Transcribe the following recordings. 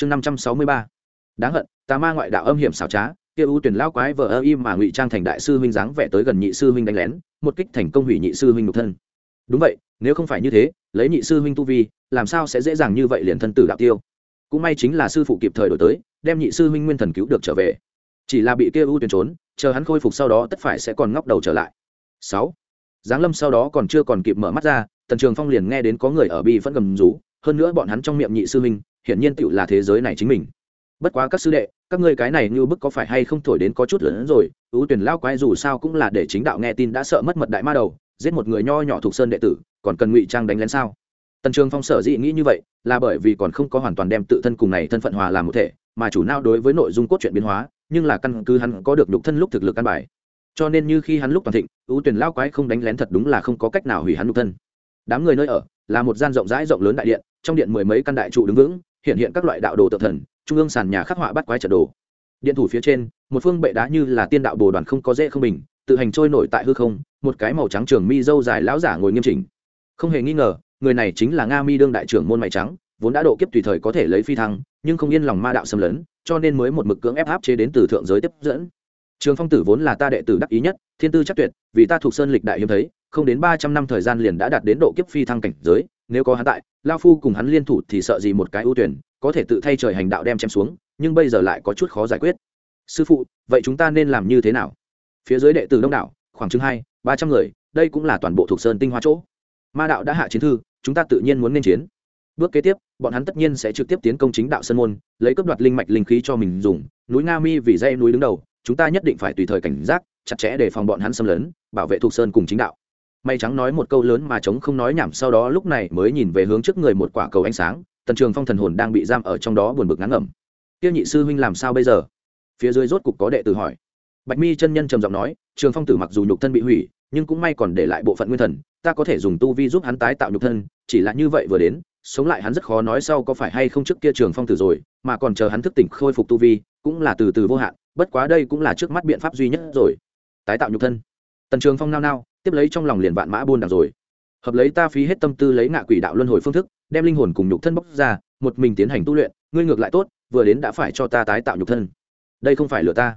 chương năm trăm sáu mươi ba. Đáng hận, tà ma ngoại đạo âm hiểm xảo trá, kia ưu tuyển lao quái vờ ơ im mà ngụy trang thành đại sư huynh dáng vẻ tới gần nhị sư huynh đánh lén, một kích thành công hủy nhị sư huynh nhục thân. Đúng vậy, nếu không phải như thế, lấy nhị sư huynh tu vi, làm sao sẽ dễ dàng như vậy liền thân tử đạo tiêu? Cũng may chính là sư phụ kịp thời đổi tới, đem nhị sư huynh nguyên thần cứu được trở về. Chỉ là bị kia ưu tuyển trốn, chờ hắn khôi phục sau đó tất phải sẽ còn ngóc đầu trở lại. Sáu. Giáng lâm sau đó còn chưa còn kịp mở mắt ra, tần trường phong liền nghe đến có người ở bi vẫn gầm rú, hơn nữa bọn hắn trong miệng nhị sư huynh hiển nhiên tựu là thế giới này chính mình. Bất quá các sư đệ, các ngươi cái này như bức có phải hay không thổi đến có chút lớn hơn rồi, ưu tuyển lao quái dù sao cũng là để chính đạo nghe tin đã sợ mất mật đại ma đầu, giết một người nho nhỏ thuộc sơn đệ tử, còn cần ngụy trang đánh lén sao? Tần trường phong sở dĩ nghĩ như vậy, là bởi vì còn không có hoàn toàn đem tự thân cùng này thân phận hòa làm một thể, mà chủ não đối với nội dung cốt truyện biến hóa, nhưng là căn cứ hắn có được nhục thân lúc thực lực căn bài. Cho nên như khi hắn lúc toàn thịnh, ưu tuyển lao quái không đánh lén thật đúng là không có cách nào hủy hắn nhục thân. Đám người nơi ở, là một gian rộng rãi rộng lớn đại điện, trong điện mười mấy căn đại trụ đứng vững hiện hiện các loại đạo đồ tự thần, trung ương sàn nhà khắc họa bắt quái trận đồ. Điện thủ phía trên, một phương bệ đá như là tiên đạo bồ đoàn không có dễ không bình, tự hành trôi nổi tại hư không, một cái màu trắng trường mi dâu dài lão giả ngồi nghiêm chỉnh. Không hề nghi ngờ, người này chính là nga mi đương đại trưởng môn mày trắng, vốn đã độ kiếp tùy thời có thể lấy phi thăng, nhưng không yên lòng ma đạo xâm lấn, cho nên mới một mực cưỡng ép áp chế đến từ thượng giới tiếp dẫn. Trường phong tử vốn là ta đệ tử đắc ý nhất, thiên tư chắc tuyệt, vì ta thuộc sơn lịch đại hiếm thấy, không đến ba trăm năm thời gian liền đã đạt đến độ kiếp phi thăng cảnh giới nếu có hắn tại, lao phu cùng hắn liên thủ thì sợ gì một cái ưu tuyển, có thể tự thay trời hành đạo đem chém xuống, nhưng bây giờ lại có chút khó giải quyết. Sư phụ, vậy chúng ta nên làm như thế nào? Phía dưới đệ tử đông đảo, khoảng chừng hai, ba trăm người, đây cũng là toàn bộ thuộc sơn tinh hoa chỗ. Ma đạo đã hạ chiến thư, chúng ta tự nhiên muốn nên chiến. Bước kế tiếp, bọn hắn tất nhiên sẽ trực tiếp tiến công chính đạo sơn môn, lấy cấp đoạt linh mạch linh khí cho mình dùng, núi nga mi vì dây núi đứng đầu, chúng ta nhất định phải tùy thời cảnh giác, chặt chẽ để phòng bọn hắn xâm lấn, bảo vệ thuộc sơn cùng chính đạo may trắng nói một câu lớn mà chống không nói nhảm, sau đó lúc này mới nhìn về hướng trước người một quả cầu ánh sáng, tần trường phong thần hồn đang bị giam ở trong đó buồn bực ngắn ngẩm. Tiêu nhị sư huynh làm sao bây giờ? Phía dưới rốt cục có đệ tử hỏi. Bạch mi chân nhân trầm giọng nói, trường phong tử mặc dù nhục thân bị hủy, nhưng cũng may còn để lại bộ phận nguyên thần, ta có thể dùng tu vi giúp hắn tái tạo nhục thân, chỉ là như vậy vừa đến, sống lại hắn rất khó nói sau có phải hay không trước kia trường phong tử rồi, mà còn chờ hắn thức tỉnh khôi phục tu vi, cũng là từ từ vô hạn, bất quá đây cũng là trước mắt biện pháp duy nhất rồi. Tái tạo nhục thân? Tần trường phong nao nao tiếp lấy trong lòng liền vạn mã buôn đằng rồi. Hợp lấy ta phí hết tâm tư lấy ngạ quỷ đạo luân hồi phương thức, đem linh hồn cùng nhục thân bóc ra, một mình tiến hành tu luyện, ngươi ngược lại tốt, vừa đến đã phải cho ta tái tạo nhục thân. Đây không phải lừa ta.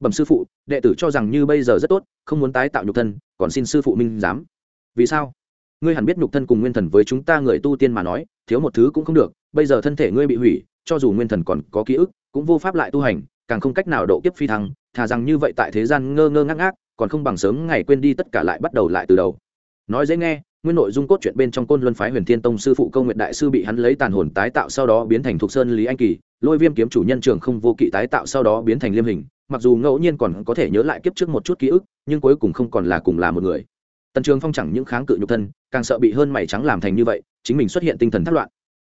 Bẩm sư phụ, đệ tử cho rằng như bây giờ rất tốt, không muốn tái tạo nhục thân, còn xin sư phụ minh giám. Vì sao? Ngươi hẳn biết nhục thân cùng nguyên thần với chúng ta người tu tiên mà nói, thiếu một thứ cũng không được, bây giờ thân thể ngươi bị hủy, cho dù nguyên thần còn có ký ức, cũng vô pháp lại tu hành, càng không cách nào độ kiếp phi thăng, thà rằng như vậy tại thế gian ngơ ngơ ngác ngác còn không bằng sớm ngày quên đi tất cả lại bắt đầu lại từ đầu. Nói dễ nghe, nguyên nội dung cốt truyện bên trong côn luân phái huyền thiên tông sư phụ công nguyện đại sư bị hắn lấy tàn hồn tái tạo sau đó biến thành thục sơn lý anh kỳ, lôi viêm kiếm chủ nhân trường không vô kỵ tái tạo sau đó biến thành liêm hình, mặc dù ngẫu nhiên còn có thể nhớ lại kiếp trước một chút ký ức, nhưng cuối cùng không còn là cùng là một người. Tần trường phong chẳng những kháng cự nhục thân, càng sợ bị hơn mày trắng làm thành như vậy, chính mình xuất hiện tinh thần thất loạn.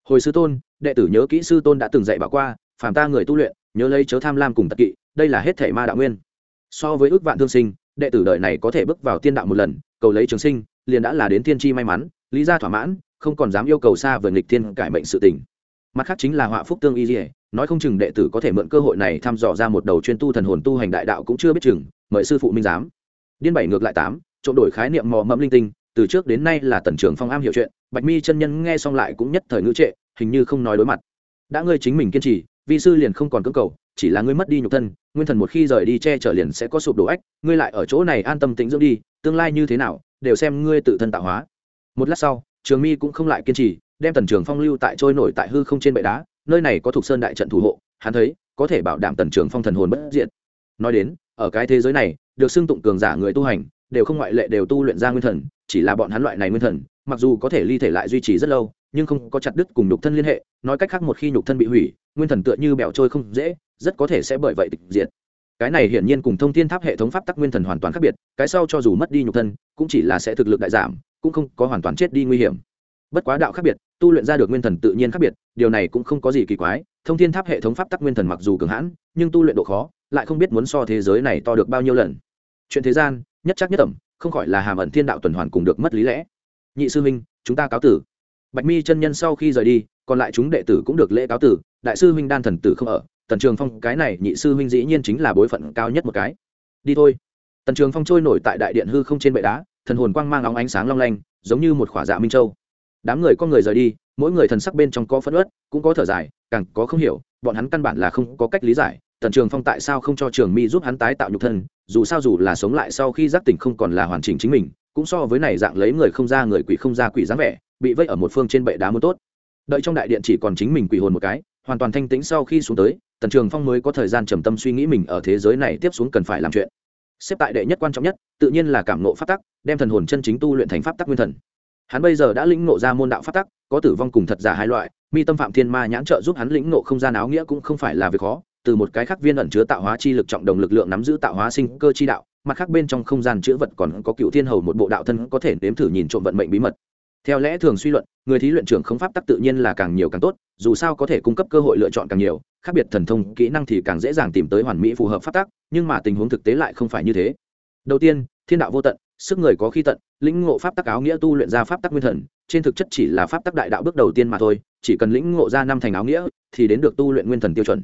Hồi sư tôn, đệ tử nhớ kỹ sư tôn đã từng dạy bảo qua, phàm ta người tu luyện, nhớ lấy chớ tham lam cùng tật kỵ, đây là hết thể ma đạo nguyên. So với ước vạn thương sinh đệ tử đời này có thể bước vào tiên đạo một lần, cầu lấy trường sinh, liền đã là đến tiên tri may mắn, lý ra thỏa mãn, không còn dám yêu cầu xa vời nghịch thiên cải mệnh sự tình. Mặt khác chính là họa phúc tương y dỉa nói không chừng đệ tử có thể mượn cơ hội này thăm dò ra một đầu chuyên tu thần hồn tu hành đại đạo cũng chưa biết chừng, mời sư phụ minh giám. Điên bảy ngược lại tám, trộm đổi khái niệm mò mẫm linh tinh, từ trước đến nay là tần trưởng phong am hiểu chuyện, bạch mi chân nhân nghe xong lại cũng nhất thời ngữ trệ, hình như không nói đối mặt. Đã ngươi chính mình kiên trì, vi sư liền không còn cưỡng cầu chỉ là ngươi mất đi nhục thân, nguyên thần một khi rời đi che chở liền sẽ có sụp đổ ách, ngươi lại ở chỗ này an tâm tĩnh dưỡng đi, tương lai như thế nào, đều xem ngươi tự thân tạo hóa. Một lát sau, trường mi cũng không lại kiên trì, đem tần trường phong lưu tại trôi nổi tại hư không trên bệ đá, nơi này có thuộc sơn đại trận thủ hộ, hắn thấy, có thể bảo đảm tần trường phong thần hồn bất diện nói đến, ở cái thế giới này, được xưng tụng cường giả người tu hành, đều không ngoại lệ đều tu luyện ra nguyên thần, chỉ là bọn hắn loại này nguyên thần, mặc dù có thể ly thể lại duy trì rất lâu, nhưng không có chặt đứt cùng nhục thân liên hệ, nói cách khác một khi nhục thân bị hủy, nguyên thần tựa như bẹo trôi không dễ rất có thể sẽ bởi vậy tịch diệt. Cái này hiển nhiên cùng thông thiên tháp hệ thống pháp tắc nguyên thần hoàn toàn khác biệt, cái sau cho dù mất đi nhục thân, cũng chỉ là sẽ thực lực đại giảm, cũng không có hoàn toàn chết đi nguy hiểm. Bất quá đạo khác biệt, tu luyện ra được nguyên thần tự nhiên khác biệt, điều này cũng không có gì kỳ quái, thông thiên tháp hệ thống pháp tắc nguyên thần mặc dù cường hãn, nhưng tu luyện độ khó, lại không biết muốn so thế giới này to được bao nhiêu lần. Chuyện thế gian, nhất chắc nhất ẩm không khỏi là hàm ẩn thiên đạo tuần hoàn cùng được mất lý lẽ. Nhị sư huynh, chúng ta cáo tử. Bạch mi chân nhân sau khi rời đi, còn lại chúng đệ tử cũng được lễ cáo tử, đại sư huynh đan thần tử không ở tần trường phong, cái này nhị sư huynh dĩ nhiên chính là bối phận cao nhất một cái. Đi thôi. Tần trường phong trôi nổi tại đại điện hư không trên bệ đá, thần hồn quang mang óng ánh sáng long lanh, giống như một khỏa dạ minh châu. Đám người có người rời đi, mỗi người thần sắc bên trong có phất ớt cũng có thở dài, càng có không hiểu, bọn hắn căn bản là không có cách lý giải, tần trường phong tại sao không cho trường mi giúp hắn tái tạo nhục thân, dù sao dù là sống lại sau khi giác tỉnh không còn là hoàn chỉnh chính mình, cũng so với này dạng lấy người không ra người quỷ không ra quỷ dáng vẻ, bị vây ở một phương trên bệ đá muốn tốt. Đợi trong đại điện chỉ còn chính mình quỷ hồn một cái, hoàn toàn thanh tĩnh sau khi xuống tới tần trường phong mới có thời gian trầm tâm suy nghĩ mình ở thế giới này tiếp xuống cần phải làm chuyện. Xếp tại đệ nhất quan trọng nhất, tự nhiên là cảm nộ pháp tắc, đem thần hồn chân chính tu luyện thành pháp tắc nguyên thần. Hắn bây giờ đã lĩnh ngộ ra môn đạo pháp tắc, có tử vong cùng thật giả hai loại, mi tâm phạm thiên ma nhãn trợ giúp hắn lĩnh ngộ không gian áo nghĩa cũng không phải là việc khó, từ một cái khác viên ẩn chứa tạo hóa chi lực trọng đồng lực lượng nắm giữ tạo hóa sinh cơ chi đạo, mặt khác bên trong không gian chữ vật còn có cựu thiên hầu một bộ đạo thân có thể nếm thử nhìn trộm vận mệnh bí mật theo lẽ thường suy luận, người thí luyện trưởng không pháp tắc tự nhiên là càng nhiều càng tốt, dù sao có thể cung cấp cơ hội lựa chọn càng nhiều, khác biệt thần thông, kỹ năng thì càng dễ dàng tìm tới hoàn mỹ phù hợp pháp tắc, nhưng mà tình huống thực tế lại không phải như thế. Đầu tiên, thiên đạo vô tận, sức người có khi tận, lĩnh ngộ pháp tắc áo nghĩa tu luyện ra pháp tắc nguyên thần, trên thực chất chỉ là pháp tắc đại đạo bước đầu tiên mà thôi, chỉ cần lĩnh ngộ ra năm thành áo nghĩa, thì đến được tu luyện nguyên thần tiêu chuẩn.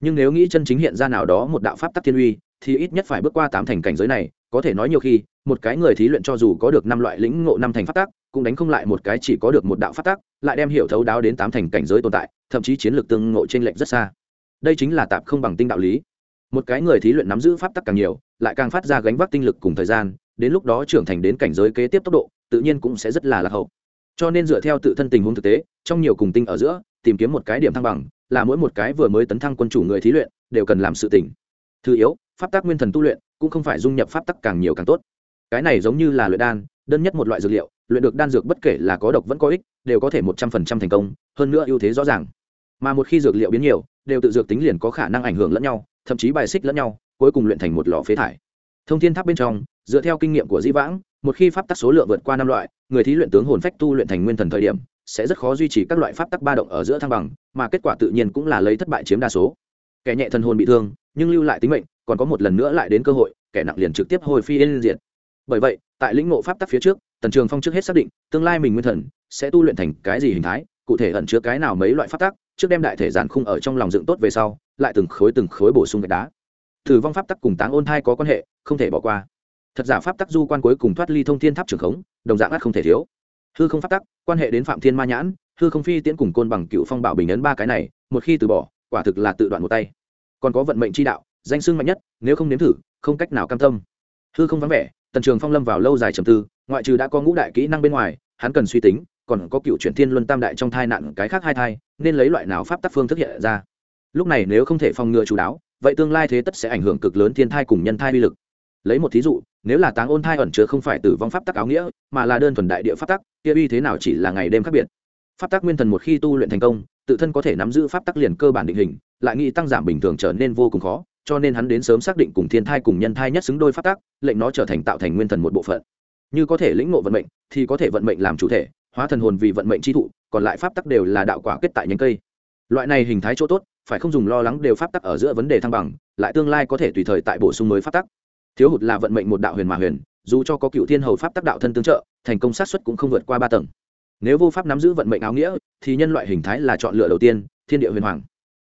Nhưng nếu nghĩ chân chính hiện ra nào đó một đạo pháp tắc thiên uy, thì ít nhất phải bước qua tám thành cảnh giới này, có thể nói nhiều khi, một cái người thí luyện cho dù có được năm loại lĩnh ngộ năm thành pháp tắc cũng đánh không lại một cái chỉ có được một đạo pháp tắc, lại đem hiểu thấu đáo đến tám thành cảnh giới tồn tại, thậm chí chiến lược tương ngộ trên lệnh rất xa. Đây chính là tạp không bằng tinh đạo lý. Một cái người thí luyện nắm giữ pháp tắc càng nhiều, lại càng phát ra gánh vác tinh lực cùng thời gian, đến lúc đó trưởng thành đến cảnh giới kế tiếp tốc độ, tự nhiên cũng sẽ rất là lạc hậu. Cho nên dựa theo tự thân tình huống thực tế, trong nhiều cùng tinh ở giữa, tìm kiếm một cái điểm thăng bằng, là mỗi một cái vừa mới tấn thăng quân chủ người thí luyện, đều cần làm sự tỉnh. Thứ yếu, pháp tắc nguyên thần tu luyện, cũng không phải dung nhập pháp tắc càng nhiều càng tốt. Cái này giống như là luyện đan, đơn nhất một loại dược liệu luyện được đan dược bất kể là có độc vẫn có ích, đều có thể một trăm phần trăm thành công, hơn nữa ưu thế rõ ràng. Mà một khi dược liệu biến nhiều, đều tự dược tính liền có khả năng ảnh hưởng lẫn nhau, thậm chí bài xích lẫn nhau, cuối cùng luyện thành một lò phế thải. Thông thiên tháp bên trong, dựa theo kinh nghiệm của di vãng, một khi pháp tắc số lượng vượt qua năm loại, người thí luyện tướng hồn phách tu luyện thành nguyên thần thời điểm, sẽ rất khó duy trì các loại pháp tắc ba động ở giữa thăng bằng, mà kết quả tự nhiên cũng là lấy thất bại chiếm đa số. Kẻ nhẹ thần hồn bị thương, nhưng lưu lại tính mệnh, còn có một lần nữa lại đến cơ hội, kẻ nặng liền trực tiếp hồi phi lên diện bởi vậy, tại lĩnh ngộ pháp tắc phía trước tần trường phong trước hết xác định, tương lai mình nguyên thần, sẽ tu luyện thành cái gì hình thái, cụ thể ẩn chứa cái nào mấy loại pháp tắc, trước đem đại thể giản khung ở trong lòng dựng tốt về sau, lại từng khối từng khối bổ sung gạch đá. Thử vong pháp tắc cùng táng ôn thai có quan hệ, không thể bỏ qua. Thật giả pháp tắc du quan cuối cùng thoát ly thông thiên tháp trường khống, đồng dạng ắt không thể thiếu. Hư không pháp tắc, quan hệ đến phạm thiên ma nhãn, hư không phi tiễn cùng côn bằng cựu phong bảo bình ấn ba cái này, một khi từ bỏ, quả thực là tự đoạn một tay. Còn có vận mệnh chi đạo, danh xưng mạnh nhất, nếu không nếm thử, không cách nào cam tâm. Hư không vắng vẻ, tần trường phong lâm vào lâu dài trầm tư ngoại trừ đã có ngũ đại kỹ năng bên ngoài, hắn cần suy tính, còn có cựu chuyển thiên luân tam đại trong thai nạn cái khác hai thai, nên lấy loại nào pháp tác phương thức hiện ra. Lúc này nếu không thể phòng ngừa chú đáo, vậy tương lai thế tất sẽ ảnh hưởng cực lớn thiên thai cùng nhân thai uy lực. Lấy một thí dụ, nếu là táng ôn thai ẩn chứa không phải tử vong pháp tắc áo nghĩa, mà là đơn thuần đại địa pháp tắc, kia uy thế nào chỉ là ngày đêm khác biệt? Pháp tắc nguyên thần một khi tu luyện thành công, tự thân có thể nắm giữ pháp tắc liền cơ bản định hình, lại nghĩ tăng giảm bình thường trở nên vô cùng khó, cho nên hắn đến sớm xác định cùng thiên thai cùng nhân thai nhất xứng đôi pháp tắc, lệnh nó trở thành tạo thành nguyên thần một bộ phận như có thể lĩnh ngộ vận mệnh, thì có thể vận mệnh làm chủ thể, hóa thần hồn vì vận mệnh chi thụ, còn lại pháp tắc đều là đạo quả kết tại nhánh cây. Loại này hình thái chỗ tốt, phải không dùng lo lắng đều pháp tắc ở giữa vấn đề thăng bằng, lại tương lai có thể tùy thời tại bổ sung mới pháp tắc. Thiếu hụt là vận mệnh một đạo huyền mà huyền, dù cho có cựu thiên hầu pháp tắc đạo thân tương trợ, thành công sát xuất cũng không vượt qua ba tầng. Nếu vô pháp nắm giữ vận mệnh áo nghĩa, thì nhân loại hình thái là chọn lựa đầu tiên, thiên địa huyền hoàng.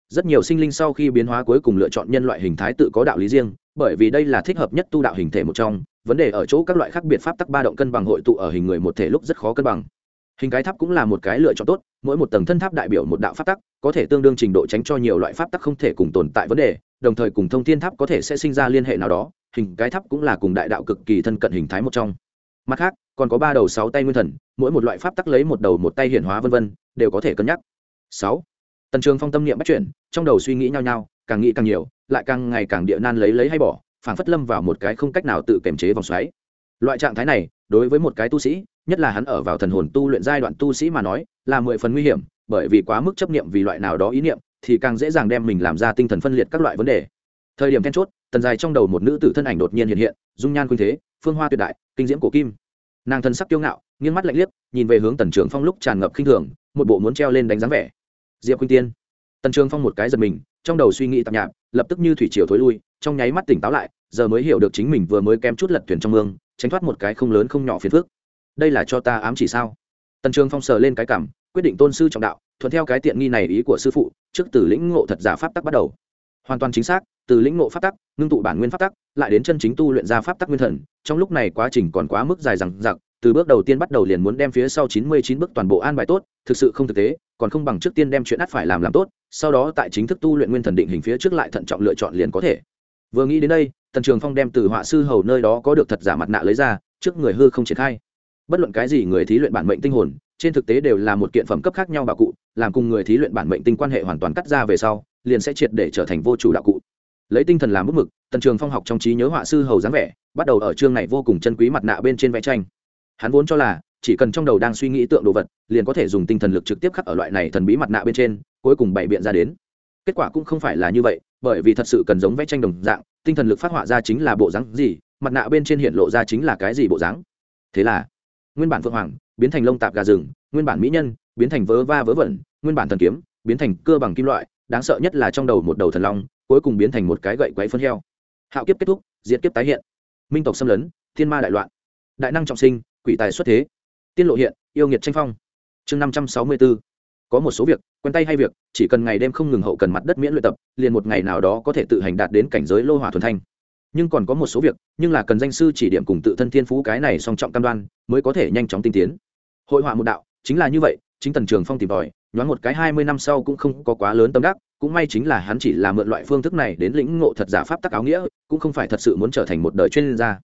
Rất nhiều sinh linh sau khi biến hóa cuối cùng lựa chọn nhân loại hình thái tự có đạo lý riêng, bởi vì đây là thích hợp nhất tu đạo hình thể một trong vấn đề ở chỗ các loại khác biệt pháp tắc ba động cân bằng hội tụ ở hình người một thể lúc rất khó cân bằng. Hình cái tháp cũng là một cái lựa chọn tốt, mỗi một tầng thân tháp đại biểu một đạo pháp tắc, có thể tương đương trình độ tránh cho nhiều loại pháp tắc không thể cùng tồn tại vấn đề, đồng thời cùng thông thiên tháp có thể sẽ sinh ra liên hệ nào đó, hình cái tháp cũng là cùng đại đạo cực kỳ thân cận hình thái một trong. Mặt khác, còn có ba đầu sáu tay nguyên thần, mỗi một loại pháp tắc lấy một đầu một tay hiển hóa vân vân, đều có thể cân nhắc. Sáu, tần trường phong tâm niệm bắt chuyển, trong đầu suy nghĩ nhau nhau, càng nghĩ càng nhiều, lại càng ngày càng địa nan lấy lấy hay bỏ phản phất lâm vào một cái không cách nào tự kiềm chế vòng xoáy. Loại trạng thái này, đối với một cái tu sĩ, nhất là hắn ở vào thần hồn tu luyện giai đoạn tu sĩ mà nói, là mười phần nguy hiểm, bởi vì quá mức chấp niệm vì loại nào đó ý niệm, thì càng dễ dàng đem mình làm ra tinh thần phân liệt các loại vấn đề. Thời điểm then chốt, tần dài trong đầu một nữ tử thân ảnh đột nhiên hiện hiện, dung nhan khuynh thế, phương hoa tuyệt đại, kinh diễm cổ kim. Nàng thân sắc kiêu ngạo, nghiêng mắt lạnh liếc, nhìn về hướng tần trường phong lúc tràn ngập khinh thường, một bộ muốn treo lên đánh dáng vẻ. Diệp khuynh tiên. Tần trường phong một cái giật mình, trong đầu suy nghĩ tạp nhạp, lập tức như thủy triều thối lui trong nháy mắt tỉnh táo lại, giờ mới hiểu được chính mình vừa mới kém chút lật thuyền trong mương, tránh thoát một cái không lớn không nhỏ phiền phước đây là cho ta ám chỉ sao? Tần trường phong sờ lên cái cảm, quyết định tôn sư trọng đạo, thuận theo cái tiện nghi này ý của sư phụ, trước từ lĩnh ngộ thật giả pháp tắc bắt đầu. Hoàn toàn chính xác, từ lĩnh ngộ pháp tắc, ngưng tụ bản nguyên pháp tắc, lại đến chân chính tu luyện ra pháp tắc nguyên thần, trong lúc này quá trình còn quá mức dài rằng giặc từ bước đầu tiên bắt đầu liền muốn đem phía sau chín mươi chín bước toàn bộ an bài tốt, thực sự không thực tế, còn không bằng trước tiên đem chuyện ắt phải làm làm tốt, sau đó tại chính thức tu luyện nguyên thần định hình phía trước lại thận trọng lựa chọn liền có thể vừa nghĩ đến đây, tần trường phong đem từ họa sư hầu nơi đó có được thật giả mặt nạ lấy ra, trước người hư không triển khai. Bất luận cái gì người thí luyện bản mệnh tinh hồn, trên thực tế đều là một kiện phẩm cấp khác nhau bà cụ, làm cùng người thí luyện bản mệnh tinh quan hệ hoàn toàn cắt ra về sau, liền sẽ triệt để trở thành vô chủ đạo cụ. Lấy tinh thần làm bút mực, tần trường phong học trong trí nhớ họa sư hầu dáng vẻ, bắt đầu ở chương này vô cùng chân quý mặt nạ bên trên vẽ tranh. Hắn vốn cho là, chỉ cần trong đầu đang suy nghĩ tượng đồ vật, liền có thể dùng tinh thần lực trực tiếp khắc ở loại này thần bí mặt nạ bên trên, cuối cùng bày biện ra đến. Kết quả cũng không phải là như vậy bởi vì thật sự cần giống vẽ tranh đồng dạng, tinh thần lực phát họa ra chính là bộ dáng gì, mặt nạ bên trên hiện lộ ra chính là cái gì bộ dáng. Thế là, nguyên bản phượng hoàng, biến thành lông tạp gà rừng, nguyên bản mỹ nhân, biến thành vớ va vớ vẩn, nguyên bản thần kiếm, biến thành cơ bằng kim loại, đáng sợ nhất là trong đầu một đầu thần long, cuối cùng biến thành một cái gậy quấy phân heo. Hạo kiếp kết thúc, diệt kiếp tái hiện. Minh tộc xâm lấn, thiên ma đại loạn. Đại năng trọng sinh, quỷ tài xuất thế. Tiên lộ hiện, yêu nghiệt tranh phong. Chương năm trăm sáu mươi bốn có một số việc, quen tay hay việc, chỉ cần ngày đêm không ngừng hậu cần mặt đất miễn luyện tập, liền một ngày nào đó có thể tự hành đạt đến cảnh giới lô hỏa thuần thanh. Nhưng còn có một số việc, nhưng là cần danh sư chỉ điểm cùng tự thân thiên phú cái này song trọng cam đoan, mới có thể nhanh chóng tinh tiến. Hội họa một đạo, chính là như vậy, chính tần trường phong tìm tòi, nhoáng một cái hai mươi năm sau cũng không có quá lớn tâm đắc, cũng may chính là hắn chỉ là mượn loại phương thức này đến lĩnh ngộ thật giả pháp tắc áo nghĩa, cũng không phải thật sự muốn trở thành một đời chuyên gia.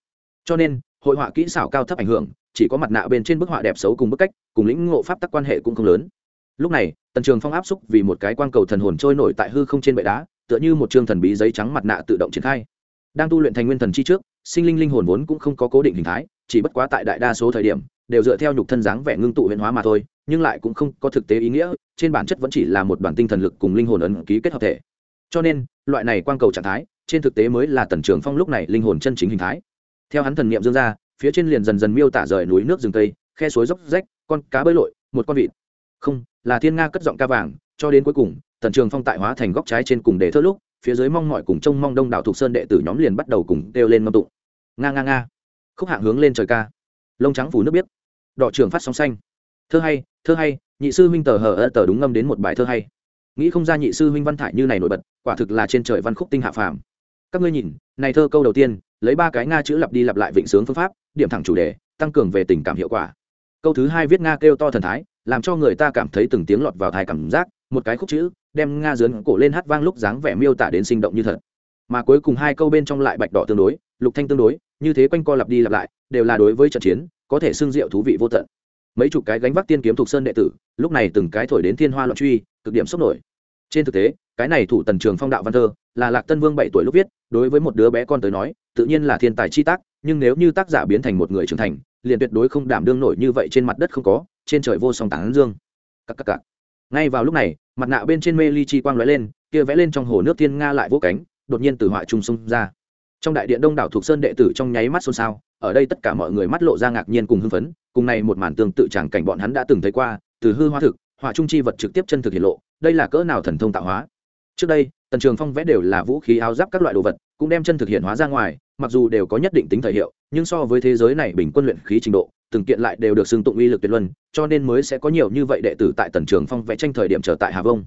Cho nên, hội họa kỹ xảo cao thấp ảnh hưởng, chỉ có mặt nạ bên trên bức họa đẹp xấu cùng bức cách, cùng lĩnh ngộ pháp tắc quan hệ cũng không lớn lúc này, tần trường phong áp xúc vì một cái quan cầu thần hồn trôi nổi tại hư không trên bệ đá, tựa như một chương thần bí giấy trắng mặt nạ tự động triển khai. Đang tu luyện thành nguyên thần chi trước, sinh linh linh hồn vốn cũng không có cố định hình thái, chỉ bất quá tại đại đa số thời điểm, đều dựa theo nhục thân dáng vẻ ngưng tụ huyền hóa mà thôi, nhưng lại cũng không có thực tế ý nghĩa, trên bản chất vẫn chỉ là một đoàn tinh thần lực cùng linh hồn ấn ký kết hợp thể. Cho nên, loại này quang cầu trạng thái, trên thực tế mới là tần trường phong lúc này linh hồn chân chính hình thái. Theo hắn thần niệm dương ra, phía trên liền dần dần miêu tả rời núi nước rừng tây khe suối dốc rách, con cá bơi lội, một con vịt. Không là thiên nga cất giọng ca vàng, cho đến cuối cùng, tần trường phong tại hóa thành góc trái trên cùng để thơ lúc, phía dưới mong mọi cùng trông mong đông đảo thuộc sơn đệ tử nhóm liền bắt đầu cùng kêu lên ngâm tụng. Nga nga nga. Khúc hạng hướng lên trời ca. Lông trắng phủ nước biết đỏ trường phát sóng xanh. Thơ hay thơ hay, nhị sư huynh tờ hờ ơ tờ đúng ngâm đến một bài thơ hay. Nghĩ không ra nhị sư huynh văn thải như này nổi bật, quả thực là trên trời văn khúc tinh hạ phàm. Các ngươi nhìn, này thơ câu đầu tiên, lấy ba cái nga chữ lặp đi lặp lại vịnh sướng phương pháp, điểm thẳng chủ đề, tăng cường về tình cảm hiệu quả. Câu thứ hai viết nga kêu to thần thái làm cho người ta cảm thấy từng tiếng lọt vào thai cảm giác, một cái khúc chữ, đem nga dướn cổ lên hát vang lúc dáng vẻ miêu tả đến sinh động như thật. Mà cuối cùng hai câu bên trong lại bạch đỏ tương đối, lục thanh tương đối, như thế quanh co lặp đi lặp lại, đều là đối với trận chiến, có thể xương diệu thú vị vô tận. Mấy chục cái gánh vác tiên kiếm thuộc sơn đệ tử, lúc này từng cái thổi đến thiên hoa loạn truy, cực điểm sốc nổi. Trên thực tế, cái này thủ tần trường phong đạo văn thơ, là lạc tân vương bảy tuổi lúc viết, đối với một đứa bé con tới nói, tự nhiên là thiên tài chi tác, nhưng nếu như tác giả biến thành một người trưởng thành, liền tuyệt đối không đảm đương nổi như vậy trên mặt đất không có trên trời vô song tán dương. Cắc cắc cắc. ngay vào lúc này, mặt nạ bên trên mê ly chi quang lóe lên, kia vẽ lên trong hồ nước thiên nga lại vỗ cánh, đột nhiên từ họa trung sông ra. Trong đại điện đông đảo thuộc sơn đệ tử trong nháy mắt xôn xao, ở đây tất cả mọi người mắt lộ ra ngạc nhiên cùng hưng phấn, cùng này một màn tương tự chẳng cảnh bọn hắn đã từng thấy qua, từ hư hoa thực, họa trung chi vật trực tiếp chân thực hiện lộ, đây là cỡ nào thần thông tạo hóa. Trước đây, tần trường phong vẽ đều là vũ khí áo giáp các loại đồ vật, cũng đem chân thực hiện hóa ra ngoài, mặc dù đều có nhất định tính thời hiệu, nhưng so với thế giới này bình quân luyện khí trình độ từng kiện lại đều được xưng tụng uy lực tuyệt luân, cho nên mới sẽ có nhiều như vậy đệ tử tại tần trường phong vẽ tranh thời điểm trở tại hà vông.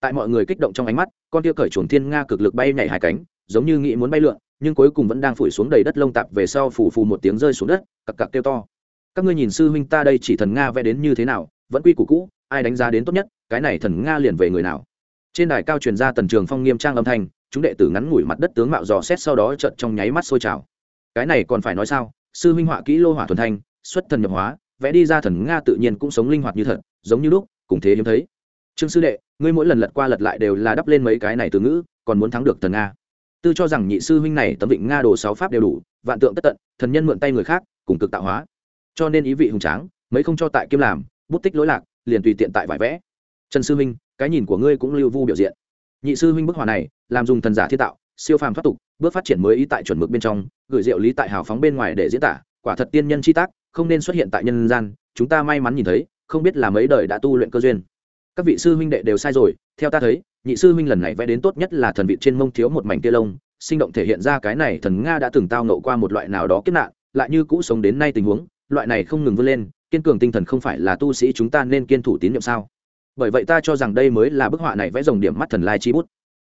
Tại mọi người kích động trong ánh mắt, con tia cởi chuồng thiên nga cực lực bay nhảy hai cánh, giống như nghĩ muốn bay lượn, nhưng cuối cùng vẫn đang phủi xuống đầy đất lông tạp về sau phủ phù một tiếng rơi xuống đất, cặc cặc kêu to. Các ngươi nhìn sư huynh ta đây chỉ thần nga vẽ đến như thế nào, vẫn quy củ cũ, ai đánh giá đến tốt nhất, cái này thần nga liền về người nào? Trên đài cao truyền ra tần trường phong nghiêm trang âm thanh, chúng đệ tử ngắn ngủi mặt đất tướng mạo dò xét sau đó trận trong nháy mắt sôi trào. Cái này còn phải nói sao? Sư huynh họa kỹ lô hỏa thuần thanh xuất thần nhập hóa, vẽ đi ra thần nga tự nhiên cũng sống linh hoạt như thật, giống như lúc, cùng thế hiếm thấy. Trương sư đệ, ngươi mỗi lần lật qua lật lại đều là đắp lên mấy cái này từ ngữ, còn muốn thắng được thần nga. Tư cho rằng nhị sư huynh này tấm vịnh nga đồ sáu pháp đều đủ, vạn tượng tất tận, thần nhân mượn tay người khác, cùng cực tạo hóa. Cho nên ý vị hùng tráng, mấy không cho tại kiêm làm, bút tích lỗi lạc, liền tùy tiện tại vải vẽ. Trần sư huynh, cái nhìn của ngươi cũng lưu vu biểu diện. Nhị sư huynh bức họa này, làm dùng thần giả thiên tạo, siêu phàm thoát tục, bước phát triển mới ý tại chuẩn mực bên trong, gửi diệu lý tại hào phóng bên ngoài để diễn tả, quả thật tiên nhân chi tác không nên xuất hiện tại nhân gian, chúng ta may mắn nhìn thấy, không biết là mấy đời đã tu luyện cơ duyên. Các vị sư huynh đệ đều sai rồi, theo ta thấy, nhị sư huynh lần này vẽ đến tốt nhất là thần vị trên mông thiếu một mảnh tia lông, sinh động thể hiện ra cái này thần nga đã từng tao nộ qua một loại nào đó kiếp nạn, lại như cũ sống đến nay tình huống, loại này không ngừng vươn lên, kiên cường tinh thần không phải là tu sĩ chúng ta nên kiên thủ tín nhiệm sao? Bởi vậy ta cho rằng đây mới là bức họa này vẽ dòng điểm mắt thần lai chi bút.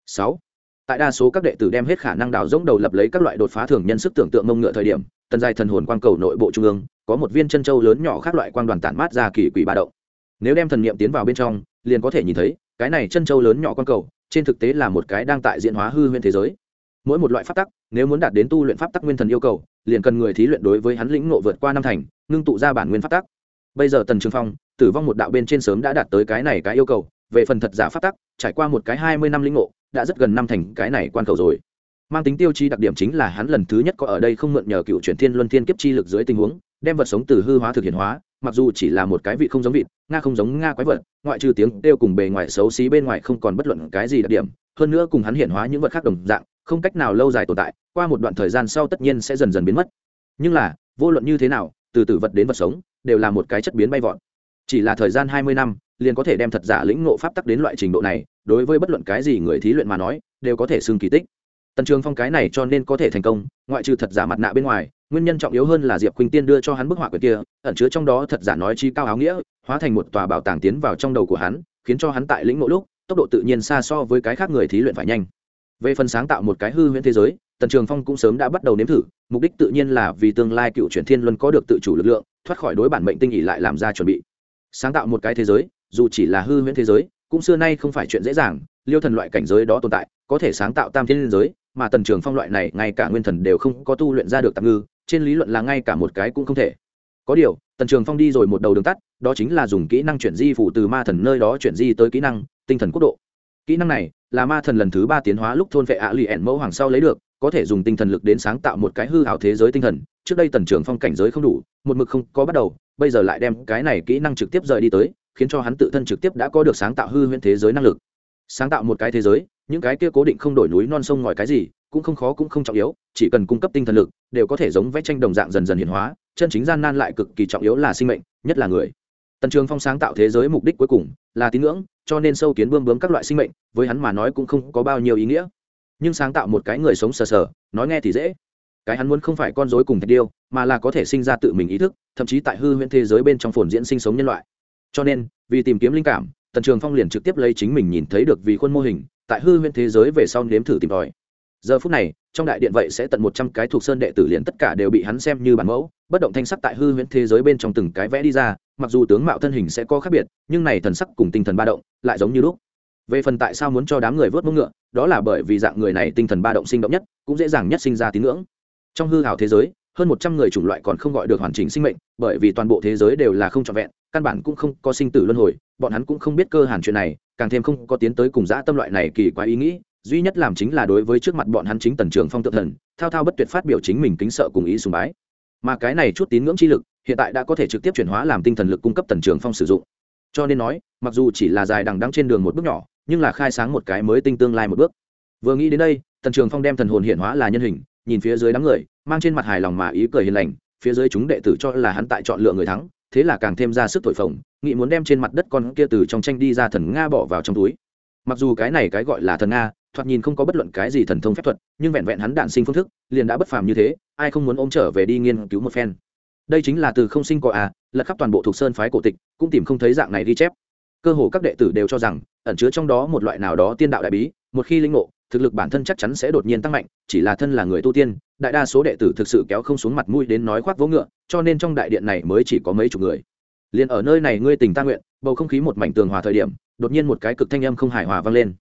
Sáu. Tại đa số các đệ tử đem hết khả năng đào rỗng đầu lập lấy các loại đột phá thường nhân sức tưởng tượng mông ngựa thời điểm, tần dài thần hồn quang cầu nội bộ trung ương có một viên chân châu lớn nhỏ khác loại quang đoàn tản mát ra kỳ quỷ ba động. Nếu đem thần niệm tiến vào bên trong, liền có thể nhìn thấy, cái này chân châu lớn nhỏ quang cầu, trên thực tế là một cái đang tại diễn hóa hư huyễn thế giới. Mỗi một loại pháp tắc, nếu muốn đạt đến tu luyện pháp tắc nguyên thần yêu cầu, liền cần người thí luyện đối với hắn lĩnh ngộ vượt qua năm thành, ngưng tụ ra bản nguyên pháp tắc. Bây giờ tần trường phong, tử vong một đạo bên trên sớm đã đạt tới cái này cái yêu cầu, về phần thật giả pháp tắc, trải qua một cái hai mươi năm lĩnh ngộ, đã rất gần năm thành cái này quan cầu rồi. Mang tính tiêu chí đặc điểm chính là hắn lần thứ nhất có ở đây không mượn nhờ cựu chuyển thiên luân thiên kiếp chi lực dưới tình huống đem vật sống từ hư hóa thực hiện hóa, mặc dù chỉ là một cái vị không giống vịt, nga không giống nga quái vật, ngoại trừ tiếng kêu cùng bề ngoài xấu xí bên ngoài không còn bất luận cái gì đặc điểm, hơn nữa cùng hắn hiện hóa những vật khác đồng dạng, không cách nào lâu dài tồn tại, qua một đoạn thời gian sau tất nhiên sẽ dần dần biến mất. Nhưng là, vô luận như thế nào, từ tử vật đến vật sống, đều là một cái chất biến bay vọt. Chỉ là thời gian hai mươi năm, liền có thể đem thật giả lĩnh ngộ pháp tắc đến loại trình độ này, đối với bất luận cái gì người thí luyện mà nói, đều có thể xưng kỳ tích. Tần trường phong cái này cho nên có thể thành công, ngoại trừ thật giả mặt nạ bên ngoài nguyên nhân trọng yếu hơn là diệp quỳnh tiên đưa cho hắn bức họa quyển kia, ẩn chứa trong đó thật giả nói chi cao áo nghĩa, hóa thành một tòa bảo tàng tiến vào trong đầu của hắn, khiến cho hắn tại lĩnh mỗi lúc, tốc độ tự nhiên xa so với cái khác người thí luyện phải nhanh. Về phần sáng tạo một cái hư huyễn thế giới, tần trường phong cũng sớm đã bắt đầu nếm thử, mục đích tự nhiên là vì tương lai cựu chuyển thiên luân có được tự chủ lực lượng, thoát khỏi đối bản mệnh tinh ỉ lại làm ra chuẩn bị. Sáng tạo một cái thế giới, dù chỉ là hư huyễn thế giới, cũng xưa nay không phải chuyện dễ dàng, liêu thần loại cảnh giới đó tồn tại, có thể sáng tạo tam thiên liên giới, mà tần trường phong loại này ngay cả nguyên thần đều không có tu luyện ra được tạm ngư trên lý luận là ngay cả một cái cũng không thể. Có điều, tần trường phong đi rồi một đầu đường tắt, đó chính là dùng kỹ năng chuyển di phủ từ ma thần nơi đó chuyển di tới kỹ năng, tinh thần quốc độ. Kỹ năng này là ma thần lần thứ ba tiến hóa lúc thôn vệ ạ lì ẻn mẫu hoàng sau lấy được, có thể dùng tinh thần lực đến sáng tạo một cái hư hảo thế giới tinh thần. Trước đây tần trường phong cảnh giới không đủ, một mực không có bắt đầu, bây giờ lại đem cái này kỹ năng trực tiếp rời đi tới, khiến cho hắn tự thân trực tiếp đã có được sáng tạo hư huyễn thế giới năng lực. Sáng tạo một cái thế giới, những cái kia cố định không đổi núi non sông ngòi cái gì cũng không khó cũng không trọng yếu, chỉ cần cung cấp tinh thần lực, đều có thể giống vẽ tranh đồng dạng dần dần hiển hóa, chân chính gian nan lại cực kỳ trọng yếu là sinh mệnh, nhất là người. Tần trường phong sáng tạo thế giới mục đích cuối cùng là tín ngưỡng, cho nên sâu kiến bươm bướm các loại sinh mệnh, với hắn mà nói cũng không có bao nhiêu ý nghĩa. Nhưng sáng tạo một cái người sống sờ sờ, nói nghe thì dễ. Cái hắn muốn không phải con dối cùng thạch điêu, mà là có thể sinh ra tự mình ý thức, thậm chí tại hư huyễn thế giới bên trong phồn diễn sinh sống nhân loại. Cho nên, vì tìm kiếm linh cảm, tần trường phong liền trực tiếp lấy chính mình nhìn thấy được vì khuôn mô hình, tại hư huyễn thế giới về sau nếm thử tìm tòi giờ phút này, trong đại điện vậy sẽ tận một trăm cái thuộc sơn đệ tử liền tất cả đều bị hắn xem như bản mẫu, bất động thanh sắc tại hư huyễn thế giới bên trong từng cái vẽ đi ra, mặc dù tướng mạo thân hình sẽ có khác biệt, nhưng này thần sắc cùng tinh thần ba động lại giống như lúc. Về phần tại sao muốn cho đám người vớt mông ngựa, đó là bởi vì dạng người này tinh thần ba động sinh động nhất, cũng dễ dàng nhất sinh ra tín ngưỡng. Trong hư hào thế giới, hơn một trăm người chủng loại còn không gọi được hoàn chỉnh sinh mệnh, bởi vì toàn bộ thế giới đều là không trọn vẹn, căn bản cũng không có sinh tử luân hồi, bọn hắn cũng không biết cơ hàn chuyện này, càng thêm không có tiến tới cùng dã tâm loại này kỳ quái ý nghĩ duy nhất làm chính là đối với trước mặt bọn hắn chính tần trường phong tự thần, thao thao bất tuyệt phát biểu chính mình kính sợ cùng ý sùng bái. Mà cái này chút tín ngưỡng chi lực, hiện tại đã có thể trực tiếp chuyển hóa làm tinh thần lực cung cấp tần trường phong sử dụng. Cho nên nói, mặc dù chỉ là dài đằng đắng trên đường một bước nhỏ, nhưng là khai sáng một cái mới tinh tương lai một bước. Vừa nghĩ đến đây, tần trường phong đem thần hồn hiện hóa là nhân hình, nhìn phía dưới đám người, mang trên mặt hài lòng mà ý cười hiền lành, phía dưới chúng đệ tử cho là hắn tại chọn lựa người thắng, thế là càng thêm ra sức thổi phồng, nghĩ muốn đem trên mặt đất con kia từ trong tranh đi ra thần nga bỏ vào trong túi. Mặc dù cái này cái gọi là thần nga thoạt nhìn không có bất luận cái gì thần thông phép thuật, nhưng vẹn vẹn hắn đạn sinh phương thức, liền đã bất phàm như thế, ai không muốn ôm trở về đi nghiên cứu một phen. Đây chính là từ không sinh có à lật khắp toàn bộ thuộc sơn phái cổ tịch, cũng tìm không thấy dạng này ghi chép. Cơ hồ các đệ tử đều cho rằng, ẩn chứa trong đó một loại nào đó tiên đạo đại bí, một khi linh ngộ, thực lực bản thân chắc chắn sẽ đột nhiên tăng mạnh, chỉ là thân là người tu tiên, đại đa số đệ tử thực sự kéo không xuống mặt mũi đến nói khoác vỗ ngựa, cho nên trong đại điện này mới chỉ có mấy chục người. Liền ở nơi này ngươi tình ta nguyện, bầu không khí một mảnh tường hòa thời điểm, đột nhiên một cái cực thanh âm không hài hòa vang lên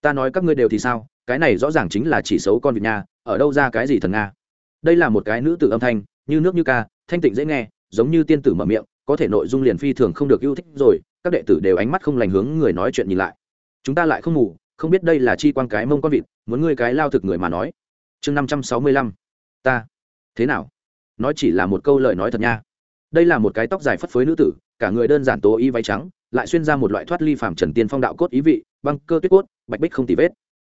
ta nói các ngươi đều thì sao? Cái này rõ ràng chính là chỉ xấu con vịt nha ở đâu ra cái gì thần nga? Đây là một cái nữ tử âm thanh, như nước như ca, thanh tịnh dễ nghe, giống như tiên tử mở miệng, có thể nội dung liền phi thường không được yêu thích rồi, các đệ tử đều ánh mắt không lành hướng người nói chuyện nhìn lại. Chúng ta lại không ngủ, không biết đây là chi quan cái mông con vịt, muốn ngươi cái lao thực người mà nói. Chương năm trăm sáu mươi lăm, ta. Thế nào? Nói chỉ là một câu lời nói thật nha. Đây là một cái tóc dài phất phới nữ tử, cả người đơn giản tố y váy trắng lại xuyên ra một loại thoát ly phàm trần tiên phong đạo cốt ý vị, băng cơ tuyết cốt, bạch bích không tì vết.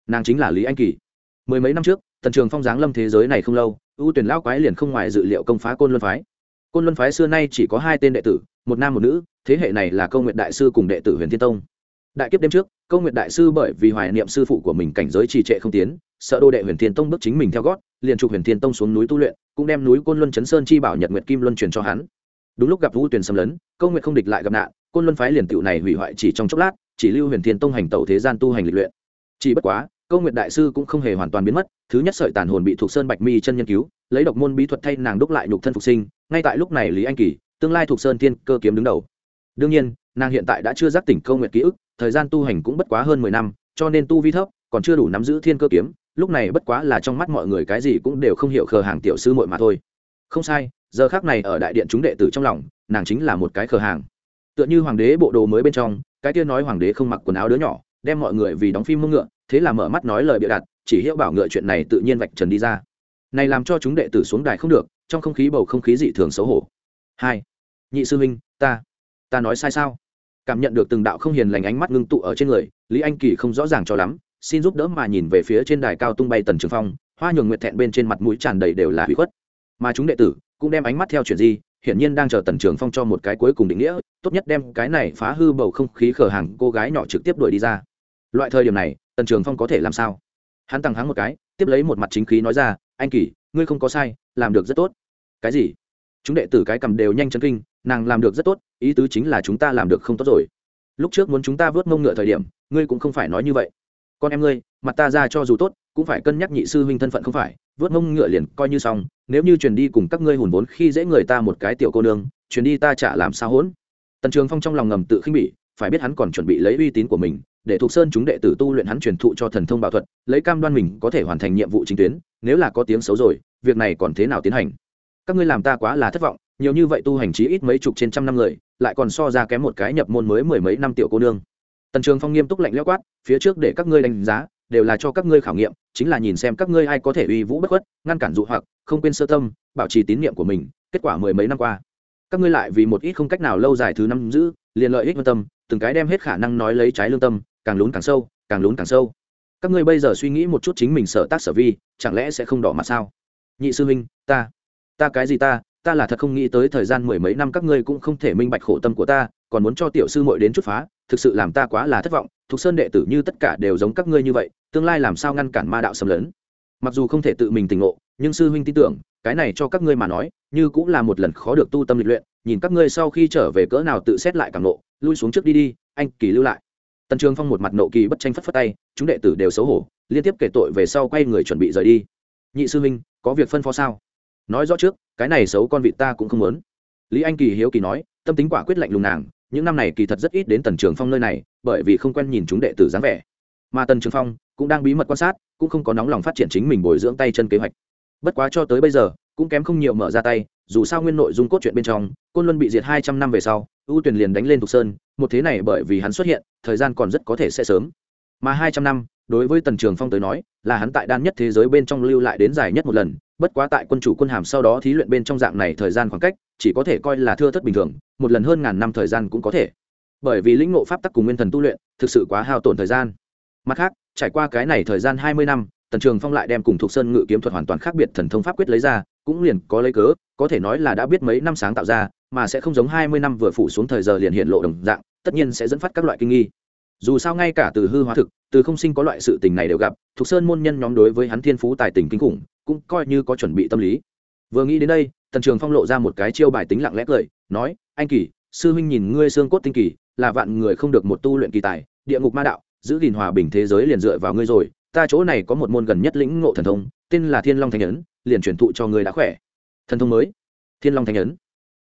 Nàng chính là lý anh kỳ. Mười mấy năm trước, tần trường phong giáng lâm thế giới này không lâu, ưu tuyển lao quái liền không ngoài dự liệu công phá côn luân phái. Côn luân phái xưa nay chỉ có hai tên đệ tử, một nam một nữ, thế hệ này là câu nguyện đại sư cùng đệ tử huyền thiên tông. Đại kiếp đêm trước, câu nguyện đại sư bởi vì hoài niệm sư phụ của mình cảnh giới trì trệ không tiến, sợ đô đệ huyền thiên tông bước chính mình theo gót, liền trục huyền thiên tông xuống núi tu luyện, cũng đem núi côn luân chấn sơn chi bảo nhật nguyệt kim luân truyền cho hắn. Đúng lúc gặp vũ tuyển xâm lấn, câu nguyện không địch lại gặp nạn côn luân phái liền tựu này hủy hoại chỉ trong chốc lát, chỉ lưu huyền thiên tông hành tẩu thế gian tu hành lịch luyện. Chỉ bất quá, câu nguyện đại sư cũng không hề hoàn toàn biến mất, thứ nhất sợi tàn hồn bị thuộc sơn bạch mi chân nhân cứu, lấy độc môn bí thuật thay nàng đúc lại nhục thân phục sinh, ngay tại lúc này lý anh kỳ, tương lai thuộc sơn thiên cơ kiếm đứng đầu. Đương nhiên, nàng hiện tại đã chưa giác tỉnh câu nguyện ký ức, thời gian tu hành cũng bất quá hơn mười năm, cho nên tu vi thấp, còn chưa đủ nắm giữ thiên cơ kiếm, lúc này bất quá là trong mắt mọi người cái gì cũng đều không hiểu khờ hàng tiểu sư muội mà thôi. Không sai, giờ khác này ở đại điện chúng đệ tử trong lòng, nàng chính là một cái khờ hàng tựa như hoàng đế bộ đồ mới bên trong, cái kia nói hoàng đế không mặc quần áo đứa nhỏ, đem mọi người vì đóng phim mông ngựa, thế là mở mắt nói lời bịa đặt, chỉ hiệu bảo ngựa chuyện này tự nhiên vạch trần đi ra. Này làm cho chúng đệ tử xuống đài không được, trong không khí bầu không khí dị thường xấu hổ. Hai, nhị sư huynh, ta ta nói sai sao? Cảm nhận được từng đạo không hiền lành ánh mắt ngưng tụ ở trên người, lý anh kỳ không rõ ràng cho lắm, xin giúp đỡ mà nhìn về phía trên đài cao tung bay tần trường phong, hoa nhường nguyệt thẹn bên trên mặt mũi tràn đầy đều là hủy khuất. Mà chúng đệ tử cũng đem ánh mắt theo chuyện gì hiển nhiên đang chờ tần trường phong cho một cái cuối cùng định nghĩa, tốt nhất đem cái này phá hư bầu không khí khở hàng cô gái nhỏ trực tiếp đuổi đi ra. Loại thời điểm này, tần trường phong có thể làm sao? Hắn tăng hắng một cái, tiếp lấy một mặt chính khí nói ra, anh kỳ, ngươi không có sai, làm được rất tốt. Cái gì? Chúng đệ tử cái cầm đều nhanh chân kinh, nàng làm được rất tốt, ý tứ chính là chúng ta làm được không tốt rồi. Lúc trước muốn chúng ta vớt mông ngựa thời điểm, ngươi cũng không phải nói như vậy. Con em ngươi, mặt ta ra cho dù tốt cũng phải cân nhắc nhị sư huynh thân phận không phải, vớt mông ngựa liền coi như xong, nếu như truyền đi cùng các ngươi hùn vốn khi dễ người ta một cái tiểu cô nương, truyền đi ta chả làm sao hỗn. Tần trường phong trong lòng ngầm tự khinh bỉ, phải biết hắn còn chuẩn bị lấy uy tín của mình, để thuộc sơn chúng đệ tử tu luyện hắn truyền thụ cho thần thông bảo thuật, lấy cam đoan mình có thể hoàn thành nhiệm vụ chính tuyến, nếu là có tiếng xấu rồi, việc này còn thế nào tiến hành? Các ngươi làm ta quá là thất vọng, nhiều như vậy tu hành chí ít mấy chục trên trăm năm người, lại còn so ra kém một cái nhập môn mới mười mấy năm tiểu cô nương. Tần trường phong nghiêm túc lạnh lẽo quát, phía trước để các ngươi đánh giá, đều là cho các ngươi khảo nghiệm chính là nhìn xem các ngươi ai có thể uy vũ bất khuất, ngăn cản dụ hoặc, không quên sơ tâm, bảo trì tín nhiệm của mình, kết quả mười mấy năm qua. Các ngươi lại vì một ít không cách nào lâu dài thứ năm giữ, liền lợi ích quan tâm, từng cái đem hết khả năng nói lấy trái lương tâm, càng lún càng sâu, càng lún càng sâu. Các ngươi bây giờ suy nghĩ một chút chính mình sợ tác sở vi, chẳng lẽ sẽ không đỏ mặt sao? Nhị sư huynh, ta ta cái gì ta? Ta là thật không nghĩ tới thời gian mười mấy năm các ngươi cũng không thể minh bạch khổ tâm của ta còn muốn cho tiểu sư muội đến chút phá, thực sự làm ta quá là thất vọng, thục sơn đệ tử như tất cả đều giống các ngươi như vậy, tương lai làm sao ngăn cản ma đạo xâm lấn? Mặc dù không thể tự mình tỉnh ngộ, nhưng sư huynh tin tưởng, cái này cho các ngươi mà nói, như cũng là một lần khó được tu tâm lịch luyện, nhìn các ngươi sau khi trở về cỡ nào tự xét lại cảm nộ lui xuống trước đi đi, anh kỳ lưu lại. Tần trường phong một mặt nộ kỳ bất tranh phất phất tay, chúng đệ tử đều xấu hổ, liên tiếp kể tội về sau quay người chuẩn bị rời đi. Nhị sư huynh, có việc phân phó sao? Nói rõ trước, cái này xấu con vịt ta cũng không muốn lý anh kỳ hiếu kỳ nói, tâm tính quả quyết lạnh lùng nàng, những năm này kỳ thật rất ít đến tần trường phong nơi này, bởi vì không quen nhìn chúng đệ tử dáng vẻ. Mà tần trường phong cũng đang bí mật quan sát, cũng không có nóng lòng phát triển chính mình bồi dưỡng tay chân kế hoạch. Bất quá cho tới bây giờ, cũng kém không nhiều mở ra tay, dù sao nguyên nội dung cốt truyện bên trong, côn luân bị diệt hai trăm năm về sau, ưu tuyển liền đánh lên thục sơn, một thế này bởi vì hắn xuất hiện, thời gian còn rất có thể sẽ sớm. Mà hai trăm năm, đối với tần trường phong tới nói, là hắn tại đan nhất thế giới bên trong lưu lại đến dài nhất một lần, bất quá tại quân chủ quân hàm sau đó thí luyện bên trong dạng này thời gian khoảng cách chỉ có thể coi là thưa thất bình thường, một lần hơn ngàn năm thời gian cũng có thể. Bởi vì lĩnh ngộ pháp tắc cùng nguyên thần tu luyện, thực sự quá hao tổn thời gian. Mặt khác, trải qua cái này thời gian hai mươi năm, tần trường phong lại đem cùng thuộc sơn ngự kiếm thuật hoàn toàn khác biệt thần thông pháp quyết lấy ra, cũng liền có lấy cớ, có thể nói là đã biết mấy năm sáng tạo ra, mà sẽ không giống hai mươi năm vừa phủ xuống thời giờ liền hiện lộ đồng dạng, tất nhiên sẽ dẫn phát các loại kinh nghi. Dù sao ngay cả từ hư hóa thực, từ không sinh có loại sự tình này đều gặp, thuộc sơn môn nhân nhóm đối với hắn thiên phú tài tình kinh khủng, cũng coi như có chuẩn bị tâm lý. Vừa nghĩ đến đây tần trường phong lộ ra một cái chiêu bài tính lặng lẽ cười, nói, anh kỳ, sư huynh nhìn ngươi xương cốt tinh kỳ, là vạn người không được một tu luyện kỳ tài, địa ngục ma đạo, giữ gìn hòa bình thế giới liền dựa vào ngươi rồi, ta chỗ này có một môn gần nhất lĩnh ngộ thần thông, tên là thiên long thanh ấn, liền truyền thụ cho ngươi đã khỏe. Thần thông mới, thiên long thanh ấn.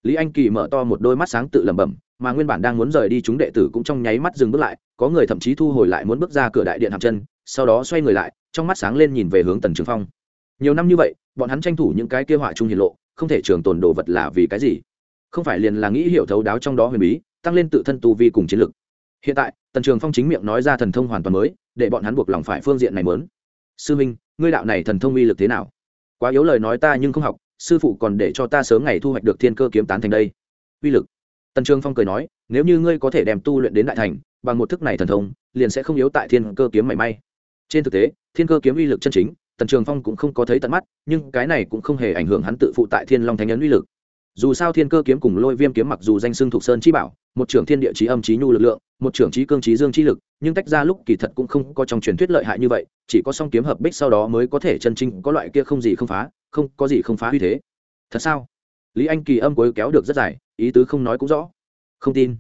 Lý anh kỳ mở to một đôi mắt sáng tự lẩm bẩm, mà nguyên bản đang muốn rời đi chúng đệ tử cũng trong nháy mắt dừng bước lại, có người thậm chí thu hồi lại muốn bước ra cửa đại điện hàm chân, sau đó xoay người lại, trong mắt sáng lên nhìn về hướng tần trường phong. Nhiều năm như vậy, bọn hắn tranh thủ những cái kia họa chung hiền lộ không thể trường tồn đồ vật là vì cái gì? Không phải liền là nghĩ hiểu thấu đáo trong đó huyền bí, tăng lên tự thân tu vi cùng chiến lực. Hiện tại, tần trường phong chính miệng nói ra thần thông hoàn toàn mới, để bọn hắn buộc lòng phải phương diện này mớn. Sư minh, ngươi đạo này thần thông uy lực thế nào? Quá yếu lời nói ta nhưng không học, sư phụ còn để cho ta sớm ngày thu hoạch được thiên cơ kiếm tán thành đây. Uy lực. Tần trường phong cười nói, nếu như ngươi có thể đem tu luyện đến đại thành, bằng một thức này thần thông, liền sẽ không yếu tại thiên cơ kiếm mảy may. Trên thực tế, thiên cơ kiếm uy lực chân chính tần trường phong cũng không có thấy tận mắt, nhưng cái này cũng không hề ảnh hưởng hắn tự phụ tại thiên long thánh ấn uy lực. Dù sao thiên cơ kiếm cùng lôi viêm kiếm mặc dù danh xưng thuộc sơn chi bảo, một trưởng thiên địa trí âm trí nhu lực lượng, một trưởng trí cương trí dương trí lực, nhưng tách ra lúc kỳ thật cũng không có trong truyền thuyết lợi hại như vậy, chỉ có song kiếm hợp bích sau đó mới có thể chân chính có loại kia không gì không phá, không, có gì không phá uy thế. Thật sao? Lý anh kỳ âm cuối kéo được rất dài, ý tứ không nói cũng rõ. Không tin.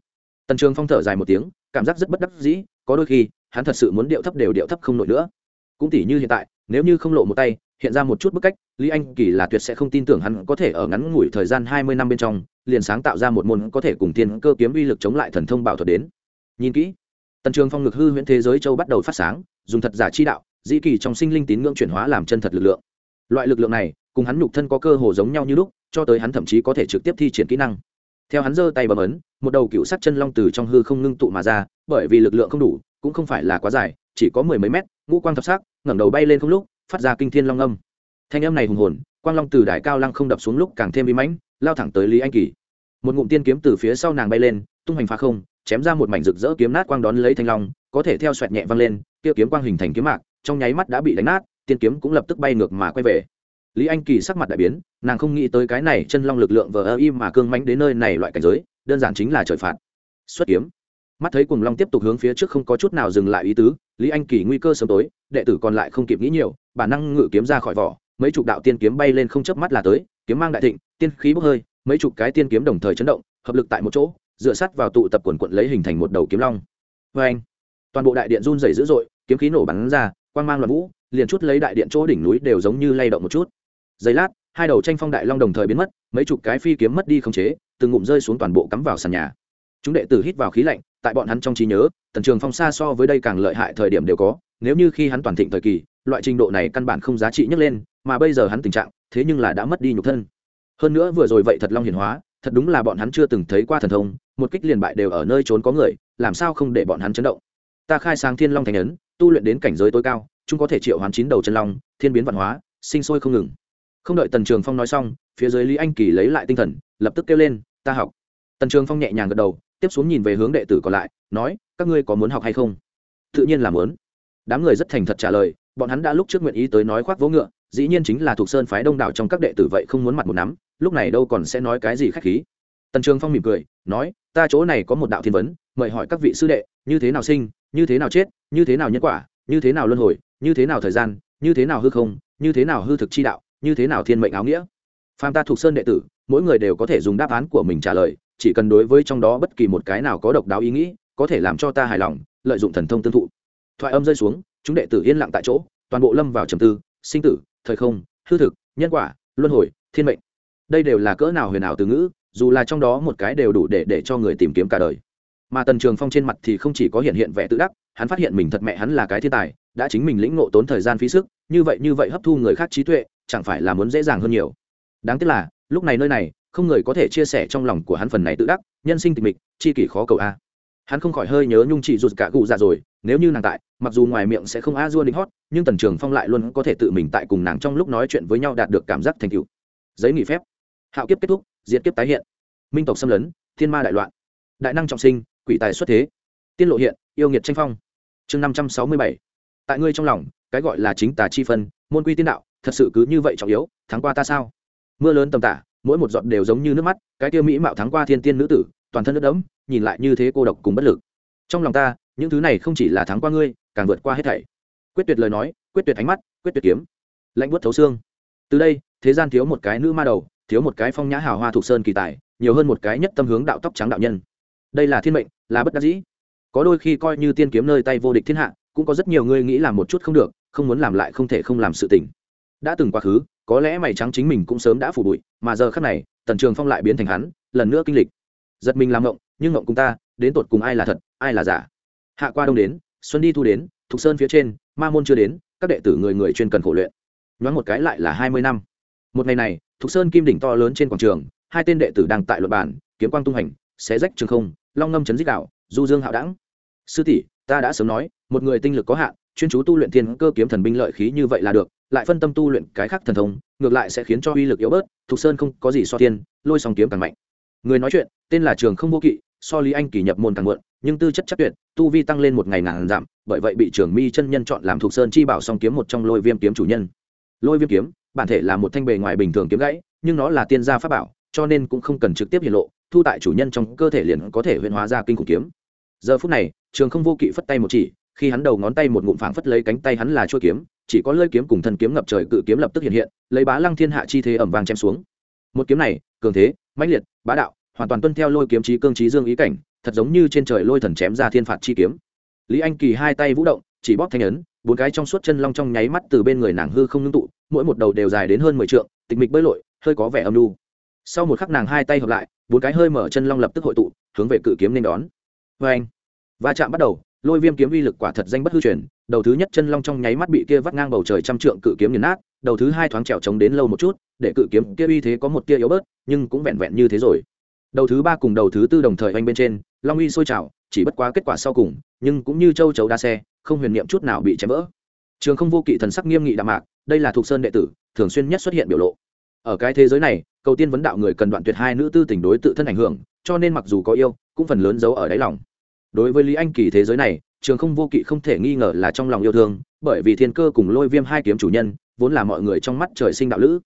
Tần trường phong thở dài một tiếng, cảm giác rất bất đắc dĩ, có đôi khi, hắn thật sự muốn điệu thấp đều điệu thấp không nổi nữa cũng tỉ như hiện tại, nếu như không lộ một tay, hiện ra một chút bức cách, lý anh kỳ là tuyệt sẽ không tin tưởng hắn có thể ở ngắn ngủi thời gian hai mươi năm bên trong, liền sáng tạo ra một môn có thể cùng tiên cơ kiếm uy lực chống lại thần thông bảo thuật đến. Nhìn kỹ, tần trường phong ngực hư huyễn thế giới châu bắt đầu phát sáng, dùng thật giả chi đạo, dĩ kỳ trong sinh linh tín ngưỡng chuyển hóa làm chân thật lực lượng. Loại lực lượng này, cùng hắn nhục thân có cơ hồ giống nhau như lúc, cho tới hắn thậm chí có thể trực tiếp thi triển kỹ năng. Theo hắn giơ tay bấm ấn, một đầu cựu sắc chân long từ trong hư không ngưng tụ mà ra, bởi vì lực lượng không đủ, cũng không phải là quá dài, chỉ có mười mấy mét, ngũ quang thập sắc ngẩng đầu bay lên không lúc, phát ra kinh thiên long âm. Thanh âm này hùng hồn, quang long từ đại cao lăng không đập xuống lúc càng thêm bí mãnh, lao thẳng tới lý anh kỳ. Một ngụm tiên kiếm từ phía sau nàng bay lên, tung hành phá không, chém ra một mảnh rực rỡ kiếm nát quang đón lấy thanh long, có thể theo xoẹt nhẹ văng lên, kia kiếm quang hình thành kiếm mạc, trong nháy mắt đã bị đánh nát, tiên kiếm cũng lập tức bay ngược mà quay về. Lý anh kỳ sắc mặt đại biến, nàng không nghĩ tới cái này chân long lực lượng vờ ơ im mà cương mánh đến nơi này loại cảnh giới, đơn giản chính là trời phạt. Xuất kiếm mắt thấy cùng long tiếp tục hướng phía trước không có chút nào dừng lại ý tứ, lý anh kỳ nguy cơ sớm tối, đệ tử còn lại không kịp nghĩ nhiều, bản năng ngự kiếm ra khỏi vỏ, mấy chục đạo tiên kiếm bay lên không chớp mắt là tới, kiếm mang đại thịnh, tiên khí bốc hơi, mấy chục cái tiên kiếm đồng thời chấn động, hợp lực tại một chỗ, dựa sát vào tụ tập quần quận lấy hình thành một đầu kiếm long. Vê anh, toàn bộ đại điện run rẩy dữ dội, kiếm khí nổ bắn ra, quang mang loạn vũ, liền chút lấy đại điện chỗ đỉnh núi đều giống như lay động một chút. Giây lát, hai đầu tranh phong đại long đồng thời biến mất, mấy chục cái phi kiếm mất đi khống chế, từng ngụm rơi xuống toàn bộ cắm vào sàn nhà chúng đệ tử hít vào khí lạnh, tại bọn hắn trong trí nhớ, tần trường phong xa so với đây càng lợi hại thời điểm đều có, nếu như khi hắn toàn thịnh thời kỳ, loại trình độ này căn bản không giá trị nhấc lên, mà bây giờ hắn tình trạng, thế nhưng là đã mất đi nhục thân. Hơn nữa vừa rồi vậy thật long hiển hóa, thật đúng là bọn hắn chưa từng thấy qua thần thông, một kích liền bại đều ở nơi trốn có người, làm sao không để bọn hắn chấn động. Ta khai sáng thiên long thành ấn, tu luyện đến cảnh giới tối cao, chúng có thể triệu hoán chín đầu chân long, thiên biến văn hóa, sinh sôi không ngừng. Không đợi tần trường phong nói xong, phía dưới lý anh kỳ lấy lại tinh thần, lập tức kêu lên, ta học. Tần trường phong nhẹ nhàng gật đầu tiếp xuống nhìn về hướng đệ tử còn lại, nói, các ngươi có muốn học hay không? Tự nhiên là muốn. Đám người rất thành thật trả lời, bọn hắn đã lúc trước nguyện ý tới nói khoác vỗ ngựa, dĩ nhiên chính là thuộc sơn phái đông đảo trong các đệ tử vậy không muốn mặt một nắm, lúc này đâu còn sẽ nói cái gì khách khí. Tần trường phong mỉm cười, nói, ta chỗ này có một đạo thiên vấn, mời hỏi các vị sư đệ, như thế nào sinh, như thế nào chết, như thế nào nhân quả, như thế nào luân hồi, như thế nào thời gian, như thế nào hư không, như thế nào hư thực chi đạo, như thế nào thiên mệnh áo nghĩa. Phàm ta thuộc sơn đệ tử, mỗi người đều có thể dùng đáp án của mình trả lời chỉ cần đối với trong đó bất kỳ một cái nào có độc đáo ý nghĩ, có thể làm cho ta hài lòng, lợi dụng thần thông tương thụ. Thoại âm rơi xuống, chúng đệ tử yên lặng tại chỗ, toàn bộ lâm vào trầm tư, sinh tử, thời không, hư thực, nhân quả, luân hồi, thiên mệnh. Đây đều là cỡ nào huyền ảo từ ngữ, dù là trong đó một cái đều đủ để để cho người tìm kiếm cả đời. Mà tần trường phong trên mặt thì không chỉ có hiện hiện vẻ tự đắc, hắn phát hiện mình thật mẹ hắn là cái thiên tài, đã chính mình lĩnh ngộ tốn thời gian phí sức, như vậy như vậy hấp thu người khác trí tuệ, chẳng phải là muốn dễ dàng hơn nhiều. Đáng tiếc là, lúc này nơi này không người có thể chia sẻ trong lòng của hắn phần này tự đắc, nhân sinh tịch mịch, chi kỷ khó cầu a. Hắn không khỏi hơi nhớ nhung chị rụt cả cụ già dạ rồi, nếu như nàng tại, mặc dù ngoài miệng sẽ không a dua đính hót, nhưng tần trường phong lại luôn có thể tự mình tại cùng nàng trong lúc nói chuyện với nhau đạt được cảm giác thành tựu. Giấy nghỉ phép. Hạo kiếp kết thúc, diệt kiếp tái hiện. Minh tộc xâm lấn, thiên ma đại loạn. Đại năng trọng sinh, quỷ tài xuất thế. Tiên lộ hiện, yêu nghiệt tranh phong. Chương năm trăm sáu mươi bảy. Tại ngươi trong lòng, cái gọi là chính tà chi phân, môn quy tiên đạo, thật sự cứ như vậy trọng yếu, thắng qua ta sao? Mưa lớn tầm tả mỗi một giọt đều giống như nước mắt, cái tiêu mỹ mạo thắng qua thiên tiên nữ tử, toàn thân nước đẫm, nhìn lại như thế cô độc cùng bất lực. Trong lòng ta, những thứ này không chỉ là thắng qua ngươi, càng vượt qua hết thảy. Quyết tuyệt lời nói, quyết tuyệt ánh mắt, quyết tuyệt kiếm. Lạnh buốt thấu xương. Từ đây, thế gian thiếu một cái nữ ma đầu, thiếu một cái phong nhã hào hoa thuộc sơn kỳ tài, nhiều hơn một cái nhất tâm hướng đạo tóc trắng đạo nhân. Đây là thiên mệnh, là bất đắc dĩ. Có đôi khi coi như tiên kiếm nơi tay vô địch thiên hạ, cũng có rất nhiều người nghĩ làm một chút không được, không muốn làm lại không thể không làm sự tình. Đã từng quá khứ có lẽ mày trắng chính mình cũng sớm đã phủ bụi, mà giờ khắc này, tần trường phong lại biến thành hắn, lần nữa kinh lịch. Giật mình làm ngộng, nhưng ngộng cùng ta, đến tột cùng ai là thật, ai là giả? Hạ qua đông đến, xuân đi thu đến, thục sơn phía trên, ma môn chưa đến, các đệ tử người người chuyên cần khổ luyện. Nhoáng một cái lại là hai mươi năm. Một ngày này, thục sơn kim đỉnh to lớn trên quảng trường, hai tên đệ tử đang tại luật bản kiếm quang tung hành, xé rách trường không, long ngâm chấn dích đạo, du dương hạo đẳng. Sư tỷ, ta đã sớm nói, một người tinh lực có hạn, chuyên chú tu luyện thiên cơ kiếm thần binh lợi khí như vậy là được lại phân tâm tu luyện cái khác thần thông, ngược lại sẽ khiến cho uy lực yếu bớt, thục sơn không có gì so thiên, lôi song kiếm càng mạnh. Người nói chuyện, tên là trường không vô kỵ, so lý anh kỳ nhập môn càng muộn, nhưng tư chất chắc tuyệt, tu vi tăng lên một ngày ngàn giảm, bởi vậy bị trường mi chân nhân chọn làm thuộc sơn chi bảo song kiếm một trong lôi viêm kiếm chủ nhân. Lôi viêm kiếm, bản thể là một thanh bề ngoài bình thường kiếm gãy, nhưng nó là tiên gia pháp bảo, cho nên cũng không cần trực tiếp hiện lộ, thu tại chủ nhân trong cơ thể liền có thể huyền hóa ra kinh khủng kiếm. Giờ phút này, trường không vô kỵ phất tay một chỉ, khi hắn đầu ngón tay một ngụm phảng phất lấy cánh tay hắn là chuôi kiếm chỉ có lơi kiếm cùng thần kiếm ngập trời cự kiếm lập tức hiện hiện, lấy bá lăng thiên hạ chi thế ẩm vàng chém xuống. Một kiếm này, cường thế, mãnh liệt, bá đạo, hoàn toàn tuân theo lôi kiếm trí cương trí dương ý cảnh, thật giống như trên trời lôi thần chém ra thiên phạt chi kiếm. Lý anh kỳ hai tay vũ động, chỉ bóp thanh ấn, bốn cái trong suốt chân long trong nháy mắt từ bên người nàng hư không ngưng tụ, mỗi một đầu đều dài đến hơn mười trượng, tịch mịch bơi lội, hơi có vẻ âm lu sau một khắc nàng hai tay hợp lại, bốn cái hơi mở chân long lập tức hội tụ, hướng về cự kiếm nên đón. Vê anh va chạm bắt đầu lôi viêm kiếm uy lực quả thật danh bất hư truyền, đầu thứ nhất chân long trong nháy mắt bị kia vắt ngang bầu trời trăm trượng cự kiếm nghiền nát, đầu thứ hai thoáng trèo trống đến lâu một chút, để cự kiếm kia uy thế có một tia yếu bớt, nhưng cũng vẹn vẹn như thế rồi. Đầu thứ ba cùng đầu thứ tư đồng thời oanh bên trên, long uy sôi trào, chỉ bất quá kết quả sau cùng, nhưng cũng như châu chấu đa xe, không huyền niệm chút nào bị chém vỡ. Trường không vô kỵ thần sắc nghiêm nghị đạm mạc, đây là thuộc sơn đệ tử, thường xuyên nhất xuất hiện biểu lộ. Ở cái thế giới này, cầu tiên vấn đạo người cần đoạn tuyệt hai nữ tư tình đối tự thân ảnh hưởng, cho nên mặc dù có yêu, cũng phần lớn giấu ở đáy lòng đối với lý anh kỳ thế giới này, trường không vô kỵ không thể nghi ngờ là trong lòng yêu thương, bởi vì thiên cơ cùng lôi viêm hai kiếm chủ nhân, vốn là mọi người trong mắt trời sinh đạo lữ.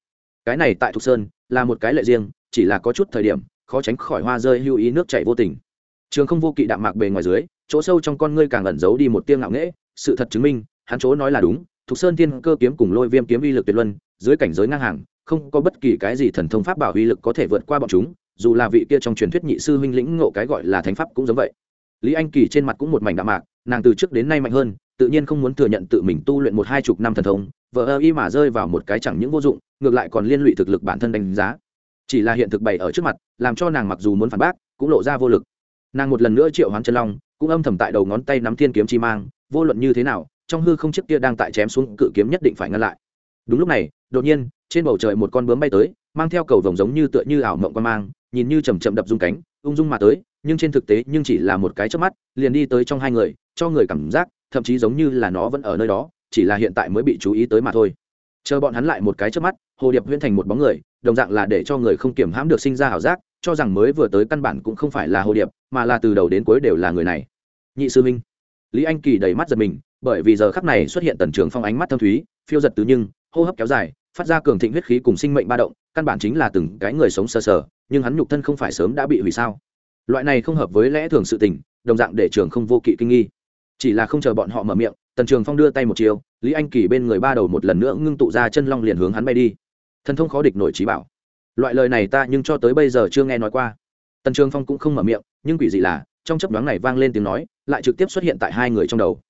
Cái này tại thục sơn, là một cái lệ riêng, chỉ là có chút thời điểm, khó tránh khỏi hoa rơi hưu ý nước chảy vô tình. Trường không vô kỵ đạm mạc bề ngoài dưới, chỗ sâu trong con ngươi càng ẩn giấu đi một tiêng ngạo nghễ, sự thật chứng minh, hắn chỗ nói là đúng, thục sơn thiên cơ kiếm cùng lôi viêm kiếm uy lực tuyệt luân, dưới cảnh giới ngang hàng, không có bất kỳ cái gì thần thông pháp bảo uy lực có thể vượt qua bọn chúng, dù là vị kia trong truyền thuyết nhị sư huynh lĩnh ngộ cái gọi là thánh pháp cũng giống vậy lý anh kỳ trên mặt cũng một mảnh đạm mạc, nàng từ trước đến nay mạnh hơn, tự nhiên không muốn thừa nhận tự mình tu luyện một hai chục năm thần thông vợ ơ y mà rơi vào một cái chẳng những vô dụng, ngược lại còn liên lụy thực lực bản thân đánh giá. Chỉ là hiện thực bày ở trước mặt, làm cho nàng mặc dù muốn phản bác, cũng lộ ra vô lực. Nàng một lần nữa triệu hoán chân long, cũng âm thầm tại đầu ngón tay nắm thiên kiếm chi mang, vô luận như thế nào, trong hư không chiếc kia đang tại chém xuống cự kiếm nhất định phải ngăn lại. Đúng lúc này, đột nhiên, trên bầu trời một con bướm bay tới, mang theo cầu vồng giống như tựa như ảo mộng quan mang, nhìn như chầm chậm đập rung cánh, ung dung mà tới nhưng trên thực tế nhưng chỉ là một cái chớp mắt, liền đi tới trong hai người, cho người cảm giác, thậm chí giống như là nó vẫn ở nơi đó, chỉ là hiện tại mới bị chú ý tới mà thôi. Chờ bọn hắn lại một cái chớp mắt, hồ điệp huyễn thành một bóng người, đồng dạng là để cho người không kiểm hãm được sinh ra ảo giác, cho rằng mới vừa tới căn bản cũng không phải là hồ điệp, mà là từ đầu đến cuối đều là người này. Nhị sư minh. Lý anh kỳ đầy mắt giật mình, bởi vì giờ khắc này xuất hiện tần trường phong ánh mắt thâm thúy, phiêu giật tứ nhưng, hô hấp kéo dài, phát ra cường thịnh huyết khí cùng sinh mệnh ba động, căn bản chính là từng cái người sống sờ sờ, nhưng hắn nhục thân không phải sớm đã bị hủy sao? Loại này không hợp với lẽ thường sự tình, đồng dạng để trường không vô kỵ kinh nghi. Chỉ là không chờ bọn họ mở miệng, tần trường phong đưa tay một chiều, lý anh kỳ bên người ba đầu một lần nữa ngưng tụ ra chân long liền hướng hắn bay đi. Thần thông khó địch nổi trí bảo. Loại lời này ta nhưng cho tới bây giờ chưa nghe nói qua. Tần trường phong cũng không mở miệng, nhưng quỷ dị là, trong chấp đoán này vang lên tiếng nói, lại trực tiếp xuất hiện tại hai người trong đầu.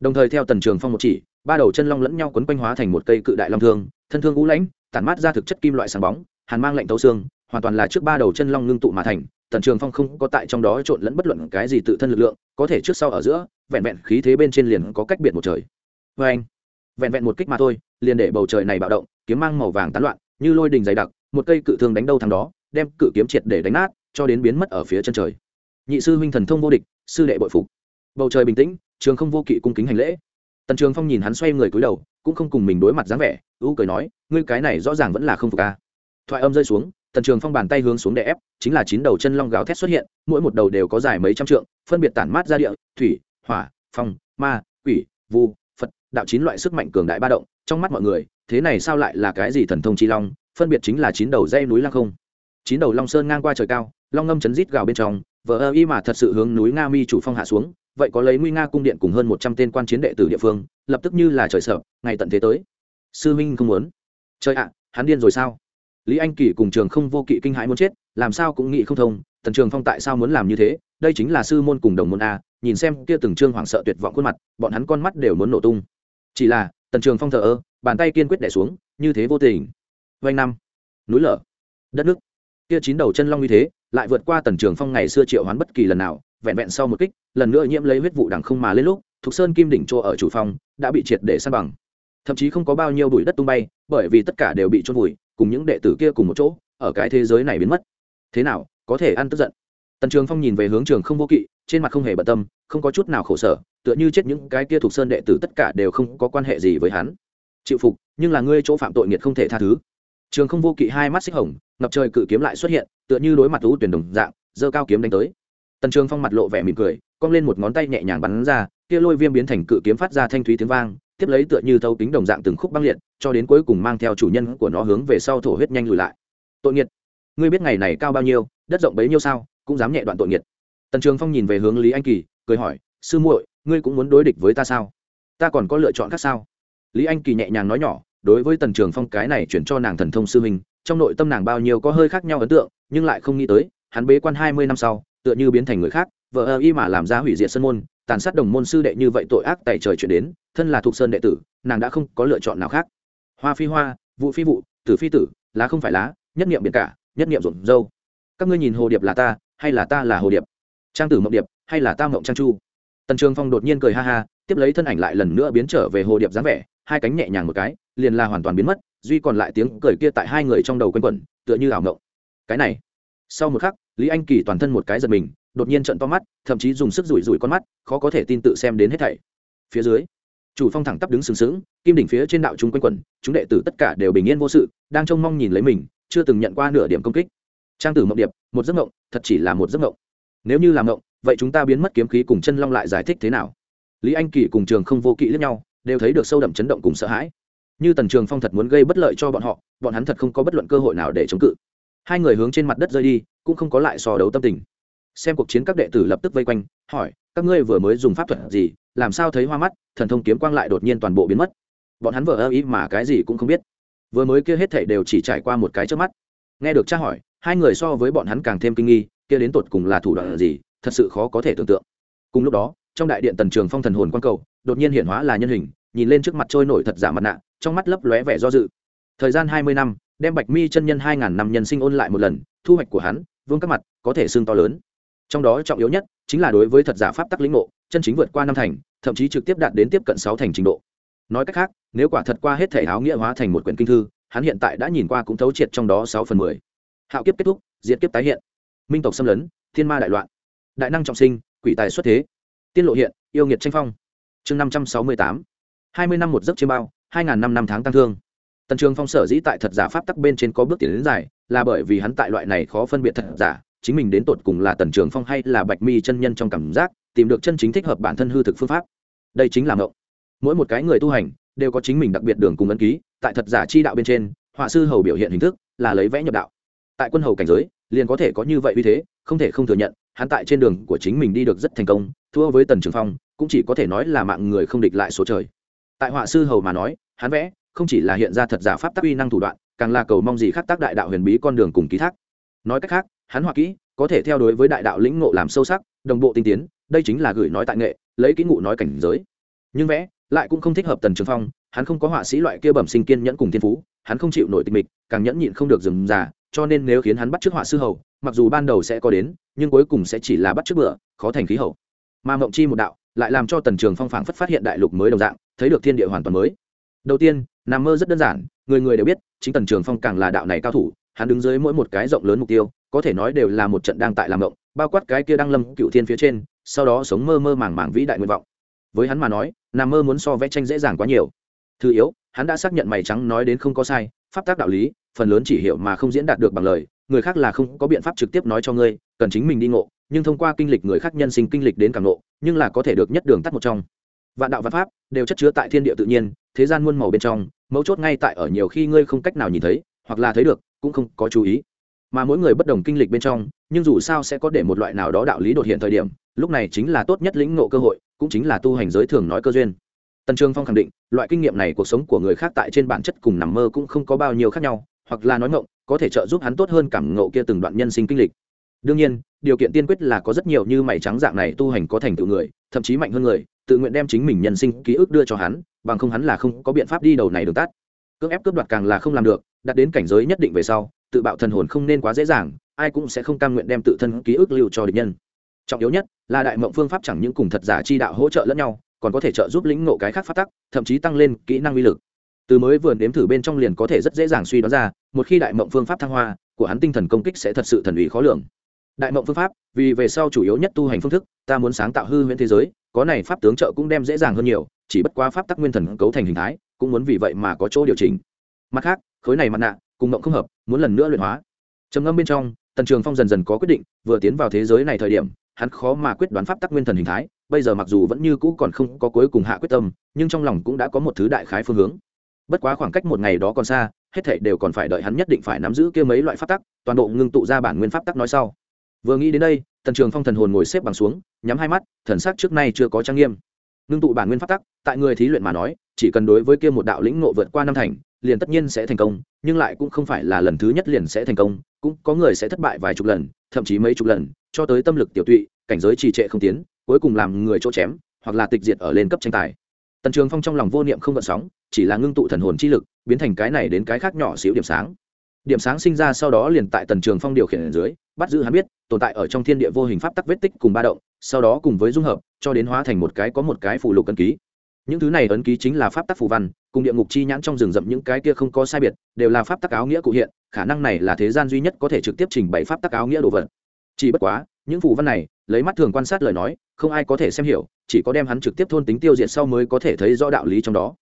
Đồng thời theo tần trường phong một chỉ, ba đầu chân long lẫn nhau quấn quanh hóa thành một cây cự đại long thương, thân thương ngũ lãnh, tản mát ra thực chất kim loại sáng bóng, hàn mang lạnh tấu xương, hoàn toàn là trước ba đầu chân long ngưng tụ mà thành tần trường phong không có tại trong đó trộn lẫn bất luận cái gì tự thân lực lượng, có thể trước sau ở giữa, vẹn vẹn khí thế bên trên liền có cách biệt một trời. Vê anh, vẹn vẹn một kích mà thôi, liền để bầu trời này bạo động, kiếm mang màu vàng tán loạn, như lôi đình dày đặc, một cây cự thương đánh đâu thằng đó, đem cự kiếm triệt để đánh nát, cho đến biến mất ở phía chân trời. Nhị sư huynh thần thông vô địch, sư đệ bội phục. Bầu trời bình tĩnh, trường không vô kỵ cung kính hành lễ. Tần trường phong nhìn hắn xoay người cúi đầu, cũng không cùng mình đối mặt dáng vẻ, ưu cười nói, ngươi cái này rõ ràng vẫn là không phục ca thoại âm rơi xuống tần trường phong bàn tay hướng xuống đè ép, chính là chín đầu chân long gáo thét xuất hiện, mỗi một đầu đều có dài mấy trăm trượng, phân biệt tản mát ra địa, thủy, hỏa, phong, ma, quỷ, vu, phật, đạo chín loại sức mạnh cường đại ba động, trong mắt mọi người, thế này sao lại là cái gì thần thông chi long, phân biệt chính là chín đầu dây núi lăng không. Chín đầu long sơn ngang qua trời cao, long ngâm chấn rít gào bên trong, vờ ơ y mà thật sự hướng núi nga mi chủ phong hạ xuống, vậy có lấy nguy nga cung điện cùng hơn một trăm tên quan chiến đệ tử địa phương, lập tức như là trời sợ, ngày tận thế tới. Sư minh không muốn. Trời ạ, hắn điên rồi sao? Lý anh kỳ cùng trường không vô kỵ kinh hãi muốn chết, làm sao cũng nghĩ không thông, tần trường phong tại sao muốn làm như thế? Đây chính là sư môn cùng đồng môn a, nhìn xem kia từng trương hoảng sợ tuyệt vọng khuôn mặt, bọn hắn con mắt đều muốn nổ tung. Chỉ là, tần trường phong thờ ơ, bàn tay kiên quyết đẻ xuống, như thế vô tình. Vanh năm, núi lở, đất nước. Kia chín đầu chân long như thế, lại vượt qua tần trường phong ngày xưa triệu hoán bất kỳ lần nào, vẹn vẹn sau một kích, lần nữa nhiễm lấy huyết vụ đằng không mà lên lúc thục sơn kim đỉnh chỗ ở chủ phong đã bị triệt để san bằng. Thậm chí không có bao nhiêu bụi đất tung bay, bởi vì tất cả đều bị trôn vùi cùng những đệ tử kia cùng một chỗ, ở cái thế giới này biến mất. Thế nào, có thể ăn tức giận? Tần trường phong nhìn về hướng trường không vô kỵ, trên mặt không hề bận tâm, không có chút nào khổ sở, tựa như chết những cái kia thuộc sơn đệ tử tất cả đều không có quan hệ gì với hắn. Chịu phục, nhưng là ngươi chỗ phạm tội nghiệt không thể tha thứ. Trường không vô kỵ hai mắt xích hồng, ngập trời cự kiếm lại xuất hiện, tựa như đối mặt thú tuyển đồng dạng, giơ cao kiếm đánh tới. Tần trường phong mặt lộ vẻ mỉm cười, cong lên một ngón tay nhẹ nhàng bắn ra, kia lôi viêm biến thành cự kiếm phát ra thanh thúy tiếng vang tiếp lấy tựa như thâu kính đồng dạng từng khúc băng liệt, cho đến cuối cùng mang theo chủ nhân của nó hướng về sau thổ huyết nhanh lùi lại. Tội nghiệt, ngươi biết ngày này cao bao nhiêu, đất rộng bấy nhiêu sao, cũng dám nhẹ đoạn tội nghiệt. Tần trường phong nhìn về hướng lý anh kỳ, cười hỏi, sư muội, ngươi cũng muốn đối địch với ta sao? Ta còn có lựa chọn khác sao? Lý anh kỳ nhẹ nhàng nói nhỏ, đối với tần trường phong cái này chuyển cho nàng thần thông sư minh trong nội tâm nàng bao nhiêu có hơi khác nhau ấn tượng, nhưng lại không nghĩ tới, hắn bế quan hai mươi năm sau, tựa như biến thành người khác vợ ơ y mà làm ra hủy diệt sân môn tàn sát đồng môn sư đệ như vậy tội ác tại trời chuyển đến, thân là thuộc sơn đệ tử, nàng đã không có lựa chọn nào khác. Hoa phi hoa vụ phi vụ tử phi tử, lá không phải lá, nhất niệm biển cả, nhất niệm rộn dâu. Các ngươi nhìn hồ điệp là ta, hay là ta là hồ điệp? Trang tử mộng điệp, hay là ta mộng trang chu? Tần trường phong đột nhiên cười ha ha, tiếp lấy thân ảnh lại lần nữa biến trở về hồ điệp dáng vẻ, hai cánh nhẹ nhàng một cái, liền là hoàn toàn biến mất, duy còn lại tiếng cười kia tại hai người trong đầu quanh quẩn, tựa như ảo ngộng cái này, sau một khắc, lý anh kỳ toàn thân một cái giật mình đột nhiên trận to mắt, thậm chí dùng sức rủi rủi con mắt, khó có thể tin tự xem đến hết thảy. Phía dưới, chủ phong thẳng tắp đứng sừng sững, kim đỉnh phía trên đạo chúng quanh quẩn, chúng đệ tử tất cả đều bình yên vô sự, đang trông mong nhìn lấy mình, chưa từng nhận qua nửa điểm công kích. Trang tử mộng điệp, một giấc mộng, thật chỉ là một giấc mộng. Nếu như là mộng, vậy chúng ta biến mất kiếm khí cùng chân long lại giải thích thế nào? Lý anh kỳ cùng trường không vô kỵ lẫn nhau, đều thấy được sâu đậm chấn động cùng sợ hãi. Như tần trường phong thật muốn gây bất lợi cho bọn họ, bọn hắn thật không có bất luận cơ hội nào để chống cự. Hai người hướng trên mặt đất rơi đi, cũng không có lại so đấu tâm tình xem cuộc chiến các đệ tử lập tức vây quanh, hỏi, các ngươi vừa mới dùng pháp thuật gì, làm sao thấy hoa mắt, thần thông kiếm quang lại đột nhiên toàn bộ biến mất. Bọn hắn vờ ơ ý mà cái gì cũng không biết. Vừa mới kia hết thảy đều chỉ trải qua một cái trước mắt. Nghe được tra hỏi, hai người so với bọn hắn càng thêm kinh nghi, kia đến tột cùng là thủ đoạn gì, thật sự khó có thể tưởng tượng. Cùng lúc đó, trong đại điện tần trường phong thần hồn quang cầu, đột nhiên hiện hóa là nhân hình, nhìn lên trước mặt trôi nổi thật giả mặt nạ, trong mắt lấp lóe vẻ do dự. Thời gian hai mươi năm, đem bạch mi chân nhân hai ngàn năm nhân sinh ôn lại một lần, thu hoạch của hắn, vương các mặt, có thể xương to lớn trong đó trọng yếu nhất chính là đối với thật giả pháp tắc lĩnh ngộ, chân chính vượt qua năm thành, thậm chí trực tiếp đạt đến tiếp cận sáu thành trình độ. Nói cách khác, nếu quả thật qua hết thể áo nghĩa hóa thành một quyển kinh thư, hắn hiện tại đã nhìn qua cũng thấu triệt trong đó sáu phần mười. Hạo kiếp kết thúc, diệt kiếp tái hiện. Minh tộc xâm lấn, thiên ma đại loạn. Đại năng trọng sinh, quỷ tài xuất thế. Tiên lộ hiện, yêu nghiệt tranh phong. Chương năm trăm sáu mươi tám. Hai mươi năm một giấc chiêm bao, hai ngàn năm năm tháng tăng thương. Tần trường phong sở dĩ tại thật giả pháp tắc bên trên có bước tiến đến dài, là bởi vì hắn tại loại này khó phân biệt thật giả chính mình đến tột cùng là tần trường phong hay là bạch mi chân nhân trong cảm giác, tìm được chân chính thích hợp bản thân hư thực phương pháp. Đây chính là ngộ mỗi một cái người tu hành, đều có chính mình đặc biệt đường cùng ấn ký, tại thật giả chi đạo bên trên, họa sư hầu biểu hiện hình thức là lấy vẽ nhập đạo. Tại quân hầu cảnh giới, liền có thể có như vậy uy thế, không thể không thừa nhận, hắn tại trên đường của chính mình đi được rất thành công, thua với tần trường phong, cũng chỉ có thể nói là mạng người không địch lại số trời. Tại họa sư hầu mà nói, hắn vẽ không chỉ là hiện ra thật giả pháp tác uy năng thủ đoạn, càng là cầu mong gì khác tác đại đạo huyền bí con đường cùng ký thác nói cách khác, hắn họa kỹ, có thể theo đối với đại đạo lĩnh ngộ làm sâu sắc, đồng bộ tinh tiến, đây chính là gửi nói tại nghệ, lấy kỹ ngụ nói cảnh giới. Nhưng vẽ, lại cũng không thích hợp tần trường phong, hắn không có họa sĩ loại kia bẩm sinh kiên nhẫn cùng thiên phú, hắn không chịu nổi tình mịch, càng nhẫn nhịn không được dừng già, cho nên nếu khiến hắn bắt trước họa sư hầu, mặc dù ban đầu sẽ có đến, nhưng cuối cùng sẽ chỉ là bắt trước bữa khó thành khí hậu. Mà mộng chi một đạo, lại làm cho tần trường phong phảng phất phát hiện đại lục mới đồng dạng, thấy được thiên địa hoàn toàn mới. Đầu tiên, nằm mơ rất đơn giản, người người đều biết, chính tần trường phong càng là đạo này cao thủ hắn đứng dưới mỗi một cái rộng lớn mục tiêu, có thể nói đều là một trận đang tại làm mộng bao quát cái kia đang lâm cựu thiên phía trên, sau đó sống mơ mơ màng màng vĩ đại nguyện vọng. Với hắn mà nói, nằm mơ muốn so vẽ tranh dễ dàng quá nhiều. Thứ yếu, hắn đã xác nhận mày trắng nói đến không có sai, pháp tác đạo lý, phần lớn chỉ hiểu mà không diễn đạt được bằng lời, người khác là không có biện pháp trực tiếp nói cho ngươi, cần chính mình đi ngộ, nhưng thông qua kinh lịch người khác nhân sinh kinh lịch đến càng ngộ, nhưng là có thể được nhất đường tắt một trong. Vạn đạo văn pháp đều chất chứa tại thiên địa tự nhiên, thế gian muôn màu bên trong, mấu chốt ngay tại ở nhiều khi ngươi không cách nào nhìn thấy, hoặc là thấy được cũng không có chú ý. Mà mỗi người bất đồng kinh lịch bên trong, nhưng dù sao sẽ có để một loại nào đó đạo lý đột hiện thời điểm, lúc này chính là tốt nhất lĩnh ngộ cơ hội, cũng chính là tu hành giới thường nói cơ duyên. Tần trường phong khẳng định, loại kinh nghiệm này cuộc sống của người khác tại trên bản chất cùng nằm mơ cũng không có bao nhiêu khác nhau, hoặc là nói ngộng, có thể trợ giúp hắn tốt hơn cảm ngộ kia từng đoạn nhân sinh kinh lịch. Đương nhiên, điều kiện tiên quyết là có rất nhiều như mày trắng dạng này tu hành có thành tựu người, thậm chí mạnh hơn người, tự nguyện đem chính mình nhân sinh ký ức đưa cho hắn, bằng không hắn là không có biện pháp đi đầu này đường tắt. Cưỡng ép cướp đoạt càng là không làm được đạt đến cảnh giới nhất định về sau, tự bạo thần hồn không nên quá dễ dàng, ai cũng sẽ không cam nguyện đem tự thân ký ức lưu cho địch nhân. Trọng yếu nhất là đại mộng phương pháp chẳng những cùng thật giả chi đạo hỗ trợ lẫn nhau, còn có thể trợ giúp lĩnh ngộ cái khác phát tắc, thậm chí tăng lên kỹ năng uy lực. Từ mới vừa nếm thử bên trong liền có thể rất dễ dàng suy đoán ra, một khi đại mộng phương pháp thăng hoa, của hắn tinh thần công kích sẽ thật sự thần ủy khó lường. Đại mộng phương pháp, vì về sau chủ yếu nhất tu hành phương thức, ta muốn sáng tạo hư huyễn thế giới, có này pháp tướng trợ cũng đem dễ dàng hơn nhiều, chỉ bất quá pháp tắc nguyên thần cấu thành hình thái, cũng muốn vì vậy mà có chỗ điều chỉnh. Mặt khác khối này mặt nạ, cùng mộng không hợp, muốn lần nữa luyện hóa. Trầm ngâm bên trong, tần trường phong dần dần có quyết định, vừa tiến vào thế giới này thời điểm, hắn khó mà quyết đoán pháp tắc nguyên thần hình thái, bây giờ mặc dù vẫn như cũ còn không có cuối cùng hạ quyết tâm, nhưng trong lòng cũng đã có một thứ đại khái phương hướng. Bất quá khoảng cách một ngày đó còn xa, hết thảy đều còn phải đợi hắn nhất định phải nắm giữ kia mấy loại pháp tắc, toàn bộ ngưng tụ ra bản nguyên pháp tắc nói sau. Vừa nghĩ đến đây, tần trường phong thần hồn ngồi xếp bằng xuống, nhắm hai mắt, thần sắc trước nay chưa có trang nghiêm. Ngưng tụ bản nguyên pháp tắc, tại người thí luyện mà nói, chỉ cần đối với kia một đạo lĩnh ngộ vượt qua năm thành liền tất nhiên sẽ thành công, nhưng lại cũng không phải là lần thứ nhất liền sẽ thành công, cũng có người sẽ thất bại vài chục lần, thậm chí mấy chục lần, cho tới tâm lực tiểu tụy, cảnh giới trì trệ không tiến, cuối cùng làm người chỗ chém, hoặc là tịch diệt ở lên cấp tranh tài. Tần trường phong trong lòng vô niệm không gợn sóng, chỉ là ngưng tụ thần hồn chi lực, biến thành cái này đến cái khác nhỏ xíu điểm sáng. Điểm sáng sinh ra sau đó liền tại tần trường phong điều khiển ở dưới, bắt giữ hắn biết, tồn tại ở trong thiên địa vô hình pháp tắc vết tích cùng ba động, sau đó cùng với dung hợp, cho đến hóa thành một cái có một cái phụ lục cân ký những thứ này ấn ký chính là pháp tắc phù văn, cùng địa ngục chi nhãn trong rừng rậm những cái kia không có sai biệt, đều là pháp tắc áo nghĩa cụ hiện, khả năng này là thế gian duy nhất có thể trực tiếp trình bày pháp tắc áo nghĩa đồ vật. Chỉ bất quá, những phù văn này, lấy mắt thường quan sát lời nói, không ai có thể xem hiểu, chỉ có đem hắn trực tiếp thôn tính tiêu diệt sau mới có thể thấy rõ đạo lý trong đó.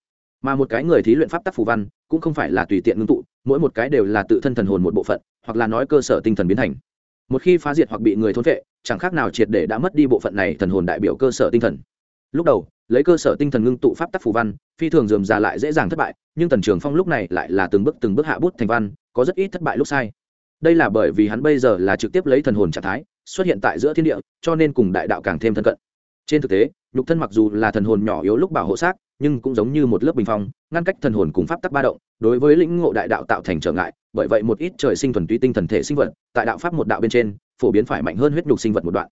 Mà một cái người thí luyện pháp tắc phù văn, cũng không phải là tùy tiện ngưng tụ, mỗi một cái đều là tự thân thần hồn một bộ phận, hoặc là nói cơ sở tinh thần biến thành. Một khi phá diệt hoặc bị người thôn vệ chẳng khác nào triệt để đã mất đi bộ phận này thần hồn đại biểu cơ sở tinh thần. Lúc đầu lấy cơ sở tinh thần ngưng tụ pháp tắc phù văn, phi thường dườm ra lại dễ dàng thất bại, nhưng tần trường phong lúc này lại là từng bước từng bước hạ bút thành văn, có rất ít thất bại lúc sai. Đây là bởi vì hắn bây giờ là trực tiếp lấy thần hồn trạng thái, xuất hiện tại giữa thiên địa, cho nên cùng đại đạo càng thêm thân cận. Trên thực tế, nhục thân mặc dù là thần hồn nhỏ yếu lúc bảo hộ xác, nhưng cũng giống như một lớp bình phong, ngăn cách thần hồn cùng pháp tắc ba động, đối với lĩnh ngộ đại đạo tạo thành trở ngại, bởi vậy một ít trời sinh thuần túy tinh thần thể sinh vật, tại đạo pháp một đạo bên trên, phổ biến phải mạnh hơn huyết nhục sinh vật một đoạn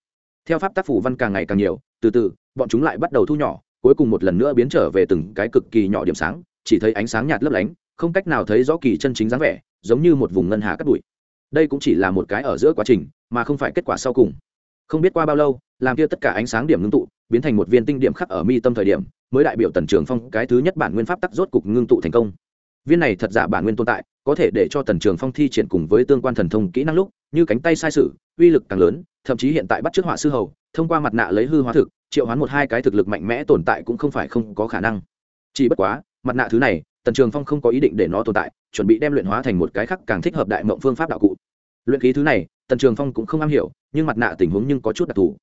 theo pháp tác phủ văn càng ngày càng nhiều, từ từ, bọn chúng lại bắt đầu thu nhỏ, cuối cùng một lần nữa biến trở về từng cái cực kỳ nhỏ điểm sáng, chỉ thấy ánh sáng nhạt lấp lánh, không cách nào thấy rõ kỳ chân chính dáng vẻ, giống như một vùng ngân hà cắt bụi. Đây cũng chỉ là một cái ở giữa quá trình, mà không phải kết quả sau cùng. Không biết qua bao lâu, làm kia tất cả ánh sáng điểm ngưng tụ, biến thành một viên tinh điểm khắc ở mi tâm thời điểm, mới đại biểu tần trường phong cái thứ nhất bản nguyên pháp tắc rốt cục ngưng tụ thành công. Viên này thật giả bản nguyên tồn tại, có thể để cho tần trường phong thi triển cùng với tương quan thần thông kỹ năng lúc như cánh tay sai sự, uy lực càng lớn, thậm chí hiện tại bắt chước họa sư hầu, thông qua mặt nạ lấy hư hóa thực, triệu hoán một hai cái thực lực mạnh mẽ tồn tại cũng không phải không có khả năng. Chỉ bất quá, mặt nạ thứ này, tần trường phong không có ý định để nó tồn tại, chuẩn bị đem luyện hóa thành một cái khác càng thích hợp đại mộng phương pháp đạo cụ. Luyện khí thứ này, tần trường phong cũng không am hiểu, nhưng mặt nạ tình huống nhưng có chút đặc thù.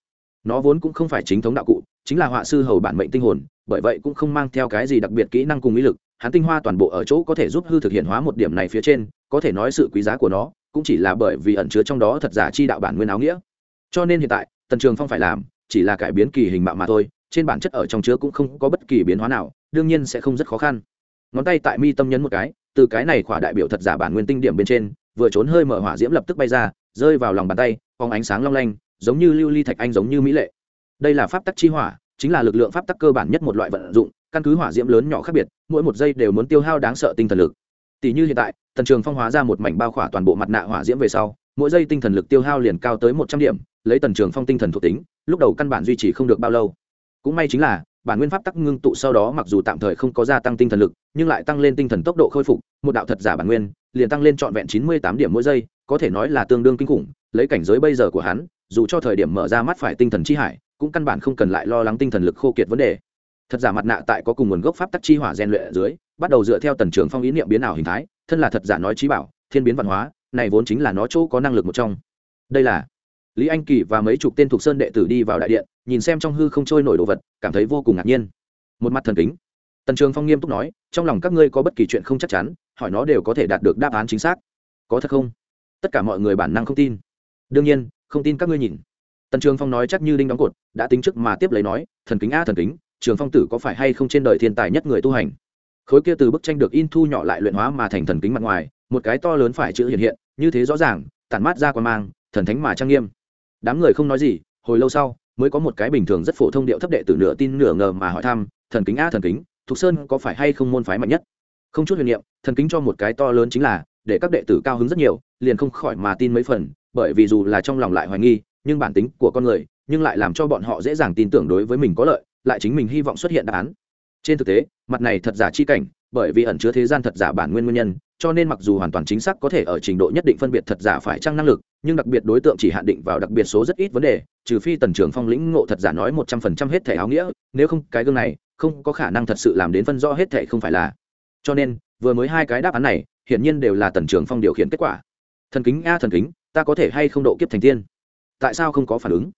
Nó vốn cũng không phải chính thống đạo cụ, chính là họa sư hầu bản mệnh tinh hồn, bởi vậy cũng không mang theo cái gì đặc biệt kỹ năng cùng ý lực, hắn tinh hoa toàn bộ ở chỗ có thể giúp hư thực hiện hóa một điểm này phía trên, có thể nói sự quý giá của nó cũng chỉ là bởi vì ẩn chứa trong đó thật giả chi đạo bản nguyên áo nghĩa. Cho nên hiện tại, tần trường phong phải làm, chỉ là cải biến kỳ hình mạo mà thôi, trên bản chất ở trong chứa cũng không có bất kỳ biến hóa nào, đương nhiên sẽ không rất khó khăn. Ngón tay tại mi tâm nhấn một cái, từ cái này khỏa đại biểu thật giả bản nguyên tinh điểm bên trên, vừa trốn hơi mở hỏa diễm lập tức bay ra, rơi vào lòng bàn tay, phóng ánh sáng long lanh, giống như lưu ly thạch anh giống như mỹ lệ. Đây là pháp tắc chi hỏa, chính là lực lượng pháp tắc cơ bản nhất một loại vận dụng, căn cứ hỏa diễm lớn nhỏ khác biệt, mỗi một giây đều muốn tiêu hao đáng sợ tinh thần lực tỷ như hiện tại, tần trường phong hóa ra một mảnh bao khỏa toàn bộ mặt nạ hỏa diễm về sau, mỗi giây tinh thần lực tiêu hao liền cao tới một trăm điểm, lấy tần trường phong tinh thần thuộc tính, lúc đầu căn bản duy trì không được bao lâu. Cũng may chính là, bản nguyên pháp tắc ngưng tụ sau đó mặc dù tạm thời không có gia tăng tinh thần lực, nhưng lại tăng lên tinh thần tốc độ khôi phục, một đạo thật giả bản nguyên, liền tăng lên trọn vẹn chín mươi tám điểm mỗi giây, có thể nói là tương đương kinh khủng, lấy cảnh giới bây giờ của hắn, dù cho thời điểm mở ra mắt phải tinh thần chi hải, cũng căn bản không cần lại lo lắng tinh thần lực khô kiệt vấn đề thật giả mặt nạ tại có cùng nguồn gốc pháp tắc chi hỏa gen luyện ở dưới, bắt đầu dựa theo tần trưởng phong ý niệm biến ảo hình thái, thân là thật giả nói trí bảo, thiên biến văn hóa, này vốn chính là nó chỗ có năng lực một trong. Đây là lý anh kỳ và mấy chục tên thuộc sơn đệ tử đi vào đại điện, nhìn xem trong hư không trôi nổi đồ vật, cảm thấy vô cùng ngạc nhiên. Một mặt thần kính, tần trường phong nghiêm túc nói, trong lòng các ngươi có bất kỳ chuyện không chắc chắn, hỏi nó đều có thể đạt được đáp án chính xác. Có thật không? Tất cả mọi người bản năng không tin. Đương nhiên, không tin các ngươi nhìn. Tần trường phong nói chắc như đinh đóng cột, đã tính trước mà tiếp lấy nói, thần kính a thần kính trường phong tử có phải hay không trên đời thiên tài nhất người tu hành? Khối kia từ bức tranh được in thu nhỏ lại luyện hóa mà thành thần kính mặt ngoài, một cái to lớn phải chữ hiện hiện, như thế rõ ràng, tản mát ra qua mang, thần thánh mà trang nghiêm. Đám người không nói gì, hồi lâu sau, mới có một cái bình thường rất phổ thông điệu thấp đệ từ nửa tin nửa ngờ mà hỏi thăm, thần kính a thần kính, thục sơn có phải hay không môn phái mạnh nhất? Không chút huyền niệm, thần kính cho một cái to lớn chính là, để các đệ tử cao hứng rất nhiều, liền không khỏi mà tin mấy phần, bởi vì dù là trong lòng lại hoài nghi, nhưng bản tính của con người, nhưng lại làm cho bọn họ dễ dàng tin tưởng đối với mình có lợi lại chính mình hy vọng xuất hiện đáp án. Trên thực tế, mặt này thật giả chi cảnh, bởi vì ẩn chứa thế gian thật giả bản nguyên nguyên nhân, cho nên mặc dù hoàn toàn chính xác có thể ở trình độ nhất định phân biệt thật giả phải trăng năng lực, nhưng đặc biệt đối tượng chỉ hạn định vào đặc biệt số rất ít vấn đề, trừ phi tần trưởng phong lĩnh ngộ thật giả nói một trăm phần trăm hết thể áo nghĩa, nếu không, cái gương này không có khả năng thật sự làm đến phân rõ hết thể không phải là. Cho nên, vừa mới hai cái đáp án này, hiển nhiên đều là tần trưởng phong điều khiển kết quả. Thần kính, a thần kính, ta có thể hay không độ kiếp thành tiên? Tại sao không có phản ứng?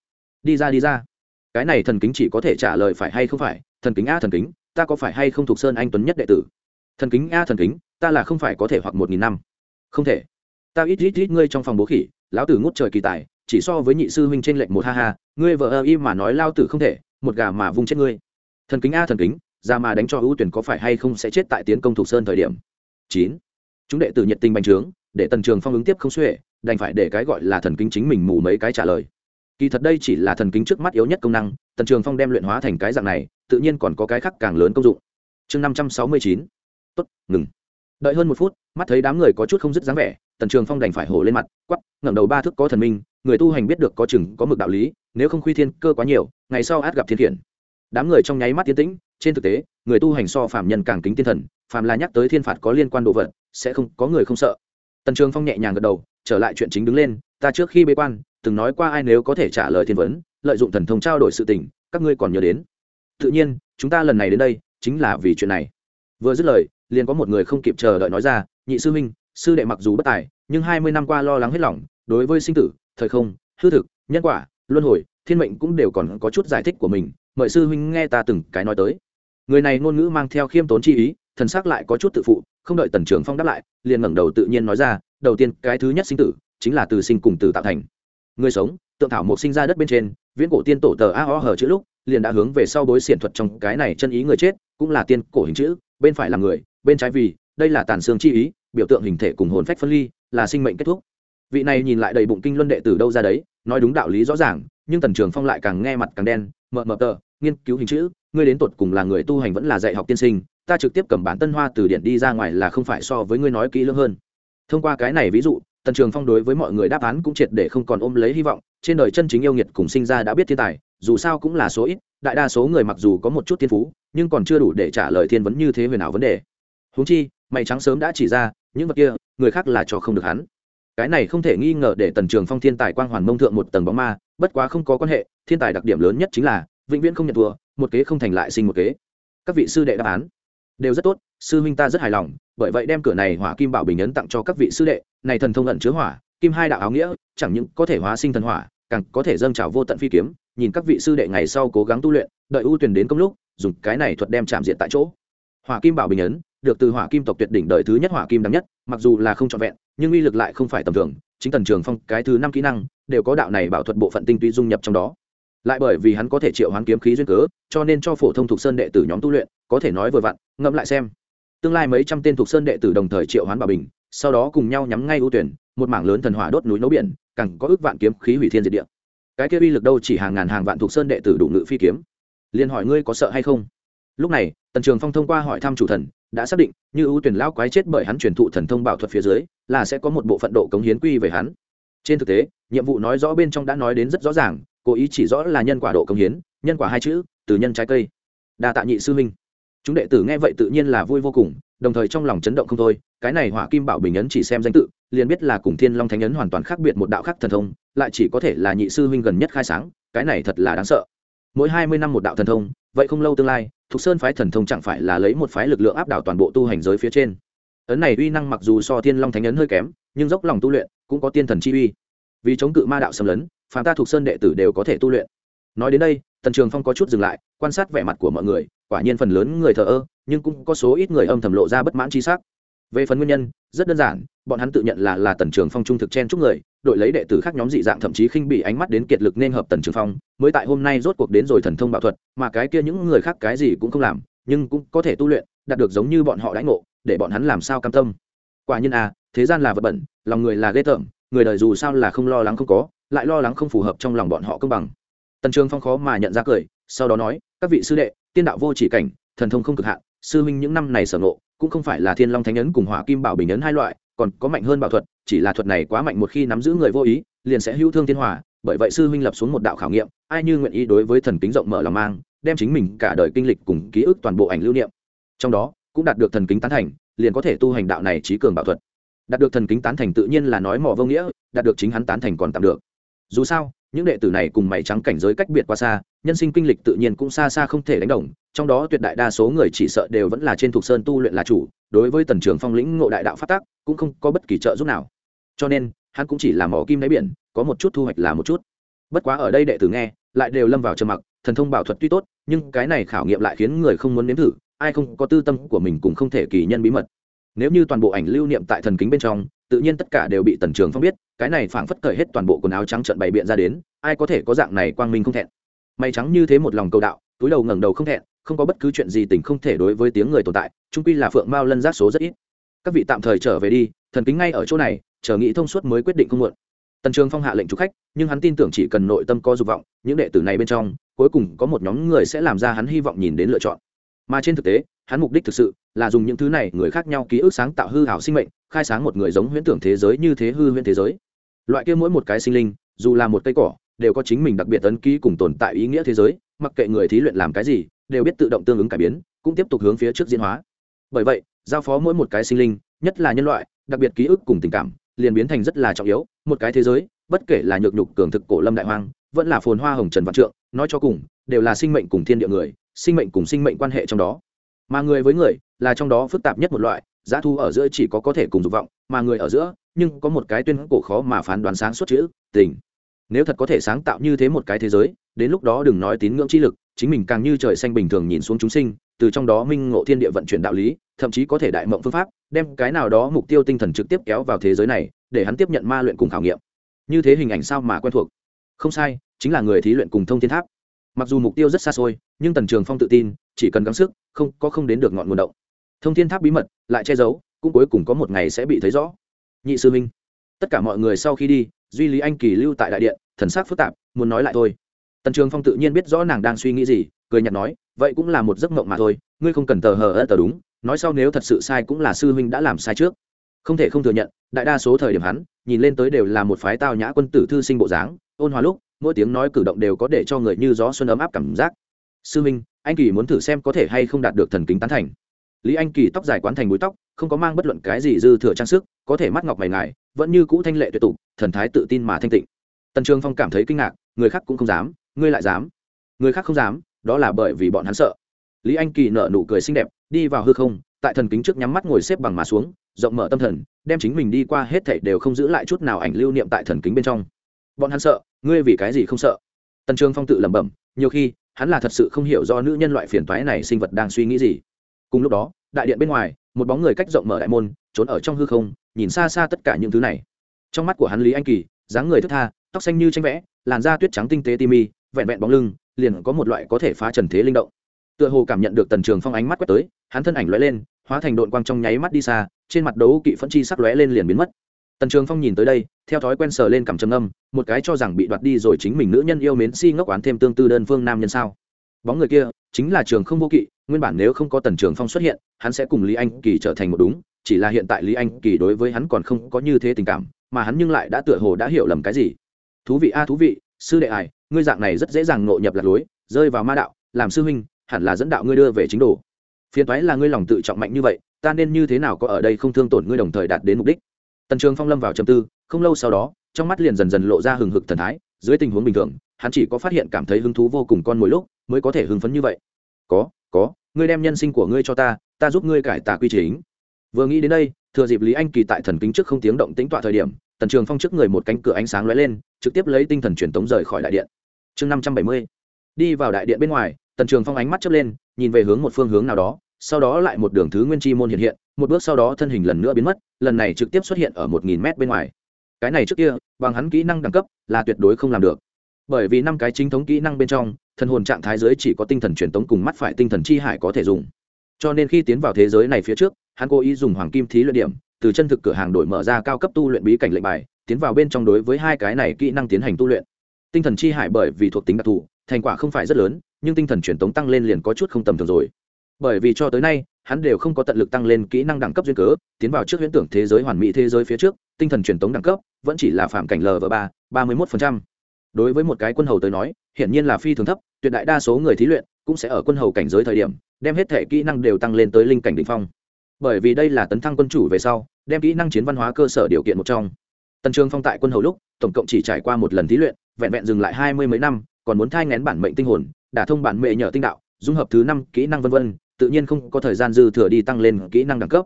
Đi ra đi ra cái này thần kính chỉ có thể trả lời phải hay không phải, thần kính a thần kính, ta có phải hay không thuộc sơn anh tuấn nhất đệ tử? Thần kính a thần kính, ta là không phải có thể hoặc một nghìn năm. Không thể. Ta ít ít ít ngươi trong phòng bố khỉ, lão tử ngút trời kỳ tài, chỉ so với nhị sư huynh trên lệnh một ha ha, ngươi vợ ơ y mà nói lao tử không thể, một gà mà vung chết ngươi. Thần kính a thần kính, ra mà đánh cho ưu tuyển có phải hay không sẽ chết tại tiến công thuộc sơn thời điểm. Chín. Chúng đệ tử nhiệt tình bành trướng, để tần trường phong ứng tiếp không xuể, đành phải để cái gọi là thần kính chính mình mù mấy cái trả lời kỳ thật đây chỉ là thần kính trước mắt yếu nhất công năng, tần trường phong đem luyện hóa thành cái dạng này, tự nhiên còn có cái khác càng lớn công dụng. Chương năm trăm sáu mươi chín. Tốt, ngừng. Đợi hơn một phút, mắt thấy đám người có chút không dứt dáng vẻ, tần trường phong đành phải hổ lên mặt quắp ngẩng đầu ba thức có thần minh, người tu hành biết được có chừng, có mực đạo lý, nếu không khuy thiên, cơ quá nhiều, ngày sau át gặp thiên khiển. Đám người trong nháy mắt tiến tĩnh, trên thực tế, người tu hành so phạm nhân càng kính thiên thần, phàm là nhắc tới thiên phạt có liên quan đồ vật, sẽ không, có người không sợ. Tần trường phong nhẹ nhàng gật đầu trở lại chuyện chính đứng lên, ta trước khi bế quan, từng nói qua ai nếu có thể trả lời thiên vấn, lợi dụng thần thông trao đổi sự tình, các ngươi còn nhớ đến. Tự nhiên, chúng ta lần này đến đây, chính là vì chuyện này. Vừa dứt lời, liền có một người không kịp chờ đợi nói ra, nhị sư huynh, sư đệ mặc dù bất tài, nhưng hai mươi năm qua lo lắng hết lòng, đối với sinh tử, thời không, hư thực, nhân quả, luân hồi, thiên mệnh cũng đều còn có chút giải thích của mình, mời sư huynh nghe ta từng cái nói tới. Người này ngôn ngữ mang theo khiêm tốn chi ý, thần sắc lại có chút tự phụ, không đợi tần trưởng phong đáp lại, liền ngẩng đầu tự nhiên nói ra đầu tiên cái thứ nhất sinh tử chính là từ sinh cùng tử tạo thành. Người sống, tượng thảo một sinh ra đất bên trên, viễn cổ tiên tổ tờ a o hờ chữ lúc, liền đã hướng về sau bối xiển thuật trong cái này chân ý người chết, cũng là tiên cổ hình chữ, bên phải là người, bên trái vì, đây là tàn xương chi ý, biểu tượng hình thể cùng hồn phách phân ly, là sinh mệnh kết thúc. Vị này nhìn lại đầy bụng kinh luân đệ từ đâu ra đấy, nói đúng đạo lý rõ ràng, nhưng tần trường phong lại càng nghe mặt càng đen mờ mờ tờ, nghiên cứu hình chữ, ngươi đến tột cùng là người tu hành vẫn là dạy học tiên sinh, ta trực tiếp cầm bản tân hoa từ điển đi ra ngoài là không phải so với ngươi nói kỹ lưỡng hơn thông qua cái này ví dụ, tần trường phong đối với mọi người đáp án cũng triệt để không còn ôm lấy hy vọng. Trên đời chân chính yêu nghiệt cùng sinh ra đã biết thiên tài, dù sao cũng là số ít, đại đa số người mặc dù có một chút thiên phú, nhưng còn chưa đủ để trả lời thiên vấn như thế huyền ảo vấn đề. Húng chi, mày trắng sớm đã chỉ ra, những vật kia, người khác là cho không được hắn. Cái này không thể nghi ngờ để tần trường phong thiên tài quang hoàn mông thượng một tầng bóng ma, bất quá không có quan hệ, thiên tài đặc điểm lớn nhất chính là, vĩnh viễn không nhận thua, một kế không thành lại sinh một kế. Các vị sư đệ đáp án. Đều rất tốt, sư huynh ta rất hài lòng bởi vậy đem cửa này hỏa kim bảo bình ấn tặng cho các vị sư đệ, này thần thông ẩn chứa hỏa, kim hai đạo áo nghĩa, chẳng những có thể hóa sinh thần hỏa, càng có thể dâng trào vô tận phi kiếm, nhìn các vị sư đệ ngày sau cố gắng tu luyện, đợi ưu tuyển đến công lúc, dùng cái này thuật đem chạm diện tại chỗ. Hỏa kim bảo bình ấn, được từ hỏa kim tộc tuyệt đỉnh đời thứ nhất hỏa kim đáng nhất, mặc dù là không trọn vẹn, nhưng uy lực lại không phải tầm thường, chính tần trường phong cái thứ năm kỹ năng, đều có đạo này bảo thuật bộ phận tinh túy dung nhập trong đó. Lại bởi vì hắn có thể triệu hoán kiếm khí duyên cớ, cho nên cho phổ thông thuộc sơn đệ tử nhóm tu luyện, có thể nói vừa vặn, ngẫm lại xem tương lai mấy trăm tên thuộc sơn đệ tử đồng thời triệu hoán bảo bình, sau đó cùng nhau nhắm ngay ưu tuyển, một mảng lớn thần hỏa đốt núi nấu biển, càng có ước vạn kiếm khí hủy thiên diệt địa. Cái kia uy lực đâu chỉ hàng ngàn hàng vạn thuộc sơn đệ tử đủ ngự phi kiếm. Liền hỏi ngươi có sợ hay không? Lúc này, tần trường phong thông qua hỏi thăm chủ thần, đã xác định, như ưu tuyển lao quái chết bởi hắn truyền thụ thần thông bảo thuật phía dưới, là sẽ có một bộ phận độ cống hiến quy về hắn. Trên thực tế, nhiệm vụ nói rõ bên trong đã nói đến rất rõ ràng, cố ý chỉ rõ là nhân quả độ cống hiến, nhân quả hai chữ, từ nhân trái cây. Đa tạ nhị sư Minh chúng đệ tử nghe vậy tự nhiên là vui vô cùng, đồng thời trong lòng chấn động không thôi, cái này hỏa kim bảo bình ấn chỉ xem danh tự, liền biết là cùng thiên long thánh ấn hoàn toàn khác biệt một đạo khác thần thông, lại chỉ có thể là nhị sư huynh gần nhất khai sáng, cái này thật là đáng sợ. Mỗi hai mươi năm một đạo thần thông, vậy không lâu tương lai, thục sơn phái thần thông chẳng phải là lấy một phái lực lượng áp đảo toàn bộ tu hành giới phía trên. Ấn này uy năng mặc dù so thiên long thánh ấn hơi kém, nhưng dốc lòng tu luyện cũng có tiên thần chi uy. Vì chống cự ma đạo xâm lấn, phàm ta thuộc sơn đệ tử đều có thể tu luyện. Nói đến đây tần trường phong có chút dừng lại, quan sát vẻ mặt của mọi người, quả nhiên phần lớn người thờ ơ, nhưng cũng có số ít người âm thầm lộ ra bất mãn chi sắc. Về phần nguyên nhân, rất đơn giản, bọn hắn tự nhận là là tần trường phong trung thực chen chúc người, đội lấy đệ tử khác nhóm dị dạng thậm chí khinh bị ánh mắt đến kiệt lực nên hợp tần trường phong, mới tại hôm nay rốt cuộc đến rồi thần thông bảo thuật, mà cái kia những người khác cái gì cũng không làm, nhưng cũng có thể tu luyện, đạt được giống như bọn họ đãi ngộ, để bọn hắn làm sao cam tâm. Quả nhiên à thế gian là vật bẩn, lòng người là ghê tởm, người đời dù sao là không lo lắng không có, lại lo lắng không phù hợp trong lòng bọn họ công bằng tần trường phong khó mà nhận ra cười, sau đó nói, các vị sư đệ, tiên đạo vô chỉ cảnh, thần thông không cực hạn, sư minh những năm này sở ngộ, cũng không phải là thiên long thánh ấn cùng hỏa kim bảo bình ấn hai loại, còn có mạnh hơn bảo thuật, chỉ là thuật này quá mạnh một khi nắm giữ người vô ý, liền sẽ hữu thương thiên hòa, bởi vậy sư huynh lập xuống một đạo khảo nghiệm, ai như nguyện ý đối với thần kính rộng mở lòng mang, đem chính mình cả đời kinh lịch cùng ký ức toàn bộ ảnh lưu niệm. Trong đó, cũng đạt được thần kính tán thành, liền có thể tu hành đạo này trí cường bảo thuật. Đạt được thần kính tán thành tự nhiên là nói mỏ vô nghĩa, đạt được chính hắn tán thành còn tạm được. Dù sao những đệ tử này cùng mày trắng cảnh giới cách biệt quá xa, nhân sinh kinh lịch tự nhiên cũng xa xa không thể đánh đồng, trong đó tuyệt đại đa số người chỉ sợ đều vẫn là trên thuộc sơn tu luyện là chủ, đối với tần trường phong lĩnh ngộ đại đạo phát tác cũng không có bất kỳ trợ giúp nào. Cho nên, hắn cũng chỉ là mỏ kim đáy biển, có một chút thu hoạch là một chút. Bất quá ở đây đệ tử nghe, lại đều lâm vào trầm mặc, thần thông bảo thuật tuy tốt, nhưng cái này khảo nghiệm lại khiến người không muốn nếm thử, ai không có tư tâm của mình cũng không thể kỳ nhân bí mật nếu như toàn bộ ảnh lưu niệm tại thần kính bên trong, tự nhiên tất cả đều bị tần trường phong biết, cái này phảng phất cởi hết toàn bộ quần áo trắng trận bày biện ra đến, ai có thể có dạng này quang minh không thẹn. May trắng như thế một lòng cầu đạo, túi đầu ngẩng đầu không thẹn, không có bất cứ chuyện gì tình không thể đối với tiếng người tồn tại trung quy là phượng mao lân giác số rất ít. Các vị tạm thời trở về đi, thần kính ngay ở chỗ này, chờ nghĩ thông suốt mới quyết định không muộn. Tần trường phong hạ lệnh chủ khách, nhưng hắn tin tưởng chỉ cần nội tâm có dục vọng, những đệ tử này bên trong, cuối cùng có một nhóm người sẽ làm ra hắn hy vọng nhìn đến lựa chọn. Mà trên thực tế, hắn mục đích thực sự là dùng những thứ này người khác nhau ký ức sáng tạo hư hảo sinh mệnh, khai sáng một người giống huyễn tưởng thế giới như thế hư huyễn thế giới. Loại kia mỗi một cái sinh linh, dù là một cây cỏ, đều có chính mình đặc biệt ấn ký cùng tồn tại ý nghĩa thế giới, mặc kệ người thí luyện làm cái gì, đều biết tự động tương ứng cải biến, cũng tiếp tục hướng phía trước diễn hóa. Bởi vậy, giao phó mỗi một cái sinh linh, nhất là nhân loại, đặc biệt ký ức cùng tình cảm, liền biến thành rất là trọng yếu. Một cái thế giới, bất kể là nhược nhục, cường thực, cổ lâm đại hoang, vẫn là phồn hoa hồng trần văn trượng, nói cho cùng, đều là sinh mệnh cùng thiên địa người, sinh mệnh cùng sinh mệnh quan hệ trong đó mà người với người là trong đó phức tạp nhất một loại, giá thu ở giữa chỉ có có thể cùng dục vọng, mà người ở giữa, nhưng có một cái tuyên cổ khó mà phán đoán sáng suốt chữ, tình. Nếu thật có thể sáng tạo như thế một cái thế giới, đến lúc đó đừng nói tín ngưỡng chi lực, chính mình càng như trời xanh bình thường nhìn xuống chúng sinh, từ trong đó minh ngộ thiên địa vận chuyển đạo lý, thậm chí có thể đại mộng phương pháp, đem cái nào đó mục tiêu tinh thần trực tiếp kéo vào thế giới này, để hắn tiếp nhận ma luyện cùng khảo nghiệm. Như thế hình ảnh sao mà quen thuộc? Không sai, chính là người thí luyện cùng thông thiên tháp mặc dù mục tiêu rất xa xôi, nhưng tần trường phong tự tin, chỉ cần gắng sức, không, có không đến được ngọn nguồn động. Thông thiên tháp bí mật, lại che giấu, cũng cuối cùng có một ngày sẽ bị thấy rõ. Nhị sư minh tất cả mọi người sau khi đi, duy lý anh kỳ lưu tại đại điện, thần sắc phức tạp, muốn nói lại thôi. Tần trường phong tự nhiên biết rõ nàng đang suy nghĩ gì, cười nhạt nói, vậy cũng là một giấc mộng mà thôi, ngươi không cần tờ hờ ơ tờ đúng, nói sau nếu thật sự sai cũng là sư huynh đã làm sai trước. Không thể không thừa nhận, đại đa số thời điểm hắn, nhìn lên tới đều là một phái tao nhã quân tử thư sinh bộ dáng, ôn hòa lúc mỗi tiếng nói cử động đều có để cho người như gió xuân ấm áp cảm giác. Sư Minh, anh kỳ muốn thử xem có thể hay không đạt được thần kính tán thành. Lý anh kỳ tóc dài quán thành búi tóc không có mang bất luận cái gì dư thừa trang sức có thể mắt ngọc mày ngài vẫn như cũ thanh lệ tuyệt tục thần thái tự tin mà thanh tịnh. Tần trường phong cảm thấy kinh ngạc người khác cũng không dám ngươi lại dám. Người khác không dám đó là bởi vì bọn hắn sợ. Lý anh kỳ nở nụ cười xinh đẹp đi vào hư không tại thần kính trước nhắm mắt ngồi xếp bằng mà xuống rộng mở tâm thần đem chính mình đi qua hết thảy đều không giữ lại chút nào ảnh lưu niệm tại thần kính bên trong. Bọn hắn sợ ngươi vì cái gì không sợ? Tần trường phong tự lẩm bẩm, nhiều khi, hắn là thật sự không hiểu do nữ nhân loại phiền toái này sinh vật đang suy nghĩ gì. Cùng lúc đó, đại điện bên ngoài, một bóng người cách rộng mở đại môn, trốn ở trong hư không, nhìn xa xa tất cả những thứ này. Trong mắt của hắn lý anh kỳ, dáng người thức tha, tóc xanh như tranh vẽ, làn da tuyết trắng tinh tế timi, vẹn vẹn bóng lưng, liền có một loại có thể phá trần thế linh động. Tựa hồ cảm nhận được tần trường phong ánh mắt quét tới, hắn thân ảnh lóe lên, hóa thành đội quang trong nháy mắt đi xa, trên mặt đấu kỵ phẫn chi sắc lóe lên liền biến mất tần trường phong nhìn tới đây, theo thói quen sờ lên cảm trầm âm, một cái cho rằng bị đoạt đi rồi chính mình nữ nhân yêu mến si ngốc oán thêm tương tư đơn phương nam nhân sao? Bóng người kia, chính là trường không vô kỵ, nguyên bản nếu không có tần trường phong xuất hiện, hắn sẽ cùng lý anh kỳ trở thành một đúng, chỉ là hiện tại lý anh kỳ đối với hắn còn không có như thế tình cảm, mà hắn nhưng lại đã tựa hồ đã hiểu lầm cái gì. Thú vị a, thú vị, sư đệ ải, ngươi dạng này rất dễ dàng ngộ nhập lạc lối, rơi vào ma đạo, làm sư huynh, hẳn là dẫn đạo ngươi đưa về chính đồ. Phiền toái là ngươi lòng tự trọng mạnh như vậy, ta nên như thế nào có ở đây không thương tổn ngươi đồng thời đạt đến mục đích? Tần trường phong lâm vào trầm tư, không lâu sau đó, trong mắt liền dần dần lộ ra hừng hực thần thái, dưới tình huống bình thường, hắn chỉ có phát hiện cảm thấy hứng thú vô cùng con mỗi lúc, mới có thể hưng phấn như vậy. Có có, ngươi đem nhân sinh của ngươi cho ta ta giúp ngươi cải tà quy chính. Vừa nghĩ đến đây, thừa dịp lý anh kỳ tại thần kính trước không tiếng động tính tọa thời điểm, tần trường phong trước người một cánh cửa ánh sáng lóe lên, trực tiếp lấy tinh thần truyền tống rời khỏi đại điện. Chương năm trăm bảy mươi, đi vào đại điện bên ngoài, tần trường phong ánh mắt chớp lên, nhìn về hướng một phương hướng nào đó, sau đó lại một đường thứ nguyên chi môn hiện hiện một bước sau đó thân hình lần nữa biến mất, lần này trực tiếp xuất hiện ở một nghìn mét bên ngoài. Cái này trước kia, bằng hắn kỹ năng đẳng cấp, là tuyệt đối không làm được. Bởi vì năm cái chính thống kỹ năng bên trong, thần hồn trạng thái giới chỉ có tinh thần truyền tống cùng mắt phải tinh thần chi hải có thể dùng. Cho nên khi tiến vào thế giới này phía trước, hắn cố ý dùng hoàng kim thí luyện điểm, từ chân thực cửa hàng đổi mở ra cao cấp tu luyện bí cảnh lệnh bài, tiến vào bên trong đối với hai cái này kỹ năng tiến hành tu luyện. Tinh thần chi hải bởi vì thuộc tính đặc thù, thành quả không phải rất lớn, nhưng tinh thần truyền tống tăng lên liền có chút không tầm thường rồi bởi vì cho tới nay, hắn đều không có tận lực tăng lên kỹ năng đẳng cấp duyên cớ, tiến vào trước huyễn tưởng thế giới hoàn mỹ thế giới phía trước, tinh thần truyền tống đẳng cấp, vẫn chỉ là phạm cảnh lv ba ba mươi một đối với một cái quân hầu tới nói, hiển nhiên là phi thường thấp, tuyệt đại đa số người thí luyện cũng sẽ ở quân hầu cảnh giới thời điểm, đem hết thể kỹ năng đều tăng lên tới linh cảnh đ ỉ n h phong. Bởi vì đây là tấn thăng quân chủ về sau, đem kỹ năng chiến văn hóa cơ sở điều kiện một trong. Tần trường phong tại quân hầu lúc, tổng cộng chỉ trải qua một lần thí luyện, vẹn vẹn dừng lại hai mươi mấy năm, còn muốn thai ngén bản mệnh tinh hồn, đả thông bản mệ nhờ tinh đạo, dung hợp thứ năm kỹ năng v v tự nhiên không có thời gian dư thừa đi tăng lên kỹ năng đẳng cấp.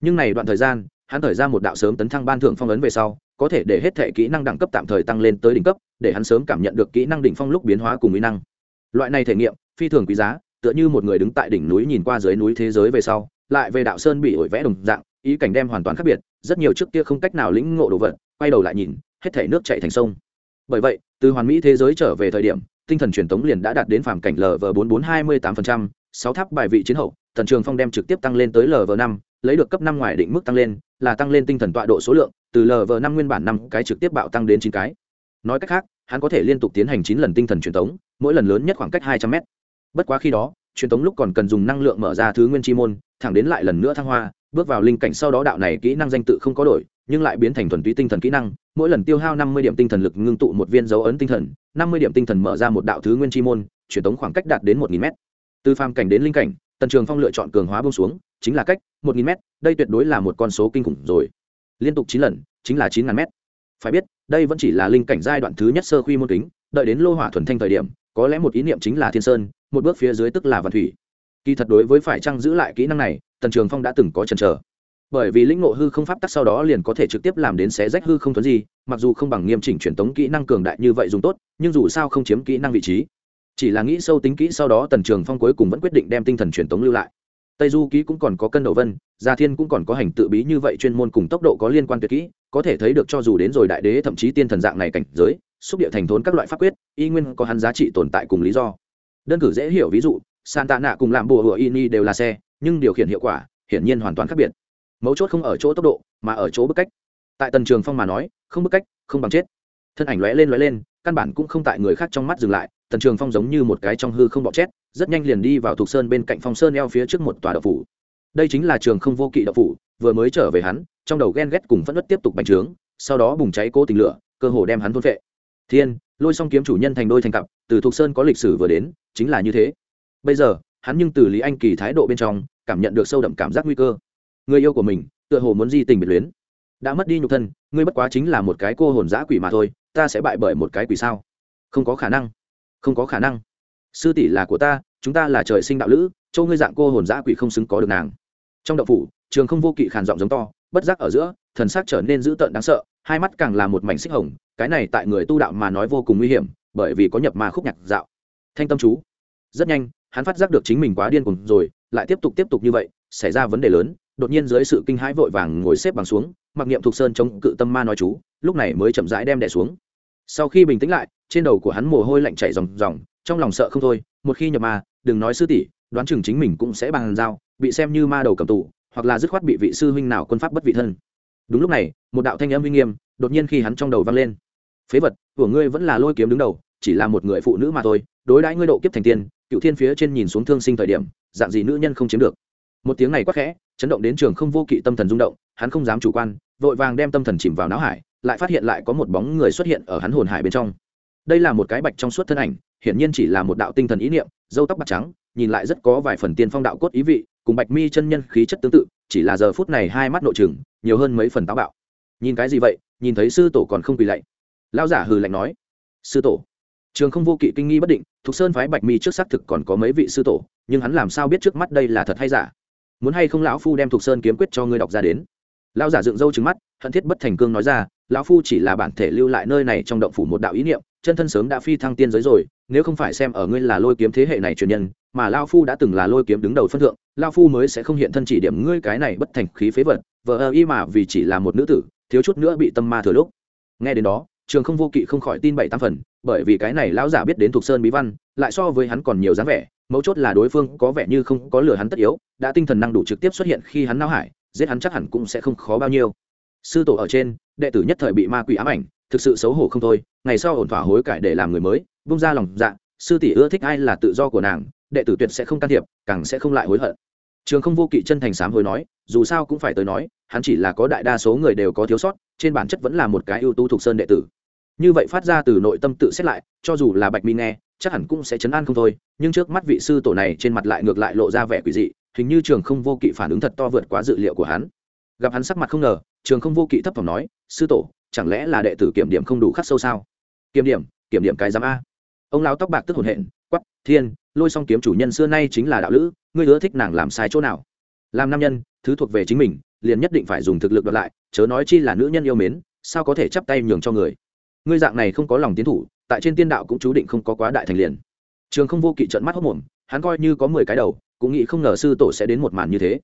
Nhưng này đoạn thời gian, hắn thời ra một đạo sớm tấn thăng ban thưởng phong ấn về sau, có thể để hết thể kỹ năng đẳng cấp tạm thời tăng lên tới đỉnh cấp, để hắn sớm cảm nhận được kỹ năng đỉnh phong lúc biến hóa cùng mỹ năng. Loại này thể nghiệm, phi thường quý giá, tựa như một người đứng tại đỉnh núi nhìn qua dưới núi thế giới về sau, lại về đạo sơn bị ổi vẽ đồng dạng, ý cảnh đem hoàn toàn khác biệt, rất nhiều trước kia không cách nào lĩnh ngộ đồ vật, quay đầu lại nhìn, hết thể nước chạy thành sông. Bởi vậy, từ hoàn mỹ thế giới trở về thời điểm, tinh thần truyền thống liền đã đạt đến phàm cảnh lv bốn bốn hai mươi tám phần trăm sáu tháp bài vị chiến hậu thần trường phong đem trực tiếp tăng lên tới lv năm, lấy được cấp năm ngoài định mức tăng lên, là tăng lên tinh thần tọa độ số lượng, từ lv năm nguyên bản năm cái trực tiếp bạo tăng đến chín cái nói cách khác, hắn có thể liên tục tiến hành chín lần tinh thần truyền tống, mỗi lần lớn nhất khoảng cách hai trăm mét bất quá khi đó, truyền tống lúc còn cần dùng năng lượng mở ra thứ nguyên chi môn, thẳng đến lại lần nữa thăng hoa, bước vào linh cảnh sau đó đạo này kỹ năng danh tự không có đổi, nhưng lại biến thành thuần túy tinh thần kỹ năng, mỗi lần tiêu hao năm mươi điểm tinh thần lực ngưng tụ một viên dấu ấn tinh thần, năm mươi điểm tinh thần mở ra một đạo thứ nguyên chi môn, truyền tống khoảng cách đạt đến một nghìn mét từ phàm cảnh đến linh cảnh, tần trường phong lựa chọn cường hóa bông xuống, chính là cách một nghìn m đây tuyệt đối là một con số kinh khủng rồi. Liên tục chín lần, chính là chín ngàn m phải biết, đây vẫn chỉ là linh cảnh giai đoạn thứ nhất sơ khuy môn kính, đợi đến lô hỏa thuần thanh thời điểm, có lẽ một ý niệm chính là thiên sơn, một bước phía dưới tức là văn thủy. Kỳ thật đối với phải trăng giữ lại kỹ năng này, tần trường phong đã từng có chần chờ. Bởi vì lĩnh ngộ hư không pháp tắc sau đó liền có thể trực tiếp làm đến xé rách hư không thuấn gì mặc dù không bằng nghiêm chỉnh truyền tống kỹ năng cường đại như vậy dùng tốt, nhưng dù sao không chiếm kỹ năng vị trí chỉ là nghĩ sâu tính kỹ sau đó tần trường phong cuối cùng vẫn quyết định đem tinh thần truyền tống lưu lại. Tây du ký cũng còn có cân đầu vân, gia thiên cũng còn có hành tự bí như vậy chuyên môn cùng tốc độ có liên quan tuyệt kỹ, có thể thấy được cho dù đến rồi đại đế thậm chí tiên thần dạng này cảnh giới, xúc địa thành thốn các loại pháp quyết, y nguyên có hắn giá trị tồn tại cùng lý do. Đơn cử dễ hiểu ví dụ san tạ nạ cùng làm bùa hựa ini đều là xe, nhưng điều khiển hiệu quả, hiển nhiên hoàn toàn khác biệt. Mấu chốt không ở chỗ tốc độ, mà ở chỗ bức cách. Tại tần trường phong mà nói, không bức cách, không bằng chết. Thân ảnh lóe lên lóe lên, căn bản cũng không tại người khác trong mắt dừng lại tần trường phong giống như một cái trong hư không bọ chét, rất nhanh liền đi vào thuộc sơn bên cạnh phong sơn eo phía trước một tòa đậu phủ. Đây chính là trường không vô kỵ đậu phủ, vừa mới trở về hắn, trong đầu ghen ghét cùng phẫn nứt tiếp tục bành trướng, sau đó bùng cháy cố tình lửa, cơ hồ đem hắn thôn vệ thiên, lôi xong kiếm chủ nhân thành đôi thành cặp, từ thuộc sơn có lịch sử vừa đến, chính là như thế. Bây giờ, hắn nhưng từ lý anh kỳ thái độ bên trong, cảm nhận được sâu đậm cảm giác nguy cơ. Người yêu của mình, tựa hồ muốn di tình biệt luyến. Đã mất đi nhục thân, ngươi bất quá chính là một cái cô hồn giã quỷ mà thôi, ta sẽ bại bởi một cái quỷ sao? Không có khả năng không có khả năng. Sư tỷ là của ta, chúng ta là trời sinh đạo lữ châu ngươi dạng cô hồn dã quỷ không xứng có được nàng. Trong đậu phủ, trường không vô kỵ khàn giọng giống to, bất giác ở giữa, thần sắc trở nên dữ tợn đáng sợ, hai mắt càng là một mảnh xích hồng, cái này tại người tu đạo mà nói vô cùng nguy hiểm, bởi vì có nhập mà khúc nhạc dạo. Thanh tâm chú. Rất nhanh, hắn phát giác được chính mình quá điên cuồng rồi, lại tiếp tục tiếp tục như vậy, xảy ra vấn đề lớn, đột nhiên dưới sự kinh hãi vội vàng ngồi xếp bằng xuống, mặc niệm thục sơn chống cự tâm ma nói chú, lúc này mới chậm rãi đem đẻ xuống sau khi bình tĩnh lại, trên đầu của hắn mồ hôi lạnh chảy ròng ròng, trong lòng sợ không thôi, một khi nhập ma, đừng nói sư tỷ, đoán chừng chính mình cũng sẽ bằng dao, bị xem như ma đầu cầm tù, hoặc là dứt khoát bị vị sư huynh nào quân pháp bất vị thân. Đúng lúc này, một đạo thanh âm uy nghiêm, đột nhiên khi hắn trong đầu vang lên. Phế vật, của ngươi vẫn là lôi kiếm đứng đầu, chỉ là một người phụ nữ mà thôi, đối đãi ngươi độ kiếp thành tiên, cựu thiên phía trên nhìn xuống thương sinh thời điểm, dạng gì nữ nhân không chiếm được. Một tiếng này quắc khẽ, chấn động đến trường không vô kỵ tâm thần rung động, hắn không dám chủ quan, vội vàng đem tâm thần chìm vào não hải lại phát hiện lại có một bóng người xuất hiện ở hắn hồn hải bên trong. Đây là một cái bạch trong suốt thân ảnh, hiển nhiên chỉ là một đạo tinh thần ý niệm dâu tóc bạc trắng, nhìn lại rất có vài phần tiên phong đạo cốt ý vị, cùng bạch mi chân nhân khí chất tương tự, chỉ là giờ phút này hai mắt nội trừng, nhiều hơn mấy phần táo bạo. Nhìn cái gì vậy? Nhìn thấy sư tổ còn không quỳ lạy. Lao giả hừ lạnh nói. Sư tổ. Trường không vô kỵ kinh nghi bất định, thục sơn phái bạch mi trước xác thực còn có mấy vị sư tổ, nhưng hắn làm sao biết trước mắt đây là thật hay giả? Muốn hay không lão phu đem thục sơn kiếm quyết cho ngươi đọc ra đến? Lão giả dựng râu trứng mắt, hận thiết bất thành cương nói ra lão phu chỉ là bản thể lưu lại nơi này trong động phủ một đạo ý niệm, chân thân sớm đã phi thăng tiên giới rồi, nếu không phải xem ở ngươi là lôi kiếm thế hệ này truyền nhân, mà lao phu đã từng là lôi kiếm đứng đầu phân thượng lao phu mới sẽ không hiện thân chỉ điểm ngươi cái này bất thành khí phế vật vợ ơ y mà vì chỉ là một nữ tử, thiếu chút nữa bị tâm ma thừa lúc. Nghe đến đó, trường không vô kỵ không khỏi tin bảy tam phần, bởi vì cái này lão giả biết đến thuộc sơn bí văn, lại so với hắn còn nhiều dáng vẻ, mấu chốt là đối phương có vẻ như không có lừa hắn tất yếu, đã tinh thần năng đủ trực tiếp xuất hiện khi hắn nao hải, giết hắn chắc hẳn cũng sẽ không khó bao nhiêu sư tổ ở trên, đệ tử nhất thời bị ma quỷ ám ảnh, thực sự xấu hổ không thôi, ngày sau ổn thỏa hối cải để làm người mới bung ra lòng dạ sư tỷ ưa thích ai là tự do của nàng, đệ tử tuyệt sẽ không can thiệp, càng sẽ không lại hối hận. Trường không vô kỵ chân thành sám hối nói, dù sao cũng phải tới nói, hắn chỉ là có đại đa số người đều có thiếu sót, trên bản chất vẫn là một cái ưu tú thuộc sơn đệ tử. Như vậy phát ra từ nội tâm tự xét lại, cho dù là bạch mi nghe, chắc hẳn cũng sẽ chấn an không thôi, nhưng trước mắt vị sư tổ này trên mặt lại ngược lại lộ ra vẻ quỷ dị, hình như trường không vô kỵ phản ứng thật to vượt quá dự liệu của hắn. Gặp hắn sắc mặt không ngờ trường không vô kỵ thấp phòng nói, sư tổ, chẳng lẽ là đệ tử kiểm điểm không đủ khắc sâu sao? Kiểm điểm kiểm điểm cái giám a. Ông lão tóc bạc tức hồn hện quắp thiên, lôi xong kiếm chủ nhân xưa nay chính là đạo lữ, ngươi ưa thích nàng làm sai chỗ nào? Làm nam nhân, thứ thuộc về chính mình, liền nhất định phải dùng thực lực đoạt lại, chớ nói chi là nữ nhân yêu mến, sao có thể chắp tay nhường cho người? Ngươi dạng này không có lòng tiến thủ, tại trên tiên đạo cũng chú định không có quá đại thành liền. Trường không vô kỵ trận mắt hốc mồm hắn coi như có mười cái đầu, cũng nghĩ không ngờ sư tổ sẽ đến một màn như thế.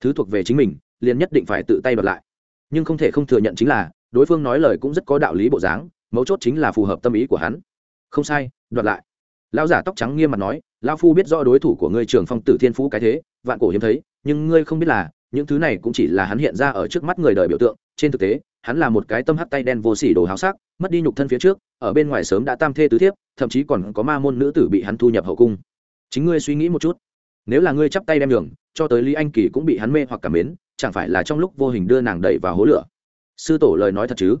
Thứ thuộc về chính mình, liền nhất định phải tự tay đoạt lại nhưng không thể không thừa nhận chính là, đối phương nói lời cũng rất có đạo lý bộ dáng, mấu chốt chính là phù hợp tâm ý của hắn. Không sai, đoạt lại. Lão giả tóc trắng nghiêm mặt nói, lão phu biết rõ đối thủ của ngươi trường phong tử thiên phú cái thế, vạn cổ hiếm thấy, nhưng ngươi không biết là, những thứ này cũng chỉ là hắn hiện ra ở trước mắt người đời biểu tượng. Trên thực tế, hắn là một cái tâm hắt tay đen vô sỉ đồ háo sắc, mất đi nhục thân phía trước, ở bên ngoài sớm đã tam thê tứ thiếp, thậm chí còn có ma môn nữ tử bị hắn thu nhập hậu cung. Chính ngươi suy nghĩ một chút. Nếu là ngươi chắp tay đem đường cho tới lý anh kỳ cũng bị hắn mê hoặc cảm mến chẳng phải là trong lúc vô hình đưa nàng đẩy vào hố lửa. Sư tổ lời nói thật chứ?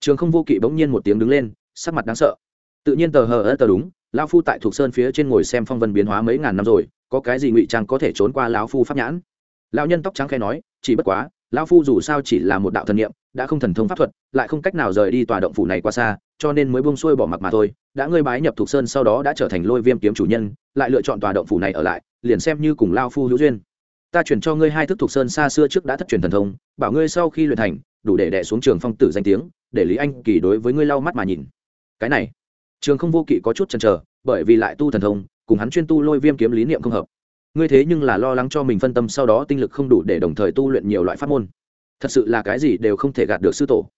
Trường không vô kỵ bỗng nhiên một tiếng đứng lên, sắc mặt đáng sợ. Tự nhiên tờ hờ ơ tờ đúng, lão phu tại thuộc sơn phía trên ngồi xem phong vân biến hóa mấy ngàn năm rồi, có cái gì ngụy trang có thể trốn qua lão phu pháp nhãn? Lão nhân tóc trắng khai nói, chỉ bất quá, lão phu dù sao chỉ là một đạo thần niệm, đã không thần thông pháp thuật, lại không cách nào rời đi tòa động phủ này qua xa, cho nên mới buông xuôi bỏ mặc mà thôi. Đã ngươi bái nhập thuộc sơn sau đó đã trở thành lôi viêm kiếm chủ nhân, lại lựa chọn tòa động phủ này ở lại, liền xem như cùng lao phu hữu duyên ta chuyển cho ngươi hai thức thuộc sơn xa xưa trước đã thất truyền thần thông, bảo ngươi sau khi luyện thành, đủ để đẻ xuống trường phong tử danh tiếng, để lý anh kỳ đối với ngươi lau mắt mà nhìn. Cái này, trường không vô kỵ có chút chần chờ, bởi vì lại tu thần thông, cùng hắn chuyên tu lôi viêm kiếm lý niệm không hợp. Ngươi thế nhưng là lo lắng cho mình phân tâm sau đó tinh lực không đủ để đồng thời tu luyện nhiều loại pháp môn. Thật sự là cái gì đều không thể gạt được sư tổ.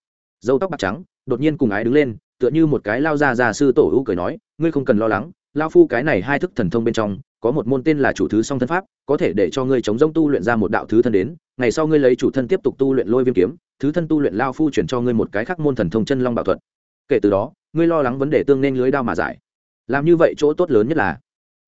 Dâu tóc bạc trắng, đột nhiên cùng ái đứng lên, tựa như một cái lao ra ra sư tổ hữu cười nói, ngươi không cần lo lắng, lao phu cái này hai thức thần thông bên trong có một môn tên là chủ thứ song thân pháp, có thể để cho ngươi chống rông tu luyện ra một đạo thứ thân đến, ngày sau ngươi lấy chủ thân tiếp tục tu luyện lôi viêm kiếm, thứ thân tu luyện lao phu chuyển cho ngươi một cái khác môn thần thông chân long bảo thuật. Kể từ đó, ngươi lo lắng vấn đề tương nên lưới đao mà giải. Làm như vậy chỗ tốt lớn nhất là,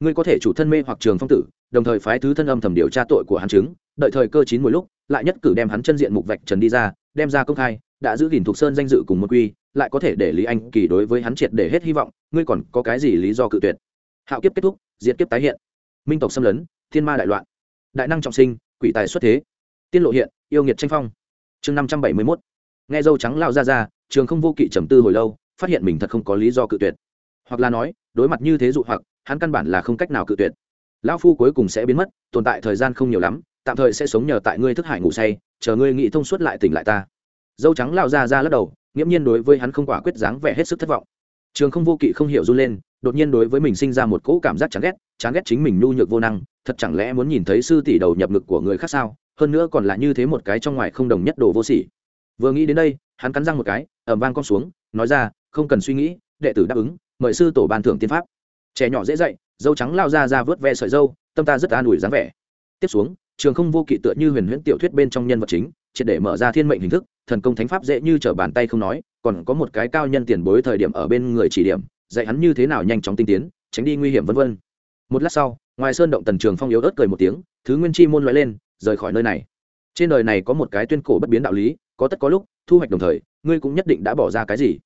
ngươi có thể chủ thân mê hoặc trường phong tử, đồng thời phái thứ thân âm thầm điều tra tội của hắn chứng, đợi thời cơ chín mỗi lúc, lại nhất cử đem hắn chân diện mục vạch trần đi ra, đem ra công khai, đã giữ gìn thục sơn danh dự cùng một quy, lại có thể để lý anh kỳ đối với hắn triệt để hết hy vọng, ngươi còn có cái gì lý do cự tuyệt? Hạo kiếp kết thúc, diệt kiếp tái hiện. Minh tộc xâm lấn, thiên ma đại loạn. Đại năng trọng sinh, quỷ tài xuất thế. Tiên lộ hiện, yêu nghiệt tranh phong. Chương năm trăm bảy mươi mốt. Nghe dâu trắng lao ra ra, trường không vô kỵ trầm tư hồi lâu, phát hiện mình thật không có lý do cự tuyệt. Hoặc là nói, đối mặt như thế dụ hoặc, hắn căn bản là không cách nào cự tuyệt. Lão phu cuối cùng sẽ biến mất, tồn tại thời gian không nhiều lắm, tạm thời sẽ sống nhờ tại ngươi thức hải ngủ say, chờ ngươi nghĩ thông suốt lại tỉnh lại ta. Dâu trắng lao ra ra lắc đầu, nghiễm nhiên đối với hắn không quả quyết dáng vẻ hết sức thất vọng. Trường không vô kỵ không hiểu run lên đột nhiên đối với mình sinh ra một cỗ cảm giác chán ghét chán ghét chính mình nhu nhược vô năng, thật chẳng lẽ muốn nhìn thấy sư tỷ đầu nhập ngực của người khác sao? Hơn nữa còn là như thế một cái trong ngoài không đồng nhất đồ vô sỉ. Vừa nghĩ đến đây, hắn cắn răng một cái ẩm vang con xuống, nói ra, không cần suy nghĩ, đệ tử đáp ứng, mời sư tổ ban thưởng tiên pháp. Trẻ nhỏ dễ dạy, dâu trắng lao ra ra vớt ve sợi dâu, tâm ta rất an ủi dáng vẻ. Tiếp xuống, trường không vô kỵ tựa như huyền huyễn tiểu thuyết bên trong nhân vật chính, triệt để mở ra thiên mệnh hình thức, thần công thánh pháp dễ như trở bàn tay không nói, còn có một cái cao nhân tiền bối thời điểm ở bên người chỉ điểm dạy hắn như thế nào nhanh chóng tinh tiến, tránh đi nguy hiểm vân vân. Một lát sau, ngoài sơn động tần trường phong yếu ớt cười một tiếng, thứ nguyên chi môn loại lên, rời khỏi nơi này. Trên đời này có một cái tuyên cổ bất biến đạo lý, có tất có lúc, thu hoạch đồng thời, ngươi cũng nhất định đã bỏ ra cái gì.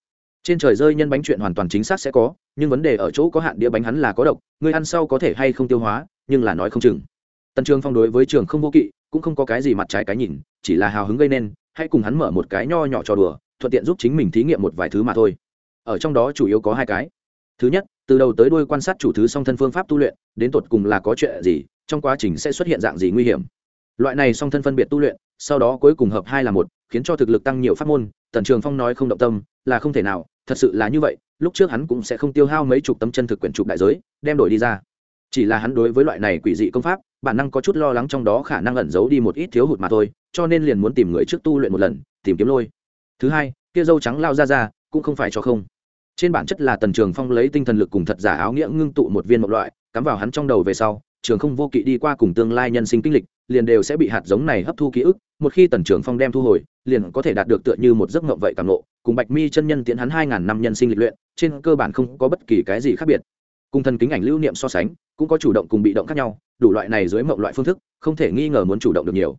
Trên trời rơi nhân bánh chuyện hoàn toàn chính xác sẽ có, nhưng vấn đề ở chỗ có hạn đĩa bánh hắn là có độc, ngươi ăn sau có thể hay không tiêu hóa, nhưng là nói không chừng. Tần trường phong đối với trường không vô kỵ, cũng không có cái gì mặt trái cái nhìn, chỉ là hào hứng gây nên hãy cùng hắn mở một cái nho nhỏ trò đùa, thuận tiện giúp chính mình thí nghiệm một vài thứ mà thôi. Ở trong đó chủ yếu có hai cái thứ nhất, từ đầu tới đuôi quan sát chủ thứ song thân phương pháp tu luyện, đến tột cùng là có chuyện gì, trong quá trình sẽ xuất hiện dạng gì nguy hiểm. Loại này song thân phân biệt tu luyện, sau đó cuối cùng hợp hai là một, khiến cho thực lực tăng nhiều pháp môn, tần trường phong nói không động tâm, là không thể nào, thật sự là như vậy, lúc trước hắn cũng sẽ không tiêu hao mấy chục tấm chân thực quyển trục đại giới, đem đổi đi ra. Chỉ là hắn đối với loại này quỷ dị công pháp, bản năng có chút lo lắng trong đó khả năng ẩn giấu đi một ít thiếu hụt mà thôi, cho nên liền muốn tìm người trước tu luyện một lần, tìm kiếm lôi. Thứ hai, kia dâu trắng lao ra ra, cũng không phải cho không trên bản chất là tần trường phong lấy tinh thần lực cùng thật giả áo nghĩa ngưng tụ một viên một loại, cắm vào hắn trong đầu về sau, trường không vô kỵ đi qua cùng tương lai nhân sinh kinh lịch, liền đều sẽ bị hạt giống này hấp thu ký ức, một khi tần trường phong đem thu hồi, liền có thể đạt được tựa như một giấc mộng vậy cảm lộ cùng bạch mi chân nhân tiến hắn hai ngàn năm nhân sinh lịch luyện, trên cơ bản không có bất kỳ cái gì khác biệt. Cùng thần kính ảnh lưu niệm so sánh, cũng có chủ động cùng bị động khác nhau, đủ loại này dưới mộng loại phương thức, không thể nghi ngờ muốn chủ động được nhiều.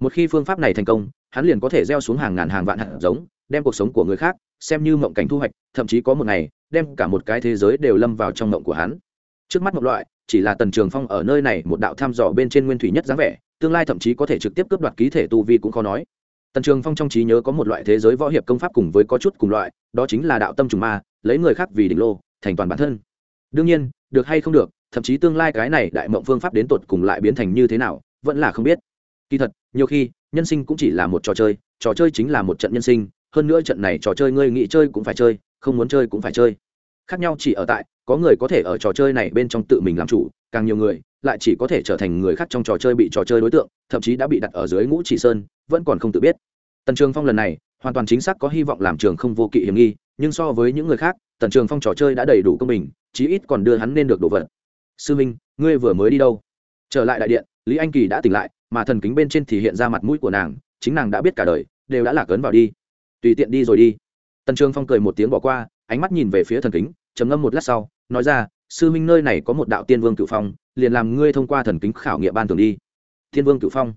Một khi phương pháp này thành công hắn liền có thể gieo xuống hàng ngàn hàng vạn hạt giống, đem cuộc sống của người khác xem như mộng cảnh thu hoạch, thậm chí có một ngày, đem cả một cái thế giới đều lâm vào trong mộng của hắn. Trước mắt một loại, chỉ là tần trường phong ở nơi này một đạo tham dò bên trên nguyên thủy nhất dáng vẻ, tương lai thậm chí có thể trực tiếp cướp đoạt ký thể tu vi cũng khó nói. Tần trường phong trong trí nhớ có một loại thế giới võ hiệp công pháp cùng với có chút cùng loại, đó chính là đạo tâm trùng ma, lấy người khác vì đỉnh lô, thành toàn bản thân. Đương nhiên, được hay không được, thậm chí tương lai cái này đại mộng phương pháp đến tột cùng lại biến thành như thế nào, vẫn là không biết. Kỳ thật, nhiều khi nhân sinh cũng chỉ là một trò chơi trò chơi chính là một trận nhân sinh, hơn nữa trận này trò chơi ngươi nghĩ chơi cũng phải chơi, không muốn chơi cũng phải chơi. Khác nhau chỉ ở tại, có người có thể ở trò chơi này bên trong tự mình làm chủ, càng nhiều người lại chỉ có thể trở thành người khác trong trò chơi bị trò chơi đối tượng, thậm chí đã bị đặt ở dưới ngũ chỉ sơn, vẫn còn không tự biết. Tần trường phong lần này hoàn toàn chính xác có hy vọng làm trường không vô kỵ hiểm nghi, nhưng so với những người khác, tần trường phong trò chơi đã đầy đủ công bình, chí ít còn đưa hắn nên được đồ vật. Sư minh, ngươi vừa mới đi đâu? Trở lại đại điện, lý anh kỳ đã tỉnh lại mà thần kính bên trên thì hiện ra mặt mũi của nàng, chính nàng đã biết cả đời, đều đã lạc ấn vào đi. Tùy tiện đi rồi đi. Tần trường phong cười một tiếng bỏ qua, ánh mắt nhìn về phía thần kính, trầm ngâm một lát sau, nói ra, sư minh nơi này có một đạo tiên vương cựu phong, liền làm ngươi thông qua thần kính khảo nghiệm ban thường đi. Thiên vương cựu phong.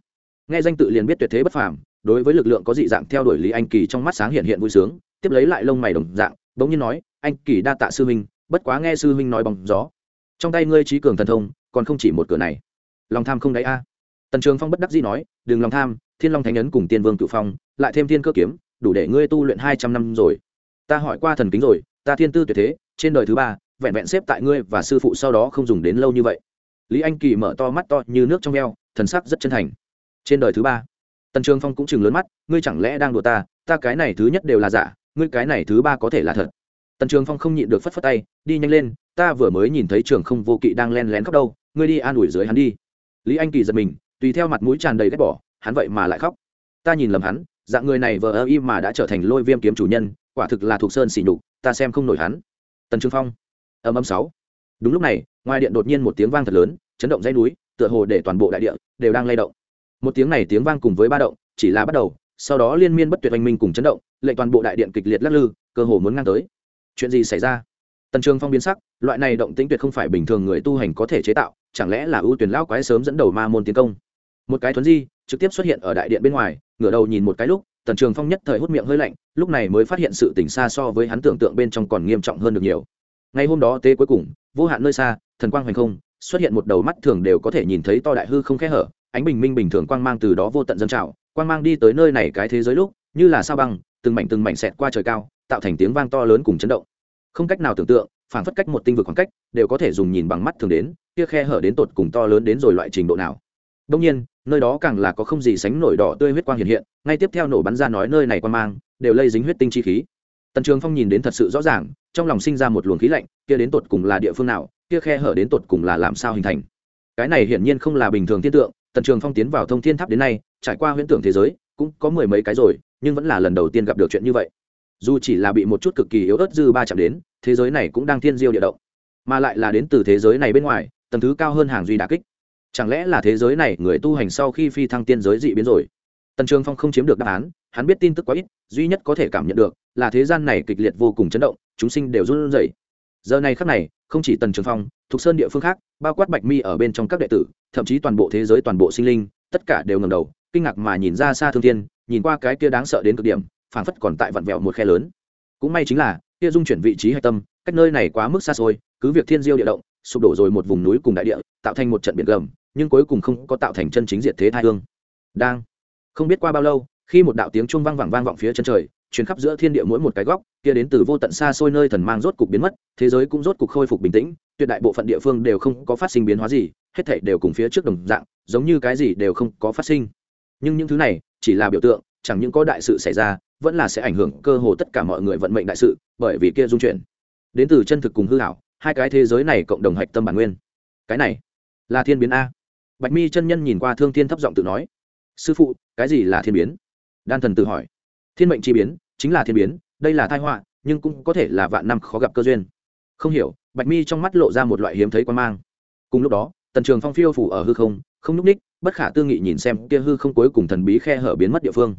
Nghe danh tự liền biết tuyệt thế bất phàm, đối với lực lượng có dị dạng theo đuổi lý anh kỳ trong mắt sáng hiện hiện vui sướng, tiếp lấy lại lông mày đồng dạng, bỗng nhiên nói, anh kỳ đa tạ sư minh bất quá nghe sư minh nói bằng gió. Trong tay ngươi trí cường thần thông, còn không chỉ một cửa này. Lòng tham không đáy a tần trường phong bất đắc dĩ nói đừng lòng tham, thiên long thánh ấn cùng tiên vương cựu phong, lại thêm thiên cơ kiếm, đủ để ngươi tu luyện hai trăm năm rồi. Ta hỏi qua thần kính rồi, ta thiên tư tuyệt thế, trên đời thứ ba, vẹn vẹn xếp tại ngươi và sư phụ sau đó không dùng đến lâu như vậy. Lý anh kỳ mở to mắt to như nước trong eo, thần sắc rất chân thành. Trên đời thứ ba? Tần trường phong cũng chừng lớn mắt, ngươi chẳng lẽ đang đùa ta? Ta cái này thứ nhất đều là giả, ngươi cái này thứ ba có thể là thật. Tần trường phong không nhịn được phất phất tay, đi nhanh lên, ta vừa mới nhìn thấy trường không vô kỵ đang len lén khóc đâu, ngươi đi an ủi dưới hắn đi. Lý anh kỳ giật mình tùy theo mặt mũi tràn đầy ghét bỏ, hắn vậy mà lại khóc. Ta nhìn lầm hắn, dạng người này vờ ơ y mà đã trở thành lôi viêm kiếm chủ nhân, quả thực là thuộc sơn xỉ nhục, ta xem không nổi hắn. Tần Trương phong, âm âm sáu. Đúng lúc này, ngoài điện đột nhiên một tiếng vang thật lớn, chấn động dãy núi, tựa hồ để toàn bộ đại địa đều đang lay động. Một tiếng này tiếng vang cùng với ba động, chỉ là bắt đầu, sau đó liên miên bất tuyệt oanh minh cùng chấn động, lệnh toàn bộ đại điện kịch liệt lắc lư, cơ hồ muốn ngang tới. Chuyện gì xảy ra? Tần trường phong biến sắc, loại này động tĩnh tuyệt không phải bình thường người tu hành có thể chế tạo, chẳng lẽ là ưu tuyển lão quái sớm dẫn đầu ma môn tiến công? Một cái thuấn di trực tiếp xuất hiện ở đại điện bên ngoài, ngửa đầu nhìn một cái lúc, tần trường phong nhất thời hút miệng hơi lạnh, lúc này mới phát hiện sự tỉnh xa so với hắn tưởng tượng bên trong còn nghiêm trọng hơn được nhiều. Ngày hôm đó tế cuối cùng, vô hạn nơi xa, thần quang hoành không, xuất hiện một đầu mắt thường đều có thể nhìn thấy to đại hư không khẽ hở, ánh bình minh bình thường quang mang từ đó vô tận dân trào, quang mang đi tới nơi này cái thế giới lúc, như là sao băng, từng mảnh từng mảnh xẹt qua trời cao, tạo thành tiếng vang to lớn cùng chấn động. Không cách nào tưởng tượng phản phất cách một tinh vực khoảng cách, đều có thể dùng nhìn bằng mắt thường đến, kia khe hở đến tột cùng to lớn đến rồi loại trình độ nào đông nhiên, nơi đó càng là có không gì sánh nổi đỏ tươi huyết quang hiện hiện, ngay tiếp theo nổ bắn ra nói nơi này quan mang, đều lây dính huyết tinh chi khí. Tần trường phong nhìn đến thật sự rõ ràng, trong lòng sinh ra một luồng khí lạnh, kia đến tột cùng là địa phương nào, kia khe hở đến tột cùng là làm sao hình thành. Cái này hiển nhiên không là bình thường thiên tượng, tần trường phong tiến vào thông thiên tháp đến nay, trải qua huyễn tưởng thế giới, cũng có mười mấy cái rồi, nhưng vẫn là lần đầu tiên gặp được chuyện như vậy. Dù chỉ là bị một chút cực kỳ yếu ớt dư ba chạm đến, thế giới này cũng đang thiên diêu địa động. Mà lại là đến từ thế giới này bên ngoài, tầng thứ cao hơn hàng duy đả kích chẳng lẽ là thế giới này người tu hành sau khi phi thăng tiên giới dị biến rồi? Tần trường phong không chiếm được đáp án, hắn biết tin tức quá ít, duy nhất có thể cảm nhận được là thế gian này kịch liệt vô cùng chấn động, chúng sinh đều run rẩy. Giờ này khắc này, không chỉ tần trường phong, thuộc sơn địa phương khác, bao quát bạch mi ở bên trong các đệ tử, thậm chí toàn bộ thế giới toàn bộ sinh linh, tất cả đều ngầm đầu, kinh ngạc mà nhìn ra xa thương thiên, nhìn qua cái kia đáng sợ đến cực điểm, phảng phất còn tại vặn vẹo một khe lớn. Cũng may chính là, kia dung chuyển vị trí hạch tâm, cách nơi này quá mức xa xôi, cứ việc thiên diêu địa động, sụp đổ rồi một vùng núi cùng đại địa, tạo thành một trận biển gầm nhưng cuối cùng không có tạo thành chân chính diệt thế thai hương. Đang. Không biết qua bao lâu, khi một đạo tiếng chuông vang vẳng vang vọng phía chân trời chuyến khắp giữa thiên địa mỗi một cái góc, kia đến từ vô tận xa xôi nơi thần mang rốt cục biến mất, thế giới cũng rốt cục khôi phục bình tĩnh, tuyệt đại bộ phận địa phương đều không có phát sinh biến hóa gì, hết thảy đều cùng phía trước đồng dạng, giống như cái gì đều không có phát sinh. Nhưng những thứ này, chỉ là biểu tượng, chẳng những có đại sự xảy ra, vẫn là sẽ ảnh hưởng cơ hồ tất cả mọi người vận mệnh đại sự, bởi vì kia dung chuyển. Đến từ chân thực cùng hư hảo hai cái thế giới này cộng đồng hạch tâm bản nguyên. Cái này là thiên biến a bạch mi chân nhân nhìn qua thương thiên thấp giọng tự nói, sư phụ, cái gì là thiên biến? Đan thần tự hỏi. Thiên mệnh chi biến, chính là thiên biến, đây là thai họa, nhưng cũng có thể là vạn năm khó gặp cơ duyên. Không hiểu, bạch mi trong mắt lộ ra một loại hiếm thấy quan mang. Cùng lúc đó, tần trường phong phiêu phủ ở hư không không nhúc ních, bất khả tư nghị nhìn xem kia hư không cuối cùng thần bí khe hở biến mất địa phương.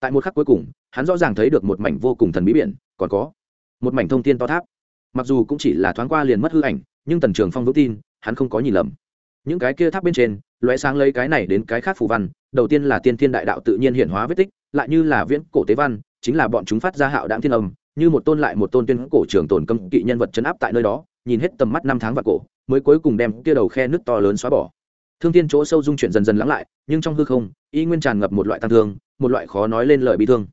Tại một khắc cuối cùng, hắn rõ ràng thấy được một mảnh vô cùng thần bí biển, còn có một mảnh thông tin to tháp. Mặc dù cũng chỉ là thoáng qua liền mất hư ảnh, nhưng tần trường phong vững tin, hắn không có nhìn lầm. Những cái kia tháp bên trên loé sáng lấy cái này đến cái khác phù văn, đầu tiên là tiên thiên đại đạo tự nhiên hiện hóa vết tích, lại như là viễn cổ tế văn, chính là bọn chúng phát ra hạo đạm thiên âm, như một tôn lại một tôn tuyên cổ trường tồn cấm kỵ nhân vật chấn áp tại nơi đó, nhìn hết tầm mắt năm tháng và cổ, mới cuối cùng đem kia đầu khe nước to lớn xóa bỏ. Thương thiên chỗ sâu dung chuyển dần dần lắng lại, nhưng trong hư không, y nguyên tràn ngập một loại tăng thương, một loại khó nói lên lời bị thương.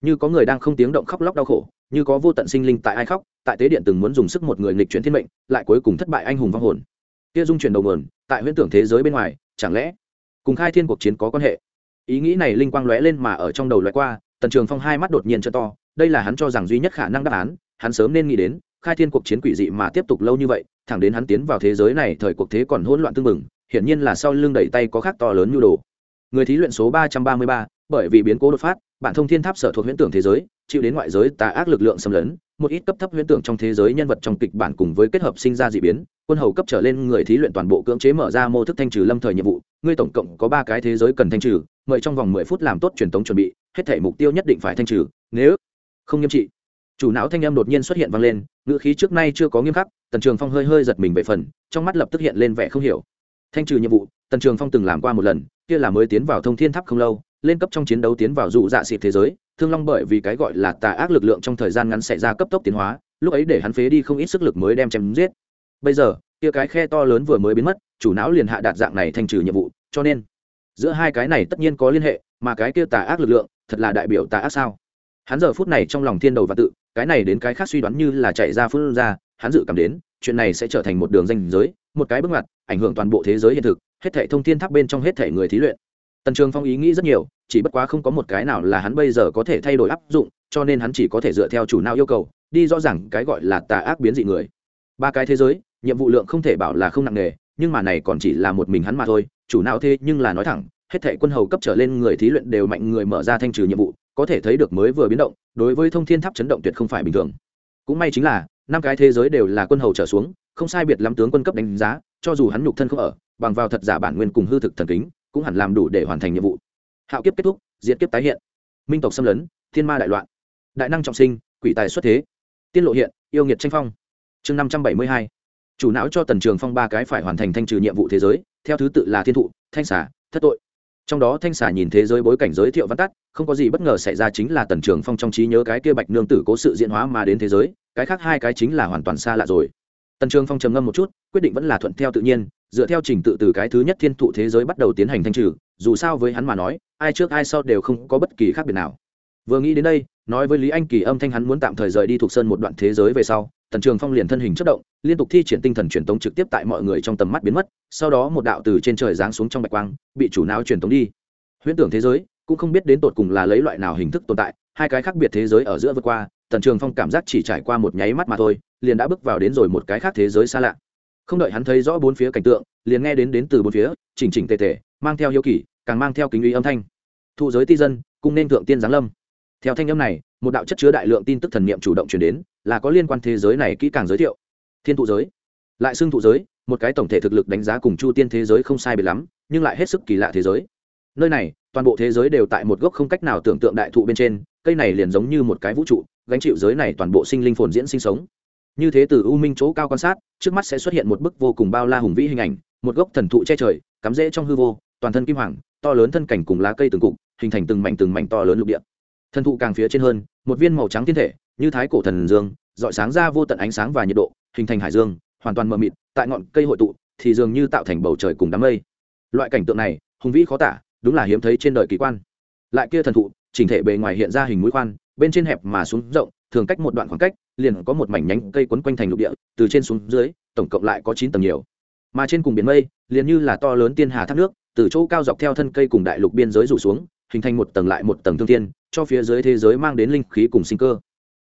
Như có người đang không tiếng động khóc lóc đau khổ, như có vô tận sinh linh tại ai khóc, tại tế điện từng muốn dùng sức một người nghịch chuyển thiên mệnh, lại cuối cùng thất bại anh hùng vong hồn. Kia dung chuyển đầu nguồn, tại huyễn tưởng thế giới bên ngoài chẳng lẽ cùng khai thiên cuộc chiến có quan hệ? Ý nghĩ này linh quang lóe lên mà ở trong đầu lóe qua, tần trường phong hai mắt đột nhiên cho to, đây là hắn cho rằng duy nhất khả năng đáp án, hắn sớm nên nghĩ đến, khai thiên cuộc chiến quỷ dị mà tiếp tục lâu như vậy, thẳng đến hắn tiến vào thế giới này thời cuộc thế còn hỗn loạn tương mừng, hiển nhiên là sau lưng đẩy tay có khác to lớn nhu đồ. Người thí luyện số ba trăm ba mươi ba, bởi vì biến cố đột phát, bản thông thiên tháp sở thuộc huyễn tưởng thế giới, chịu đến ngoại giới tà ác lực lượng xâm lấn một ít cấp thấp huyễn tưởng trong thế giới nhân vật trong kịch bản cùng với kết hợp sinh ra dị biến, quân hầu cấp trở lên người thí luyện toàn bộ cưỡng chế mở ra mô thức thanh trừ lâm thời nhiệm vụ, ngươi tổng cộng có ba cái thế giới cần thanh trừ, mời trong vòng mười phút làm tốt truyền thống chuẩn bị, hết thể mục tiêu nhất định phải thanh trừ, nếu không nghiêm trị. Chủ não thanh âm đột nhiên xuất hiện vang lên, ngữ khí trước nay chưa có nghiêm khắc, tần trường phong hơi hơi giật mình về phần, trong mắt lập tức hiện lên vẻ không hiểu. Thanh trừ nhiệm vụ, tần trường phong từng làm qua một lần, kia là mới tiến vào thông thiên tháp không lâu lên cấp trong chiến đấu tiến vào dụ dạ xịt thế giới, thương long bởi vì cái gọi là tà ác lực lượng trong thời gian ngắn xảy ra cấp tốc tiến hóa, lúc ấy để hắn phế đi không ít sức lực mới đem chém giết. Bây giờ, kia cái khe to lớn vừa mới biến mất, chủ não liền hạ đạt dạng này thành trừ nhiệm vụ, cho nên, giữa hai cái này tất nhiên có liên hệ, mà cái kia tà ác lực lượng, thật là đại biểu tà ác sao? Hắn giờ phút này trong lòng thiên đầu và tự, cái này đến cái khác suy đoán như là chạy ra phương ra, hắn dự cảm đến, chuyện này sẽ trở thành một đường danh giới, một cái bước ngoặt, ảnh hưởng toàn bộ thế giới hiện thực, hết thể thông thiên tháp bên trong hết thể người thí luyện tần trường phong ý nghĩ rất nhiều, chỉ bất quá không có một cái nào là hắn bây giờ có thể thay đổi áp dụng, cho nên hắn chỉ có thể dựa theo chủ nào yêu cầu, đi rõ ràng cái gọi là tà ác biến dị người. Ba cái thế giới, nhiệm vụ lượng không thể bảo là không nặng nề, nhưng mà này còn chỉ là một mình hắn mà thôi, chủ nào thế nhưng là nói thẳng, hết thệ quân hầu cấp trở lên người thí luyện đều mạnh người mở ra thanh trừ nhiệm vụ, có thể thấy được mới vừa biến động, đối với thông thiên tháp chấn động tuyệt không phải bình thường. Cũng may chính là, năm cái thế giới đều là quân hầu trở xuống, không sai biệt lắm tướng quân cấp đánh giá, cho dù hắn nhục thân không ở, bằng vào thật giả bản nguyên cùng hư thực thần kính cũng hẳn làm đủ để hoàn thành nhiệm vụ. Hạo kiếp kết thúc diễn kiếp tái hiện. Minh tộc xâm lấn, thiên ma đại loạn. Đại năng trọng sinh, quỷ tài xuất thế. Tiên lộ hiện, yêu nghiệt tranh phong. Chương năm trăm bảy mươi hai. Chủ não cho tần trường phong ba cái phải hoàn thành thanh trừ nhiệm vụ thế giới, theo thứ tự là thiên thụ, thanh xả thất tội. Trong đó thanh xả nhìn thế giới bối cảnh giới thiệu văn tắt, không có gì bất ngờ xảy ra chính là tần trường phong trong trí nhớ cái kia bạch nương tử cố sự diễn hóa mà đến thế giới, cái khác hai cái chính là hoàn toàn xa lạ rồi. Tần trường phong trầm ngâm một chút, quyết định vẫn là thuận theo tự nhiên dựa theo trình tự từ cái thứ nhất thiên thụ thế giới bắt đầu tiến hành thanh trừ, dù sao với hắn mà nói, ai trước ai sau đều không có bất kỳ khác biệt nào. Vừa nghĩ đến đây, nói với lý anh kỳ âm thanh hắn muốn tạm thời rời đi thuộc sơn một đoạn thế giới về sau, tần trường phong liền thân hình chất động, liên tục thi triển tinh thần truyền tống trực tiếp tại mọi người trong tầm mắt biến mất, sau đó một đạo từ trên trời giáng xuống trong bạch quang, bị chủ não truyền tống đi. Huyễn tưởng thế giới, cũng không biết đến tột cùng là lấy loại nào hình thức tồn tại, hai cái khác biệt thế giới ở giữa vượt qua, tần trường phong cảm giác chỉ trải qua một nháy mắt mà thôi, liền đã bước vào đến rồi một cái khác thế giới xa lạ không đợi hắn thấy rõ bốn phía cảnh tượng, liền nghe đến đến từ bốn phía, chỉnh chỉnh tề tề, mang theo hiếu kỳ, càng mang theo kính uy âm thanh. Thụ giới ti dân, cung nên thượng tiên giáng lâm. Theo thanh âm này, một đạo chất chứa đại lượng tin tức thần niệm chủ động truyền đến, là có liên quan thế giới này kỹ càng giới thiệu. Thiên thụ giới. Lại xưng thụ giới, một cái tổng thể thực lực đánh giá cùng chu tiên thế giới không sai biệt lắm, nhưng lại hết sức kỳ lạ thế giới. Nơi này, toàn bộ thế giới đều tại một gốc không cách nào tưởng tượng đại thụ bên trên, cây này liền giống như một cái vũ trụ, gánh chịu giới này toàn bộ sinh linh phồn diễn sinh sống như thế từ u minh chỗ cao quan sát, trước mắt sẽ xuất hiện một bức vô cùng bao la hùng vĩ hình ảnh, một gốc thần thụ che trời, cắm rễ trong hư vô, toàn thân kim hoàng, to lớn thân cảnh cùng lá cây từng cục, hình thành từng mảnh từng mảnh to lớn lục địa. Thần thụ càng phía trên hơn, một viên màu trắng thiên thể, như thái cổ thần dương, dọi sáng ra vô tận ánh sáng và nhiệt độ, hình thành hải dương, hoàn toàn mờ mịt, tại ngọn cây hội tụ, thì dường như tạo thành bầu trời cùng đám mây. Loại cảnh tượng này, hùng vĩ khó tả, đúng là hiếm thấy trên đời kỳ quan. Lại kia thần thụ, chỉnh thể bề ngoài hiện ra hình mũi khoan, bên trên hẹp mà xuống rộng thường cách một đoạn khoảng cách liền có một mảnh nhánh cây quấn quanh thành lục địa từ trên xuống dưới tổng cộng lại có chín tầng nhiều. Mà trên cùng biển mây liền như là to lớn tiên hà thác nước từ chỗ cao dọc theo thân cây cùng đại lục biên giới rủ xuống hình thành một tầng lại một tầng thương thiên, cho phía dưới thế giới mang đến linh khí cùng sinh cơ.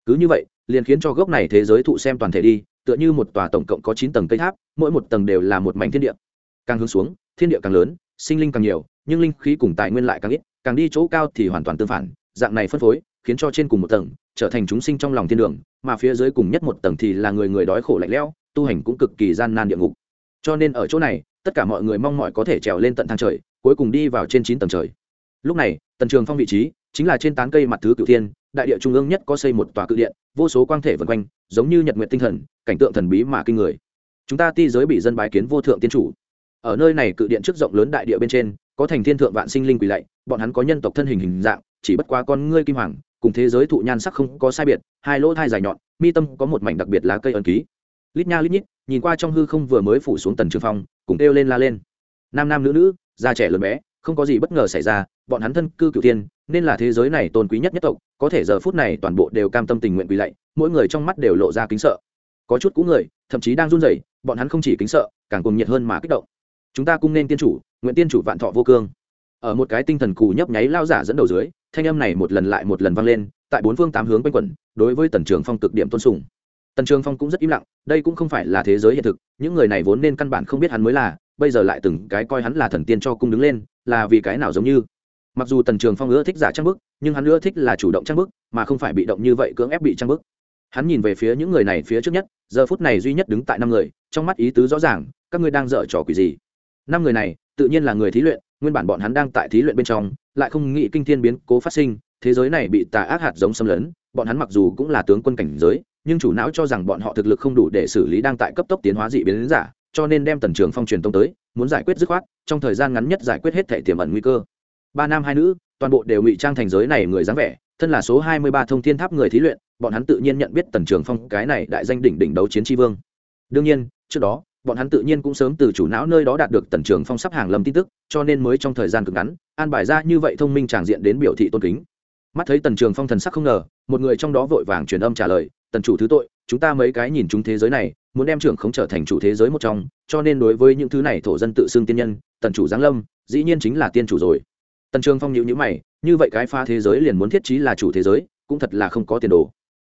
Cứ như vậy liền khiến cho gốc này thế giới thụ xem toàn thể đi tựa như một tòa tổng cộng có chín tầng cây tháp mỗi một tầng đều là một mảnh thiên địa. Càng hướng xuống thiên địa càng lớn sinh linh càng nhiều nhưng linh khí cùng tài nguyên lại càng ít càng đi chỗ cao thì hoàn toàn tương phản dạng này phân phối khiến cho trên cùng một tầng trở thành chúng sinh trong lòng thiên đường, mà phía dưới cùng nhất một tầng thì là người người đói khổ lạnh lẽo, tu hành cũng cực kỳ gian nan địa ngục. Cho nên ở chỗ này, tất cả mọi người mong mỏi có thể trèo lên tận thang trời, cuối cùng đi vào trên chín tầng trời. Lúc này, tần trường phong vị trí chính là trên tán cây mặt thứ cửu thiên, đại địa trung ương nhất có xây một tòa cự điện, vô số quang thể vân quanh, giống như nhật nguyện tinh thần, cảnh tượng thần bí mà kinh người. Chúng ta ti giới bị dân bái kiến vô thượng tiên chủ. Ở nơi này cự điện trước rộng lớn đại địa bên trên, có thành thiên thượng vạn sinh linh quỳ lạy, bọn hắn có nhân tộc thân hình hình dạng, chỉ bất quá con ngươi kim hoàng cùng thế giới thụ nhan sắc không có sai biệt, hai lỗ thai dài nhọn, mi tâm có một mảnh đặc biệt lá cây ẩn ký. Lít nha lít nhít, nhìn qua trong hư không vừa mới phủ xuống tần trường phong, cùng kêu lên la lên. Nam nam nữ nữ, già trẻ lớn bé, không có gì bất ngờ xảy ra, bọn hắn thân cư cửu tiên nên là thế giới này tôn quý nhất nhất tộc, có thể giờ phút này toàn bộ đều cam tâm tình nguyện quỳ lạy, mỗi người trong mắt đều lộ ra kính sợ. Có chút cũ người, thậm chí đang run rẩy, bọn hắn không chỉ kính sợ, càng cùng nhiệt hơn mà kích động. Chúng ta cung nên tiên chủ, nguyện tiên chủ vạn thọ vô cương. Ở một cái tinh thần cù nhấp nháy lao giả dẫn đầu dưới thanh âm này một lần lại một lần vang lên, tại bốn phương tám hướng quanh quẩn, đối với tần trường phong cực điểm tôn sùng. Tần trường phong cũng rất im lặng, đây cũng không phải là thế giới hiện thực, những người này vốn nên căn bản không biết hắn mới là, bây giờ lại từng cái coi hắn là thần tiên cho cung đứng lên, là vì cái nào giống như. Mặc dù tần trường phong ưa thích giả trang bức, nhưng hắn ưa thích là chủ động trang bức, mà không phải bị động như vậy cưỡng ép bị trang bức. Hắn nhìn về phía những người này phía trước nhất, giờ phút này duy nhất đứng tại năm người, trong mắt ý tứ rõ ràng, các ngươi đang dở trò quỷ gì? Năm người này tự nhiên là người thí luyện, nguyên bản bọn hắn đang tại thí luyện bên trong, lại không nghĩ kinh thiên biến cố phát sinh, thế giới này bị tà ác hạt giống xâm lấn, bọn hắn mặc dù cũng là tướng quân cảnh giới, nhưng chủ não cho rằng bọn họ thực lực không đủ để xử lý đang tại cấp tốc tiến hóa dị biến giả, cho nên đem tần trường phong truyền tông tới, muốn giải quyết dứt khoát, trong thời gian ngắn nhất giải quyết hết thể tiềm ẩn nguy cơ. Ba nam hai nữ, toàn bộ đều ngụy trang thành giới này người dáng vẻ, thân là số hai mươi ba thông thiên tháp người thí luyện, bọn hắn tự nhiên nhận biết tần trường phong cái này đại danh đỉnh đỉnh đấu chiến tri vương. Đương nhiên, trước đó bọn hắn tự nhiên cũng sớm từ chủ não nơi đó đạt được tần trường phong sắp hàng lâm tin tức, cho nên mới trong thời gian cực ngắn, an bài ra như vậy thông minh tràng diện đến biểu thị tôn kính. Mắt thấy tần trường phong thần sắc không ngờ, một người trong đó vội vàng truyền âm trả lời, tần chủ thứ tội, chúng ta mấy cái nhìn chúng thế giới này, muốn đem trưởng không trở thành chủ thế giới một trong, cho nên đối với những thứ này thổ dân tự xưng tiên nhân, tần chủ giáng lâm, dĩ nhiên chính là tiên chủ rồi. Tần trường phong nhịu nhữ mày, như vậy cái pha thế giới liền muốn thiết trí là chủ thế giới, cũng thật là không có tiền đồ.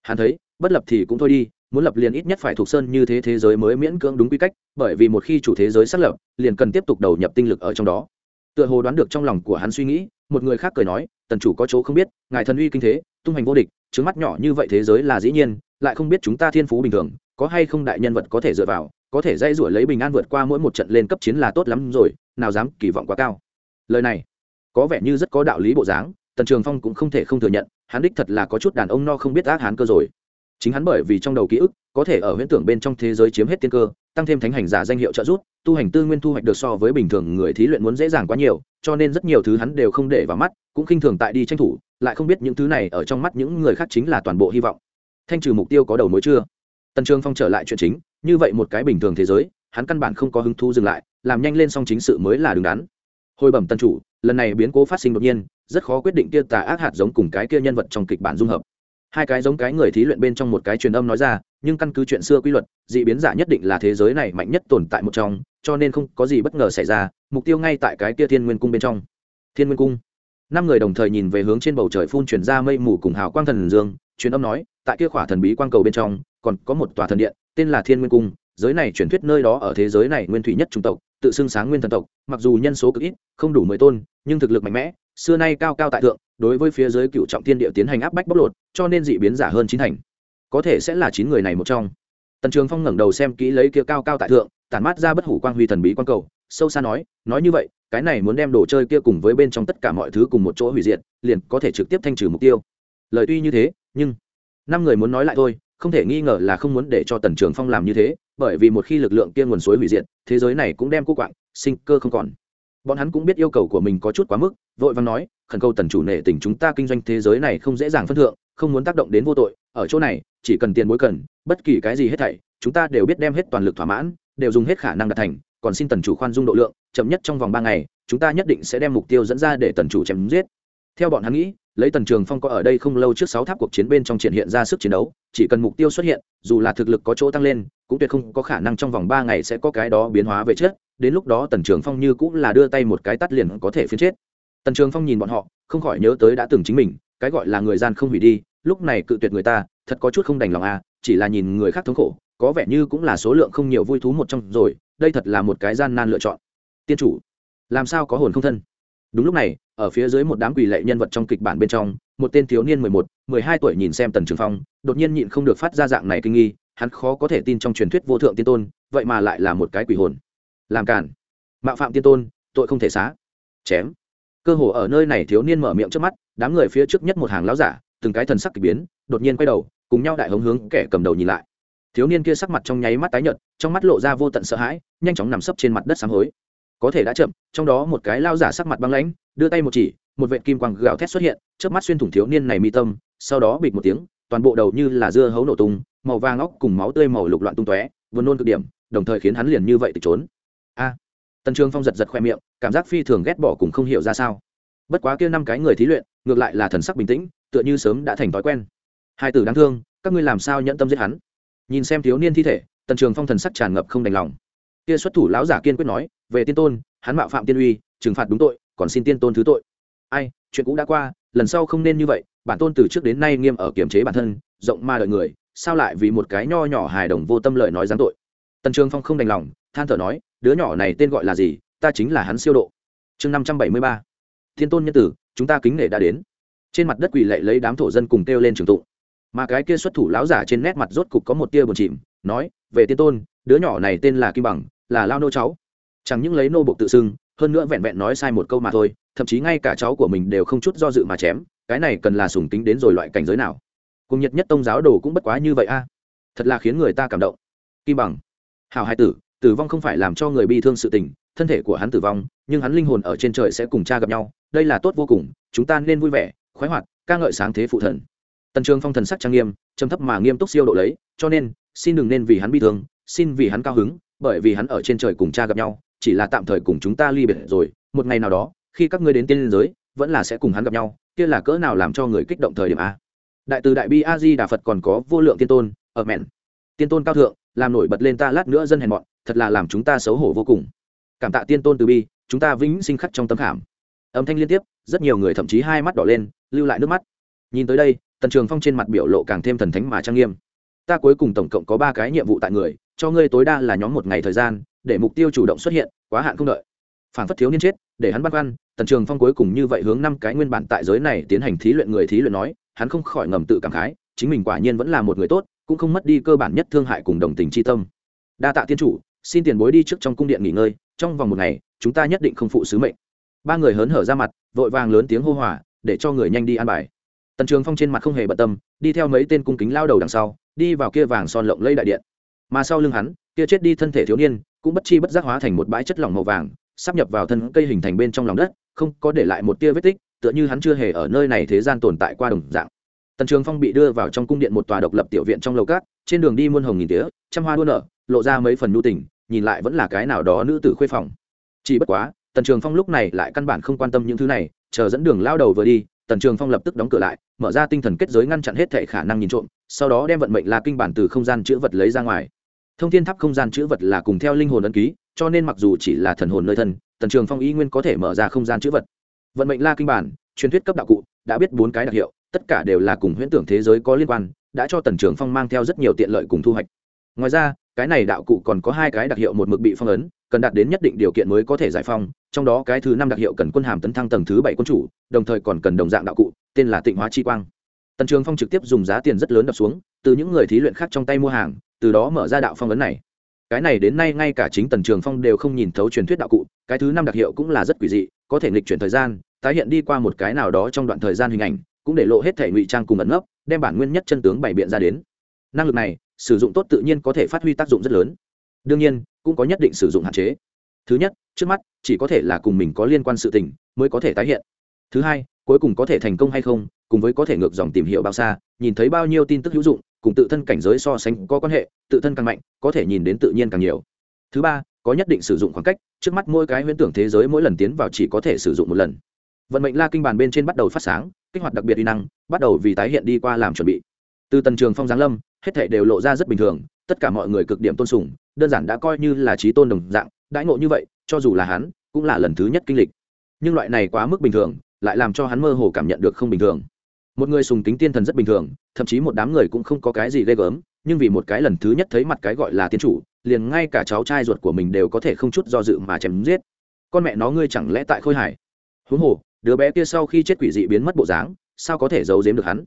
Hắn thấy, bất lập thì cũng thôi đi muốn lập liền ít nhất phải thuộc sơn như thế thế giới mới miễn cưỡng đúng quy cách, bởi vì một khi chủ thế giới xác lập, liền cần tiếp tục đầu nhập tinh lực ở trong đó. Tựa hồ đoán được trong lòng của hắn suy nghĩ, một người khác cười nói, tần chủ có chỗ không biết, ngài thần uy kinh thế, tung hành vô địch trứng mắt nhỏ như vậy thế giới là dĩ nhiên, lại không biết chúng ta thiên phú bình thường, có hay không đại nhân vật có thể dựa vào, có thể dây rủi lấy bình an vượt qua mỗi một trận lên cấp chiến là tốt lắm rồi, nào dám kỳ vọng quá cao. Lời này, có vẻ như rất có đạo lý bộ dáng, tần trường phong cũng không thể không thừa nhận, hắn đích thật là có chút đàn ông no không biết ác hán cơ rồi chính hắn bởi vì trong đầu ký ức, có thể ở huyễn tưởng bên trong thế giới chiếm hết tiên cơ, tăng thêm thánh hành giả danh hiệu trợ giúp, tu hành tư nguyên thu hoạch được so với bình thường người thí luyện muốn dễ dàng quá nhiều, cho nên rất nhiều thứ hắn đều không để vào mắt, cũng khinh thường tại đi tranh thủ, lại không biết những thứ này ở trong mắt những người khác chính là toàn bộ hy vọng. Thanh trừ mục tiêu có đầu mối chưa? Tần trường phong trở lại chuyện chính, như vậy một cái bình thường thế giới, hắn căn bản không có hứng thu dừng lại, làm nhanh lên xong chính sự mới là đứng đắn. Hồi bẩm tân chủ, lần này biến cố phát sinh đột nhiên, rất khó quyết định kia tà ác hạt giống cùng cái kia nhân vật trong kịch bản dung hợp hai cái giống cái người thí luyện bên trong một cái truyền âm nói ra, nhưng căn cứ chuyện xưa quy luật, dị biến giả nhất định là thế giới này mạnh nhất tồn tại một trong, cho nên không có gì bất ngờ xảy ra, mục tiêu ngay tại cái kia thiên nguyên cung bên trong. Thiên nguyên cung. Năm người đồng thời nhìn về hướng trên bầu trời phun chuyển ra mây mù cùng hào quang thần dương, truyền âm nói, tại kia khỏa thần bí quang cầu bên trong, còn có một tòa thần điện, tên là thiên nguyên cung, giới này truyền thuyết nơi đó ở thế giới này nguyên thủy nhất trung tộc, tự xưng sáng nguyên thần tộc, mặc dù nhân số cực ít, không đủ mười tôn, nhưng thực lực mạnh mẽ, xưa nay cao cao tại thượng đối với phía dưới cựu trọng thiên địa tiến hành áp bách bóc lột, cho nên dị biến giả hơn chín thành. Có thể sẽ là chín người này một trong. Tần trường phong ngẩng đầu xem kỹ lấy kia cao cao tại thượng, tản mát ra bất hủ quang huy thần bí quang cầu, sâu xa nói nói như vậy, cái này muốn đem đồ chơi kia cùng với bên trong tất cả mọi thứ cùng một chỗ hủy diệt, liền có thể trực tiếp thanh trừ mục tiêu. Lời tuy như thế, nhưng năm người muốn nói lại thôi, không thể nghi ngờ là không muốn để cho tần trường phong làm như thế, bởi vì một khi lực lượng kia nguồn suối hủy diệt, thế giới này cũng đem cô quạng, sinh cơ không còn. Bọn hắn cũng biết yêu cầu của mình có chút quá mức, vội vàng nói khẩn cầu tần chủ nể tình chúng ta kinh doanh thế giới này không dễ dàng phân thượng, không muốn tác động đến vô tội, ở chỗ này, chỉ cần tiền bối cần, bất kỳ cái gì hết thảy, chúng ta đều biết đem hết toàn lực thỏa mãn, đều dùng hết khả năng đạt thành, còn xin tần chủ khoan dung độ lượng, chậm nhất trong vòng ba ngày, chúng ta nhất định sẽ đem mục tiêu dẫn ra để tần chủ chém giết. Theo bọn hắn nghĩ, lấy tần trường phong có ở đây không lâu trước sáu tháp cuộc chiến bên trong triển hiện ra sức chiến đấu, chỉ cần mục tiêu xuất hiện, dù là thực lực có chỗ tăng lên, cũng tuyệt không có khả năng trong vòng ba ngày sẽ có cái đó biến hóa về chết đến lúc đó tần trường phong như cũng là đưa tay một cái tắt liền có thể phiến chết tần trường phong nhìn bọn họ, không khỏi nhớ tới đã từng chính mình, cái gọi là người gian không hủy đi, lúc này cự tuyệt người ta, thật có chút không đành lòng à chỉ là nhìn người khác thống khổ, có vẻ như cũng là số lượng không nhiều vui thú một trong rồi, đây thật là một cái gian nan lựa chọn. Tiên chủ, làm sao có hồn không thân? Đúng lúc này, ở phía dưới một đám quỷ lệ nhân vật trong kịch bản bên trong, một tên thiếu niên mười một, mười hai tuổi nhìn xem tần trường phong, đột nhiên nhịn không được phát ra dạng này kinh nghi, hắn khó có thể tin trong truyền thuyết vô thượng tiên tôn, vậy mà lại là một cái quỷ hồn. Làm cản mạo phạm tiên tôn, tội không thể xá. Chém cơ hồ ở nơi này thiếu niên mở miệng trước mắt, đám người phía trước nhất một hàng lão giả, từng cái thần sắc k ỳ biến, đột nhiên quay đầu, cùng nhau đại hống hướng kẻ cầm đầu nhìn lại. Thiếu niên kia sắc mặt trong nháy mắt tái nhợt, trong mắt lộ ra vô tận sợ hãi, nhanh chóng nằm sấp trên mặt đất sáng hối. Có thể đã chậm, trong đó một cái lao giả sắc mặt băng lãnh, đưa tay một chỉ, một vệ kim quang gạo thét xuất hiện trước mắt xuyên thủng thiếu niên này mi tâm, sau đó bịt một tiếng, toàn bộ đầu như là dưa hấu nổ tung, màu vàng óc cùng máu tươi màu lục loạn tung tóe vừa nôn cực điểm, đồng thời khiến hắn liền như vậy từ trốn tần trường phong giật giật khoe miệng, cảm giác phi thường ghét bỏ cùng không hiểu ra sao. Bất quá kia năm cái người thí luyện, ngược lại là thần sắc bình tĩnh, tựa như sớm đã thành thói quen. Hai tử đáng thương, các ngươi làm sao nhẫn tâm giết hắn? Nhìn xem thiếu niên thi thể, tần trường phong thần sắc tràn ngập không đành lòng. Kia xuất thủ lão giả kiên quyết nói, về tiên tôn, hắn mạo phạm tiên uy, trừng phạt đúng tội, còn xin tiên tôn thứ tội. Ai, chuyện cũng đã qua, lần sau không nên như vậy, bản tôn từ trước đến nay nghiêm ở kiểm chế bản thân, rộng ma đợi người, sao lại vì một cái nho nhỏ hài đồng vô tâm lợi nói giáng tội? Tần trường phong không đành lòng, than thở nói đứa nhỏ này tên gọi là gì, ta chính là hắn siêu độ. Chương năm trăm bảy mươi ba. Thiên tôn nhân tử, chúng ta kính nể đã đến. Trên mặt đất quỳ lệ lấy đám thổ dân cùng kêu lên trường tụng. Mà cái kia xuất thủ lão giả trên nét mặt rốt cục có một tia buồn chìm, nói, về tiên tôn, đứa nhỏ này tên là kim bằng, là lao nô cháu. Chẳng những lấy nô bộc tự xưng, hơn nữa vẹn vẹn nói sai một câu mà thôi, thậm chí ngay cả cháu của mình đều không chút do dự mà chém, cái này cần là sùng tính đến rồi loại cảnh giới nào? Cùng nhật nhất tông giáo đồ cũng bất quá như vậy a. Thật là khiến người ta cảm động. Kim bằng hào hai tử tử vong không phải làm cho người bi thương sự tình, thân thể của hắn tử vong, nhưng hắn linh hồn ở trên trời sẽ cùng cha gặp nhau, đây là tốt vô cùng, chúng ta nên vui vẻ, khoái hoạt, ca ngợi sáng thế phụ thần. Tần trường phong thần sắc trang nghiêm, trầm thấp mà nghiêm túc siêu độ lấy, cho nên, xin đừng nên vì hắn bi thương, xin vì hắn cao hứng, bởi vì hắn ở trên trời cùng cha gặp nhau, chỉ là tạm thời cùng chúng ta ly biệt rồi, một ngày nào đó, khi các ngươi đến tiên giới, vẫn là sẽ cùng hắn gặp nhau, kia là cỡ nào làm cho người kích động thời điểm a? Đại từ đại bi a di đà phật còn có vô lượng tiên tôn, ở mẹn. Tiên tôn cao thượng, làm nổi bật lên ta lát nữa dân hèn mọn thật là làm chúng ta xấu hổ vô cùng. Cảm tạ tiên tôn từ bi, chúng ta vĩnh sinh khắc trong tâm khảm. Âm thanh liên tiếp, rất nhiều người thậm chí hai mắt đỏ lên, lưu lại nước mắt. Nhìn tới đây, tần trường phong trên mặt biểu lộ càng thêm thần thánh mà trang nghiêm. Ta cuối cùng tổng cộng có ba cái nhiệm vụ tại người, cho ngươi tối đa là nhóm một ngày thời gian, để mục tiêu chủ động xuất hiện, quá hạn không đợi. Phản phất thiếu niên chết, để hắn bắt văn tần trường phong cuối cùng như vậy hướng năm cái nguyên bản tại giới này tiến hành thí luyện người thí luyện nói, hắn không khỏi ngầm tự cảm khái, chính mình quả nhiên vẫn là một người tốt, cũng không mất đi cơ bản nhất thương hại cùng đồng tình tri tâm. Đa tạ tiên chủ xin tiền bối đi trước trong cung điện nghỉ ngơi, trong vòng một ngày, chúng ta nhất định không phụ sứ mệnh. Ba người hớn hở ra mặt, vội vàng lớn tiếng hô hỏa để cho người nhanh đi ăn bài. Tần trường phong trên mặt không hề bận tâm, đi theo mấy tên cung kính lao đầu đằng sau, đi vào kia vàng son lộng lây đại điện. Mà sau lưng hắn, kia chết đi thân thể thiếu niên, cũng bất chi bất giác hóa thành một bãi chất lỏng màu vàng, sắp nhập vào thân cây hình thành bên trong lòng đất, không có để lại một tia vết tích, tựa như hắn chưa hề ở nơi này thế gian tồn tại qua đồng dạng. Tần trường phong bị đưa vào trong cung điện một tòa độc lập tiểu viện trong lầu cát trên đường đi muôn hồng nghìn tía, trăm hoa đua nở, lộ ra mấy phần nhu tình nhìn lại vẫn là cái nào đó nữ tử khuê phòng. Chỉ bất quá, tần trường phong lúc này lại căn bản không quan tâm những thứ này, chờ dẫn đường lao đầu vừa đi, tần trường phong lập tức đóng cửa lại, mở ra tinh thần kết giới ngăn chặn hết thể khả năng nhìn trộm, sau đó đem vận mệnh la kinh bản từ không gian chữ vật lấy ra ngoài. Thông thiên tháp không gian chữ vật là cùng theo linh hồn ấn ký, cho nên mặc dù chỉ là thần hồn nơi thân, tần trường phong ý nguyên có thể mở ra không gian chữ vật. Vận mệnh la kinh bản, truyền thuyết cấp đạo cụ, đã biết bốn cái đặc hiệu, tất cả đều là cùng huyễn tưởng thế giới có liên quan, đã cho tần trường phong mang theo rất nhiều tiện lợi cùng thu hoạch. Ngoài ra cái này đạo cụ còn có hai cái đặc hiệu một mực bị phong ấn, cần đạt đến nhất định điều kiện mới có thể giải phong, trong đó cái thứ năm đặc hiệu cần quân hàm tấn thăng tầng thứ bảy quân chủ, đồng thời còn cần đồng dạng đạo cụ, tên là tịnh hóa chi quang. Tần trường phong trực tiếp dùng giá tiền rất lớn đập xuống, từ những người thí luyện khác trong tay mua hàng, từ đó mở ra đạo phong ấn này. Cái này đến nay ngay cả chính tần trường phong đều không nhìn thấu truyền thuyết đạo cụ, cái thứ năm đặc hiệu cũng là rất quỷ dị, có thể nghịch chuyển thời gian, tái hiện đi qua một cái nào đó trong đoạn thời gian hình ảnh, cũng để lộ hết thể ngụy trang cùng ẩn nấp, đem bản nguyên nhất chân tướng bày biện ra đến. Năng lực này sử dụng tốt tự nhiên có thể phát huy tác dụng rất lớn. Đương nhiên, cũng có nhất định sử dụng hạn chế. Thứ nhất, trước mắt, chỉ có thể là cùng mình có liên quan sự tình mới có thể tái hiện. Thứ hai, cuối cùng có thể thành công hay không, cùng với có thể ngược dòng tìm hiểu bao xa, nhìn thấy bao nhiêu tin tức hữu dụng, cùng tự thân cảnh giới so sánh có quan hệ, tự thân càng mạnh, có thể nhìn đến tự nhiên càng nhiều. Thứ ba, có nhất định sử dụng khoảng cách, trước mắt mỗi cái huyễn tưởng thế giới mỗi lần tiến vào chỉ có thể sử dụng một lần. Vận mệnh la kinh bàn bên trên bắt đầu phát sáng, kích hoạt đặc biệt uy năng, bắt đầu vì tái hiện đi qua làm chuẩn bị. Từ tần trường phong giáng lâm hết thảy đều lộ ra rất bình thường, tất cả mọi người cực điểm tôn sùng, đơn giản đã coi như là trí tôn đồng dạng, đãi ngộ như vậy, cho dù là hắn, cũng là lần thứ nhất kinh lịch. Nhưng loại này quá mức bình thường, lại làm cho hắn mơ hồ cảm nhận được không bình thường. Một người sùng kính tiên thần rất bình thường, thậm chí một đám người cũng không có cái gì ghê gớm, nhưng vì một cái lần thứ nhất thấy mặt cái gọi là tiên chủ, liền ngay cả cháu trai ruột của mình đều có thể không chút do dự mà chém giết. Con mẹ nó ngươi chẳng lẽ tại khôi hải huống hồ, đứa bé kia sau khi chết quỷ dị biến mất bộ dáng, sao có thể giấu giếm được hắn?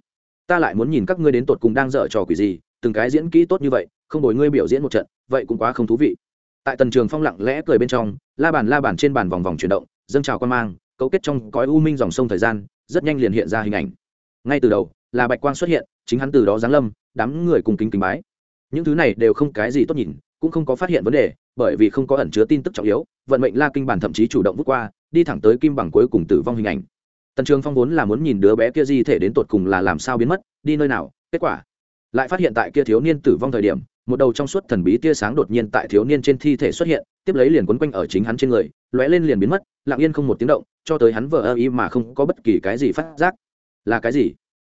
Ta lại muốn nhìn các ngươi đến tột cùng đang dở trò quỷ gì từng cái diễn kỹ tốt như vậy, không đổi ngươi biểu diễn một trận, vậy cũng quá không thú vị. Tại tần trường phong lặng lẽ cười bên trong, la bàn la bàn trên bàn vòng vòng chuyển động, dâng trào quan mang, cấu kết trong cõi u minh dòng sông thời gian, rất nhanh liền hiện ra hình ảnh. Ngay từ đầu, là bạch quang xuất hiện, chính hắn từ đó giáng lâm, đám người cùng kính kính bái. Những thứ này đều không cái gì tốt nhìn, cũng không có phát hiện vấn đề, bởi vì không có ẩn chứa tin tức trọng yếu, vận mệnh la kinh bản thậm chí chủ động vút qua, đi thẳng tới kim bằng cuối cùng tử vong hình ảnh. Tần trường phong vốn là muốn nhìn đứa bé kia di thể đến tột cùng là làm sao biến mất, đi nơi nào, kết quả lại phát hiện tại kia thiếu niên tử vong thời điểm, một đầu trong suốt thần bí tia sáng đột nhiên tại thiếu niên trên thi thể xuất hiện, tiếp lấy liền quấn quanh ở chính hắn trên người, lóe lên liền biến mất, lặng yên không một tiếng động, cho tới hắn vờ ơ y mà không có bất kỳ cái gì phát giác. Là cái gì?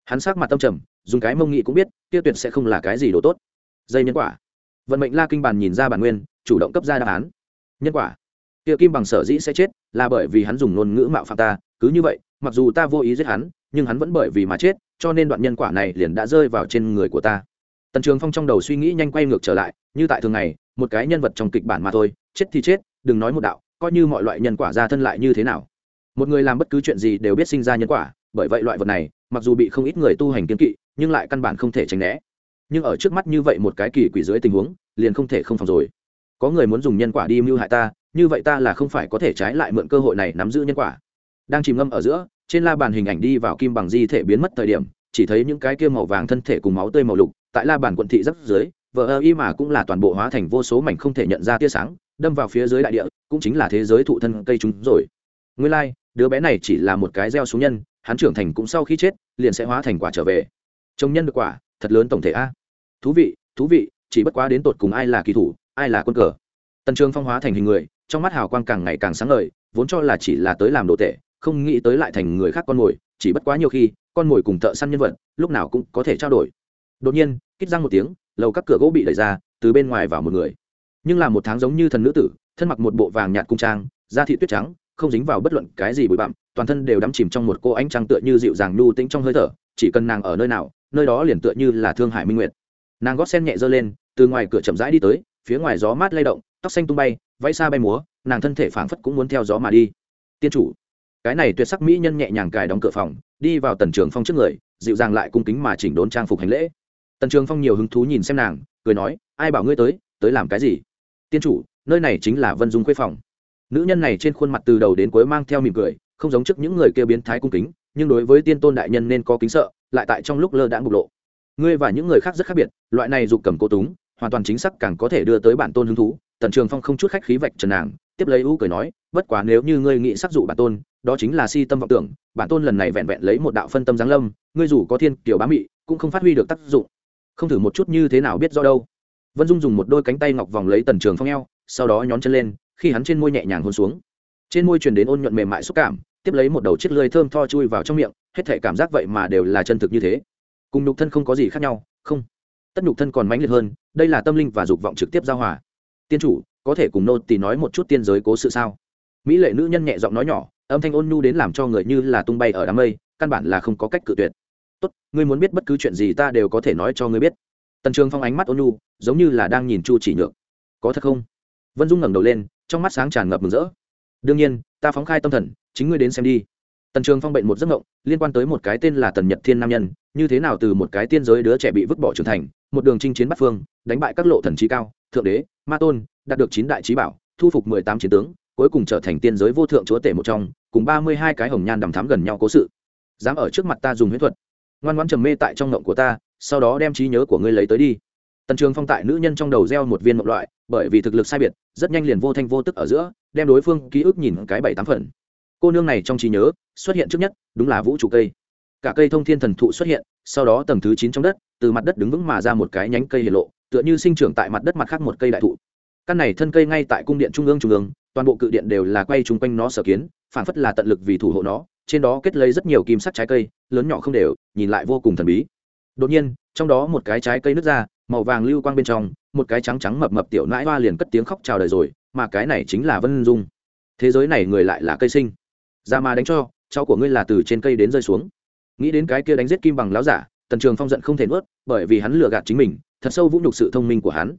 Hắn sắc mặt tâm trầm, dùng cái mông nghị cũng biết tia tuyệt sẽ không là cái gì đồ tốt. Dây nhân quả. Vận mệnh la kinh bàn nhìn ra bản nguyên, chủ động cấp ra đáp án. Nhân quả. Tia kim bằng sở dĩ sẽ chết, là bởi vì hắn dùng ngôn ngữ mạo phạm ta, cứ như vậy, mặc dù ta vô ý giết hắn nhưng hắn vẫn bởi vì mà chết, cho nên đoạn nhân quả này liền đã rơi vào trên người của ta. Tần trường phong trong đầu suy nghĩ nhanh quay ngược trở lại, như tại thường ngày, một cái nhân vật trong kịch bản mà thôi, chết thì chết, đừng nói một đạo, coi như mọi loại nhân quả ra thân lại như thế nào. Một người làm bất cứ chuyện gì đều biết sinh ra nhân quả, bởi vậy loại vật này, mặc dù bị không ít người tu hành kiến kỵ, nhưng lại căn bản không thể tránh né. Nhưng ở trước mắt như vậy một cái kỳ quỷ dưới tình huống, liền không thể không phòng rồi. Có người muốn dùng nhân quả đi mưu hại ta, như vậy ta là không phải có thể trái lại mượn cơ hội này nắm giữ nhân quả. Đang chìm ngâm ở giữa trên la bàn hình ảnh đi vào kim bằng di thể biến mất thời điểm chỉ thấy những cái kia màu vàng thân thể cùng máu tươi màu lục tại la bàn quận thị rất dưới vờ ơ y mà cũng là toàn bộ hóa thành vô số mảnh không thể nhận ra tia sáng đâm vào phía dưới đại địa cũng chính là thế giới thụ thân cây chúng rồi. Nguyên lai、like, đứa bé này chỉ là một cái gieo xuống nhân hắn trưởng thành cũng sau khi chết liền sẽ hóa thành quả trở về. Trông nhân được quả thật lớn tổng thể a. Thú vị thú vị chỉ bất quá đến tột cùng ai là kỳ thủ ai là quân cờ. Tần trường phong hóa thành hình người trong mắt hào quang càng ngày càng sáng ngời vốn cho là chỉ là tới làm đồ tệ không nghĩ tới lại thành người khác con mồi, chỉ bất quá nhiều khi, con mồi cùng thợ săn nhân vật, lúc nào cũng có thể trao đổi. Đột nhiên kích răng một tiếng, lầu các cửa gỗ bị đẩy ra, từ bên ngoài vào một người. Nhưng là một tháng giống như thần nữ tử, thân mặc một bộ vàng nhạt cung trang, da thị tuyết trắng, không dính vào bất luận cái gì bụi bặm, toàn thân đều đắm chìm trong một cô ánh trăng tựa như dịu dàng nhu tĩnh trong hơi thở, chỉ cần nàng ở nơi nào, nơi đó liền tựa như là thương hải minh nguyệt. Nàng gót sen nhẹ giơ lên, từ ngoài cửa chậm rãi đi tới, phía ngoài gió mát lay động, tóc xanh tung bay, váy xa bay múa, nàng thân thể phảng phất cũng muốn theo gió mà đi. Tiên chủ cái này tuyệt sắc mỹ nhân nhẹ nhàng cài đóng cửa phòng, đi vào tần trường phong trước người, dịu dàng lại cung kính mà chỉnh đốn trang phục hành lễ. Tần trường phong nhiều hứng thú nhìn xem nàng, cười nói, ai bảo ngươi tới tới làm cái gì? Tiên chủ, nơi này chính là vân dung khuê phòng. Nữ nhân này trên khuôn mặt từ đầu đến cuối mang theo mỉm cười, không giống trước những người kia biến thái cung kính, nhưng đối với tiên tôn đại nhân nên có kính sợ, lại tại trong lúc lơ đãng bộc lộ. Ngươi và những người khác rất khác biệt, loại này dục cầm cố túng, hoàn toàn chính xác càng có thể đưa tới bản tôn hứng thú. Tần trường phong không chút khách khí vạch trần nàng tiếp lấy u cười nói, bất quá nếu như ngươi nghĩ sắc dụ bản tôn, đó chính là si tâm vọng tưởng, bản tôn lần này vẹn vẹn lấy một đạo phân tâm giáng lâm, ngươi dù có thiên, kiểu bá mị, cũng không phát huy được tác dụng. Không thử một chút như thế nào biết do đâu. Vân dung dùng một đôi cánh tay ngọc vòng lấy tần trường phong eo, sau đó nhón chân lên, khi hắn trên môi nhẹ nhàng hôn xuống. Trên môi truyền đến ôn nhuận mềm mại xúc cảm, tiếp lấy một đầu chiếc lưới thơm tho chui vào trong miệng, hết thể cảm giác vậy mà đều là chân thực như thế. Cùng nhục thân không có gì khác nhau, không. Tất nhục thân còn mãnh liệt hơn, đây là tâm linh và dục vọng trực tiếp giao hòa. Tiên chủ có thể cùng nô tỳ nói một chút tiên giới cố sự sao? Mỹ lệ nữ nhân nhẹ giọng nói nhỏ, âm thanh ôn nhu đến làm cho người như là tung bay ở đám mây, căn bản là không có cách cự tuyệt. Tốt, ngươi muốn biết bất cứ chuyện gì ta đều có thể nói cho ngươi biết. Tần trường phong ánh mắt ôn nhu, giống như là đang nhìn chu chỉ nhượng có thật không? Vân dung ngẩng đầu lên, trong mắt sáng tràn ngập mừng rỡ. Đương nhiên, ta phóng khai tâm thần, chính ngươi đến xem đi. Tần trường phong bệnh một giấc mộng, liên quan tới một cái tên là tần nhật thiên nam nhân, như thế nào từ một cái tiên giới đứa trẻ bị vứt bỏ trưởng thành, một đường chinh chiến bắt phương, đánh bại các lộ thần trí cao thượng đế, ma tôn, đạt được chín đại trí bảo, thu phục mười tám chiến tướng, cuối cùng trở thành tiên giới vô thượng chúa tể một trong, cùng ba mươi hai cái hồng nhan đàm thắm gần nhau cố sự. Dám ở trước mặt ta dùng huyễn thuật. Ngoan ngoãn trầm mê tại trong ngộng của ta, sau đó đem trí nhớ của ngươi lấy tới đi. Tần trường phong tại nữ nhân trong đầu gieo một viên mộng loại, bởi vì thực lực sai biệt, rất nhanh liền vô thanh vô tức ở giữa, đem đối phương ký ức nhìn cái bảy tám phần. Cô nương này trong trí nhớ, xuất hiện trước nhất, đúng là vũ trụ cây. Cả cây thông thiên thần thụ xuất hiện, sau đó tầng thứ chín trong đất, từ mặt đất đứng vững mà ra một cái nhánh cây hiển lộ tựa như sinh trưởng tại mặt đất mặt khác một cây đại thụ. Căn này thân cây ngay tại cung điện trung ương trung ương, toàn bộ cự điện đều là quay chung quanh nó sở kiến phản phất là tận lực vì thủ hộ nó, trên đó kết lấy rất nhiều kim sắc trái cây, lớn nhỏ không đều, nhìn lại vô cùng thần bí. Đột nhiên, trong đó một cái trái cây nứt ra, màu vàng lưu quang bên trong, một cái trắng trắng mập mập tiểu nãi hoa liền cất tiếng khóc chào đời rồi, mà cái này chính là vân dung. Thế giới này người lại là cây sinh. Ra mà đánh cho, cháu của ngươi là từ trên cây đến rơi xuống. Nghĩ đến cái kia đánh giết kim bằng láo giả, tần trường phong giận không thể nuốt, bởi vì hắn lừa gạt chính mình thật sâu vũ nhục sự thông minh của hắn.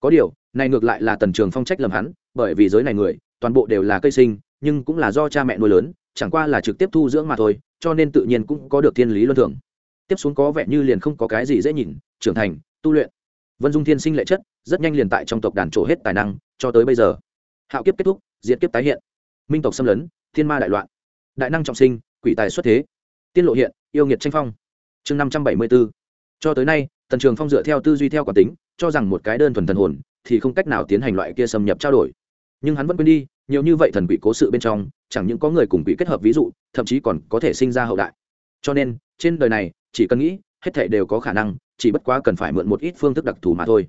Có điều, này ngược lại là tần trường phong trách lầm hắn, bởi vì giới này người, toàn bộ đều là cây sinh, nhưng cũng là do cha mẹ nuôi lớn, chẳng qua là trực tiếp thu dưỡng mà thôi, cho nên tự nhiên cũng có được thiên lý luân thường. Tiếp xuống có vẻ như liền không có cái gì dễ nhìn, trưởng thành, tu luyện. Vân dung thiên sinh lệ chất, rất nhanh liền tại trong tộc đàn trổ hết tài năng, cho tới bây giờ. Hạo kiếp kết thúc, diệt kiếp tái hiện. Minh tộc xâm lấn, thiên ma đại loạn. Đại năng trọng sinh, quỷ tài xuất thế. Tiên lộ hiện, yêu nghiệt tranh phong. Chương năm trăm bảy mươi b ố cho tới nay, tần trường phong dựa theo tư duy theo quản tính, cho rằng một cái đơn thuần thần hồn thì không cách nào tiến hành loại kia xâm nhập trao đổi. Nhưng hắn vẫn quên đi, nhiều như vậy thần quỷ cố sự bên trong, chẳng những có người cùng quỷ kết hợp ví dụ, thậm chí còn có thể sinh ra hậu đại. Cho nên, trên đời này, chỉ cần nghĩ, hết thể đều có khả năng, chỉ bất quá cần phải mượn một ít phương thức đặc thù mà thôi.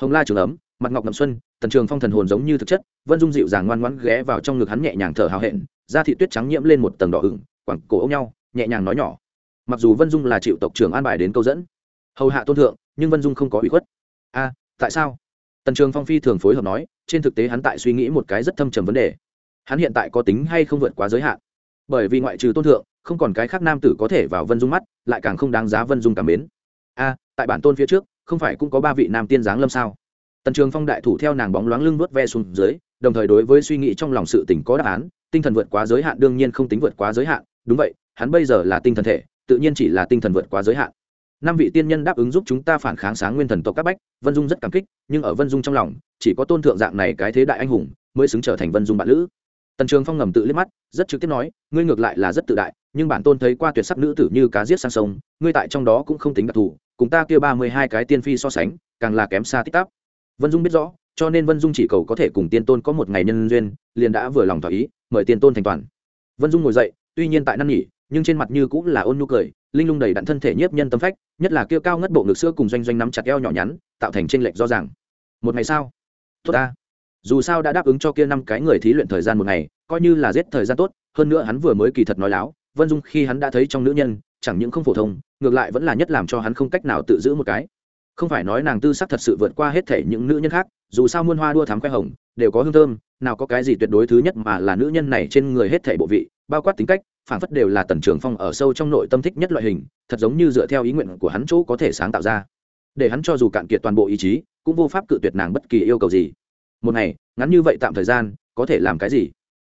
Hồng la trường ấm, mặt ngọc ngậm xuân, tần trường phong thần hồn giống như thực chất vân dung dịu dàng ngoan ngoãn ghé vào trong ngực hắn nhẹ nhàng thở hào hẹn, da thị tuyết trắng nhiễm lên một tầng đỏ ửng quẳng cổ ôm nhau, nhẹ nhàng nói nhỏ. Mặc dù vân dung là chịu tộc trưởng an bài đến câu dẫn hầu hạ tôn thượng, nhưng vân dung không có ủy khuất. A, tại sao? Tần trường phong phi thường phối hợp nói, trên thực tế hắn tại suy nghĩ một cái rất thâm trầm vấn đề. Hắn hiện tại có tính hay không vượt quá giới hạn? Bởi vì ngoại trừ tôn thượng, không còn cái khác nam tử có thể vào vân dung mắt, lại càng không đáng giá vân dung cảm mến. A, tại bản tôn phía trước, không phải cũng có ba vị nam tiên giáng lâm sao? Tần trường phong đại thủ theo nàng bóng loáng lưng vớt ve xuống dưới, đồng thời đối với suy nghĩ trong lòng sự tỉnh có đáp án, tinh thần vượt quá giới hạn đương nhiên không tính vượt quá giới hạn. Đúng vậy, hắn bây giờ là tinh thần thể, tự nhiên chỉ là tinh thần vượt quá giới hạn năm vị tiên nhân đáp ứng giúp chúng ta phản kháng sáng nguyên thần tộc các bách, vân dung rất cảm kích, nhưng ở vân dung trong lòng, chỉ có tôn thượng dạng này cái thế đại anh hùng mới xứng trở thành vân dung bạn lữ. Tần trường phong ngầm tự liếc mắt, rất trực tiếp nói, ngươi ngược lại là rất tự đại, nhưng bản tôn thấy qua tuyệt sắc nữ tử như cá giết sang sông, ngươi tại trong đó cũng không tính đặc thù, cùng ta kia ba mươi hai cái tiên phi so sánh, càng là kém xa tích tắp vân dung biết rõ, cho nên vân dung chỉ cầu có thể cùng tiên tôn có một ngày nhân duyên, liền đã vừa lòng thỏa ý, mời tiên tôn thành toàn. Vân dung ngồi dậy, tuy nhiên tại năn nhỉ nhưng trên mặt như cũng là ôn nhu cười, linh lung đầy đặn thân thể nhiếp nhân tâm phách, nhất là kia cao ngất bộ ngực sữa cùng doanh doanh nắm chặt eo nhỏ nhắn, tạo thành tranh lệch rõ ràng. Một ngày sau, tốt ta. Dù sao đã đáp ứng cho kia năm cái người thí luyện thời gian một ngày, coi như là giết thời gian tốt, hơn nữa hắn vừa mới kỳ thật nói láo, vân dung khi hắn đã thấy trong nữ nhân, chẳng những không phổ thông, ngược lại vẫn là nhất làm cho hắn không cách nào tự giữ một cái. Không phải nói nàng tư sắc thật sự vượt qua hết thể những nữ nhân khác, dù sao muôn hoa đua thắm khoe hồng, đều có hương thơm, nào có cái gì tuyệt đối thứ nhất mà là nữ nhân này trên người hết thể bộ vị, bao quát tính cách phản phất đều là tần trường phong ở sâu trong nội tâm thích nhất loại hình, thật giống như dựa theo ý nguyện của hắn chỗ có thể sáng tạo ra. Để hắn cho dù cạn kiệt toàn bộ ý chí, cũng vô pháp cự tuyệt nàng bất kỳ yêu cầu gì. Một ngày, ngắn như vậy tạm thời gian, có thể làm cái gì?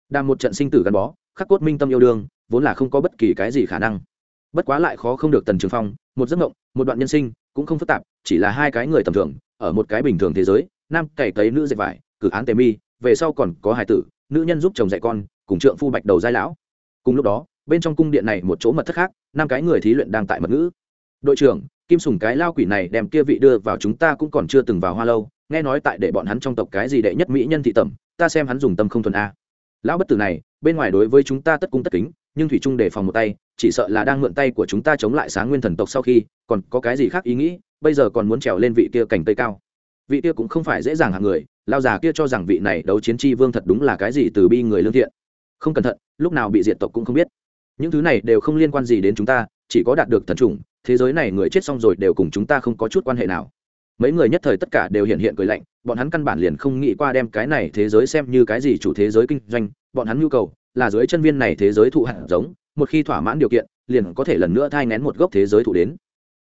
Đang một trận sinh tử gắn bó, khắc cốt minh tâm yêu đương, vốn là không có bất kỳ cái gì khả năng. Bất quá lại khó không được tần trường phong, một giấc mộng, một đoạn nhân sinh, cũng không phức tạp, chỉ là hai cái người tầm thường, ở một cái bình thường thế giới, nam cày cấy nữ dệt vải, cử án tề mi, về sau còn có hài tử, nữ nhân giúp chồng dạy con, cùng trượng phu bạch đầu giai lão cùng lúc đó, bên trong cung điện này một chỗ mật thất khác, năm cái người thí luyện đang tại mật ngữ. Đội trưởng, kim sùng cái lao quỷ này đem kia vị đưa vào chúng ta cũng còn chưa từng vào hoa lâu, nghe nói tại để bọn hắn trong tộc cái gì đệ nhất mỹ nhân thị tẩm, ta xem hắn dùng tâm không thuần a. Lão bất tử này, bên ngoài đối với chúng ta tất cung tất kính, nhưng thủy trung đề phòng một tay, chỉ sợ là đang mượn tay của chúng ta chống lại sáng nguyên thần tộc sau khi, còn có cái gì khác ý nghĩ, bây giờ còn muốn trèo lên vị kia cảnh tây cao. Vị kia cũng không phải dễ dàng hàng người, lao già kia cho rằng vị này đấu chiến tri vương thật đúng là cái gì từ bi người lương thiện không cẩn thận, lúc nào bị diệt tộc cũng không biết. Những thứ này đều không liên quan gì đến chúng ta, chỉ có đạt được thần trùng thế giới này người chết xong rồi đều cùng chúng ta không có chút quan hệ nào. Mấy người nhất thời tất cả đều hiện hiện cười lạnh, bọn hắn căn bản liền không nghĩ qua đem cái này thế giới xem như cái gì chủ thế giới kinh doanh, bọn hắn nhu cầu là dưới chân viên này thế giới thụ hạt giống, một khi thỏa mãn điều kiện, liền có thể lần nữa thai ngén một gốc thế giới thụ đến.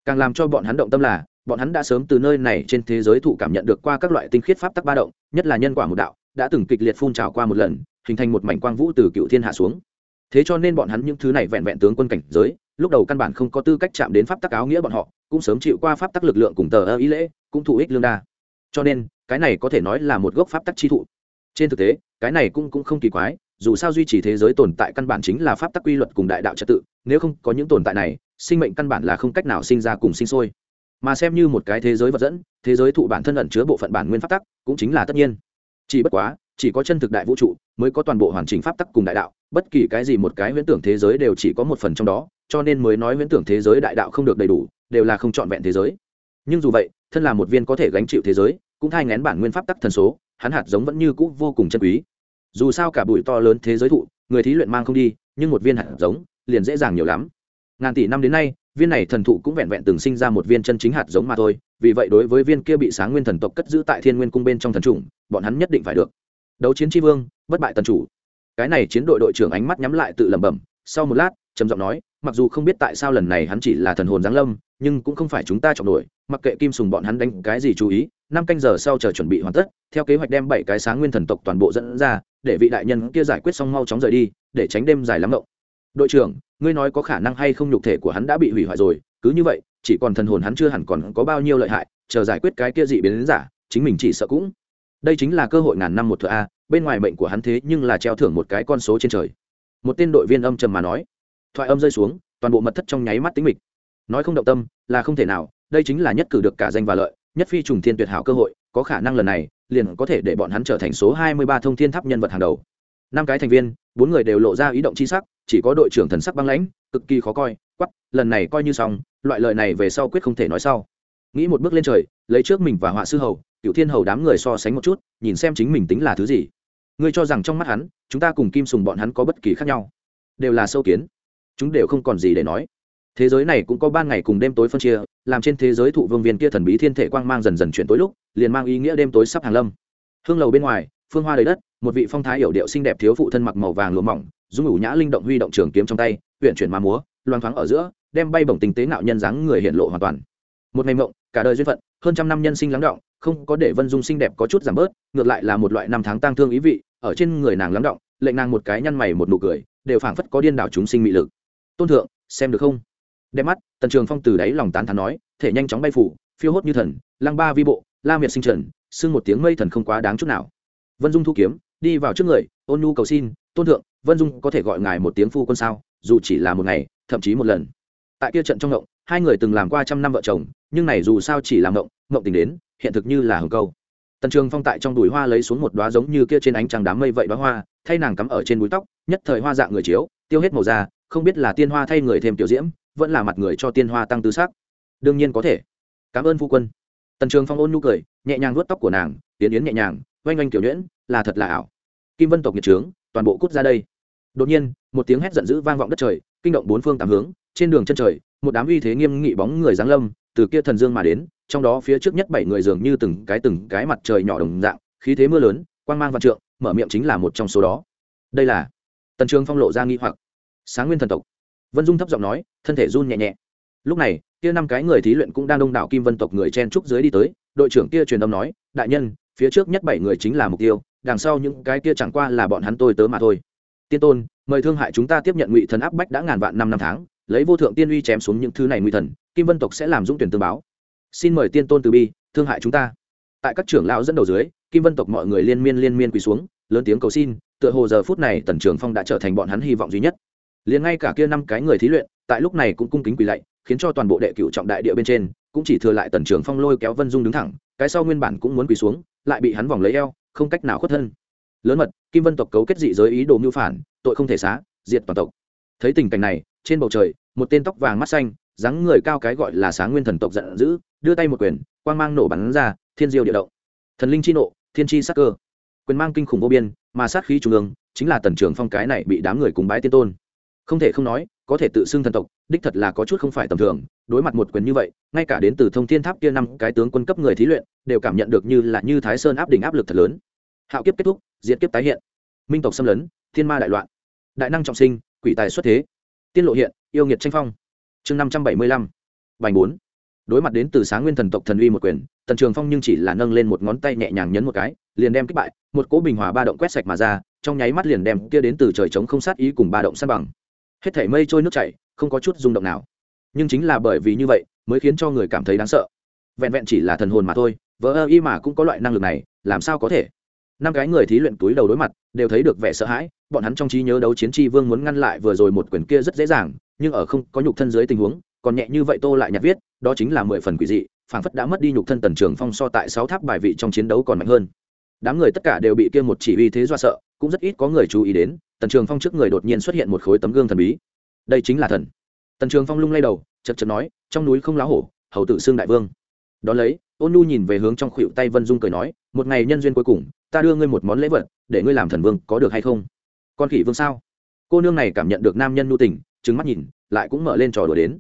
Càng làm cho bọn hắn động tâm là, bọn hắn đã sớm từ nơi này trên thế giới thụ cảm nhận được qua các loại tinh khiết pháp tắc ba động, nhất là nhân quả một đạo, đã từng kịch liệt phun trào qua một lần hình thành một mảnh quang vũ từ cựu thiên hạ xuống. Thế cho nên bọn hắn những thứ này vẹn vẹn tướng quân cảnh giới, lúc đầu căn bản không có tư cách chạm đến pháp tắc áo nghĩa bọn họ, cũng sớm chịu qua pháp tắc lực lượng cùng tờ ơ ý lễ, cũng thụ ích lương đa. Cho nên, cái này có thể nói là một gốc pháp tắc chi thụ. Trên thực tế, cái này cũng cũng không kỳ quái, dù sao duy trì thế giới tồn tại căn bản chính là pháp tắc quy luật cùng đại đạo trật tự, nếu không có những tồn tại này, sinh mệnh căn bản là không cách nào sinh ra cùng sinh sôi. Mà xem như một cái thế giới vật dẫn, thế giới thụ bản thân ẩn chứa bộ phận bản nguyên pháp tắc, cũng chính là tất nhiên. Chỉ bất quá chỉ có chân thực đại vũ trụ mới có toàn bộ hoàn chỉnh pháp tắc cùng đại đạo, bất kỳ cái gì một cái huyễn tưởng thế giới đều chỉ có một phần trong đó, cho nên mới nói huyễn tưởng thế giới đại đạo không được đầy đủ, đều là không trọn vẹn thế giới. Nhưng dù vậy, thân là một viên có thể gánh chịu thế giới, cũng thai ngén bản nguyên pháp tắc thần số, hắn hạt giống vẫn như cũ vô cùng chân quý. Dù sao cả bụi to lớn thế giới thụ, người thí luyện mang không đi, nhưng một viên hạt giống liền dễ dàng nhiều lắm. Ngàn tỷ năm đến nay, viên này thần thụ cũng vẹn vẹn từng sinh ra một viên chân chính hạt giống mà thôi, vì vậy đối với viên kia bị sáng nguyên thần tộc cất giữ tại thiên nguyên cung bên trong thần trùng bọn hắn nhất định phải được đấu chiến tri vương, bất bại tần chủ. Cái này chiến đội đội trưởng ánh mắt nhắm lại tự lẩm bẩm, sau một lát, trầm giọng nói, mặc dù không biết tại sao lần này hắn chỉ là thần hồn giáng lâm, nhưng cũng không phải chúng ta trọng nổi, mặc kệ kim sùng bọn hắn đánh cái gì chú ý, năm canh giờ sau chờ chuẩn bị hoàn tất, theo kế hoạch đem bảy cái sáng nguyên thần tộc toàn bộ dẫn ra, để vị đại nhân kia giải quyết xong mau chóng rời đi, để tránh đêm dài lắm động đội trưởng, ngươi nói có khả năng hay không nhục thể của hắn đã bị hủy hoại rồi, cứ như vậy, chỉ còn thần hồn hắn chưa hẳn còn có bao nhiêu lợi hại, chờ giải quyết cái kia dị biến giả, chính mình chỉ sợ cũng đây chính là cơ hội ngàn năm một thợ a, bên ngoài mệnh của hắn thế nhưng là treo thưởng một cái con số trên trời. Một tên đội viên âm trầm mà nói. Thoại âm rơi xuống, toàn bộ mật thất trong nháy mắt tính mịch. Nói không động tâm, là không thể nào, đây chính là nhất cử được cả danh và lợi, nhất phi trùng thiên tuyệt hảo cơ hội, có khả năng lần này, liền có thể để bọn hắn trở thành số hai mươi ba thông thiên tháp nhân vật hàng đầu. Năm cái thành viên, bốn người đều lộ ra ý động chi sắc, chỉ có đội trưởng thần sắc băng lãnh, cực kỳ khó coi quắp lần này coi như xong, loại lợi này về sau quyết không thể nói sau. Nghĩ một bước lên trời, lấy trước mình và họa sư hầu cựu thiên hầu đám người so sánh một chút, nhìn xem chính mình tính là thứ gì. Ngươi cho rằng trong mắt hắn, chúng ta cùng kim sùng bọn hắn có bất kỳ khác nhau. Đều là sâu kiến. Chúng đều không còn gì để nói. Thế giới này cũng có ban ngày cùng đêm tối phân chia, làm trên thế giới thụ vương viên kia thần bí thiên thể quang mang dần dần chuyển tối lúc, liền mang ý nghĩa đêm tối sắp hàng lâm. Hương lầu bên ngoài, phương hoa đầy đất, một vị phong thái hiểu điệu xinh đẹp thiếu phụ thân mặc màu vàng lụa mỏng, dung ủ nhã linh động huy động trường kiếm trong tay huyện chuyển mà múa, loang thoáng ở giữa, đem bay bổng tình tế nạo nhân dáng người hiện lộ hoàn toàn. Một ngày mộng, cả đời duyên phận, hơn trăm năm nhân sinh lắng động không có để vân dung xinh đẹp có chút giảm bớt, ngược lại là một loại năm tháng tang thương ý vị, ở trên người nàng lắng động, lệnh nàng một cái nhăn mày một nụ cười, đều phảng phất có điên đảo chúng sinh mị lực. Tôn thượng, xem được không? Đem mắt, tần trường phong từ đáy lòng tán thán nói, thể nhanh chóng bay phủ, phiêu hốt như thần, lăng ba vi bộ, la miệt sinh trần xưng một tiếng mây thần không quá đáng chút nào. Vân dung thu kiếm, đi vào trước người, ôn nhu cầu xin, tôn thượng, vân dung có thể gọi ngài một tiếng phu quân sao, dù chỉ là một ngày, thậm chí một lần. Tại kia trận trong ngộng hai người từng làm qua trăm năm vợ chồng, nhưng này dù sao chỉ làm ngộng ngộng tình đến hiện thực như là hồng câu. Tần trường phong tại trong đùi hoa lấy xuống một đoá giống như kia trên ánh trăng đám mây vậy đoá hoa, thay nàng cắm ở trên búi tóc, nhất thời hoa dạng người chiếu, tiêu hết màu da, không biết là tiên hoa thay người thêm tiểu diễm, vẫn là mặt người cho tiên hoa tăng tư xác đương nhiên có thể. Cảm ơn phu quân. Tần trường phong ôn nhu cười, nhẹ nhàng vuốt tóc của nàng, tiến yến nhẹ nhàng, oanh oanh kiểu nhuyễn, là thật là ảo. Kim vân tộc nhiệt trướng, toàn bộ cút ra đây. Đột nhiên, một tiếng hét giận dữ vang vọng đất trời, kinh động bốn phương tám hướng, trên đường chân trời, một đám uy thế nghiêm nghị bóng người giáng lâm, từ kia thần dương mà đến trong đó phía trước nhất bảy người dường như từng cái từng cái mặt trời nhỏ đồng dạng, khí thế mưa lớn, quang mang văn trượng, mở miệng chính là một trong số đó. Đây là tần trường phong lộ ra nghi hoặc. Sáng nguyên thần tộc. Vân dung thấp giọng nói, thân thể run nhẹ nhẹ. Lúc này, kia năm cái người thí luyện cũng đang đông đảo kim vân tộc người chen trúc dưới đi tới, đội trưởng kia truyền âm nói, đại nhân, phía trước nhất bảy người chính là mục tiêu, đằng sau những cái kia chẳng qua là bọn hắn tôi tớ mà thôi. Tiên tôn, mời thương hại chúng ta tiếp nhận ngụy thần áp bách đã ngàn vạn năm năm tháng, lấy vô thượng tiên uy chém xuống những thứ này ngụy thần, kim vân tộc sẽ làm dũng tuyển tương báo xin mời tiên tôn từ bi, thương hại chúng ta. Tại các trưởng lão dẫn đầu dưới, kim vân tộc mọi người liên miên liên miên quỳ xuống, lớn tiếng cầu xin, tựa hồ giờ phút này tần trường phong đã trở thành bọn hắn hy vọng duy nhất. Liền ngay cả kia năm cái người thí luyện, tại lúc này cũng cung kính quỳ lạy, khiến cho toàn bộ đệ cựu trọng đại địa bên trên, cũng chỉ thừa lại tần trường phong lôi kéo vân dung đứng thẳng, cái sau nguyên bản cũng muốn quỳ xuống, lại bị hắn vòng lấy eo, không cách nào khuất thân. Lớn mật, kim vân tộc cấu kết dị giới ý đồ mưu phản, tội không thể xá, diệt toàn tộc. Thấy tình cảnh này, trên bầu trời, một tên tóc vàng mắt xanh, dáng người cao cái gọi là sáng nguyên thần tộc giận dữ đưa tay một quyền, quang mang nổ bắn ra, thiên diêu địa động. Thần linh chi nộ, thiên chi sắc cơ. Quyền mang kinh khủng vô biên, mà sát khí trung ương, chính là tần trường phong cái này bị đám người cùng bái tiên tôn. Không thể không nói, có thể tự xưng thần tộc, đích thật là có chút không phải tầm thường, đối mặt một quyền như vậy, ngay cả đến từ thông thiên tháp kia năm cái tướng quân cấp người thí luyện, đều cảm nhận được như là như thái sơn áp đỉnh áp lực thật lớn. Hạo kiếp kết thúc diễn kiếp tái hiện. Minh tộc xâm lấn, thiên ma đại loạn. Đại năng trọng sinh, quỷ tài xuất thế. Tiên lộ hiện, yêu nghiệt tranh phong. Chương năm trăm bảy mươi lăm. Vành bốn đối mặt đến từ sáng nguyên thần tộc thần uy một quyền, tần trường phong nhưng chỉ là nâng lên một ngón tay nhẹ nhàng nhấn một cái, liền đem kích bại, một cỗ bình hòa ba động quét sạch mà ra, trong nháy mắt liền đem kia đến từ trời trống không sát ý cùng ba động san bằng. Hết thảy mây trôi nước chảy, không có chút rung động nào. Nhưng chính là bởi vì như vậy, mới khiến cho người cảm thấy đáng sợ. Vẹn vẹn chỉ là thần hồn mà thôi, vỡ ơ y mà cũng có loại năng lực này, làm sao có thể? Năm cái người thí luyện túi đầu đối mặt, đều thấy được vẻ sợ hãi, bọn hắn trong trí nhớ đấu chiến tri vương muốn ngăn lại vừa rồi một quyển kia rất dễ dàng, nhưng ở không có nhục thân dưới tình huống còn nhẹ như vậy tô lại nhặt viết, đó chính là mười phần quỷ dị, phảng phất đã mất đi nhục thân tần trường phong so tại sáu tháp bài vị trong chiến đấu còn mạnh hơn. Đám người tất cả đều bị kia một chỉ uy thế do sợ, cũng rất ít có người chú ý đến, tần trường phong trước người đột nhiên xuất hiện một khối tấm gương thần bí. Đây chính là thần. Tần trường phong lung lay đầu, chật chật nói, trong núi không lá hổ, hầu tự xương đại vương. Đón lấy, ôn nu nhìn về hướng trong khuỵu tay vân dung cười nói, một ngày nhân duyên cuối cùng, ta đưa ngươi một món lễ vật, để ngươi làm thần vương, có được hay không? Con khỉ vương sao? Cô nương này cảm nhận được nam nhân nu tình trứng mắt nhìn, lại cũng mở lên trò đùa đến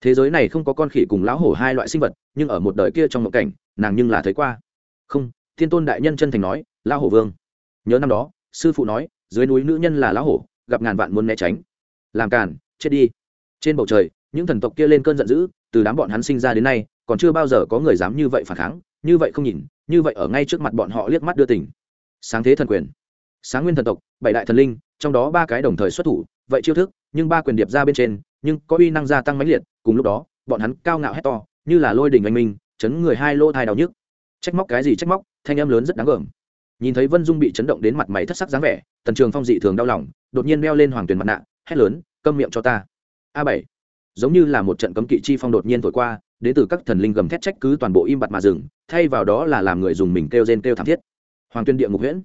thế giới này không có con khỉ cùng lão hổ hai loại sinh vật, nhưng ở một đời kia trong một cảnh, nàng nhưng là thấy qua. Không, thiên tôn đại nhân chân thành nói, lão hổ vương. Nhớ năm đó, sư phụ nói, dưới núi nữ nhân là lão hổ, gặp ngàn vạn muốn né tránh. Làm càn, chết đi. Trên bầu trời, những thần tộc kia lên cơn giận dữ, từ đám bọn hắn sinh ra đến nay, còn chưa bao giờ có người dám như vậy phản kháng, như vậy không nhìn, như vậy ở ngay trước mặt bọn họ liếc mắt đưa tỉnh sáng thế thần quyền. Sáng nguyên thần tộc, bảy đại thần linh, trong đó ba cái đồng thời xuất thủ, vậy chiêu thức, nhưng ba quyền điệp ra bên trên, nhưng có uy năng gia tăng mãnh liệt cùng lúc đó, bọn hắn cao ngạo hét to, như là lôi đình anh minh, chấn người hai lô thai đau nhức. Trách móc cái gì trách móc, thanh em lớn rất đáng gờm. Nhìn thấy vân dung bị chấn động đến mặt mày thất sắc dáng vẻ, tần trường phong dị thường đau lòng, đột nhiên meo lên hoàng tuyền mặt nạ, hét lớn, câm miệng cho ta. A bảy. Giống như là một trận cấm kỵ chi phong đột nhiên thổi qua, đến từ các thần linh gầm thét trách cứ toàn bộ im bặt mà dừng, thay vào đó là làm người dùng mình kêu rên kêu thảm thiết. Hoàng tuyên địa ngục huyễn.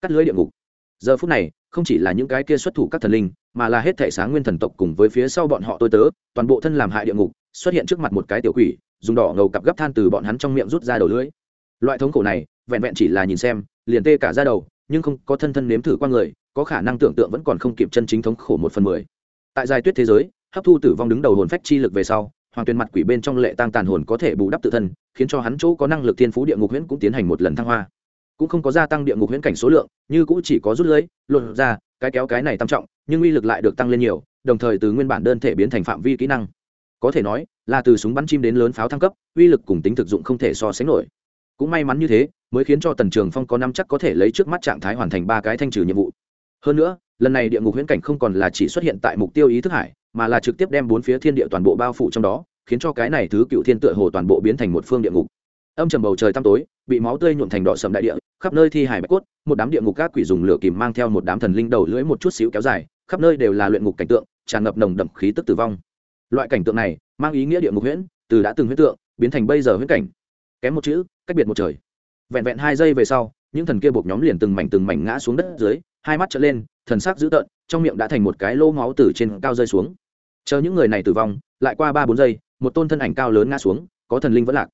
Cắt lưới địa ngục giờ phút này, không chỉ là những cái kia xuất thủ các thần linh, mà là hết thể sáng nguyên thần tộc cùng với phía sau bọn họ tôi tớ, toàn bộ thân làm hại địa ngục, xuất hiện trước mặt một cái tiểu quỷ, dùng đỏ ngầu cặp gấp than từ bọn hắn trong miệng rút ra đầu lưới loại thống khổ này, vẹn vẹn chỉ là nhìn xem, liền tê cả ra đầu, nhưng không có thân thân nếm thử qua người, có khả năng tưởng tượng vẫn còn không kịp chân chính thống khổ một phần mười. Tại giai tuyết thế giới, hấp thu tử vong đứng đầu hồn phách chi lực về sau, hoàng tuyền mặt quỷ bên trong lệ tăng tàn hồn có thể bù đắp tự thân, khiến cho hắn chỗ có năng lực thiên phú địa ngục huyễn cũng tiến hành một lần thăng hoa cũng không có gia tăng địa ngục huyễn cảnh số lượng, như cũng chỉ có rút lưới, lột ra, cái kéo cái này tam trọng, nhưng uy lực lại được tăng lên nhiều, đồng thời từ nguyên bản đơn thể biến thành phạm vi kỹ năng. Có thể nói, là từ súng bắn chim đến lớn pháo thăng cấp, uy lực cùng tính thực dụng không thể so sánh nổi. Cũng may mắn như thế, mới khiến cho tần trường phong có năm chắc có thể lấy trước mắt trạng thái hoàn thành ba cái thanh trừ nhiệm vụ. Hơn nữa, lần này địa ngục huyễn cảnh không còn là chỉ xuất hiện tại mục tiêu ý thức hải, mà là trực tiếp đem bốn phía thiên địa toàn bộ bao phủ trong đó, khiến cho cái này thứ cựu thiên tựa hồ toàn bộ biến thành một phương địa ngục. Âm trầm bầu trời tăm tối, bị máu tươi nhuộm thành đỏ sầm đại địa khắp nơi thi hài bạch cốt, một đám địa ngục các quỷ dùng lửa kìm mang theo một đám thần linh đầu lưỡi một chút xíu kéo dài, khắp nơi đều là luyện ngục cảnh tượng, tràn ngập nồng đậm khí tức tử vong. Loại cảnh tượng này mang ý nghĩa địa ngục huyễn, từ đã từng huyễn tượng, biến thành bây giờ huyễn cảnh. Kém một chữ, cách biệt một trời. Vẹn vẹn hai giây về sau, những thần kia buộc nhóm liền từng mảnh từng mảnh ngã xuống đất dưới, hai mắt trở lên, thần sắc dữ tợn, trong miệng đã thành một cái lô máu từ trên cao rơi xuống. Chờ những người này tử vong, lại qua ba bốn giây, một tôn thân ảnh cao lớn ngã xuống, có thần linh vẫn lạc.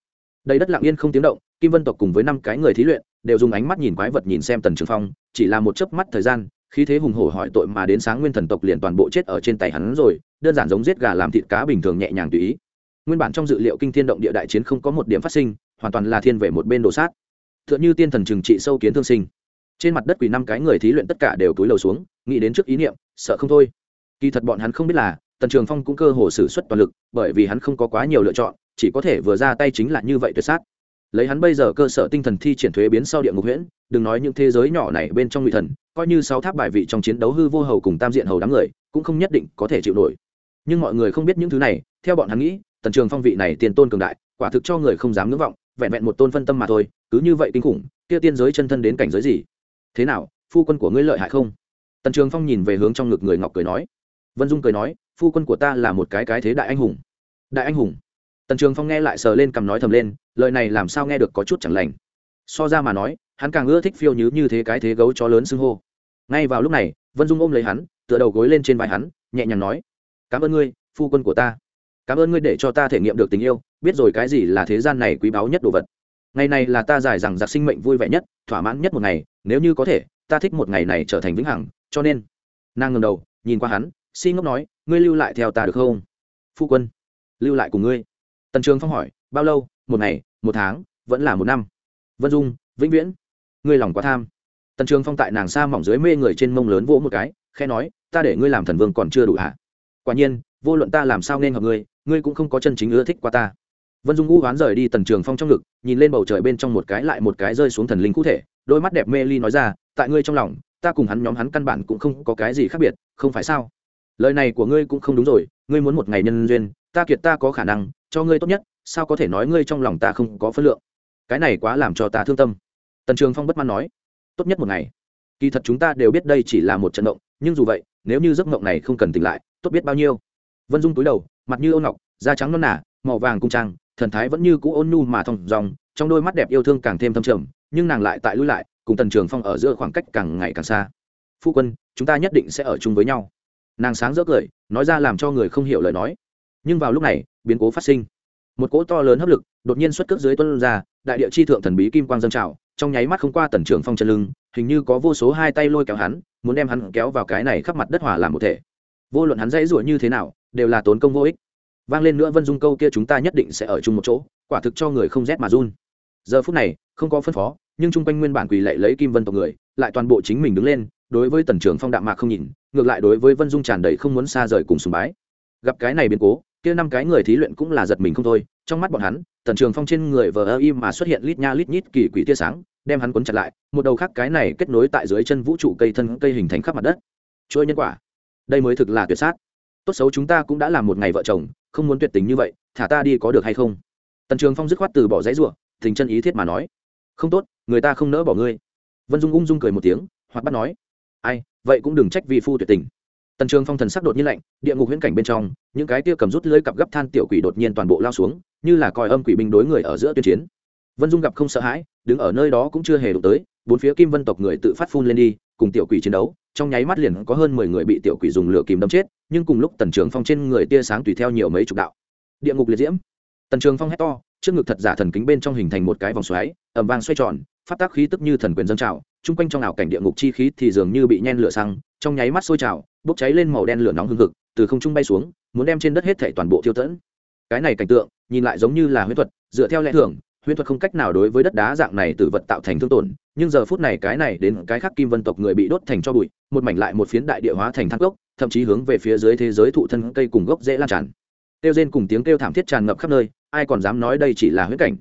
Đầy đất lặng yên không tiếng động, kim vân tộc cùng với năm cái người thí luyện đều dùng ánh mắt nhìn quái vật nhìn xem tần trường phong, chỉ là một chớp mắt thời gian khi thế hùng hổ hỏi tội mà đến sáng nguyên thần tộc liền toàn bộ chết ở trên tay hắn rồi, đơn giản giống giết gà làm thịt cá bình thường nhẹ nhàng tùy ý. Nguyên bản trong dự liệu kinh thiên động địa đại chiến không có một điểm phát sinh, hoàn toàn là thiên về một bên đồ sát. T h ư ợ n h ư tiên thần trừng trị sâu kiến thương sinh. Trên mặt đất quỳ năm cái người thí luyện tất cả đều túi lầu xuống, nghĩ đến trước ý niệm, sợ không thôi. Kỳ thật bọn hắn không biết là, tần trường phong cũng cơ hồ xử suất toàn lực, bởi vì hắn không có quá nhiều lựa chọn, chỉ có thể vừa ra tay chính là như vậy tuyệt sát lấy hắn bây giờ cơ sở tinh thần thi triển thuế biến sau địa ngục huyễn, đừng nói những thế giới nhỏ này bên trong ngụy thần, coi như sáu tháp bài vị trong chiến đấu hư vô hầu cùng tam diện hầu đám người, cũng không nhất định có thể chịu nổi. Nhưng mọi người không biết những thứ này, theo bọn hắn nghĩ, tần trường phong vị này tiền tôn cường đại, quả thực cho người không dám ngưỡng vọng, vẹn vẹn một tôn phân tâm mà thôi, cứ như vậy kinh khủng, kia tiên giới chân thân đến cảnh giới gì? Thế nào, phu quân của ngươi lợi hại không? Tần trường phong nhìn về hướng trong ngực người ngọc cười nói. Vân dung cười nói, phu quân của ta là một cái cái thế đại anh hùng. Đại anh hùng. Tần trường phong nghe lại sờ lên cầm nói thầm lên lời này làm sao nghe được có chút chẳng lành. So ra mà nói, hắn càng ưa thích phiêu nhứ như thế cái thế gấu chó lớn xưng hô. Ngay vào lúc này, vân dung ôm lấy hắn, tựa đầu gối lên trên vai hắn, nhẹ nhàng nói, cảm ơn ngươi, phu quân của ta. Cảm ơn ngươi để cho ta thể nghiệm được tình yêu, biết rồi cái gì là thế gian này quý báu nhất đồ vật. Ngày này là ta giải rằng giặc sinh mệnh vui vẻ nhất, thỏa mãn nhất một ngày, nếu như có thể, ta thích một ngày này trở thành vĩnh hằng, cho nên. Nàng ngầm đầu, nhìn qua hắn, si ngốc nói, ngươi lưu lại theo ta được không? Phu quân, lưu lại cùng ngươi. Tần trường phong hỏi bao lâu, một ngày, một tháng, vẫn là một năm. Vân dung, vĩnh viễn, ngươi lòng quá tham. Tần trường phong tại nàng xa mỏng dưới mê người trên mông lớn vỗ một cái khe nói, ta để ngươi làm thần vương còn chưa đủ hả? Quả nhiên, vô luận ta làm sao nên hợp ngươi ngươi cũng không có chân chính ưa thích qua ta. Vân dung u hoán rời đi tần trường phong trong ngực, nhìn lên bầu trời bên trong một cái lại một cái rơi xuống thần linh cụ thể, đôi mắt đẹp mê ly nói ra, tại ngươi trong lòng, ta cùng hắn nhóm hắn căn bản cũng không có cái gì khác biệt, không phải sao? Lời này của ngươi cũng không đúng rồi, ngươi muốn một ngày nhân duyên, ta kiệt ta có khả năng, cho ngươi tốt nhất sao có thể nói ngươi trong lòng ta không có phân lượng? Cái này quá làm cho ta thương tâm. Tần trường phong bất mãn nói, tốt nhất một ngày. Kỳ thật chúng ta đều biết đây chỉ là một trận động nhưng dù vậy, nếu như giấc mộng này không cần tỉnh lại, tốt biết bao nhiêu. Vân dung túi đầu, mặt như ôn ngọc, da trắng non nả màu vàng cung trang, thần thái vẫn như cũ ôn nhu mà thong dòng trong đôi mắt đẹp yêu thương càng thêm thâm trầm, nhưng nàng lại tại lui lại, cùng tần trường phong ở giữa khoảng cách càng ngày càng xa. Phu quân, chúng ta nhất định sẽ ở chung với nhau. Nàng sáng rỡ cười, nói ra làm cho người không hiểu lời nói. Nhưng vào lúc này, biến cố phát sinh một cỗ to lớn hấp lực đột nhiên xuất cước dưới tuân ra, đại địa chi thượng thần bí kim quang dâng trào, trong nháy mắt không qua tần trưởng phong chân lưng, hình như có vô số hai tay lôi kéo hắn, muốn đem hắn kéo vào cái này khắp mặt đất hòa làm một thể. Vô luận hắn dãy rủa như thế nào, đều là tốn công vô ích. Vang lên nữa vân dung câu kia chúng ta nhất định sẽ ở chung một chỗ, quả thực cho người không rét mà run. Giờ phút này, không có phân phó, nhưng chung quanh nguyên bản quỳ lệ lấy kim vân tộc người, lại toàn bộ chính mình đứng lên, đối với tần trưởng phong đạm mạc không nhìn, ngược lại đối với vân dung tràn đầy không muốn xa rời cùng sùng bái. Gặp cái này biến cố kia năm cái người thí luyện cũng là giật mình không thôi, trong mắt bọn hắn, tần trường phong trên người vờ ơ im mà xuất hiện lít nha lít nhít kỳ quỷ tia sáng, đem hắn cuốn chặt lại, một đầu khác cái này kết nối tại dưới chân vũ trụ cây thân cây hình thành khắp mặt đất. Chuỗi nhân quả. Đây mới thực là tuyệt sát. Tốt xấu chúng ta cũng đã làm một ngày vợ chồng, không muốn tuyệt tình như vậy, thả ta đi có được hay không? Tần trường phong dứt khoát từ bỏ giấy ruộng tình chân ý thiết mà nói. Không tốt, người ta không nỡ bỏ ngươi. Vân dung ung dung cười một tiếng, hoặc bắt nói. Ai, vậy cũng đừng trách vì phu tuyệt tình tần trường phong thần sắc đột nhiên lạnh, địa ngục huyễn cảnh bên trong, những cái tia cầm rút lưới cặp gấp than tiểu quỷ đột nhiên toàn bộ lao xuống, như là còi âm quỷ binh đối người ở giữa tuyên chiến. Vân dung gặp không sợ hãi, đứng ở nơi đó cũng chưa hề đụng tới, bốn phía kim vân tộc người tự phát phun lên đi, cùng tiểu quỷ chiến đấu, trong nháy mắt liền có hơn mười người bị tiểu quỷ dùng lửa kìm đâm chết, nhưng cùng lúc tần trường phong trên người tia sáng tùy theo nhiều mấy chục đạo. Địa ngục liệt diễm. Tần trường phong hét to trước ngực thật giả thần kính bên trong hình thành một cái vòng xoáy ẩm vang xoay tròn phát tác khí tức như thần quyền dân trào, chung quanh trong ảo cảnh địa ngục chi khí thì dường như bị nhen lửa xăng, trong nháy mắt sôi trào, bốc cháy lên màu đen lửa nóng hương hực, từ không trung bay xuống, muốn đem trên đất hết thể toàn bộ thiêu tẫn cái này cảnh tượng, nhìn lại giống như là huyễn thuật, dựa theo lẽ thường, huyễn thuật không cách nào đối với đất đá dạng này từ vật tạo thành thương tổn, nhưng giờ phút này cái này đến cái khác kim vân tộc người bị đốt thành cho bụi, một mảnh lại một phiến đại địa hóa thành thác gốc thậm chí hướng về phía dưới thế giới thụ thân cây cùng gốc dễ lan tràn kêu rên cùng tiếng kêu thảm thiết tràn ngập khắp nơi, ai còn dám nói đây chỉ là huyễn cảnh?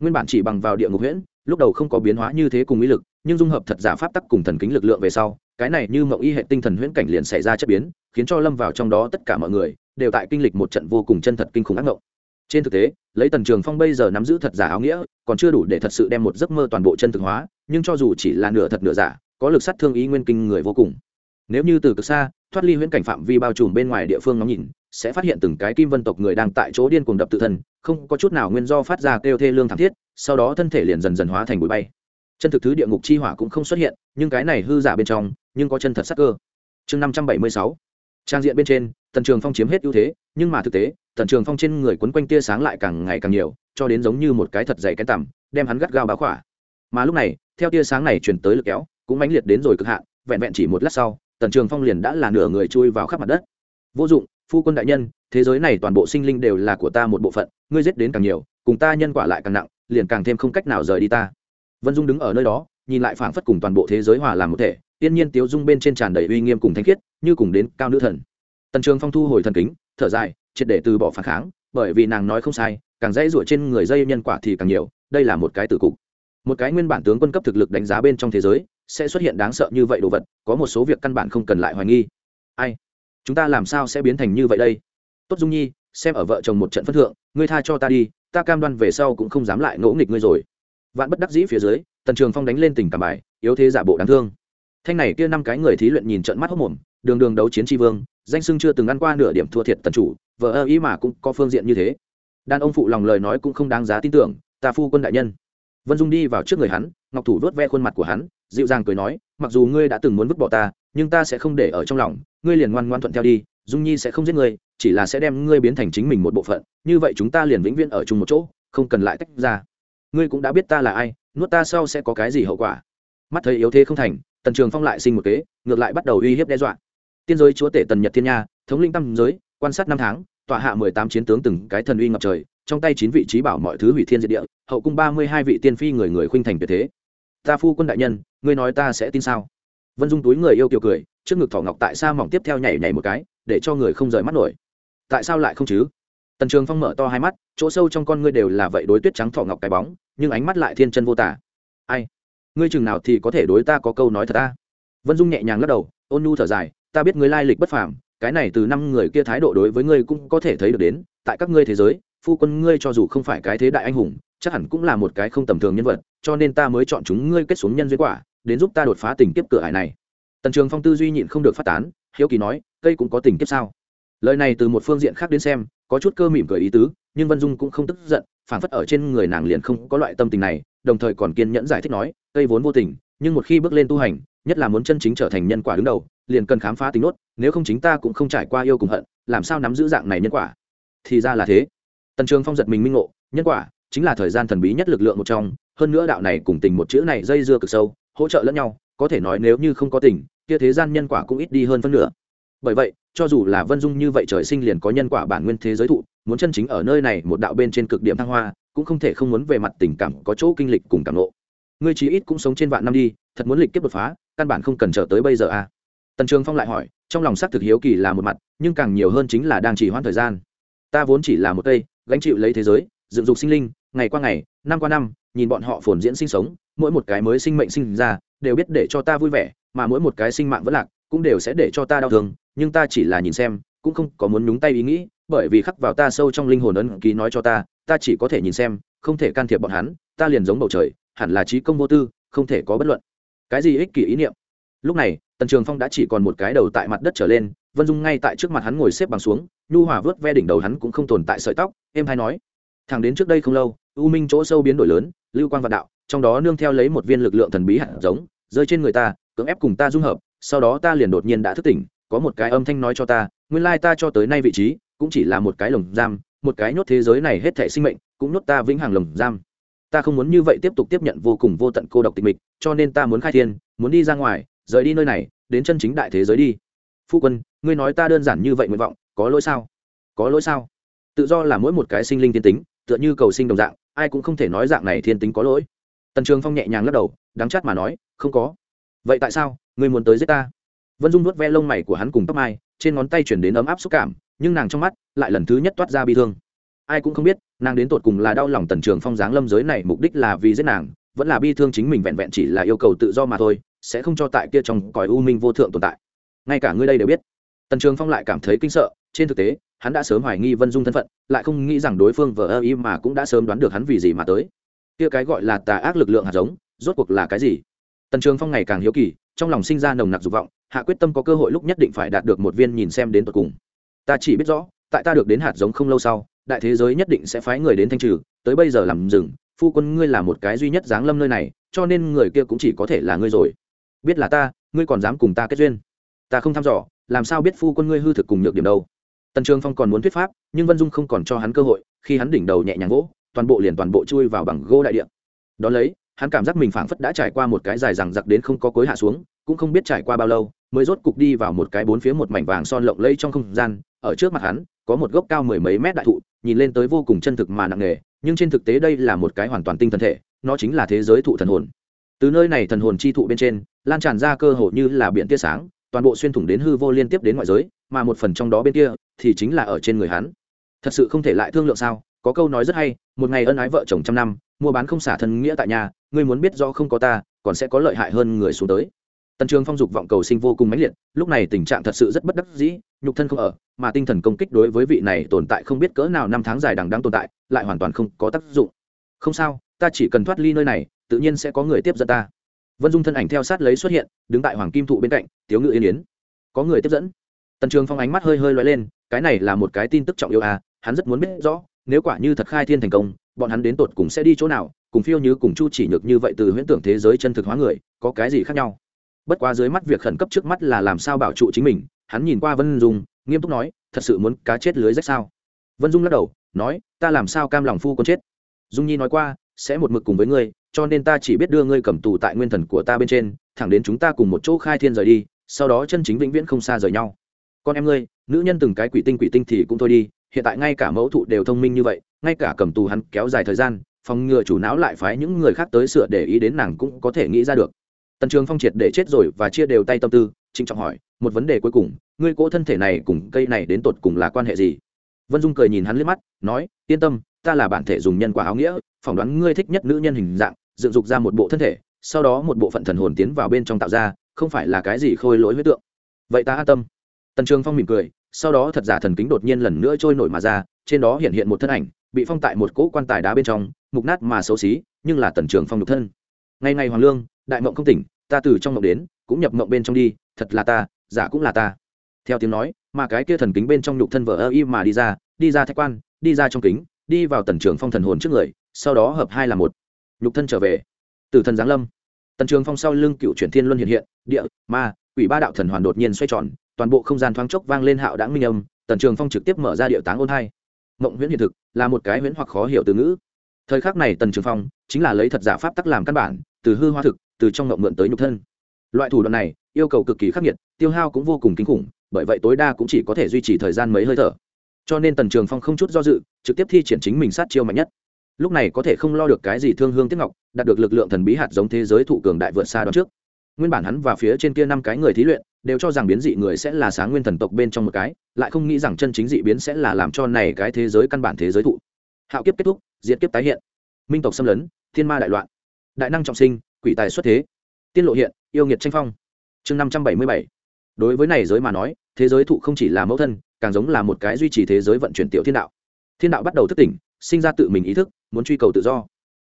Nguyên bản chỉ bằng vào địa ngục huyễn, lúc đầu không có biến hóa như thế cùng ý lực, nhưng dung hợp thật giả pháp tắc cùng thần kính lực lượng về sau, cái này như mộng y hệ tinh thần huyễn cảnh liền xảy ra chất biến, khiến cho lâm vào trong đó tất cả mọi người, đều tại kinh lịch một trận vô cùng chân thật kinh khủng ác mộng trên thực tế, lấy tần trường phong bây giờ nắm giữ thật giả áo nghĩa, còn chưa đủ để thật sự đem một giấc mơ toàn bộ chân thực hóa, nhưng cho dù chỉ là nửa thật nửa giả, có lực sát thương ý nguyên kinh người vô cùng. Nếu như từ cực xa, thoát ly huyễn cảnh phạm vi bao trùm bên ngoài địa phương ngắm nhìn sẽ phát hiện từng cái kim vân tộc người đang tại chỗ điên cuồng đập tự thân, không có chút nào nguyên do phát ra kêu thê lương thảm thiết, sau đó thân thể liền dần dần hóa thành bụi bay. Chân thực thứ địa ngục chi hỏa cũng không xuất hiện, nhưng cái này hư giả bên trong, nhưng có chân thật sắc cơ. Chương năm trăm bảy mươi sáu. Trang diện bên trên, tần trường phong chiếm hết ưu thế, nhưng mà thực tế, tần trường phong trên người quấn quanh tia sáng lại càng ngày càng nhiều, cho đến giống như một cái thật dày cái tằm, đem hắn gắt gao báo khỏa. Mà lúc này, theo tia sáng này chuyển tới lực kéo, cũng mãnh liệt đến rồi cực hạn, vẹn vẹn chỉ một lát sau, tần trường phong liền đã là nửa người chui vào khắp mặt đất. Vô dụng phu quân đại nhân, thế giới này toàn bộ sinh linh đều là của ta một bộ phận, ngươi giết đến càng nhiều, cùng ta nhân quả lại càng nặng, liền càng thêm không cách nào rời đi ta. Vân dung đứng ở nơi đó, nhìn lại phảng phất cùng toàn bộ thế giới hòa làm một thể, yên nhiên tiếu dung bên trên tràn đầy uy nghiêm cùng thanh khiết, như cùng đến cao nữ thần. Tần trường phong thu hồi thần kính, thở dài, triệt để từ bỏ phản kháng, bởi vì nàng nói không sai, càng dãy rủa trên người dây nhân quả thì càng nhiều, đây là một cái tử cục. Một cái nguyên bản tướng quân cấp thực lực đánh giá bên trong thế giới, sẽ xuất hiện đáng sợ như vậy đồ vật, có một số việc căn bản không cần lại hoài nghi. Ai? Chúng ta làm sao sẽ biến thành như vậy đây? Tốt dung nhi, xem ở vợ chồng một trận phân thượng, ngươi tha cho ta đi, ta cam đoan về sau cũng không dám lại ngỗ nghịch ngươi rồi. Vạn bất đắc dĩ phía dưới, tần trường phong đánh lên tình cảm bài, yếu thế giả bộ đáng thương. Thanh này kia năm cái người thí luyện nhìn trận mắt hốc mồm, đường đường đấu chiến tri vương, danh sưng chưa từng ăn qua nửa điểm thua thiệt tần chủ vợ ơ ý mà cũng có phương diện như thế. Đàn ông phụ lòng lời nói cũng không đáng giá tin tưởng, ta phu quân đại nhân. Vân dung đi vào trước người hắn, ngọc thủ vớt ve khuôn mặt của hắn, dịu dàng cười nói, mặc dù ngươi đã từng muốn vứt bỏ ta, nhưng ta sẽ không để ở trong lòng ngươi liền ngoan ngoan thuận theo đi, dung nhi sẽ không giết ngươi, chỉ là sẽ đem ngươi biến thành chính mình một bộ phận, như vậy chúng ta liền vĩnh viễn ở chung một chỗ, không cần lại tách ra. Ngươi cũng đã biết ta là ai, nuốt ta sau sẽ có cái gì hậu quả. Mắt thấy yếu thế không thành, tần trường phong lại sinh một kế, ngược lại bắt đầu uy hiếp đe dọa. Tiên giới chúa tể tần nhật thiên nha, thống linh tâm giới, quan sát năm tháng, tọa hạ mười tám chiến tướng từng cái thần uy ngập trời, trong tay chín vị trí bảo mọi thứ hủy thiên diệt địa, hậu cung ba mươi hai vị tiên phi người người khuynh thành tuyệt thế. Ta phu quân đại nhân, ngươi nói ta sẽ tin sao? Vân dung túi người yêu kiều cười, trước ngực thỏ ngọc tại sao mỏng tiếp theo nhảy nhảy một cái, để cho người không rời mắt nổi. Tại sao lại không chứ? Tần trường phong mở to hai mắt, chỗ sâu trong con ngươi đều là vậy đối tuyết trắng thỏ ngọc cái bóng, nhưng ánh mắt lại thiên chân vô tả. Ai? Ngươi chừng nào thì có thể đối ta có câu nói thật ta? Vân dung nhẹ nhàng lắc đầu, ôn nhu thở dài, ta biết ngươi lai lịch bất phàm, cái này từ năm người kia thái độ đối với ngươi cũng có thể thấy được đến, tại các ngươi thế giới, phu quân ngươi cho dù không phải cái thế đại anh hùng, chắc hẳn cũng là một cái không tầm thường nhân vật, cho nên ta mới chọn chúng ngươi kết xuống nhân duyên quả đến giúp ta đột phá tình kiếp cửa hải này. Tần trường phong tư duy nhịn không được phát tán, hiếu kỳ nói, cây cũng có tình kiếp sao? Lời này từ một phương diện khác đến xem, có chút cơ mỉm cười ý tứ, nhưng vân dung cũng không tức giận phản phất ở trên người nàng liền không có loại tâm tình này, đồng thời còn kiên nhẫn giải thích nói, cây vốn vô tình, nhưng một khi bước lên tu hành, nhất là muốn chân chính trở thành nhân quả đứng đầu, liền cần khám phá tính nốt, nếu không chính ta cũng không trải qua yêu cùng hận, làm sao nắm giữ dạng này nhân quả? Thì ra là thế. Tần trường phong giật mình minh ngộ, nhân quả chính là thời gian thần bí nhất lực lượng một trong, hơn nữa đạo này cùng tình một chữ này dây dưa cực sâu hỗ trợ lẫn nhau, có thể nói nếu như không có tình, kia thế gian nhân quả cũng ít đi hơn phân nửa. Bởi vậy, cho dù là vân dung như vậy trời sinh liền có nhân quả bản nguyên thế giới thụ, muốn chân chính ở nơi này một đạo bên trên cực điểm thăng hoa, cũng không thể không muốn về mặt tình cảm có chỗ kinh lịch cùng cảm ngộ. Ngươi chí ít cũng sống trên vạn năm đi, thật muốn lịch kiếp đột phá, căn bản không cần chờ tới bây giờ à? Tần trường phong lại hỏi, trong lòng xác thực hiếu kỳ là một mặt, nhưng càng nhiều hơn chính là đang chỉ hoãn thời gian. Ta vốn chỉ là một cây, gánh chịu lấy thế giới, dựng dục sinh linh, ngày qua ngày, năm qua năm, nhìn bọn họ phồn diễn sinh sống mỗi một cái mới sinh mệnh sinh ra, đều biết để cho ta vui vẻ, mà mỗi một cái sinh mạng vẫn lạc, cũng đều sẽ để cho ta đau thương, nhưng ta chỉ là nhìn xem, cũng không có muốn nhúng tay ý nghĩ, bởi vì khắc vào ta sâu trong linh hồn ấn ký nói cho ta ta chỉ có thể nhìn xem, không thể can thiệp bọn hắn, ta liền giống bầu trời, hẳn là trí công vô tư, không thể có bất luận. Cái gì ích kỷ ý niệm? Lúc này, tần trường phong đã chỉ còn một cái đầu tại mặt đất trở lên, vân dung ngay tại trước mặt hắn ngồi xếp bằng xuống, nhu hòa vớt ve đỉnh đầu hắn cũng không tồn tại sợi tóc em hay nói. Thằng đến trước đây không lâu, u minh chỗ sâu biến đổi lớn, lưu quan vạn đạo trong đó nương theo lấy một viên lực lượng thần bí hạt giống, rơi trên người ta, cưỡng ép cùng ta dung hợp, sau đó ta liền đột nhiên đã thức tỉnh, có một cái âm thanh nói cho ta, nguyên lai ta cho tới nay vị trí, cũng chỉ là một cái lồng giam, một cái nhốt thế giới này hết thể sinh mệnh, cũng nhốt ta vĩnh hằng lồng giam. Ta không muốn như vậy tiếp tục tiếp nhận vô cùng vô tận cô độc tịch mịch, cho nên ta muốn khai thiên, muốn đi ra ngoài, rời đi nơi này, đến chân chính đại thế giới đi. Phu quân, ngươi nói ta đơn giản như vậy nguyện vọng, có lỗi sao? Có lỗi sao? Tự do là mỗi một cái sinh linh thiên tính, tựa như cầu sinh đồng dạng, ai cũng không thể nói dạng này thiên tính có lỗi tần trường phong nhẹ nhàng lắc đầu, đắng chát mà nói, không có. Vậy tại sao? Ngươi muốn tới giết ta? Vân dung nuốt ve lông mày của hắn cùng tóc mai, trên ngón tay chuyển đến ấm áp xúc cảm, nhưng nàng trong mắt lại lần thứ nhất toát ra bi thương. Ai cũng không biết, nàng đến tột cùng là đau lòng tần trường phong dáng lâm giới này mục đích là vì giết nàng, vẫn là bi thương chính mình vẹn vẹn chỉ là yêu cầu tự do mà thôi, sẽ không cho tại kia trong cõi u minh vô thượng tồn tại. Ngay cả ngươi đây đều biết. Tần trường phong lại cảm thấy kinh sợ, trên thực tế, hắn đã sớm hoài nghi vân dung thân phận, lại không nghĩ rằng đối phương vờ ơ y mà cũng đã sớm đoán được hắn vì gì mà tới kia cái gọi là tà ác lực lượng hạt giống, rốt cuộc là cái gì? Tần trường phong ngày càng hiếu kỳ, trong lòng sinh ra nồng nặc dục vọng, hạ quyết tâm có cơ hội lúc nhất định phải đạt được một viên nhìn xem đến tận cùng. Ta chỉ biết rõ, tại ta được đến hạt giống không lâu sau, đại thế giới nhất định sẽ phái người đến thanh trừ, tới bây giờ làm rừng, phu quân ngươi là một cái duy nhất dáng lâm nơi này, cho nên người kia cũng chỉ có thể là ngươi rồi. Biết là ta, ngươi còn dám cùng ta kết duyên. Ta không thăm dò, làm sao biết phu quân ngươi hư thực cùng nhược điểm đâu? Tần trường phong còn muốn thuyết pháp, nhưng vân dung không còn cho hắn cơ hội, khi hắn đỉnh đầu nhẹ nhàng gỗ toàn bộ liền toàn bộ chui vào bằng gỗ đại điện đón lấy, hắn cảm giác mình phảng phất đã trải qua một cái dài rằng giặc đến không có cối hạ xuống, cũng không biết trải qua bao lâu, mới rốt cục đi vào một cái bốn phía một mảnh vàng son lộng lẫy trong không gian. Ở trước mặt hắn, có một gốc cao mười mấy mét đại thụ, nhìn lên tới vô cùng chân thực mà nặng nề, nhưng trên thực tế đây là một cái hoàn toàn tinh thần thể, nó chính là thế giới thụ thần hồn. Từ nơi này thần hồn chi thụ bên trên, lan tràn ra cơ hồ như là biển tia sáng, toàn bộ xuyên thủng đến hư vô liên tiếp đến ngoại giới, mà một phần trong đó bên kia thì chính là ở trên người hắn. Thật sự không thể lại thương lượng sao? Có câu nói rất hay, một ngày ân ái vợ chồng trăm năm, mua bán không xả thân nghĩa tại nhà, ngươi muốn biết do không có ta, còn sẽ có lợi hại hơn người xuống tới. Tần trường phong dục vọng cầu sinh vô cùng mãnh liệt, lúc này tình trạng thật sự rất bất đắc dĩ, nhục thân không ở, mà tinh thần công kích đối với vị này tồn tại không biết cỡ nào năm tháng dài đằng đang tồn tại, lại hoàn toàn không có tác dụng. Không sao, ta chỉ cần thoát ly nơi này, tự nhiên sẽ có người tiếp dẫn ta. Vân dung thân ảnh theo sát lấy xuất hiện, đứng tại hoàng kim thụ bên cạnh, tiếu ngự yên yến. Có người tiếp dẫn. Tần trường phong ánh mắt hơi hơi loay lên, cái này là một cái tin tức trọng yêu à hắn rất muốn biết rõ nếu quả như thật khai thiên thành công, bọn hắn đến tột cùng sẽ đi chỗ nào, cùng phiêu như cùng chu chỉ nhược như vậy từ huyễn tưởng thế giới chân thực hóa người, có cái gì khác nhau? Bất quá dưới mắt việc khẩn cấp trước mắt là làm sao bảo trụ chính mình, hắn nhìn qua vân dung, nghiêm túc nói, thật sự muốn cá chết lưới rách sao? Vân dung lắc đầu, nói, ta làm sao cam lòng phu con chết? Dung nhi nói qua, sẽ một mực cùng với ngươi, cho nên ta chỉ biết đưa ngươi cầm tù tại nguyên thần của ta bên trên, thẳng đến chúng ta cùng một chỗ khai thiên rời đi, sau đó chân chính vĩnh viễn không xa rời nhau. Con em ngươi, nữ nhân từng cái quỷ tinh quỷ tinh thì cũng thôi đi hiện tại ngay cả mẫu thụ đều thông minh như vậy, ngay cả cầm tù hắn kéo dài thời gian, phòng ngừa chủ não lại phái những người khác tới sửa để ý đến nàng cũng có thể nghĩ ra được. Tần trường phong triệt để chết rồi và chia đều tay tâm tư, trịnh trọng hỏi, một vấn đề cuối cùng, ngươi cỗ thân thể này cùng cây này đến tột cùng là quan hệ gì? Vân dung cười nhìn hắn liếc mắt, nói, yên tâm, ta là bản thể dùng nhân quả áo nghĩa, phỏng đoán ngươi thích nhất nữ nhân hình dạng, dựng dục ra một bộ thân thể, sau đó một bộ phận thần hồn tiến vào bên trong tạo ra, không phải là cái gì khôi lỗi huyết tượng. Vậy ta an tâm. Tần trường phong mỉm cười sau đó thật giả thần kính đột nhiên lần nữa trôi nổi mà ra, trên đó hiện hiện một thân ảnh, bị phong tại một cỗ quan tài đá bên trong, mục nát mà xấu xí, nhưng là tần trường phong nhục thân. Ngày ngày hoàng lương, đại mộng không tỉnh, ta từ trong mộng đến, cũng nhập mộng bên trong đi, thật là ta, giả cũng là ta. Theo tiếng nói, mà cái kia thần kính bên trong nhục thân vợ ơ y mà đi ra đi ra thách quan, đi ra trong kính, đi vào tần trường phong thần hồn trước người, sau đó hợp hai là một. Nhục thân trở về. Từ thần giáng lâm. Tần trường phong sau lưng cựu chuyển thiên luân hiện hiện, địa, ma, quỷ ba đạo thần hoàn đột nhiên xoay tròn toàn bộ không gian thoáng chốc vang lên hạo đãng minh âm, tần trường phong trực tiếp mở ra địa táng ôn hai. Mộng huyễn hiện thực là một cái huyễn hoặc khó hiểu từ ngữ. Thời khắc này tần trường phong chính là lấy thật giả pháp tắc làm căn bản, từ hư hoa thực, từ trong mộng mượn tới nhục thân. Loại thủ đoạn này, yêu cầu cực kỳ khắc nghiệt, tiêu hao cũng vô cùng kinh khủng, bởi vậy tối đa cũng chỉ có thể duy trì thời gian mấy hơi thở. Cho nên tần trường phong không chút do dự, trực tiếp thi triển chính mình sát chiêu mạnh nhất. Lúc này có thể không lo được cái gì thương hương tiếc ngọc, đạt được lực lượng thần bí hạt giống thế giới thụ cường đại vượt xa đó trước. Nguyên bản hắn và phía trên kia năm cái người thí luyện đều cho rằng biến dị người sẽ là sáng nguyên thần tộc bên trong một cái, lại không nghĩ rằng chân chính dị biến sẽ là làm cho này cái thế giới căn bản thế giới thụ. Hạo kiếp kết thúc, diệt kiếp tái hiện. Minh tộc xâm lấn, thiên ma đại loạn. Đại năng trọng sinh, quỷ tài xuất thế. Tiên lộ hiện, yêu nghiệt tranh phong. Chương năm trăm bảy mươi bảy. Đối với này giới mà nói, thế giới thụ không chỉ là mẫu thân, càng giống là một cái duy trì thế giới vận chuyển tiểu thiên đạo. Thiên đạo bắt đầu thức tỉnh, sinh ra tự mình ý thức, muốn truy cầu tự do.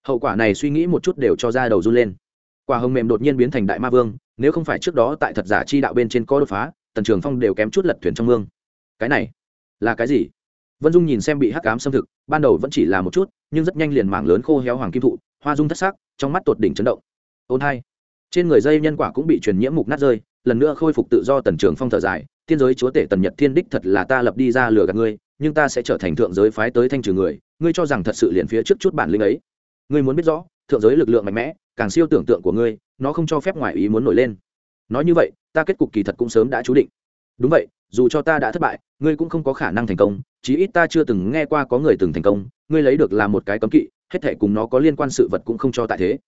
Hậu quả này suy nghĩ một chút đều cho ra đầu run lên. Quả hồng mềm đột nhiên biến thành đại ma vương nếu không phải trước đó tại thật giả chi đạo bên trên có đột phá, tần trường phong đều kém chút lật thuyền trong mương. Cái này là cái gì? Vân dung nhìn xem bị hắc cám xâm thực, ban đầu vẫn chỉ là một chút, nhưng rất nhanh liền mảng lớn khô héo hoàng kim thụ, hoa dung thất sắc, trong mắt tột đỉnh chấn động. Ôn hai. Trên người dây nhân quả cũng bị truyền nhiễm mục nát rơi, lần nữa khôi phục tự do tần trường phong thở dài thiên giới chúa tể tần nhật thiên đích thật là ta lập đi ra lừa gạt ngươi, nhưng ta sẽ trở thành thượng giới phái tới thanh trừ người, ngươi cho rằng thật sự liền phía trước chút bản lĩnh ấy. Ngươi muốn biết rõ, thượng giới lực lượng mạnh mẽ càng siêu tưởng tượng của ngươi, nó không cho phép ngoại ý muốn nổi lên. Nói như vậy, ta kết cục kỳ thật cũng sớm đã chú định. Đúng vậy, dù cho ta đã thất bại, ngươi cũng không có khả năng thành công, chí ít ta chưa từng nghe qua có người từng thành công, ngươi lấy được là một cái cấm kỵ, hết thể cùng nó có liên quan sự vật cũng không cho tại thế.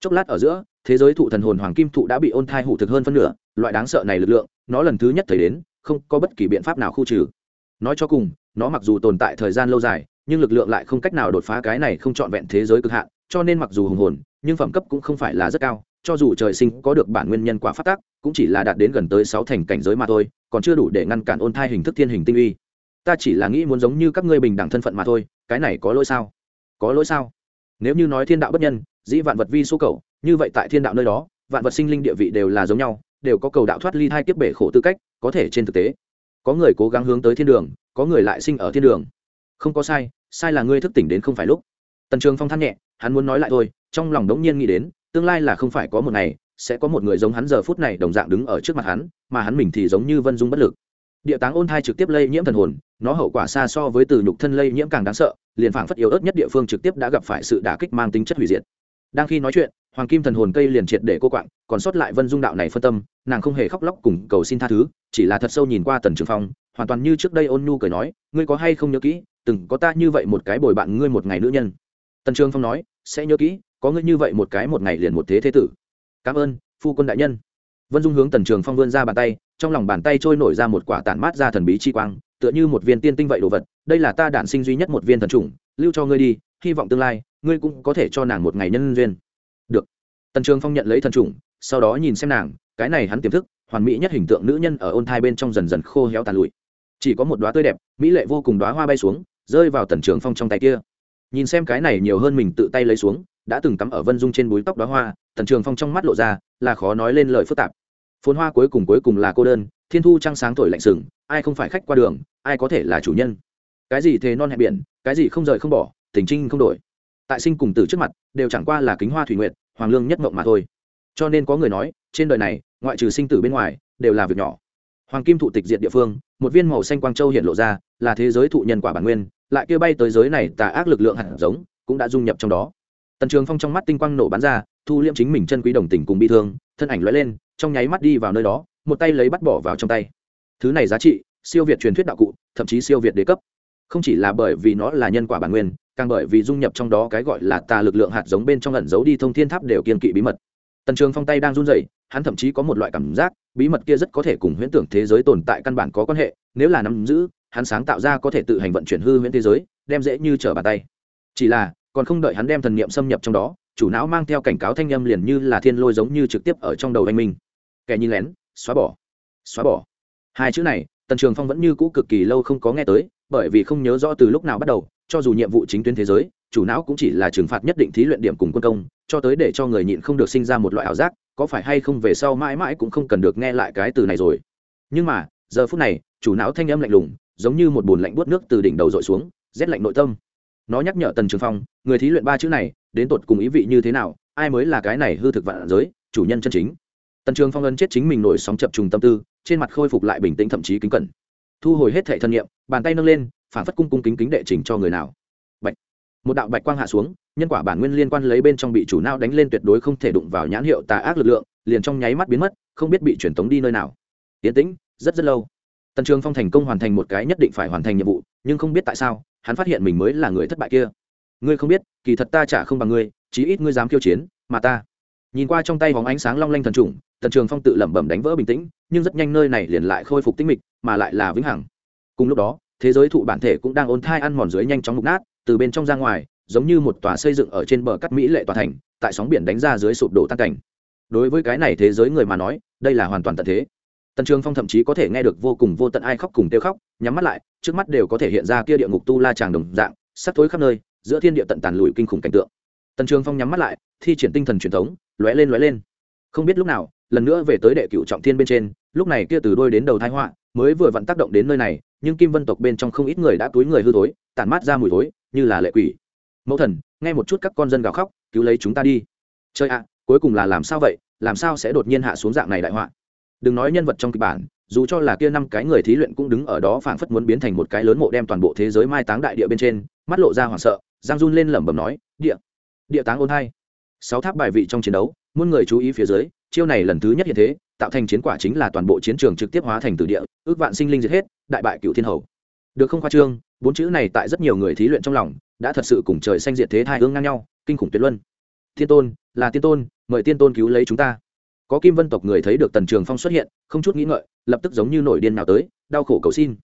Chốc lát ở giữa, thế giới thụ thần hồn hoàng kim thụ đã bị ôn thai hủ thực hơn phân nửa, loại đáng sợ này lực lượng, nó lần thứ nhất thấy đến, không có bất kỳ biện pháp nào khu trừ. Nói cho cùng, nó mặc dù tồn tại thời gian lâu dài, nhưng lực lượng lại không cách nào đột phá cái này không trọn vẹn thế giới cực hạn, cho nên mặc dù hùng hồn nhưng phẩm cấp cũng không phải là rất cao, cho dù trời sinh có được bản nguyên nhân quả phát tác, cũng chỉ là đạt đến gần tới sáu thành cảnh giới mà thôi, còn chưa đủ để ngăn cản ôn thai hình thức thiên hình tinh uy. Ta chỉ là nghĩ muốn giống như các ngươi bình đẳng thân phận mà thôi, cái này có lỗi sao? Có lỗi sao? Nếu như nói thiên đạo bất nhân, dĩ vạn vật vi số cầu, như vậy tại thiên đạo nơi đó, vạn vật sinh linh địa vị đều là giống nhau, đều có cầu đạo thoát ly thai kiếp bể khổ tư cách, có thể trên thực tế, có người cố gắng hướng tới thiên đường, có người lại sinh ở thiên đường. Không có sai sai là ngươi thức tỉnh đến không phải lúc tần trường phong than nhẹ, hắn muốn nói lại thôi, trong lòng đống nhiên nghĩ đến, tương lai là không phải có một ngày, sẽ có một người giống hắn giờ phút này đồng dạng đứng ở trước mặt hắn, mà hắn mình thì giống như vân dung bất lực. Địa táng ôn thai trực tiếp lây nhiễm thần hồn, nó hậu quả xa so với từ nhục thân lây nhiễm càng đáng sợ, liền phảng phất yếu ớt nhất địa phương trực tiếp đã gặp phải sự đả kích mang tính chất hủy diệt. Đang khi nói chuyện, hoàng kim thần hồn cây liền triệt để cô quạng, còn sót lại vân dung đạo này phân tâm, nàng không hề khóc lóc cùng cầu xin tha thứ, chỉ là thật sâu nhìn qua tần trường phong, hoàn toàn như trước đây ôn nhu cười nói, ngươi có hay không nhớ kỹ, từng có ta như vậy một cái bồi bạn ngươi một ngày nữ nhân? Tần trường phong nói, sẽ nhớ kỹ, có ngươi như vậy một cái một ngày liền một thế thế tử. Cảm ơn, phu quân đại nhân. Vân dung hướng tần trường phong vươn ra bàn tay, trong lòng bàn tay trôi nổi ra một quả tản mát ra thần bí chi quang, tựa như một viên tiên tinh vậy đồ vật, đây là ta đản sinh duy nhất một viên thần trùng lưu cho ngươi đi, hy vọng tương lai, ngươi cũng có thể cho nàng một ngày nhân duyên. Được. Tần trường phong nhận lấy thần trùng sau đó nhìn xem nàng, cái này hắn tiềm thức, hoàn mỹ nhất hình tượng nữ nhân ở ôn thai bên trong dần dần khô héo tàn lụi. Chỉ có một đoá tươi đẹp, mỹ lệ vô cùng đoá hoa bay xuống, rơi vào tần trường phong trong tay kia nhìn xem cái này nhiều hơn mình tự tay lấy xuống, đã từng tắm ở vân dung trên búi tóc đó hoa, tần trường phong trong mắt lộ ra là khó nói lên lời phức tạp. Phồn hoa cuối cùng cuối cùng là cô đơn, thiên thu trăng sáng thổi lạnh sừng, ai không phải khách qua đường, ai có thể là chủ nhân. Cái gì thế non hẹn biển, cái gì không rời không bỏ, tình trinh không đổi. Tại sinh cùng tử trước mặt, đều chẳng qua là kính hoa thủy nguyện hoàng lương nhất mộng mà thôi. Cho nên có người nói, trên đời này, ngoại trừ sinh tử bên ngoài, đều là việc nhỏ. Hoàng kim thụ tịch diệt địa phương, một viên màu xanh quang châu hiện lộ ra, là thế giới thụ nhân quả bản nguyên lại kia bay tới giới này tà ác lực lượng hạt giống, cũng đã dung nhập trong đó. Tần trường phong trong mắt tinh quang nổ bắn ra, thu liễm chính mình chân quý đồng tình cùng bị thương, thân ảnh lóe lên, trong nháy mắt đi vào nơi đó, một tay lấy bắt bỏ vào trong tay. Thứ này giá trị, siêu việt truyền thuyết đạo cụ, thậm chí siêu việt đế cấp. Không chỉ là bởi vì nó là nhân quả bản nguyên, càng bởi vì dung nhập trong đó cái gọi là tà lực lượng hạt giống bên trong ẩn giấu đi thông thiên tháp đều kiên kỵ bí mật. Tần trường phong tay đang run rẩy, hắn thậm chí có một loại cảm giác, bí mật kia rất có thể cùng huyễn tưởng thế giới tồn tại căn bản có quan hệ, nếu là nắm giữ hắn sáng tạo ra có thể tự hành vận chuyển hư huyễn thế giới, đem dễ như trở bàn tay. Chỉ là, còn không đợi hắn đem thần niệm xâm nhập trong đó, chủ não mang theo cảnh cáo thanh âm liền như là thiên lôi giống như trực tiếp ở trong đầu anh minh. Kẻ nhìn lén, xóa bỏ. Xóa bỏ. Hai chữ này, tần trường phong vẫn như cũ cực kỳ lâu không có nghe tới, bởi vì không nhớ rõ từ lúc nào bắt đầu, cho dù nhiệm vụ chính tuyến thế giới, chủ não cũng chỉ là trừng phạt nhất định thí luyện điểm cùng quân công, cho tới để cho người nhịn không được sinh ra một loại ảo giác, có phải hay không về sau mãi mãi cũng không cần được nghe lại cái từ này rồi. Nhưng mà, giờ phút này, chủ não thanh âm lạnh lùng giống như một bồn lạnh buốt nước từ đỉnh đầu dội xuống, rét lạnh nội tâm. Nó nhắc nhở tần trường phong, người thí luyện ba chữ này, đến tột cùng ý vị như thế nào, ai mới là cái này hư thực vạn giới, chủ nhân chân chính. Tần trường phong ân chết chính mình nổi sóng chập trùng tâm tư, trên mặt khôi phục lại bình tĩnh thậm chí kính cẩn. Thu hồi hết thệ thân nhiệm, bàn tay nâng lên, phản phất cung cung kính kính đệ trình cho người nào. Bạch. Một đạo bạch quang hạ xuống, nhân quả bản nguyên liên quan lấy bên trong bị chủ nao đánh lên tuyệt đối không thể đụng vào nhãn hiệu tà ác lực lượng, liền trong nháy mắt biến mất, không biết bị truyền tống đi nơi nào. Tiến tĩnh, rất rất lâu tần trường phong thành công hoàn thành một cái nhất định phải hoàn thành nhiệm vụ, nhưng không biết tại sao, hắn phát hiện mình mới là người thất bại kia. Ngươi không biết, kỳ thật ta chả không bằng ngươi, chí ít ngươi dám khiêu chiến, mà ta. Nhìn qua trong tay vòng ánh sáng long lanh thần trùng, tần trường phong tự lẩm bẩm đánh vỡ bình tĩnh, nhưng rất nhanh nơi này liền lại khôi phục tĩnh mịch, mà lại là vĩnh hằng. Cùng lúc đó, thế giới thụ bản thể cũng đang ôn thai ăn mòn dưới nhanh chóng mục nát, từ bên trong ra ngoài, giống như một tòa xây dựng ở trên bờ cắt mỹ lệ tòa thành, tại sóng biển đánh ra dưới sụp đổ tan cảnh. Đối với cái này thế giới người mà nói, đây là hoàn toàn tận thế tần trường phong thậm chí có thể nghe được vô cùng vô tận ai khóc cùng kêu khóc, nhắm mắt lại, trước mắt đều có thể hiện ra kia địa ngục tu la tràng đồng dạng sắc thối khắp nơi, giữa thiên địa tận tàn lùi kinh khủng cảnh tượng. Tần trường phong nhắm mắt lại, thi triển tinh thần truyền thống, lóe lên lóe lên. Không biết lúc nào, lần nữa về tới đệ cựu trọng thiên bên trên, lúc này kia từ đôi đến đầu thái họa, mới vừa vặn tác động đến nơi này, nhưng kim vân tộc bên trong không ít người đã túi người hư thối, tản mát ra mùi thối, như là lệ quỷ. Mẫu thần, nghe một chút các con dân gào khóc, cứu lấy chúng ta đi. Chơi ạ, cuối cùng là làm sao vậy? Làm sao sẽ đột nhiên hạ xuống dạng này đại họa? Đừng nói nhân vật trong kịch bản, dù cho là kia năm cái người thí luyện cũng đứng ở đó phảng phất muốn biến thành một cái lớn mộ đem toàn bộ thế giới mai táng đại địa bên trên, mắt lộ ra hoảng sợ, giang run lên lẩm bẩm nói, địa địa táng ôn hai. Sáu tháp bài vị trong chiến đấu, muôn người chú ý phía dưới, chiêu này lần thứ nhất hiện thế, tạo thành chiến quả chính là toàn bộ chiến trường trực tiếp hóa thành từ địa, ước vạn sinh linh diệt hết, đại bại cựu thiên hầu. Được không khoa trương, bốn chữ này tại rất nhiều người thí luyện trong lòng, đã thật sự cùng trời xanh diệt thế thai hương ngang nhau, kinh khủng tuyệt luân. Thiên tôn, là tiên tôn, mời tiên tôn cứu lấy chúng ta có kim vân tộc người thấy được tần trường phong xuất hiện, không chút nghĩ ngợi, lập tức giống như nổi điên nào tới, đau khổ cầu xin.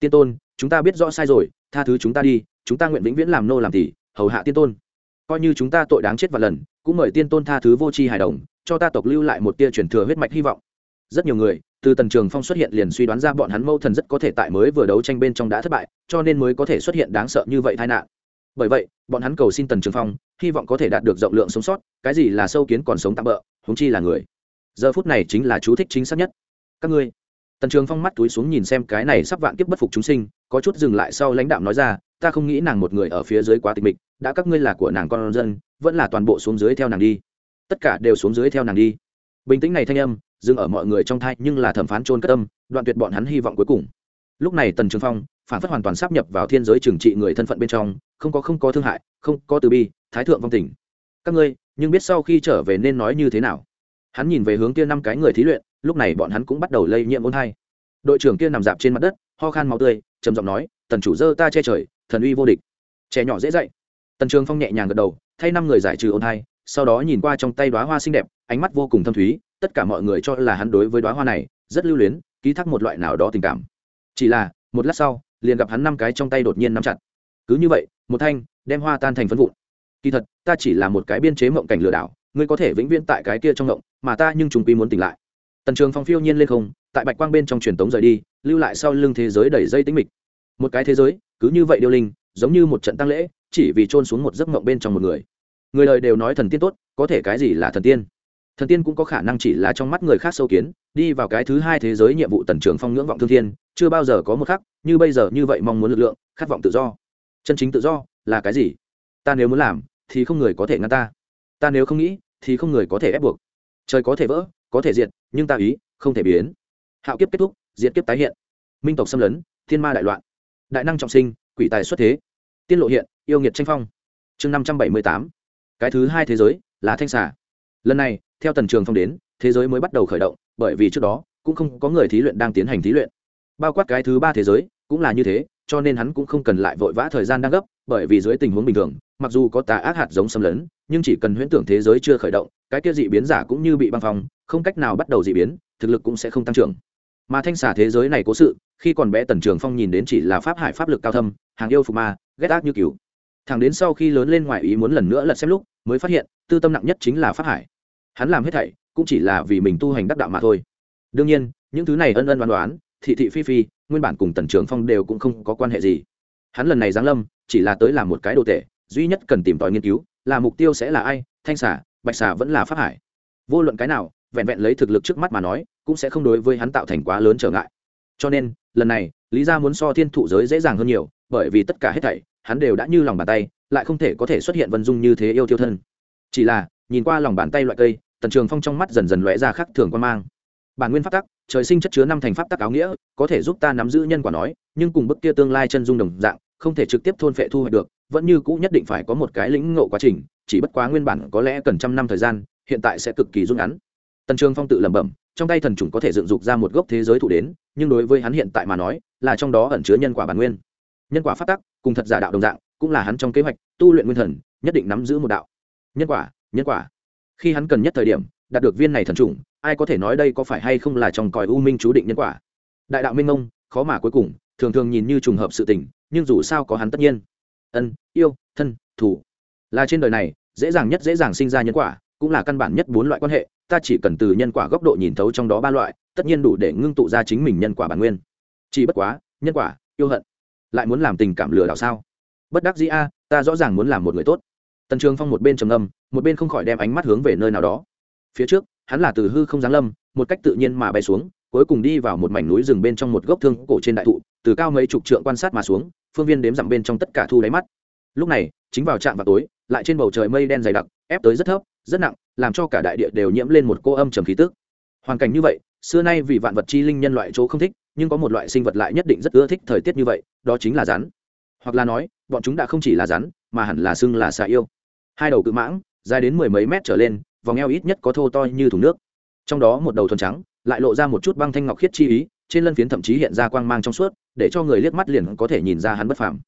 Tiên tôn, chúng ta biết rõ sai rồi, tha thứ chúng ta đi, chúng ta nguyện vĩnh viễn làm nô làm tỷ hầu hạ tiên tôn. Coi như chúng ta tội đáng chết và lần, cũng mời tiên tôn tha thứ vô tri hài đồng, cho ta tộc lưu lại một tia truyền thừa huyết mạch hy vọng. Rất nhiều người, từ tần trường phong xuất hiện liền suy đoán ra bọn hắn mâu thần rất có thể tại mới vừa đấu tranh bên trong đã thất bại, cho nên mới có thể xuất hiện đáng sợ như vậy tai nạn. Bởi vậy, bọn hắn cầu xin tần trường phong, hy vọng có thể đạt được rộng lượng sống sót, cái gì là sâu kiến còn sống tạm bỡ húng chi là người giờ phút này chính là chú thích chính xác nhất. Các ngươi, tần trường phong mắt túi xuống nhìn xem cái này sắp vạn kiếp bất phục chúng sinh, có chút dừng lại sau lãnh đạo nói ra, ta không nghĩ nàng một người ở phía dưới quá tịch mịch, đã các ngươi là của nàng con dân, vẫn là toàn bộ xuống dưới theo nàng đi. Tất cả đều xuống dưới theo nàng đi. Bình tĩnh này thanh âm, dừng ở mọi người trong thai, nhưng là thẩm phán trôn cất âm, đoạn tuyệt bọn hắn hy vọng cuối cùng. Lúc này tần trường phong, phản phất hoàn toàn sắp nhập vào thiên giới trừng trị người thân phận bên trong, không có không có thương hại, không có từ bi, thái thượng vong tình. Các ngươi, nhưng biết sau khi trở về nên nói như thế nào? Hắn nhìn về hướng kia năm cái người thí luyện, lúc này bọn hắn cũng bắt đầu lây nhiễm ôn hai đội trưởng kia nằm dạp trên mặt đất, ho khan máu tươi, trầm giọng nói, tần chủ dơ ta che trời, thần uy vô địch. Trẻ nhỏ dễ dạy. Tần trường phong nhẹ nhàng gật đầu, thay năm người giải trừ ôn hai sau đó nhìn qua trong tay đoá hoa xinh đẹp, ánh mắt vô cùng thâm thúy, tất cả mọi người cho là hắn đối với đoá hoa này rất lưu luyến, ký thác một loại nào đó tình cảm. Chỉ là, một lát sau, liền gặp hắn năm cái trong tay đột nhiên nắm chặt. Cứ như vậy, một thanh đem hoa tan thành phân vụn. Kỳ thật, ta chỉ là một cái biên chế mộng cảnh lừa đảo ngươi có thể vĩnh viễn tại cái kia trong động mà ta nhưng chúng quy muốn tỉnh lại. Tần trường phong phiêu nhiên lên không, tại bạch quang bên trong truyền tống rời đi, lưu lại sau lưng thế giới đầy dây tính mịch. Một cái thế giới, cứ như vậy điêu linh, giống như một trận tăng lễ, chỉ vì trôn xuống một giấc mộng bên trong một người. Người đời đều nói thần tiên tốt, có thể cái gì là thần tiên? Thần tiên cũng có khả năng chỉ là trong mắt người khác sâu kiến, đi vào cái thứ hai thế giới nhiệm vụ tần trường phong ngưỡng vọng thương thiên, chưa bao giờ có một khắc, như bây giờ như vậy mong muốn lực lượng, khát vọng tự do. Chân chính tự do là cái gì? Ta nếu muốn làm, thì không người có thể ngăn ta. Ta nếu không nghĩ thì không người có thể ép buộc. Trời có thể vỡ, có thể diệt, nhưng ta ý, không thể biến. Hạo kiếp kết thúc, diệt kiếp tái hiện. Minh tộc xâm lấn, thiên ma đại loạn. Đại năng trọng sinh, quỷ tài xuất thế. Tiên lộ hiện, yêu nghiệt tranh phong. Chương năm trăm bảy mươi tám. Cái thứ hai thế giới là thanh xà. Lần này, theo tần trường phong đến, thế giới mới bắt đầu khởi động, bởi vì trước đó, cũng không có người thí luyện đang tiến hành thí luyện. Bao quát cái thứ ba thế giới, cũng là như thế, cho nên hắn cũng không cần lại vội vã thời gian đang gấp, bởi vì dưới tình huống bình thường, mặc dù có tà ác hạt giống xâm lấn nhưng chỉ cần huyễn tưởng thế giới chưa khởi động, cái kia dị biến giả cũng như bị băng phong, không cách nào bắt đầu dị biến, thực lực cũng sẽ không tăng trưởng. Mà thanh xả thế giới này cố sự, khi còn bé tần trường phong nhìn đến chỉ là pháp hải pháp lực cao thâm, hàng yêu phục ma, ghét ác như cứu thằng đến sau khi lớn lên ngoài ý muốn lần nữa lật xem lúc, mới phát hiện, tư tâm nặng nhất chính là pháp hải. Hắn làm hết thảy, cũng chỉ là vì mình tu hành đắc đạo mà thôi. Đương nhiên, những thứ này ân ân đoán đoán thị thị phi phi, nguyên bản cùng tần trường phong đều cũng không có quan hệ gì. Hắn lần này giáng lâm, chỉ là tới làm một cái đồ tệ duy nhất cần tìm tòi nghiên cứu là mục tiêu sẽ là ai, thanh xả bạch xả vẫn là pháp hải. Vô luận cái nào, vẹn vẹn lấy thực lực trước mắt mà nói, cũng sẽ không đối với hắn tạo thành quá lớn trở ngại. Cho nên, lần này, lý ra muốn so thiên thụ giới dễ dàng hơn nhiều, bởi vì tất cả hết thảy, hắn đều đã như lòng bàn tay, lại không thể có thể xuất hiện vân dung như thế yêu tiêu thân. Chỉ là, nhìn qua lòng bàn tay loại cây, tần trường phong trong mắt dần dần lóe ra khắc thường quan mang. Bản nguyên pháp tắc, trời sinh chất chứa năm thành pháp tắc áo nghĩa, có thể giúp ta nắm giữ nhân quả nói, nhưng cùng bức kia tương lai chân dung đồng dạng, không thể trực tiếp thôn phệ thu hoạch được vẫn như cũ nhất định phải có một cái lĩnh ngộ quá trình, chỉ bất quá nguyên bản có lẽ cần trăm năm thời gian, hiện tại sẽ cực kỳ rút ngắn. Tần trường phong tự lẩm bẩm, trong tay thần trùng có thể dựng dục ra một gốc thế giới thủ đến, nhưng đối với hắn hiện tại mà nói, là trong đó ẩn chứa nhân quả bản nguyên. Nhân quả phát tắc, cùng thật giả đạo đồng dạng, cũng là hắn trong kế hoạch, tu luyện nguyên thần, nhất định nắm giữ một đạo. Nhân quả nhân quả. Khi hắn cần nhất thời điểm, đạt được viên này thần trùng, ai có thể nói đây có phải hay không là trong còi u minh chú định nhân quả? Đại đạo minh ông khó mà cuối cùng, thường thường nhìn như trùng hợp sự tình, nhưng dù sao có hắn tất nhiên ân, yêu, thân, thủ. Là trên đời này, dễ dàng nhất dễ dàng sinh ra nhân quả, cũng là căn bản nhất bốn loại quan hệ, ta chỉ cần từ nhân quả góc độ nhìn thấu trong đó ba loại, tất nhiên đủ để ngưng tụ ra chính mình nhân quả bản nguyên. Chỉ bất quá, nhân quả, yêu hận, lại muốn làm tình cảm lừa đảo sao? Bất đắc dĩ a, ta rõ ràng muốn làm một người tốt. Tần trường phong một bên trầm âm một bên không khỏi đem ánh mắt hướng về nơi nào đó. Phía trước, hắn là từ hư không giáng lâm, một cách tự nhiên mà bay xuống cuối cùng đi vào một mảnh núi rừng bên trong một gốc thương cổ trên đại thụ, từ cao mấy chục trượng quan sát mà xuống, phương viên đếm dặm bên trong tất cả thu đáy mắt. Lúc này, chính vào trạm vào tối, lại trên bầu trời mây đen dày đặc, ép tới rất thấp, rất nặng, làm cho cả đại địa đều nhiễm lên một cô âm trầm khí tức. Hoàn cảnh như vậy, xưa nay vì vạn vật chi linh nhân loại chỗ không thích, nhưng có một loại sinh vật lại nhất định rất ưa thích thời tiết như vậy, đó chính là rắn. Hoặc là nói, bọn chúng đã không chỉ là rắn, mà hẳn là xưng là xà yêu. Hai đầu cự mãng, dài đến mười mấy mét trở lên, vòng eo ít nhất có thô to như thùng nước. Trong đó một đầu thuần trắng lại lộ ra một chút băng thanh ngọc khiết chi ý, trên lân phiến thậm chí hiện ra quang mang trong suốt, để cho người liếc mắt liền có thể nhìn ra hắn bất phàm.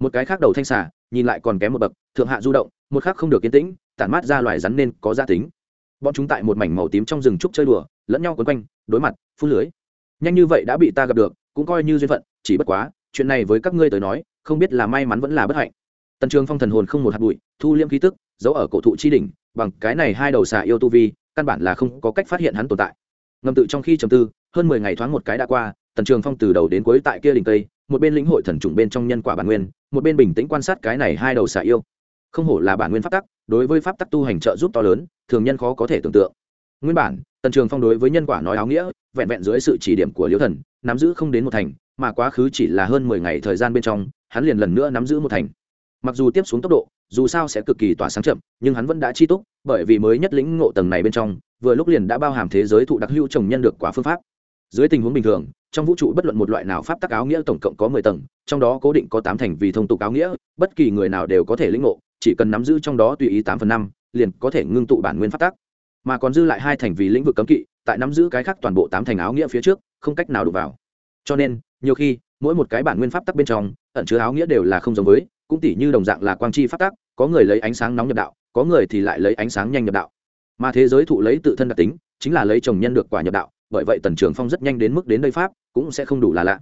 Một cái khác đầu thanh xà, nhìn lại còn kém một bậc, thượng hạ du động, một khác không được yên tĩnh, tản mát ra loài rắn nên có gia tính. Bọn chúng tại một mảnh màu tím trong rừng trúc chơi đùa, lẫn nhau quấn quanh, đối mặt, phun lưới. Nhanh như vậy đã bị ta gặp được, cũng coi như duyên phận, chỉ bất quá, chuyện này với các ngươi tới nói, không biết là may mắn vẫn là bất hạnh. Tần trường phong thần hồn không một hạt bụi, thu liêm khí tức, giấu ở cổ thụ chi đỉnh, bằng cái này hai đầu xà yêu tu vi, căn bản là không có cách phát hiện hắn tồn tại ngầm tự trong khi trầm tư, hơn mười ngày thoáng một cái đã qua, tần trường phong từ đầu đến cuối tại kia đỉnh tây một bên lĩnh hội thần trùng bên trong nhân quả bản nguyên, một bên bình tĩnh quan sát cái này hai đầu xả yêu. Không hổ là bản nguyên pháp tắc, đối với pháp tắc tu hành trợ giúp to lớn, thường nhân khó có thể tưởng tượng. Nguyên bản, tần trường phong đối với nhân quả nói áo nghĩa, vẹn vẹn dưới sự chỉ điểm của liễu thần, nắm giữ không đến một thành, mà quá khứ chỉ là hơn mười ngày thời gian bên trong, hắn liền lần nữa nắm giữ một thành. Mặc dù tiếp xuống tốc độ dù sao sẽ cực kỳ tỏa sáng chậm, nhưng hắn vẫn đã chi túc, bởi vì mới nhất lĩnh ngộ tầng này bên trong, vừa lúc liền đã bao hàm thế giới thụ đặc hữu trồng nhân được quả phương pháp. Dưới tình huống bình thường, trong vũ trụ bất luận một loại nào pháp tắc áo nghĩa tổng cộng có mười tầng, trong đó cố định có tám thành vì thông tục áo nghĩa, bất kỳ người nào đều có thể lĩnh ngộ, chỉ cần nắm giữ trong đó tùy ý tám phần năm, liền có thể ngưng tụ bản nguyên pháp tắc. Mà còn dư lại hai thành vì lĩnh vực cấm kỵ, tại nắm giữ cái khác toàn bộ tám thành áo nghĩa phía trước, không cách nào đụng vào. Cho nên, nhiều khi, mỗi một cái bản nguyên pháp tắc bên trong, ẩn chứa áo nghĩa đều là không giống với cũng tỷ như đồng dạng là quang chi phát tác, có người lấy ánh sáng nóng nhập đạo có người thì lại lấy ánh sáng nhanh nhập đạo. Mà thế giới thụ lấy tự thân đặc tính chính là lấy chồng nhân được quả nhập đạo bởi vậy tần trường phong rất nhanh đến mức đến đây pháp cũng sẽ không đủ là lạ.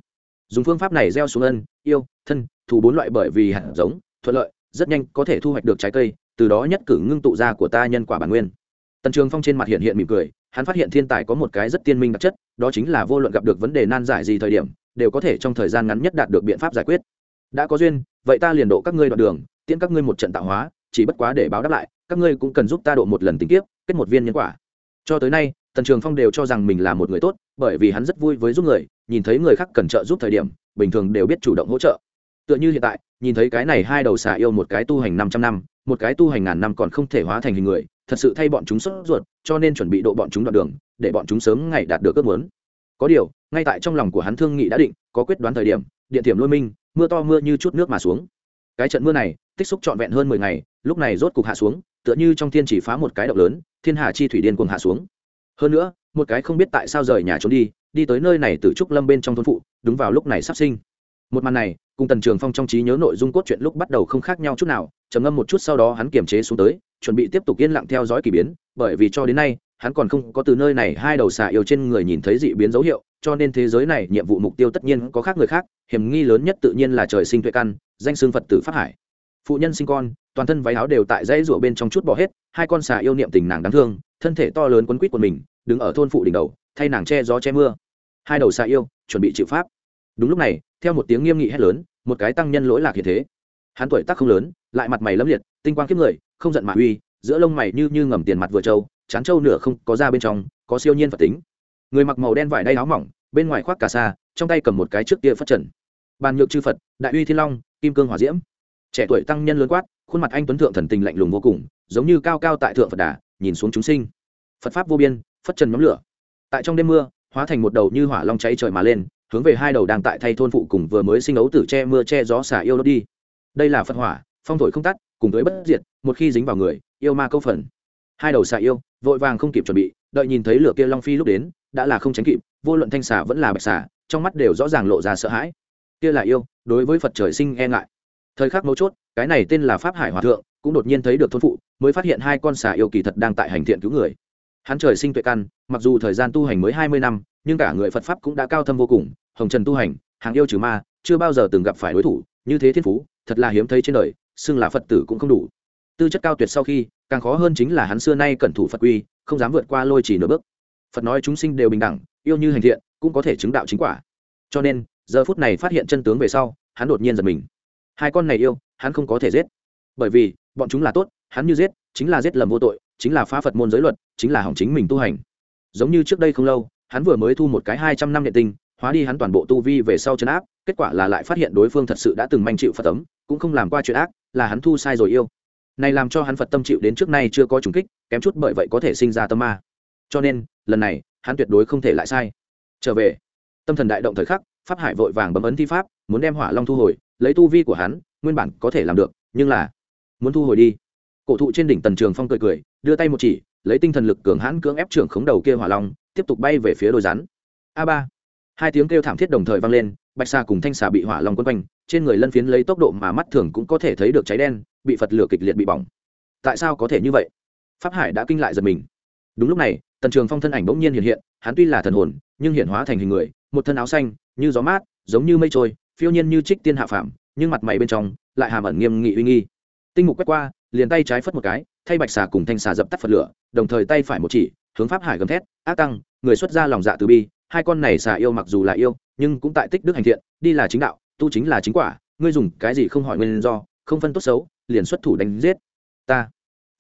Dùng phương pháp này gieo xuống ân yêu thân thù bốn loại bởi vì hạt giống thuận lợi rất nhanh có thể thu hoạch được trái cây từ đó nhất cử ngưng tụ ra của ta nhân quả bản nguyên. Tần trường phong trên mặt hiện hiện mỉm cười hắn phát hiện thiên tài có một cái rất tiên minh đặc chất đó chính là vô luận gặp được vấn đề nan giải gì thời điểm đều có thể trong thời gian ngắn nhất đạt được biện pháp giải quyết đã có duyên, vậy ta liền độ các ngươi đoạn đường, tiễn các ngươi một trận tạo hóa, chỉ bất quá để báo đáp lại, các ngươi cũng cần giúp ta độ một lần tình kiếp, kết một viên nhân quả. Cho tới nay, tần trường phong đều cho rằng mình là một người tốt, bởi vì hắn rất vui với giúp người, nhìn thấy người khác cần trợ giúp thời điểm, bình thường đều biết chủ động hỗ trợ. Tựa như hiện tại, nhìn thấy cái này hai đầu xà yêu một cái tu hành năm trăm năm, một cái tu hành ngàn năm còn không thể hóa thành hình người, thật sự thay bọn chúng sốt ruột, cho nên chuẩn bị độ bọn chúng đoạn đường, để bọn chúng sớm ngày đạt được ước muốn. Có điều, ngay tại trong lòng của hắn thương nghị đã định, có quyết đoán thời điểm, điện thiểm lôi minh mưa to mưa như chút nước mà xuống. Cái trận mưa này, tích xúc trọn vẹn hơn mười ngày, lúc này rốt cục hạ xuống, tựa như trong thiên chỉ phá một cái động lớn, thiên hà chi thủy điên cuồng hạ xuống. Hơn nữa, một cái không biết tại sao rời nhà trốn đi đi tới nơi này từ trúc lâm bên trong thôn phụ, đúng vào lúc này sắp sinh. Một màn này, cùng tần trường phong trong trí nhớ nội dung cốt truyện lúc bắt đầu không khác nhau chút nào, trầm ngâm một chút sau đó hắn kiềm chế xuống tới, chuẩn bị tiếp tục yên lặng theo dõi k ỳ biến, bởi vì cho đến nay hắn còn không có từ nơi này hai đầu xà yêu trên người nhìn thấy dị biến dấu hiệu, cho nên thế giới này nhiệm vụ mục tiêu tất nhiên có khác người khác, hiểm nghi lớn nhất tự nhiên là trời sinh tuệ căn, danh xương phật tử pháp hải. Phụ nhân sinh con, toàn thân váy áo đều tại dãy rụa bên trong chút bỏ hết, hai con xà yêu niệm tình nàng đáng thương, thân thể to lớn quấn quýt của mình, đứng ở thôn phụ đỉnh đầu, thay nàng che gió che mưa. Hai đầu xà yêu, chuẩn bị chịu pháp. Đúng lúc này, theo một tiếng nghiêm nghị hét lớn, một cái tăng nhân lỗi lạc hiện thế. Hắn tuổi tác không lớn, lại mặt mày lấm liệt, tinh quang kiếp người, không giận mà uy, giữa lông mày như như ngầm tiền mặt vừa trâu chán trâu nửa không có ra bên trong, có siêu nhiên phật tính. Người mặc màu đen vải đay áo mỏng, bên ngoài khoác cà sa, trong tay cầm một cái trước kia phát trần. Bàn nhược chư phật, đại uy thiên long, kim cương hòa diễm. Trẻ tuổi tăng nhân lớn quát, khuôn mặt anh tuấn thượng thần tình lạnh lùng vô cùng, giống như cao cao tại thượng phật đà, nhìn xuống chúng sinh. Phật pháp vô biên phất trần nhóm lửa. Tại trong đêm mưa, hóa thành một đầu như hỏa long cháy trời mà lên, hướng về hai đầu đang tại thay thôn phụ cùng vừa mới sinh ấu tử che mưa che gió xả yêu đốt đi. Đây là phật hỏa, phong thổi không tắt, cùng tới bất diệt, một khi dính vào người, yêu ma câu phần. Hai đầu xả yêu vội vàng không kịp chuẩn bị, đợi nhìn thấy lửa kia long phi lúc đến, đã là không tránh kịp, vô luận thanh xà vẫn là bạch xà, trong mắt đều rõ ràng lộ ra sợ hãi. Kia là yêu, đối với phật trời sinh e ngại. Thời khắc mấu chốt, cái này tên là pháp hải hòa thượng, cũng đột nhiên thấy được thôn phụ, mới phát hiện hai con xà yêu kỳ thật đang tại hành thiện cứu người. Hắn trời sinh tuệ căn, mặc dù thời gian tu hành mới hai mươi năm, nhưng cả người phật pháp cũng đã cao thâm vô cùng, hồng trần tu hành, hàng yêu trừ ma, chưa bao giờ từng gặp phải đối thủ, như thế thiên phú, thật là hiếm thấy trên đời, xưng là phật tử cũng không đủ tư chất cao tuyệt sau khi, càng khó hơn chính là hắn xưa nay cẩn thủ phật quy, không dám vượt qua lôi chỉ nửa bước. Phật nói chúng sinh đều bình đẳng, yêu như hành thiện, cũng có thể chứng đạo chính quả. Cho nên, giờ phút này phát hiện chân tướng về sau, hắn đột nhiên giật mình. Hai con này yêu, hắn không có thể giết. Bởi vì, bọn chúng là tốt, hắn như giết, chính là giết lầm vô tội, chính là phá phật môn giới luật, chính là hỏng chính mình tu hành. Giống như trước đây không lâu, hắn vừa mới thu một cái hai trăm năm điện tinh, hóa đi hắn toàn bộ tu vi về sau chấn áp, kết quả là lại phát hiện đối phương thật sự đã từng manh chịu phật tấm cũng không làm qua chuyện ác, là hắn thu sai rồi yêu này làm cho hắn phật tâm chịu đến trước nay chưa có trùng kích, kém chút bởi vậy có thể sinh ra tâm ma. Cho nên, lần này, hắn tuyệt đối không thể lại sai. Trở về. Tâm thần đại động thời khắc, pháp hải vội vàng bấm ấn thi pháp, muốn đem hỏa long thu hồi, lấy tu vi của hắn, nguyên bản có thể làm được, nhưng là muốn thu hồi đi. Cổ thụ trên đỉnh tần trường phong cười cười, đưa tay một chỉ, lấy tinh thần lực cường hãn cưỡng ép trưởng khống đầu kia hỏa long, tiếp tục bay về phía đôi rắn a ba. Hai tiếng kêu thảm thiết đồng thời vang lên bạch xà cùng thanh xà bị hỏa long quấn quanh, trên người lân phiến lấy tốc độ mà mắt thường cũng có thể thấy được cháy đen, bị phật lửa kịch liệt bị bỏng. Tại sao có thể như vậy? Pháp hải đã kinh lại giật mình. Đúng lúc này, tần trường phong thân ảnh bỗng nhiên hiện hiện, hắn tuy là thần hồn, nhưng hiện hóa thành hình người, một thân áo xanh, như gió mát, giống như mây trôi, phiêu nhiên như trích tiên hạ phạm nhưng mặt mày bên trong lại hàm ẩn nghiêm nghị uy nghi. Tinh mục quét qua, liền tay trái phất một cái, thay bạch xà cùng thanh xà dập tắt phật lửa, đồng thời tay phải một chỉ, hướng pháp hải gầm thét, ác tăng, người xuất ra lòng dạ từ bi hai con này xà yêu mặc dù là yêu, nhưng cũng tại tích đức hành thiện, đi là chính đạo, tu chính là chính quả, ngươi dùng cái gì không hỏi nguyên do, không phân tốt xấu, liền xuất thủ đánh giết. Ta.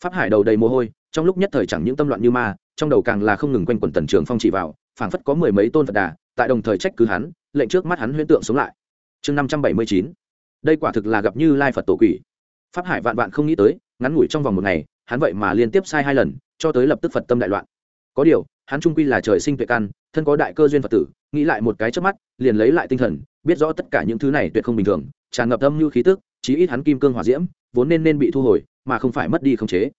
Pháp hải đầu đầy mồ hôi, trong lúc nhất thời chẳng những tâm loạn như ma, trong đầu càng là không ngừng quanh quẩn tần trường phong chỉ vào, phảng phất có mười mấy tôn phật đà, tại đồng thời trách cứ hắn, lệnh trước mắt hắn huyễn tượng sống lại. Chương năm trăm bảy mươi chín. Đây quả thực là gặp như lai phật tổ quỷ. Pháp hải vạn vạn không nghĩ tới, ngắn ngủi trong vòng một ngày, hắn vậy mà liên tiếp sai hai lần, cho tới lập tức phật tâm đại loạn. Có điều, hắn trung quy là trời sinh tuệ căn thân có đại cơ duyên phật tử, nghĩ lại một cái trước mắt, liền lấy lại tinh thần, biết rõ tất cả những thứ này tuyệt không bình thường, tràn ngập âm như khí tức, chí ít hắn kim cương hỏa diễm, vốn nên nên bị thu hồi, mà không phải mất đi khống chế.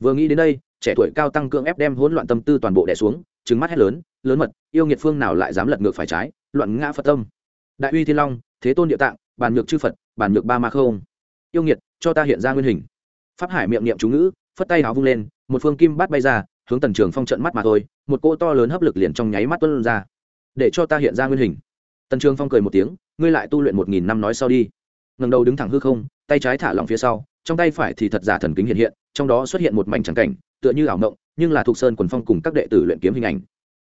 Vừa nghĩ đến đây, trẻ tuổi cao tăng cưỡng ép đem hỗn loạn tâm tư toàn bộ đè xuống, trừng mắt hét lớn lớn mật, yêu nghiệt phương nào lại dám lật ngược phải trái, loạn ngã phật tâm. Đại uy thiên long, thế tôn địa tạng, bàn nhược chư phật, bàn nhược ba ma không. Yêu nghiệt, cho ta hiện ra nguyên hình. Pháp hải miệng niệm chú ngữ, phất tay áo vung lên, một phương kim bát bay ra hướng tần trường phong trận mắt mà thôi, một cỗ to lớn hấp lực liền trong nháy mắt tuân ra. Để cho ta hiện ra nguyên hình. Tần trường phong cười một tiếng, ngươi lại tu luyện một nghìn năm nói sau đi. Ngầm đầu đứng thẳng hư không, tay trái thả lỏng phía sau, trong tay phải thì thật giả thần kính hiện hiện, trong đó xuất hiện một mảnh trắng cảnh, tựa như ảo mộng, nhưng là thuộc sơn quần phong cùng các đệ tử luyện kiếm hình ảnh.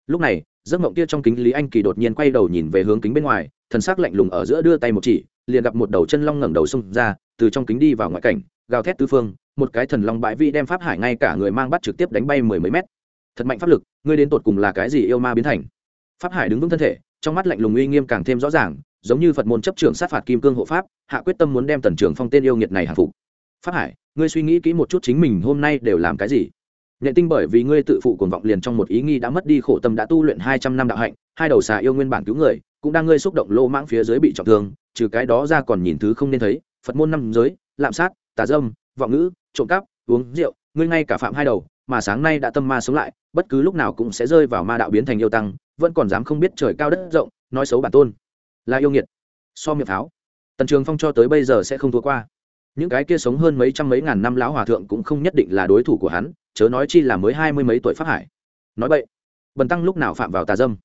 Lúc này, giấc mộng kia trong kính lý anh kỳ đột nhiên quay đầu nhìn về hướng kính bên ngoài, thần sắc lạnh lùng ở giữa đưa tay một chỉ, liền gặp một đầu chân long ngẩng đầu xông ra, từ trong kính đi vào ngoại cảnh, gào thét tứ phương một cái thần long bãi vị đem pháp hải ngay cả người mang bắt trực tiếp đánh bay mười mấy mét. Thật mạnh pháp lực, ngươi đến tột cùng là cái gì yêu ma biến thành? Pháp hải đứng vững thân thể, trong mắt lạnh lùng uy nghiêm càng thêm rõ ràng, giống như phật môn chấp trưởng sát phạt kim cương hộ pháp, hạ quyết tâm muốn đem tần trưởng phong tên yêu nghiệt này hàng phục. Pháp hải, ngươi suy nghĩ kỹ một chút chính mình hôm nay đều làm cái gì? Nhện tinh bởi vì ngươi tự phụ cuồng vọng liền trong một ý nghĩ đã mất đi khổ tâm đã tu luyện hai trăm năm đạo hạnh, hai đầu xà yêu nguyên bản cứu người, cũng đang ngươi xúc động lô mãng phía dưới bị trọng thương, trừ cái đó ra còn nhìn thứ không nên thấy, phật môn năm giới, lạm sát, tà dâm, vọng ngữ trộm cắp, uống rượu, ngươi ngay cả phạm hai đầu, mà sáng nay đã tâm ma sống lại, bất cứ lúc nào cũng sẽ rơi vào ma đạo biến thành yêu tăng, vẫn còn dám không biết trời cao đất rộng, nói xấu bản tôn. Là yêu nghiệt. So miệng pháo. Tần trường phong cho tới bây giờ sẽ không thua qua. Những cái kia sống hơn mấy trăm mấy ngàn năm lão hòa thượng cũng không nhất định là đối thủ của hắn, chớ nói chi là mới hai mươi mấy tuổi pháp hải. Nói vậy, bần tăng lúc nào phạm vào tà dâm?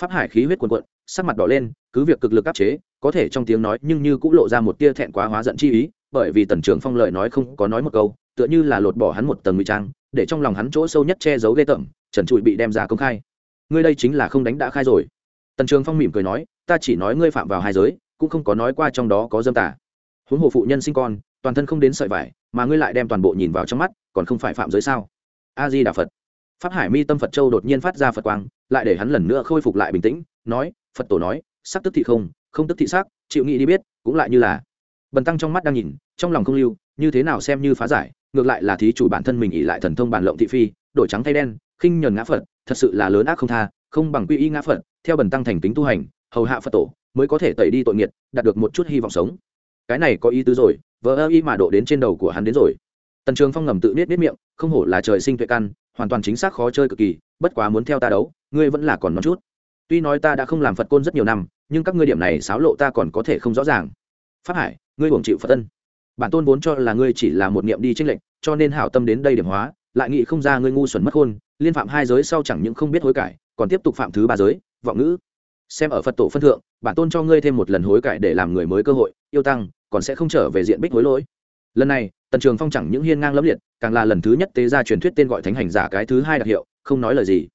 Pháp hải khí huyết cuồn cuộn, sắc mặt đỏ lên, cứ việc cực lực áp chế, có thể trong tiếng nói nhưng như cũng lộ ra một tia thẹn quá hóa giận chi ý bởi vì tần trường phong lời nói không có nói một câu, tựa như là lột bỏ hắn một tầng ngụy trang, để trong lòng hắn chỗ sâu nhất che giấu ghê tởm, trần trụi bị đem ra công khai. Ngươi đây chính là không đánh đã khai rồi. Tần trường phong mỉm cười nói, ta chỉ nói ngươi phạm vào hai giới, cũng không có nói qua trong đó có dâm tả huống hồ phụ nhân sinh con, toàn thân không đến sợi vải, mà ngươi lại đem toàn bộ nhìn vào trong mắt, còn không phải phạm giới sao? A di đà phật. Pháp hải mi tâm phật châu đột nhiên phát ra phật quang, lại để hắn lần nữa khôi phục lại bình tĩnh, nói, phật tổ nói, sắc tức thị không không tức thị sắc, chịu nghĩ đi biết, cũng lại như là bần tăng trong mắt đang nhìn, trong lòng không lưu, như thế nào xem như phá giải, ngược lại là thí chủ bản thân mình ỉ lại thần thông bản lộng thị phi, đổi trắng thay đen, khinh nhờn ngã phật, thật sự là lớn ác không tha, không bằng quy y ngã phật, theo bần tăng thành tính tu hành, hầu hạ phật tổ, mới có thể tẩy đi tội nghiệt, đạt được một chút hy vọng sống. Cái này có ý tứ rồi vỡ ơ y mà độ đến trên đầu của hắn đến rồi. Tần trường phong ngầm tự biết biết miệng, không hổ là trời sinh tuệ căn, hoàn toàn chính xác khó chơi cực kỳ, bất quá muốn theo ta đấu, ngươi vẫn là còn nói chút. Tuy nói ta đã không làm phật côn rất nhiều năm, nhưng các ngươi điểm này xáo lộ ta còn có thể không rõ ràng. Pháp hải ngươi hưởng chịu phật tân bản tôn vốn cho là ngươi chỉ là một niệm đi tranh lệnh cho nên hảo tâm đến đây điểm hóa lại nghĩ không ra ngươi ngu xuẩn mất hôn, liên phạm hai giới sau chẳng những không biết hối cải còn tiếp tục phạm thứ ba giới vọng ngữ. Xem ở phật tổ phân thượng bản tôn cho ngươi thêm một lần hối cải để làm người mới cơ hội yêu tăng còn sẽ không trở về diện bích hối lỗi. Lần này tần trường phong chẳng những hiên ngang lẫm liệt càng là lần thứ nhất tế ra truyền thuyết tên gọi thánh hành giả cái thứ hai đặc hiệu không nói lời gì.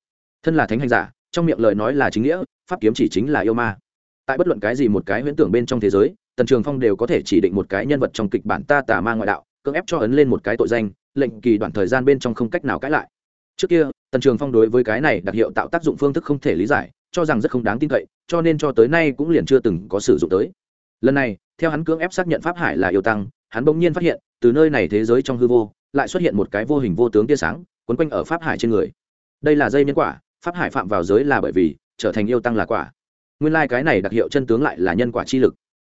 Thân là thánh hành giả trong miệng lời nói là chính nghĩa pháp kiếm chỉ chính là yêu ma. Tại bất luận cái gì một cái huyễn tưởng bên trong thế giới tần trường phong đều có thể chỉ định một cái nhân vật trong kịch bản ta tà ma ngoại đạo, cưỡng ép cho ấn lên một cái tội danh, lệnh kỳ đoạn thời gian bên trong không cách nào cãi lại. Trước kia, tần trường phong đối với cái này đặc hiệu tạo tác dụng phương thức không thể lý giải, cho rằng rất không đáng tin cậy, cho nên cho tới nay cũng liền chưa từng có sử dụng tới. Lần này, theo hắn cưỡng ép xác nhận pháp hải là yêu tăng, hắn bỗng nhiên phát hiện, từ nơi này thế giới trong hư vô, lại xuất hiện một cái vô hình vô tướng tia sáng, quấn quanh ở pháp hải trên người. Đây là dây nhân quả, pháp hải phạm vào giới là bởi vì, trở thành yêu tăng là quả. Nguyên lai、like、cái này đặc hiệu chân tướng lại là nhân quả chi lực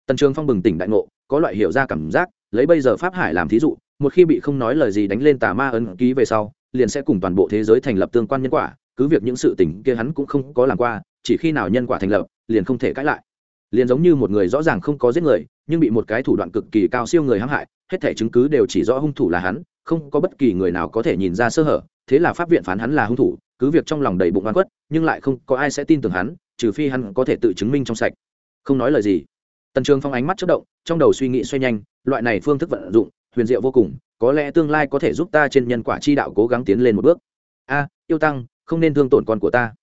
tần trường phong bừng tỉnh đại ngộ, có loại hiểu ra cảm giác, lấy bây giờ pháp hải làm thí dụ, một khi bị không nói lời gì đánh lên tà ma ấn ký về sau, liền sẽ cùng toàn bộ thế giới thành lập tương quan nhân quả, cứ việc những sự tình kia hắn cũng không có làm qua, chỉ khi nào nhân quả thành lập, liền không thể cãi lại. Liền giống như một người rõ ràng không có giết người, nhưng bị một cái thủ đoạn cực kỳ cao siêu người hãm hại, hết thể chứng cứ đều chỉ rõ hung thủ là hắn, không có bất kỳ người nào có thể nhìn ra sơ hở, thế là pháp viện phán hắn là hung thủ, cứ việc trong lòng đầy bụng oan khuất, nhưng lại không có ai sẽ tin tưởng hắn, trừ phi hắn có thể tự chứng minh trong sạch. Không nói lời gì tần trường phong ánh mắt chất động, trong đầu suy nghĩ xoay nhanh, loại này phương thức vận dụng, huyền diệu vô cùng, có lẽ tương lai có thể giúp ta trên nhân quả chi đạo cố gắng tiến lên một bước. A, yêu tăng, không nên thương tổn con của ta.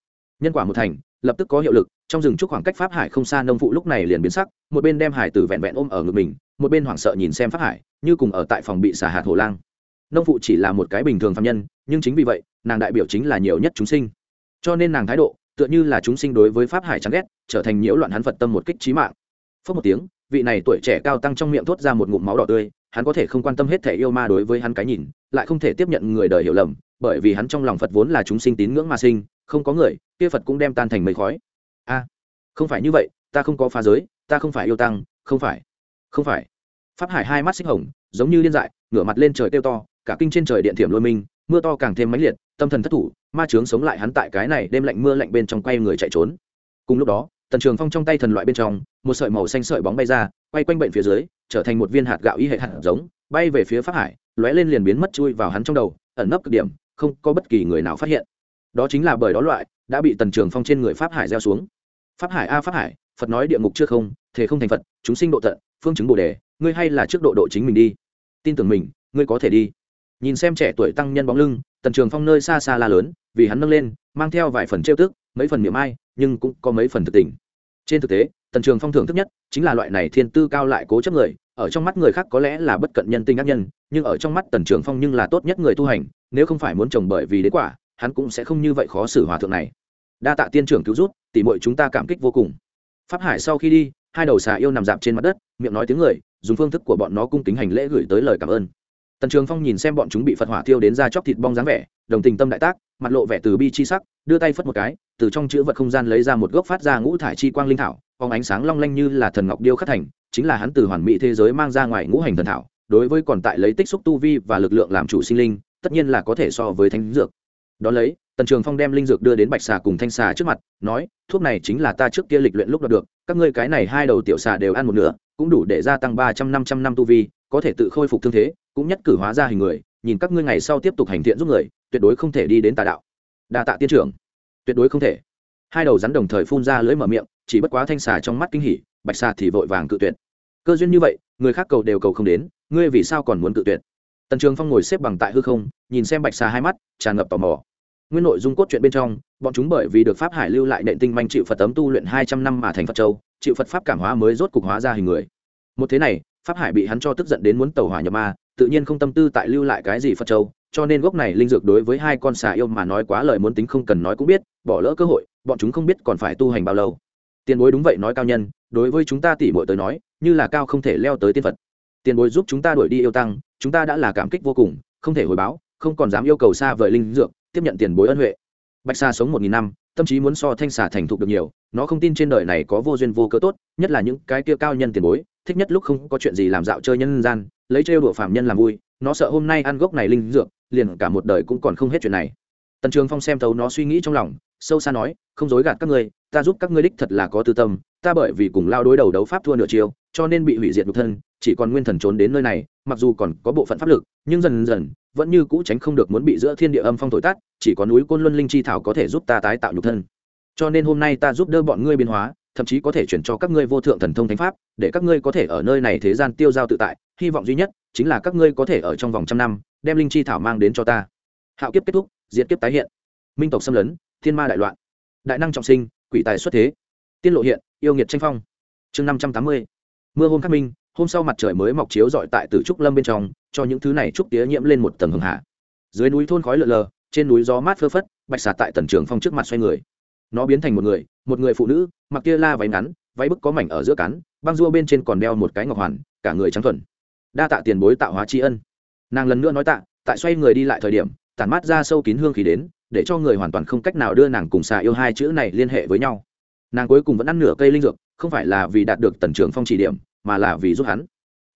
Nhân quả một thành, lập tức có hiệu lực, trong rừng trúc khoảng cách pháp hải không xa nông phụ lúc này liền biến sắc, một bên đem hải tử vẹn vẹn ôm ở ngực mình, một bên hoảng sợ nhìn xem pháp hải, như cùng ở tại phòng bị xả hạt hồ lang. Nông phụ chỉ là một cái bình thường phạm nhân, nhưng chính vì vậy, nàng đại biểu chính là nhiều nhất chúng sinh. Cho nên nàng thái độ, tựa như là chúng sinh đối với pháp hải chán ghét, trở thành nhiễu loạn hắn phật tâm một kích trí mạng phớt một tiếng, vị này tuổi trẻ cao tăng trong miệng thốt ra một ngụm máu đỏ tươi, hắn có thể không quan tâm hết thể yêu ma đối với hắn cái nhìn, lại không thể tiếp nhận người đời hiểu lầm, bởi vì hắn trong lòng phật vốn là chúng sinh tín ngưỡng mà sinh, không có người, kia phật cũng đem tan thành mây khói. A, không phải như vậy, ta không có phá giới, ta không phải yêu tăng, không phải không phải. Pháp hải hai mắt xích hồng, giống như liên dại, ngửa mặt lên trời kêu to, cả kinh trên trời điện thiểm lôi minh, mưa to càng thêm mãnh liệt, tâm thần thất thủ, ma trướng sống lại hắn tại cái này đêm lạnh mưa lạnh bên trong quay người chạy trốn. Cùng lúc đó tần trường phong trong tay thần loại bên trong, một sợi màu xanh sợi bóng bay ra, quay quanh bệnh phía dưới, trở thành một viên hạt gạo y hệ hạt giống, bay về phía pháp hải, lóe lên liền biến mất chui vào hắn trong đầu, ẩn nấp cực điểm, không có bất kỳ người nào phát hiện. Đó chính là bởi đó loại, đã bị tần trường phong trên người pháp hải gieo xuống. Pháp hải a pháp hải, phật nói địa ngục chưa không thể không thành phật, chúng sinh độ tận, phương chứng bồ đề, ngươi hay là trước độ độ chính mình đi. Tin tưởng mình, ngươi có thể đi. Nhìn xem trẻ tuổi tăng nhân bóng lưng, tần trường phong nơi xa xa la lớn, vì hắn nâng lên, mang theo vài phần trêu tức, mấy phần miệng ai nhưng cũng có mấy phần thực tình. Trên thực tế, tần trường phong thưởng thức nhất chính là loại này thiên tư cao lại cố chấp người, ở trong mắt người khác có lẽ là bất cận nhân tinh ác nhân, nhưng ở trong mắt tần trường phong nhưng là tốt nhất người tu hành, nếu không phải muốn trồng bởi vì đế quả, hắn cũng sẽ không như vậy khó xử hòa thượng này. Đa tạ tiên trưởng cứu rút tỉ mọi chúng ta cảm kích vô cùng. Pháp hải sau khi đi, hai đầu xà yêu nằm dạp trên mặt đất, miệng nói tiếng người, dùng phương thức của bọn nó cung kính hành lễ gửi tới lời cảm ơn. Tần trường phong nhìn xem bọn chúng bị phật hỏa thiêu đến ra chóc thịt bong dáng vẻ, đồng tình tâm đại tác, mặt lộ vẻ từ bi chi sắc, đưa tay phất một cái từ trong chữ vật không gian lấy ra một gốc phát ra ngũ thải chi quang linh thảo, phóng ánh sáng long lanh như là thần ngọc điêu khắc thành, chính là hắn từ hoàn mỹ thế giới mang ra ngoài ngũ hành thần thảo, đối với còn tại lấy tích xúc tu vi và lực lượng làm chủ sinh linh, tất nhiên là có thể so với thánh dược. Đón lấy, tần trường phong đem linh dược đưa đến bạch xà cùng thanh xà trước mặt, nói, thuốc này chính là ta trước kia lịch luyện lúc đo được, các ngươi cái này hai đầu tiểu xà đều ăn một nửa, cũng đủ để gia tăng ba trăm năm trăm năm tu vi, có thể tự khôi phục thương thế, cũng nhất cử hóa ra hình người, nhìn các ngươi ngày sau tiếp tục hành thiện giúp người, tuyệt đối không thể đi đến tà đạo. Đa tạ tiên trưởng tuyệt đối không thể. Hai đầu rắn đồng thời phun ra lưỡi mở miệng, chỉ bất quá thanh xà trong mắt kinh hỉ, bạch xà thì vội vàng cự tuyệt. Cơ duyên như vậy, người khác cầu đều cầu không đến, ngươi vì sao còn muốn cự tuyệt? Tần trường phong ngồi xếp bằng tại hư không, nhìn xem bạch xà hai mắt, tràn ngập tò mò. Nguyên nội dung cốt truyện bên trong, bọn chúng bởi vì được pháp hải lưu lại nện tinh manh chịu phật tấm tu luyện hai trăm năm mà thành phật châu, chịu phật pháp cảm hóa mới rốt cục hóa ra hình người. Một thế này, pháp hải bị hắn cho tức giận đến muốn tàu hỏa nhập ma, tự nhiên không tâm tư tại lưu lại cái gì phật châu, cho nên gốc này linh dược đối với hai con xà yêu mà nói quá lời muốn tính không cần nói cũng biết bỏ lỡ cơ hội, bọn chúng không biết còn phải tu hành bao lâu. Tiền bối đúng vậy nói cao nhân, đối với chúng ta tỉ mội tới nói, như là cao không thể leo tới tiên phật. Tiền bối giúp chúng ta đuổi đi yêu tăng, chúng ta đã là cảm kích vô cùng, không thể hồi báo, không còn dám yêu cầu xa vời linh dược, tiếp nhận tiền bối ân huệ. Bạch sa sống một nghìn năm, tâm trí muốn so thanh xà thành thục được nhiều, nó không tin trên đời này có vô duyên vô cớ tốt, nhất là những cái kia cao nhân tiền bối, thích nhất lúc không có chuyện gì làm dạo chơi nhân gian, lấy trêu đùa phạm nhân làm vui, nó sợ hôm nay ăn gốc này linh dược, liền cả một đời cũng còn không hết chuyện này. Tần trường phong xem thấu nó suy nghĩ trong lòng sâu xa nói không dối gạt các ngươi ta giúp các ngươi đích thật là có tư tâm ta bởi vì cùng lao đối đầu đấu pháp thua nửa chiều cho nên bị hủy diệt nhục thân chỉ còn nguyên thần trốn đến nơi này mặc dù còn có bộ phận pháp lực nhưng dần dần vẫn như cũ tránh không được muốn bị giữa thiên địa âm phong thổi tắt, chỉ có núi côn luân linh chi thảo có thể giúp ta tái tạo nhục thân. Cho nên hôm nay ta giúp đỡ bọn ngươi biến hóa thậm chí có thể chuyển cho các ngươi vô thượng thần thông thánh pháp để các ngươi có thể ở nơi này thế gian tiêu giao tự tại hy vọng duy nhất chính là các ngươi có thể ở trong vòng trăm năm đem linh chi thảo mang đến cho ta. Hạo kiếp kết thúc diệt kiếp tái hiện. Minh tộc xâm lấn thiên ma đại loạn. Đại năng trọng sinh, quỷ tài xuất thế. Tiên lộ hiện, yêu nghiệt tranh phong. Chương năm trăm tám mươi. Mưa hôm khắc minh, hôm sau mặt trời mới mọc chiếu rọi tại tử trúc lâm bên trong, cho những thứ này trúc tía nhiễm lên một tầng hường hạ. Dưới núi thôn khói lợn lờ, trên núi gió mát phơ phất, bạch xà tại tần trường phong trước mặt xoay người. Nó biến thành một người một người phụ nữ, mặc kia la váy ngắn, váy bức có mảnh ở giữa cắn băng rua bên trên còn đeo một cái ngọc hoàn, cả người trắng thuần. Đa tạ tiền bối tạo hóa tri ân. Nàng lần nữa nói tạ, tại xoay người đi lại thời điểm, tản mát ra sâu kín hương khí đến để cho người hoàn toàn không cách nào đưa nàng cùng xà yêu hai chữ này liên hệ với nhau. Nàng cuối cùng vẫn ăn nửa cây linh dược, không phải là vì đạt được tần trường phong chỉ điểm, mà là vì giúp hắn.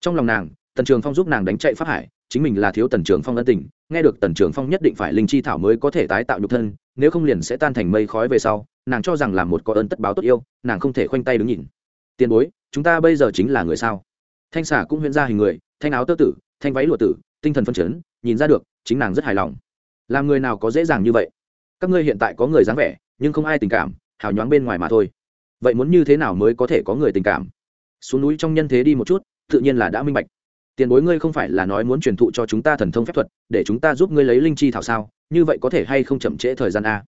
Trong lòng nàng, tần trường phong giúp nàng đánh chạy pháp hải, chính mình là thiếu tần trường phong ân tình, nghe được tần trường phong nhất định phải linh chi thảo mới có thể tái tạo nhục thân, nếu không liền sẽ tan thành mây khói về sau, nàng cho rằng là một có ơn tất báo tốt yêu, nàng không thể khoanh tay đứng nhìn. Tiền bối, chúng ta bây giờ chính là người sao? Thanh xả cũng huyễn ra hình người, thanh áo tơ tử, thanh váy lụa tử, tinh thần phân chấn, nhìn ra được, chính nàng rất hài lòng làm người nào có dễ dàng như vậy? Các ngươi hiện tại có người dáng vẻ, nhưng không ai tình cảm, hào nhoáng bên ngoài mà thôi. Vậy muốn như thế nào mới có thể có người tình cảm? Xuống núi trong nhân thế đi một chút, tự nhiên là đã minh bạch. Tiền bối ngươi không phải là nói muốn truyền thụ cho chúng ta thần thông phép thuật, để chúng ta giúp ngươi lấy linh chi thảo sao? Như vậy có thể hay không chậm trễ thời gian a?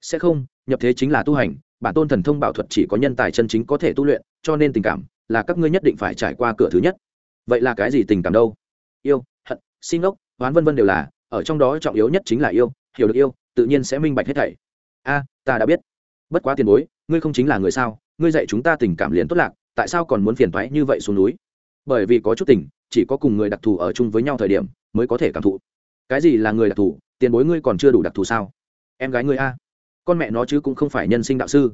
Sẽ không, nhập thế chính là tu hành, bản tôn thần thông bảo thuật chỉ có nhân tài chân chính có thể tu luyện, cho nên tình cảm là các ngươi nhất định phải trải qua cửa thứ nhất. Vậy là cái gì tình cảm đâu? Yêu, hận, xin ốc oán vân vân đều là ở trong đó trọng yếu nhất chính là yêu, hiểu được yêu, tự nhiên sẽ minh bạch hết thảy. A, ta đã biết. Bất quá tiền bối, ngươi không chính là người sao? Ngươi dạy chúng ta tình cảm liền tốt lạc, tại sao còn muốn phiền toái như vậy xuống núi? Bởi vì có chút tình, chỉ có cùng người đặc thù ở chung với nhau thời điểm, mới có thể cảm thụ. Cái gì là người đặc thù? Tiền bối ngươi còn chưa đủ đặc thù sao? Em gái ngươi a. Con mẹ nó chứ cũng không phải nhân sinh đạo sư.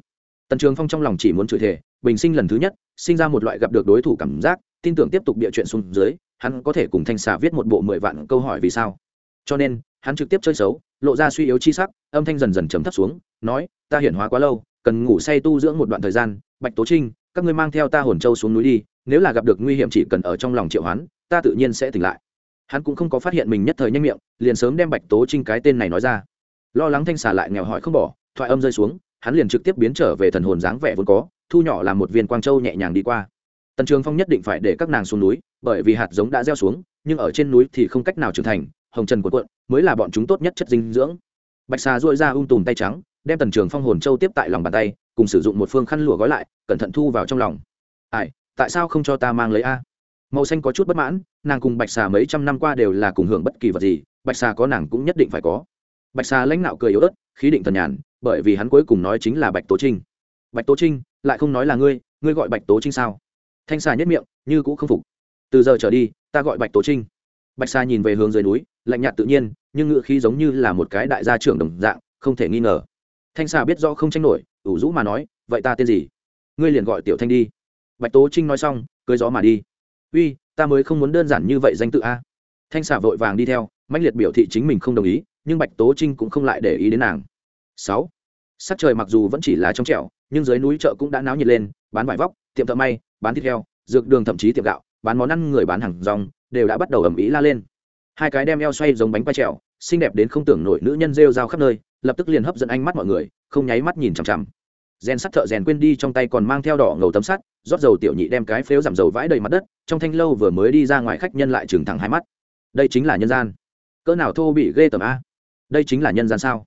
Tần trường phong trong lòng chỉ muốn chửi thề, bình sinh lần thứ nhất, sinh ra một loại gặp được đối thủ cảm giác, tin tưởng tiếp tục bịa chuyện xuống dưới, hắn có thể cùng thanh xà viết một bộ mười vạn câu hỏi vì sao cho nên, hắn trực tiếp chơi xấu, lộ ra suy yếu chi sắc, âm thanh dần dần chấm thấp xuống, nói, ta hiển hóa quá lâu, cần ngủ say tu dưỡng một đoạn thời gian, bạch tố trinh, các ngươi mang theo ta hồn châu xuống núi đi, nếu là gặp được nguy hiểm chỉ cần ở trong lòng triệu hoán, ta tự nhiên sẽ tỉnh lại. Hắn cũng không có phát hiện mình nhất thời nhanh miệng, liền sớm đem bạch tố trinh cái tên này nói ra. Lo lắng thanh xà lại nghèo hỏi không bỏ, thoại âm rơi xuống, hắn liền trực tiếp biến trở về thần hồn dáng vẻ vốn có, thu nhỏ làm một viên quang châu nhẹ nhàng đi qua. Tần trường phong nhất định phải để các nàng xuống núi, bởi vì hạt giống đã gieo xuống, nhưng ở trên núi thì không cách nào trưởng thành hồng trần của quận, mới là bọn chúng tốt nhất chất dinh dưỡng. Bạch xà dội ra ung tùm tay trắng, đem tần trường phong hồn châu tiếp tại lòng bàn tay, cùng sử dụng một phương khăn lụa gói lại, cẩn thận thu vào trong lòng. Ai, tại sao không cho ta mang lấy a? Màu xanh có chút bất mãn, nàng cùng bạch xà mấy trăm năm qua đều là cùng hưởng bất kỳ vật gì, bạch xà có nàng cũng nhất định phải có. Bạch xà lãnh đạo cười yếu ớt, khí định thần nhàn, bởi vì hắn cuối cùng nói chính là bạch tố trinh. Bạch tố trinh, lại không nói là ngươi ngươi gọi bạch tố trinh sao? Thanh xà nhất miệng, như cũ không phục. Từ giờ trở đi, ta gọi bạch tố trinh. Bạch xà nhìn về hướng dưới núi lạnh nhạt tự nhiên, nhưng ngựa khí giống như là một cái đại gia trưởng đồng dạng, không thể nghi ngờ. Thanh xà biết do không tranh nổi, ủ rũ mà nói, vậy ta tên gì? Ngươi liền gọi tiểu thanh đi. Bạch tố trinh nói xong, cưới gió mà đi. Uy, ta mới không muốn đơn giản như vậy danh tự a. Thanh xà vội vàng đi theo mạnh liệt biểu thị chính mình không đồng ý, nhưng bạch tố trinh cũng không lại để ý đến nàng. Sáu, sắc trời mặc dù vẫn chỉ là trong trẻo, nhưng dưới núi chợ cũng đã náo nhiệt lên, bán vải vóc, tiệm thợ may, bán thịt heo, dược đường thậm chí tiệm gạo, bán món ăn người bán hàng rong, đều đã bắt đầu ầm ĩ la lên hai cái đem eo xoay giống bánh quay trèo, xinh đẹp đến không tưởng nổi nữ nhân rêu rao khắp nơi, lập tức liền hấp dẫn ánh mắt mọi người, không nháy mắt nhìn chằm chằm. Rèn sắt thợ rèn quên đi trong tay còn mang theo đỏ ngầu tấm sắt, rót dầu tiểu nhị đem cái phếu giảm dầu vãi đầy mặt đất, trong thanh lâu vừa mới đi ra ngoài khách nhân lại trừng thẳng hai mắt. Đây chính là nhân gian. Cỡ nào thô bị ghê tởm a? Đây chính là nhân gian sao?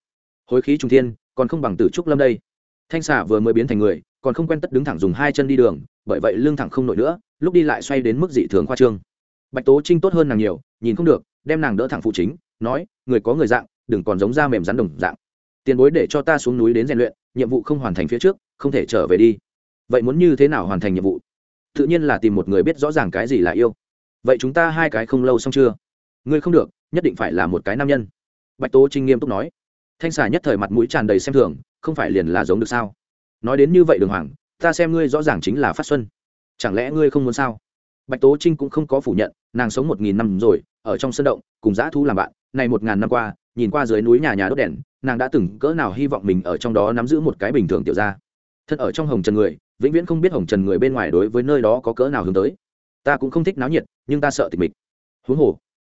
Hối khí trung thiên, còn không bằng tử trúc lâm đây. Thanh xà vừa mới biến thành người, còn không quen tất đứng thẳng dùng hai chân đi đường, bởi vậy lưng thẳng không nổi nữa, lúc đi lại xoay đến mức dị thường khoa trương. Bạch tố trinh tốt hơn nàng nhiều, nhìn không được đem nàng đỡ thẳng phụ chính, nói, người có người dạng, đừng còn giống da mềm rắn đồng dạng. Tiền bối để cho ta xuống núi đến rèn luyện, nhiệm vụ không hoàn thành phía trước, không thể trở về đi. Vậy muốn như thế nào hoàn thành nhiệm vụ? Tự nhiên là tìm một người biết rõ ràng cái gì là yêu. Vậy chúng ta hai cái không lâu xong chưa? Ngươi không được, nhất định phải là một cái nam nhân. Bạch tố trinh nghiêm túc nói. Thanh xà nhất thời mặt mũi tràn đầy xem thường, không phải liền là giống được sao? Nói đến như vậy đường hoàng, ta xem ngươi rõ ràng chính là phát xuân. Chẳng lẽ ngươi không muốn sao? Bạch tố trinh cũng không có phủ nhận, nàng sống một nghìn năm rồi ở trong sân động, cùng dã thu làm bạn. Này một ngàn năm qua, nhìn qua dưới núi nhà nhà đốt đèn, nàng đã từng cỡ nào hy vọng mình ở trong đó nắm giữ một cái bình thường tiểu ra thân ở trong hồng trần người, vĩnh viễn không biết hồng trần người bên ngoài đối với nơi đó có cỡ nào hướng tới. Ta cũng không thích náo nhiệt, nhưng ta sợ tịch mịch. Huống hồ,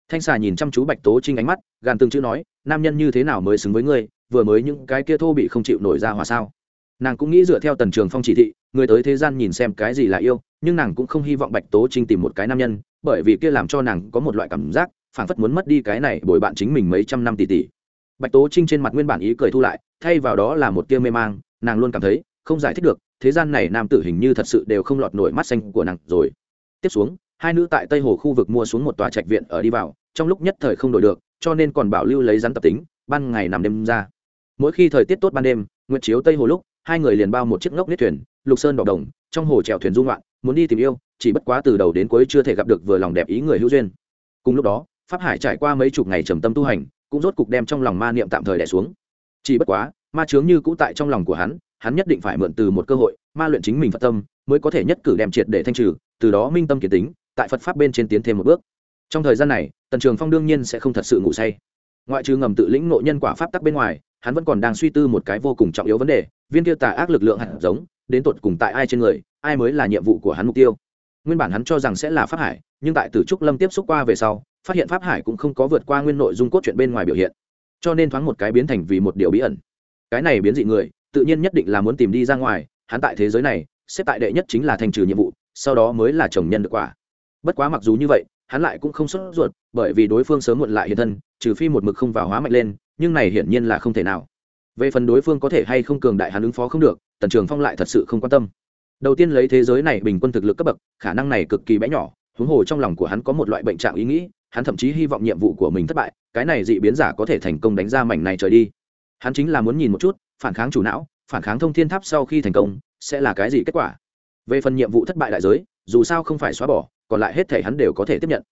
thanh xà nhìn chăm chú bạch tố trinh ánh mắt, gàn từng chữ nói, nam nhân như thế nào mới xứng với ngươi, vừa mới những cái kia thô bị không chịu nổi ra hòa sao? Nàng cũng nghĩ dựa theo tần trường phong chỉ thị, người tới thế gian nhìn xem cái gì là yêu nhưng nàng cũng không hy vọng bạch tố trinh tìm một cái nam nhân, bởi vì kia làm cho nàng có một loại cảm giác, phảng phất muốn mất đi cái này bồi bạn chính mình mấy trăm năm tỷ tỷ bạch tố trinh trên mặt nguyên bản ý cười thu lại, thay vào đó là một tia mê mang, nàng luôn cảm thấy, không giải thích được, thế gian này nam tử hình như thật sự đều không lọt nổi mắt xanh của nàng rồi. Tiếp xuống, hai nữ tại tây hồ khu vực mua xuống một tòa trạch viện ở đi vào, trong lúc nhất thời không đổi được, cho nên còn bảo lưu lấy rắn tập tính, ban ngày nằm đêm ra. Mỗi khi thời tiết tốt ban đêm, nguyệt chiếu tây hồ lúc, hai người liền bao một chiếc ngốc nết thuyền, lục sơn đỏ đồng trong hồ chèo thuyền dung loạn muốn đi tìm yêu, chỉ bất quá từ đầu đến cuối chưa thể gặp được vừa lòng đẹp ý người hữu duyên. Cùng lúc đó, pháp hải trải qua mấy chục ngày trầm tâm tu hành, cũng rốt cục đem trong lòng ma niệm tạm thời đẻ xuống. Chỉ bất quá, ma chướng như cũ tại trong lòng của hắn hắn nhất định phải mượn từ một cơ hội, ma luyện chính mình phật tâm, mới có thể nhất cử đem triệt để thanh trừ, từ đó minh tâm kiến tính, tại phật pháp bên trên tiến thêm một bước. Trong thời gian này, tần trường phong đương nhiên sẽ không thật sự ngủ say. Ngoại trừ ngầm tự lĩnh nội nhân quả pháp tắc bên ngoài, hắn vẫn còn đang suy tư một cái vô cùng trọng yếu vấn đề, viên kia tà ác lực lượng hạt giống đến tột cùng tại ai trên người, ai mới là nhiệm vụ của hắn mục tiêu. Nguyên bản hắn cho rằng sẽ là pháp hải, nhưng tại tử trúc lâm tiếp xúc qua về sau, phát hiện pháp hải cũng không có vượt qua nguyên nội dung cốt truyện bên ngoài biểu hiện, cho nên thoáng một cái biến thành vì một điều bí ẩn. Cái này biến dị người, tự nhiên nhất định là muốn tìm đi ra ngoài, hắn tại thế giới này, xếp tại đệ nhất chính là thành trừ nhiệm vụ, sau đó mới là chồng nhân được quả. Bất quá mặc dù như vậy, hắn lại cũng không xuất ruột, bởi vì đối phương sớm muộn lại hiện thân, trừ phi một mực không vào hóa mạnh lên, nhưng này hiển nhiên là không thể nào. Về phần đối phương có thể hay không cường đại hắn ứng phó không được tần trường phong lại thật sự không quan tâm. Đầu tiên lấy thế giới này bình quân thực lực cấp bậc, khả năng này cực kỳ bé nhỏ, huống hồ trong lòng của hắn có một loại bệnh trạng ý nghĩ, hắn thậm chí hy vọng nhiệm vụ của mình thất bại, cái này dị biến giả có thể thành công đánh ra mảnh này trời đi. Hắn chính là muốn nhìn một chút, phản kháng chủ não, phản kháng thông thiên tháp sau khi thành công, sẽ là cái gì kết quả. Về phần nhiệm vụ thất bại đại giới, dù sao không phải xóa bỏ, còn lại hết thể hắn đều có thể tiếp nhận.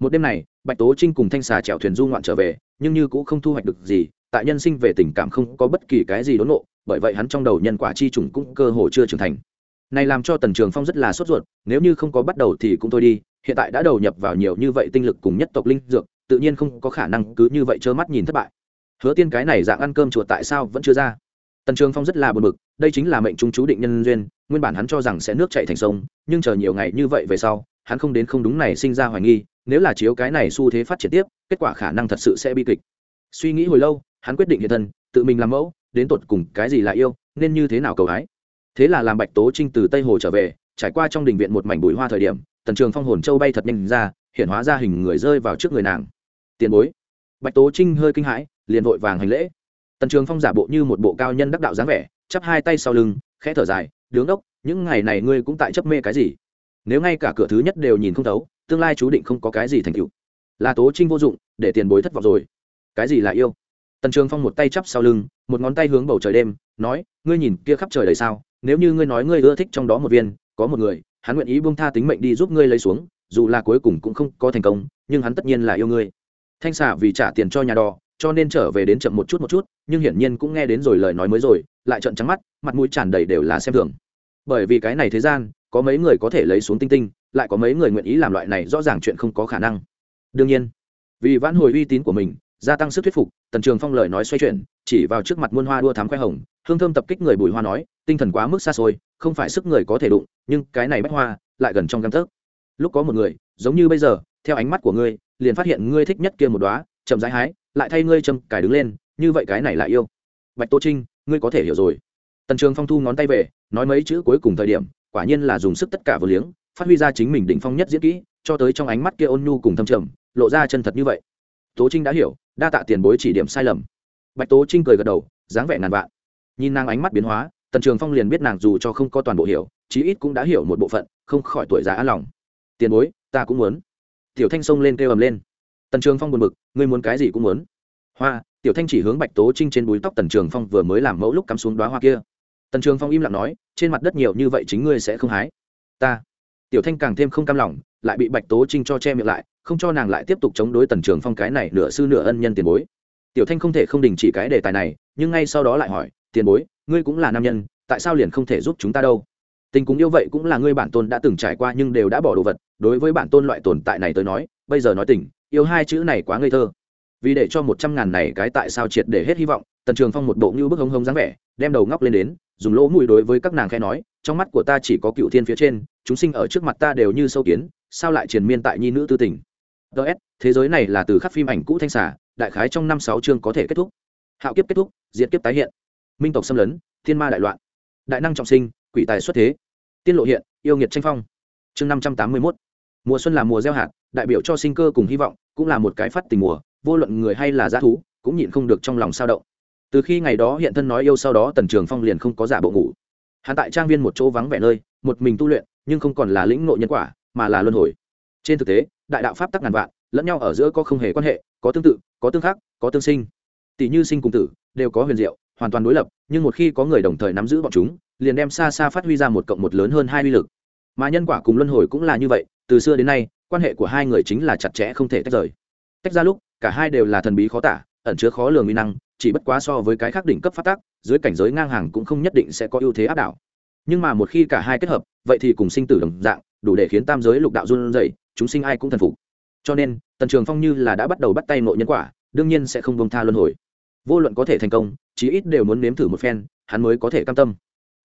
Một đêm này, bạch tố trinh cùng thanh xà chèo thuyền du ngoạn trở về, nhưng như cũng không thu hoạch được gì, tại nhân sinh về tình cảm không có bất kỳ cái gì đốn nộ bởi vậy hắn trong đầu nhân quả chi trùng cũng cơ hồ chưa trưởng thành. Này làm cho tần trường phong rất là sốt ruột, nếu như không có bắt đầu thì cũng thôi đi, hiện tại đã đầu nhập vào nhiều như vậy tinh lực cùng nhất tộc linh dược, tự nhiên không có khả năng cứ như vậy trơ mắt nhìn thất bại. Hứa tiên cái này dạng ăn cơm chuột tại sao vẫn chưa ra? Tần trường phong rất là buồn bực, đây chính là mệnh trung chú định nhân duyên, nguyên bản hắn cho rằng sẽ nước chạy thành sông, nhưng chờ nhiều ngày như vậy về sau, hắn không đến không đúng này sinh ra hoài nghi, nếu là chiếu cái này xu thế phát triển tiếp, kết quả khả năng thật sự sẽ bi kịch. Suy nghĩ hồi lâu, hắn quyết định hiện thân, tự mình làm mẫu đến tột cùng cái gì là yêu, nên như thế nào cầu hái? Thế là làm bạch tố trinh từ tây hồ trở về, trải qua trong đình viện một mảnh bụi hoa thời điểm, tần trường phong hồn châu bay thật nhanh ra, hiện hóa ra hình người rơi vào trước người nàng. Tiền bối. Bạch tố trinh hơi kinh hãi, liền vội vàng hành lễ. Tần trường phong giả bộ như một bộ cao nhân đắc đạo dáng vẻ, chắp hai tay sau lưng, khẽ thở dài, đứng đốc, những ngày này ngươi cũng tại chấp mê cái gì? Nếu ngay cả cửa thứ nhất đều nhìn không thấu, tương lai chú định không có cái gì thành tựu. Là tố trinh vô dụng, để tiền bối thất vọng rồi. Cái gì là yêu? Tần trường phong một tay chắp sau lưng, một ngón tay hướng bầu trời đêm, nói, ngươi nhìn kia khắp trời đầy sao, nếu như ngươi nói ngươi ưa thích trong đó một viên, có một người, hắn nguyện ý buông tha tính mệnh đi giúp ngươi lấy xuống, dù là cuối cùng cũng không có thành công, nhưng hắn tất nhiên là yêu ngươi. Thanh xạ vì trả tiền cho nhà đò, cho nên trở về đến chậm một chút một chút, nhưng hiển nhiên cũng nghe đến rồi lời nói mới rồi, lại trận trắng mắt, mặt mũi tràn đầy đều là xem thường. Bởi vì cái này thế gian, có mấy người có thể lấy xuống tinh tinh, lại có mấy người nguyện ý làm loại này rõ ràng chuyện không có khả năng. Đương nhiên, vì vãn hồi uy tín của mình gia tăng sức thuyết phục tần trường phong lời nói xoay chuyển chỉ vào trước mặt muôn hoa đua thám khoe hồng hương thơm tập kích người bùi hoa nói tinh thần quá mức xa xôi không phải sức người có thể đụng nhưng cái này bách hoa lại gần trong găng tấc. Lúc có một người giống như bây giờ theo ánh mắt của ngươi liền phát hiện ngươi thích nhất kia một đóa, chậm rãi hái lại thay ngươi châm cài đứng lên như vậy cái này lại yêu. Bạch tô trinh ngươi có thể hiểu rồi. Tần trường phong thu ngón tay về nói mấy chữ cuối cùng thời điểm quả nhiên là dùng sức tất cả vừa liếng phát huy ra chính mình đỉnh phong nhất diễn kỹ cho tới trong ánh mắt kia ôn nhu cùng thâm trầm lộ ra chân thật như vậy. Tố trinh đã hiểu đa tạ tiền bối chỉ điểm sai lầm. Bạch tố trinh cười gật đầu, dáng vẻ ngàn vạn. Nhìn nàng ánh mắt biến hóa, tần trường phong liền biết nàng dù cho không có toàn bộ hiểu, chí ít cũng đã hiểu một bộ phận, không khỏi tuổi già an lòng. Tiền bối, ta cũng muốn. Tiểu thanh xông lên kêu ầm lên. Tần trường phong buồn bực, ngươi muốn cái gì cũng muốn. Hoa, tiểu thanh chỉ hướng bạch tố trinh trên búi tóc tần trường phong vừa mới làm mẫu lúc cắm xuống đoá hoa kia. Tần trường phong im lặng nói, trên mặt đất nhiều như vậy chính ngươi sẽ không hái. Ta tiểu thanh càng thêm không cam lòng, lại bị bạch tố trinh cho che miệng lại, không cho nàng lại tiếp tục chống đối tần trường phong cái này nửa sư nửa ân nhân tiền bối. Tiểu thanh không thể không đình chỉ cái đề tài này, nhưng ngay sau đó lại hỏi, tiền bối, ngươi cũng là nam nhân, tại sao liền không thể giúp chúng ta đâu? Tình cũng yêu vậy cũng là ngươi bản tôn đã từng trải qua nhưng đều đã bỏ đồ vật, đối với bản tôn loại tồn tại này tới nói, bây giờ nói tình, yêu hai chữ này quá ngây thơ. Vì để cho một trăm ngàn này cái tại sao triệt để hết hy vọng, tần trường phong một bộ như bức hống hống dáng vẻ, đem đầu ngóc lên đến, dùng lỗ mùi đối với các nàng khe nói trong mắt của ta chỉ có cựu thiên phía trên, chúng sinh ở trước mặt ta đều như sâu kiến, sao lại triền miên tại nhi nữ tư tình? Ts thế giới này là từ khắc phim ảnh cũ thanh xả, đại khái trong năm sáu chương có thể kết thúc. Hạo kiếp kết thúc diễn kiếp tái hiện. Minh tộc xâm lấn, thiên ma đại loạn. Đại năng trọng sinh, quỷ tài xuất thế. Tiên lộ hiện, yêu nghiệt tranh phong. Chương năm trăm tám mươi mốt. Mùa xuân là mùa gieo hạt, đại biểu cho sinh cơ cùng hy vọng, cũng là một cái phát tình mùa, vô luận người hay là g thú, cũng nhịn không được trong lòng sao động. Từ khi ngày đó hiện thân nói yêu sau đó, tần trường phong liền không có giả bộ ngủ hắn tại trang viên một chỗ vắng vẻ nơi, một mình tu luyện, nhưng không còn là lĩnh nội nhân quả, mà là luân hồi. Trên thực tế, đại đạo pháp tắc ngàn vạn, lẫn nhau ở giữa có không hề quan hệ, có tương tự, có tương khắc, có tương sinh. Tỷ như sinh cùng tử, đều có huyền diệu, hoàn toàn đối lập, nhưng một khi có người đồng thời nắm giữ bọn chúng, liền đem xa xa phát huy ra một cộng một lớn hơn hai uy lực. Mà nhân quả cùng luân hồi cũng là như vậy, từ xưa đến nay, quan hệ của hai người chính là chặt chẽ không thể tách rời. Tách ra lúc, cả hai đều là thần bí khó tả, ẩn chứa khó lường mi năng chỉ bất quá so với cái khác đỉnh cấp phát tác, dưới cảnh giới ngang hàng cũng không nhất định sẽ có ưu thế áp đảo. Nhưng mà một khi cả hai kết hợp, vậy thì cùng sinh tử đồng dạng, đủ để khiến tam giới lục đạo run dậy chúng sinh ai cũng thần phục. Cho nên, tần trường phong như là đã bắt đầu bắt tay nội nhân quả, đương nhiên sẽ không bông tha luân hồi. Vô luận có thể thành công, chí ít đều muốn nếm thử một phen, hắn mới có thể cam tâm.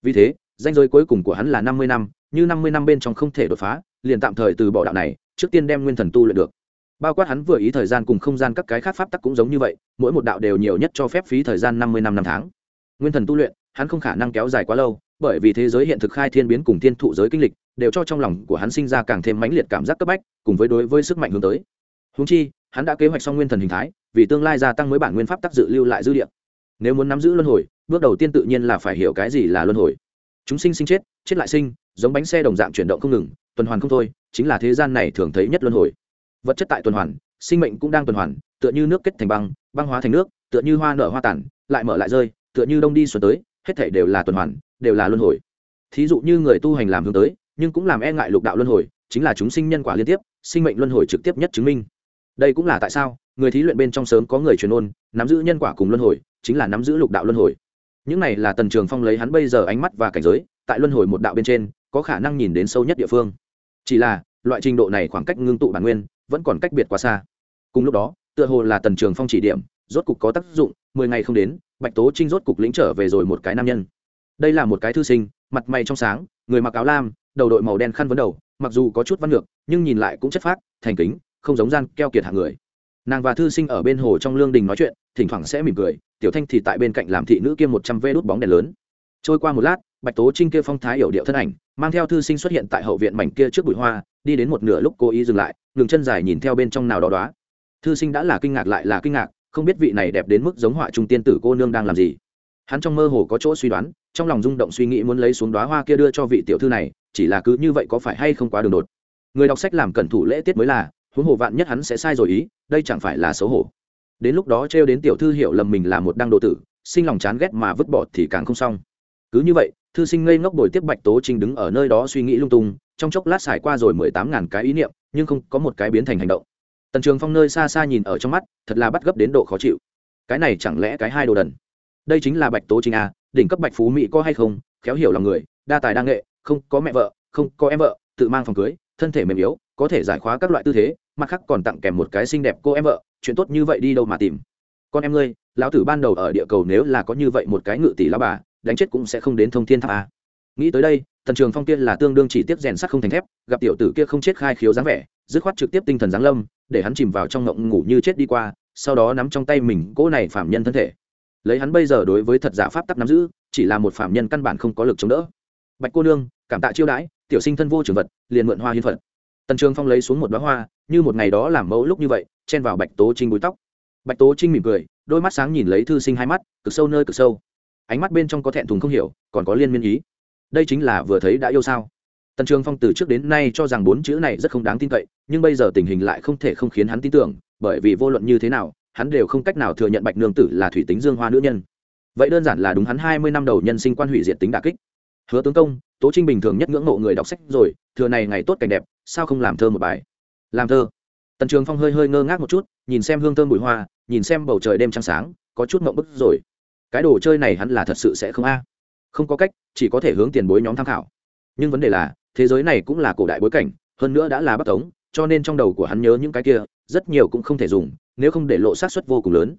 Vì thế, danh giới cuối cùng của hắn là năm mươi năm, như năm mươi năm bên trong không thể đột phá, liền tạm thời từ bỏ đạo này, trước tiên đem nguyên thần tu luyện được bao quát hắn vừa ý thời gian cùng không gian các cái khác pháp tắc cũng giống như vậy, mỗi một đạo đều nhiều nhất cho phép phí thời gian năm mươi năm năm tháng. Nguyên thần tu luyện, hắn không khả năng kéo dài quá lâu, bởi vì thế giới hiện thực khai thiên biến cùng thiên thụ giới kinh lịch, đều cho trong lòng của hắn sinh ra càng thêm mãnh liệt cảm giác cấp bách, cùng với đối với sức mạnh hướng tới. Húng chi, hắn đã kế hoạch xong nguyên thần hình thái, vì tương lai gia tăng mới bản nguyên pháp tác dự lưu lại dư địa. Nếu muốn nắm giữ luân hồi, bước đầu tiên tự nhiên là phải hiểu cái gì là luân hồi. Chúng sinh sinh chết chết lại sinh, giống bánh xe đồng dạng chuyển động không ngừng, tuần hoàn không thôi, chính là thế gian này thường thấy nhất luân hồi vật chất tại tuần hoàn, sinh mệnh cũng đang tuần hoàn, tựa như nước kết thành băng băng hóa thành nước, tựa như hoa nở hoa tản lại mở lại rơi, tựa như đông đi xuân tới, hết thể đều là tuần hoàn, đều là luân hồi. Thí dụ như người tu hành làm hướng tới, nhưng cũng làm e ngại lục đạo luân hồi, chính là chúng sinh nhân quả liên tiếp, sinh mệnh luân hồi trực tiếp nhất chứng minh. Đây cũng là tại sao, người thí luyện bên trong sớm có người truyền ôn, nắm giữ nhân quả cùng luân hồi, chính là nắm giữ lục đạo luân hồi. Những này là tần trường phong lấy hắn bây giờ ánh mắt và cảnh giới, tại luân hồi một đạo bên trên, có khả năng nhìn đến sâu nhất địa phương. Chỉ là, loại trình độ này khoảng cách ngưng tụ bản nguyên vẫn còn cách biệt quá xa. Cùng lúc đó, tựa hồ là tần trường phong chỉ điểm, rốt cục có tác dụng, mười ngày không đến, bạch tố trinh rốt cục lĩnh trở về rồi một cái nam nhân. Đây là một cái thư sinh, mặt mày trong sáng, người mặc áo lam, đầu đội màu đen khăn vấn đầu, mặc dù có chút văn ngược, nhưng nhìn lại cũng chất phác, thành kính, không giống gian keo kiệt hạng người. Nàng và thư sinh ở bên hồ trong lương đình nói chuyện, thỉnh thoảng sẽ mỉm cười, tiểu thanh thì tại bên cạnh làm thị nữ kiêm một trăm vê đốt bóng đèn lớn trôi qua một lát, bạch tố trinh kia phong thái hiểu điệu thân ảnh, mang theo thư sinh xuất hiện tại hậu viện mảnh kia trước bụi hoa, đi đến một nửa lúc cố ý dừng lại, ngừng chân dài nhìn theo bên trong nào đó đó thư sinh đã là kinh ngạc lại là kinh ngạc, không biết vị này đẹp đến mức giống họa trung tiên tử cô nương đang làm gì. Hắn trong mơ hồ có chỗ suy đoán, trong lòng rung động suy nghĩ muốn lấy xuống đoá hoa kia đưa cho vị tiểu thư này, chỉ là cứ như vậy có phải hay không quá đường đột. Người đọc sách làm cẩn thủ lễ tiết mới là, huống hồ vạn nhất hắn sẽ sai rồi ý, đây chẳng phải là xấu hổ. Đến lúc đó trêu đến tiểu thư hiểu lầm mình là một đăng độ tử, sinh lòng chán ghét mà vứt bỏ thì càng không xong cứ như vậy, thư sinh ngây ngốc bồi tiếp bạch tố trinh đứng ở nơi đó suy nghĩ lung tung, trong chốc lát xài qua rồi mười tám ngàn cái ý niệm, nhưng không có một cái biến thành hành động. Tần trường phong nơi xa xa nhìn ở trong mắt, thật là bắt gấp đến độ khó chịu. Cái này chẳng lẽ cái hai đồ đần? Đây chính là bạch tố trinh a à, đỉnh cấp bạch phú mỹ có hay không? Khéo hiểu lòng người, đa tài đa nghệ, không có mẹ vợ, không có em vợ, tự mang phòng cưới, thân thể mềm yếu, có thể giải khóa các loại tư thế, mặt khác còn tặng kèm một cái xinh đẹp cô em vợ, chuyện tốt như vậy đi đâu mà tìm. Con em ngươi, lão tử ban đầu ở địa cầu nếu là có như vậy một cái ngự tỷ lão bà đánh chết cũng sẽ không đến thông thiên tháp a. Nghĩ tới đây, tần trường phong kia là tương đương chỉ tiếp rèn sắt không thành thép, gặp tiểu tử kia không chết khai khiếu dáng vẻ, dứt khoát trực tiếp tinh thần giáng lâm, để hắn chìm vào trong ngộng ngủ như chết đi qua, sau đó nắm trong tay mình cỗ này phạm nhân thân thể. Lấy hắn bây giờ đối với thật giả pháp tắc nắm giữ, chỉ là một phạm nhân căn bản không có lực chống đỡ. Bạch cô nương, cảm tạ chiêu đãi, tiểu sinh thân vô trường vật, liền mượn hoa hiến phật. Tần trường phong lấy xuống một đoá hoa, như một ngày đó làm mẫu lúc như vậy, chen vào bạch tố trinh búi tóc. Bạch tố trinh mỉm cười, đôi mắt sáng nhìn lấy thư sinh hai mắt, cực sâu nơi cực sâu ánh mắt bên trong có thẹn thùng không hiểu, còn có liên miên ý. Đây chính là vừa thấy đã yêu sao? Tần trường phong từ trước đến nay cho rằng bốn chữ này rất không đáng tin cậy, nhưng bây giờ tình hình lại không thể không khiến hắn tin tưởng, bởi vì vô luận như thế nào, hắn đều không cách nào thừa nhận bạch nương tử là thủy tính dương hoa nữ nhân. Vậy đơn giản là đúng hắn hai mươi năm đầu nhân sinh quan hủy diệt tính đà kích. Hứa tướng công, tố trinh bình thường nhất ngưỡng mộ người đọc sách rồi, thừa này ngày tốt cảnh đẹp, sao không làm thơ một bài? Làm thơ. Tần trường phong hơi hơi ngơ ngác một chút, nhìn xem hương thơm bụi hoa, nhìn xem bầu trời đêm trăng sáng, có chút mộng bức rồi cái đồ chơi này hắn là thật sự sẽ không a. Không có cách, chỉ có thể hướng tiền bối nhóm tham khảo. Nhưng vấn đề là, thế giới này cũng là cổ đại bối cảnh, hơn nữa đã là bắc tống, cho nên trong đầu của hắn nhớ những cái kia, rất nhiều cũng không thể dùng, nếu không để lộ sát xuất vô cùng lớn.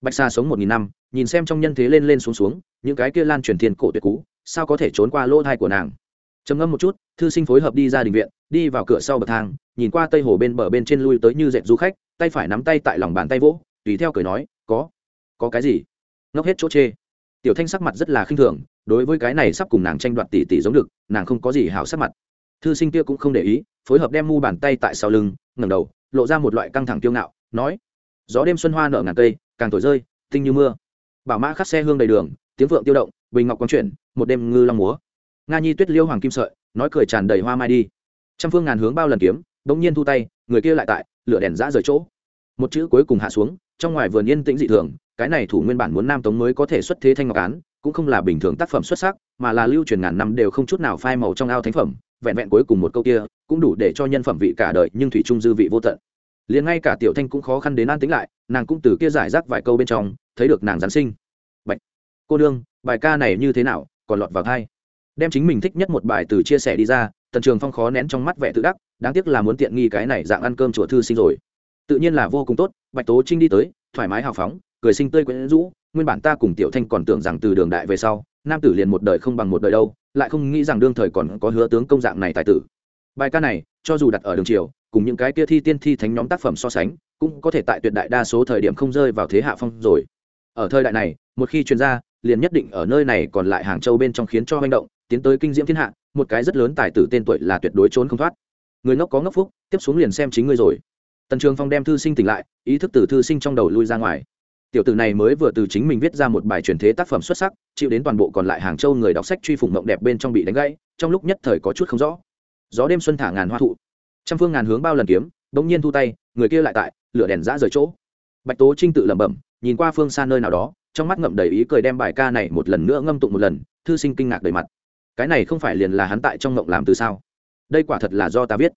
Bạch sa sống một nghìn năm, nhìn xem trong nhân thế lên lên xuống xuống, những cái kia lan truyền tiền cổ tuyệt cú sao có thể trốn qua lỗ thai của nàng? Trầm ngâm một chút, thư sinh phối hợp đi ra đình viện, đi vào cửa sau bậc thang, nhìn qua tây hồ bên bờ bên trên lui tới như dệt du khách, tay phải nắm tay tại lòng bàn tay vỗ, tùy theo cười nói, có có cái gì? Ngốc hết chỗ chê. Tiểu thanh sắc mặt rất là khinh thường, đối với cái này sắp cùng nàng tranh đoạt tỷ tỷ giống được, nàng không có gì hảo sắc mặt. Thư sinh kia cũng không để ý, phối hợp đem mu bàn tay tại sau lưng, ngẩng đầu, lộ ra một loại căng thẳng kiêu ngạo, nói, gió đêm xuân hoa nở ngàn cây, càng thổi rơi, tinh như mưa. Bảo mã khắc xe hương đầy đường, tiếng vượng tiêu động, bình ngọc quang chuyển, một đêm ngư long múa. Nga nhi tuyết liêu hoàng kim sợi, nói cười tràn đầy hoa mai đi. Trăm phương ngàn hướng bao lần kiếm, bỗng nhiên thu tay, người kia lại tại, lửa đèn giã rời chỗ. Một chữ cuối cùng hạ xuống, trong ngoài vườn yên tĩnh dị thường cái này thủ nguyên bản muốn nam tống mới có thể xuất thế thanh ngọc án, cũng không là bình thường tác phẩm xuất sắc, mà là lưu truyền ngàn năm đều không chút nào phai màu trong ao thánh phẩm, vẹn vẹn cuối cùng một câu kia, cũng đủ để cho nhân phẩm vị cả đời nhưng thủy trung dư vị vô tận. Liền ngay cả tiểu thanh cũng khó khăn đến an tính lại, nàng cũng từ kia giải rác vài câu bên trong, thấy được nàng giáng sinh. Bạch, cô đương bài ca này như thế nào, còn lọt vào thai đem chính mình thích nhất một bài từ chia sẻ đi ra, tần trường phong khó nén trong mắt vẻ tự đắc, đáng tiếc là muốn tiện nghi cái này dạng ăn cơm chùa thư sinh rồi. Tự nhiên là vô cùng tốt, bạch tố trinh đi tới, thoải mái hào phóng cười sinh tươi quyến rũ, nguyên bản ta cùng tiểu thanh còn tưởng rằng từ đường đại về sau, nam tử liền một đời không bằng một đời đâu, lại không nghĩ rằng đương thời còn có hứa tướng công dạng này tài tử. Bài ca này, cho dù đặt ở đường triều, cùng những cái kia thi tiên thi thánh nhóm tác phẩm so sánh, cũng có thể tại tuyệt đại đa số thời điểm không rơi vào thế hạ phong rồi. Ở thời đại này, một khi chuyên gia liền nhất định ở nơi này còn lại hàng châu bên trong khiến cho manh động, tiến tới kinh diễm thiên hạ, một cái rất lớn tài tử tên tuổi là tuyệt đối trốn không thoát. Người ngốc có ngốc phúc, tiếp xuống liền xem chính ngươi rồi. Tần trường phong đem thư sinh tỉnh lại, ý thức từ thư sinh trong đầu lui ra ngoài tiểu tử này mới vừa từ chính mình viết ra một bài truyền thế tác phẩm xuất sắc, chịu đến toàn bộ còn lại hàng châu người đọc sách truy phủng mộng đẹp bên trong bị đánh gãy, trong lúc nhất thời có chút không rõ. Gió đêm xuân thả ngàn hoa thụ, trăm phương ngàn hướng bao lần kiếm, bỗng nhiên thu tay, người kia lại tại, lửa đèn giã rời chỗ. Bạch tố trinh tự lẩm bẩm, nhìn qua phương xa nơi nào đó, trong mắt ngậm đầy ý cười đem bài ca này một lần nữa ngâm tụng một lần, thư sinh kinh ngạc đầy mặt. Cái này không phải liền là hắn tại trong ngộng làm từ sao? Đây quả thật là do ta viết.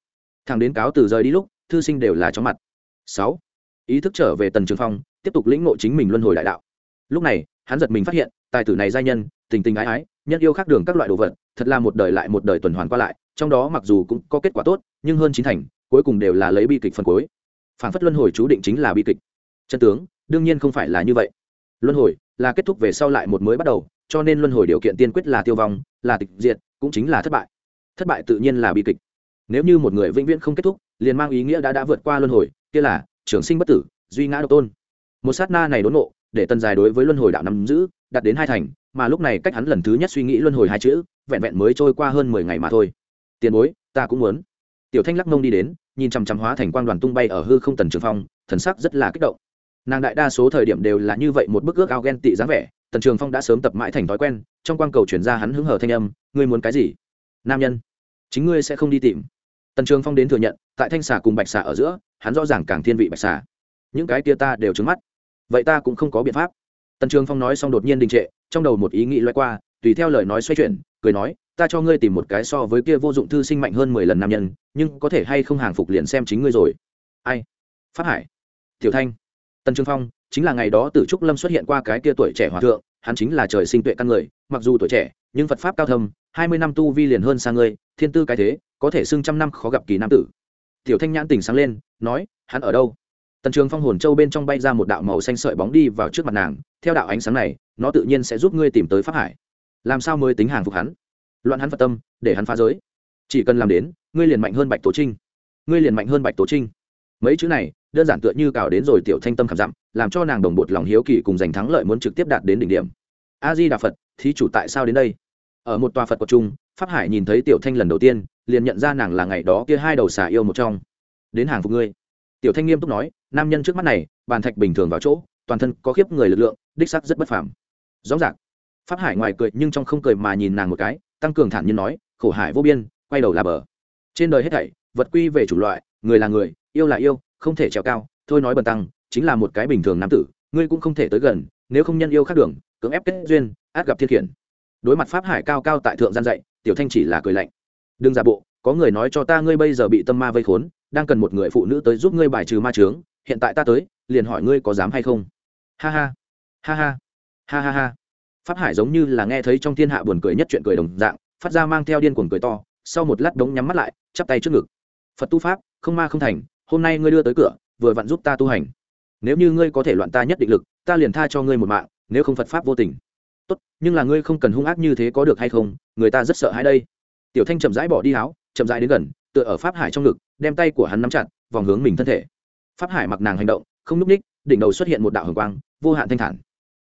Thằng đến cáo từ rời đi lúc, thư sinh đều là trong mặt. Sáu. Ý thức trở về tần trường phong tiếp tục lĩnh ngộ chính mình luân hồi đại đạo. Lúc này, hắn giật mình phát hiện, tài tử này giai nhân, tình tình ái ái, nhân yêu khác đường các loại đồ vật, thật là một đời lại một đời tuần hoàn qua lại, trong đó mặc dù cũng có kết quả tốt, nhưng hơn chín thành, cuối cùng đều là lấy bi kịch phần cuối. Phản phất luân hồi chú định chính là bi kịch. Chân tướng, đương nhiên không phải là như vậy. Luân hồi là kết thúc về sau lại một mới bắt đầu, cho nên luân hồi điều kiện tiên quyết là tiêu vong, là tịch diệt, cũng chính là thất bại. Thất bại tự nhiên là bi kịch. Nếu như một người vĩnh viễn không kết thúc, liền mang ý nghĩa đã đã vượt qua luân hồi, kia là trường sinh bất tử, duy ngã độc tôn một sát na này đốn ngộ, để tần dài đối với luân hồi đạo nắm giữ đạt đến hai thành mà lúc này cách hắn lần thứ nhất suy nghĩ luân hồi hai chữ vẹn vẹn mới trôi qua hơn mười ngày mà thôi. Tiền bối ta cũng muốn. Tiểu thanh lắc mông đi đến nhìn chằm chằm hóa thành quang đoàn tung bay ở hư không tần trường phong thần sắc rất là kích động. Nàng đại đa số thời điểm đều là như vậy một bức ước ao ghen tị dáng vẻ tần trường phong đã sớm tập mãi thành thói quen trong quang cầu chuyển ra hắn hứng hở thanh âm ngươi muốn cái gì? Nam nhân. Chính ngươi sẽ không đi tìm. Tần trường phong đến thừa nhận tại thanh xà cùng bạch xà ở giữa hắn rõ ràng càng thiên vị bạch xà. Những cái kia ta đều trứng mắt vậy ta cũng không có biện pháp. Tần trường phong nói xong đột nhiên đình trệ, trong đầu một ý nghĩ loay qua, tùy theo lời nói xoay chuyển, cười nói, ta cho ngươi tìm một cái so với kia vô dụng thư sinh mạnh hơn mười lần nam nhân, nhưng có thể hay không hàng phục liền xem chính ngươi rồi. Ai? Phát hải. Tiểu thanh. Tần trường phong, chính là ngày đó tử trúc lâm xuất hiện qua cái kia tuổi trẻ hòa thượng, hắn chính là trời sinh tuệ căn người, mặc dù tuổi trẻ, nhưng phật pháp cao thâm, hai mươi năm tu vi liền hơn xa ngươi, thiên tư cái thế, có thể xưng trăm năm khó gặp kỳ nam tử. Tiểu thanh nhãn tỉnh sáng lên, nói, hắn ở đâu? Tần trường phong hồn châu bên trong bay ra một đạo màu xanh sợi bóng đi vào trước mặt nàng, theo đạo ánh sáng này, nó tự nhiên sẽ giúp ngươi tìm tới pháp hải. Làm sao mới tính hàng phục hắn? Loạn hắn phật tâm, để hắn phá giới. Chỉ cần làm đến, ngươi liền mạnh hơn bạch tố trinh. Ngươi liền mạnh hơn bạch tố trinh. Mấy chữ này, đơn giản tựa như cào đến rồi tiểu thanh tâm khảm dặm, làm cho nàng đồng bột lòng hiếu kỳ cùng giành thắng lợi muốn trực tiếp đạt đến đỉnh điểm. A di đà phật, thí chủ tại sao đến đây? Ở một tòa phật của trung, pháp hải nhìn thấy tiểu thanh lần đầu tiên, liền nhận ra nàng là ngày đó kia hai đầu xà yêu một trong. Đến hàng phục ngươi tiểu thanh nghiêm túc nói, nam nhân trước mắt này, bàn thạch bình thường vào chỗ, toàn thân có khiếp người lực lượng, đích sắc rất bất phàm. Rõ ràng. Pháp hải ngoài cười nhưng trong không cười mà nhìn nàng một cái, tăng cường thản nhiên nói, khổ hải vô biên, quay đầu là bờ. Trên đời hết thảy, vật quy về chủ loại, người là người, yêu là yêu, không thể trèo cao, thôi nói bần tăng, chính là một cái bình thường nam tử, ngươi cũng không thể tới gần, nếu không nhân yêu khác đường, cưỡng ép kết duyên, át gặp thiên khiển. Đối mặt pháp hải cao cao tại thượng gian dạy, tiểu thanh chỉ là cười lạnh. Đừng giả bộ, có người nói cho ta ngươi bây giờ bị tâm ma vây khốn đang cần một người phụ nữ tới giúp ngươi bài trừ ma trướng hiện tại ta tới, liền hỏi ngươi có dám hay không? Ha ha ha ha ha ha ha. Pháp hải giống như là nghe thấy trong thiên hạ buồn cười nhất chuyện cười đồng dạng, phát ra mang theo điên cuồng cười to, sau một lát đống nhắm mắt lại, chắp tay trước ngực. Phật tu pháp, không ma không thành, hôm nay ngươi đưa tới cửa, vừa vặn giúp ta tu hành. Nếu như ngươi có thể loạn ta nhất định lực, ta liền tha cho ngươi một mạng, nếu không phật pháp vô tình. Tốt, nhưng là ngươi không cần hung ác như thế có được hay không, người ta rất sợ hãi đây. Tiểu thanh chậm rãi bỏ đi áo, chậm rãi đến gần tựa ở pháp hải trong ngực, đem tay của hắn nắm chặt, vòng hướng mình thân thể. Pháp hải mặc nàng hành động, không núp ních, đỉnh đầu xuất hiện một đạo hồng quang, vô hạn thanh thản.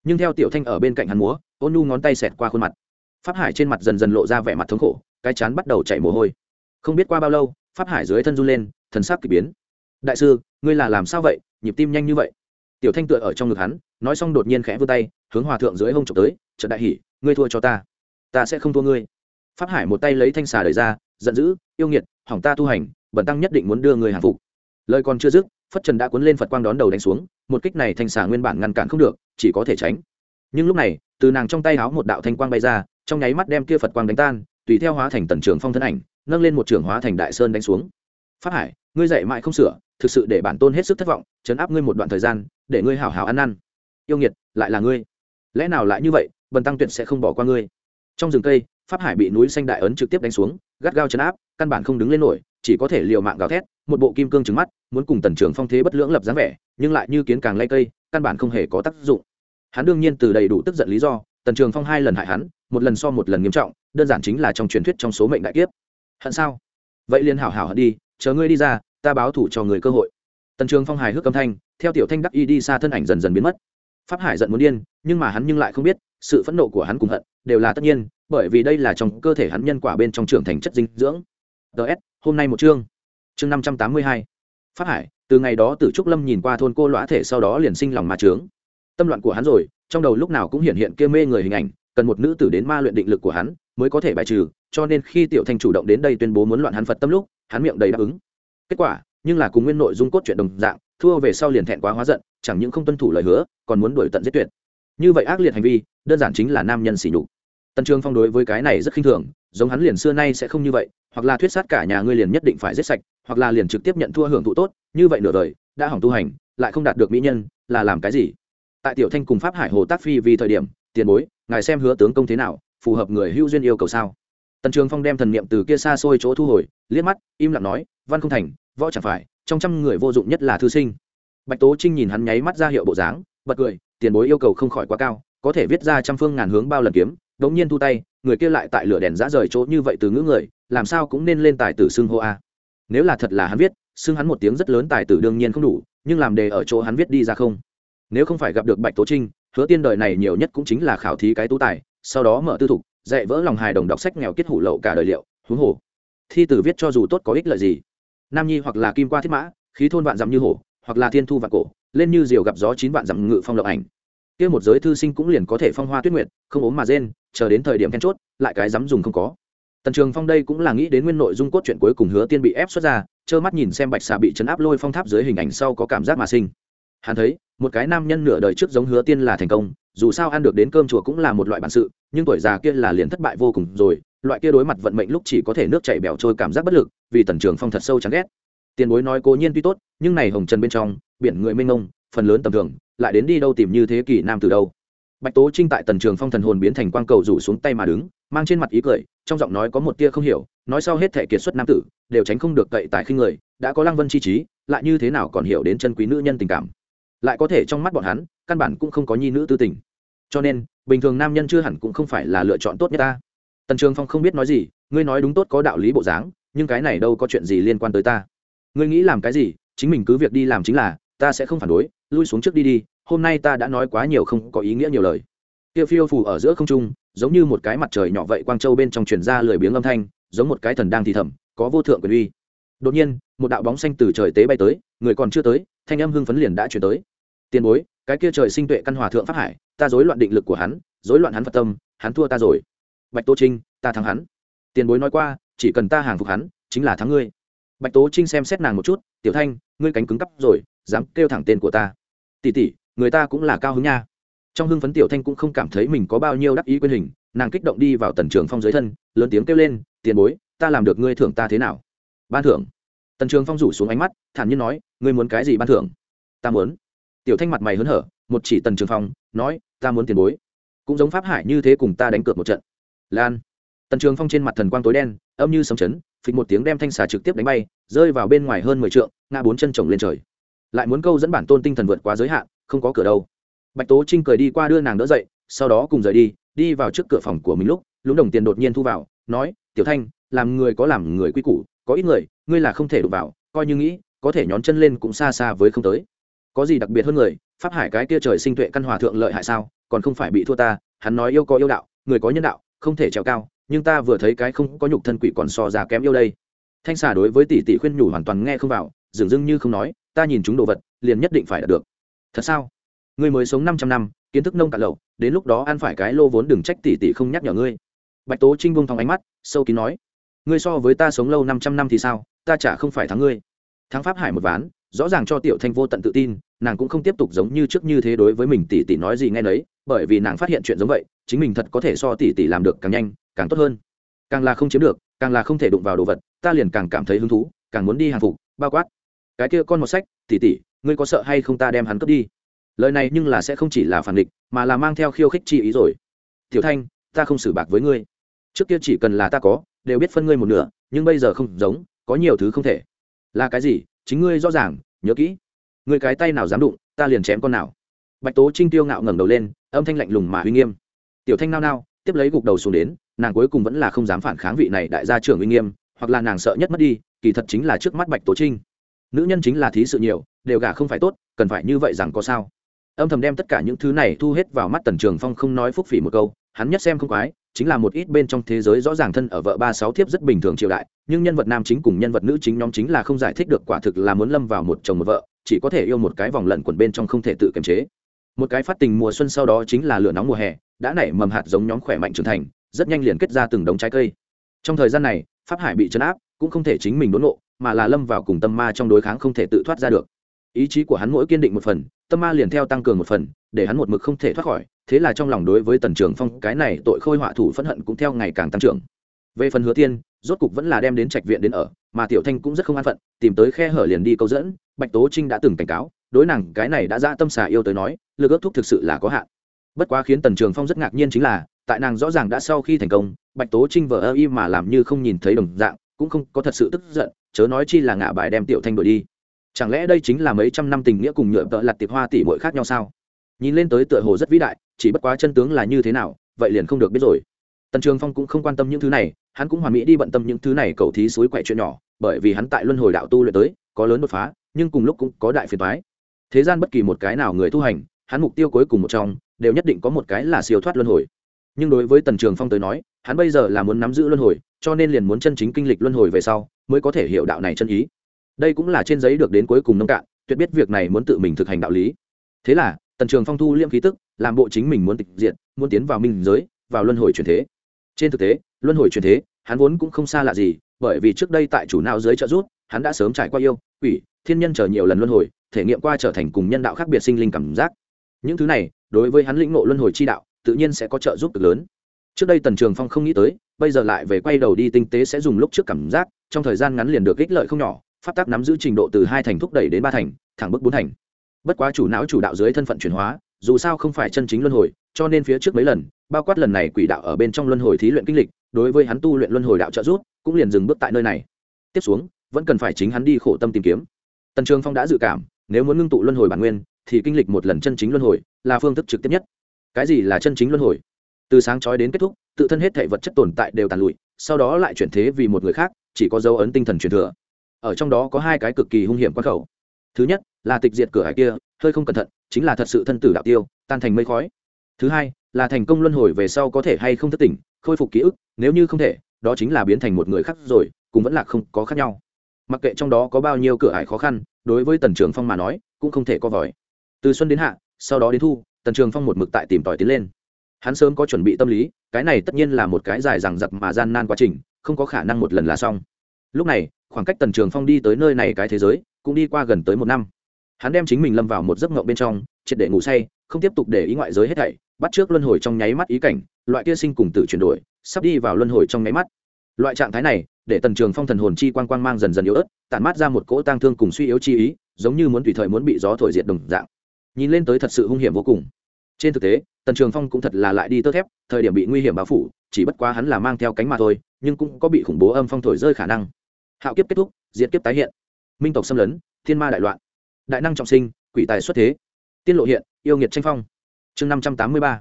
Nhưng theo tiểu thanh ở bên cạnh hắn múa, ôn nu ngón tay xẹt qua khuôn mặt. Pháp hải trên mặt dần dần lộ ra vẻ mặt thống khổ, cái chán bắt đầu chảy mồ hôi. Không biết qua bao lâu, pháp hải dưới thân run lên, thần sắc k ỳ biến. Đại sư, ngươi là làm sao vậy? Nhịp tim nhanh như vậy. Tiểu thanh tựa ở trong ngực hắn, nói xong đột nhiên khẽ vươn tay, hướng hòa thượng dưới hông trộm tới, trận đại hỉ ngươi thua cho ta. Ta sẽ không thua ngươi. Pháp hải một tay lấy thanh xà đời ra giận dữ, yêu nghiệt, hỏng ta tu hành bẩn tăng nhất định muốn đưa người hàng phục. Lời còn chưa dứt, phất trần đã cuốn lên phật quang đón đầu đánh xuống, một kích này thanh xà nguyên bản ngăn cản không được, chỉ có thể tránh. Nhưng lúc này, từ nàng trong tay háo một đạo thanh quang bay ra, trong nháy mắt đem kia phật quang đánh tan, tùy theo hóa thành tần trường phong thân ảnh, nâng lên một trường hóa thành đại sơn đánh xuống. Pháp hải, ngươi dạy mãi không sửa, thực sự để bản tôn hết sức thất vọng, chấn áp ngươi một đoạn thời gian, để ngươi hảo hảo ăn năn. Yêu nghiệt, lại là ngươi. Lẽ nào lại như vậy, bần tăng tuyệt sẽ không bỏ qua ngươi. Trong rừng cây, pháp hải bị núi xanh đại ấn trực tiếp đánh xuống gắt gao chấn áp, căn bản không đứng lên nổi, chỉ có thể liều mạng gào thét, một bộ kim cương trứng mắt, muốn cùng tần trường phong thế bất lưỡng lập dáng vẻ, nhưng lại như kiến càng lay cây, căn bản không hề có tác dụng. Hắn đương nhiên từ đầy đủ tức giận lý do, tần trường phong hai lần hại hắn, một lần so một lần nghiêm trọng, đơn giản chính là trong truyền thuyết trong số mệnh đại kiếp. Hận sao? Vậy liền hảo hảo hận đi, chờ ngươi đi ra, ta báo thủ cho người cơ hội. Tần trường phong hài hước âm thanh, theo tiểu thanh đắc y đi xa thân ảnh dần dần biến mất. Pháp hải giận muốn điên, nhưng mà hắn nhưng lại không biết, sự phẫn nộ của hắn cùng hận, đều là tất nhiên bởi vì đây là trong cơ thể hắn nhân quả bên trong trưởng thành chất dinh dưỡng. Ts hôm nay một chương. Chương năm trăm tám mươi hai. Hải, từ ngày đó tử trúc lâm nhìn qua thôn cô lõa thể sau đó liền sinh lòng ma trướng tâm loạn của hắn rồi, trong đầu lúc nào cũng hiện hiện kia mê người hình ảnh, cần một nữ tử đến ma luyện định lực của hắn mới có thể bài trừ, cho nên khi tiểu thanh chủ động đến đây tuyên bố muốn loạn hắn phật tâm lúc, hắn miệng đầy đáp ứng. Kết quả, nhưng là cùng nguyên nội dung cốt truyện đồng dạng, thua về sau liền thẹn quá hóa giận, chẳng những không tuân thủ lời hứa, còn muốn đuổi tận giết tuyệt. Như vậy ác liệt hành vi, đơn giản chính là nam nhân xỉ nhục tần trường phong đối với cái này rất khinh thường, giống hắn liền xưa nay sẽ không như vậy, hoặc là thuyết sát cả nhà ngươi liền nhất định phải giết sạch, hoặc là liền trực tiếp nhận thua hưởng thụ tốt, như vậy nửa đời, đã hỏng tu hành, lại không đạt được mỹ nhân, là làm cái gì? Tại tiểu thanh cùng pháp hải hồ tác phi vì thời điểm, tiền bối, ngài xem hứa tướng công thế nào, phù hợp người hữu duyên yêu cầu sao? Tần trường phong đem thần niệm từ kia xa xôi chỗ thu hồi, liếc mắt, im lặng nói, văn không thành, võ chẳng phải, trong trăm người vô dụng nhất là thư sinh. Bạch tố trinh nhìn hắn nháy mắt ra hiệu bộ dáng, bật cười, tiền bối yêu cầu không khỏi quá cao, có thể viết ra trăm phương ngàn hướng bao lần kiếm đống nhiên thu tay, người kia lại tại lửa đèn giã rời chỗ như vậy từ ngữ người, làm sao cũng nên lên tài tử xưng hô a. Nếu là thật là hắn viết, xưng hắn một tiếng rất lớn tài tử đương nhiên không đủ, nhưng làm đề ở chỗ hắn viết đi ra không? Nếu không phải gặp được bạch tố trinh, hứa tiên đời này nhiều nhất cũng chính là khảo thí cái tú tài, sau đó mở tư thục, dạy vỡ lòng hài đồng đọc sách nghèo kết hủ lậu cả đời liệu, huống hồ. Thi tử viết cho dù tốt có ích lợi gì. Nam nhi hoặc là kim qua thiết mã, khí thôn vạn dặm như hổ, hoặc là thiên thu vạn cổ, lên như diều gặp gió chín vạn dặm ngự phong lộng ảnh. Kia một giới thư sinh cũng liền có thể phong hoa tuyết nguyệt, không ốm mà rên chờ đến thời điểm then chốt, lại cái dám dùng không có. Tần trường phong đây cũng là nghĩ đến nguyên nội dung cốt truyện cuối cùng hứa tiên bị ép xuất ra, trơ mắt nhìn xem bạch xà bị chấn áp lôi phong tháp dưới hình ảnh sau có cảm giác mà sinh. Hắn thấy, một cái nam nhân nửa đời trước giống hứa tiên là thành công, dù sao ăn được đến cơm chùa cũng là một loại bản sự, nhưng tuổi già kia là liền thất bại vô cùng rồi, loại kia đối mặt vận mệnh lúc chỉ có thể nước chảy bèo trôi cảm giác bất lực, vì tần trường phong thật sâu chán ghét. Tiền bối nói cố nhiên tuy tốt, nhưng này hồng trần bên trong, biển người mênh mông, phần lớn tầm thường, lại đến đi đâu tìm như thế kỷ nam từ đâu bạch tố trinh tại tần trường phong thần hồn biến thành quang cầu rủ xuống tay mà đứng, mang trên mặt ý cười, trong giọng nói có một tia không hiểu, nói sau hết thể kiệt xuất nam tử, đều tránh không được cậy tại khi người, đã có lăng vân chi trí, lại như thế nào còn hiểu đến chân quý nữ nhân tình cảm. Lại có thể trong mắt bọn hắn, căn bản cũng không có nhi nữ tư tình. Cho nên, bình thường nam nhân chưa hẳn cũng không phải là lựa chọn tốt nhất ta. Tần trường phong không biết nói gì, ngươi nói đúng tốt có đạo lý bộ dáng, nhưng cái này đâu có chuyện gì liên quan tới ta. Ngươi nghĩ làm cái gì, chính mình cứ việc đi làm chính là, ta sẽ không phản đối, lui xuống trước đi đi hôm nay ta đã nói quá nhiều không có ý nghĩa nhiều lời. Tiêu phiêu phủ ở giữa không trung, giống như một cái mặt trời nhỏ vậy quang châu bên trong truyền ra lười biếng âm thanh, giống một cái thần đang thì thầm, có vô thượng quyền uy. Đột nhiên, một đạo bóng xanh từ trời tế bay tới, người còn chưa tới, thanh âm hưng phấn liền đã chuyển tới. Tiền bối, cái kia trời sinh tuệ căn hòa thượng pháp hải, ta dối loạn định lực của hắn dối loạn hắn phật tâm, hắn thua ta rồi. Bạch tô trinh, ta thắng hắn. Tiền bối nói qua, chỉ cần ta hàng phục hắn, chính là thắng ngươi. Bạch tố trinh xem xét nàng một chút, tiểu thanh, ngươi cánh cứng cắp rồi, dám kêu thẳng tên của ta. Tỉ tỉ người ta cũng là cao hứng nha. Trong hưng phấn tiểu thanh cũng không cảm thấy mình có bao nhiêu đắc ý quyền hình, nàng kích động đi vào tần trường phong dưới thân, lớn tiếng kêu lên, tiền bối, ta làm được ngươi thưởng ta thế nào? Ban thưởng. Tần trường phong rủ xuống ánh mắt, thản nhiên nói, ngươi muốn cái gì ban thưởng? Ta muốn. Tiểu thanh mặt mày hớn hở, một chỉ tần trường phong, nói, ta muốn tiền bối. Cũng giống pháp hải như thế cùng ta đánh cược một trận. Lan. Tần trường phong trên mặt thần quang tối đen, âm như sấm chấn, phịch một tiếng đem thanh xà trực tiếp đánh bay, rơi vào bên ngoài hơn mười trượng, ngã bốn chân trồng lên trời. Lại muốn câu dẫn bản tôn tinh thần vượt quá giới hạn không có cửa đâu. Bạch tố trinh cười đi qua đưa nàng đỡ dậy, sau đó cùng rời đi đi vào trước cửa phòng của mình lúc, lúng đồng tiền đột nhiên thu vào, nói, tiểu thanh, làm người có làm người quy củ, có ít người, ngươi là không thể đụng vào, coi như nghĩ, có thể nhón chân lên cũng xa xa với không tới. Có gì đặc biệt hơn người, pháp hải cái kia trời sinh tuệ căn hòa thượng lợi hại sao, còn không phải bị thua ta, hắn nói yêu có yêu đạo, người có nhân đạo, không thể trèo cao, nhưng ta vừa thấy cái không có nhục thân quỷ còn so ra kém yêu đây. Thanh xà đối với tỷ tỷ khuyên nhủ hoàn toàn nghe không vào dường dưng như không nói, ta nhìn chúng đồ vật, liền nhất định phải đạt được thật sao? Ngươi mới sống năm trăm năm, kiến thức nông cạn lậu, đến lúc đó ăn phải cái lô vốn đừng trách tỷ tỷ không nhắc nhở ngươi. Bạch tố trinh vung thòng ánh mắt, sâu kín nói. Ngươi so với ta sống lâu năm trăm năm thì sao? Ta chả không phải thắng ngươi. Thắng pháp hải một ván, rõ ràng cho tiểu thanh vô tận tự tin, nàng cũng không tiếp tục giống như trước như thế đối với mình tỷ tỷ nói gì nghe nấy, bởi vì nàng phát hiện chuyện giống vậy, chính mình thật có thể so tỷ tỷ làm được càng nhanh, càng tốt hơn. Càng là không chiếm được, càng là không thể đụng vào đồ vật, ta liền càng cảm thấy hứng thú, càng muốn đi hàng phục, bao quát cái kia con một sách, tỷ tỷ, ngươi có sợ hay không ta đem hắn cướp đi? Lời này nhưng là sẽ không chỉ là phản địch, mà là mang theo khiêu khích chi ý rồi. Tiểu thanh, ta không xử bạc với ngươi. Trước kia chỉ cần là ta có, đều biết phân ngươi một nửa, nhưng bây giờ không giống, có nhiều thứ không thể. Là cái gì? Chính ngươi rõ ràng, nhớ kỹ. Người cái tay nào dám đụng, ta liền chém con nào. Bạch tố trinh tiêu ngạo ngẩng đầu lên, âm thanh lạnh lùng mà uy nghiêm. Tiểu thanh nao nao, tiếp lấy gục đầu xuống đến, nàng cuối cùng vẫn là không dám phản kháng vị này đại gia trưởng uy nghiêm, hoặc là nàng sợ nhất mất đi, kỳ thật chính là trước mắt bạch tố trinh nữ nhân chính là thí sự nhiều, đều gả không phải tốt, cần phải như vậy rằng có sao? Âm thầm đem tất cả những thứ này thu hết vào mắt tần trường phong không nói phúc phỉ một câu, hắn nhất xem không quái, chính là một ít bên trong thế giới rõ ràng thân ở vợ ba sáu thiếp rất bình thường triều đại, nhưng nhân vật nam chính cùng nhân vật nữ chính nhóm chính là không giải thích được quả thực là muốn lâm vào một chồng một vợ, chỉ có thể yêu một cái vòng lẩn quẩn bên trong không thể tự kiềm chế. Một cái phát tình mùa xuân sau đó chính là lửa nóng mùa hè, đã nảy mầm hạt giống nhóm khỏe mạnh trưởng thành, rất nhanh liền kết ra từng đống trái cây. Trong thời gian này, pháp hải bị chấn áp, cũng không thể chính mình đốn nộ mà là lâm vào cùng tâm ma trong đối kháng không thể tự thoát ra được. Ý chí của hắn mỗi kiên định một phần, tâm ma liền theo tăng cường một phần, để hắn một mực không thể thoát khỏi, thế là trong lòng đối với tần trường phong, cái này tội khôi họa thủ phẫn hận cũng theo ngày càng tăng trưởng. Về phần hứa tiên rốt cục vẫn là đem đến trạch viện đến ở, mà tiểu thanh cũng rất không an phận, tìm tới khe hở liền đi câu dẫn, bạch tố trinh đã từng cảnh cáo, đối nàng cái này đã ra tâm xà yêu tới nói, lực ước thúc thực sự là có hạn. Bất quá khiến tần trường phong rất ngạc nhiên chính là, tại nàng rõ ràng đã sau khi thành công, bạch tố trinh vờ ơ y mà làm như không nhìn thấy đồng dạng, cũng không có thật sự tức giận chớ nói chi là ngạ bài đem tiểu thanh đổi đi. Chẳng lẽ đây chính là mấy trăm năm tình nghĩa cùng nhựa tợ lặt tiệp hoa tỷ mội khác nhau sao? Nhìn lên tới tựa hồ rất vĩ đại, chỉ bất quá chân tướng là như thế nào, vậy liền không được biết rồi. Tần trường phong cũng không quan tâm những thứ này, hắn cũng hoàn mỹ đi bận tâm những thứ này cầu thí suối quậy chuyện nhỏ, bởi vì hắn tại luân hồi đạo tu luyện tới, có lớn đột phá, nhưng cùng lúc cũng có đại phiền thoái thế gian bất kỳ một cái nào người tu hành, hắn mục tiêu cuối cùng một trong, đều nhất định có một cái là siêu thoát luân hồi. Nhưng đối với tần trường phong tới nói, hắn bây giờ là muốn nắm giữ luân hồi, cho nên liền muốn chân chính kinh lịch luân hồi về sau mới có thể hiểu đạo này chân ý. Đây cũng là trên giấy được đến cuối cùng nông cạn, tuyệt biết việc này muốn tự mình thực hành đạo lý. Thế là, tần trường phong thu liêm khí tức, làm bộ chính mình muốn tịch diện muốn tiến vào minh giới, vào luân hồi truyền thế. Trên thực tế, luân hồi truyền thế, hắn vốn cũng không xa lạ gì, bởi vì trước đây tại chủ nào dưới trợ rút hắn đã sớm trải qua yêu, quỷ, thiên nhân chờ nhiều lần luân hồi, thể nghiệm qua trở thành cùng nhân đạo khác biệt sinh linh cảm giác. Những thứ này, đối với hắn lĩnh ngộ luân hồi chi đạo, tự nhiên sẽ có trợ giúp cực lớn. Trước đây tần trường phong không nghĩ tới bây giờ lại về quay đầu đi tinh tế sẽ dùng lúc trước cảm giác, trong thời gian ngắn liền được ích lợi không nhỏ, pháp tắc nắm giữ trình độ từ hai thành thúc đẩy đến ba thành, thẳng bước bốn thành. Bất quá chủ não chủ đạo dưới thân phận chuyển hóa, dù sao không phải chân chính luân hồi, cho nên phía trước mấy lần, bao quát lần này quỷ đạo ở bên trong luân hồi thí luyện kinh lịch, đối với hắn tu luyện luân hồi đạo trợ giúp, cũng liền dừng bước tại nơi này. Tiếp xuống, vẫn cần phải chính hắn đi khổ tâm tìm kiếm. Tần trường phong đã dự cảm, nếu muốn ngưng tụ luân hồi bản nguyên, thì kinh lịch một lần chân chính luân hồi là phương thức trực tiếp nhất. Cái gì là chân chính luân hồi? Từ sáng trói đến kết thúc tự thân hết thể vật chất tồn tại đều tàn lụi, sau đó lại chuyển thế vì một người khác, chỉ có dấu ấn tinh thần truyền thừa. Ở trong đó có hai cái cực kỳ hung hiểm quan khẩu. Thứ nhất, là tịch diệt cửa hải kia, hơi không cẩn thận, chính là thật sự thân tử đạo tiêu, tan thành mây khói. Thứ hai, là thành công luân hồi về sau có thể hay không thất tỉnh, khôi phục ký ức, nếu như không thể, đó chính là biến thành một người khác rồi, cũng vẫn là không có khác nhau. Mặc kệ trong đó có bao nhiêu cửa hải khó khăn, đối với tần trường phong mà nói, cũng không thể co vòi. Từ xuân đến hạ, sau đó đến thu, tần trường phong một mực tại tìm tòi tiến lên hắn sớm có chuẩn bị tâm lý, cái này tất nhiên là một cái dài dằng giặc mà gian nan quá trình, không có khả năng một lần là xong. Lúc này, khoảng cách tần trường phong đi tới nơi này cái thế giới, cũng đi qua gần tới một năm. Hắn đem chính mình lâm vào một giấc ngộng bên trong, triệt để ngủ say, không tiếp tục để ý ngoại giới hết thảy, bắt trước luân hồi trong nháy mắt ý cảnh, loại kia sinh cùng tử chuyển đổi, sắp đi vào luân hồi trong nháy mắt. Loại trạng thái này, để tần trường phong thần hồn chi quang quang mang dần dần yếu ớt, tản mát ra một cỗ tang thương cùng suy yếu chi ý, giống như muốn tùy thời muốn bị gió thổi diệt đồng dạng. Nhìn lên tới thật sự hung hiểm vô cùng trên thực tế, tần trường phong cũng thật là lại đi tơ thép, thời điểm bị nguy hiểm bao phủ, chỉ bất quá hắn là mang theo cánh mà thôi, nhưng cũng có bị khủng bố âm phong thổi rơi khả năng. Hạo kiếp kết thúc diễn kiếp tái hiện. Minh tộc xâm lấn, thiên ma đại loạn. Đại năng trọng sinh, quỷ tài xuất thế. Tiên lộ hiện, yêu nghiệt tranh phong. Chương năm trăm tám mươi ba.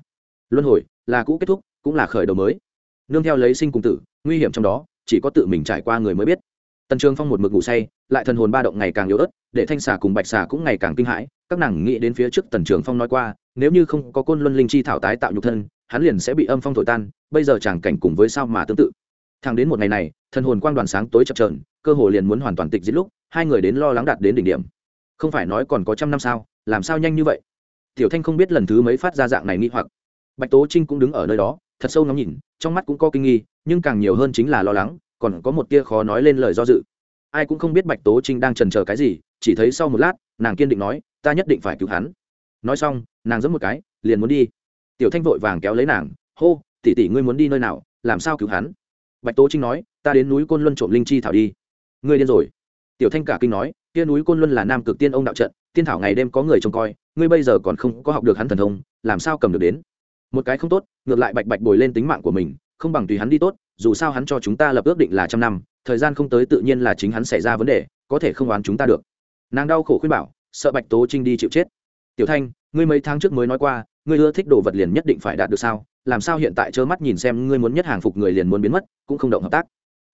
Luân hồi, là cũ kết thúc, cũng là khởi đầu mới. Nương theo lấy sinh cùng tử, nguy hiểm trong đó, chỉ có tự mình trải qua người mới biết. Tần trường phong một mực ngủ say, lại thần hồn ba động ngày càng yếu ớt, để thanh xà cùng bạch xà cũng ngày càng kinh hãi, các nàng nghĩ đến phía trước tần trường phong nói qua nếu như không có côn luân linh chi thảo tái tạo nhục thân, hắn liền sẽ bị âm phong thổi tan, bây giờ chàng cảnh cùng với sao mà tương tự. Thằng đến một ngày này, thần hồn quang đoàn sáng tối chập trờn cơ hồ liền muốn hoàn toàn tịch diệt lúc, hai người đến lo lắng đạt đến đỉnh điểm. Không phải nói còn có trăm năm sao, làm sao nhanh như vậy? Tiểu thanh không biết lần thứ mấy phát ra dạng này nghi hoặc. Bạch tố trinh cũng đứng ở nơi đó, thật sâu ngắm nhìn, trong mắt cũng có kinh nghi, nhưng càng nhiều hơn chính là lo lắng, còn có một tia khó nói lên lời do dự. Ai cũng không biết bạch tố trinh đang trần chờ cái gì, chỉ thấy sau một lát, nàng kiên định nói, ta nhất định phải cứu hắn nói xong, nàng giẫm một cái, liền muốn đi. Tiểu thanh vội vàng kéo lấy nàng, hô, tỷ tỷ ngươi muốn đi nơi nào, làm sao cứu hắn? Bạch tố trinh nói, ta đến núi côn luân trộm linh chi thảo đi. Ngươi điên rồi. Tiểu thanh cả kinh nói, kia núi côn luân là nam cực tiên ông đạo trận, tiên thảo ngày đêm có người trông coi, ngươi bây giờ còn không có học được hắn thần thông, làm sao cầm được đến? Một cái không tốt, ngược lại bạch bạch bồi lên tính mạng của mình, không bằng tùy hắn đi tốt, dù sao hắn cho chúng ta lập ước định là trăm năm, thời gian không tới tự nhiên là chính hắn xảy ra vấn đề, có thể không oán chúng ta được. Nàng đau khổ khuyên bảo, sợ bạch tố trinh đi chịu chết tiểu thanh, ngươi mấy tháng trước mới nói qua, ngươi ưa thích đồ vật liền nhất định phải đạt được sao? Làm sao hiện tại trơ mắt nhìn xem ngươi muốn nhất hàng phục người liền muốn biến mất, cũng không động hợp tác?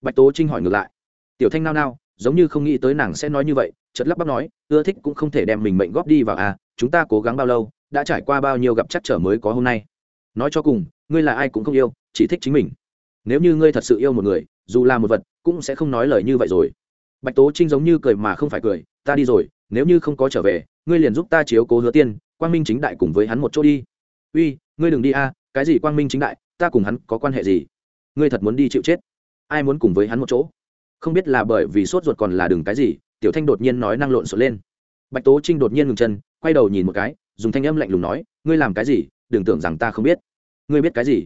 Bạch tố trinh hỏi ngược lại. Tiểu thanh nao nao, giống như không nghĩ tới nàng sẽ nói như vậy chật lắp bắp nói, ưa thích cũng không thể đem mình mệnh góp đi vào à chúng ta cố gắng bao lâu, đã trải qua bao nhiêu gặp chắc trở mới có hôm nay? Nói cho cùng, ngươi là ai cũng không yêu, chỉ thích chính mình. Nếu như ngươi thật sự yêu một người, dù là một vật, cũng sẽ không nói lời như vậy rồi. Bạch tố trinh giống như cười mà không phải cười, ta đi rồi, nếu như không có trở về ngươi liền giúp ta chiếu cố hứa tiên, quang minh chính đại cùng với hắn một chỗ đi. Uy, ngươi đừng đi a, cái gì quang minh chính đại, ta cùng hắn có quan hệ gì? Ngươi thật muốn đi chịu chết. Ai muốn cùng với hắn một chỗ? Không biết là bởi vì sốt ruột còn là đừng cái gì, tiểu thanh đột nhiên nói năng lộn xộn lên. Bạch tố trinh đột nhiên ngừng chân, quay đầu nhìn một cái, dùng thanh âm lạnh lùng nói, ngươi làm cái gì? Đừng tưởng rằng ta không biết. Ngươi biết cái gì?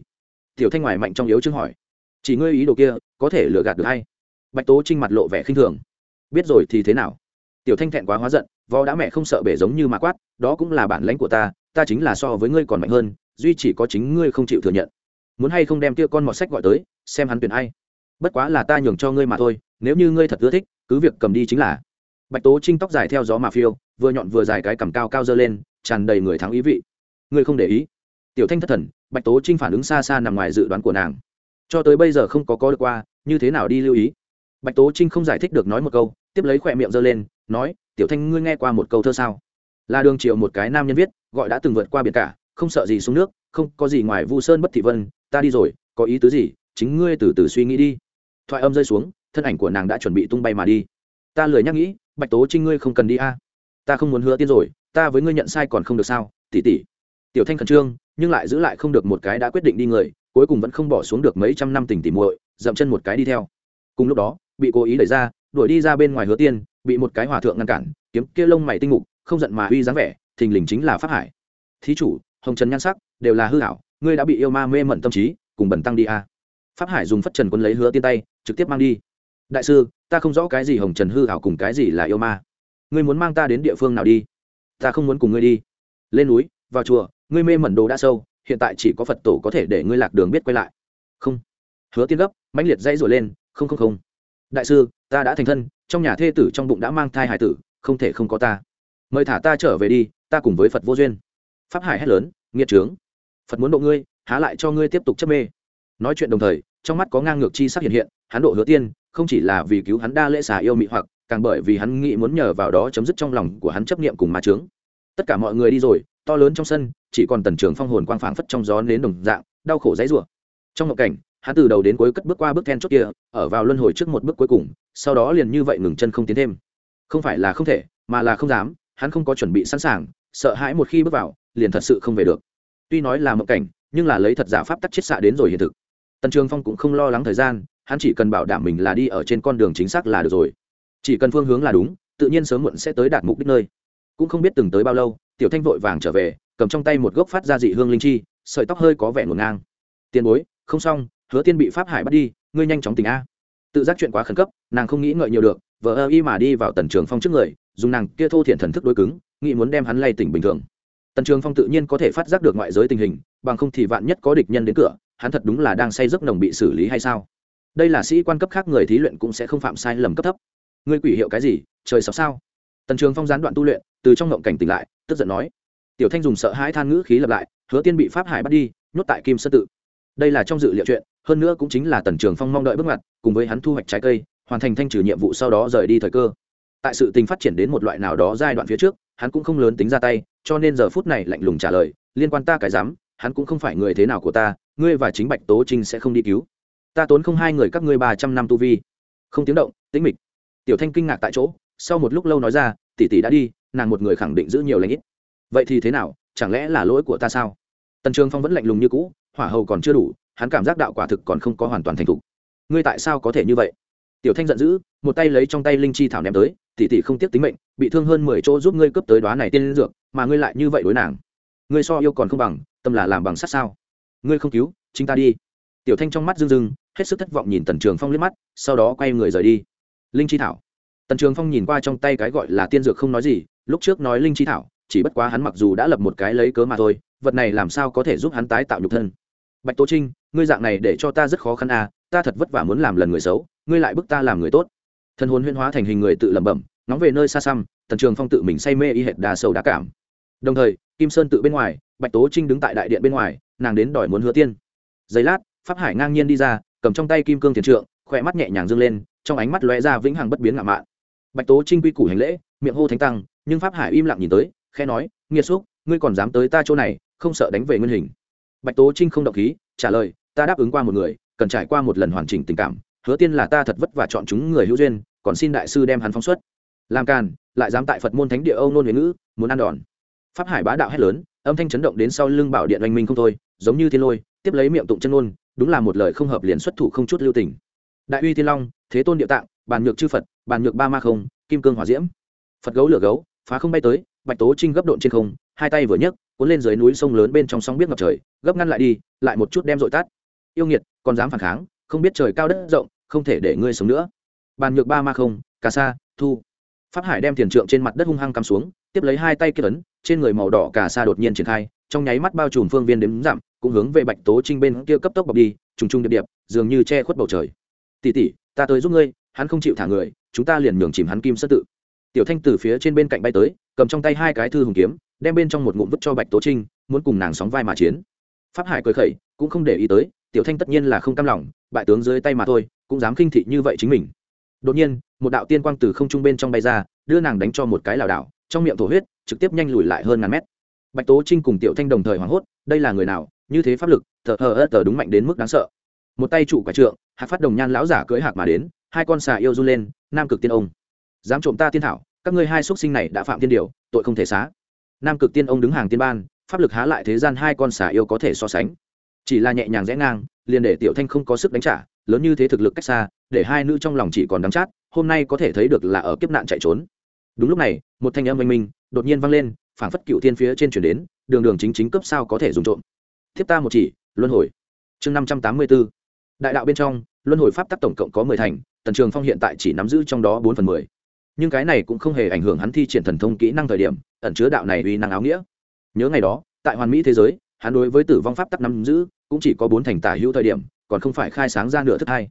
Tiểu thanh ngoài mạnh trong yếu chương hỏi. Chỉ ngươi ý đồ kia, có thể lừa gạt được hay bạch tố trinh mặt lộ vẻ khinh thường. Biết rồi thì thế nào? Tiểu thanh thẹn quá hóa giận vò đã mẹ không sợ bể giống như mà quát, đó cũng là bản lãnh của ta ta chính là so với ngươi còn mạnh hơn, duy chỉ có chính ngươi không chịu thừa nhận. Muốn hay không đem tia con mọt sách gọi tới, xem hắn tuyển ai. Bất quá là ta nhường cho ngươi mà thôi, nếu như ngươi thật ưa thích, cứ việc cầm đi chính là. Bạch tố trinh tóc dài theo gió mà phiêu, vừa nhọn vừa dài cái cằm cao cao dơ lên, tràn đầy người thắng ý vị. Ngươi không để ý. Tiểu thanh thất thần, bạch tố trinh phản ứng xa xa nằm ngoài dự đoán của nàng. Cho tới bây giờ không có có được qua, như thế nào đi lưu ý? Bạch tố trinh không giải thích được nói một câu tiếp lấy khỏe miệng giơ lên, nói, tiểu thanh, ngươi nghe qua một câu thơ sao? Là đường triệu một cái nam nhân viết, gọi đã từng vượt qua biển cả, không sợ gì xuống nước, không có gì ngoài vu sơn bất thị vân, ta đi rồi, có ý tứ gì, chính ngươi từ từ suy nghĩ đi. Thoại âm rơi xuống, thân ảnh của nàng đã chuẩn bị tung bay mà đi. Ta lười nhắc nghĩ, bạch tố trinh ngươi không cần đi a. Ta không muốn hứa tiên rồi, ta với ngươi nhận sai còn không được sao tỉ tỉ tiểu thanh khẩn trương, nhưng lại giữ lại không được một cái đã quyết định đi người, cuối cùng vẫn không bỏ xuống được mấy trăm năm tình tỉ muội, dậm chân một cái đi theo. Cùng lúc đó, bị cố ý đẩy ra đuổi đi ra bên ngoài hứa tiên, bị một cái hòa thượng ngăn cản, kiếm kia lông mày tinh mục, không giận mà uy dáng vẻ, thình lình chính là pháp hải. Thí chủ, hồng trần nhan sắc, đều là hư hảo ngươi đã bị yêu ma mê mẩn tâm trí, cùng bẩn tăng đi a. Pháp hải dùng phất trần quân lấy hứa tiên tay, trực tiếp mang đi. Đại sư, ta không rõ cái gì hồng trần hư hảo cùng cái gì là yêu ma. Ngươi muốn mang ta đến địa phương nào đi? Ta không muốn cùng ngươi đi. Lên núi, vào chùa, ngươi mê mẩn đồ đã sâu, hiện tại chỉ có phật tổ có thể để ngươi lạc đường biết quay lại. Không. Hứa tiên gấp, mãnh liệt dãy rồi lên, không không không đại sư, ta đã thành thân, trong nhà thê tử trong bụng đã mang thai hải tử, không thể không có ta. Mời thả ta trở về đi, ta cùng với phật vô duyên. Pháp hải hét lớn, nghiệt trướng. Phật muốn độ ngươi, há lại cho ngươi tiếp tục chấp mê. Nói chuyện đồng thời, trong mắt có ngang ngược chi sắc hiện hiện, hắn độ hứa tiên, không chỉ là vì cứu hắn đa lễ xà yêu mị hoặc, càng bởi vì hắn nghĩ muốn nhờ vào đó chấm dứt trong lòng của hắn chấp niệm cùng ma trướng tất cả mọi người đi rồi, to lớn trong sân, chỉ còn tần trường phong hồn quang phảng phất trong gió nến đồng dạng, đau khổ dãy rủa. Trong ngộ cảnh hắn từ đầu đến cuối cất bước qua bước then chốt kia, ở vào luân hồi trước một bước cuối cùng, sau đó liền như vậy ngừng chân không tiến thêm. Không phải là không thể, mà là không dám, hắn không có chuẩn bị sẵn sàng, sợ hãi một khi bước vào, liền thật sự không về được. Tuy nói là mộng cảnh, nhưng là lấy thật giả pháp tắc chết xạ đến rồi hiện thực. Tần trường phong cũng không lo lắng thời gian, hắn chỉ cần bảo đảm mình là đi ở trên con đường chính xác là được rồi. Chỉ cần phương hướng là đúng, tự nhiên sớm muộn sẽ tới đạt mục đích nơi. Cũng không biết từng tới bao lâu, tiểu thanh vội vàng trở về, cầm trong tay một gốc phát ra dị hương linh chi, sợi tóc hơi có vẻ ngổn ngang. Tiền bối, không xong hứa tiên bị pháp hải bắt đi, ngươi nhanh chóng tỉnh a. Tự giác chuyện quá khẩn cấp, nàng không nghĩ ngợi nhiều được vợ ơ y mà đi vào tần trường phong trước người, dùng nàng kia thô thiện thần thức đối cứng, nghĩ muốn đem hắn lay tỉnh bình thường. Tần trường phong tự nhiên có thể phát giác được ngoại giới tình hình, bằng không thì vạn nhất có địch nhân đến cửa, hắn thật đúng là đang say giấc nồng bị xử lý hay sao? Đây là sĩ quan cấp khác người thí luyện cũng sẽ không phạm sai lầm cấp thấp. Ngươi quỷ hiệu cái gì, trời sắp sao? Tần trường phong gián đoạn tu luyện, từ trong ngộng cảnh tỉnh lại, tức giận nói. Tiểu thanh dùng sợ hãi than ngữ khí lập lại, hứa tiên bị pháp hải bắt đi, nhốt tại kim sơn tự đây là trong dự liệu chuyện, hơn nữa cũng chính là tần trường phong mong đợi bước ngoặt, cùng với hắn thu hoạch trái cây, hoàn thành thanh trừ nhiệm vụ sau đó rời đi thời cơ. Tại sự tình phát triển đến một loại nào đó giai đoạn phía trước, hắn cũng không lớn tính ra tay, cho nên giờ phút này lạnh lùng trả lời, liên quan ta cái dám hắn cũng không phải người thế nào của ta, ngươi và chính bạch tố trinh sẽ không đi cứu. Ta tốn không hai người các ngươi ba trăm năm tu vi. Không tiếng động, tĩnh mịch. Tiểu thanh kinh ngạc tại chỗ, sau một lúc lâu nói ra, tỷ tỷ đã đi, nàng một người khẳng định giữ nhiều lãnh ít. Vậy thì thế nào, chẳng lẽ là lỗi của ta sao? Tần trường phong vẫn lạnh lùng như cũ hỏa hầu còn chưa đủ, hắn cảm giác đạo quả thực còn không có hoàn toàn thành thục. Ngươi tại sao có thể như vậy? Tiểu thanh giận dữ, một tay lấy trong tay linh chi thảo ném tới tỷ tỷ không tiếc tính mệnh, bị thương hơn mười chỗ giúp ngươi cướp tới đoá này tiên dược, mà ngươi lại như vậy đối nàng. Ngươi so yêu còn không bằng, tâm là làm bằng sát sao? Ngươi không cứu, chính ta đi. Tiểu thanh trong mắt rưng rưng, hết sức thất vọng nhìn tần trường phong liếc mắt, sau đó quay người rời đi. Linh chi thảo. Tần trường phong nhìn qua trong tay cái gọi là tiên dược không nói gì, lúc trước nói linh chi thảo, chỉ bất quá hắn mặc dù đã lập một cái lấy cớ mà thôi, vật này làm sao có thể giúp hắn tái tạo nhục thân? Bạch tố trinh, ngươi dạng này để cho ta rất khó khăn à ta thật vất vả muốn làm lần người xấu, ngươi lại bức ta làm người tốt. Thân hồn huyên hóa thành hình người tự lẩm bẩm nóng về nơi xa xăm, tần trường phong tự mình say mê y hệt đà sâu đá cảm. Đồng thời, kim sơn tự bên ngoài, bạch tố trinh đứng tại đại điện bên ngoài, nàng đến đòi muốn hứa tiên. Giây lát, pháp hải ngang nhiên đi ra, cầm trong tay kim cương thiền trượng, khỏe mắt nhẹ nhàng dâng lên, trong ánh mắt lóe ra vĩnh hằng bất biến ngạo mạn. Bạch tố trinh quy củ hành lễ, miệng hô thánh tăng, nhưng pháp hải im lặng nhìn tới khe nói, nghiệt xúc, ngươi còn dám tới ta chỗ này, không sợ đánh về nguyên hình bạch tố trinh không động khí, trả lời, ta đáp ứng qua một người, cần trải qua một lần hoàn chỉnh tình cảm, hứa tiên là ta thật vất vả chọn chúng người hữu duyên, còn xin đại sư đem hắn phóng xuất. Làm càn, lại dám tại phật môn thánh địa âu nôn huế ngữ, muốn ăn đòn. Pháp hải bá đạo hét lớn, âm thanh chấn động đến sau lưng bảo điện oanh minh không thôi, giống như thiên lôi, tiếp lấy miệng tụng chân ngôn, đúng là một lời không hợp liền xuất thủ không chút lưu tình. Đại uy thiên long, thế tôn địa tạng, bàn nhược chư phật, bàn nhược ba ma không, kim cương hỏa diễm. Phật gấu lửa gấu, phá không bay tới, bạch tố trinh gấp độn trên không hai tay vừa nhấc, cuốn lên dưới núi sông lớn bên trong sóng biết ngập trời, gấp ngăn lại đi, lại một chút đem dội tắt. Yêu nghiệt, còn dám phản kháng, không biết trời cao đất rộng, không thể để ngươi sống nữa. Bàn nhược ba ma không, cà sa, thu. Pháp hải đem tiền trượng trên mặt đất hung hăng cắm xuống, tiếp lấy hai tay kết ấn, trên người màu đỏ cà sa đột nhiên triển khai, trong nháy mắt bao trùm phương viên đếm giảm, cũng hướng về bạch tố trinh bên kia cấp tốc bọc đi, trùng trùng điệp điệp, dường như che khuất bầu trời. Tỉ tỉ ta tới giúp ngươi, hắn không chịu thả người, chúng ta liền nhường chìm hắn kim sơ tự. Tiểu thanh từ phía trên bên cạnh bay tới, cầm trong tay hai cái thư hùng kiếm đem bên trong một ngụm vứt cho bạch tố trinh, muốn cùng nàng sóng vai mà chiến. Pháp hải cười khẩy, cũng không để ý tới, tiểu thanh tất nhiên là không cam lòng, bại tướng dưới tay mà thôi, cũng dám khinh thị như vậy chính mình. Đột nhiên, một đạo tiên quang từ không trung bên trong bay ra, đưa nàng đánh cho một cái lảo đảo, trong miệng thổ huyết, trực tiếp nhanh lùi lại hơn ngàn mét. Bạch tố trinh cùng tiểu thanh đồng thời hoảng hốt, đây là người nào, như thế pháp lực, thờ hờ ớt tờ đúng mạnh đến mức đáng sợ. Một tay trụ quả trượng hạc phát đồng nhan lão giả cưỡi hạc mà đến, hai con xà yêu run lên, nam cực tiên ông. Dám trộm ta tiên thảo, các ngươi hai xuất sinh này đã phạm tiên điều, tội không thể xá nam cực tiên ông đứng hàng tiên ban, pháp lực há lại thế gian hai con xà yêu có thể so sánh. Chỉ là nhẹ nhàng rẽ ngang, liền để tiểu thanh không có sức đánh trả, lớn như thế thực lực cách xa, để hai nữ trong lòng chỉ còn đắng chát, hôm nay có thể thấy được là ở kiếp nạn chạy trốn. Đúng lúc này, một thanh âm oanh minh, đột nhiên vang lên, phảng phất cựu thiên phía trên chuyển đến, đường đường chính chính cấp sao có thể dùng trộm. Thiếp ta một chỉ, luân hồi. Chương năm trăm tám mươi b ố đại đạo bên trong, luân hồi pháp tắc tổng cộng có mười thành, tần trường phong hiện tại chỉ nắm giữ trong đó bốn phần mười nhưng cái này cũng không hề ảnh hưởng hắn thi triển thần thông kỹ năng thời điểm, ẩn chứa đạo này uy năng áo nghĩa. Nhớ ngày đó, tại hoàn mỹ thế giới, hắn đối với tử vong pháp tắc nắm giữ, cũng chỉ có bốn thành tả hữu thời điểm, còn không phải khai sáng ra nửa thức hai.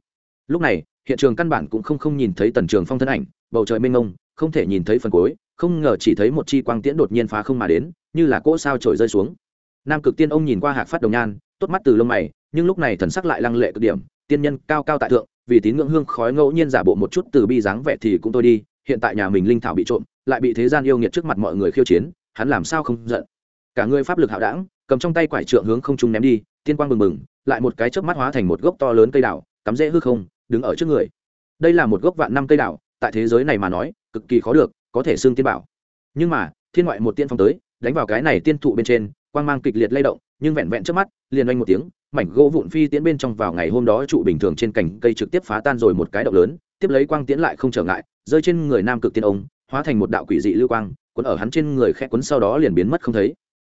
Lúc này, hiện trường căn bản cũng không không nhìn thấy tần trường phong thân ảnh, bầu trời mênh mông, không thể nhìn thấy phần cuối, không ngờ chỉ thấy một chi quang tiễn đột nhiên phá không mà đến, như là cỗ sao trổi rơi xuống. Nam cực tiên ông nhìn qua hạc phát đồng nhan, tốt mắt từ lông mày, nhưng lúc này thần sắc lại lăng lệ cực điểm, tiên nhân cao cao tại thượng, vì tín ngưỡng hương khói ngẫu nhiên giả bộ một chút từ bi dáng vẻ thì cũng tôi đi hiện tại nhà mình linh thảo bị trộm, lại bị thế gian yêu nghiệt trước mặt mọi người khiêu chiến, hắn làm sao không giận? Cả người pháp lực hạo đảng cầm trong tay quải trượng hướng không trung ném đi, tiên quang bừng bừng, lại một cái chớp mắt hóa thành một gốc to lớn cây đào, cắm rễ hư không, đứng ở trước người. Đây là một gốc vạn năm cây đào, tại thế giới này mà nói, cực kỳ khó được, có thể xương tiên bảo. Nhưng mà, thiên ngoại một tiên phong tới, đánh vào cái này tiên thụ bên trên, quang mang kịch liệt lay động, nhưng vẹn vẹn trước mắt, liền oanh một tiếng, mảnh gỗ vụn phi tiến bên trong vào ngày hôm đó trụ bình thường trên cành cây trực tiếp phá tan rồi một cái động lớn, tiếp lấy quang tiến lại không trở ngại rơi trên người nam cực tiên ông, hóa thành một đạo quỷ dị lưu quang, cuốn ở hắn trên người khẽ cuốn sau đó liền biến mất không thấy.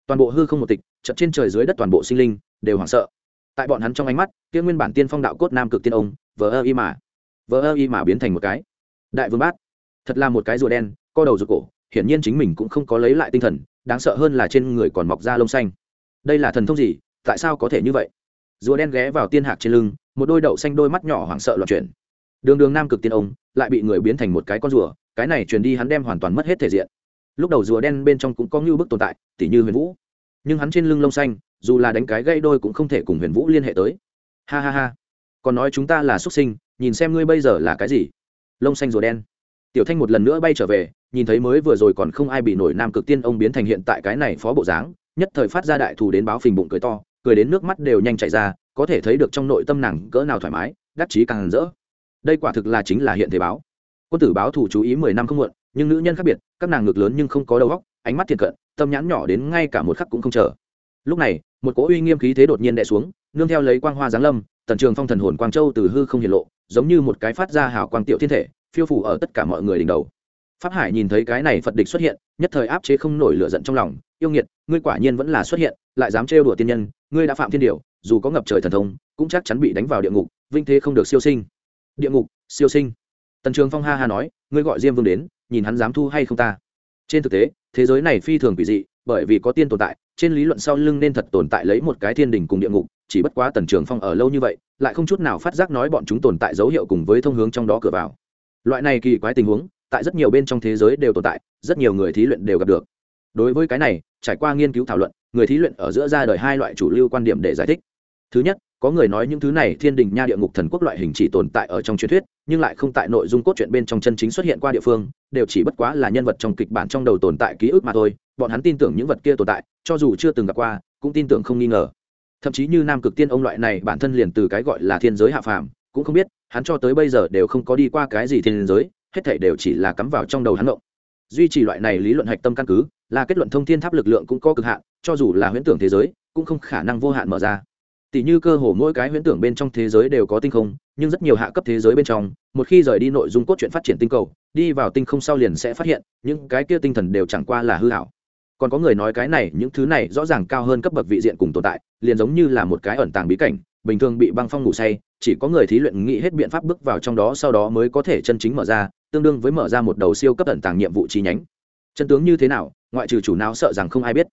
Toàn bộ hư không một tịch, chợt trên trời dưới đất toàn bộ sinh linh đều hoảng sợ. Tại bọn hắn trong ánh mắt, kia nguyên bản tiên phong đạo cốt nam cực tiên ông, vờ ơ y mà, vờ ơ y mà biến thành một cái. Đại vương bát, thật là một cái rùa đen, co đầu rụt cổ, hiển nhiên chính mình cũng không có lấy lại tinh thần, đáng sợ hơn là trên người còn mọc da lông xanh. Đây là thần thông gì? Tại sao có thể như vậy? Rùa đen ghé vào tiên hạc trên lưng, một đôi đậu xanh đôi mắt nhỏ hoảng sợ loạn chuyển đường đường nam cực tiên ông, lại bị người biến thành một cái con rùa, cái này truyền đi hắn đem hoàn toàn mất hết thể diện. Lúc đầu rùa đen bên trong cũng có ngưu bức tồn tại, tỉ như huyền vũ. Nhưng hắn trên lưng lông xanh, dù là đánh cái gây đôi cũng không thể cùng huyền vũ liên hệ tới. Ha ha ha. Còn nói chúng ta là xuất sinh, nhìn xem ngươi bây giờ là cái gì. Lông xanh rùa đen. Tiểu thanh một lần nữa bay trở về, nhìn thấy mới vừa rồi còn không ai bị nổi nam cực tiên ông biến thành hiện tại cái này phó bộ dáng, nhất thời phát ra đại thù đến báo phình bụng cười to, cười đến nước mắt đều nhanh chảy ra, có thể thấy được trong nội tâm nàng cỡ nào thoải mái, đắc chí càng rỡ đây quả thực là chính là hiện thế báo. Quân tử báo thủ chú ý mười năm không muộn, nhưng nữ nhân khác biệt, các nàng ngực lớn nhưng không có đầu óc, ánh mắt thiệt cận, tâm nhãn nhỏ đến ngay cả một khắc cũng không chờ. Lúc này, một cỗ uy nghiêm khí thế đột nhiên đè xuống, nương theo lấy quang hoa giáng lâm, tần trường phong thần hồn quang châu từ hư không hiển lộ, giống như một cái phát ra hào quang tiểu thiên thể, phiêu phủ ở tất cả mọi người đỉnh đầu. Pháp hải nhìn thấy cái này phật địch xuất hiện, nhất thời áp chế không nổi lửa giận trong lòng, yêu nghiệt, ngươi quả nhiên vẫn là xuất hiện, lại dám trêu đùa tiên nhân, ngươi đã phạm thiên điều, dù có ngập trời thần thông, cũng chắc chắn bị đánh vào địa ngục, vinh thế không được siêu sinh địa ngục, siêu sinh. Tần trường phong ha ha nói, ngươi gọi diêm vương đến, nhìn hắn dám thu hay không ta? Trên thực tế, thế giới này phi thường quỷ dị, bởi vì có tiên tồn tại, trên lý luận sau lưng nên thật tồn tại lấy một cái thiên đình cùng địa ngục, chỉ bất quá tần trường phong ở lâu như vậy, lại không chút nào phát giác nói bọn chúng tồn tại dấu hiệu cùng với thông hướng trong đó cửa vào. Loại này kỳ quái tình huống, tại rất nhiều bên trong thế giới đều tồn tại, rất nhiều người thí luyện đều gặp được. Đối với cái này, trải qua nghiên cứu thảo luận, người thí luyện ở giữa ra đời hai loại chủ lưu quan điểm để giải thích. Thứ nhất có người nói những thứ này thiên đình nha địa ngục thần quốc loại hình chỉ tồn tại ở trong truyền thuyết, nhưng lại không tại nội dung cốt truyện bên trong chân chính xuất hiện qua địa phương, đều chỉ bất quá là nhân vật trong kịch bản trong đầu tồn tại ký ức mà thôi. Bọn hắn tin tưởng những vật kia tồn tại, cho dù chưa từng gặp qua, cũng tin tưởng không nghi ngờ. Thậm chí như nam cực tiên ông loại này bản thân liền từ cái gọi là thiên giới hạ phàm, cũng không biết, hắn cho tới bây giờ đều không có đi qua cái gì thiên giới, hết thảy đều chỉ là cắm vào trong đầu hắn động duy trì loại này lý luận hạch tâm căn cứ, là kết luận thông thiên tháp lực lượng cũng có cực hạn, cho dù là huyễn tưởng thế giới, cũng không khả năng vô hạn mở ra tỷ như cơ hồ mỗi cái huyễn tưởng bên trong thế giới đều có tinh không, nhưng rất nhiều hạ cấp thế giới bên trong, một khi rời đi nội dung cốt truyện phát triển tinh cầu, đi vào tinh không sau liền sẽ phát hiện, những cái kia tinh thần đều chẳng qua là hư hảo. Còn có người nói cái này, những thứ này rõ ràng cao hơn cấp bậc vị diện cùng tồn tại, liền giống như là một cái ẩn tàng bí cảnh, bình thường bị băng phong ngủ say, chỉ có người thí luyện nghĩ hết biện pháp bước vào trong đó sau đó mới có thể chân chính mở ra, tương đương với mở ra một đầu siêu cấp ẩn tàng nhiệm vụ chi nhánh. Chân tướng như thế nào, ngoại trừ chủ não sợ rằng không ai biết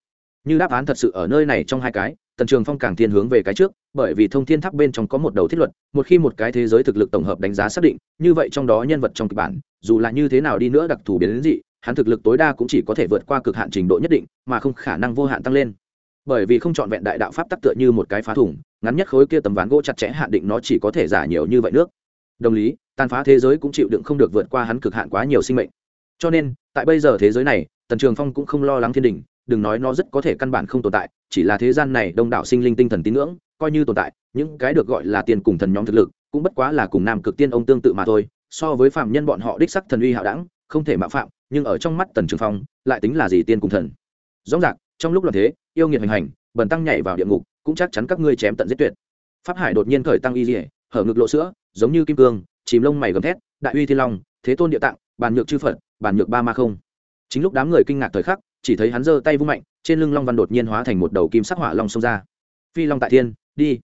như đáp án thật sự ở nơi này trong hai cái, tần trường phong càng thiên hướng về cái trước, bởi vì thông thiên tháp bên trong có một đầu thiết luật, một khi một cái thế giới thực lực tổng hợp đánh giá xác định, như vậy trong đó nhân vật trong kịch bản, dù là như thế nào đi nữa đặc thù biến đến dị, hắn thực lực tối đa cũng chỉ có thể vượt qua cực hạn trình độ nhất định, mà không khả năng vô hạn tăng lên. Bởi vì không c h ọ n vẹn đại đạo pháp tắc tựa như một cái phá thủng, ngắn nhất khối kia tấm ván gỗ chặt chẽ hạn định nó chỉ có thể giả nhiều như vậy nước. Đồng lý, tàn phá thế giới cũng chịu đựng không được vượt qua hắn cực hạn quá nhiều sinh mệnh. Cho nên, tại bây giờ thế giới này, tần trường phong cũng không lo lắng thiên đình đừng nói nó rất có thể căn bản không tồn tại, chỉ là thế gian này đông đảo sinh linh tinh thần tín ngưỡng, coi như tồn tại, những cái được gọi là tiền cùng thần nhóm thực lực, cũng bất quá là cùng nam cực tiên ông tương tự mà thôi, so với phạm nhân bọn họ đích sắc thần uy hạo đẳng, không thể mạo phạm, nhưng ở trong mắt tần trường phong, lại tính là gì tiên cùng thần. Rõ ràng, trong lúc loạn thế, yêu nghiệt hành hành, bần tăng nhảy vào địa ngục, cũng chắc chắn các ngươi chém tận giết tuyệt. Pháp hải đột nhiên khởi tăng y dỉa hở ngực lộ sữa, giống như kim cương, chìm lông mày gầm thét, đại uy thiên long, thế tôn địa tạng, bàn nhược chư phật, bàn nhược ba ma không. Chính lúc đám người kinh ngạc thời khắc chỉ thấy hắn giơ tay vung mạnh, trên lưng long văn đột nhiên hóa thành một đầu kim sắc hỏa long xông ra. Phi long tại thiên, đi.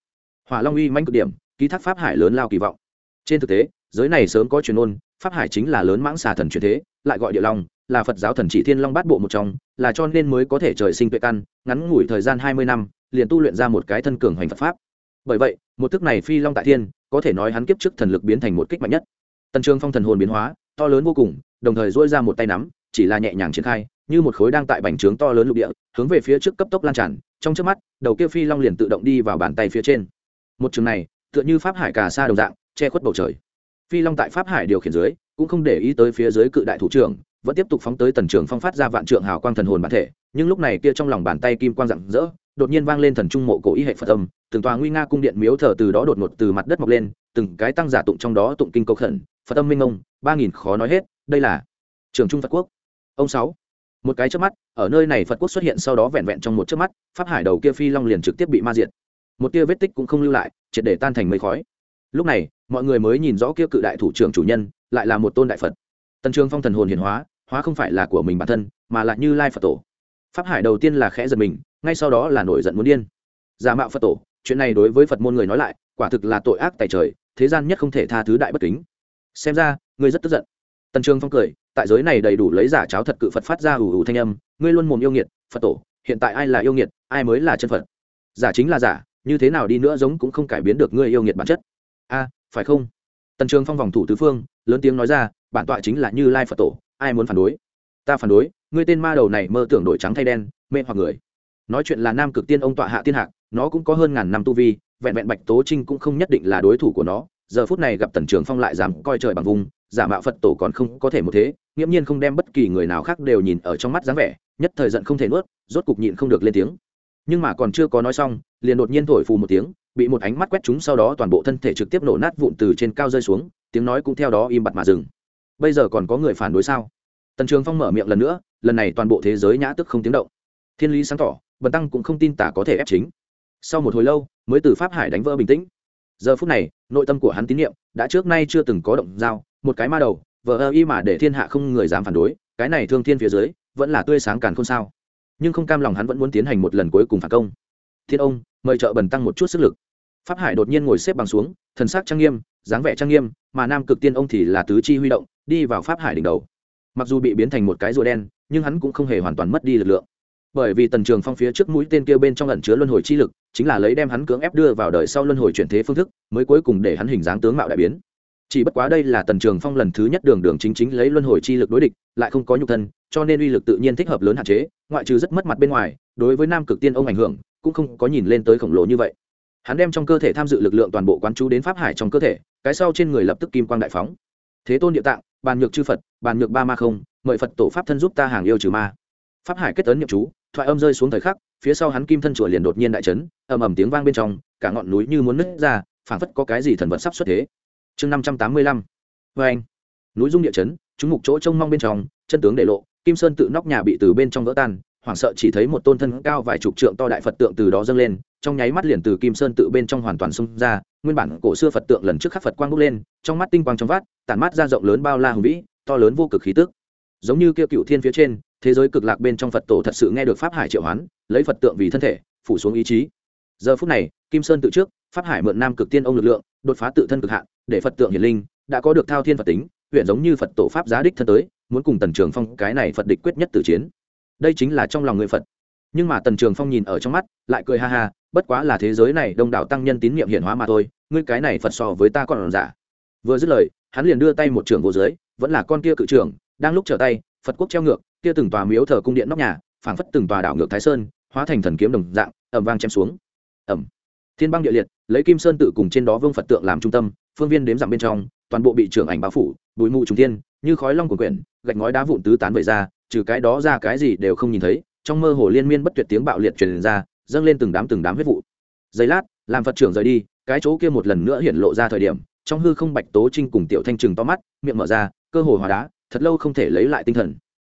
Hỏa long uy manh cực điểm, ký thác pháp hải lớn lao kỳ vọng. Trên thực tế, giới này sớm có truyền ôn pháp hải chính là lớn mãng xà thần truyền thế, lại gọi địa long, là phật giáo thần chỉ thiên long bát bộ một trong, là cho nên mới có thể trời sinh tuệ căn, ngắn ngủi thời gian hai mươi năm, liền tu luyện ra một cái thân cường hoành phật pháp. Bởi vậy, một thức này phi long tại thiên, có thể nói hắn kiếp trước thần lực biến thành một kích mạnh nhất. Tần trường phong thần hồn biến hóa, to lớn vô cùng, đồng thời dỗi ra một tay nắm, chỉ là nhẹ nhàng triển khai như một khối đang tại bành trướng to lớn lục địa, hướng về phía trước cấp tốc lan tràn, trong trước mắt, đầu kia phi long liền tự động đi vào bàn tay phía trên. Một trường này, tựa như pháp hải cà sa đồng dạng, che khuất bầu trời. Phi long tại pháp hải điều khiển dưới, cũng không để ý tới phía dưới cự đại thủ trưởng, vẫn tiếp tục phóng tới tần trường phong phát ra vạn trượng hào quang thần hồn bản thể, nhưng lúc này kia trong lòng bàn tay kim quang rạng rỡ, đột nhiên vang lên thần trung mộ cổ y hệ phật âm, từng tòa nguy nga cung điện miếu thờ từ đó đột ngột từ mặt đất mọc lên, từng cái tăng giả tụng trong đó tụng kinh câu khẩn, phật âm minh ông, ba nghìn khó nói hết, đây là trường trung phật quốc. Ông sáu một cái trước mắt, ở nơi này phật quốc xuất hiện sau đó vẹn vẹn trong một chớp mắt, pháp hải đầu kia phi long liền trực tiếp bị ma diệt. Một tia vết tích cũng không lưu lại, triệt để tan thành mây khói. Lúc này, mọi người mới nhìn rõ kia cự đại thủ trưởng chủ nhân, lại là một tôn đại phật. Tần trường phong thần hồn hiển hóa hóa không phải là của mình bản thân, mà là như lai phật tổ. Pháp hải đầu tiên là khẽ giật mình, ngay sau đó là nổi giận muốn điên. Giả mạo phật tổ, chuyện này đối với phật môn người nói lại, quả thực là tội ác tại trời, thế gian nhất không thể tha thứ đại bất kính. Xem ra ngươi rất tức giận. Tần trường phong cười tại giới này đầy đủ lấy giả cháo thật cự phật phát ra ủ ủ thanh âm, ngươi luôn mồm yêu nghiệt, phật tổ, hiện tại ai là yêu nghiệt, ai mới là chân phật? Giả chính là giả, như thế nào đi nữa giống cũng không cải biến được ngươi yêu nghiệt bản chất. A, phải không? Tần trường phong vòng thủ tứ phương, lớn tiếng nói ra, bản tọa chính là như lai phật tổ, ai muốn phản đối? Ta phản đối, ngươi tên ma đầu này mơ tưởng đổi trắng thay đen, mê hoặc người. Nói chuyện là nam cực tiên ông tọa hạ tiên hạc, nó cũng có hơn ngàn năm tu vi, vẹn vẹn bạch tố trinh cũng không nhất định là đối thủ của nó. Giờ phút này gặp tần trường phong lại dám coi trời bằng vùng giả mạo phật tổ còn không có thể một thế, nghiễm nhiên không đem bất kỳ người nào khác đều nhìn ở trong mắt dáng vẻ, nhất thời giận không thể nuốt, rốt cục nhịn không được lên tiếng. Nhưng mà còn chưa có nói xong, liền đột nhiên thổi phù một tiếng, bị một ánh mắt quét chúng sau đó toàn bộ thân thể trực tiếp nổ nát vụn từ trên cao rơi xuống, tiếng nói cũng theo đó im bặt mà dừng. Bây giờ còn có người phản đối sao? Tần trường phong mở miệng lần nữa, lần này toàn bộ thế giới nhã tức không tiếng động. Thiên lý sáng tỏ, bần tăng cũng không tin tả có thể ép chính. Sau một hồi lâu, mới từ pháp hải đánh vỡ bình tĩnh. Giờ phút này, nội tâm của hắn tín nhiệm đã trước nay chưa từng có động dao một cái ma đầu vợ ơ y mà để thiên hạ không người dám phản đối, cái này thương thiên phía dưới, vẫn là tươi sáng càn không sao. Nhưng không cam lòng hắn vẫn muốn tiến hành một lần cuối cùng phản công. Thiên ông, mời trợ bần tăng một chút sức lực. Pháp hải đột nhiên ngồi xếp bằng xuống, thần sắc trang nghiêm, dáng vẻ trang nghiêm, mà nam cực tiên ông thì là tứ chi huy động, đi vào pháp hải đỉnh đầu. Mặc dù bị biến thành một cái rùa đen, nhưng hắn cũng không hề hoàn toàn mất đi lực lượng. Bởi vì tần trường phong phía trước mũi tên kia bên trong ẩn chứa luân hồi chi lực, chính là lấy đem hắn cưỡng ép đưa vào đời sau luân hồi chuyển thế phương thức, mới cuối cùng để hắn hình dáng tướng mạo đại biến chỉ bất quá đây là tần trường phong lần thứ nhất đường đường chính chính lấy luân hồi chi lực đối địch, lại không có nhục thân, cho nên uy lực tự nhiên thích hợp lớn hạn chế, ngoại trừ rất mất mặt bên ngoài, đối với nam cực tiên ông ảnh hưởng, cũng không có nhìn lên tới khổng lồ như vậy. Hắn đem trong cơ thể tham dự lực lượng toàn bộ quán chú đến pháp hải trong cơ thể, cái sau trên người lập tức kim quang đại phóng. Thế tôn địa tạng, bàn nhược chư phật, bàn nhược ba ma không, mời phật tổ pháp thân giúp ta hàng yêu trừ ma. Pháp hải kết tấn nhậm chú, thoại âm rơi xuống thời khắc, phía sau hắn kim thân chùa liền đột nhiên đại chấn, ầm ầm tiếng vang bên trong, cả ngọn núi như muốn nứt ra, phảng phất có cái gì thần vật sắp xuất thế chương năm trăm tám mươi lăm. Vê anh. Núi dung địa chấn chúng mục chỗ trông mong bên trong, chân tướng để lộ, kim sơn tự nóc nhà bị từ bên trong vỡ tan, hoảng sợ chỉ thấy một tôn thân cao vài chục trượng to đại phật tượng từ đó dâng lên, trong nháy mắt liền từ kim sơn tự bên trong hoàn toàn xung ra, nguyên bản cổ xưa phật tượng lần trước khắc phật quang bốc lên, trong mắt tinh quang trong vát tản mắt ra rộng lớn bao la hùng vĩ, to lớn vô cực khí tức. Giống như kia cựu thiên phía trên, thế giới cực lạc bên trong phật tổ thật sự nghe được pháp hải triệu hoán, lấy phật tượng vì thân thể, phủ xuống ý chí. Giờ phút này, kim sơn tự trước, pháp hải mượn nam cực tiên ông lực lượng, đột phá tự thân cực hạn để phật tượng hiển linh, đã có được thao thiên phật tính, huyện giống như phật tổ pháp giá đích thân tới, muốn cùng tần trường phong cái này phật địch quyết nhất tử chiến. Đây chính là trong lòng người phật. Nhưng mà tần trường phong nhìn ở trong mắt, lại cười ha ha, bất quá là thế giới này đông đảo tăng nhân tín nhiệm hiển hóa mà thôi, ngươi cái này phật so với ta còn giả. Vừa dứt lời, hắn liền đưa tay một trường vô dưới, vẫn là con kia cự trưởng đang lúc trở tay, phật quốc treo ngược, kia từng tòa miếu thờ cung điện nóc nhà, phảng phất từng tòa đảo ngược thái sơn, hóa thành thần kiếm đồng dạng ẩm vang chém xuống. Ẩm thiên băng địa liệt, lấy kim sơn tự cùng trên đó vương phật tượng làm trung tâm phương viên đếm dặm bên trong, toàn bộ bị trưởng ảnh bao phủ, bụi mù trùng thiên, như khói long của quyển, gạch ngói đá vụn tứ tán vẩy ra, trừ cái đó ra cái gì đều không nhìn thấy, trong mơ hồ liên miên bất tuyệt tiếng bạo liệt truyền ra, dâng lên từng đám từng đám huyết vụ. Giây lát, làm phật trưởng rời đi, cái chỗ kia một lần nữa hiện lộ ra thời điểm, trong hư không bạch tố trinh cùng tiểu thanh trừng to mắt, miệng mở ra, cơ hồ hòa đá, thật lâu không thể lấy lại tinh thần.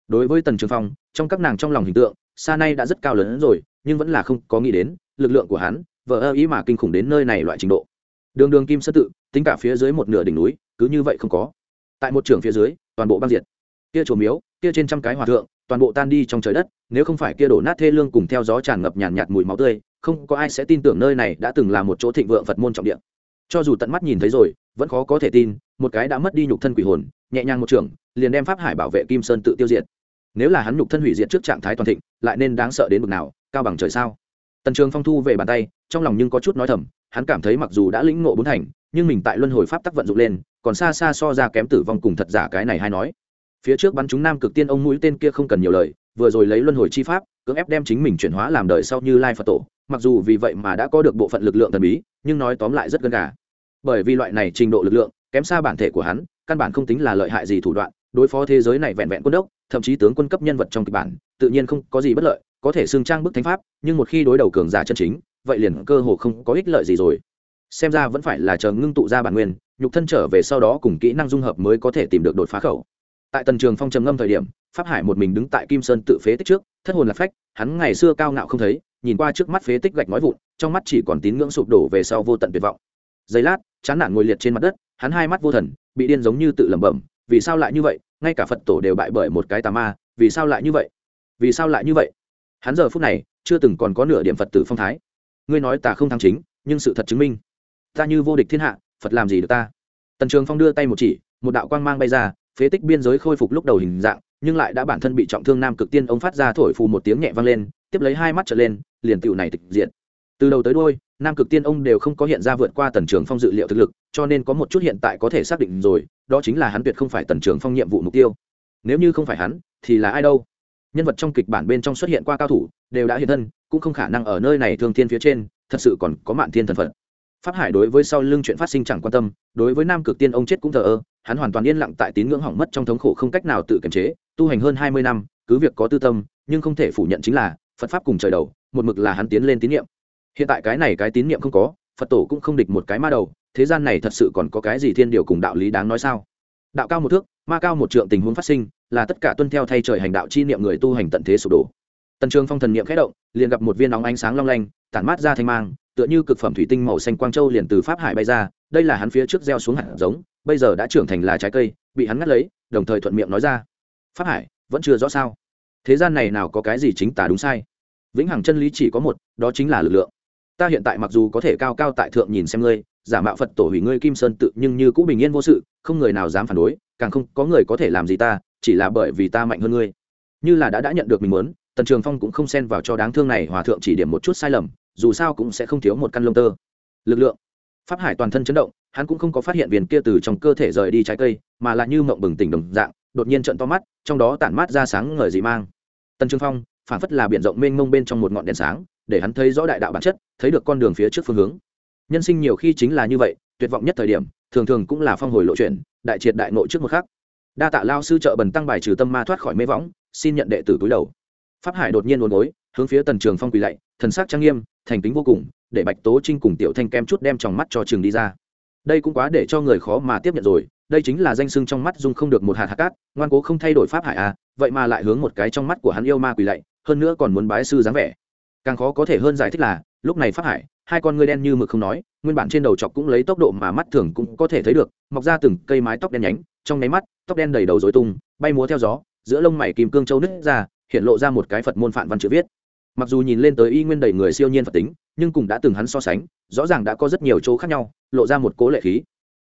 Đối với tần trường phong, trong các nàng trong lòng hình tượng, xa nay đã rất cao lớn hơn rồi, nhưng vẫn là không có nghĩ đến, lực lượng của hắn vợ ơ ý mà kinh khủng đến nơi này loại trình độ đường đường kim sơ tự tính cả phía dưới một nửa đỉnh núi cứ như vậy không có. Tại một trường phía dưới toàn bộ băng diệt. Kia chùa miếu kia trên trăm cái hòa thượng toàn bộ tan đi trong trời đất nếu không phải kia đổ nát thê lương cùng theo gió tràn ngập nhàn nhạt, nhạt mùi máu tươi không có ai sẽ tin tưởng nơi này đã từng là một chỗ thịnh vượng phật môn trọng địa. Cho dù tận mắt nhìn thấy rồi vẫn khó có thể tin một cái đã mất đi nhục thân quỷ hồn nhẹ nhàng một trường liền đem pháp hải bảo vệ kim sơn tự tiêu diệt. Nếu là hắn nhục thân hủy diệt trước trạng thái toàn thịnh lại nên đáng sợ đến mực nào cao bằng trời sao? Tần trường phong thu về bàn tay trong lòng nhưng có chút nói thầm hắn cảm thấy mặc dù đã lĩnh ngộ bốn thành, nhưng mình tại luân hồi pháp tắc vận dụng lên, còn xa xa so ra kém tử vong cùng thật giả cái này hay nói. Phía trước bắn chúng nam cực tiên ông mũi tên kia không cần nhiều lời, vừa rồi lấy luân hồi chi pháp, cưỡng ép đem chính mình chuyển hóa làm đời sau như lai phật tổ, mặc dù vì vậy mà đã có được bộ phận lực lượng thần bí, nhưng nói tóm lại rất gần gà. Bởi vì loại này trình độ lực lượng, kém xa bản thể của hắn, căn bản không tính là lợi hại gì thủ đoạn, đối phó thế giới này vẹn vẹn quân đốc, thậm chí tướng quân cấp nhân vật trong kịch bản, tự nhiên không có gì bất lợi, có thể xưng trang bức thánh pháp, nhưng một khi đối đầu cường giả chân chính vậy liền cơ hồ không có ích lợi gì rồi. Xem ra vẫn phải là chờ ngưng tụ ra bản nguyên, nhục thân trở về sau đó cùng kỹ năng dung hợp mới có thể tìm được đột phá khẩu. Tại tần trường phong trầm ngâm thời điểm, pháp hải một mình đứng tại kim sơn tự phế tích trước, thất hồn lạc phách, hắn ngày xưa cao ngạo không thấy, nhìn qua trước mắt phế tích gạch nói vụn, trong mắt chỉ còn tín ngưỡng sụp đổ về sau vô tận tuyệt vọng. Giây lát, chán nản ngồi liệt trên mặt đất, hắn hai mắt vô thần, bị điên giống như tự lẩm bẩm, vì sao lại như vậy? Ngay cả phật tổ đều bại bởi một cái tà ma, vì sao lại như vậy? Vì sao lại như vậy? Hắn giờ phút này chưa từng còn có nửa điểm phật tử phong thái ngươi nói ta không thắng chính, nhưng sự thật chứng minh. Ta như vô địch thiên hạ, phật làm gì được ta? Tần trường phong đưa tay một chỉ, một đạo quang mang bay ra, phế tích biên giới khôi phục lúc đầu hình dạng, nhưng lại đã bản thân bị trọng thương nam cực tiên ông phát ra thổi phù một tiếng nhẹ vang lên, tiếp lấy hai mắt trở lên, liền tựu này tịch diện từ đầu tới đôi nam cực tiên ông đều không có hiện ra vượt qua tần trường phong dự liệu thực lực, cho nên có một chút hiện tại có thể xác định rồi, đó chính là hắn tuyệt không phải tần trường phong nhiệm vụ mục tiêu. Nếu như không phải hắn, thì là ai đâu? Nhân vật trong kịch bản bên trong xuất hiện qua cao thủ, đều đã hiện thân cũng không khả năng ở nơi này thương thiên phía trên, thật sự còn có mạn thiên thần phật. Pháp hải đối với sau lưng chuyện phát sinh chẳng quan tâm, đối với nam cực tiên ông chết cũng thờ ơ, hắn hoàn toàn yên lặng tại tín ngưỡng hỏng mất trong thống khổ không cách nào tự kiềm chế, tu hành hơn hai mươi năm, cứ việc có tư tâm, nhưng không thể phủ nhận chính là, phật pháp cùng trời đầu, một mực là hắn tiến lên tín nhiệm. Hiện tại cái này cái tín nhiệm không có, phật tổ cũng không địch một cái ma đầu, thế gian này thật sự còn có cái gì thiên điều cùng đạo lý đáng nói sao? Đạo cao một thước, ma cao một trượng tình huống phát sinh, là tất cả tuân theo thay trời hành đạo chi niệm người tu hành tận thế sụp đổ tần trường phong thần niệm khẽ động, liền gặp một viên nóng ánh sáng long lanh, tản mát ra thanh mang, tựa như cực phẩm thủy tinh màu xanh quang châu liền từ pháp hải bay ra, đây là hắn phía trước gieo xuống hạt giống, bây giờ đã trưởng thành là trái cây, bị hắn ngắt lấy, đồng thời thuận miệng nói ra. Pháp hải, vẫn chưa rõ sao? Thế gian này nào có cái gì chính tả đúng sai? Vĩnh hằng chân lý chỉ có một, đó chính là lực lượng. Ta hiện tại mặc dù có thể cao cao tại thượng nhìn xem ngươi, giả mạo phật tổ hủy ngươi kim sơn tự nhưng như cũng bình yên vô sự, không người nào dám phản đối, càng không có người có thể làm gì ta, chỉ là bởi vì ta mạnh hơn ngươi. Như là đã đã nhận được mình muốn tần trường phong cũng không xen vào cho đáng thương này hòa thượng chỉ điểm một chút sai lầm, dù sao cũng sẽ không thiếu một căn lông tơ. Lực lượng. Pháp hải toàn thân chấn động, hắn cũng không có phát hiện viền kia từ trong cơ thể rời đi trái cây, mà là như mộng bừng tỉnh đồng dạng, đột nhiên trận to mắt, trong đó tản mát ra sáng ngời dị mang. Tần trường phong, phản phất là b i ể n rộng mênh mông bên trong một ngọn đèn sáng, để hắn thấy rõ đại đạo bản chất, thấy được con đường phía trước phương hướng. Nhân sinh nhiều khi chính là như vậy, tuyệt vọng nhất thời điểm, thường thường cũng là phong hồi lộ chuyển đại triệt đại nội trước một khắc. Đa tạ lao sư trợ bần tăng bài trừ tâm ma thoát khỏi mê võng, xin nhận đệ tử túi đầu pháp hải đột nhiên uốn gối, hướng phía tần trường phong quỳ lạy, thần sắc trang nghiêm, thành kính vô cùng, để bạch tố trinh cùng tiểu thanh kem chút đem trong mắt cho trường đi ra. Đây cũng quá để cho người khó mà tiếp nhận rồi, đây chính là danh sưng trong mắt dung không được một hạt hạt cát, ngoan cố không thay đổi pháp hải à vậy mà lại hướng một cái trong mắt của hắn yêu ma quỳ lạy, hơn nữa còn muốn bái sư dáng vẻ. Càng khó có thể hơn giải thích là, lúc này pháp hải, hai con ngươi đen như mực không nói, nguyên bản trên đầu chọc cũng lấy tốc độ mà mắt thường cũng có thể thấy được, mọc ra từng cây mái tóc đen nhánh, trong nháy mắt, tóc đen đầy đầu dối tung, bay múa theo gió, giữa lông mày kìm cương châu nứt ra hiện lộ ra một cái phật môn phản văn chữ viết. Mặc dù nhìn lên tới y nguyên đầy người siêu nhiên phật tính, nhưng cùng đã từng hắn so sánh, rõ ràng đã có rất nhiều chỗ khác nhau, lộ ra một cố lệ khí.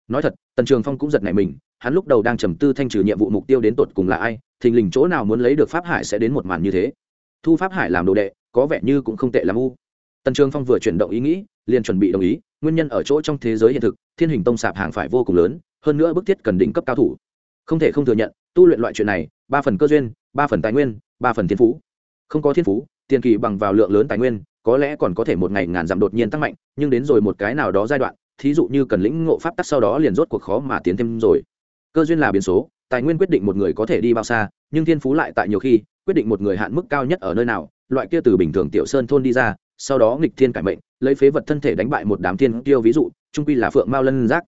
Nói thật, tần trường phong cũng giật nảy mình, hắn lúc đầu đang trầm tư thanh trừ nhiệm vụ mục tiêu đến tột cùng là ai, thình lình chỗ nào muốn lấy được pháp hải sẽ đến một màn như thế. Thu pháp hải làm đồ đệ, có vẻ như cũng không tệ làm u. Tần trường phong vừa chuyển động ý nghĩ, liền chuẩn bị đồng ý, nguyên nhân ở chỗ trong thế giới hiện thực, thiên hình tông sạp hàng phải vô cùng lớn, hơn nữa bức thiết cần đỉnh cấp cao thủ. Không thể không thừa nhận, tu luyện loại chuyện này, ba phần cơ duyên, ba phần tài nguyên ba phần thiên phú. Không có thiên phú, tiền kỳ bằng vào lượng lớn tài nguyên, có lẽ còn có thể một ngày ngàn dặm đột nhiên tăng mạnh, nhưng đến rồi một cái nào đó giai đoạn, thí dụ như cần lĩnh ngộ pháp tắc sau đó liền rốt cuộc khó mà tiến thêm rồi. Cơ duyên là biến số, tài nguyên quyết định một người có thể đi bao xa, nhưng thiên phú lại tại nhiều khi, quyết định một người hạn mức cao nhất ở nơi nào, loại kia từ bình thường tiểu sơn thôn đi ra, sau đó nghịch thiên cải mệnh, lấy phế vật thân thể đánh bại một đám thiên tiêu ví dụ, trung quy là phượng mao lân giác.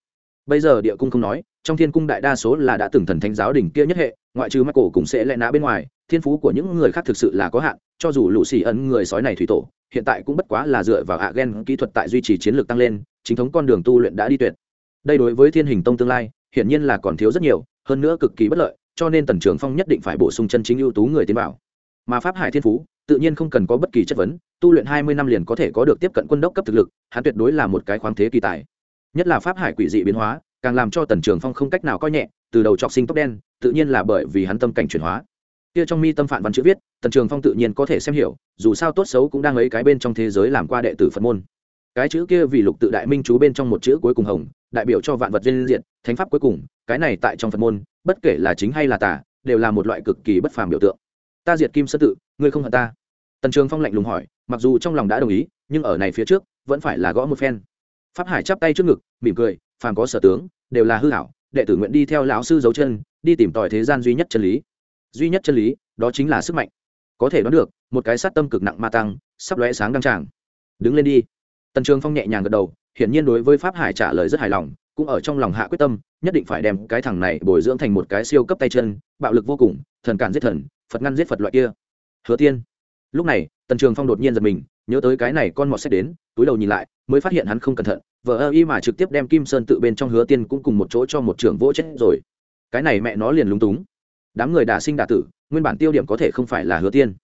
Bây giờ địa cung không nói, trong thiên cung đại đa số là đã từng thần thánh giáo đỉnh kia nhất hệ, ngoại trừ mắt cổ cũng sẽ lẽ nã bên ngoài thiên phú của những người khác thực sự là có hạn, cho dù lũ xì ấn người sói này thủy tổ, hiện tại cũng bất quá là dựa vào hạ ghen kỹ thuật tại duy trì chiến lược tăng lên, chính thống con đường tu luyện đã đi tuyệt. Đây đối với thiên hình tông tương lai, hiển nhiên là còn thiếu rất nhiều, hơn nữa cực kỳ bất lợi, cho nên tần trường phong nhất định phải bổ sung chân chính ưu tú người tiến bảo mà pháp hải thiên phú, tự nhiên không cần có bất kỳ chất vấn, tu luyện hai mươi năm liền có thể có được tiếp cận quân đốc cấp thực lực, hắn tuyệt đối là một cái khoáng thế kỳ tài. Nhất là pháp hải quỷ dị biến hóa, càng làm cho tần trường phong không cách nào coi nhẹ, từ đầu trọc sinh tóc đen, tự nhiên là bởi vì hắn tâm cảnh chuyển hóa kia trong mi tâm phản văn chữ viết, tần trường phong tự nhiên có thể xem hiểu, dù sao tốt xấu cũng đang ấy cái bên trong thế giới làm qua đệ tử phật môn. Cái chữ kia vì lục tự đại minh chú bên trong một chữ cuối cùng hồng, đại biểu cho vạn vật liên diện thánh pháp cuối cùng, cái này tại trong phật môn, bất kể là chính hay là tả đều là một loại cực kỳ bất phàm biểu tượng. Ta diệt kim sơ tự, ngươi không hận ta. Tần trường phong lạnh lùng hỏi, mặc dù trong lòng đã đồng ý, nhưng ở này phía trước, vẫn phải là gõ một phen. Pháp hải chắp tay trước ngực, mỉm cười, phàm có sở tướng, đều là hư hảo, đệ tử nguyện đi theo lão sư dấu chân, đi tìm tòi thế gian duy nhất chân lý duy nhất chân lý, đó chính là sức mạnh. Có thể đoán được, một cái sát tâm cực nặng ma tăng sắp lóe sáng đăng tràng. Đứng lên đi. Tần trường phong nhẹ nhàng gật đầu, hiển nhiên đối với pháp hải trả lời rất hài lòng, cũng ở trong lòng hạ quyết tâm, nhất định phải đem cái thằng này bồi dưỡng thành một cái siêu cấp tay chân, bạo lực vô cùng, thần cản giết thần, phật ngăn giết phật loại kia. Hứa tiên lúc này, tần trường phong đột nhiên giật mình, nhớ tới cái này con mọt xét đến, túi đầu nhìn lại, mới phát hiện hắn không cẩn thận vợ ơ y mà trực tiếp đem kim sơn tự bên trong hứa tiên cũng cùng một chỗ cho một trưởng vỗ chết rồi. Cái này mẹ nó liền lúng túng đám người đà sinh đà tử, nguyên bản tiêu điểm có thể không phải là hứa tiên.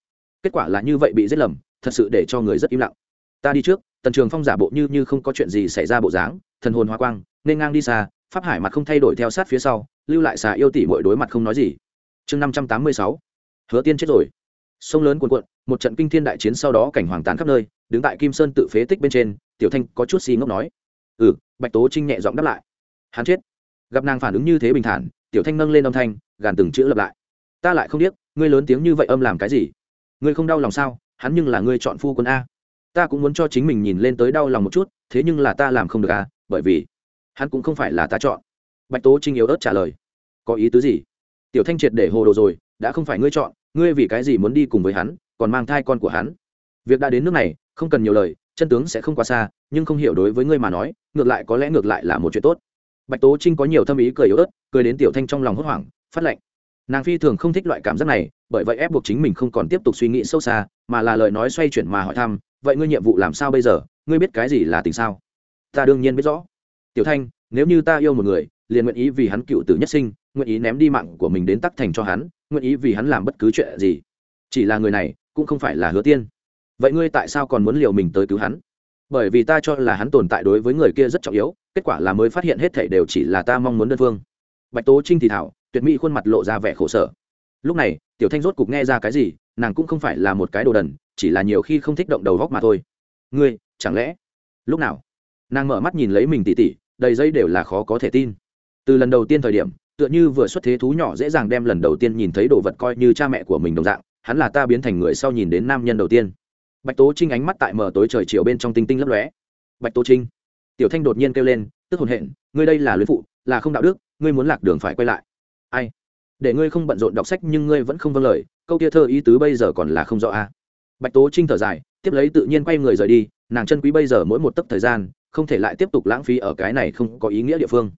Kết quả là như vậy bị giết lầm, thật sự để cho người rất im lặng. Ta đi trước, tần trường phong giả bộ như như không có chuyện gì xảy ra bộ dáng, thần hồn hoa quang, nên ngang đi xa, pháp hải mặt không thay đổi theo sát phía sau, lưu lại xà yêu tỷ mỗi đối mặt không nói gì. Chương năm trăm tám mươi sáu, hứa tiên chết rồi. Sông lớn cuồn cuộn, một trận kinh thiên đại chiến sau đó cảnh hoàng tán khắp nơi, đứng tại kim sơn tự phế tích bên trên, tiểu thanh có chút xì ngốc nói. Ừ bạch tố trinh nhẹ giọng đáp lại. Hắn chết. Gặp nàng phản ứng như thế bình thản tiểu thanh nâng lên âm thanh, gàn từng chữ lập lại. Ta lại không biết ngươi lớn tiếng như vậy âm làm cái gì? Ngươi không đau lòng sao? Hắn nhưng là ngươi chọn phu quân a. Ta cũng muốn cho chính mình nhìn lên tới đau lòng một chút, thế nhưng là ta làm không được a, bởi vì hắn cũng không phải là ta chọn. Bạch tố trinh yếu ớt trả lời. Có ý tứ gì? Tiểu thanh triệt để hồ đồ rồi, đã không phải ngươi chọn, ngươi vì cái gì muốn đi cùng với hắn, còn mang thai con của hắn? Việc đã đến nước này, không cần nhiều lời, chân tướng sẽ không quá xa, nhưng không hiểu đối với ngươi mà nói, ngược lại có lẽ ngược lại là một chuyện tốt bạch tố trinh có nhiều thâm ý cười yếu ớt, cười đến tiểu thanh trong lòng hốt hoảng, phát lệnh. Nàng phi thường không thích loại cảm giác này, bởi vậy ép buộc chính mình không còn tiếp tục suy nghĩ sâu xa, mà là lời nói xoay chuyển mà hỏi thăm, vậy ngươi nhiệm vụ làm sao bây giờ? Ngươi biết cái gì là tình sao? Ta đương nhiên biết rõ. Tiểu thanh, nếu như ta yêu một người, liền nguyện ý vì hắn cựu tử nhất sinh, nguyện ý ném đi mạng của mình đến tắc thành cho hắn, nguyện ý vì hắn làm bất cứ chuyện gì. Chỉ là người này, cũng không phải là hứa tiên. Vậy ngươi tại sao còn muốn liều mình tới cứu hắn? Bởi vì ta cho là hắn tồn tại đối với người kia rất trọng yếu, kết quả là mới phát hiện hết thảy đều chỉ là ta mong muốn đơn phương. Bạch tố trinh thì thảo, tuyệt mỹ khuôn mặt lộ ra vẻ khổ sở. Lúc này, tiểu thanh rốt cục nghe ra cái gì, nàng cũng không phải là một cái đồ đần, chỉ là nhiều khi không thích động đầu góc mà thôi. Ngươi, chẳng lẽ? Lúc nào? Nàng mở mắt nhìn lấy mình tỉ tỉ, đầy dây đều là khó có thể tin. Từ lần đầu tiên thời điểm, tựa như vừa xuất thế thú nhỏ dễ dàng đem lần đầu tiên nhìn thấy đồ vật coi như cha mẹ của mình đồng dạng, hắn là ta biến thành người sau nhìn đến nam nhân đầu tiên bạch tố trinh ánh mắt tại mở tối trời chiều bên trong tinh tinh lấp lóe. Bạch tố trinh, tiểu thanh đột nhiên kêu lên, tức hồn hện ngươi đây là luyến phụ, là không đạo đức, ngươi muốn lạc đường phải quay lại. Ai? Để ngươi không bận rộn đọc sách nhưng ngươi vẫn không vâng lời, câu tia thơ ý tứ bây giờ còn là không rõ a à. bạch tố trinh thở dài, tiếp lấy tự nhiên quay người rời đi, nàng chân quý bây giờ mỗi một tấc thời gian, không thể lại tiếp tục lãng phí ở cái này không có ý nghĩa địa phương.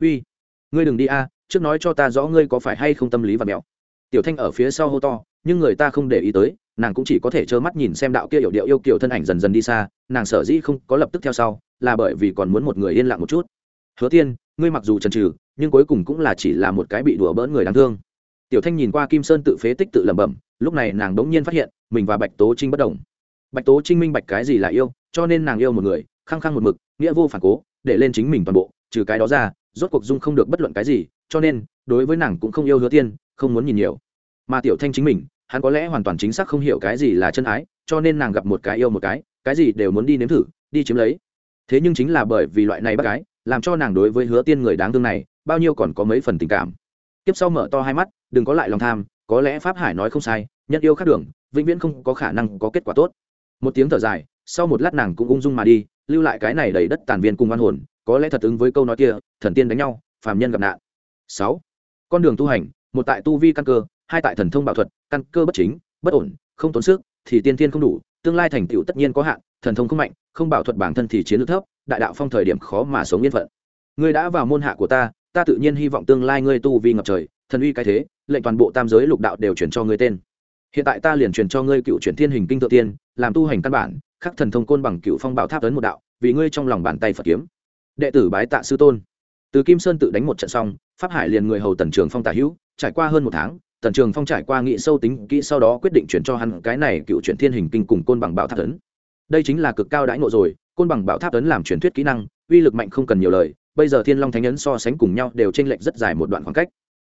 Uy, ngươi đừng đi a trước nói cho ta rõ ngươi có phải hay không tâm lý và mẹo. Tiểu thanh ở phía sau hô to, nhưng người ta không để ý tới nàng cũng chỉ có thể trơ mắt nhìn xem đạo kia hiểu điệu yêu kiểu thân ảnh dần dần đi xa, nàng sở dĩ không có lập tức theo sau, là bởi vì còn muốn một người yên lặng một chút. Hứa tiên, ngươi mặc dù chần trừ nhưng cuối cùng cũng là chỉ là một cái bị đùa bỡn người đáng thương. Tiểu thanh nhìn qua kim sơn tự phế tích tự lẩm bẩm, lúc này nàng đ ố n g nhiên phát hiện, mình và bạch tố trinh bất đồng. Bạch tố trinh minh bạch cái gì là yêu, cho nên nàng yêu một người, khăng khăng một mực, nghĩa vô phản cố, để lên chính mình toàn bộ, trừ cái đó ra, rốt cuộc dung không được bất luận cái gì, cho nên, đối với nàng cũng không yêu hứa tiên, không muốn nhìn nhiều. Mà tiểu thanh chính mình hắn có lẽ hoàn toàn chính xác không hiểu cái gì là chân ái, cho nên nàng gặp một cái yêu một cái cái gì đều muốn đi nếm thử, đi chiếm lấy. Thế nhưng chính là bởi vì loại này bác gái, làm cho nàng đối với hứa tiên người đáng thương này, bao nhiêu còn có mấy phần tình cảm. Tiếp sau mở to hai mắt, đừng có lại lòng tham, có lẽ pháp hải nói không sai, nhân yêu khác đường, vĩnh viễn không có khả năng có kết quả tốt. Một tiếng thở dài, sau một lát nàng cũng ung dung mà đi, lưu lại cái này đầy đất tàn viên cùng oan hồn, có lẽ thật ứng với câu nói kia, thần tiên đánh nhau, phàm nhân gặp nạn. Sáu, con đường tu hành, một tại tu vi căn cơ hai tại thần thông bảo thuật, căn cơ bất chính, bất ổn, không tốn sức, thì tiên tiên không đủ, tương lai thành tựu tất nhiên có hạn, thần thông không mạnh, không bảo thuật bản thân thì chiến lược thấp, đại đạo phong thời điểm khó mà sống yên phận. Ngươi đã vào môn hạ của ta ta tự nhiên hy vọng tương lai ngươi tu vi ngập trời, thần uy cái thế, lệnh toàn bộ tam giới lục đạo đều chuyển cho ngươi tên. Hiện tại ta liền truyền cho ngươi cựu chuyển thiên hình kinh tự tiên, làm tu hành căn bản, khắc thần thông côn bằng cựu phong bảo tháp tấn một đạo, vì ngươi trong lòng bàn tay phật kiếm. Đệ tử bái tạ sư tôn. Từ kim sơn tự đánh một trận xong, pháp hải liền người hầu tần trường phong tả hữu, trải qua hơn một tháng tần trường phong trải qua nghị sâu tính kỹ sau đó quyết định chuyển cho hắn cái này cựu chuyển thiên hình kinh cùng côn bằng bảo tháp tấn. Đây chính là cực cao đãi ngộ rồi, côn bằng bảo tháp tấn làm truyền thuyết kỹ năng, uy lực mạnh không cần nhiều lời, bây giờ thiên long thánh ấn so sánh cùng nhau đều t r ê n lệch rất dài một đoạn khoảng cách.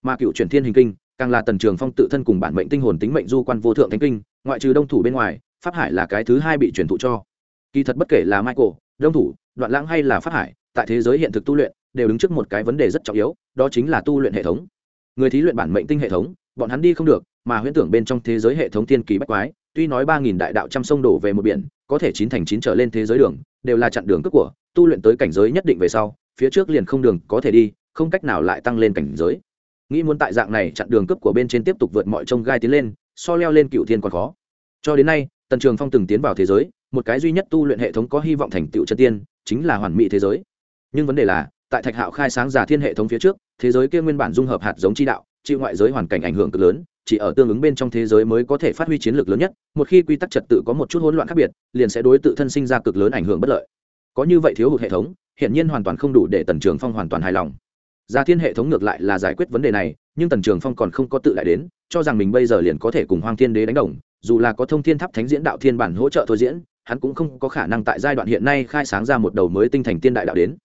Mà cựu chuyển thiên hình kinh, càng là tần trường phong tự thân cùng bản mệnh tinh hồn tính mệnh du quan vô thượng thánh kinh, ngoại trừ đông thủ bên ngoài, pháp hải là cái thứ hai bị truyền thụ cho. Kỳ thật bất kể là michael, đông thủ, đoạn lãng hay là pháp hải, tại thế giới hiện thực tu luyện, đều đứng trước một cái vấn đề rất trọng yếu, đó chính là tu luyện hệ thống. Người thí luyện bản mệnh tinh hệ thống bọn hắn đi không được, mà huyễn tưởng bên trong thế giới hệ thống thiên kỳ bách quái, tuy nói ba nghìn đại đạo trăm sông đổ về một biển, có thể chín thành chín trở lên thế giới đường, đều là chặn đường cước của, tu luyện tới cảnh giới nhất định về sau, phía trước liền không đường có thể đi, không cách nào lại tăng lên cảnh giới. Nghĩ muốn tại dạng này chặn đường cướp của bên trên tiếp tục vượt mọi trông gai tiến lên, so leo lên cựu thiên còn khó. Cho đến nay, tần trường phong từng tiến vào thế giới, một cái duy nhất tu luyện hệ thống có hy vọng thành tựu chân tiên, chính là hoàn mỹ thế giới. Nhưng vấn đề là, tại thạch hạo khai sáng giả thiên hệ thống phía trước, thế giới kia nguyên bản dung hợp hạt giống chi đạo chịu ngoại giới hoàn cảnh ảnh hưởng cực lớn, chỉ ở tương ứng bên trong thế giới mới có thể phát huy chiến lược lớn nhất, một khi quy tắc trật tự có một chút hỗn loạn khác biệt, liền sẽ đối tự thân sinh ra cực lớn ảnh hưởng bất lợi. Có như vậy thiếu hụt hệ thống hiện nhiên hoàn toàn không đủ để tần trường phong hoàn toàn hài lòng. Gia thiên hệ thống ngược lại là giải quyết vấn đề này, nhưng tần trường phong còn không có tự lại đến, cho rằng mình bây giờ liền có thể cùng hoang thiên đế đánh đồng, dù là có thông thiên tháp thánh diễn đạo thiên bản hỗ trợ thôi diễn, hắn cũng không có khả năng tại giai đoạn hiện nay khai sáng ra một đầu mới tinh thành tiên đại đạo đến.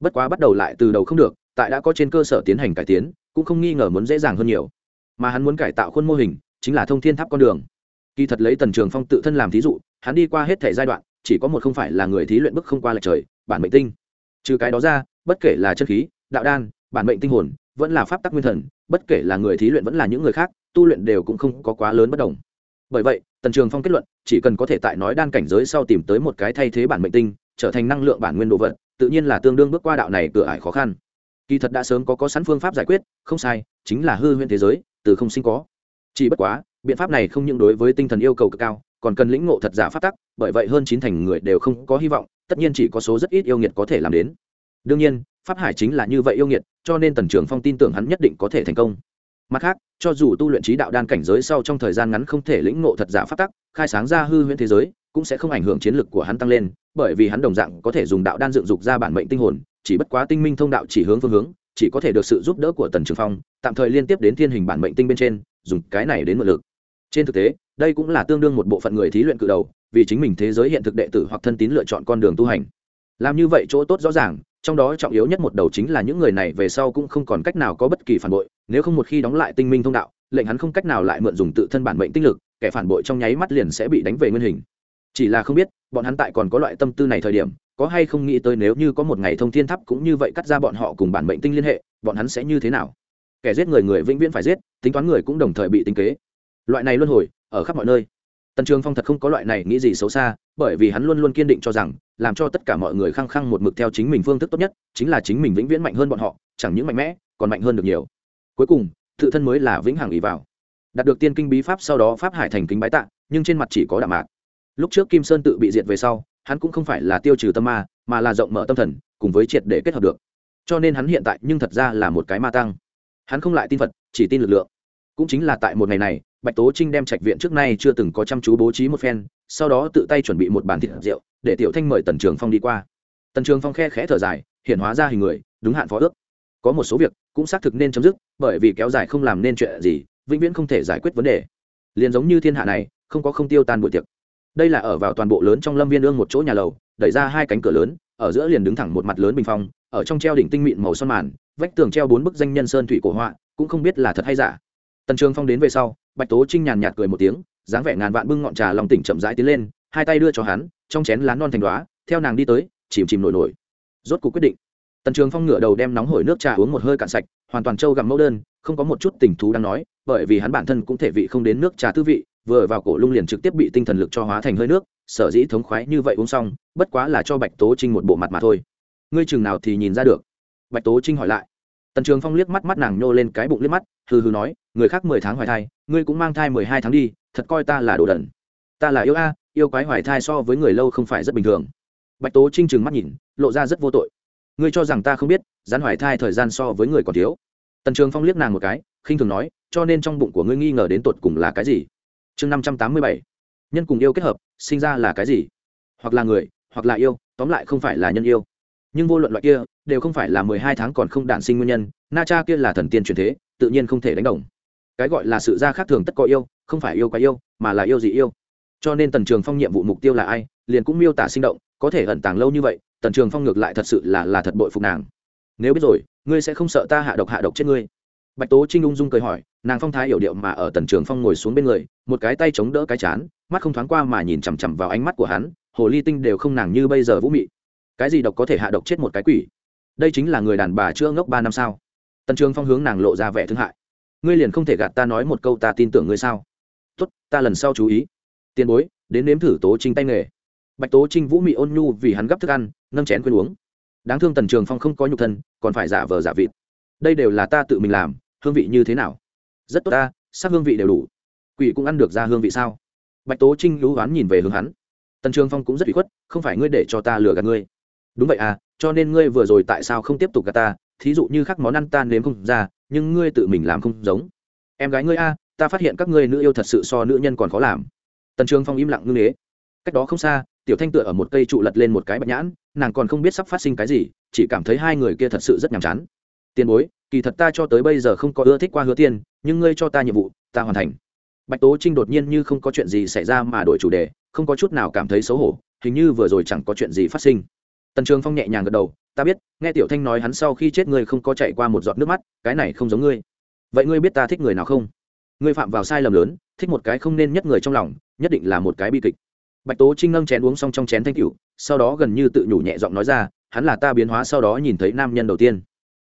Bất quá bắt đầu lại từ đầu không được tại đã có trên cơ sở tiến hành cải tiến, cũng không nghi ngờ muốn dễ dàng hơn nhiều. Mà hắn muốn cải tạo khuôn mô hình, chính là thông thiên tháp con đường. Kỳ thật lấy tần trường phong tự thân làm thí dụ, hắn đi qua hết thể giai đoạn, chỉ có một không phải là người thí luyện bức không qua lệch trời, bản mệnh tinh. Trừ cái đó ra, bất kể là chân khí, đạo đan, bản mệnh tinh hồn, vẫn là pháp tắc nguyên thần, bất kể là người thí luyện vẫn là những người khác, tu luyện đều cũng không có quá lớn bất đồng. Bởi vậy, tần trường phong kết luận, chỉ cần có thể tại nói đan cảnh giới sau tìm tới một cái thay thế bản mệnh tinh, trở thành năng lượng bản nguyên đồ vật, tự nhiên là tương đương bước qua đạo này cửa ải khó khăn kỳ thật đã sớm có có sẵn phương pháp giải quyết, không sai, chính là hư huyễn thế giới, từ không sinh có. Chỉ bất quá, biện pháp này không những đối với tinh thần yêu cầu cực cao, còn cần lĩnh ngộ thật giả phát tắc, bởi vậy hơn chín thành người đều không có hy vọng, tất nhiên chỉ có số rất ít yêu nghiệt có thể làm đến. Đương nhiên, pháp hải chính là như vậy yêu nghiệt, cho nên tần trường phong tin tưởng hắn nhất định có thể thành công. Mặt khác, cho dù tu luyện trí đạo đan cảnh giới sau trong thời gian ngắn không thể lĩnh ngộ thật giả phát tắc, khai sáng ra hư huyễn thế giới, cũng sẽ không ảnh hưởng chiến lực của hắn tăng lên, bởi vì hắn đồng dạng có thể dùng đạo đan dựng dục ra bản mệnh tinh hồn chỉ bất quá tinh minh thông đạo chỉ hướng phương hướng, chỉ có thể được sự giúp đỡ của tần trường phong, tạm thời liên tiếp đến thiên hình bản mệnh tinh bên trên, dùng cái này đến mượn lực. Trên thực tế, đây cũng là tương đương một bộ phận người thí luyện cự đầu, vì chính mình thế giới hiện thực đệ tử hoặc thân tín lựa chọn con đường tu hành. Làm như vậy chỗ tốt rõ ràng, trong đó trọng yếu nhất một đầu chính là những người này về sau cũng không còn cách nào có bất kỳ phản bội, nếu không một khi đóng lại tinh minh thông đạo, lệnh hắn không cách nào lại mượn dùng tự thân bản mệnh tinh lực, kẻ phản bội trong nháy mắt liền sẽ bị đánh về nguyên hình. Chỉ là không biết, bọn hắn tại còn có loại tâm tư này thời điểm có hay không nghĩ tới nếu như có một ngày thông thiên tháp cũng như vậy cắt ra bọn họ cùng bản mệnh tinh liên hệ, bọn hắn sẽ như thế nào? Kẻ giết người người vĩnh viễn phải giết, tính toán người cũng đồng thời bị tính kế. Loại này luân hồi, ở khắp mọi nơi. Tần trường phong thật không có loại này nghĩ gì xấu xa, bởi vì hắn luôn luôn kiên định cho rằng, làm cho tất cả mọi người khăng khăng một mực theo chính mình phương thức tốt nhất, chính là chính mình vĩnh viễn mạnh hơn bọn họ, chẳng những mạnh mẽ, còn mạnh hơn được nhiều. Cuối cùng, tự thân mới là vĩnh hằng ý vào. Đạt được tiên kinh bí pháp sau đó pháp hải thành kính bái tạ, nhưng trên mặt chỉ có đạm mạc. Lúc trước kim sơn tự bị diệt về sau hắn cũng không phải là tiêu trừ tâm ma, mà là rộng mở tâm thần, cùng với triệt để kết hợp được. Cho nên hắn hiện tại nhưng thật ra là một cái ma tăng. Hắn không lại tin phật, chỉ tin lực lượng. Cũng chính là tại một ngày này, bạch tố trinh đem trạch viện trước nay chưa từng có chăm chú bố trí một phen, sau đó tự tay chuẩn bị một bàn thịt rượu, để tiểu thanh mời tần trường phong đi qua. Tần trường phong khe khẽ thở dài hiện hóa ra hình người, đúng hạn phó ước. Có một số việc, cũng xác thực nên chấm dứt, bởi vì kéo dài không làm nên chuyện gì, vĩnh viễn không thể giải quyết vấn đề. Liền giống như thiên hạ này, không có không tiêu tan buổi tiệc đây là ở vào toàn bộ lớn trong lâm viên ương một chỗ nhà lầu, đẩy ra hai cánh cửa lớn, ở giữa liền đứng thẳng một mặt lớn bình phong, ở trong treo đỉnh tinh mịn màu son màn, vách tường treo bốn bức danh nhân sơn thủy cổ họa, cũng không biết là thật hay giả. Tần trường phong đến về sau, bạch tố trinh nhàn nhạt cười một tiếng, dáng vẻ ngàn vạn bưng ngọn trà lòng tỉnh chậm rãi tiến lên, hai tay đưa cho hắn, trong chén lán non thành đoá theo nàng đi tới, chìm chìm nổi nổi. Rốt cuộc quyết định, tần trường phong ngửa đầu đem nóng hổi nước trà uống một hơi cạn sạch, hoàn toàn trâu gặm mẫu đơn, không có một chút tình thú đang nói, bởi vì hắn bản thân cũng thể vị không đến nước trà tư vị vừa vào cổ lung liền trực tiếp bị tinh thần lực cho hóa thành hơi nước, sở dĩ thống khoái như vậy uống xong, bất quá là cho bạch tố trinh một bộ mặt mà thôi. Ngươi chừng nào thì nhìn ra được? Bạch tố trinh hỏi lại. Tần trường phong liếc mắt mắt nàng nhô lên cái bụng liếc mắt, hừ hừ nói, người khác mười tháng hoài thai, ngươi cũng mang thai mười hai tháng đi, thật coi ta là đồ đần. Ta là yêu a, yêu quái hoài thai so với người lâu không phải rất bình thường. Bạch tố trinh chừng mắt nhìn, lộ ra rất vô tội. Ngươi cho rằng ta không biết, rắn hoài thai thời gian so với người còn thiếu. Tần trường phong liếc nàng một cái, khinh thường nói, cho nên trong bụng của ngươi nghi ngờ đến tột cùng là cái gì? Chương năm trăm tám mươi bảy, nhân cùng yêu kết hợp, sinh ra là cái gì? Hoặc là người, hoặc là yêu, tóm lại không phải là nhân yêu. Nhưng vô luận loại kia, đều không phải là mười hai tháng còn không đản sinh nguyên nhân, na cha kia là thần tiên truyền thế, tự nhiên không thể đánh đồng. Cái gọi là sự ra khác thường tất có yêu, không phải yêu quá yêu, mà là yêu gì yêu. Cho nên tần trường phong nhiệm vụ mục tiêu là ai, liền cũng miêu tả sinh động, có thể ẩn tàng lâu như vậy, tần trường phong ngược lại thật sự là là thật bội phục nàng. Nếu biết rồi, ngươi sẽ không sợ ta hạ độc hạ độc chết ngươi. Bạch tố trinh ung dung cười hỏi nàng phong thái hiểu điệu mà ở tần trường phong ngồi xuống bên người, một cái tay chống đỡ cái chán, mắt không thoáng qua mà nhìn chằm chằm vào ánh mắt của hắn, hồ ly tinh đều không nàng như bây giờ vũ mị. Cái gì độc có thể hạ độc chết một cái quỷ? Đây chính là người đàn bà chưa ngốc ba năm sao? Tần trường phong hướng nàng lộ ra vẻ thương hại. Ngươi liền không thể gạt ta nói một câu ta tin tưởng ngươi sao? Tốt, ta lần sau chú ý. Tiền bối, đến nếm thử tố trinh tay nghề. Bạch tố trinh vũ mị ôn nhu vì hắn gấp thức ăn, nâng chén quên uống. Đáng thương tần trường phong không có nhục thân, còn phải giả vờ giả vịt. Đây đều là ta tự mình làm, hương vị như thế nào? Rất tốt ta, sắc hương vị đều đủ. Quỷ cũng ăn được ra hương vị sao? Bạch tố trinh lũ oán nhìn về hướng hắn. Tần trường phong cũng rất bị khuất, không phải ngươi để cho ta lừa gạt ngươi. Đúng vậy à cho nên ngươi vừa rồi tại sao không tiếp tục gạt ta? Thí dụ như khác món ăn ta nếm không ra, nhưng ngươi tự mình làm không giống. Em gái ngươi a, ta phát hiện các ngươi nữ yêu thật sự so nữ nhân còn khó làm. Tần trường phong im lặng ngưng ế cách đó không xa, tiểu thanh tựa ở một cây trụ lật lên một cái bạch nhãn, nàng còn không biết sắp phát sinh cái gì, chỉ cảm thấy hai người kia thật sự rất nhàm chán. Tiền bối kỳ thật ta cho tới bây giờ không có ưa thích qua hứa tiên, nhưng ngươi cho ta nhiệm vụ, ta hoàn thành. Bạch tố trinh đột nhiên như không có chuyện gì xảy ra mà đổi chủ đề, không có chút nào cảm thấy xấu hổ, hình như vừa rồi chẳng có chuyện gì phát sinh. Tần trường phong nhẹ nhàng gật đầu, ta biết, nghe tiểu thanh nói hắn sau khi chết ngươi không có chạy qua một giọt nước mắt, cái này không giống ngươi. Vậy ngươi biết ta thích người nào không? Ngươi phạm vào sai lầm lớn, thích một cái không nên nhất người trong lòng, nhất định là một cái bi kịch. Bạch tố trinh nâng chén uống xong trong chén thanh cựu sau đó gần như tự nhủ nhẹ giọng nói ra, hắn là ta biến hóa sau đó nhìn thấy nam nhân đầu tiên.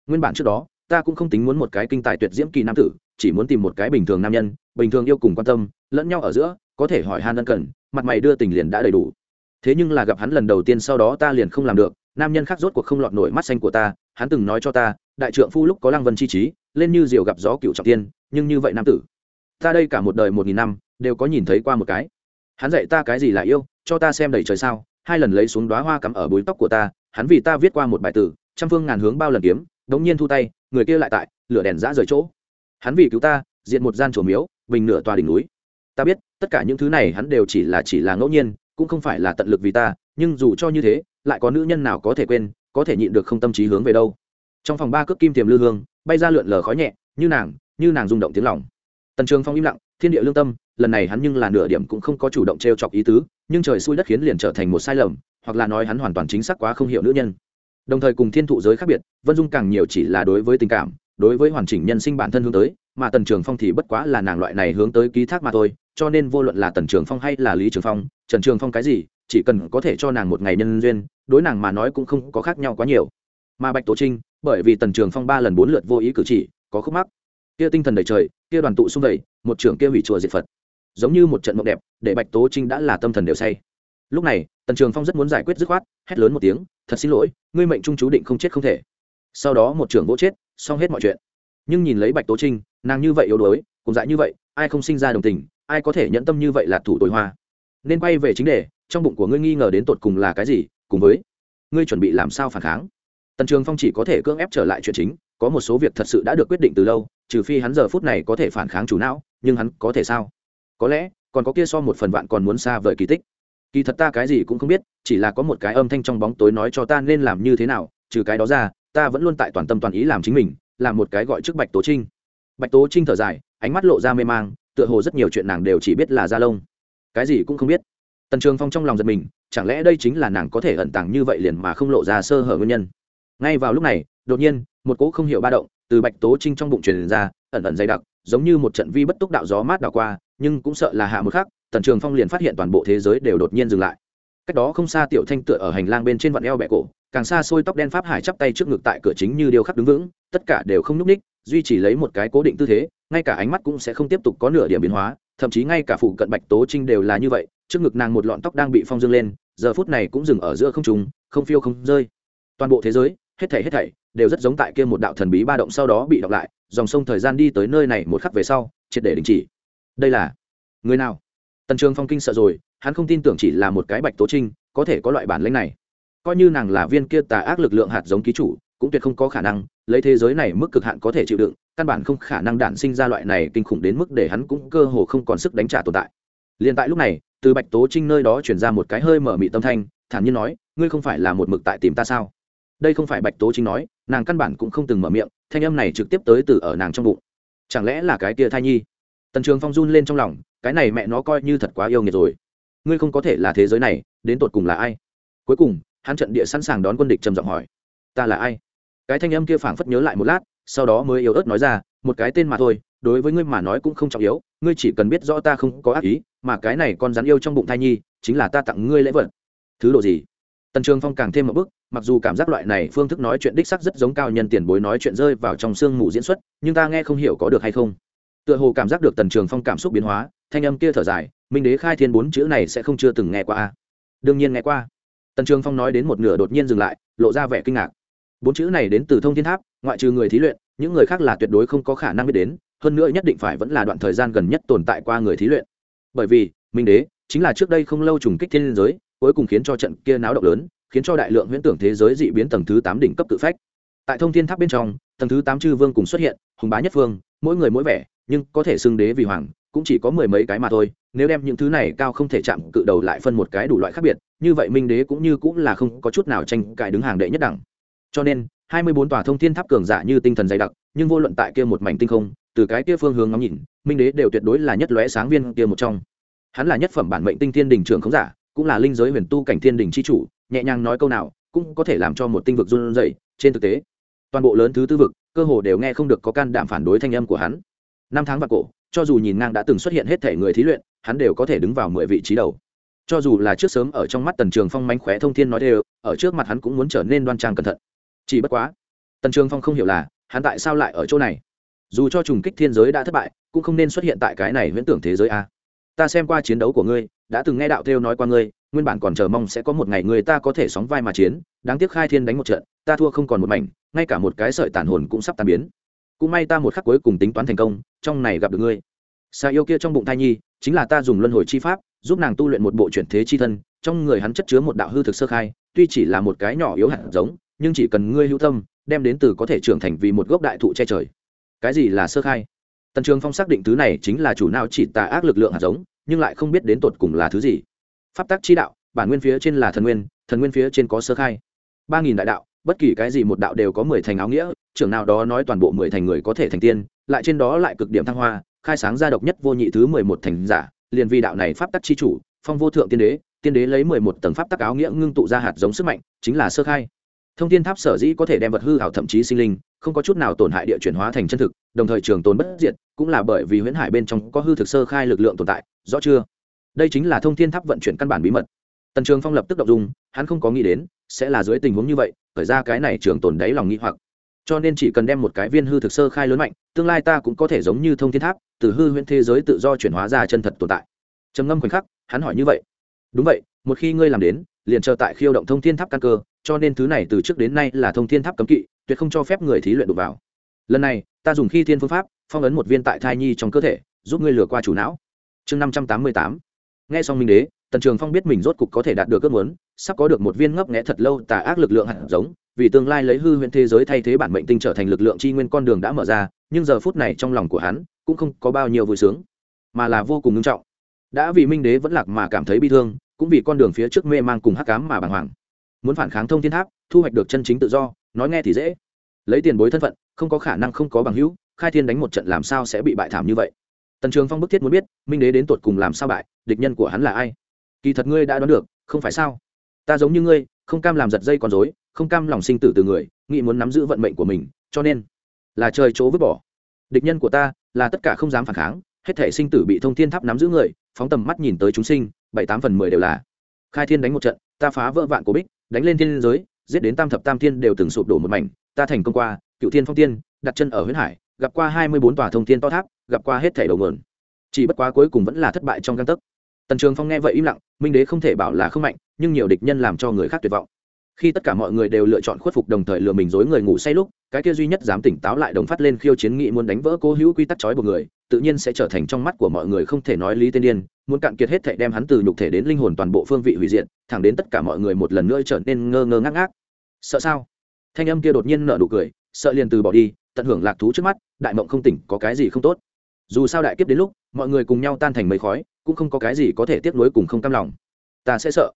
Nguyên bản trước đó ta cũng không tính muốn một cái kinh tài tuyệt diễm kỳ nam tử, chỉ muốn tìm một cái bình thường nam nhân, bình thường yêu cùng quan tâm, lẫn nhau ở giữa, có thể hỏi han ân cần, mặt mày đưa tình liền đã đầy đủ. Thế nhưng là gặp hắn lần đầu tiên sau đó ta liền không làm được, nam nhân khác rốt cuộc không lọt nổi mắt xanh của ta, hắn từng nói cho ta, đại trượng phu lúc có lăng vân chi trí, lên như diều gặp gió cựu trọng tiên, nhưng như vậy nam tử, ta đây cả một đời một nghìn năm, đều có nhìn thấy qua một cái. Hắn dạy ta cái gì là yêu, cho ta xem đầy trời sao, hai lần lấy xuống đoá hoa cắm ở búi tóc của ta, hắn vì ta viết qua một bài tử, trăm phương ngàn hướng bao lần kiếm đống nhiên thu tay, người kia lại tại, lửa đèn giã rời chỗ. Hắn vì cứu ta diện một gian chùa miếu, bình nửa tòa đỉnh núi. Ta biết, tất cả những thứ này hắn đều chỉ là chỉ là ngẫu nhiên, cũng không phải là tận lực vì ta, nhưng dù cho như thế, lại có nữ nhân nào có thể quên, có thể nhịn được không tâm trí hướng về đâu. Trong phòng ba cước kim tiềm lư hương, bay ra lượn lờ khói nhẹ, như nàng như nàng rung động tiếng lòng. Tần trường phong im lặng, thiên địa lương tâm, lần này hắn nhưng là nửa điểm cũng không có chủ động t r e o chọc ý tứ, nhưng trời xui đất khiến liền trở thành một sai lầm, hoặc là nói hắn hoàn toàn chính xác quá không hiểu nữ nhân đồng thời cùng thiên thụ giới khác biệt, vân dung càng nhiều chỉ là đối với tình cảm, đối với hoàn chỉnh nhân sinh bản thân hướng tới, mà tần trường phong thì bất quá là nàng loại này hướng tới ký thác mà thôi, cho nên vô luận là tần trường phong hay là lý trường phong, trần trường phong cái gì, chỉ cần có thể cho nàng một ngày nhân duyên, đối nàng mà nói cũng không có khác nhau quá nhiều. Mà bạch tổ trinh, bởi vì tần trường phong ba lần bốn lượt vô ý cử chỉ, có khúc mắc. Kia tinh thần đầy trời, kia đoàn tụ xung vầy, một trưởng kia hủy chùa diệt phật. Giống như một trận mộng đẹp, để bạch tố trinh đã là tâm thần đều say lúc này, tần trường phong rất muốn giải quyết dứt khoát, hét lớn một tiếng, thật xin lỗi, ngươi mệnh trung chú định không chết không thể. Sau đó một trưởng vỗ chết, xong hết mọi chuyện. Nhưng nhìn lấy bạch tố trinh, nàng như vậy yếu đuối, cùng dại như vậy, ai không sinh ra đồng tình, ai có thể nhẫn tâm như vậy là thủ tối hoa. Nên quay về chính đề, trong bụng của ngươi nghi ngờ đến tột cùng là cái gì, cùng với, ngươi chuẩn bị làm sao phản kháng. Tần trường phong chỉ có thể cưỡng ép trở lại chuyện chính, có một số việc thật sự đã được quyết định từ lâu, trừ phi hắn giờ phút này có thể phản kháng chủ não, nhưng hắn có thể sao? Có lẽ, còn có kia so một phần vạn còn muốn xa vời kỳ tích kỳ thật ta cái gì cũng không biết, chỉ là có một cái âm thanh trong bóng tối nói cho ta nên làm như thế nào, trừ cái đó ra, ta vẫn luôn tại toàn tâm toàn ý làm chính mình, làm một cái gọi trước bạch tố trinh. Bạch tố trinh thở dài, ánh mắt lộ ra mê mang, tựa hồ rất nhiều chuyện nàng đều chỉ biết là da lông. Cái gì cũng không biết. Tần trường phong trong lòng giật mình, chẳng lẽ đây chính là nàng có thể ẩn tàng như vậy liền mà không lộ ra sơ hở nguyên nhân? Ngay vào lúc này, đột nhiên, một cỗ không hiểu ba động từ bạch tố trinh trong bụng truyền ra, ẩn ẩn dày đặc, giống như một trận vi bất túc đạo gió mát đảo qua, nhưng cũng sợ là hạ một khắc tần trường phong liền phát hiện toàn bộ thế giới đều đột nhiên dừng lại. Cách đó không xa tiểu thanh tựa ở hành lang bên trên vạn eo bẹ cổ, càng xa xôi tóc đen pháp hải chắp tay trước ngực tại cửa chính như điêu khắc đứng vững, tất cả đều không núp ních, duy chỉ lấy một cái cố định tư thế, ngay cả ánh mắt cũng sẽ không tiếp tục có nửa điểm biến hóa, thậm chí ngay cả phụ cận bạch tố trinh đều là như vậy, trước ngực nàng một lọn tóc đang bị phong dương lên, giờ phút này cũng dừng ở giữa không trùng không phiêu không rơi. Toàn bộ thế giới, hết thảy hết thảy, đều rất giống tại kia một đạo thần bí ba động sau đó bị đọc lại, dòng sông thời gian đi tới nơi này một khắc về sau, triệt để đình chỉ. Đây là người nào? Tần trường phong kinh sợ rồi, hắn không tin tưởng chỉ là một cái bạch tố trinh, có thể có loại bản lĩnh này. Coi như nàng là viên kia tà ác lực lượng hạt giống ký chủ, cũng tuyệt không có khả năng, lấy thế giới này mức cực hạn có thể chịu đựng, căn bản không khả năng đản sinh ra loại này kinh khủng đến mức để hắn cũng cơ hồ không còn sức đánh trả tồn tại. Liền tại lúc này, từ bạch tố trinh nơi đó chuyển ra một cái hơi mở mị tâm thanh, thản nhiên nói, ngươi không phải là một mực tại tìm ta sao? Đây không phải bạch tố trinh nói, nàng căn bản cũng không từng mở miệng, thanh âm này trực tiếp tới từ ở nàng trong bụng. Chẳng lẽ là cái tia thai nhi? Tần trường phong run lên trong lòng cái này mẹ nó coi như thật quá yêu nghiệt rồi. Ngươi không có thể là thế giới này, đến tột cùng là ai? Cuối cùng, hắn trận địa sẵn sàng đón quân địch trầm giọng hỏi. Ta là ai? Cái thanh âm kia phảng phất nhớ lại một lát, sau đó mới yếu ớt nói ra, một cái tên mà thôi, đối với ngươi mà nói cũng không trọng yếu, ngươi chỉ cần biết rõ ta không có ác ý, mà cái này con rắn yêu trong bụng thai nhi, chính là ta tặng ngươi lễ vật. Thứ độ gì? Tần trường phong càng thêm một bước, mặc dù cảm giác loại này phương thức nói chuyện đích sắc rất giống cao nhân tiền bối nói chuyện rơi vào trong sương mù diễn xuất, nhưng ta nghe không hiểu có được hay không. Tựa hồ cảm giác được tần trường phong cảm xúc biến hóa thanh âm kia thở dài, minh đế khai thiên bốn chữ này sẽ không chưa từng nghe qua đương nhiên nghe qua. Tần trường phong nói đến một nửa đột nhiên dừng lại, lộ ra vẻ kinh ngạc. Bốn chữ này đến từ thông thiên tháp, ngoại trừ người thí luyện, những người khác là tuyệt đối không có khả năng biết đến, hơn nữa nhất định phải vẫn là đoạn thời gian gần nhất tồn tại qua người thí luyện. Bởi vì, minh đế chính là trước đây không lâu trùng kích thiên liên giới, cuối cùng khiến cho trận kia náo động lớn, khiến cho đại lượng huyễn tưởng thế giới dị biến tầng thứ tám đỉnh cấp tự phách. Tại thông thiên tháp bên trong, tầng thứ tám chư vương cùng xuất hiện, hùng bá nhất phương mỗi người mỗi vẻ, nhưng có thể xưng đế vì hoàng cũng chỉ có mười mấy cái mà thôi, nếu đem những thứ này cao không thể chạm cự đầu lại phân một cái đủ loại khác biệt, như vậy minh đế cũng như cũng là không có chút nào tranh cãi đứng hàng đệ nhất đẳng. Cho nên, hai mươi bốn tòa thông thiên tháp cường giả như tinh thần dày đặc, nhưng vô luận tại kia một mảnh tinh không, từ cái kia phương hướng ngắm nhìn, minh đế đều tuyệt đối là nhất lóe sáng viên kia một trong. Hắn là nhất phẩm bản mệnh tinh thiên đình trưởng khống giả, cũng là linh giới huyền tu cảnh thiên đình chi chủ, nhẹ nhàng nói câu nào, cũng có thể làm cho một tinh vực run rẩy, trên thực tế, toàn bộ lớn thứ tư vực, cơ hồ đều nghe không được có can đảm phản đối thanh âm của hắn. Năm tháng và cổ cho dù nhìn ngang đã từng xuất hiện hết thể người thí luyện, hắn đều có thể đứng vào mười vị trí đầu. Cho dù là trước sớm ở trong mắt tần trường phong mánh khóe thông thiên nói đều, ở trước mặt hắn cũng muốn trở nên đoan trang cẩn thận. Chỉ bất quá, tần trường phong không hiểu là, hắn tại sao lại ở chỗ này? Dù cho trùng kích thiên giới đã thất bại, cũng không nên xuất hiện tại cái này huyễn tưởng thế giới a. Ta xem qua chiến đấu của ngươi, đã từng nghe đạo theo nói qua ngươi, nguyên bản còn chờ mong sẽ có một ngày người ta có thể sóng vai mà chiến, đáng tiếc khai thiên đánh một trận, ta thua không còn một mảnh, ngay cả một cái sợi tàn hồn cũng sắp tan biến. Cũng may ta một khắc cuối cùng tính toán thành công trong này gặp được ngươi. Xa yêu kia trong bụng thai nhi, chính là ta dùng luân hồi chi pháp, giúp nàng tu luyện một bộ chuyển thế chi thân, trong người hắn chất chứa một đạo hư thực sơ khai, tuy chỉ là một cái nhỏ yếu hạt giống, nhưng chỉ cần ngươi hữu tâm, đem đến từ có thể trưởng thành vì một gốc đại thụ che trời. Cái gì là sơ khai? Tần trường phong xác định thứ này chính là chủ nào chỉ tà ác lực lượng hạt giống, nhưng lại không biết đến tột cùng là thứ gì. Pháp tắc chi đạo, bản nguyên phía trên là thần nguyên thần nguyên phía trên có sơ khai. Ba nghìn đại đạo, bất kỳ cái gì một đạo đều có mười thành áo nghĩa, trưởng nào đó nói toàn bộ mười thành người có thể thành tiên lại trên đó lại cực điểm thăng hoa, khai sáng ra độc nhất vô nhị thứ mười một thành giả, liền vì đạo này pháp tắc chi chủ, phong vô thượng tiên đế tiên đế lấy mười một tầng pháp tắc áo nghĩa ngưng tụ ra hạt giống sức mạnh, chính là sơ khai. Thông thiên tháp sở dĩ có thể đem vật hư hảo thậm chí sinh linh, không có chút nào tổn hại địa chuyển hóa thành chân thực, đồng thời trường tồn bất diệt, cũng là bởi vì huyễn hải bên trong có hư thực sơ khai lực lượng tồn tại, rõ chưa? Đây chính là thông thiên tháp vận chuyển căn bản bí mật. Tần trường phong lập tức động dung, hắn không có nghĩ đến, sẽ là dưới tình huống như vậy, khởi ra cái này trường tồn đáy lòng nghĩ hoặc cho nên chỉ cần đem một cái viên hư thực sơ khai lớn mạnh, tương lai ta cũng có thể giống như thông thiên tháp, từ hư huyễn thế giới tự do chuyển hóa ra chân thật tồn tại. Trầm ngâm khoảnh khắc, hắn hỏi như vậy. Đúng vậy, một khi ngươi làm đến, liền chờ tại khiêu động thông thiên tháp căn cơ, cho nên thứ này từ trước đến nay là thông thiên tháp cấm kỵ, tuyệt không cho phép người thí luyện đụng vào. Lần này, ta dùng khi thiên phương pháp, phong ấn một viên tại thai nhi trong cơ thể, giúp ngươi lừa qua chủ não. Chương năm trăm tám mươi tám. Nghe xong minh đế, tần trường phong biết mình rốt cục có thể đạt được ước muốn, sắp có được một viên ngấp nghẽ thật lâu tà ác lực lượng hạt giống vì tương lai lấy hư huyễn thế giới thay thế bản mệnh tinh trở thành lực lượng chi nguyên con đường đã mở ra, nhưng giờ phút này trong lòng của hắn cũng không có bao nhiêu vui sướng, mà là vô cùng nghiêm trọng. Đã vì minh đế vẫn lạc mà cảm thấy bi thương, cũng vì con đường phía trước mê mang cùng hắc ám mà bàng hoàng. Muốn phản kháng thông thiên tháp, thu hoạch được chân chính tự do, nói nghe thì dễ. Lấy tiền bối thân phận, không có khả năng không có bằng hữu, khai thiên đánh một trận làm sao sẽ bị bại thảm như vậy? Tần trường phong bức thiết muốn biết, minh đế đến tuột cùng làm sao bại, địch nhân của hắn là ai? Kỳ thật ngươi đã đoán được, không phải sao? Ta giống như ngươi, không cam làm giật dây con rối không cam lòng sinh tử từ người, nghĩ muốn nắm giữ vận mệnh của mình, cho nên là trời chỗ vứt bỏ. Địch nhân của ta là tất cả không dám phản kháng, hết thể sinh tử bị thông thiên tháp nắm giữ người, phóng tầm mắt nhìn tới chúng sinh, bảy tám phần mười đều là. Khai thiên đánh một trận, ta phá vỡ vạn của bích, đánh lên thiên giới, giết đến tam thập tam thiên đều từng sụp đổ một mảnh, ta thành công qua, cựu thiên phong tiên, đặt chân ở huyết hải, gặp qua hai mươi bốn tòa thông thiên to tháp, gặp qua hết thể đầu mượn chỉ bất quá cuối cùng vẫn là thất bại trong găng tấc. Tần trường phong nghe vậy im lặng, minh đế không thể bảo là không mạnh, nhưng nhiều địch nhân làm cho người khác tuyệt vọng khi tất cả mọi người đều lựa chọn khuất phục đồng thời lừa mình dối người ngủ say lúc, cái kia duy nhất dám tỉnh táo lại đồng phát lên khiêu chiến nghị muốn đánh vỡ cố hữu quy tắc trói buộc người, tự nhiên sẽ trở thành trong mắt của mọi người không thể nói lý tên điên, muốn cạn kiệt hết thệ đem hắn từ nhục thể đến linh hồn toàn bộ phương vị hủy diệt, thẳng đến tất cả mọi người một lần nữa trở nên ngơ ngơ ngác ngác. Sợ sao? Thanh âm kia đột nhiên nở nụ cười, sợ liền từ bỏ đi, tận hưởng lạc thú trước mắt, đại mộng không tỉnh, có cái gì không tốt? Dù sao đại kiếp đến lúc, mọi người cùng nhau tan thành mấy khói, cũng không có cái gì có thể tiếp nối cùng không cam lòng. Ta sẽ sợ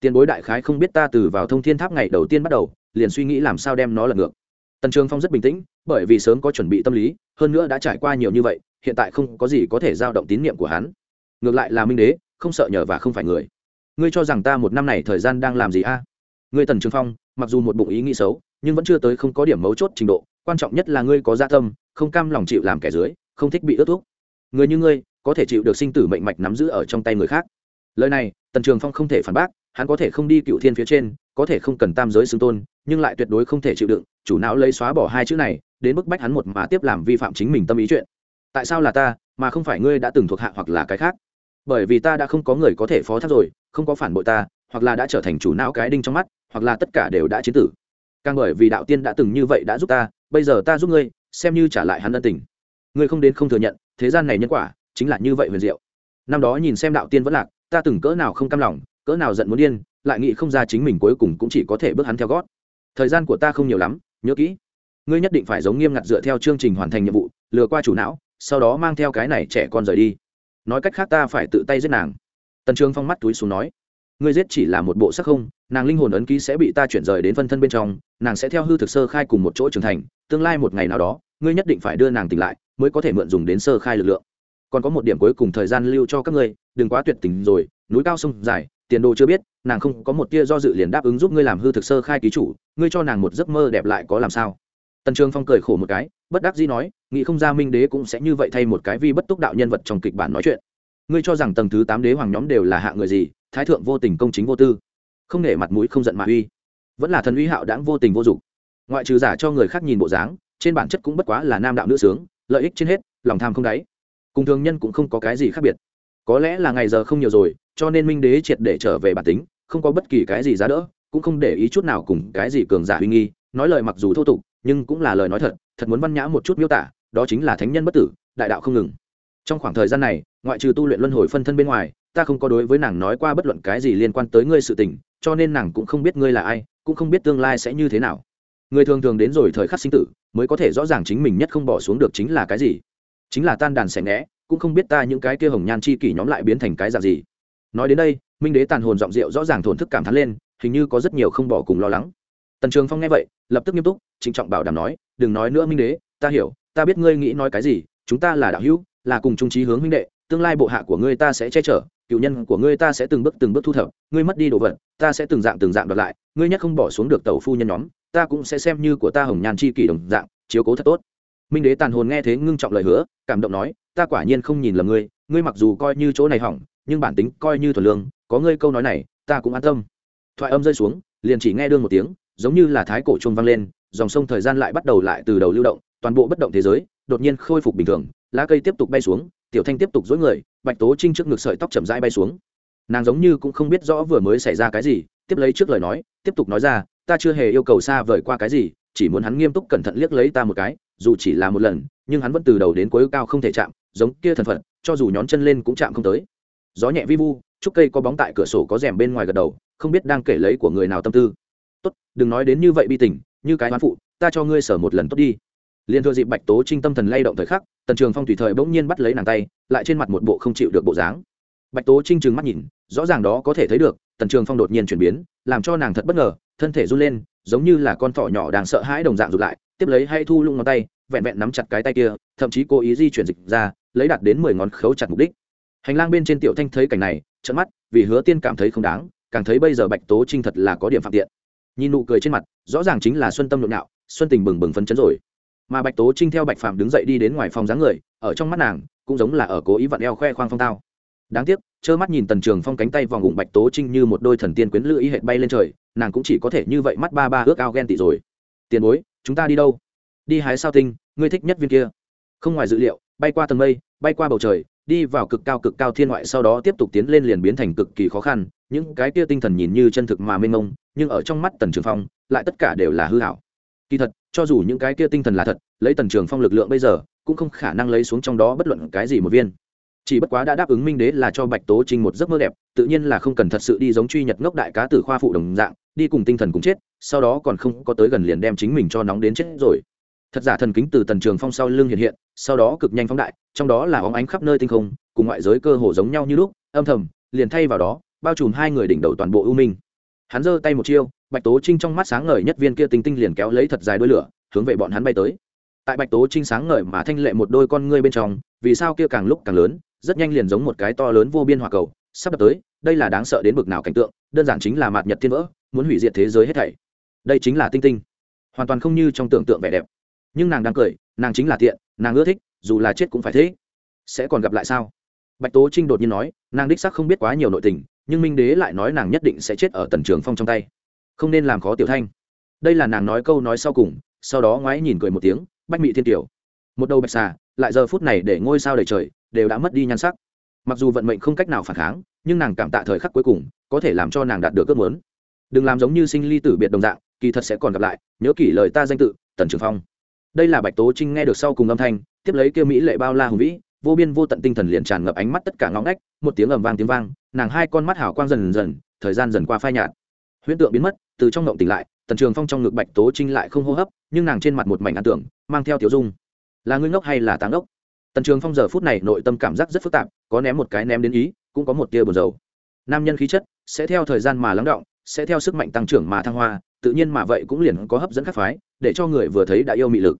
tiền bối đại khái không biết ta từ vào thông thiên tháp ngày đầu tiên bắt đầu, liền suy nghĩ làm sao đem nó lật ngược. Tần trường phong rất bình tĩnh, bởi vì sớm có chuẩn bị tâm lý, hơn nữa đã trải qua nhiều như vậy, hiện tại không có gì có thể giao động tín nhiệm của hắn. Ngược lại là minh đế, không sợ nhờ và không phải người. Ngươi cho rằng ta một năm này thời gian đang làm gì a? Ngươi tần trường phong, mặc dù một bụng ý nghĩ xấu, nhưng vẫn chưa tới không có điểm mấu chốt trình độ, quan trọng nhất là ngươi có gia tâm, không cam lòng chịu làm kẻ dưới, không thích bị ướt thuốc người như ngươi, có thể chịu được sinh tử mệnh mạch nắm giữ ở trong tay người khác. Lời này, tần trường phong không thể phản bác hắn có thể không đi cựu thiên phía trên, có thể không cần tam giới xưng tôn, nhưng lại tuyệt đối không thể chịu đựng, chủ não lấy xóa bỏ hai chữ này, đến bức bách hắn một mà tiếp làm vi phạm chính mình tâm ý chuyện. Tại sao là ta, mà không phải ngươi đã từng thuộc hạ hoặc là cái khác? Bởi vì ta đã không có người có thể phó thác rồi, không có phản bội ta, hoặc là đã trở thành chủ não cái đinh trong mắt, hoặc là tất cả đều đã chiến tử. Càng bởi vì đạo tiên đã từng như vậy đã giúp ta, bây giờ ta giúp ngươi, xem như trả lại hắn ân tình. Ngươi không đến không thừa nhận, thế gian này nhân quả, chính là như vậy huyền diệu. Năm đó nhìn xem đạo tiên vẫn lạc, ta từng cỡ nào không cam lòng cỡ nào giận muốn điên, lại nghĩ không ra chính mình cuối cùng cũng chỉ có thể bước hắn theo gót. Thời gian của ta không nhiều lắm, nhớ kỹ. Ngươi nhất định phải giống nghiêm ngặt dựa theo chương trình hoàn thành nhiệm vụ, lừa qua chủ não, sau đó mang theo cái này trẻ con rời đi. Nói cách khác ta phải tự tay giết nàng. Tần trường phong mắt túi xuống nói. Ngươi giết chỉ là một bộ sắc không, nàng linh hồn ấn ký sẽ bị ta chuyển rời đến phân thân bên trong, nàng sẽ theo hư thực sơ khai cùng một chỗ trưởng thành, tương lai một ngày nào đó, ngươi nhất định phải đưa nàng tỉnh lại, mới có thể mượn dùng đến sơ khai lực lượng. Còn có một điểm cuối cùng thời gian lưu cho các ngươi, đừng quá tuyệt tình rồi, núi cao sông dài tiền đồ chưa biết, nàng không có một tia do dự liền đáp ứng giúp ngươi làm hư thực sơ khai ký chủ, ngươi cho nàng một giấc mơ đẹp lại có làm sao? Tần trường phong cười khổ một cái, bất đắc dĩ nói, nghĩ không ra minh đế cũng sẽ như vậy thay một cái vi bất túc đạo nhân vật trong kịch bản nói chuyện. Ngươi cho rằng tầng thứ tám đế hoàng nhóm đều là hạ người gì, thái thượng vô tình công chính vô tư. Không nể mặt mũi không giận mà uy. Vẫn là thần uy hạo đáng vô tình vô dụng. Ngoại trừ giả cho người khác nhìn bộ dáng, trên bản chất cũng bất quá là nam đạo nữ sướng, lợi ích trên hết, lòng tham không đáy. Cùng thường nhân cũng không có cái gì khác biệt có lẽ là ngày giờ không nhiều rồi, cho nên minh đế triệt để trở về bản tính, không có bất kỳ cái gì giá đỡ, cũng không để ý chút nào cùng cái gì cường giả uy nghi, nói lời mặc dù thô tục, nhưng cũng là lời nói thật thật muốn văn nhã một chút miêu tả, đó chính là thánh nhân bất tử, đại đạo không ngừng. Trong khoảng thời gian này, ngoại trừ tu luyện luân hồi phân thân bên ngoài, ta không có đối với nàng nói qua bất luận cái gì liên quan tới ngươi sự tình, cho nên nàng cũng không biết ngươi là ai, cũng không biết tương lai sẽ như thế nào. Người thường thường đến rồi thời khắc sinh tử, mới có thể rõ ràng chính mình nhất không bỏ xuống được chính là cái gì. Chính là tan đàn xẻ ngẽ cũng không biết ta những cái kia hồng nhan chi kỷ nhóm lại biến thành cái dạng gì. Nói đến đây, minh đế tàn hồn giọng rượu rõ ràng thổn thức cảm thán lên, hình như có rất nhiều không bỏ cùng lo lắng. Tần trường phong nghe vậy, lập tức nghiêm túc, trịnh trọng bảo đảm nói, đừng nói nữa minh đế, ta hiểu, ta biết ngươi nghĩ nói cái gì, chúng ta là đạo hữu, là cùng trung trí hướng huynh đệ, tương lai bộ hạ của ngươi ta sẽ che chở, cựu nhân của ngươi ta sẽ từng bước từng bước thu thập, ngươi mất đi đồ vật, ta sẽ từng dạng từng dạng đoạt lại, ngươi nhất không bỏ xuống được tàu phu nhân nhóm, ta cũng sẽ xem như của ta hồng nhàn chi kỷ đồng dạng, chiếu cố thật tốt. Minh đế tàn hồn nghe thế ngưng trọng lời hứa, cảm động nói ta quả nhiên không nhìn lầm ngươi ngươi mặc dù coi như chỗ này hỏng, nhưng bản tính coi như thuần lương, có ngươi câu nói này, ta cũng an tâm. Thoại âm rơi xuống, liền chỉ nghe đương một tiếng, giống như là thái cổ chuông vang lên, dòng sông thời gian lại bắt đầu lại từ đầu lưu động, toàn bộ bất động thế giới, đột nhiên khôi phục bình thường, lá cây tiếp tục bay xuống, tiểu thanh tiếp tục dối người, bạch tố trinh trước ngực sợi tóc chậm rãi bay xuống. Nàng giống như cũng không biết rõ vừa mới xảy ra cái gì, tiếp lấy trước lời nói, tiếp tục nói ra, ta chưa hề yêu cầu xa vời qua cái gì, chỉ muốn hắn nghiêm túc cẩn thận liếc lấy ta một cái, dù chỉ là một lần, nhưng hắn vẫn từ đầu đến cuối cao không thể chạm giống kia thần phận cho dù nhón chân lên cũng chạm không tới. Gió nhẹ vi vu trúc cây có bóng tại cửa sổ có rèm bên ngoài gật đầu, không biết đang kể lấy của người nào tâm tư. Tốt, đừng nói đến như vậy bi tình, như cái hoán phụ, ta cho ngươi sở một lần tốt đi. Liền thừa dịp bạch tố trinh tâm thần lay động thời khắc, tần trường phong tùy thời bỗng nhiên bắt lấy nàng tay, lại trên mặt một bộ không chịu được bộ dáng. Bạch tố trinh trừng mắt nhìn, rõ ràng đó có thể thấy được, tần trường phong đột nhiên chuyển biến, làm cho nàng thật bất ngờ, thân thể run lên, giống như là con thỏ nhỏ đang sợ hãi đồng dạng rụt lại, tiếp lấy hay thu lung ngón tay, vẹn vẹn nắm chặt cái tay kia, thậm chí cố ý di chuyển dịch ra lấy đạt đến mười ngón khấu chặt mục đích. Hành lang bên trên tiểu thanh thấy cảnh này trận mắt, vì hứa tiên cảm thấy không đáng, càng thấy bây giờ bạch tố trinh thật là có điểm phạm tiện. Nhìn nụ cười trên mặt, rõ ràng chính là xuân tâm nhộn nhạo, xuân tình bừng bừng phấn chấn rồi. Mà bạch tố trinh theo bạch phàm đứng dậy đi đến ngoài phòng dáng người, ở trong mắt nàng, cũng giống là ở cố ý vặn eo khoe khoang phong tao. Đáng tiếc, trơ mắt nhìn tần trường phong cánh tay vòng bụng bạch tố trinh như một đôi thần tiên quyến lữ ý hệ bay lên trời, nàng cũng chỉ có thể như vậy mắt ba ba ước ao ghen tị rồi. Tiền bối, chúng ta đi đâu? Đi hái sao tinh, ngươi thích nhất viên kia? Không ngoài dự liệu bay qua tầng mây, bay qua bầu trời, đi vào cực cao cực cao thiên ngoại, sau đó tiếp tục tiến lên liền biến thành cực kỳ khó khăn. Những cái kia tinh thần nhìn như chân thực mà mênh mông, nhưng ở trong mắt tần trường phong, lại tất cả đều là hư hảo kỳ thật, cho dù những cái kia tinh thần là thật, lấy tần trường phong lực lượng bây giờ, cũng không khả năng lấy xuống trong đó bất luận cái gì một viên. Chỉ bất quá đã đáp ứng minh đế là cho bạch tố trinh một giấc mơ đẹp, tự nhiên là không cần thật sự đi giống truy nhật ngốc đại cá tử khoa phụ đồng dạng, đi cùng tinh thần cùng chết, sau đó còn không có tới gần liền đem chính mình cho nóng đến chết rồi thật giả thần kính từ tần trường phong sau lưng hiện hiện, sau đó cực nhanh phóng đại, trong đó là óng ánh khắp nơi tinh không, cùng ngoại giới cơ hồ giống nhau như lúc, âm thầm, liền thay vào đó, bao trùm hai người đỉnh đầu toàn bộ ưu minh. Hắn giơ tay một chiêu, bạch tố trinh trong mắt sáng ngời nhất viên kia tinh tinh liền kéo lấy thật dài đôi lửa, hướng về bọn hắn bay tới. Tại bạch tố trinh sáng ngời mà thanh lệ một đôi con ngươi bên trong, vì sao kia càng lúc càng lớn, rất nhanh liền giống một cái to lớn vô biên hỏa cầu, sắp đập tới, đây là đáng sợ đến bực nào cảnh tượng, đơn giản chính là mạt nhật thiên vỡ, muốn hủy diệt thế giới hết thảy. Đây chính là tinh tinh. Hoàn toàn không như trong tưởng tượng vẻ đẹp nhưng nàng đang cười, nàng chính là tiện, nàng ưa thích, dù là chết cũng phải thế. Sẽ còn gặp lại sao? Bạch tố trinh đột nhiên nói, nàng đích sắc không biết quá nhiều nội tình, nhưng minh đế lại nói nàng nhất định sẽ chết ở tần trường phong trong tay. Không nên làm khó tiểu thanh. Đây là nàng nói câu nói sau cùng, sau đó ngoái nhìn cười một tiếng, bách mị thiên tiểu. Một đầu bạch xà, lại giờ phút này để ngôi sao đầy trời, đều đã mất đi nhan sắc. Mặc dù vận mệnh không cách nào phản kháng, nhưng nàng cảm tạ thời khắc cuối cùng, có thể làm cho nàng đạt được ước muốn. Đừng làm giống như sinh ly tử biệt đồng dạng, kỳ thật sẽ còn gặp lại, nhớ kỹ lời ta danh tự, tần trường phong đây là bạch tố trinh nghe được sau cùng âm thanh, tiếp lấy kêu mỹ lệ bao la hùng vĩ, vô biên vô tận tinh thần liền tràn ngập ánh mắt tất cả ngõ ngách, một tiếng ầm vang tiếng vang, nàng hai con mắt hào quang dần dần, thời gian dần qua phai nhạt. Huyễn tượng biến mất, từ trong ngộng tỉnh lại, tần trường phong trong ngực bạch tố trinh lại không hô hấp, nhưng nàng trên mặt một mảnh ăn tưởng, mang theo tiểu dung. Là ngươi ngốc hay là táng ngốc? Tần trường phong giờ phút này nội tâm cảm giác rất phức tạp, có ném một cái ném đến ý, cũng có một tia buồn dầu nam nhân khí chất, sẽ theo thời gian mà lắng động, sẽ theo sức mạnh tăng trưởng mà thăng hoa, tự nhiên mà vậy cũng liền có hấp dẫn các phái, để cho người vừa thấy đã yêu mị lực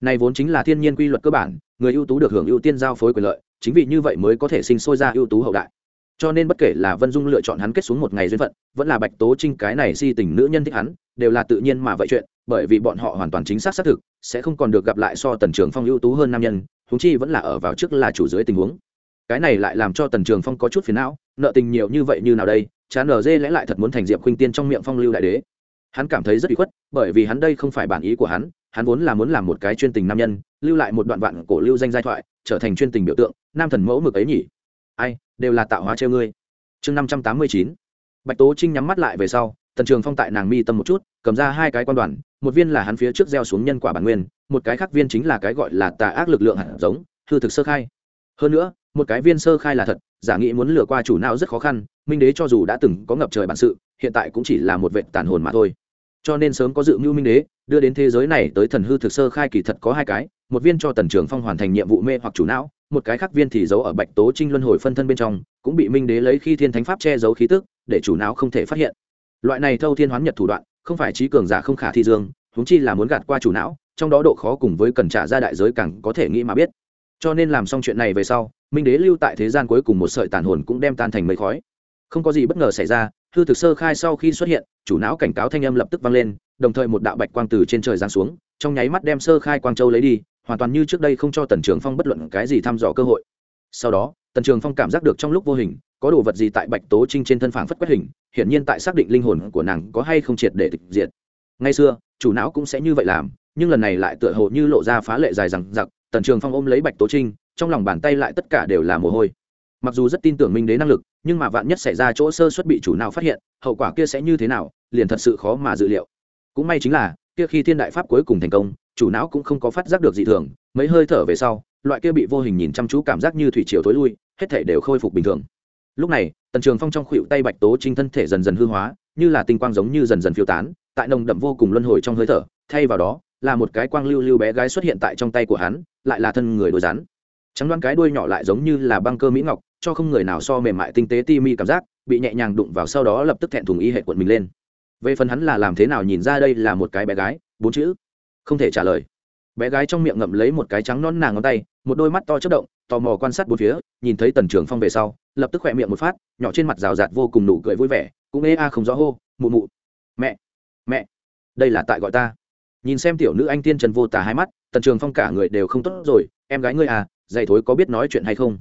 này vốn chính là thiên nhiên quy luật cơ bản, người ưu tú được hưởng ưu tiên giao phối quyền lợi, chính vì như vậy mới có thể sinh sôi ra ưu tú hậu đại. Cho nên bất kể là vân dung lựa chọn hắn kết xuống một ngày duyên phận, vẫn là bạch tố trinh cái này si tình nữ nhân thích hắn, đều là tự nhiên mà vậy chuyện, bởi vì bọn họ hoàn toàn chính xác xác thực, sẽ không còn được gặp lại so tần trường phong ưu tú hơn nam nhân húng chi vẫn là ở vào trước là chủ dưới tình huống. Cái này lại làm cho tần trường phong có chút phiền não, nợ tình nhiều như vậy như nào đây, chán ở dê lẽ lại thật muốn thành diệp khuynh tiên trong miệng phong lưu đại đế. Hắn cảm thấy rất bị khuất, bởi vì hắn đây không phải bản ý của hắn hắn vốn là muốn làm một cái chuyên tình nam nhân, lưu lại một đoạn vạn cổ lưu danh giai thoại, trở thành chuyên tình biểu tượng, nam thần mẫu mực ấy nhỉ. Ai, đều là tạo hóa treo ngươi. Chương năm trăm tám mươi chín. Bạch tố trinh nhắm mắt lại về sau, tần trường phong tại nàng mi tâm một chút, cầm ra hai cái quan đoàn, một viên là hắn phía trước gieo xuống nhân quả bản nguyên, một cái khác viên chính là cái gọi là tà ác lực lượng hạt giống, hư thực sơ khai. Hơn nữa, một cái viên sơ khai là thật, giả nghĩ muốn lừa qua chủ não rất khó khăn, minh đế cho dù đã từng có ngập trời bản sự, hiện tại cũng chỉ là một vệ tàn hồn mà thôi cho nên sớm có dự mưu minh đế, đưa đến thế giới này tới thần hư thực sơ khai kỳ thật có hai cái, một viên cho tần trường phong hoàn thành nhiệm vụ mê hoặc chủ não, một cái khác viên thì giấu ở bạch tố trinh luân hồi phân thân bên trong, cũng bị minh đế lấy khi thiên thánh pháp che giấu khí tức, để chủ não không thể phát hiện. Loại này thâu thiên hoán nhật thủ đoạn, không phải trí cường giả không khả thi dương húng chi là muốn gạt qua chủ não, trong đó độ khó cùng với cần trả ra đại giới càng có thể nghĩ mà biết. Cho nên làm xong chuyện này về sau, minh đế lưu tại thế gian cuối cùng một sợi tàn hồn cũng đem tan thành mây khói. Không có gì bất ngờ xảy ra hư thực sơ khai sau khi xuất hiện, chủ não cảnh cáo thanh âm lập tức vang lên, đồng thời một đạo bạch quang từ trên trời giáng xuống, trong nháy mắt đem sơ khai quang châu lấy đi, hoàn toàn như trước đây không cho tần trường phong bất luận cái gì thăm dò cơ hội. Sau đó, tần trường phong cảm giác được trong lúc vô hình, có đồ vật gì tại bạch tố trinh trên thân phản phất quét hình, hiển nhiên tại xác định linh hồn của nàng có hay không triệt để tịch diệt. Ngay xưa, chủ não cũng sẽ như vậy làm, nhưng lần này lại tựa hồ như lộ ra phá lệ dài rằng giặc tần trường phong ôm lấy bạch tố trinh, trong lòng bàn tay lại tất cả đều là mồ hôi. Mặc dù rất tin tưởng minh đế năng lực nhưng mà vạn nhất xảy ra chỗ sơ xuất bị chủ nào phát hiện, hậu quả kia sẽ như thế nào, liền thật sự khó mà dự liệu. Cũng may chính là, kia khi thiên đại pháp cuối cùng thành công, chủ não cũng không có phát giác được gì thường, mấy hơi thở về sau, loại kia bị vô hình nhìn chăm chú cảm giác như thủy triều thối lui, hết thể đều khôi phục bình thường. Lúc này, tần trường phong trong khuỵu tay bạch tố trinh thân thể dần dần hư hóa, như là tinh quang giống như dần dần phiêu tán, tại nồng đậm vô cùng luân hồi trong hơi thở, thay vào đó, là một cái quang lưu lưu bé gái xuất hiện tại trong tay của hắn, lại là thân người đôi rắn. Trắng đoán cái đuôi nhỏ lại giống như là băng cơ mỹ ngọc cho không người nào so mềm mại tinh tế ti mi cảm giác, bị nhẹ nhàng đụng vào sau đó lập tức thẹn thùng y hệ quận mình lên. Về phần hắn là làm thế nào nhìn ra đây là một cái bé gái, bốn chữ. Không thể trả lời. Bé gái trong miệng ngậm lấy một cái trắng non nàng ngón tay, một đôi mắt to chất động, tò mò quan sát bốn phía, nhìn thấy tần trường phong về sau, lập tức khỏe miệng một phát, nhỏ trên mặt rào rạt vô cùng nụ cười vui vẻ, cũng ê a không rõ hô, mụ mụ. Mẹ mẹ, đây là tại gọi ta. Nhìn xem tiểu nữ anh tiên trần vô tả hai mắt, tần trường phong cả người đều không tốt rồi, em gái ngươi à dạy thối có biết nói chuyện hay không?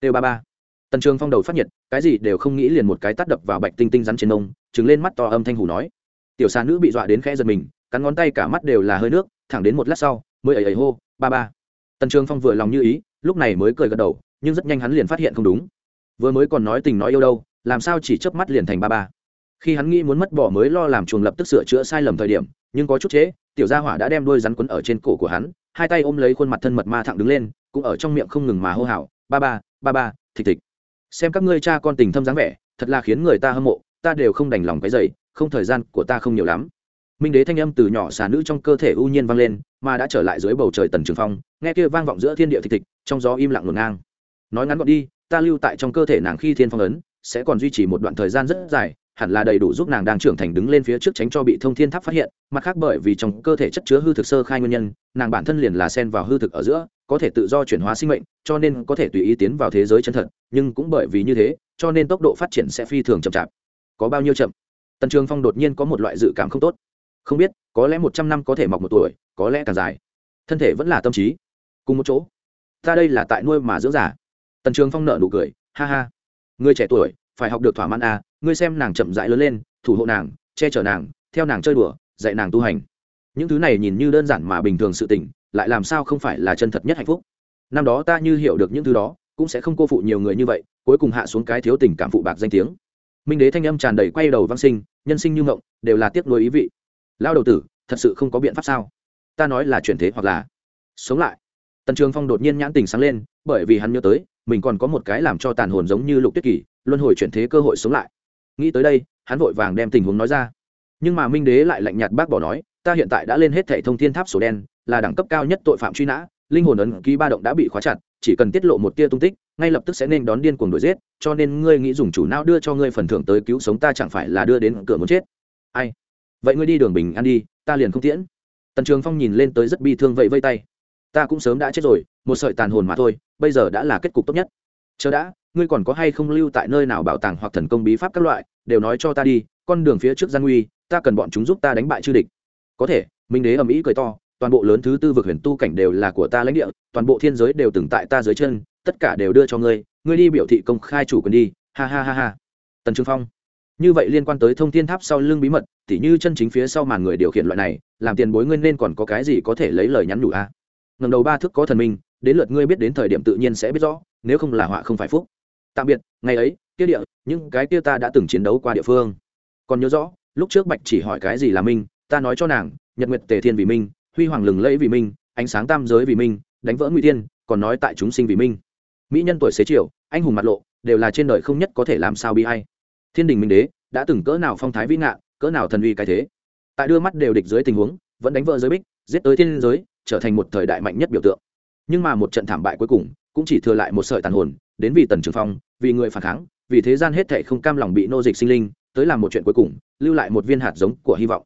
Têu ba ba tần trường phong đầu phát nhiệt cái gì đều không nghĩ liền một cái tắt đập vào bạch tinh tinh rắn trên nông trứng lên mắt to âm thanh hủ nói. Tiểu xà nữ bị dọa đến khẽ giật mình cắn ngón tay cả mắt đều là hơi nước thẳng đến một lát sau mới ẩy ẩy hô ba ba. Tần trường phong vừa lòng như ý lúc này mới cười gật đầu nhưng rất nhanh hắn liền phát hiện không đúng. Vừa mới còn nói tình nói yêu đâu làm sao chỉ chớp mắt liền thành ba ba. Khi hắn nghĩ muốn mất bỏ mới lo làm chuồng lập tức sửa chữa sai lầm thời điểm nhưng có chút chế, tiểu gia hỏa đã đem đôi rắn quấn ở trên cổ của hắn hai tay ôm lấy khuôn mặt thân mật ma thẳng đứng lên cũng ở trong miệng không ngừng mà hô hào ba ba ba ba thịt thịt xem các ngươi cha con tình thâm dáng vẻ, thật là khiến người ta hâm mộ, ta đều không đành lòng cái dày không thời gian của ta không nhiều lắm. Minh đế thanh âm từ nhỏ xà nữ trong cơ thể u nhiên vang lên, mà đã trở lại dưới bầu trời tần trường phong, nghe kia vang vọng giữa thiên địa thịch thịch trong gió im lặng ngổn ngang. Nói ngắn gọn đi, ta lưu tại trong cơ thể nàng khi thiên phong ấn, sẽ còn duy trì một đoạn thời gian rất dài, hẳn là đầy đủ giúp nàng đang trưởng thành đứng lên phía trước tránh cho bị thông thiên tháp phát hiện, mặt khác bởi vì trong cơ thể chất chứa hư thực sơ khai nguyên nhân, nàng bản thân liền là sen vào hư thực ở giữa, có thể tự do chuyển hóa sinh mệnh cho nên có thể tùy ý tiến vào thế giới chân thật, nhưng cũng bởi vì như thế, cho nên tốc độ phát triển sẽ phi thường chậm chạp. Có bao nhiêu chậm? Tần trường phong đột nhiên có một loại dự cảm không tốt. Không biết, có lẽ một trăm năm có thể mọc một tuổi, có lẽ càng dài. Thân thể vẫn là tâm trí. Cùng một chỗ. Ta đây là tại nuôi mà dưỡng giả tần trường phong nợ nụ cười, ha ha. Người trẻ tuổi, phải học được thỏa mãn à ngươi xem nàng chậm rãi lớn lên, thủ hộ nàng, che chở nàng, theo nàng chơi đùa, dạy nàng tu hành. Những thứ này nhìn như đơn giản mà bình thường sự tình, lại làm sao không phải là chân thật nhất hạnh phúc? Năm đó ta như hiểu được những thứ đó, cũng sẽ không cô phụ nhiều người như vậy, cuối cùng hạ xuống cái thiếu tình cảm phụ bạc danh tiếng. Minh đế thanh âm tràn đầy quay đầu văn sinh, nhân sinh như ngộng đều là tiếc nuối ý vị. Lao đầu tử, thật sự không có biện pháp sao? Ta nói là chuyển thế hoặc là sống lại. Tần trường phong đột nhiên nhãn tình sáng lên, bởi vì hắn nhớ tới, mình còn có một cái làm cho tàn hồn giống như lục tuyết kỳ, luân hồi chuyển thế cơ hội sống lại. Nghĩ tới đây, hắn vội vàng đem tình huống nói ra. Nhưng mà minh đế lại lạnh nhạt bác bỏ nói, ta hiện tại đã lên hết thẻ thông thiên tháp sổ đen, là đẳng cấp cao nhất tội phạm truy nã linh hồn ấn ký ba động đã bị khóa chặt, chỉ cần tiết lộ một tia tung tích, ngay lập tức sẽ nên đón điên cuồng đuổi giết, cho nên ngươi nghĩ dùng chủ não đưa cho ngươi phần thưởng tới cứu sống ta chẳng phải là đưa đến cửa muốn chết. Ai? Vậy ngươi đi đường bình an đi, ta liền không tiễn. Tần trường phong nhìn lên tới rất bi thương vậy vây tay. Ta cũng sớm đã chết rồi, một sợi tàn hồn mà thôi, bây giờ đã là kết cục tốt nhất. Chờ đã, ngươi còn có hay không lưu tại nơi nào bảo tàng hoặc thần công bí pháp các loại, đều nói cho ta đi, con đường phía trước gian nguy, ta cần bọn chúng giúp ta đánh bại chư địch. Có thể, minh đế ầm ĩ cười to toàn bộ lớn thứ tư vực huyền tu cảnh đều là của ta lãnh địa, toàn bộ thiên giới đều từng tại ta dưới chân, tất cả đều đưa cho ngươi ngươi đi biểu thị công khai chủ quyền đi, ha ha ha ha. Tần trương phong. Như vậy liên quan tới thông thiên tháp sau lưng bí mật, tỉ như chân chính phía sau màn người điều khiển loại này, làm tiền bối ngươi nên còn có cái gì có thể lấy lời nhắn nhủ a à? ngầm đầu ba thước có thần minh, đến lượt ngươi biết đến thời điểm tự nhiên sẽ biết rõ, nếu không là họa không phải phúc. Tạm biệt, ngày ấy, kia địa, những cái kia ta đã từng chiến đấu qua địa phương. Còn nhớ rõ, lúc trước bạch chỉ hỏi cái gì là minh ta nói cho nàng, nhật nguyệt tề thiên vì minh huy hoàng lừng lẫy vì minh ánh sáng tam giới vì minh đánh vỡ ngụy tiên, còn nói tại chúng sinh vì minh mỹ nhân tuổi xế chiều anh hùng mặt lộ đều là trên đời không nhất có thể làm sao bi hay thiên đình minh đế đã từng cỡ nào phong thái vĩ ngạn cỡ nào thần uy cái thế. Tại đưa mắt đều địch dưới tình huống vẫn đánh vỡ giới bích giết tới thiên giới trở thành một thời đại mạnh nhất biểu tượng. Nhưng mà một trận thảm bại cuối cùng cũng chỉ thừa lại một sợi tàn hồn đến vì tần trường phong vì người phản kháng vì thế gian hết thệ không cam lòng bị nô dịch sinh linh tới làm một chuyện cuối cùng lưu lại một viên hạt giống của hy vọng.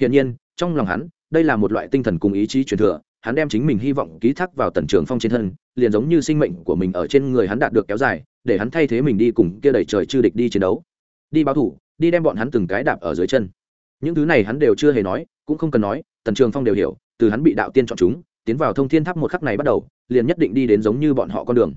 Hiển nhiên trong lòng hắn đây là một loại tinh thần cùng ý chí truyền thừa, hắn đem chính mình hy vọng ký thác vào tần trường phong trên thân, liền giống như sinh mệnh của mình ở trên người hắn đạt được kéo dài, để hắn thay thế mình đi cùng kia đẩy trời chư địch đi chiến đấu. Đi báo thủ, đi đem bọn hắn từng cái đạp ở dưới chân. Những thứ này hắn đều chưa hề nói, cũng không cần nói, tần trường phong đều hiểu, từ hắn bị đạo tiên chọn chúng, tiến vào thông thiên tháp một khắc này bắt đầu, liền nhất định đi đến giống như bọn họ con đường.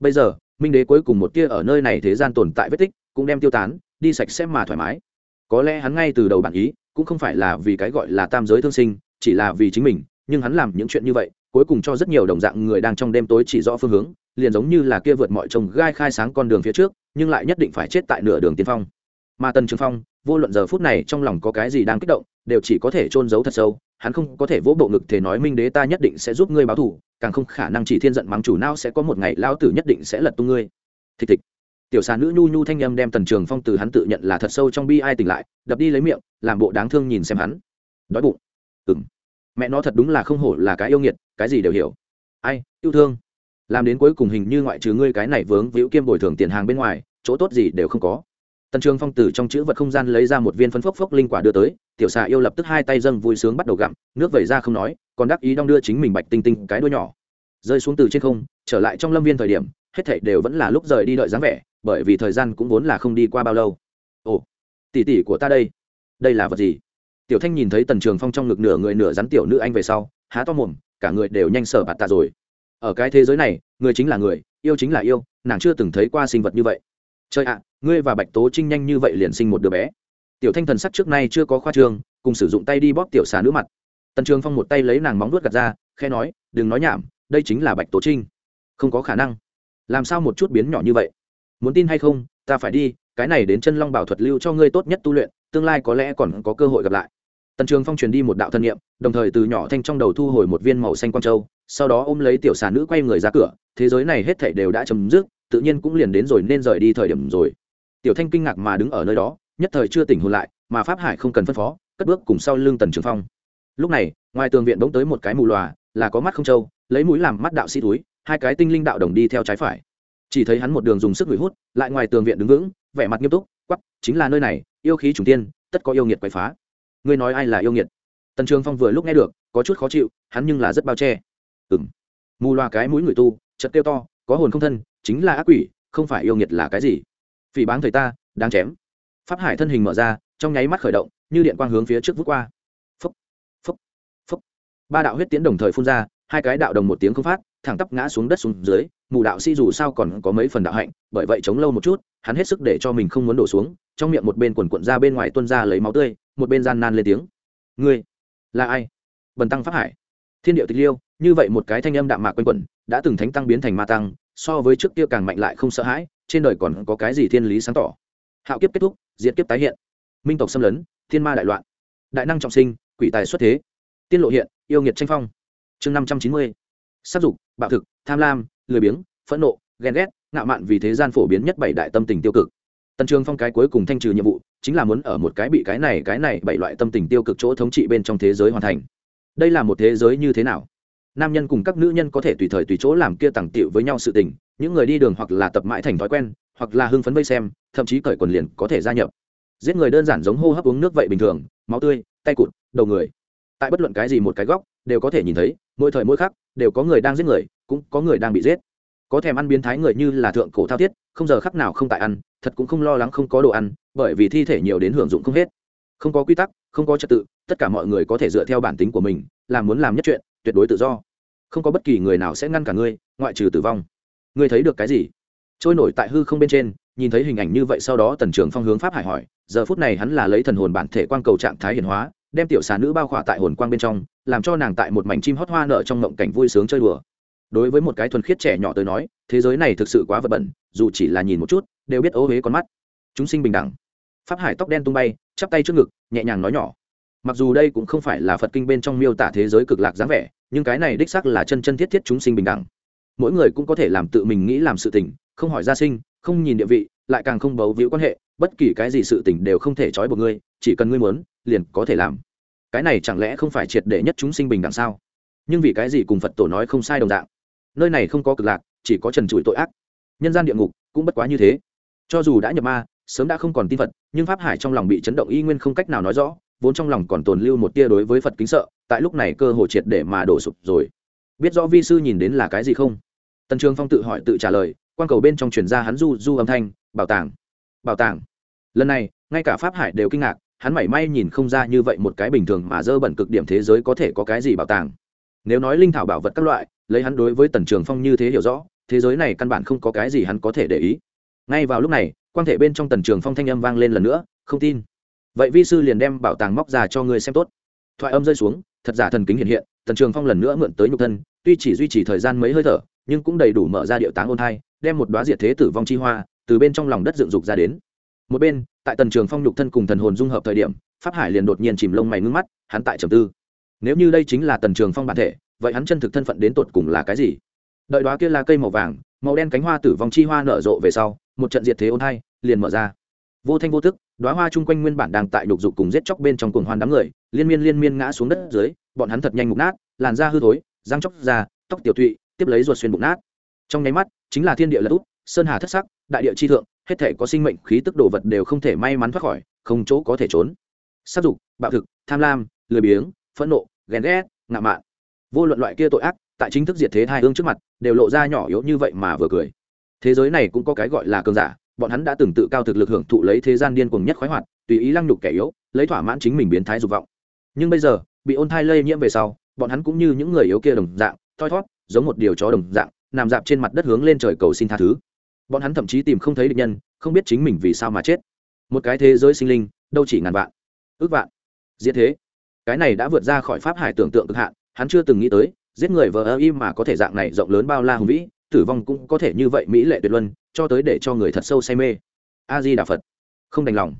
Bây giờ, minh đế cuối cùng một kia ở nơi này thế gian tồn tại vết tích, cũng đem tiêu tán, đi sạch sẽ mà thoải mái. Có lẽ hắn ngay từ đầu bản ý cũng không phải là vì cái gọi là tam giới thương sinh, chỉ là vì chính mình, nhưng hắn làm những chuyện như vậy, cuối cùng cho rất nhiều đồng dạng người đang trong đêm tối chỉ rõ phương hướng, liền giống như là kia vượt mọi trồng gai khai sáng con đường phía trước, nhưng lại nhất định phải chết tại nửa đường tiên phong. Mà tần trường phong, vô luận giờ phút này trong lòng có cái gì đang kích động, đều chỉ có thể trôn giấu thật sâu, hắn không có thể vỗ bộ ngực thể nói minh đế ta nhất định sẽ giúp ngươi báo thù càng không khả năng chỉ thiên giận mắng chủ nào sẽ có một ngày lao tử nhất định sẽ lật tung ngươi. Thịch thịch tiểu xà nữ nhu nhu thanh â m đem tần trường phong từ hắn tự nhận là thật sâu trong bi ai tỉnh lại, đập đi lấy miệng, làm bộ đáng thương nhìn xem hắn. Đói bụng. Ừng mẹ nó thật đúng là không hổ là cái yêu nghiệt, cái gì đều hiểu. Ai, yêu thương. Làm đến cuối cùng hình như ngoại trừ ngươi cái này vướng víu kiêm bồi thường tiền hàng bên ngoài, chỗ tốt gì đều không có. Tần trường phong từ trong chữ vật không gian lấy ra một viên phấn phốc phốc linh quả đưa tới, tiểu xà yêu lập tức hai tay dâng vui sướng bắt đầu gặm, nước vẩy ra không nói, còn đắc ý đong đưa chính mình bạch tinh tinh cái đuôi nhỏ. Rơi xuống từ trên không, trở lại trong lâm viên thời điểm hết thảy đều vẫn là lúc rời đi đợi dáng vẻ, bởi vì thời gian cũng vốn là không đi qua bao lâu. Ồ, tỷ tỷ của ta đây. Đây là vật gì? Tiểu thanh nhìn thấy tần trường phong trong ngực nửa người nửa rắn tiểu nữ anh về sau, há to mồm, cả người đều nhanh sở bạt tạ rồi. Ở cái thế giới này, người chính là người, yêu chính là yêu, nàng chưa từng thấy qua sinh vật như vậy. Trời ạ, ngươi và bạch tố trinh nhanh như vậy liền sinh một đứa bé. Tiểu thanh thần sắc trước nay chưa có khoa trương, cùng sử dụng tay đi bóp tiểu xà nữ mặt. Tần trường phong một tay lấy nàng móng nuốt gạt ra khe nói, đừng nói nhảm, đây chính là bạch tố trinh. Không có khả năng làm sao một chút biến nhỏ như vậy? Muốn tin hay không, ta phải đi, cái này đến chân long bảo thuật lưu cho ngươi tốt nhất tu luyện, tương lai có lẽ còn có cơ hội gặp lại. Tần trường phong truyền đi một đạo thân nhiệm đồng thời từ nhỏ thanh trong đầu thu hồi một viên màu xanh quang châu, sau đó ôm lấy tiểu xà nữ quay người ra cửa, thế giới này hết thảy đều đã chấm dứt, tự nhiên cũng liền đến rồi nên rời đi thời điểm rồi. Tiểu thanh kinh ngạc mà đứng ở nơi đó, nhất thời chưa tỉnh hồn lại, mà pháp hải không cần phân phó, cất bước cùng sau lưng tần trường phong. Lúc này, ngoài tường viện bỗng tới một cái mù lòa, là có mắt không trâu, lấy mũi làm mắt đạo sĩ túi hai cái tinh linh đạo đồng đi theo trái phải. Chỉ thấy hắn một đường dùng sức ngửi hút, lại ngoài tường viện đứng vững, vẻ mặt nghiêm túc quắp chính là nơi này, yêu khí trùng tiên, tất có yêu nghiệt quậy phá. Ngươi nói ai là yêu nghiệt? Tần trường phong vừa lúc nghe được, có chút khó chịu, hắn nhưng là rất bao che. Ừ m mù loa cái mũi người tu chật tiêu to, có hồn không thân, chính là ác quỷ, không phải yêu nghiệt là cái gì? Phỉ báng thầy ta, đang chém. Pháp hải thân hình mở ra, trong nháy mắt khởi động, như điện quang hướng phía trước vút qua. Phúc phúc phúc ba đạo huyết tiến đồng thời phun ra, hai cái đạo đồng một tiếng không phát thẳng tắp ngã xuống đất xuống dưới, mù đạo sĩ dù sao còn có mấy phần đạo hạnh, bởi vậy chống lâu một chút, hắn hết sức để cho mình không muốn đổ xuống, trong miệng một bên quần quận ra bên ngoài tuân ra lấy máu tươi, một bên gian nan lên tiếng. Ngươi là ai? Bần tăng pháp hải. Thiên điệu tịch liêu, như vậy một cái thanh âm đạm mạc quanh quẩn, đã từng thánh tăng biến thành ma tăng, so với trước kia càng mạnh lại không sợ hãi, trên đời còn có cái gì thiên lý sáng tỏ? Hạo kiếp kết thúc diễn kiếp tái hiện. Minh tộc xâm lấn, thiên ma đại loạn. Đại năng trọng sinh, quỷ tài xuất thế. Tiên lộ hiện, yêu nghiệt tranh phong. Chương năm trăm chín mươi sắc dục, bạo thực, tham lam, lười biếng, phẫn nộ, ghen ghét, ngạo mạn vì thế gian phổ biến nhất bảy đại tâm tình tiêu cực. Tần trường phong cái cuối cùng thanh trừ nhiệm vụ, chính là muốn ở một cái bị cái này cái này bảy loại tâm tình tiêu cực chỗ thống trị bên trong thế giới hoàn thành. Đây là một thế giới như thế nào? Nam nhân cùng các nữ nhân có thể tùy thời tùy chỗ làm kia tặng tiệu với nhau sự tình, những người đi đường hoặc là tập mãi thành thói quen, hoặc là hưng phấn vây xem, thậm chí cởi quần liền có thể gia nhập. Giết người đơn giản giống hô hấp uống nước vậy bình thường, máu tươi, tay cụt, đầu người. Tại bất luận cái gì một cái góc, đều có thể nhìn thấy, mỗi thời mỗi khắc đều có người đang giết người, cũng có người đang bị giết. Có thèm ăn biến thái người như là thượng cổ thao thiết, không giờ khắc nào không tại ăn, thật cũng không lo lắng không có đồ ăn, bởi vì thi thể nhiều đến hưởng dụng không hết. Không có quy tắc, không có trật tự, tất cả mọi người có thể dựa theo bản tính của mình làm muốn làm nhất chuyện, tuyệt đối tự do. Không có bất kỳ người nào sẽ ngăn cả ngươi, ngoại trừ tử vong. Ngươi thấy được cái gì? Trôi nổi tại hư không bên trên, nhìn thấy hình ảnh như vậy sau đó tần trường phong hướng pháp hải hỏi, giờ phút này hắn là lấy thần hồn bản thể quang cầu trạng thái hiển hóa, đem tiểu xà nữ bao khỏa tại hồn quang bên trong làm cho nàng tại một mảnh chim hót hoa nở trong mộng cảnh vui sướng chơi đùa. Đối với một cái thuần khiết trẻ nhỏ tới nói, thế giới này thực sự quá vật bẩn, dù chỉ là nhìn một chút, đều biết ố huế con mắt. Chúng sinh bình đẳng. Pháp hải tóc đen tung bay, chắp tay trước ngực, nhẹ nhàng nói nhỏ. Mặc dù đây cũng không phải là phật kinh bên trong miêu tả thế giới cực lạc dáng vẻ, nhưng cái này đích xác là chân chân thiết thiết chúng sinh bình đẳng. Mỗi người cũng có thể làm tự mình nghĩ làm sự tình, không hỏi gia sinh, không nhìn địa vị, lại càng không bấu víu quan hệ, bất kỳ cái gì sự tình đều không thể trói buộc ngươi, chỉ cần ngươi muốn, liền có thể làm cái này chẳng lẽ không phải triệt để nhất chúng sinh bình đẳng sao? Nhưng vì cái gì cùng phật tổ nói không sai đồng dạng? Nơi này không có cực lạc, chỉ có trần trụi tội ác. Nhân gian địa ngục cũng bất quá như thế. Cho dù đã nhập ma, sớm đã không còn tin phật, nhưng pháp hải trong lòng bị chấn động y nguyên không cách nào nói rõ, vốn trong lòng còn tồn lưu một tia đối với phật kính sợ, tại lúc này cơ hồ triệt để mà đổ sụp rồi. Biết rõ vi sư nhìn đến là cái gì không? Tần trường phong tự hỏi tự trả lời quan cầu bên trong truyền ra hắn du du âm thanh, bảo tàng bảo tàng. Lần này, ngay cả pháp hải đều kinh ngạc hắn mảy may nhìn không ra như vậy một cái bình thường mà dơ bẩn cực điểm thế giới có thể có cái gì bảo tàng. Nếu nói linh thảo bảo vật các loại, lấy hắn đối với tần trường phong như thế hiểu rõ, thế giới này căn bản không có cái gì hắn có thể để ý. Ngay vào lúc này quan thể bên trong tần trường phong thanh âm vang lên lần nữa, không tin. Vậy vi sư liền đem bảo tàng móc ra cho ngươi xem tốt. Thoại âm rơi xuống, thật giả thần kính hiện hiện, tần trường phong lần nữa mượn tới nhục thân, tuy chỉ duy trì thời gian mấy hơi thở, nhưng cũng đầy đủ mở ra điệu táng ôn thai, đem một đoá diệt thế tử vong chi hoa từ bên trong lòng đất dựng dục ra đến một bên, tại tần trường phong nhục thân cùng thần hồn dung hợp thời điểm, pháp hải liền đột nhiên chìm lông mày ngưng mắt, hắn tại trầm tư. Nếu như đây chính là tần trường phong bản thể, vậy hắn chân thực thân phận đến tột cùng là cái gì? Đợi đó kia là cây màu vàng, màu đen cánh hoa tử vong chi hoa nở rộ về sau, một trận diệt thế ôn hai, liền mở ra. Vô thanh vô tức đoá hoa chung quanh nguyên bản đang tại nhục dục cùng giết chóc bên trong cuồng hoan đám người, liên miên liên miên ngã xuống đất dưới, bọn hắn thật nhanh mục nát, làn da hư thối, răng chóc da tóc tiểu thụy, tiếp lấy ruột xuyên bụng nát. Trong nháy mắt, chính là thiên địa lật út sơn hà thất sắc, đại địa chi thượng hết thể có sinh mệnh khí tức đồ vật đều không thể may mắn thoát khỏi, không chỗ có thể trốn. Sát dục, bạo thực, tham lam, lười biếng, phẫn nộ, ghen ghét, ngạo mạn. Vô luận loại kia tội ác, tại chính thức diệt thế hai hương trước mặt, đều lộ ra nhỏ yếu như vậy mà vừa cười. Thế giới này cũng có cái gọi là cường giả, bọn hắn đã từng tự cao thực lực hưởng thụ lấy thế gian điên cuồng nhất khoái hoạt, tùy ý lăng nhục kẻ yếu, lấy thỏa mãn chính mình biến thái dục vọng. Nhưng bây giờ, bị ôn thai lây nhiễm về sau, bọn hắn cũng như những người yếu kia đồng dạng, thoi thót, giống một điều chó đồng dạng, nằm dạp trên mặt đất hướng lên trời cầu xin tha thứ bọn hắn thậm chí tìm không thấy địch nhân, không biết chính mình vì sao mà chết. Một cái thế giới sinh linh, đâu chỉ ngàn vạn, ước vạn. Diễn thế. Cái này đã vượt ra khỏi pháp hải tưởng tượng cực hạn, hắn chưa từng nghĩ tới, giết người vờ ơ im mà có thể dạng này rộng lớn bao la hùng vĩ, tử vong cũng có thể như vậy mỹ lệ tuyệt luân, cho tới để cho người thật sâu say mê. A di đà phật. Không đành lòng.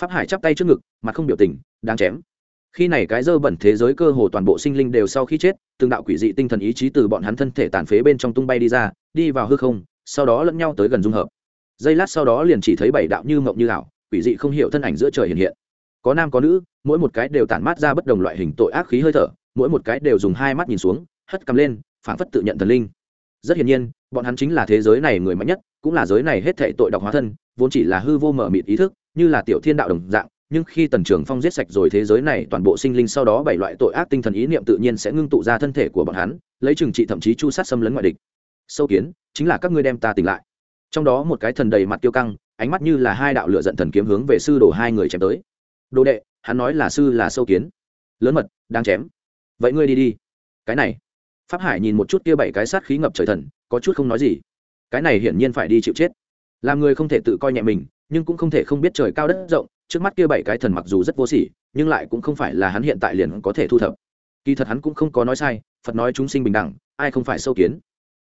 Pháp hải chắp tay trước ngực mà không biểu tình, đáng chém. Khi này cái dơ bẩn thế giới cơ hồ toàn bộ sinh linh đều sau khi chết, từng đạo quỷ dị tinh thần ý chí từ bọn hắn thân thể tàn phế bên trong tung bay đi ra, đi vào hư không sau đó lẫn nhau tới gần dung hợp. Giây lát sau đó liền chỉ thấy bảy đạo như mộng như ảo, quỷ dị không hiểu thân ảnh giữa trời hiện hiện. Có nam có nữ, mỗi một cái đều tản mát ra bất đồng loại hình tội ác khí hơi thở, mỗi một cái đều dùng hai mắt nhìn xuống, hất cầm lên, phảng phất tự nhận thần linh. Rất hiển nhiên, bọn hắn chính là thế giới này người mạnh nhất, cũng là giới này hết thệ tội độc hóa thân, vốn chỉ là hư vô mở mịt ý thức, như là tiểu thiên đạo đồng dạng, nhưng khi tần trường phong giết sạch rồi thế giới này toàn bộ sinh linh sau đó bảy loại tội ác tinh thần ý niệm tự nhiên sẽ ngưng tụ ra thân thể của bọn hắn, lấy trừng trị thậm chí chu sát xâm lấn ngoại địch. Sâu kiến chính là các ngươi đem ta tỉnh lại. Trong đó một cái thần đầy mặt tiêu căng, ánh mắt như là hai đạo lửa giận thần kiếm hướng về sư đồ hai người chém tới. Đồ đệ, hắn nói là sư là sâu kiến. Lớn mật, đang chém. Vậy ngươi đi đi. Cái này. Pháp hải nhìn một chút kia bảy cái sát khí ngập trời thần, có chút không nói gì. Cái này hiển nhiên phải đi chịu chết. Làm người không thể tự coi nhẹ mình, nhưng cũng không thể không biết trời cao đất rộng, trước mắt kia bảy cái thần mặc dù rất vô sỉ, nhưng lại cũng không phải là hắn hiện tại liền có thể thu thập. Kỳ thật hắn cũng không có nói sai, phật nói chúng sinh bình đẳng, ai không phải sâu kiến?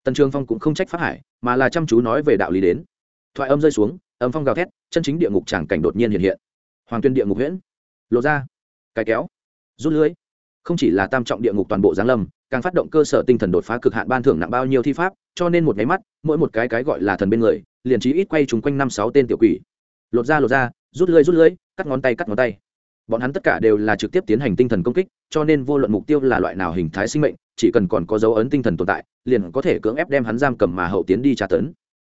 Tần trường phong cũng không trách pháp hải, mà là chăm chú nói về đạo lý đến. Thoại âm rơi xuống, âm phong gào thét, chân chính địa ngục tràng cảnh đột nhiên hiện hiện. Hoàng tuyên địa ngục huyễn. Lộ ra. Cái kéo. Rút lưới. Không chỉ là tam trọng địa ngục toàn bộ giáng lâm, càng phát động cơ sở tinh thần đột phá cực hạn ban thưởng nặng bao nhiêu thi pháp, cho nên một nháy mắt, mỗi một cái cái gọi là thần bên người, liền trí ít quay trùng quanh năm sáu tên tiểu quỷ. Lột ra lột ra, rút lưới rút lưới, cắt ngón tay, cắt ngón tay bọn hắn tất cả đều là trực tiếp tiến hành tinh thần công kích, cho nên vô luận mục tiêu là loại nào hình thái sinh mệnh, chỉ cần còn có dấu ấn tinh thần tồn tại, liền có thể cưỡng ép đem hắn giam cầm mà hậu tiến đi tra tấn.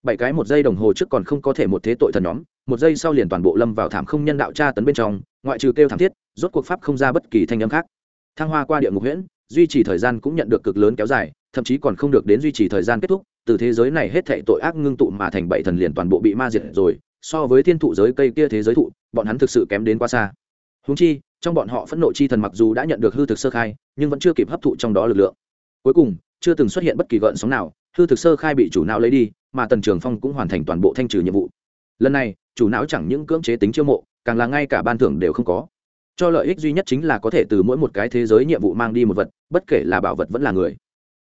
Bảy cái một giây đồng hồ trước còn không có thể một thế tội thần nhóm, một giây sau liền toàn bộ lâm vào thảm không nhân đạo tra tấn bên trong, ngoại trừ kêu thảm thiết, rốt cuộc pháp không ra bất kỳ thanh âm khác. Thăng hoa qua địa ngục huyễn, duy trì thời gian cũng nhận được cực lớn kéo dài, thậm chí còn không được đến duy trì thời gian kết thúc, từ thế giới này hết thệ tội ác ngưng tụ mà thành bảy thần liền toàn bộ bị ma diệt rồi, so với thiên thụ giới cây kia thế giới thụ, bọn hắn thực sự kém đến quá xa húng chi, trong bọn họ phẫn nộ chi thần mặc dù đã nhận được hư thực sơ khai, nhưng vẫn chưa kịp hấp thụ trong đó lực lượng. Cuối cùng, chưa từng xuất hiện bất kỳ gợn sóng nào, hư thực sơ khai bị chủ não lấy đi, mà tần trường phong cũng hoàn thành toàn bộ thanh trừ nhiệm vụ. Lần này, chủ não chẳng những cưỡng chế tính chiêu mộ, càng là ngay cả ban thưởng đều không có. Cho lợi ích duy nhất chính là có thể từ mỗi một cái thế giới nhiệm vụ mang đi một vật, bất kể là bảo vật vẫn là người.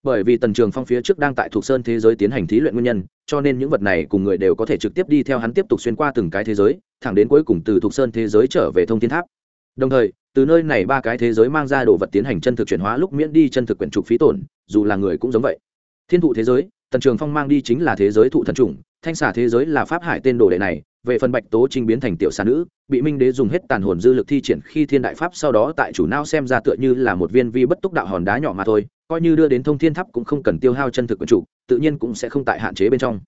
Bởi vì tần trường phong phía trước đang tại thuộc sơn thế giới tiến hành thí luyện nguyên nhân, cho nên những vật này cùng người đều có thể trực tiếp đi theo hắn tiếp tục xuyên qua từng cái thế giới, thẳng đến cuối cùng từ thuộc sơn thế giới trở về thông thiên tháp đồng thời, từ nơi này ba cái thế giới mang ra đồ vật tiến hành chân thực chuyển hóa lúc miễn đi chân thực quyển trục phí tổn, dù là người cũng giống vậy. Thiên thụ thế giới, tần trường phong mang đi chính là thế giới thụ thần chủng, thanh xả thế giới là pháp hải tên đồ đệ này, về phần bạch tố trinh biến thành tiểu xà nữ, bị minh đế dùng hết tàn hồn dư lực thi triển khi thiên đại pháp sau đó tại chủ nao xem ra tựa như là một viên vi bất túc đạo hòn đá nhỏ mà thôi, coi như đưa đến thông thiên tháp cũng không cần tiêu hao chân thực quyển trục, tự nhiên cũng sẽ không tại hạn chế bên trong.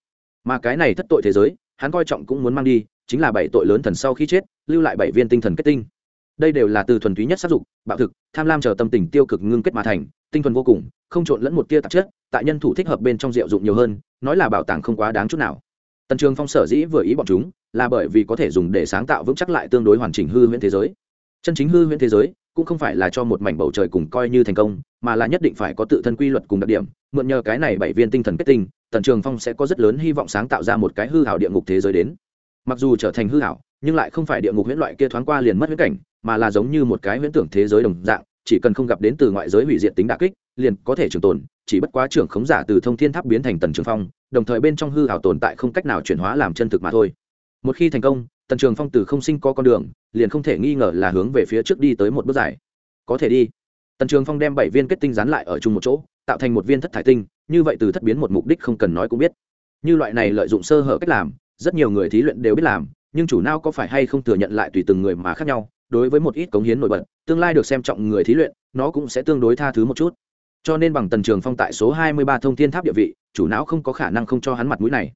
Mà cái này thất tội thế giới, hắn coi trọng cũng muốn mang đi, chính là bảy tội lớn thần sau khi chết, lưu lại bảy viên tinh thần kết tinh đây đều là từ thuần túy nhất sát dục, bạo thực, tham lam chờ tâm tình tiêu cực ngưng kết mà thành, tinh thuần vô cùng, không trộn lẫn một tia tạp chất, tại nhân thủ thích hợp bên trong rượu dụng nhiều hơn, nói là bảo tàng không quá đáng chút nào. Tần trường phong sở dĩ vừa ý bọn chúng, là bởi vì có thể dùng để sáng tạo vững chắc lại tương đối hoàn chỉnh hư huyễn thế giới. Chân chính hư huyễn thế giới, cũng không phải là cho một mảnh bầu trời cùng coi như thành công, mà là nhất định phải có tự thân quy luật cùng đặc điểm, mượn nhờ cái này bảy viên tinh thần kết tinh, tần trường phong sẽ có rất lớn hy vọng sáng tạo ra một cái hư hảo địa ngục thế giới đến. Mặc dù trở thành hư hảo, nhưng lại không phải địa ngục huyễn loại kia thoáng qua liền mất huyễn cảnh mà là giống như một cái huyễn tưởng thế giới đồng dạng, chỉ cần không gặp đến từ ngoại giới hủy diệt tính đà kích, liền có thể trường tồn, chỉ bất quá trưởng khống giả từ thông thiên tháp biến thành tần trường phong, đồng thời bên trong hư hảo tồn tại không cách nào chuyển hóa làm chân thực mà thôi. Một khi thành công, tần trường phong từ không sinh có con đường, liền không thể nghi ngờ là hướng về phía trước đi tới một bước dài. Có thể đi. Tần trường phong đem bảy viên kết tinh dán lại ở chung một chỗ, tạo thành một viên thất thải tinh, như vậy từ thất biến một mục đích không cần nói cũng biết. Như loại này lợi dụng sơ hở cách làm, rất nhiều người thí luyện đều biết làm, nhưng chủ nào có phải hay không thừa nhận lại tùy từng người mà khác nhau đối với một ít cống hiến nổi bật, tương lai được xem trọng người thí luyện, nó cũng sẽ tương đối tha thứ một chút. Cho nên bằng tần trường phong tại số 23 thông thiên tháp địa vị, chủ não không có khả năng không cho hắn mặt mũi này.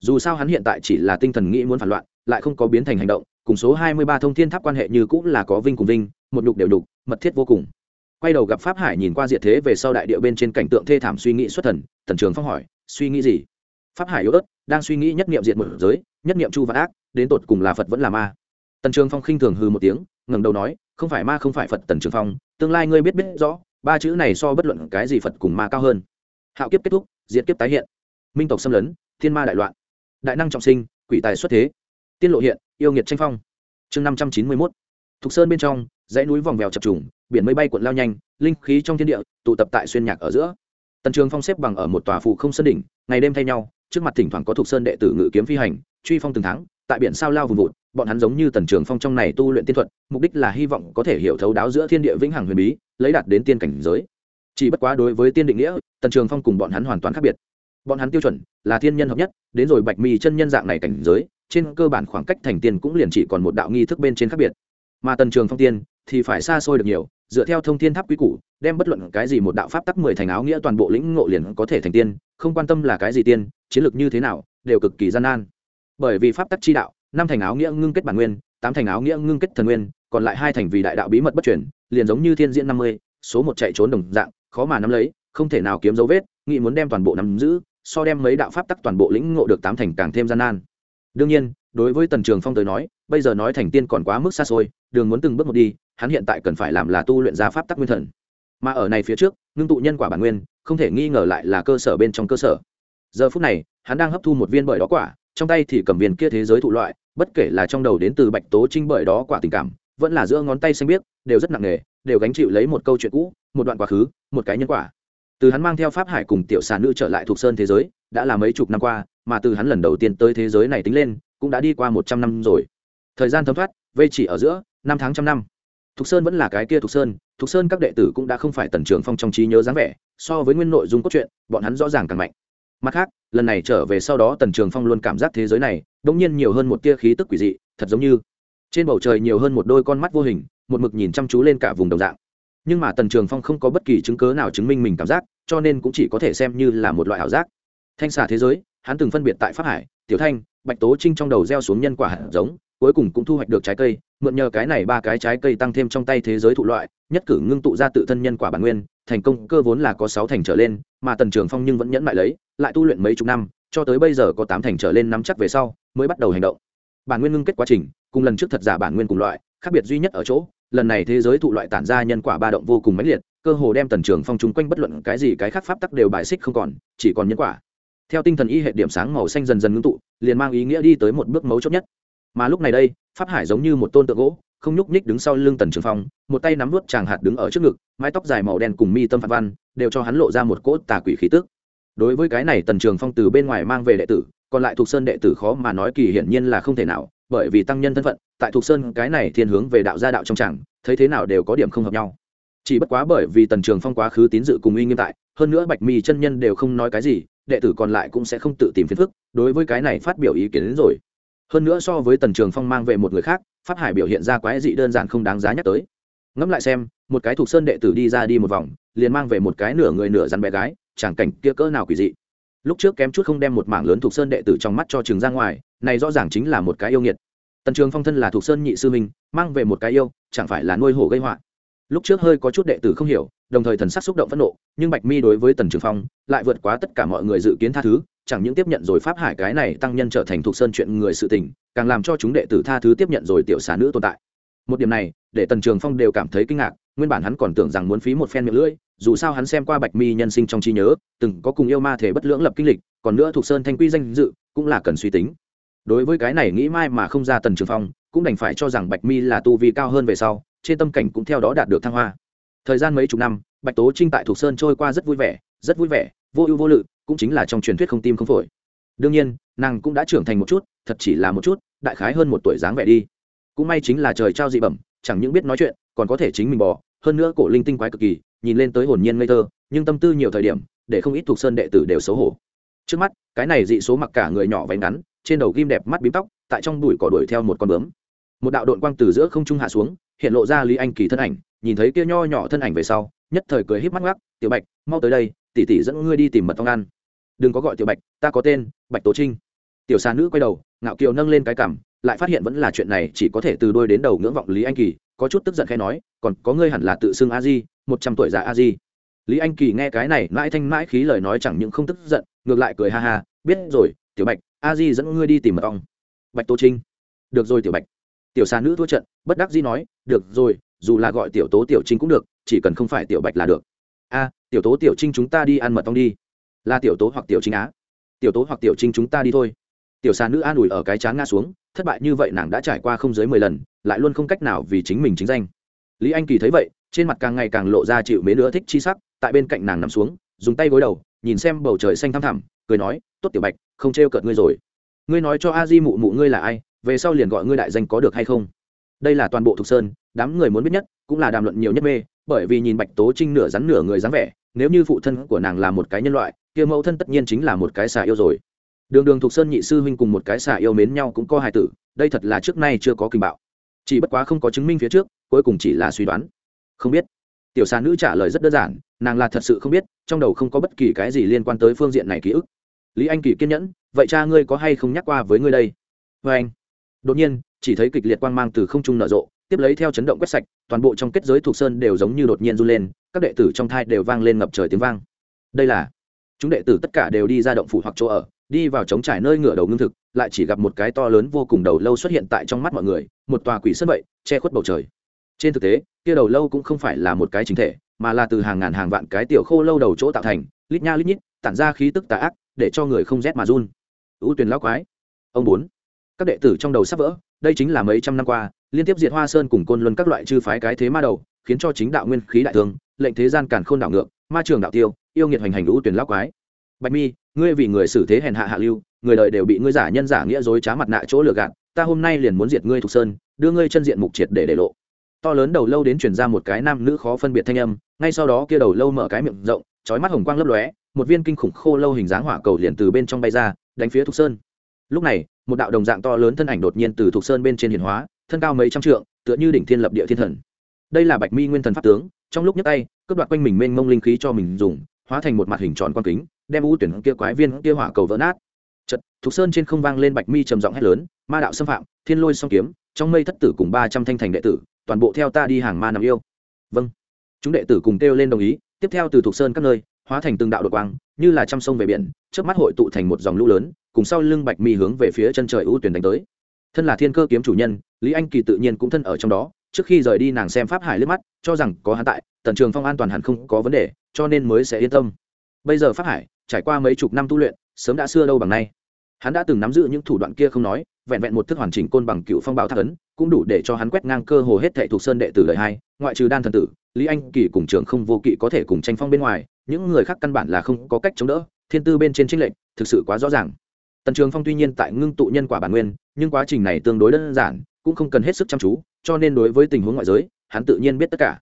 Dù sao hắn hiện tại chỉ là tinh thần nghĩ muốn phản loạn, lại không có biến thành hành động, cùng số 23 thông thiên tháp quan hệ như cũng là có vinh cùng vinh, một nhục đều đục mật thiết vô cùng. Quay đầu gặp pháp hải nhìn qua diệt thế về sau đại địa bên trên cảnh tượng thê thảm suy nghĩ xuất thần, tần trường phong hỏi, suy nghĩ gì? Pháp hải yếu ớt, đang suy nghĩ nhất niệm diệt một giới, nhất niệm chu vạn ác, đến tột cùng là phật vẫn là ma. Tần trường phong khinh thường hư một tiếng ngẩng đầu nói, không phải ma không phải phật tần trường phong, tương lai ngươi biết biết rõ, ba chữ này so bất luận cái gì phật cùng ma cao hơn. Hạo kiếp kết thúc, diệt kiếp tái hiện. Minh tộc xâm lấn, thiên ma đại loạn. Đại năng trọng sinh, quỷ tài xuất thế. Tiên lộ hiện, yêu nghiệt tranh phong. Chương năm trăm chín mươi mốt. Thục sơn bên trong, dãy núi vòng vèo chập trùng, biển mây bay cuộn lao nhanh, linh khí trong thiên địa tụ tập tại xuyên nhạc ở giữa. Tần trường phong xếp bằng ở một tòa phụ không sân đỉnh, ngày đêm thay nhau, trước mặt thỉnh thoảng có thục sơn đệ tử ngự kiếm phi hành, truy phong từng tháng, tại biển sao lao vùng vụt bọn hắn giống như tần trường phong trong này tu luyện tiên thuật, mục đích là hy vọng có thể hiểu thấu đáo giữa thiên địa vĩnh hằng huyền bí, lấy đạt đến tiên cảnh giới. Chỉ bất quá đối với tiên định nghĩa, tần trường phong cùng bọn hắn hoàn toàn khác biệt. Bọn hắn tiêu chuẩn là thiên nhân hợp nhất, đến rồi bạch mi chân nhân dạng này cảnh giới, trên cơ bản khoảng cách thành tiên cũng liền chỉ còn một đạo nghi thức bên trên khác biệt. Mà tần trường phong tiên thì phải xa xôi được nhiều, dựa theo thông thiên tháp quý củ, đem bất luận cái gì một đạo pháp tắc mười thành áo nghĩa toàn bộ lĩnh ngộ liền có thể thành tiên, không quan tâm là cái gì tiên, chiến lược như thế nào, đều cực kỳ gian nan. Bởi vì pháp tắc chi đạo năm thành áo nghĩa ngưng kết bản nguyên, tám thành áo nghĩa ngưng kết thần nguyên, còn lại hai thành vì đại đạo bí mật bất chuyển liền giống như thiên diễn năm mươi, số một chạy trốn đồng dạng, khó mà nắm lấy, không thể nào kiếm dấu vết, nghị muốn đem toàn bộ nắm giữ, so đem mấy đạo pháp tắc toàn bộ lĩnh ngộ được tám thành càng thêm gian nan. Đương nhiên, đối với tần trường phong tới nói, bây giờ nói thành tiên còn quá mức xa xôi, đường muốn từng bước một đi, hắn hiện tại cần phải làm là tu luyện ra pháp tắc nguyên thần. Mà ở này phía trước, ngưng tụ nhân quả bản nguyên, không thể nghi ngờ lại là cơ sở bên trong cơ sở. Giờ phút này, hắn đang hấp thu một viên bởi đó quả trong tay thì cầm viên kia thế giới thụ loại, bất kể là trong đầu đến từ bạch tố trinh bởi đó quả tình cảm, vẫn là giữa ngón tay xanh biếc, đều rất nặng nề, đều gánh chịu lấy một câu chuyện cũ, một đoạn quá khứ, một cái nhân quả. Từ hắn mang theo pháp hải cùng tiểu sản nữ trở lại thuộc sơn thế giới, đã là mấy chục năm qua, mà từ hắn lần đầu tiên tới thế giới này tính lên, cũng đã đi qua một trăm năm rồi. Thời gian thấm thoát, vây chỉ ở giữa, năm tháng trăm năm. Thục sơn vẫn là cái kia thục sơn thục sơn các đệ tử cũng đã không phải tần trường phong trong trí nhớ dáng vẻ, so với nguyên nội dung cốt truyện, bọn hắn rõ ràng càng mạnh mặt khác, lần này trở về sau đó tần trường phong luôn cảm giác thế giới này đ ỗ n g nhiên nhiều hơn một tia khí tức quỷ dị, thật giống như trên bầu trời nhiều hơn một đôi con mắt vô hình, một mực nhìn chăm chú lên cả vùng đồng dạng. Nhưng mà tần trường phong không có bất kỳ chứng cớ nào chứng minh mình cảm giác, cho nên cũng chỉ có thể xem như là một loại ảo giác. Thanh xà thế giới, hắn từng phân biệt tại pháp hải, tiểu thanh, bạch tố trinh trong đầu gieo xuống nhân quả hạt giống cuối cùng cũng thu hoạch được trái cây, mượn nhờ cái này ba cái trái cây tăng thêm trong tay thế giới thụ loại, nhất cử ngưng tụ ra tự thân nhân quả bản nguyên, thành công, cơ vốn là có sáu thành trở lên, mà tần trường phong nhưng vẫn nhẫn mại lấy, lại tu luyện mấy chục năm, cho tới bây giờ có tám thành trở lên nắm chắc về sau, mới bắt đầu hành động. Bản nguyên ngưng kết quá trình, cùng lần trước thật giả bản nguyên cùng loại, khác biệt duy nhất ở chỗ, lần này thế giới thụ loại tản ra nhân quả ba động vô cùng mãnh liệt, cơ hồ đem tần trường phong chung quanh bất luận cái gì cái khác pháp tắc đều bài xích không còn, chỉ còn nhân quả. Theo tinh thần y hệ điểm sáng màu xanh dần dần ngưng tụ, liền mang ý nghĩa đi tới một bước mấu chốt nhất mà lúc này đây, pháp hải giống như một tôn tượng gỗ, không nhúc nhích đứng sau lưng tần trường phong, một tay nắm vút chàng hạt đứng ở trước ngực, mái tóc dài màu đen cùng mi tâm phạt văn, đều cho hắn lộ ra một cỗ tà quỷ khí tức. Đối với cái này tần trường phong từ bên ngoài mang về đệ tử, còn lại thuộc sơn đệ tử khó mà nói kỳ hiển nhiên là không thể nào, bởi vì tăng nhân thân phận, tại thuộc sơn cái này thiên hướng về đạo gia đạo trong chẳng thấy thế nào đều có điểm không hợp nhau. Chỉ bất quá bởi vì tần trường phong quá khứ tín dự cùng uy nghiêm tại, hơn nữa bạch mi chân nhân đều không nói cái gì, đệ tử còn lại cũng sẽ không tự tìm phiền phức, đối với cái này phát biểu ý kiến đến rồi hơn nữa so với tần trường phong mang về một người khác, pháp hải biểu hiện ra quái dị đơn giản không đáng giá nhắc tới. Ngẫm lại xem, một cái thuộc sơn đệ tử đi ra đi một vòng, liền mang về một cái nửa người nửa rắn bé gái, chẳng cảnh kia cỡ nào quỷ dị. Lúc trước kém chút không đem một mảng lớn thuộc sơn đệ tử trong mắt cho trường ra ngoài, này rõ ràng chính là một cái yêu nghiệt. Tần trường phong thân là thuộc sơn nhị sư minh, mang về một cái yêu, chẳng phải là nuôi hổ gây họa lúc trước hơi có chút đệ tử không hiểu, đồng thời thần sắc xúc động phẫn nộ, nhưng bạch mi đối với tần trường phong lại vượt quá tất cả mọi người dự kiến tha thứ, chẳng những tiếp nhận rồi pháp hải cái này tăng nhân trở thành thuộc sơn chuyện người sự tình, càng làm cho chúng đệ tử tha thứ tiếp nhận rồi tiểu xà nữ tồn tại. Một điểm này, để tần trường phong đều cảm thấy kinh ngạc, nguyên bản hắn còn tưởng rằng muốn phí một phen miệng lưỡi, dù sao hắn xem qua bạch mi nhân sinh trong trí nhớ, từng có cùng yêu ma thể bất lưỡng lập kinh lịch, còn nữa thuộc sơn thanh quy danh dự, cũng là cần suy tính. Đối với cái này nghĩ mai mà không ra tần trường phong, cũng đành phải cho rằng bạch mi là tu vi cao hơn về sau trên tâm cảnh cũng theo đó đạt được thăng hoa. Thời gian mấy chục năm, bạch tố trinh tại thục sơn trôi qua rất vui vẻ, rất vui vẻ, vô ưu vô lự, cũng chính là trong truyền thuyết không tim không phổi. Đương nhiên, nàng cũng đã trưởng thành một chút, thật chỉ là một chút, đại khái hơn một tuổi dáng vẻ đi. Cũng may chính là trời trao dị bẩm, chẳng những biết nói chuyện, còn có thể chính mình bỏ hơn nữa cổ linh tinh quái cực kỳ, nhìn lên tới hồn nhiên ngây thơ, nhưng tâm tư nhiều thời điểm, để không ít thuộc sơn đệ tử đều xấu hổ. Trước mắt, cái này dị số mặc cả người nhỏ váy ngắn, trên đầu ghim đẹp mắt bím tóc, tại trong bụi cỏ đuổi theo một con bướm một đạo đội quang từ giữa không trung hạ xuống, hiện lộ ra lý anh kỳ thân ảnh, nhìn thấy kia nho nhỏ thân ảnh về sau, nhất thời cười híp mắt ngắc tiểu bạch, mau tới đây, tỷ tỷ dẫn ngươi đi tìm mật ong ăn. Đừng có gọi tiểu bạch, ta có tên, bạch tố trinh. Tiểu xa nữ quay đầu, ngạo kiều nâng lên cái cằm, lại phát hiện vẫn là chuyện này chỉ có thể từ đôi đến đầu ngưỡng vọng lý anh kỳ, có chút tức giận khai nói, còn có ngươi hẳn là tự xưng a di, một trăm tuổi già a di. Lý anh kỳ nghe cái này mãi thanh mãi khí lời nói chẳng những không tức giận, ngược lại cười ha ha, biết rồi, tiểu bạch, a di dẫn ngươi đi tìm mật ong. Bạch tô trinh. Được rồi, tiểu bạch tiểu xà nữ thua trận, bất đắc dĩ nói, được rồi, dù là gọi tiểu tố tiểu trinh cũng được, chỉ cần không phải tiểu bạch là được. A, tiểu tố tiểu trinh chúng ta đi ăn mật ong đi. Là tiểu tố hoặc tiểu trinh á. Tiểu tố hoặc tiểu trinh chúng ta đi thôi. Tiểu xà nữ an ủi ở cái chán ngã xuống, thất bại như vậy nàng đã trải qua không dưới mười lần, lại luôn không cách nào vì chính mình chính danh. Lý anh kỳ thấy vậy, trên mặt càng ngày càng lộ ra chịu mến nữa thích chi sắc, tại bên cạnh nàng nằm xuống, dùng tay gối đầu, nhìn xem bầu trời xanh thăm thẳm, cười nói, tốt tiểu bạch, không trêu cợt ngươi rồi. Ngươi nói cho a di mụ mụ ngươi là ai về sau liền gọi ngươi đại danh có được hay không? Đây là toàn bộ thục sơn, đám người muốn biết nhất, cũng là đàm luận nhiều nhất mê, bởi vì nhìn bạch tố trinh nửa rắn nửa người dáng vẻ, nếu như phụ thân của nàng là một cái nhân loại, kia mẫu thân tất nhiên chính là một cái xà yêu rồi. Đường đường thục sơn nhị sư huynh cùng một cái xà yêu mến nhau cũng có hài tử, đây thật là trước nay chưa có kinh bạo. Chỉ bất quá không có chứng minh phía trước, cuối cùng chỉ là suy đoán. Không biết. Tiểu xà nữ trả lời rất đơn giản, nàng là thật sự không biết, trong đầu không có bất kỳ cái gì liên quan tới phương diện này ký ức. Lý anh kỳ kiên nhẫn, vậy cha ngươi có hay không nhắc qua với ngươi đây? Vê anh đột nhiên, chỉ thấy kịch liệt quang mang từ không trung nở rộ, tiếp lấy theo chấn động quét sạch, toàn bộ trong kết giới thuộc sơn đều giống như đột nhiên run lên, các đệ tử trong thai đều vang lên ngập trời tiếng vang. Đây là, chúng đệ tử tất cả đều đi ra động phủ hoặc chỗ ở, đi vào trống trải nơi ngửa đầu ngưng thực, lại chỉ gặp một cái to lớn vô cùng đầu lâu xuất hiện tại trong mắt mọi người, một tòa quỷ sân vậy, che khuất bầu trời. Trên thực tế, kia đầu lâu cũng không phải là một cái chính thể, mà là từ hàng ngàn hàng vạn cái tiểu khô lâu đầu chỗ tạo thành, lít nha lít nhít, tản ra khí tức tà ác, để cho người không rét mà run. Ưu tuyển lão quái, ông bốn các đệ tử trong đầu sắp vỡ, đây chính là mấy trăm năm qua, liên tiếp diệt hoa sơn cùng côn luân các loại chư phái cái thế ma đầu, khiến cho chính đạo nguyên khí đại thương, lệnh thế gian càn khôn đảo ngược, ma trường đạo tiêu, yêu nghiệt hoành hành lũ tuyển lão quái. Bạch mi, ngươi vì người xử thế hèn hạ hạ lưu, người đời đều bị ngươi giả nhân giả nghĩa dối trá mặt nạ chỗ lừa gạt, ta hôm nay liền muốn diệt ngươi thục sơn, đưa ngươi chân diện mục triệt để để lộ. To lớn đầu lâu đến chuyển ra một cái nam nữ khó phân biệt thanh âm, ngay sau đó kia đầu lâu mở cái miệng rộng trói mắt hồng quang lấp lóe, một viên kinh khủng khô lâu hình dáng hỏa cầu liền từ bên trong bay ra, đánh phía thục sơn. Lúc này một đạo đồng dạng to lớn thân ảnh đột nhiên từ thuộc sơn bên trên hiền hóa, thân cao mấy trăm trượng, tựa như đỉnh thiên lập địa thiên thần. Đây là bạch mi nguyên thần pháp tướng, trong lúc nhấc tay, cướp đoạt quanh mình mênh mông linh khí cho mình dùng, hóa thành một mặt hình tròn quan kính, đem u tuyển kia quái viên kia hỏa cầu vỡ nát. Chật thuộc sơn trên không vang lên bạch mi trầm giọng hét lớn, ma đạo xâm phạm, thiên lôi song kiếm, trong mây thất tử cùng ba trăm thanh thành đệ tử, toàn bộ theo ta đi hàng ma nằm yêu. Vâng. Chúng đệ tử cùng kêu lên đồng ý, tiếp theo từ thuộc sơn các nơi, hóa thành từng đạo đột quang, như là trăm sông về biển trước mắt hội tụ thành một dòng lũ lớn cùng sau lưng bạch mi hướng về phía chân trời ưu tuyển đánh tới. Thân là thiên cơ kiếm chủ nhân, lý anh kỳ tự nhiên cũng thân ở trong đó, trước khi rời đi nàng xem pháp hải liếc mắt, cho rằng có hắn tại, tần trường phong an toàn hẳn không có vấn đề, cho nên mới sẽ yên tâm. Bây giờ pháp hải, trải qua mấy chục năm tu luyện, sớm đã xưa đâu bằng nay. Hắn đã từng nắm giữ những thủ đoạn kia không nói, vẹn vẹn một thức hoàn chỉnh côn bằng cựu phong bạo thác ấn, cũng đủ để cho hắn quét ngang cơ hồ hết thệ thuộc sơn đệ tử đời hai, ngoại trừ đan thần tử, lý anh kỳ cùng trường không vô kỵ có thể cùng tranh phong bên ngoài, những người khác căn bản là không có cách chống đỡ, thiên tư bên trên trinh lệnh thực sự quá rõ ràng tần trường phong tuy nhiên tại ngưng tụ nhân quả bản nguyên, nhưng quá trình này tương đối đơn giản, cũng không cần hết sức chăm chú, cho nên đối với tình huống ngoại giới, hắn tự nhiên biết tất cả.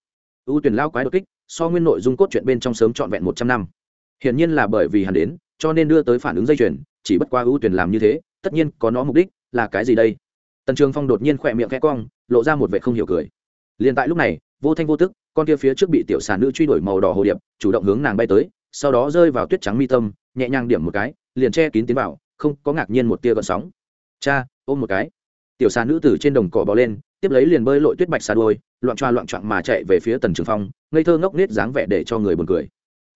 Ưu tuyển lao quái đột kích, so nguyên nội dung cốt truyện bên trong sớm trọn vẹn một trăm năm. Hiển nhiên là bởi vì hắn đến, cho nên đưa tới phản ứng dây chuyền, chỉ bất qua ưu tuyển làm như thế, tất nhiên có nó mục đích, là cái gì đây? Tần trường phong đột nhiên khỏe miệng khẽ cong, lộ ra một vẻ không hiểu cười. Liền tại lúc này, vô thanh vô tức, con kia phía trước bị tiểu sản nữ truy đuổi màu đỏ hồ điệp, chủ động hướng nàng bay tới, sau đó rơi vào tuyết trắng mi tâm, nhẹ nhàng điểm một cái, liền che kín tiến vào không có ngạc nhiên một tia gợn sóng. Cha, ôm một cái. Tiểu xà nữ tử trên đồng cỏ bò lên, tiếp lấy liền bơi lội tuyết bạch xà đôi loạn choa loạn choạng mà chạy về phía tần trường phong, ngây thơ ngốc nết dáng vẻ để cho người buồn cười.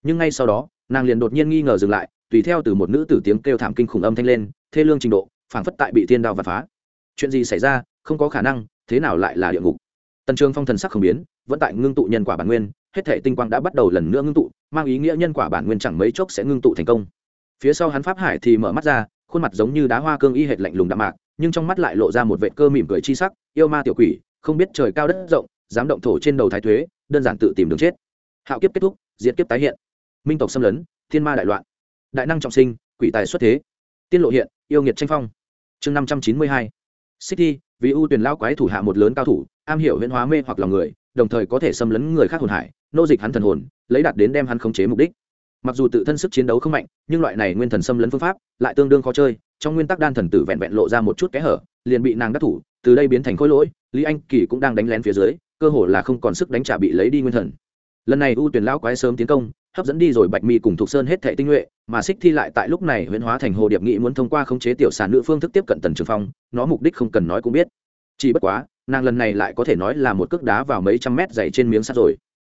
Nhưng ngay sau đó, nàng liền đột nhiên nghi ngờ dừng lại, tùy theo từ một nữ tử tiếng kêu thảm kinh khủng âm thanh lên, thê lương trình độ, phảng phất tại bị thiên đao và phá. Chuyện gì xảy ra, không có khả năng, thế nào lại là địa ngục? Tần trường phong thần sắc không biến, vẫn tại ngưng tụ nhân quả bản nguyên, hết thể tinh quang đã bắt đầu lần nữa ngưng tụ, mang ý nghĩa nhân quả bản nguyên chẳng mấy chốc sẽ ngưng tụ thành công. Phía sau hắn pháp hải thì mở mắt ra khuôn mặt giống như đá hoa cương y hệt lạnh lùng đạm mạc, nhưng trong mắt lại lộ ra một vệ cơ mỉm cười chi sắc, yêu ma tiểu quỷ, không biết trời cao đất rộng, dám động thổ trên đầu thái thuế, đơn giản tự tìm đường chết. Hạo kiếp kết thúc, diệt kiếp tái hiện. Minh tộc xâm lấn, thiên ma đại loạn. Đại năng trọng sinh, quỷ tài xuất thế. Tiên lộ hiện, yêu nghiệt tranh phong. Chương năm trăm chín mươi hai. Xích thi, vì ưu tuyển lao quái thủ hạ một lớn cao thủ, am hiểu huyễn hóa mê hoặc lòng người, đồng thời có thể xâm lấn người khác hồn hải, nô dịch hắn thần hồn, lấy đạt đến đem hắn khống chế mục đích mặc dù tự thân sức chiến đấu không mạnh, nhưng loại này nguyên thần xâm lấn phương pháp lại tương đương khó chơi. Trong nguyên tắc đan thần tử vẹn vẹn lộ ra một chút kẽ hở, liền bị nàng đắc thủ, từ đây biến thành khối lỗi, lý anh kỳ cũng đang đánh lén phía dưới, cơ hồ là không còn sức đánh trả bị lấy đi nguyên thần. Lần này u tuyển lão quái sớm tiến công, hấp dẫn đi rồi bạch mi cùng thục sơn hết thệ tinh nhuệ, mà xích thi lại tại lúc này huyễn hóa thành hồ điệp nghị muốn thông qua khống chế tiểu sản nữ phương thức tiếp cận tần trường phong, nó mục đích không cần nói cũng biết. Chỉ bất quá, nàng lần này lại có thể nói là một cước đá vào mấy trăm mét dày trên miếng sắt rồi.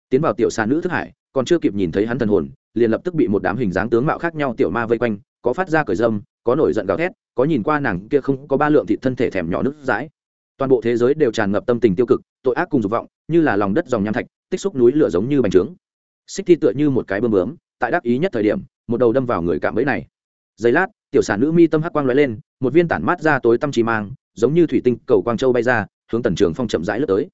Tiến vào tiểu sản nữ thức hải, còn chưa kịp nhìn thấy hắn thần hồn liền lập tức bị một đám hình dáng tướng mạo khác nhau tiểu ma vây quanh, có phát ra cởi dâm, có nổi giận gào thét, có nhìn qua nàng kia không có ba lượng thịt thân thể thèm nhỏ nước dãi. Toàn bộ thế giới đều tràn ngập tâm tình tiêu cực, tội ác cùng dục vọng, như là lòng đất dòng nham thạch, tích xúc núi lửa giống như bành trướng. Xích thi tựa như một cái bơm bướm, tại đắc ý nhất thời điểm, một đầu đâm vào người cạm bẫy này. Giây lát, tiểu sản nữ mi tâm hắc quang lóe lên, một viên tản mát ra tối tâm trì mang, giống như thủy tinh cầu quang châu bay ra, hướng tần trường phong chậm rãi lướt tới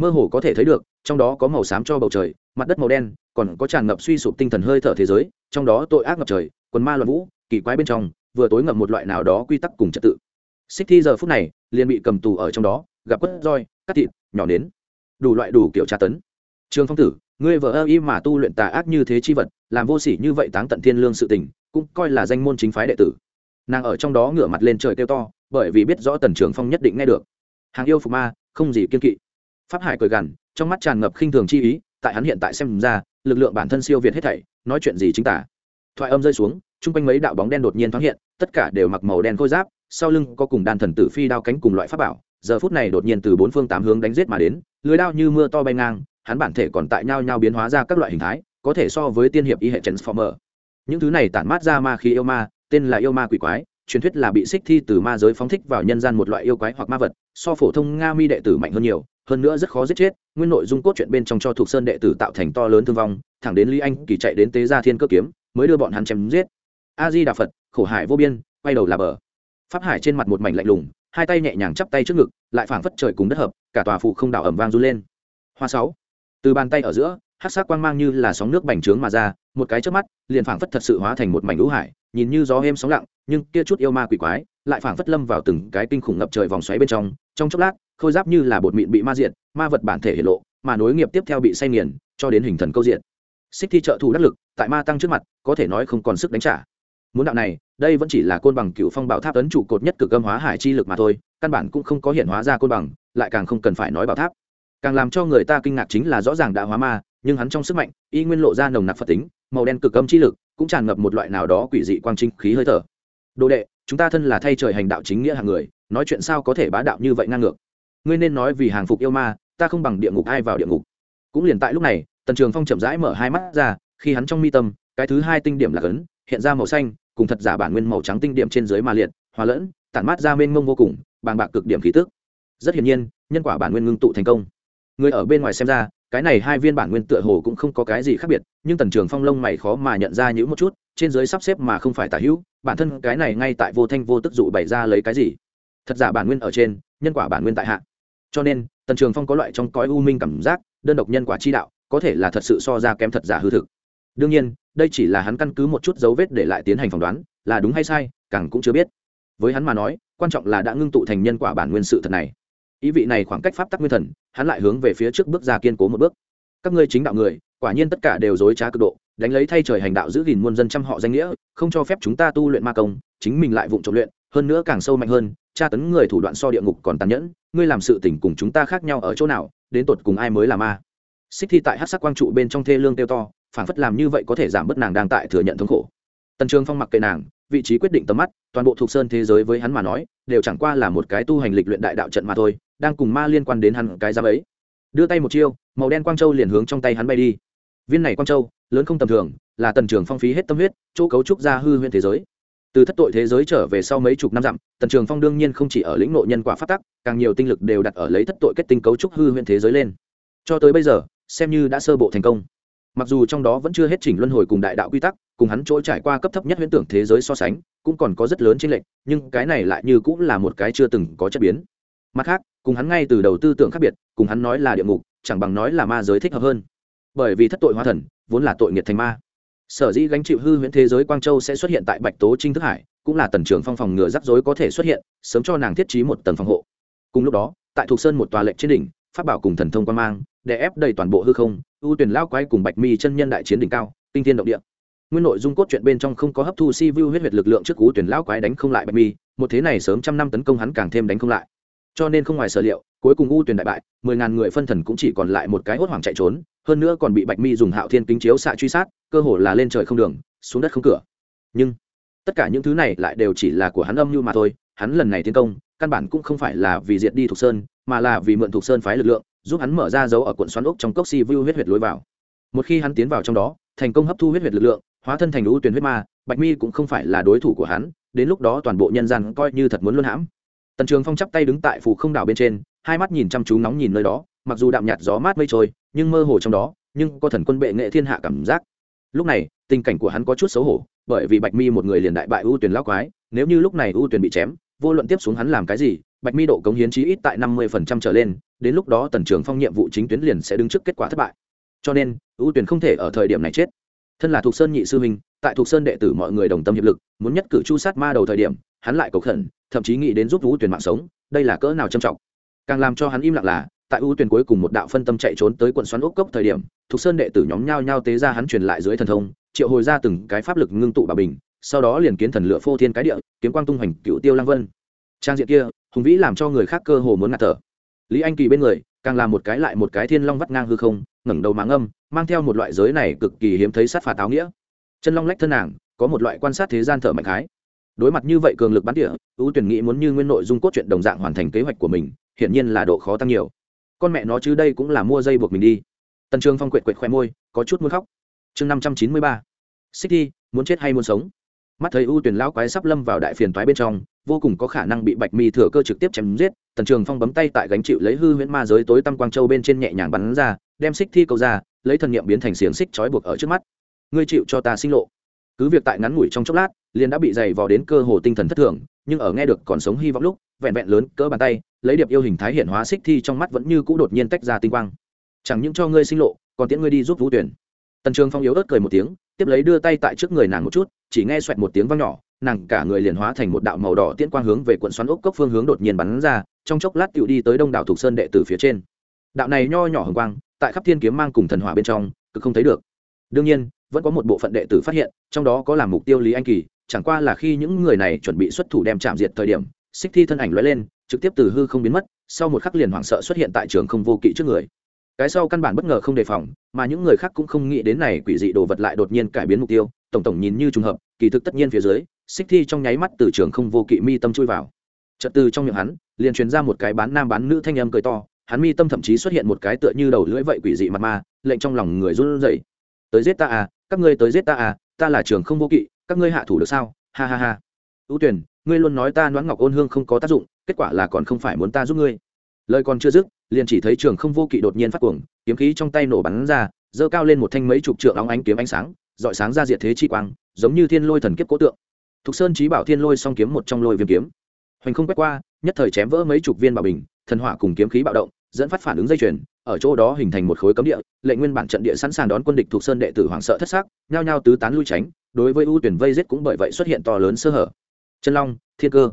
mơ hồ có thể thấy được, trong đó có màu xám cho bầu trời, mặt đất màu đen, còn có tràn ngập suy sụp tinh thần hơi thở thế giới, trong đó tội ác ngập trời, quần ma loạn vũ, kỳ quái bên trong, vừa tối ngập một loại nào đó quy tắc cùng trật tự. Xích thi giờ phút này liền bị cầm tù ở trong đó, gặp quất roi, cắt thịt, nhỏ nến. Đủ loại đủ kiểu tra tấn. Trường phong tử, ngươi vợ ơ y mà tu luyện tà ác như thế chi vật, làm vô sỉ như vậy táng tận thiên lương sự tình, cũng coi là danh môn chính phái đệ tử. Nàng ở trong đó ngửa mặt lên trời kêu to, bởi vì biết rõ tần trường phong nhất định nghe được. Hàng yêu phục ma, không gì kiên kỵ pháp hải cười gằn, trong mắt tràn ngập khinh thường chi ý, tại hắn hiện tại xem ra, lực lượng bản thân siêu việt hết thảy, nói chuyện gì chính tả. Thoại âm rơi xuống, chung quanh mấy đạo bóng đen đột nhiên thoáng hiện, tất cả đều mặc màu đen khôi giáp, sau lưng có cùng đàn thần tử phi đao cánh cùng loại pháp bảo, giờ phút này đột nhiên từ bốn phương tám hướng đánh giết mà đến, lưới đao như mưa to bay ngang, hắn bản thể còn tại nhau nhau biến hóa ra các loại hình thái, có thể so với tiên hiệp y hệ transformer. Những thứ này tản mát ra ma khí yêu ma, tên là yêu ma quỷ quái, truyền thuyết là bị xích thi từ ma giới phóng thích vào nhân gian một loại yêu quái hoặc ma vật, so phổ thông nga mi đệ tử mạnh hơn nhiều hơn nữa rất khó giết chết, nguyên nội dung cốt truyện bên trong cho thuộc sơn đệ tử tạo thành to lớn thương vong, thẳng đến lý anh kỳ chạy đến tế gia thiên cơ kiếm, mới đưa bọn hắn chém giết. A di đà phật, khổ hải vô biên, quay đầu là bờ. Pháp hải trên mặt một mảnh lạnh lùng, hai tay nhẹ nhàng chắp tay trước ngực, lại phảng phất trời cùng đất hợp, cả tòa phụ không đảo ẩm vang run lên. Hoa sáu. Từ bàn tay ở giữa hát sắc quang mang như là sóng nước bành trướng mà ra, một cái trước mắt, liền phảng phất thật sự hóa thành một mảnh lũ hải, nhìn như gió êm sóng lặng, nhưng kia chút yêu ma quỷ quái lại phảng phất lâm vào từng cái kinh khủng ngập trời vòng xoáy bên trong trong chốc lát, khôi giáp như là bột mịn bị ma diện ma vật bản thể hiện lộ, mà nối nghiệp tiếp theo bị say nghiền, cho đến hình thần câu diện xích thi trợ thủ đắc lực, tại ma tăng trước mặt, có thể nói không còn sức đánh trả. Muốn đạo này, đây vẫn chỉ là côn bằng cựu phong bảo tháp ấn trụ cột nhất cực âm hóa hải chi lực mà thôi, căn bản cũng không có hiện hóa ra côn bằng, lại càng không cần phải nói bảo tháp. Càng làm cho người ta kinh ngạc chính là rõ ràng đã hóa ma, nhưng hắn trong sức mạnh, y nguyên lộ ra nồng nặc phật tính, màu đen cực âm chi lực, cũng tràn ngập một loại nào đó quỷ dị quang trinh khí hơi thở. Đồ đệ chúng ta thân là thay trời hành đạo chính nghĩa hàng người, nói chuyện sao có thể bá đạo như vậy ngang ngược? Ngươi nên nói vì hàng phục yêu ma, ta không bằng địa ngục ai vào địa ngục. Cũng liền tại lúc này, tần trường phong chậm rãi mở hai mắt ra, khi hắn trong mi tâm, cái thứ hai tinh điểm là cấn hiện ra màu xanh, cùng thật giả bản nguyên màu trắng tinh điểm trên dưới mà liệt, hòa lẫn, tản mát ra mênh mông vô cùng, bàng bạc cực điểm khí tức. Rất hiển nhiên, nhân quả bản nguyên ngưng tụ thành công. Người ở bên ngoài xem ra, cái này hai viên bản nguyên tựa hồ cũng không có cái gì khác biệt, nhưng tần trường phong lông mày khó mà nhận ra những một chút, trên dưới sắp xếp mà không phải tả hữu bản thân cái này ngay tại vô thanh vô tức dụ bày ra lấy cái gì? Thật giả bản nguyên ở trên, nhân quả bản nguyên tại hạ. Cho nên, tần trường phong có loại trong cõi u minh cảm giác, đơn độc nhân quả chi đạo, có thể là thật sự so ra kém thật giả hư thực. Đương nhiên, đây chỉ là hắn căn cứ một chút dấu vết để lại tiến hành phỏng đoán, là đúng hay sai, càng cũng chưa biết. Với hắn mà nói, quan trọng là đã ngưng tụ thành nhân quả bản nguyên sự thật này. Ý vị này khoảng cách pháp tắc nguyên thần, hắn lại hướng về phía trước bước ra kiên cố một bước. Các ngươi chính đạo người, quả nhiên tất cả đều dối trá cực độ đánh lấy thay trời hành đạo giữ gìn muôn dân trăm họ danh nghĩa, không cho phép chúng ta tu luyện ma công, chính mình lại vụng trộm luyện, hơn nữa càng sâu mạnh hơn, tra tấn người thủ đoạn so địa ngục còn tàn nhẫn, ngươi làm sự tình cùng chúng ta khác nhau ở chỗ nào, đến tột cùng ai mới là ma? Xích thi tại hát sắc quang trụ bên trong thê lương tiêu to phản phất làm như vậy có thể giảm bớt nàng đang tại thừa nhận thống khổ. Tần trường phong mặc kệ nàng, vị trí quyết định tầm mắt, toàn bộ thuộc sơn thế giới với hắn mà nói, đều chẳng qua là một cái tu hành lịch luyện đại đạo trận mà thôi, đang cùng ma liên quan đến hắn cái giám ấy. Đưa tay một chiêu, màu đen quang châu liền hướng trong tay hắn bay đi. Viên này quang châu lớn không tầm thường, là tần trường phong phí hết tâm huyết, chỗ cấu trúc ra hư huyễn thế giới. Từ thất tội thế giới trở về sau mấy chục năm dặm, tần trường phong đương nhiên không chỉ ở lĩnh nội nhân quả phát tắc, càng nhiều tinh lực đều đặt ở lấy thất tội kết tinh cấu trúc hư huyễn thế giới lên. Cho tới bây giờ, xem như đã sơ bộ thành công. Mặc dù trong đó vẫn chưa hết chỉnh luân hồi cùng đại đạo quy tắc, cùng hắn chỗ trải qua cấp thấp nhất huyễn tưởng thế giới so sánh, cũng còn có rất lớn chênh lệch, nhưng cái này lại như cũng là một cái chưa từng có chất biến. Mặt khác, cùng hắn ngay từ đầu tư tưởng khác biệt, cùng hắn nói là địa ngục, chẳng bằng nói là ma giới thích hợp hơn. Bởi vì thất tội hóa thần vốn là tội nghiệt thành ma. Sở dĩ gánh chịu hư huyễn thế giới quang châu sẽ xuất hiện tại bạch tố trinh thức hải, cũng là tần trưởng phong phòng ngừa rắc rối có thể xuất hiện, sớm cho nàng thiết trí một tầng phòng hộ. Cùng lúc đó, tại thục sơn một tòa lệnh trên đỉnh phát bảo cùng thần thông quan mang, để ép đầy toàn bộ hư không, ưu tuyển lao quái cùng bạch mi chân nhân đại chiến đỉnh cao, kinh thiên động địa. Nguyên nội dung cốt truyện bên trong không có hấp thu si vu huyết huyệt lực lượng trước cú tuyển lão quái đánh không lại bạch mi, một thế này sớm trăm năm tấn công hắn càng thêm đánh không lại. Cho nên không ngoài sở liệu, cuối cùng u tuyển đại bại, mười ngàn người phân thần cũng chỉ còn lại một cái hốt hoảng chạy trốn hơn nữa còn bị bạch mi dùng hạo thiên kính chiếu xạ truy sát, cơ hồ là lên trời không đường, xuống đất không cửa. Nhưng, tất cả những thứ này lại đều chỉ là của hắn âm như mà thôi, hắn lần này tiến công, căn bản cũng không phải là vì diệt đi thục sơn, mà là vì mượn thục sơn phái lực lượng, giúp hắn mở ra dấu ở quận xoắn ốc trong cốc si vu huyết huyệt lối vào. Một khi hắn tiến vào trong đó, thành công hấp thu huyết huyệt lực lượng, hóa thân thành ưu tuyển huyết ma, bạch mi cũng không phải là đối thủ của hắn, đến lúc đó toàn bộ nhân gian coi như thật muốn luân hãm. Tần trường phong chắp tay đứng tại phủ không đảo bên trên, hai mắt nhìn chăm chú nóng nhìn nơi đó, mặc dù đạm nhạt gió mát mây trôi nhưng mơ hồ trong đó, nhưng có thần quân bệ nghệ thiên hạ cảm giác. Lúc này, tình cảnh của hắn có chút xấu hổ, bởi vì bạch mi một người liền đại bại ưu tuyển lao quái, nếu như lúc này ưu tuyển bị chém, vô luận tiếp xuống hắn làm cái gì, bạch mi độ cống hiến chí ít tại năm mươi phần trăm trở lên, đến lúc đó tần trường phong nhiệm vụ chính tuyến liền sẽ đứng trước kết quả thất bại. Cho nên, ưu tuyển không thể ở thời điểm này chết. Thân là thuộc sơn nhị sư huynh, tại thuộc sơn đệ tử mọi người đồng tâm hiệp lực, muốn nhất cử chu sát ma đầu thời điểm, hắn lại cầu khẩn, thậm chí nghĩ đến giúp ưu tuyển mạng sống, đây là cỡ nào trầm trọng. Càng làm cho hắn im lặng là tại ưu tuyển cuối cùng một đạo phân tâm chạy trốn tới quận xoắn ốc cốc thời điểm, thục sơn đệ tử nhóm nhau nhao tế ra hắn truyền lại dưới thần thông, triệu hồi ra từng cái pháp lực ngưng tụ bà bình, sau đó liền kiến thần lửa phô thiên cái địa, kiếm quang tung hoành cựu tiêu lang vân. Trang diện kia, hùng vĩ làm cho người khác cơ hồ muốn ngạt thở. Lý anh kỳ bên người, càng là một cái lại một cái thiên long vắt ngang hư không, ngẩng đầu máng âm mang theo một loại giới này cực kỳ hiếm thấy sát phạt áo nghĩa. Chân long lách thân nàng, có một loại quan sát thế gian thở mạnh khái. Đối mặt như vậy cường lực bắn địa ưu tuyển nghĩ muốn như nguyên nội dung cốt truyện đồng dạng hoàn thành kế hoạch của mình, hiển nhiên là độ khó tăng nhiều con mẹ nó chứ đây cũng là mua dây buộc mình đi. Tần trường phong quệt quệt khoe môi, có chút muốn khóc. Chương năm trăm chín mươi ba. Xích thi, muốn chết hay muốn sống? Mắt thấy ưu tuyển lão quái sắp lâm vào đại phiền toái bên trong, vô cùng có khả năng bị bạch mi thừa cơ trực tiếp chém giết, tần trường phong bấm tay tại gánh chịu lấy hư huyễn ma giới tối tăm quang châu bên trên nhẹ nhàng bắn ra, đem xích thi cầu ra, lấy thần nghiệm biến thành xiềng xích trói buộc ở trước mắt. Ngươi chịu cho ta sinh lộ. Cứ việc tại ngắn ngủi trong chốc lát, liền đã bị dày vò đến cơ hồ tinh thần thất thường, nhưng ở nghe được còn sống hy vọng lúc, vẹn vẹn lớn cỡ bàn tay lấy điệp yêu hình thái hiện hóa xích thi trong mắt vẫn như cũ đột nhiên tách ra tinh quang. Chẳng những cho ngươi sinh lộ, còn tiễn ngươi đi giúp vũ tuyển tần trường phong yếu ớt cười một tiếng, tiếp lấy đưa tay tại trước người nàng một chút, chỉ nghe xoẹt một tiếng vang nhỏ, nàng cả người liền hóa thành một đạo màu đỏ tiễn quang hướng về quận xoắn ốc cốc phương hướng đột nhiên bắn ra, trong chốc lát tựu đi tới đông đảo thục sơn đệ tử phía trên. Đạo này nho nhỏ hồng quang, tại khắp thiên kiếm mang cùng thần hỏa bên trong, cực không thấy được. Đương nhiên, vẫn có một bộ phận đệ tử phát hiện, trong đó có làm mục tiêu lý anh kỳ, chẳng qua là khi những người này chuẩn bị xuất thủ đem chạm diệt thời điểm xích thi thân ảnh lóe lên, trực tiếp từ hư không biến mất, sau một khắc liền hoảng sợ xuất hiện tại trường không vô kỵ trước người. Cái sau căn bản bất ngờ không đề phòng, mà những người khác cũng không nghĩ đến này quỷ dị đồ vật lại đột nhiên cải biến mục tiêu, tổng tổng nhìn như trùng hợp, kỳ thực tất nhiên phía dưới, xích thi trong nháy mắt từ trường không vô kỵ mi tâm chui vào. Trật từ trong miệng hắn, liền truyền ra một cái bán nam bán nữ thanh âm cười to, hắn mi tâm thậm chí xuất hiện một cái tựa như đầu lưỡi vậy quỷ dị mặt ma, lệnh trong lòng người run rẩy. Tới giết ta à các ngươi tới giết ta à ta là trường không vô kỵ, các ngươi hạ thủ được sao? Ha ha ha. Ưu tuyển ngươi luôn nói ta đoán ngọc ôn hương không có tác dụng, kết quả là còn không phải muốn ta giúp ngươi. Lời còn chưa dứt, liền chỉ thấy trường không vô kỵ đột nhiên phát cuồng, kiếm khí trong tay nổ bắn ra dơ cao lên một thanh mấy chục trượng óng ánh kiếm ánh sáng, dọi sáng ra diệt thế chi quang, giống như thiên lôi thần kiếp cố tượng. Thục sơn trí bảo thiên lôi song kiếm một trong lôi viêm kiếm. Hoành không quét qua, nhất thời chém vỡ mấy chục viên bảo bình, thần hỏa cùng kiếm khí bạo động, dẫn phát phản ứng dây chuyền, ở chỗ đó hình thành một khối cấm địa lệnh nguyên bản trận địa sẵn sàng đón quân địch thuộc sơn đệ tử hoảng sợ thất xác nhao nhao tứ tán lui tránh, đối với ưu tuyển vây giết cũng bởi vậy xuất hiện to lớn sơ hở chân long, thiên cơ.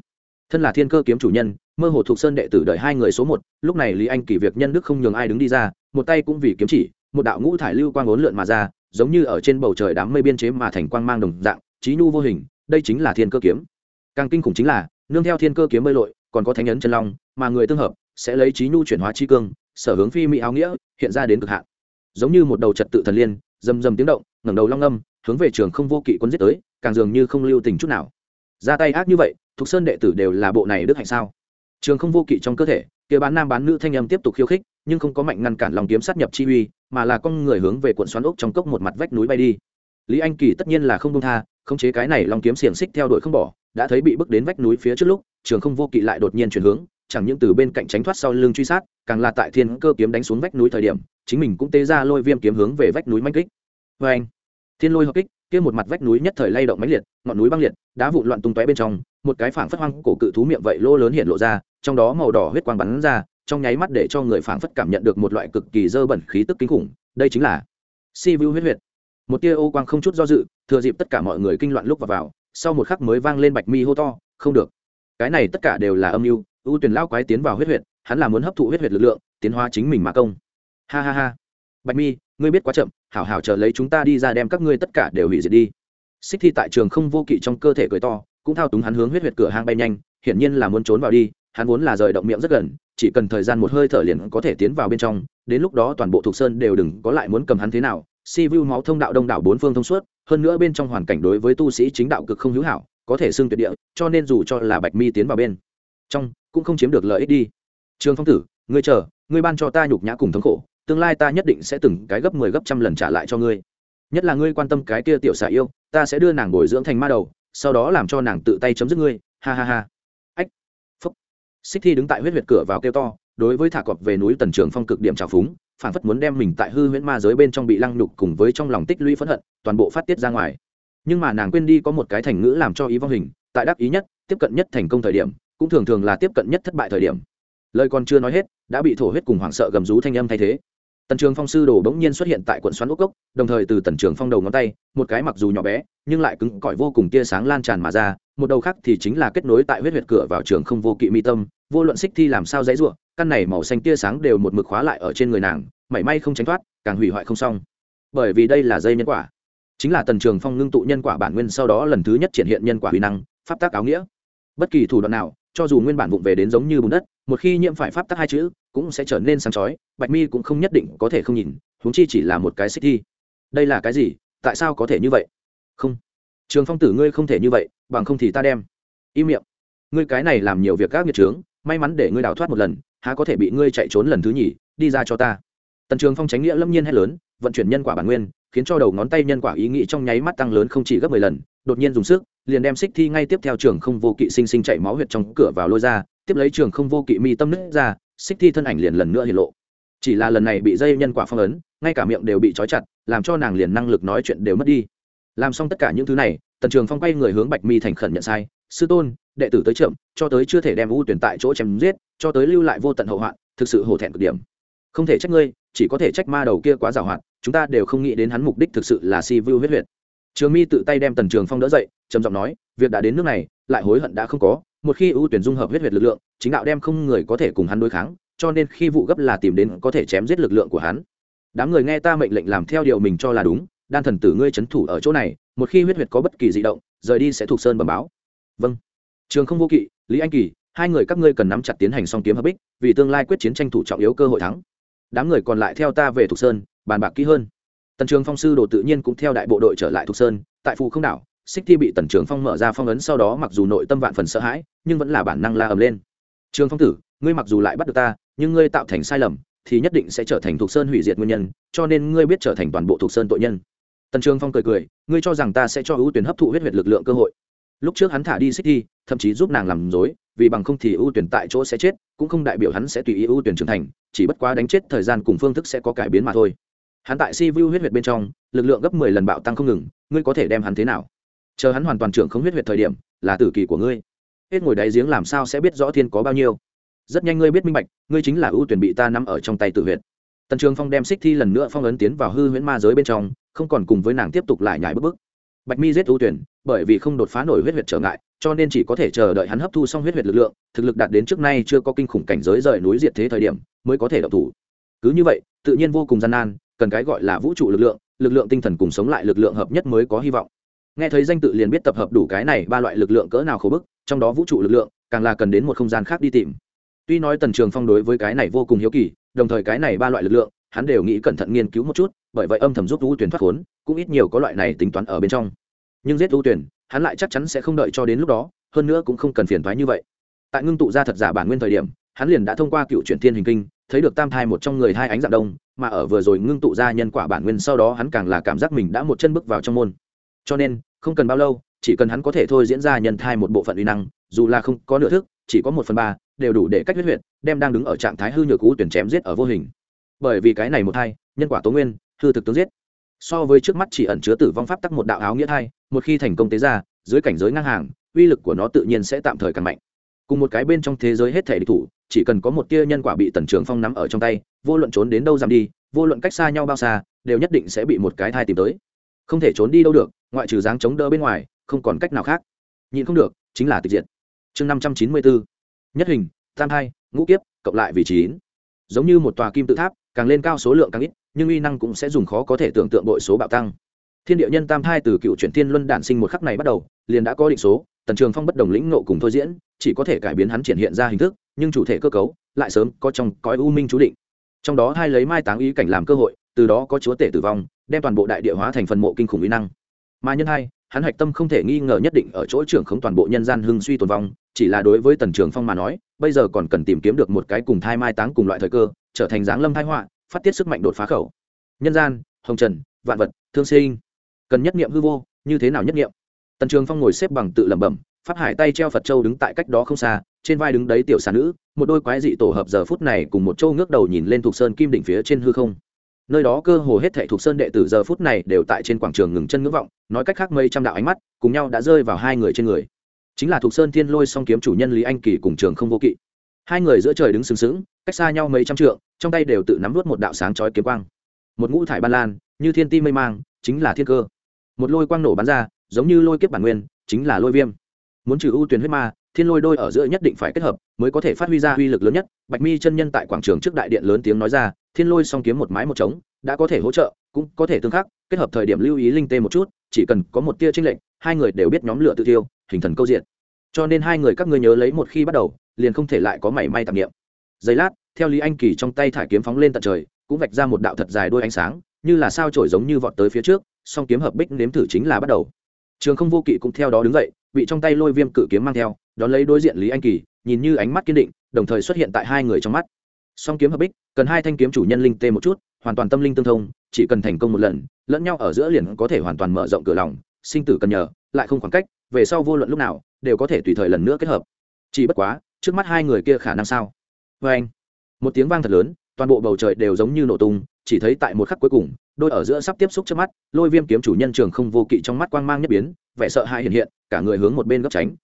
Thân là thiên cơ kiếm chủ nhân, mơ hồ thuộc sơn đệ tử đợi hai người số một, lúc này lý anh kỳ việc nhân đức không nhường ai đứng đi ra, một tay cũng vì kiếm chỉ, một đạo ngũ thải lưu quang ốn lượn mà ra, giống như ở trên bầu trời đám mây biên chế mà thành quang mang đồng dạng, trí nhu vô hình, đây chính là thiên cơ kiếm. Càng kinh khủng chính là, nương theo thiên cơ kiếm bơi lội, còn có thánh ấn chân long, mà người tương hợp, sẽ lấy trí nhu chuyển hóa chi cương, sở hướng phi mỹ áo nghĩa, hiện ra đến cực hạn. Giống như một đầu trật tự thần liên, rầm rầm tiếng động, ngẩng đầu long âm, hướng về trường không vô kỵ quân giết tới, càng dường như không lưu tình chút nào ra tay ác như vậy, thục sơn đệ tử đều là bộ này đức hạnh sao? Trường không vô kỵ trong cơ thể, kia bán nam bán nữ thanh âm tiếp tục khiêu khích, nhưng không có mạnh ngăn cản lòng kiếm sát nhập chi uy, mà là con người hướng về cuộn xoắn ốc trong cốc một mặt vách núi bay đi. Lý anh kỳ tất nhiên là không đông tha, khống chế cái này lòng kiếm xiềng xích theo đuổi không bỏ, đã thấy bị bước đến vách núi phía trước lúc, trường không vô kỵ lại đột nhiên chuyển hướng, chẳng những từ bên cạnh tránh thoát sau lưng truy sát, càng là tại thiên cơ kiếm đánh xuống vách núi thời điểm, chính mình cũng tê ra lôi viêm kiếm hướng về vách núi manh kích. Vê anh thiên lôi hợp kích kia một mặt vách núi nhất thời lay động mãnh liệt ngọn núi băng liệt đá vụn loạn tung tóe bên trong một cái phảng phất hoang cổ cự thú miệng vậy lỗ lớn hiện lộ ra trong đó màu đỏ huyết quang bắn ra trong nháy mắt để cho người phảng phất cảm nhận được một loại cực kỳ dơ bẩn khí tức kinh khủng đây chính là si vu huyết huyệt. Một tia ô quang không chút do dự thừa dịp tất cả mọi người kinh loạn lúc vào, vào sau một khắc mới vang lên bạch mi hô to không được. Cái này tất cả đều là âm mưu ưu tuyển Lão quái tiến vào huyết huyệt hắn là muốn hấp thụ huyết huyệt lực lượng tiến hóa chính mình mà công. Ha ha ha. Bạch mi ngươi biết quá chậm hảo hảo chờ lấy chúng ta đi ra đem các ngươi tất cả đều hủy diệt đi. Xích thi tại trường không vô kỵ trong cơ thể cười to, cũng thao túng hắn hướng huyết huyệt cửa hang bay nhanh, hiển nhiên là muốn trốn vào đi, hắn vốn là rời động miệng rất gần, chỉ cần thời gian một hơi thở liền có thể tiến vào bên trong, đến lúc đó toàn bộ thuộc sơn đều đừng có lại muốn cầm hắn thế nào. Si vu máu thông đạo đông đảo bốn phương thông suốt, hơn nữa bên trong hoàn cảnh đối với tu sĩ chính đạo cực không hữu hảo, có thể xưng tuyệt địa, cho nên dù cho là bạch mi tiến vào bên trong, cũng không chiếm được lợi ích đi. Trường phong tử, ngươi chờ, ngươi ban cho ta nhục nhã cùng thống khổ tương lai ta nhất định sẽ từng cái gấp mười 10 gấp trăm lần trả lại cho ngươi. Nhất là ngươi quan tâm cái kia tiểu xà yêu, ta sẽ đưa nàng bồi dưỡng thành ma đầu, sau đó làm cho nàng tự tay chấm dứt ngươi. Ha ha ha. Ách. Phúc. Xích thi đứng tại huyết huyệt cửa vào kêu to, đối với thả cọp về núi tần trường phong cực điểm trào phúng, phản phất muốn đem mình tại hư huyễn ma giới bên trong bị lăng nhục cùng với trong lòng tích lũy phẫn hận, toàn bộ phát tiết ra ngoài. Nhưng mà nàng quên đi có một cái thành ngữ làm cho ý vong hình, tại đắc ý nhất, tiếp cận nhất thành công thời điểm, cũng thường thường là tiếp cận nhất thất bại thời điểm. Lời còn chưa nói hết, đã bị thổ huyết cùng hoảng sợ gầm rú thanh âm thay thế tần trường phong sư đồ bỗng nhiên xuất hiện tại quận xoắn ốc cốc, đồng thời từ tần trường phong đầu ngón tay, một cái mặc dù nhỏ bé, nhưng lại cứng cỏi vô cùng tia sáng lan tràn mà ra, một đầu khác thì chính là kết nối tại huyết huyệt cửa vào trường không vô kỵ mi tâm, vô luận xích thi làm sao dãy ruộng căn này màu xanh tia sáng đều một mực khóa lại ở trên người nàng, mảy may không tránh thoát, càng hủy hoại không xong. Bởi vì đây là dây nhân quả. Chính là tần trường phong ngưng tụ nhân quả bản nguyên sau đó lần thứ nhất triển hiện nhân quả huy năng, pháp tác áo nghĩa. Bất kỳ thủ đoạn nào cho dù nguyên bản vụng về đến giống như bùn đất, một khi nhiễm phải pháp tắc hai chữ, cũng sẽ trở nên sáng chói, bạch mi cũng không nhất định có thể không nhìn, huống chi chỉ là một cái xích thi. Đây là cái gì? Tại sao có thể như vậy? Không. Trường phong tử ngươi không thể như vậy, bằng không thì ta đem. Im miệng. Ngươi cái này làm nhiều việc các nghiệt trướng may mắn để ngươi đào thoát một lần, há có thể bị ngươi chạy trốn lần thứ nhì, đi ra cho ta. Tần trường phong tránh nghĩa lâm nhiên hét lớn, vận chuyển nhân quả bản nguyên, khiến cho đầu ngón tay nhân quả ý nghĩ trong nháy mắt tăng lớn không chỉ gấp mười lần, đột nhiên dùng sức liền đem xích thi ngay tiếp theo trường không vô kỵ sinh sinh chạy máu huyệt trong cửa vào lôi ra, tiếp lấy trường không vô kỵ mi tâm nứt ra, xích thi thân ảnh liền lần nữa hiện lộ. Chỉ là lần này bị dây nhân quả phong ấn, ngay cả miệng đều bị trói chặt, làm cho nàng liền năng lực nói chuyện đều mất đi. Làm xong tất cả những thứ này, tần trường phong quay người hướng bạch mi thành khẩn nhận sai, sư tôn, đệ tử tới chậm cho tới chưa thể đem u tuyển tại chỗ chém giết, cho tới lưu lại vô tận hậu hoạn, thực sự hổ thẹn cực điểm. Không thể trách ngươi, chỉ có thể trách ma đầu kia quá giàu hoạt chúng ta đều không nghĩ đến hắn mục đích thực sự là si vu huyết huyệt trường mi tự tay đem tần trường phong đỡ dậy, trầm giọng nói, việc đã đến nước này, lại hối hận đã không có, một khi ưu tuyển dung hợp huyết huyệt lực lượng, chính đạo đem không người có thể cùng hắn đối kháng, cho nên khi vụ gấp là tìm đến có thể chém giết lực lượng của hắn. Đám người nghe ta mệnh lệnh làm theo điều mình cho là đúng, đan thần tử ngươi c h ấ n thủ ở chỗ này, một khi huyết huyệt có bất kỳ di động, rời đi sẽ thuộc sơn bẩm báo. Vâng. Trường không vô kỵ, lý anh kỳ, hai người các ngươi cần nắm chặt tiến hành song kiếm hợp bích, vì tương lai quyết chiến tranh thủ trọng yếu cơ hội thắng. Đám người còn lại theo ta về thuộc sơn, bàn bạc kỹ hơn tần trường phong sư đồ tự nhiên cũng theo đại bộ đội trở lại thuộc sơn, tại phù không đảo, xích thi bị tần trường phong mở ra phong ấn sau đó mặc dù nội tâm vạn phần sợ hãi, nhưng vẫn là bản năng la ầm lên. Trường phong tử, ngươi mặc dù lại bắt được ta, nhưng ngươi tạo thành sai lầm, thì nhất định sẽ trở thành thuộc sơn hủy diệt nguyên nhân, cho nên ngươi biết trở thành toàn bộ thuộc sơn tội nhân. Tần trường phong cười cười, ngươi cho rằng ta sẽ cho ưu tuyển hấp thụ huyết huyệt lực lượng cơ hội? Lúc trước hắn thả đi xích thi, thậm chí giúp nàng làm dối vì bằng không thì ưu tuyển tại chỗ sẽ chết, cũng không đại biểu hắn sẽ tùy ý ưu tuyển trưởng thành, chỉ bất quá đánh chết thời gian cùng phương thức sẽ có cải biến mà thôi hắn tại si vu huyết huyệt bên trong, lực lượng gấp mười lần bạo tăng không ngừng, ngươi có thể đem hắn thế nào? Chờ hắn hoàn toàn trưởng không huyết huyệt thời điểm, là tử kỳ của ngươi. Hết ngồi đáy giếng làm sao sẽ biết rõ thiên có bao nhiêu? Rất nhanh ngươi biết minh bạch, ngươi chính là ưu tuyển bị ta nắm ở trong tay tự huyệt. Tần trường phong đem xích thi lần nữa phong ấn tiến vào hư huyễn ma giới bên trong, không còn cùng với nàng tiếp tục lại nhải bức bức bạch mi giết ưu tuyển, bởi vì không đột phá nổi huyết huyệt trở ngại, cho nên chỉ có thể chờ đợi hắn hấp thu xong huyết huyệt lực lượng, thực lực đạt đến trước nay chưa có kinh khủng cảnh giới rời núi diệt thế thời điểm, mới có thể độc thủ. Cứ như vậy, tự nhiên vô cùng gian nan cần cái gọi là vũ trụ lực lượng lực lượng tinh thần cùng sống lại lực lượng hợp nhất mới có hy vọng. Nghe thấy danh tự liền biết tập hợp đủ cái này ba loại lực lượng cỡ nào khổ bức, trong đó vũ trụ lực lượng, càng là cần đến một không gian khác đi tìm. Tuy nói tần trường phong đối với cái này vô cùng hiếu kỳ, đồng thời cái này ba loại lực lượng, hắn đều nghĩ cẩn thận nghiên cứu một chút, bởi vậy âm thầm giúp ưu tuyển thoát khốn, cũng ít nhiều có loại này tính toán ở bên trong. Nhưng giết ưu tuyển hắn lại chắc chắn sẽ không đợi cho đến lúc đó, hơn nữa cũng không cần phiền thoái như vậy. Tại ngưng tụ ra thật giả bản nguyên thời điểm, hắn liền đã thông qua cựu chuyển thiên hình kinh thấy được tam thai một trong người hai ánh dạng đông, mà ở vừa rồi ngưng tụ ra nhân quả bản nguyên sau đó hắn càng là cảm giác mình đã một chân bước vào trong môn. Cho nên, không cần bao lâu, chỉ cần hắn có thể thôi diễn ra nhân thai một bộ phận uy năng, dù là không có nửa thức, chỉ có một phần ba, đều đủ để cách huyết huyệt, đem đang đứng ở trạng thái hư nhược cũ tuyển chém giết ở vô hình. Bởi vì cái này một thai, nhân quả tố nguyên, hư thực tướng giết. So với trước mắt chỉ ẩn chứa tử vong pháp tắc một đạo áo nghĩa thai, một khi thành công tế ra, dưới cảnh giới ngang hàng, uy lực của nó tự nhiên sẽ tạm thời càng mạnh. Cùng một cái bên trong thế giới hết thể địch thủ chỉ cần có một tia nhân quả bị tần trường phong nắm ở trong tay, vô luận trốn đến đâu giảm đi, vô luận cách xa nhau bao xa, đều nhất định sẽ bị một cái thai tìm tới. Không thể trốn đi đâu được, ngoại trừ dáng chống đỡ bên ngoài, không còn cách nào khác. Nhìn không được, chính là tịch diệt. Chương năm trăm chín mươi bốn. Nhất hình, tam hai ngũ kiếp, cộng lại vị chín. Giống như một tòa kim tự tháp, càng lên cao số lượng càng ít, nhưng uy năng cũng sẽ dùng khó có thể tưởng tượng bội số bạo tăng. Thiên địa nhân tam thai từ cựu chuyển thiên luân đản sinh một khắc này bắt đầu, liền đã có định số tần trường phong bất đồng lĩnh nộ cùng thôi diễn, chỉ có thể cải biến hắn triển hiện ra hình thức, nhưng chủ thể cơ cấu lại sớm có trong cõi u minh chú định. Trong đó hai lấy mai táng ý cảnh làm cơ hội, từ đó có chúa tể tử vong, đem toàn bộ đại địa hóa thành phần mộ kinh khủng uy năng. Mà nhân hai, hắn hạch tâm không thể nghi ngờ nhất định ở chỗ trưởng khống toàn bộ nhân gian hưng suy tồn vong, chỉ là đối với tần trường phong mà nói, bây giờ còn cần tìm kiếm được một cái cùng thai mai táng cùng loại thời cơ, trở thành dáng lâm thái họa, phát tiết sức mạnh đột phá khẩu. Nhân gian, hồng trần, vạn vật, thương sinh. Cần nhất nghiệm hư vô, như thế nào nhất nghiệm tần trường phong ngồi xếp bằng tự lẩm bẩm, pháp hải tay treo phật châu đứng tại cách đó không xa, trên vai đứng đấy tiểu xà nữ, một đôi quái dị tổ hợp giờ phút này cùng một châu ngước đầu nhìn lên thuộc sơn kim đỉnh phía trên hư không. Nơi đó cơ hồ hết thệ thuộc sơn đệ tử giờ phút này đều tại trên quảng trường ngừng chân ngưỡng vọng, nói cách khác mấy trăm đạo ánh mắt, cùng nhau đã rơi vào hai người trên người. Chính là thuộc sơn thiên lôi song kiếm chủ nhân lý anh kỳ cùng trường không vô kỵ. Hai người giữa trời đứng sừng sững, cách xa nhau mấy trăm trượng, trong tay đều tự nắm vút một đạo sáng chói kiếm quang. Một ngũ thải ban lan, như thiên ti mây mang, chính là thiên cơ. Một lôi quang nổ bắn ra giống như lôi kiếp bản nguyên, chính là lôi viêm. Muốn trừ ưu tuyển huyết ma, thiên lôi đôi ở giữa nhất định phải kết hợp, mới có thể phát huy ra uy lực lớn nhất. Bạch mi chân nhân tại quảng trường trước đại điện lớn tiếng nói ra, thiên lôi song kiếm một mái một trống, đã có thể hỗ trợ, cũng có thể tương khắc, kết hợp thời điểm lưu ý linh tê một chút, chỉ cần có một tia tranh lệnh hai người đều biết nhóm lửa tự tiêu, hình thần câu diện cho nên hai người các ngươi nhớ lấy một khi bắt đầu, liền không thể lại có mảy may tạp nghiệm giây lát, theo lý anh kỳ trong tay thải kiếm phóng lên tận trời, cũng vạch ra một đạo thật dài đôi ánh sáng, như là sao trổi giống như vọt tới phía trước, song kiếm hợp bích nếm thử chính là bắt đầu trường không vô kỵ cũng theo đó đứng dậy, bị trong tay lôi viêm cự kiếm mang theo, đón lấy đối diện lý anh kỳ, nhìn như ánh mắt kiên định, đồng thời xuất hiện tại hai người trong mắt. Song kiếm hợp bích, cần hai thanh kiếm chủ nhân linh tê một chút, hoàn toàn tâm linh tương thông, chỉ cần thành công một lần, lẫn nhau ở giữa liền có thể hoàn toàn mở rộng cửa lòng, sinh tử cần nhờ, lại không khoảng cách, về sau vô luận lúc nào, đều có thể tùy thời lần nữa kết hợp. Chỉ bất quá, trước mắt hai người kia khả năng sao? Vê anh một tiếng vang thật lớn, toàn bộ bầu trời đều giống như nổ tung, chỉ thấy tại một khắc cuối cùng đôi ở giữa sắp tiếp xúc trước mắt, lôi viêm kiếm chủ nhân trường không vô kỵ trong mắt quang mang nhất biến, vẻ sợ hãi hiện hiện, cả người hướng một bên góc tránh.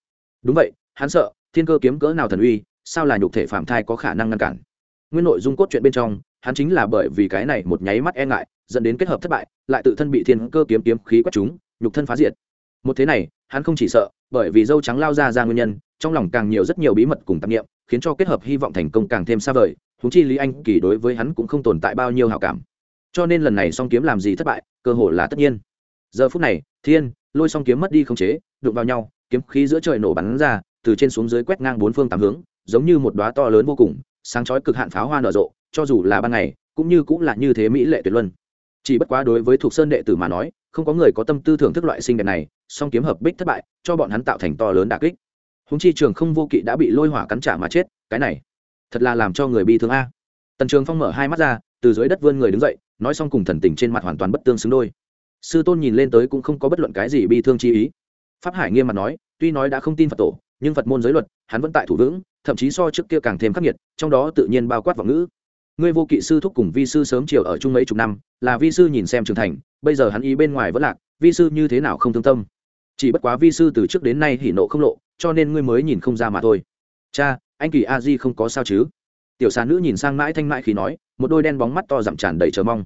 Đúng vậy, hắn sợ, thiên cơ kiếm cỡ nào thần uy, sao là nhục thể phạm thai có khả năng ngăn cản? Nguyên nội dung cốt chuyện bên trong, hắn chính là bởi vì cái này một nháy mắt e ngại, dẫn đến kết hợp thất bại, lại tự thân bị thiên cơ kiếm kiếm khí quét chúng nhục thân phá diệt. Một thế này, hắn không chỉ sợ, bởi vì dâu trắng lao ra ra nguyên nhân, trong lòng càng nhiều rất nhiều bí mật cùng tạp nghiệm khiến cho kết hợp hy vọng thành công càng thêm xa vời thú chi lý anh kỳ đối với hắn cũng không tồn tại bao nhiêu hảo cảm cho nên lần này song kiếm làm gì thất bại, cơ hội là tất nhiên. Giờ phút này, thiên, lôi song kiếm mất đi không chế, đụng vào nhau, kiếm khí giữa trời nổ bắn ra, từ trên xuống dưới quét ngang bốn phương tám hướng, giống như một đóa to lớn vô cùng, sáng chói cực hạn pháo hoa nở rộ, cho dù là ban ngày, cũng như cũng là như thế mỹ lệ tuyệt luân. Chỉ bất quá đối với thuộc sơn đệ tử mà nói, không có người có tâm tư thưởng thức loại sinh đẹp này, song kiếm hợp bích thất bại, cho bọn hắn tạo thành to lớn đà kích. Húng chi trường không vô kỵ đã bị lôi hỏa cắn trả mà chết, cái này thật là làm cho người bi thương a. Tần trường phong mở hai mắt ra, từ dưới đất vươn người đứng dậy nói xong cùng thần tình trên mặt hoàn toàn bất tương xứng đôi. Sư tôn nhìn lên tới cũng không có bất luận cái gì bi thương chi ý. Pháp hải nghiêm mặt nói, tuy nói đã không tin phật tổ, nhưng phật môn giới luật, hắn vẫn tại thủ vững, thậm chí so trước kia càng thêm khắc nghiệt, trong đó tự nhiên bao quát vào ngữ. Ngươi vô kỵ sư thúc cùng vi sư sớm chiều ở chung mấy chục năm, là vi sư nhìn xem trưởng thành, bây giờ hắn ý bên ngoài vẫn lạc, vi sư như thế nào không thương tâm? Chỉ bất quá vi sư từ trước đến nay hỉ nộ không lộ, cho nên ngươi mới nhìn không ra mà thôi. Cha, anh kỳ a di không có sao chứ? Tiểu xà nữ nhìn sang mãi thanh mãi khi nói một đôi đen bóng mắt to dặm tràn đầy chờ mong.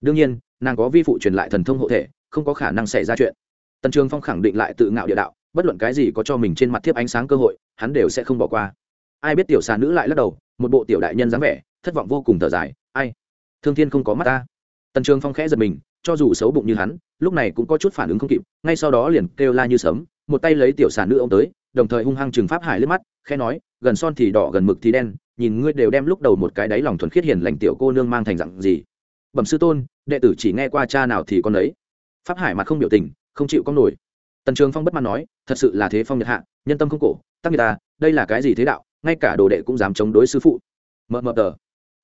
Đương nhiên, nàng có vi phụ truyền lại thần thông hộ thể, không có khả năng xảy ra chuyện. Tần trường phong khẳng định lại tự ngạo địa đạo, bất luận cái gì có cho mình trên mặt thiếp ánh sáng cơ hội, hắn đều sẽ không bỏ qua. Ai biết tiểu xà nữ lại lắc đầu, một bộ tiểu đại nhân dáng vẻ, thất vọng vô cùng thở dài, ai? Thương thiên không có mắt ta. Tần trường phong khẽ giật mình, cho dù xấu bụng như hắn, lúc này cũng có chút phản ứng không kịp, ngay sau đó liền kêu la như sấm, một tay lấy tiểu xà nữ ông tới, đồng thời hung hăng trừng pháp hải lên mắt, khẽ nói, gần son thì đỏ, gần mực thì đen nhìn ngươi đều đem lúc đầu một cái đáy lòng thuần khiết hiền lành tiểu cô nương mang thành dặn gì. Bẩm sư tôn, đệ tử chỉ nghe qua cha nào thì con đấy pháp hải mặt không biểu tình, không chịu con nổi. Tần trường phong bất mãn nói, thật sự là thế phong nhật hạ, nhân tâm không cổ, tắc người ta, đây là cái gì thế đạo, ngay cả đồ đệ cũng dám chống đối sư phụ. Mờ mờ tờ.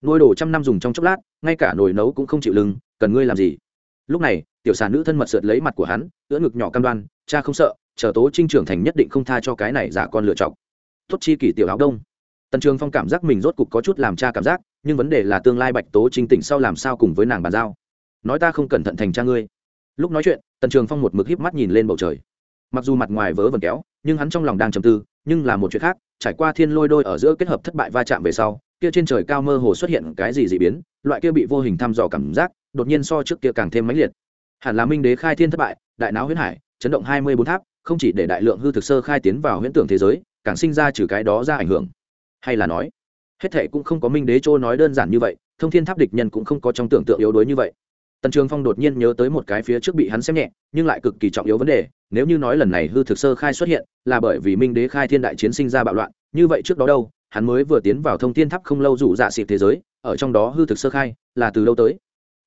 Nuôi đồ trăm năm dùng trong chốc lát, ngay cả nồi nấu cũng không chịu lưng, cần ngươi làm gì? Lúc này, tiểu xà nữ thân mật sượt lấy mặt của hắn, ưỡn ngực nhỏ cam đoan, cha không sợ, chờ tố trinh trưởng thành nhất định không tha cho cái này giả con lựa chọc tốt chi kỷ tiểu áo đông tần trường phong cảm giác mình rốt cục có chút làm cha cảm giác, nhưng vấn đề là tương lai bạch tố trinh tỉnh sau làm sao cùng với nàng bàn giao. Nói ta không cẩn thận thành cha ngươi. Lúc nói chuyện, tần trường phong một mực híp mắt nhìn lên bầu trời. Mặc dù mặt ngoài vớ vẩn kéo, nhưng hắn trong lòng đang trầm tư, nhưng là một chuyện khác, trải qua thiên lôi đôi ở giữa kết hợp thất bại va chạm về sau, kia trên trời cao mơ hồ xuất hiện cái gì dị biến, loại kia bị vô hình thăm dò cảm giác, đột nhiên so trước kia càng thêm mãnh liệt. Hẳn là minh đế khai thiên thất bại, đại não huyết hải, chấn động hai mươi bốn tháp, không chỉ để đại lượng hư thực sơ khai tiến vào huyễn tưởng thế giới, càng sinh ra trừ cái đó ra ảnh hưởng hay là nói, hết thệ cũng không có minh đế chỗ nói đơn giản như vậy, thông thiên tháp địch nhân cũng không có trong tưởng tượng yếu đuối như vậy. Tần trường phong đột nhiên nhớ tới một cái phía trước bị hắn xem nhẹ, nhưng lại cực kỳ trọng yếu vấn đề, nếu như nói lần này hư thực sơ khai xuất hiện, là bởi vì minh đế khai thiên đại chiến sinh ra bạo loạn, như vậy trước đó đâu, hắn mới vừa tiến vào thông thiên tháp không lâu rủ dạ xịp thế giới, ở trong đó hư thực sơ khai, là từ lâu tới.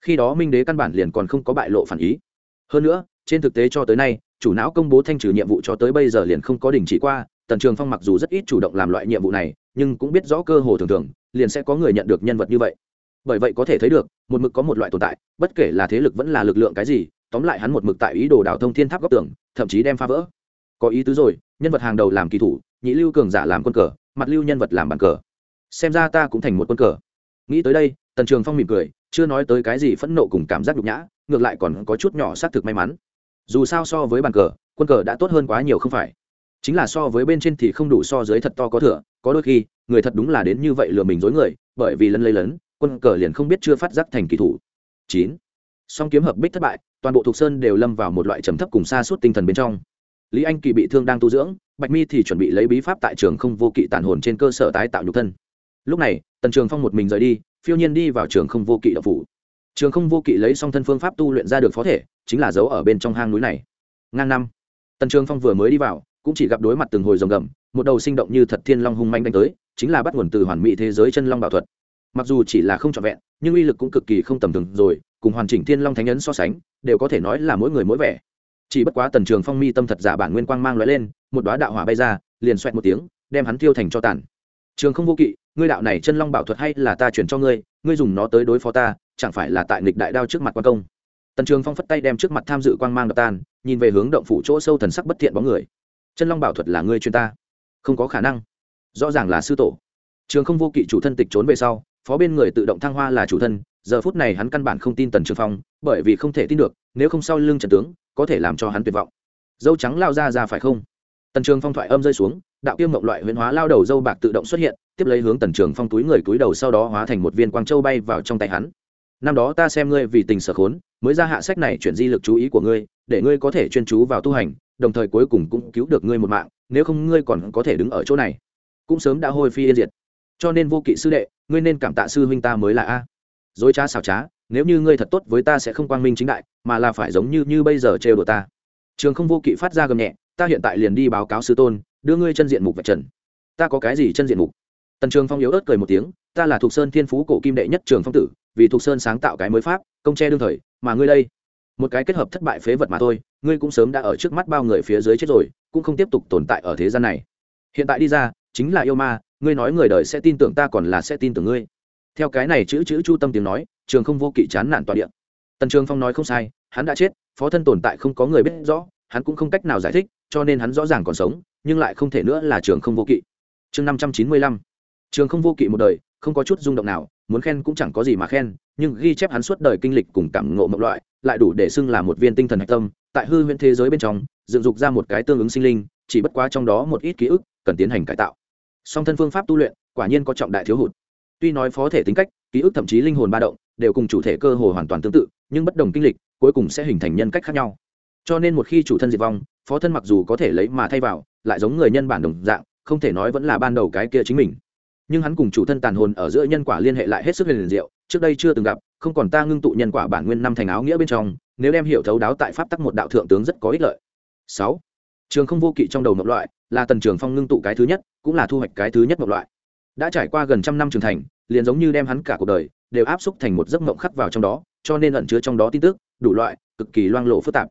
Khi đó minh đế căn bản liền còn không có bại lộ phản ý. Hơn nữa, trên thực tế cho tới nay, chủ não công bố thanh trừ nhiệm vụ cho tới bây giờ liền không có đình chỉ qua, tần trường phong mặc dù rất ít chủ động làm loại nhiệm vụ này nhưng cũng biết rõ cơ hồ thường thường, liền sẽ có người nhận được nhân vật như vậy. Bởi vậy có thể thấy được, một mực có một loại tồn tại, bất kể là thế lực vẫn là lực lượng cái gì, tóm lại hắn một mực tại ý đồ đào thông thiên tháp góc tường, thậm chí đem phá vỡ. Có ý tứ rồi, nhân vật hàng đầu làm kỳ thủ, nhị lưu cường giả làm quân cờ, mặt lưu nhân vật làm bàn cờ. Xem ra ta cũng thành một quân cờ. Nghĩ tới đây, tần trường phong mỉm cười, chưa nói tới cái gì phẫn nộ cùng cảm giác nhục nhã, ngược lại còn có chút nhỏ xác thực may mắn. Dù sao so với bàn cờ, quân cờ đã tốt hơn quá nhiều không phải. Chính là so với bên trên thì không đủ so dưới thật to có thừa có đôi khi, người thật đúng là đến như vậy lừa mình dối người, bởi vì lân lấy lớn quân cờ liền không biết chưa phát giác thành kỳ thủ. Chín. Song kiếm hợp bích thất bại, toàn bộ thục sơn đều lâm vào một loại trầm thấp cùng xa suốt tinh thần bên trong. Lý anh kỳ bị thương đang tu dưỡng, bạch mi thì chuẩn bị lấy bí pháp tại trường không vô kỵ tàn hồn trên cơ sở tái tạo nhục thân. Lúc này, tần trường phong một mình rời đi, phiêu nhiên đi vào trường không vô kỵ đậu phủ. Trường không vô kỵ lấy song thân phương pháp tu luyện ra được phó thể, chính là dấu ở bên trong hang núi này. Ngang năm, tần trường phong vừa mới đi vào cũng chỉ gặp đối mặt từng hồi rồng gầm, một đầu sinh động như thật thiên long hung manh đánh tới, chính là bắt nguồn từ hoàn mỹ thế giới chân long bảo thuật. Mặc dù chỉ là không trọn vẹn, nhưng uy lực cũng cực kỳ không tầm thường rồi, cùng hoàn chỉnh thiên long thánh ấn so sánh, đều có thể nói là mỗi người mỗi vẻ. Chỉ bất quá tần trường phong mi tâm thật giả bản nguyên quang mang lóe lên, một đoá đạo hỏa bay ra, liền xoẹt một tiếng, đem hắn tiêu thành cho tàn. Trường không vô kỵ, ngươi đạo này chân long bảo thuật hay là ta chuyển cho ngươi ngươi dùng nó tới đối phó ta, chẳng phải là tại nghịch đại đao trước mặt quan công? Tần trường phong phất tay đem trước mặt tham dự quang mang đập tan, nhìn về hướng động phủ chỗ sâu thần sắc bất thiện bóng người chân long bảo thuật là ngươi chuyên ta. Không có khả năng. Rõ ràng là sư tổ. Trường không vô kỵ chủ thân tịch trốn về sau, phó bên người tự động thăng hoa là chủ thân, giờ phút này hắn căn bản không tin tần trường phong, bởi vì không thể tin được, nếu không sau lưng trần tướng, có thể làm cho hắn tuyệt vọng. Dâu trắng lao ra ra phải không? Tần trường phong thoại âm rơi xuống, đạo kiêm mộng loại huyễn hóa lao đầu dâu bạc tự động xuất hiện, tiếp lấy hướng tần trường phong túi người túi đầu sau đó hóa thành một viên quang châu bay vào trong tay hắn. Năm đó ta xem ngươi vì tình sở khốn mới ra hạ sách này chuyển di lực chú ý của ngươi, để ngươi có thể chuyên chú vào tu hành, đồng thời cuối cùng cũng cứu được ngươi một mạng, nếu không ngươi còn có thể đứng ở chỗ này. Cũng sớm đã hôi phi yên diệt. Cho nên vô kỵ sư đệ, ngươi nên cảm tạ sư huynh ta mới là a. Dối trá xảo trá, nếu như ngươi thật tốt với ta sẽ không quang minh chính đại, mà là phải giống như như bây giờ trêu đùa ta. Trường không vô kỵ phát ra gầm nhẹ, ta hiện tại liền đi báo cáo sư tôn, đưa ngươi chân diện mục vạch trần. Ta có cái gì chân diện mục? Tần trường phong yếu ớt cười một tiếng, ta là thuộc sơn thiên phú cổ kim đệ nhất trường phong tử, vì thuộc sơn sáng tạo cái mới pháp công tre đương thời, mà ngươi đây, một cái kết hợp thất bại phế vật mà thôi, ngươi cũng sớm đã ở trước mắt bao người phía dưới chết rồi, cũng không tiếp tục tồn tại ở thế gian này. Hiện tại đi ra, chính là yêu ma, ngươi nói người đời sẽ tin tưởng ta còn là sẽ tin tưởng ngươi. Theo cái này chữ chữ chu tâm tiếng nói, trường không vô kỵ chán nản tọa điện tần trường phong nói không sai, hắn đã chết, phó thân tồn tại không có người biết rõ, hắn cũng không cách nào giải thích, cho nên hắn rõ ràng còn sống, nhưng lại không thể nữa là trường không vô kỵ. Chương năm trăm chín mươi lăm. Trường không vô kỵ một đời, không có chút rung động nào muốn khen cũng chẳng có gì mà khen, nhưng ghi chép hắn suốt đời kinh lịch cùng cảm ngộ mộng loại, lại đủ để xưng là một viên tinh thần hạch tâm. Tại hư huyễn thế giới bên trong, dựng dục ra một cái tương ứng sinh linh, chỉ bất quá trong đó một ít ký ức cần tiến hành cải tạo. Song thân phương pháp tu luyện, quả nhiên có trọng đại thiếu hụt. Tuy nói phó thể tính cách, ký ức thậm chí linh hồn ba động, đều cùng chủ thể cơ hồ hoàn toàn tương tự, nhưng bất đồng kinh lịch, cuối cùng sẽ hình thành nhân cách khác nhau. Cho nên một khi chủ thân diệt vong, phó thân mặc dù có thể lấy mà thay vào, lại giống người nhân bản đồng dạng, không thể nói vẫn là ban đầu cái kia chính mình nhưng hắn cùng chủ thân tàn hồn ở giữa nhân quả liên hệ lại hết sức huyền diệu, trước đây chưa từng gặp, không còn ta ngưng tụ nhân quả bản nguyên năm thành áo nghĩa bên trong, nếu đem hiểu thấu đáo tại pháp tắc một đạo thượng tướng rất có ích lợi. Sáu, trường không vô kỵ trong đầu mộc loại, là tần trường phong ngưng tụ cái thứ nhất, cũng là thu hoạch cái thứ nhất mộc loại. Đã trải qua gần trăm năm trưởng thành, liền giống như đem hắn cả cuộc đời đều áp xúc thành một giấc mộng khắc vào trong đó, cho nên ẩn chứa trong đó tin tức, đủ loại, cực kỳ loang lộ phức tạp.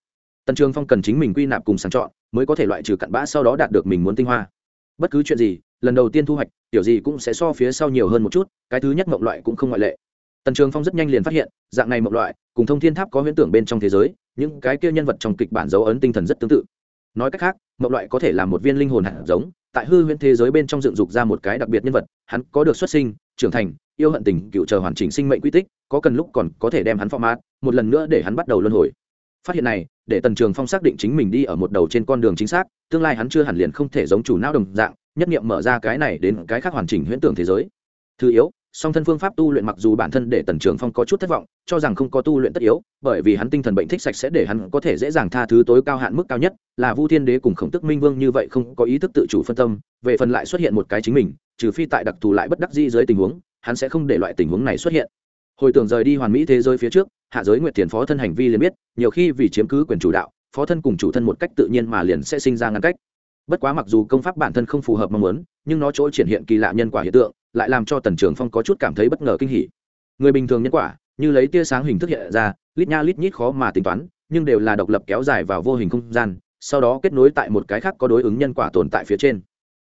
Tần trường phong cần chính mình quy nạp cùng sàng chọn, mới có thể loại trừ cặn bã sau đó đạt được mình muốn tinh hoa. Bất cứ chuyện gì lần đầu tiên thu hoạch, tiểu gì cũng sẽ so phía sau nhiều hơn một chút, cái thứ nhất mộng loại cũng không ngoại lệ. Tần trường phong rất nhanh liền phát hiện, dạng này mộng loại, cùng thông thiên tháp có huyễn tưởng bên trong thế giới, những cái kia nhân vật trong kịch bản dấu ấn tinh thần rất tương tự. Nói cách khác, mộng loại có thể là một viên linh hồn hạt giống, tại hư huyễn thế giới bên trong dựng dục ra một cái đặc biệt nhân vật, hắn có được xuất sinh, trưởng thành, yêu hận tình, cựu chờ hoàn chỉnh sinh mệnh quy tích, có cần lúc còn có thể đem hắn format, một lần nữa để hắn bắt đầu luân hồi. Phát hiện này, để tần trường phong xác định chính mình đi ở một đầu trên con đường chính xác, tương lai hắn chưa hẳn liền không thể giống chủ não đồng dạng nhất nghiệm mở ra cái này đến cái khác hoàn chỉnh huyễn tưởng thế giới. Thứ yếu, song thân phương pháp tu luyện mặc dù bản thân để tần trường phong có chút thất vọng, cho rằng không có tu luyện tất yếu, bởi vì hắn tinh thần bệnh thích sạch sẽ để hắn có thể dễ dàng tha thứ tối cao hạn mức cao nhất, là vu thiên đế cùng khổng tức minh vương như vậy không có ý thức tự chủ phân tâm, về phần lại xuất hiện một cái chính mình, trừ phi tại đặc thù lại bất đắc di dưới tình huống, hắn sẽ không để loại tình huống này xuất hiện. Hồi tưởng rời đi hoàn mỹ thế giới phía trước, hạ giới nguyệt thiền phó thân hành vi liền biết, nhiều khi vì chiếm cứ quyền chủ đạo, phó thân cùng chủ thân một cách tự nhiên mà liền sẽ sinh ra ngăn cách bất quá mặc dù công pháp bản thân không phù hợp mong muốn, nhưng nó chỗ triển hiện kỳ lạ nhân quả hiện tượng, lại làm cho tần trường phong có chút cảm thấy bất ngờ kinh hỉ. Người bình thường nhân quả, như lấy tia sáng hình thức hiện ra, lít nha lít nhít khó mà tính toán, nhưng đều là độc lập kéo dài vào vô hình không gian, sau đó kết nối tại một cái khác có đối ứng nhân quả tồn tại phía trên.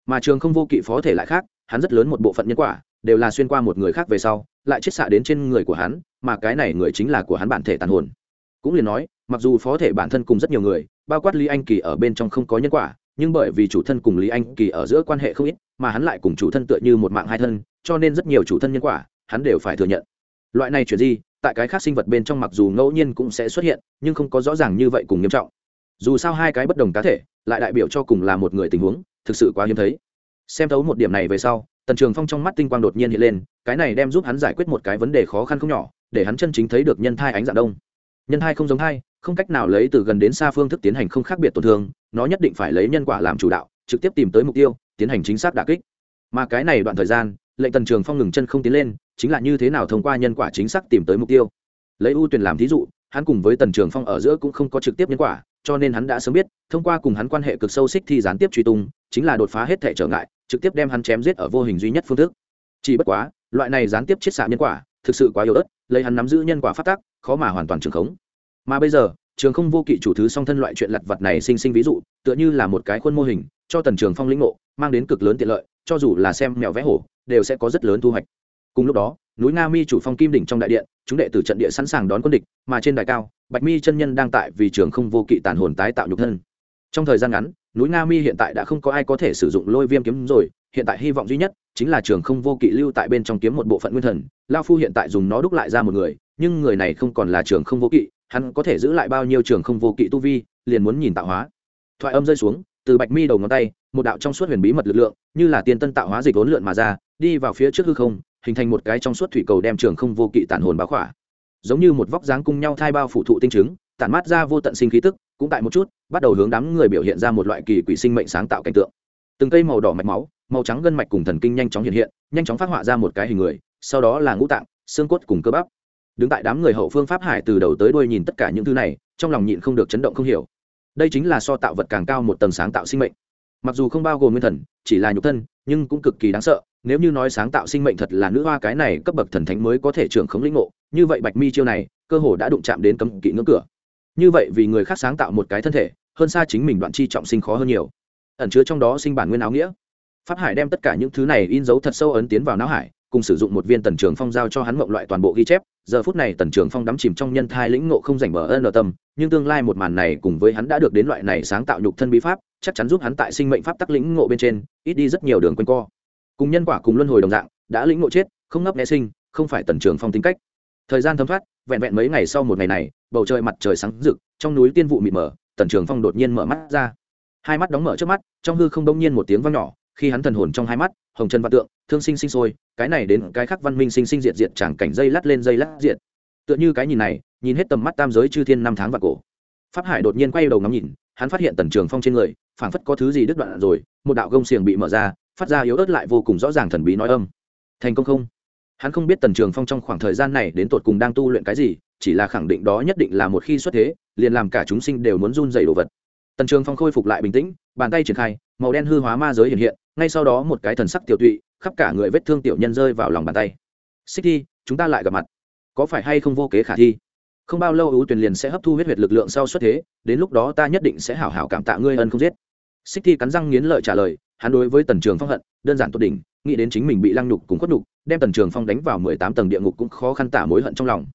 Mà trường không vô kỵ phó thể lại khác, hắn rất lớn một bộ phận nhân quả, đều là xuyên qua một người khác về sau, lại chiết xạ đến trên người của hắn, mà cái này người chính là của hắn bản thể tàn hồn. Cũng liền nói, mặc dù phó thể bản thân cùng rất nhiều người, bao quát lý anh kỳ ở bên trong không có nhân quả nhưng bởi vì chủ thân cùng lý anh kỳ ở giữa quan hệ không ít, mà hắn lại cùng chủ thân tựa như một mạng hai thân, cho nên rất nhiều chủ thân nhân quả, hắn đều phải thừa nhận. Loại này chuyện gì, tại cái khác sinh vật bên trong mặc dù ngẫu nhiên cũng sẽ xuất hiện, nhưng không có rõ ràng như vậy cùng nghiêm trọng. Dù sao hai cái bất đồng cá thể, lại đại biểu cho cùng là một người tình huống, thực sự quá hiếm thấy. Xem thấu một điểm này về sau, tần trường phong trong mắt tinh quang đột nhiên hiện lên, cái này đem giúp hắn giải quyết một cái vấn đề khó khăn không nhỏ, để hắn chân chính thấy được nhân thai ánh dạng đông. Nhân thai không giống thai không cách nào lấy từ gần đến xa phương thức tiến hành không khác biệt tổn thương, nó nhất định phải lấy nhân quả làm chủ đạo, trực tiếp tìm tới mục tiêu, tiến hành chính xác đà kích. Mà cái này đoạn thời gian, lệnh tần trường phong ngừng chân không tiến lên, chính là như thế nào thông qua nhân quả chính xác tìm tới mục tiêu. Lấy ưu tuyển làm thí dụ, hắn cùng với tần trường phong ở giữa cũng không có trực tiếp nhân quả, cho nên hắn đã sớm biết, thông qua cùng hắn quan hệ cực sâu xích thì gián tiếp truy tung, chính là đột phá hết thể trở ngại, trực tiếp đem hắn chém giết ở vô hình duy nhất phương thức. Chỉ bất quá, loại này gián tiếp chiết xạ nhân quả, thực sự quá yếu ớt, lấy hắn nắm giữ nhân quả phát tác, khó mà hoàn toàn trường khống mà bây giờ, trường không vô kỵ chủ thứ song thân loại chuyện lặt vật này sinh sinh ví dụ, tựa như là một cái khuôn mô hình, cho tần trường phong lĩnh ngộ, mang đến cực lớn tiện lợi, cho dù là xem mèo vẽ hổ, đều sẽ có rất lớn thu hoạch. Cùng lúc đó, núi nga mi chủ phong kim đỉnh trong đại điện, chúng đệ tử trận địa sẵn sàng đón quân địch, mà trên đài cao, bạch mi chân nhân đang tại vì trường không vô kỵ tàn hồn tái tạo nhục thân. Trong thời gian ngắn, núi nga mi hiện tại đã không có ai có thể sử dụng lôi viêm kiếm rồi, hiện tại hy vọng duy nhất chính là trường không vô kỵ lưu tại bên trong kiếm một bộ phận nguyên thần. Lao phu hiện tại dùng nó đúc lại ra một người, nhưng người này không còn là trường không vô kỵ hắn có thể giữ lại bao nhiêu trường không vô kỵ tu vi, liền muốn nhìn tạo hóa. Thoại âm rơi xuống, từ bạch mi đầu ngón tay, một đạo trong suốt huyền bí mật lực lượng, như là tiền tân tạo hóa dịch vốn lượn mà ra, đi vào phía trước hư không, hình thành một cái trong suốt thủy cầu đem trường không vô kỵ tản hồn báo khỏa. Giống như một vóc dáng cung nhau thai bao phủ thụ tinh chứng, tản mát ra vô tận sinh khí tức, cũng tại một chút, bắt đầu hướng đám người biểu hiện ra một loại kỳ quỷ sinh mệnh sáng tạo cảnh tượng. Từng cây màu đỏ mạch máu, màu trắng gân mạch cùng thần kinh nhanh chóng hiện hiện, nhanh chóng phát họa ra một cái hình người, sau đó là ngũ tạng, xương cốt cùng cơ bắp đứng tại đám người hậu phương pháp hải từ đầu tới đuôi nhìn tất cả những thứ này, trong lòng nhịn không được chấn động không hiểu. Đây chính là so tạo vật càng cao một tầng sáng tạo sinh mệnh. Mặc dù không bao gồm nguyên thần, chỉ là nhục thân, nhưng cũng cực kỳ đáng sợ. Nếu như nói sáng tạo sinh mệnh thật là nữ hoa cái này cấp bậc thần thánh mới có thể trưởng khống lĩnh ngộ, như vậy bạch mi chiêu này, cơ hồ đã đụng chạm đến cấm kỵ ngưỡng cửa. Như vậy vì người khác sáng tạo một cái thân thể, hơn xa chính mình đoạn chi trọng sinh khó hơn nhiều. Ẩn chứa trong đó sinh bản nguyên áo nghĩa. Pháp hải đem tất cả những thứ này in dấu thật sâu ấn tiến vào não hải cùng sử dụng một viên tần trường phong giao cho hắn mộng loại toàn bộ ghi chép. Giờ phút này tần trường phong đắm chìm trong nhân thai lĩnh ngộ không rảnh mở ân ở tâm, nhưng tương lai một màn này cùng với hắn đã được đến loại này sáng tạo nhục thân bí pháp, chắc chắn giúp hắn tại sinh mệnh pháp tắc lĩnh ngộ bên trên, ít đi rất nhiều đường quanh co. Cùng nhân quả cùng luân hồi đồng dạng, đã lĩnh ngộ chết, không ngấp né sinh, không phải tần trường phong tính cách. Thời gian thấm thoát, vẹn vẹn mấy ngày sau một ngày này, bầu trời mặt trời sáng rực, trong núi tiên vụ mịt mờ, tần trường phong đột nhiên mở mắt ra. Hai mắt đóng mở trước mắt, trong hư không đông nhiên một tiếng vang nhỏ khi hắn thần hồn trong hai mắt, hồng trần văn tượng, thương sinh sinh sôi, cái này đến cái khác văn minh sinh sinh diệt diệt chẳng cảnh dây lát lên dây lát diệt. Tựa như cái nhìn này, nhìn hết tầm mắt tam giới chư thiên năm tháng và cổ. Pháp hải đột nhiên quay đầu ngắm nhìn, hắn phát hiện tần trường phong trên người, phảng phất có thứ gì đứt đoạn rồi, một đạo gông xiềng bị mở ra, phát ra yếu ớt lại vô cùng rõ ràng thần bí nói âm. Thành công không? Hắn không biết tần trường phong trong khoảng thời gian này đến tột cùng đang tu luyện cái gì, chỉ là khẳng định đó nhất định là một khi xuất thế, liền làm cả chúng sinh đều muốn run dày đồ vật. Tần trường phong khôi phục lại bình tĩnh, bàn tay triển khai, màu đen hư hóa ma giới hiện hiện ngay sau đó một cái thần sắc tiểu tụy, khắp cả người vết thương tiểu nhân rơi vào lòng bàn tay. Xích thi, chúng ta lại gặp mặt. Có phải hay không vô kế khả thi? Không bao lâu ưu tuyền liền sẽ hấp thu huyết huyệt lực lượng sau xuất thế, đến lúc đó ta nhất định sẽ hảo hảo cảm tạ ngươi ân không giết. Xích thi cắn răng nghiến lợi trả lời, hắn đối với tần trường phong hận, đơn giản tốt đỉnh, nghĩ đến chính mình bị lăng nhục cùng khuất nhục, đem tần trường phong đánh vào mười tám tầng địa ngục cũng khó khăn tả mối hận trong lòng.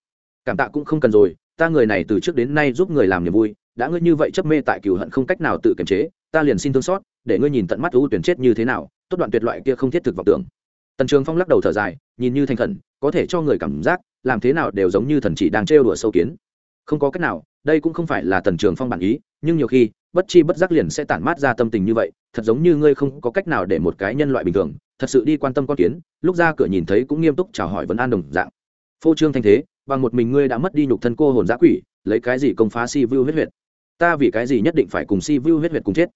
Cảm tạ cũng không cần rồi, ta người này từ trước đến nay giúp người làm niềm vui đã ngươi như vậy chấp mê tại cừu hận không cách nào tự kiềm chế, ta liền xin thương xót, để ngươi nhìn tận mắt ưu tuyển chết như thế nào, tốt đoạn tuyệt loại kia không thiết thực vọng tưởng. Tần trường phong lắc đầu thở dài, nhìn như thành khẩn, có thể cho người cảm giác, làm thế nào đều giống như thần chỉ đang trêu đùa sâu kiến. Không có cách nào, đây cũng không phải là tần trường phong bản ý, nhưng nhiều khi, bất chi bất giác liền sẽ tản mát ra tâm tình như vậy, thật giống như ngươi không có cách nào để một cái nhân loại bình thường, thật sự đi quan tâm con kiến, lúc ra cửa nhìn thấy cũng nghiêm túc chào hỏi vấn an đồng dạng. Phô trương thanh thế, bằng một mình ngươi đã mất đi nhục thân cô hồn giã quỷ, lấy cái gì công phá si vu huyết huyệt? Ta vì cái gì nhất định phải cùng si vu huyết huyệt cùng chết?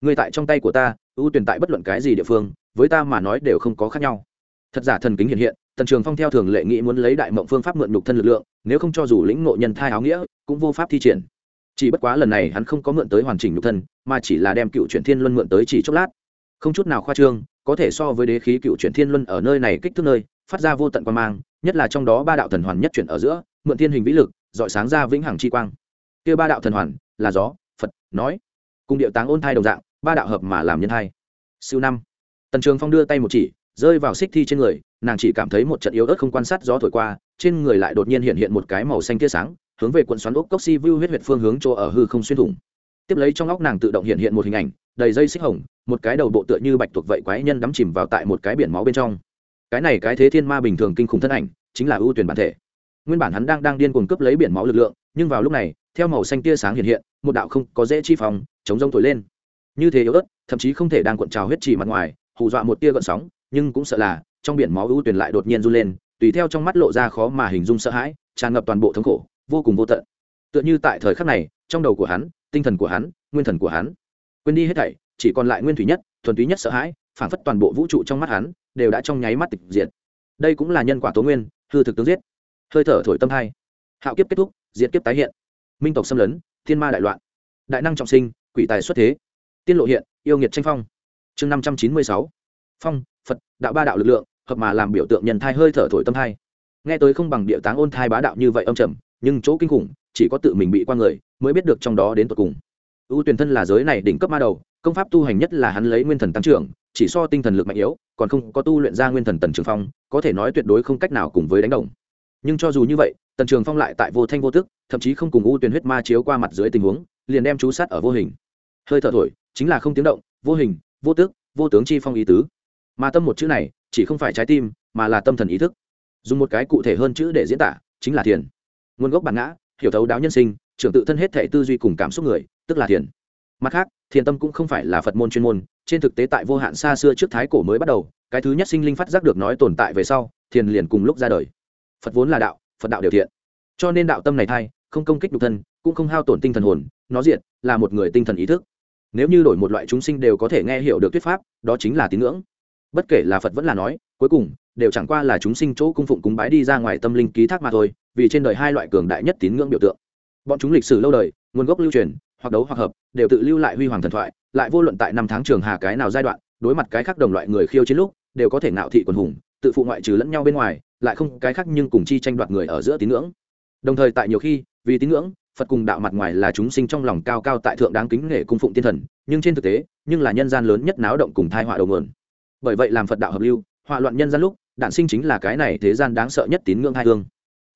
Ngươi tại trong tay của ta, ưu tuyển tại bất luận cái gì địa phương, với ta mà nói đều không có khác nhau. Thật giả thần kính hiện hiện, tần trường phong theo thường lệ nghĩ muốn lấy đại mộng phương pháp mượn nhục thân lực lượng, nếu không cho dù lĩnh ngộ nhân thai áo nghĩa, cũng vô pháp thi triển. Chỉ bất quá lần này hắn không có mượn tới hoàn chỉnh nhục thân, mà chỉ là đem cựu chuyển thiên luân mượn tới chỉ chốc lát. Không chút nào khoa trương, có thể so với đế khí cựu chuyển thiên luân ở nơi này kích thước nơi, phát ra vô tận quan mang, nhất là trong đó ba đạo thần hoàn nhất chuyển ở giữa, mượn thiên hình vĩ lực, dọi sáng ra vĩnh hằng chi quang. Kia ba đạo thần hoàn là gió, phật, nói. Cùng điệu táng ôn thai đồng dạng, ba đạo hợp mà làm nhân thai. Siêu năm. Tần trường phong đưa tay một chỉ, rơi vào xích thi trên người, nàng chỉ cảm thấy một trận yếu ớt không quan sát gió thổi qua, trên người lại đột nhiên hiện hiện một cái màu xanh tia sáng, hướng về quận xoắn ốc cốc si vu huyết huyệt phương hướng chỗ ở hư không xuyên thủng. Tiếp lấy trong óc nàng tự động hiện hiện một hình ảnh, đầy dây xích hồng, một cái đầu bộ tựa như bạch tuộc vậy quái nhân đắm chìm vào tại một cái biển máu bên trong. Cái này cái thế thiên ma bình thường kinh khủng thân ảnh, chính là ưu tuyển bản thể. Nguyên bản hắn đang đang điên cuồng cướp lấy biển máu lực lượng, nhưng vào lúc này theo màu xanh tia sáng hiện hiện, một đạo không có dễ chi phòng chống rông thổi lên. Như thế yếu ớt, thậm chí không thể đang cuộn trào huyết chỉ mặt ngoài, hù dọa một tia gợn sóng, nhưng cũng sợ là, trong biển máu ưu tuyền lại đột nhiên run lên, tùy theo trong mắt lộ ra khó mà hình dung sợ hãi, tràn ngập toàn bộ thống khổ, vô cùng vô tận. Tựa như tại thời khắc này, trong đầu của hắn, tinh thần của hắn, nguyên thần của hắn, quên đi hết thảy, chỉ còn lại nguyên thủy nhất, thuần túy nhất sợ hãi phản phất toàn bộ vũ trụ trong mắt hắn, đều đã trong nháy mắt tịch diệt. Đây cũng là nhân quả tố nguyên, hư thực tướng giết. Hơi thở thổi tâm hai. Hạo kiếp kết thúc, diệt kiếp tái hiện minh tộc xâm lấn, thiên ma đại loạn, đại năng trọng sinh, quỷ tài xuất thế, tiên lộ hiện, yêu nghiệt tranh phong. Chương năm trăm chín mươi sáu. Phong, phật, đạo ba đạo lực lượng, hợp mà làm biểu tượng nhân thai hơi thở thổi tâm thai. nghe tới không bằng địa táng ôn thai bá đạo như vậy âm trầm, nhưng chỗ kinh khủng, chỉ có tự mình bị qua người, mới biết được trong đó đến tột cùng. Ưu tuyển thân là giới này đỉnh cấp ma đầu, công pháp tu hành nhất là hắn lấy nguyên thần tăng trưởng, chỉ so tinh thần lực mạnh yếu, còn không có tu luyện ra nguyên thần tần trường phong, có thể nói tuyệt đối không cách nào cùng với đánh đồng nhưng cho dù như vậy, tần trường phong lại tại vô thanh vô tức, thậm chí không cùng u tuyển huyết ma chiếu qua mặt dưới tình huống, liền đem chú sát ở vô hình. Hơi thở thổi, chính là không tiếng động, vô hình, vô tức, vô tướng chi phong ý tứ. Mà tâm một chữ này, chỉ không phải trái tim, mà là tâm thần ý thức. Dùng một cái cụ thể hơn chữ để diễn tả, chính là thiền. Nguồn gốc bản ngã, hiểu thấu đáo nhân sinh, trưởng tự thân hết thể tư duy cùng cảm xúc người, tức là thiền. Mặt khác, thiền tâm cũng không phải là phật môn chuyên môn, trên thực tế tại vô hạn xa xưa trước thái cổ mới bắt đầu, cái thứ nhất sinh linh phát giác được nói tồn tại về sau, thiền liền cùng lúc ra đời phật vốn là đạo, phật đạo đều thiện. Cho nên đạo tâm này thay không công kích nhục thân, cũng không hao tổn tinh thần hồn, nó diện là một người tinh thần ý thức. Nếu như đổi một loại chúng sinh đều có thể nghe hiểu được thuyết pháp, đó chính là tín ngưỡng. Bất kể là phật vẫn là nói, cuối cùng, đều chẳng qua là chúng sinh chỗ cung phụng cúng bái đi ra ngoài tâm linh ký thác mà thôi, vì trên đời hai loại cường đại nhất tín ngưỡng biểu tượng. Bọn chúng lịch sử lâu đời, nguồn gốc lưu truyền, hoặc đấu hoặc hợp, đều tự lưu lại huy hoàng thần thoại, lại vô luận tại năm tháng trường hà cái nào giai đoạn, đối mặt cái khác đồng loại người khiêu chiến lúc, đều có thể nạo thị quần hùng tự phụ ngoại trừ lẫn nhau bên ngoài, lại không cái khác nhưng cùng chi tranh đoạt người ở giữa tín ngưỡng. Đồng thời tại nhiều khi, vì tín ngưỡng, phật cùng đạo mặt ngoài là chúng sinh trong lòng cao cao tại thượng đáng kính nghệ cung phụng tiên thần, nhưng trên thực tế, nhưng là nhân gian lớn nhất náo động cùng thai họa đầu nguồn. Bởi vậy làm phật đạo hợp lưu, họa loạn nhân gian lúc đạn sinh chính là cái này thế gian đáng sợ nhất tín ngưỡng hai hương.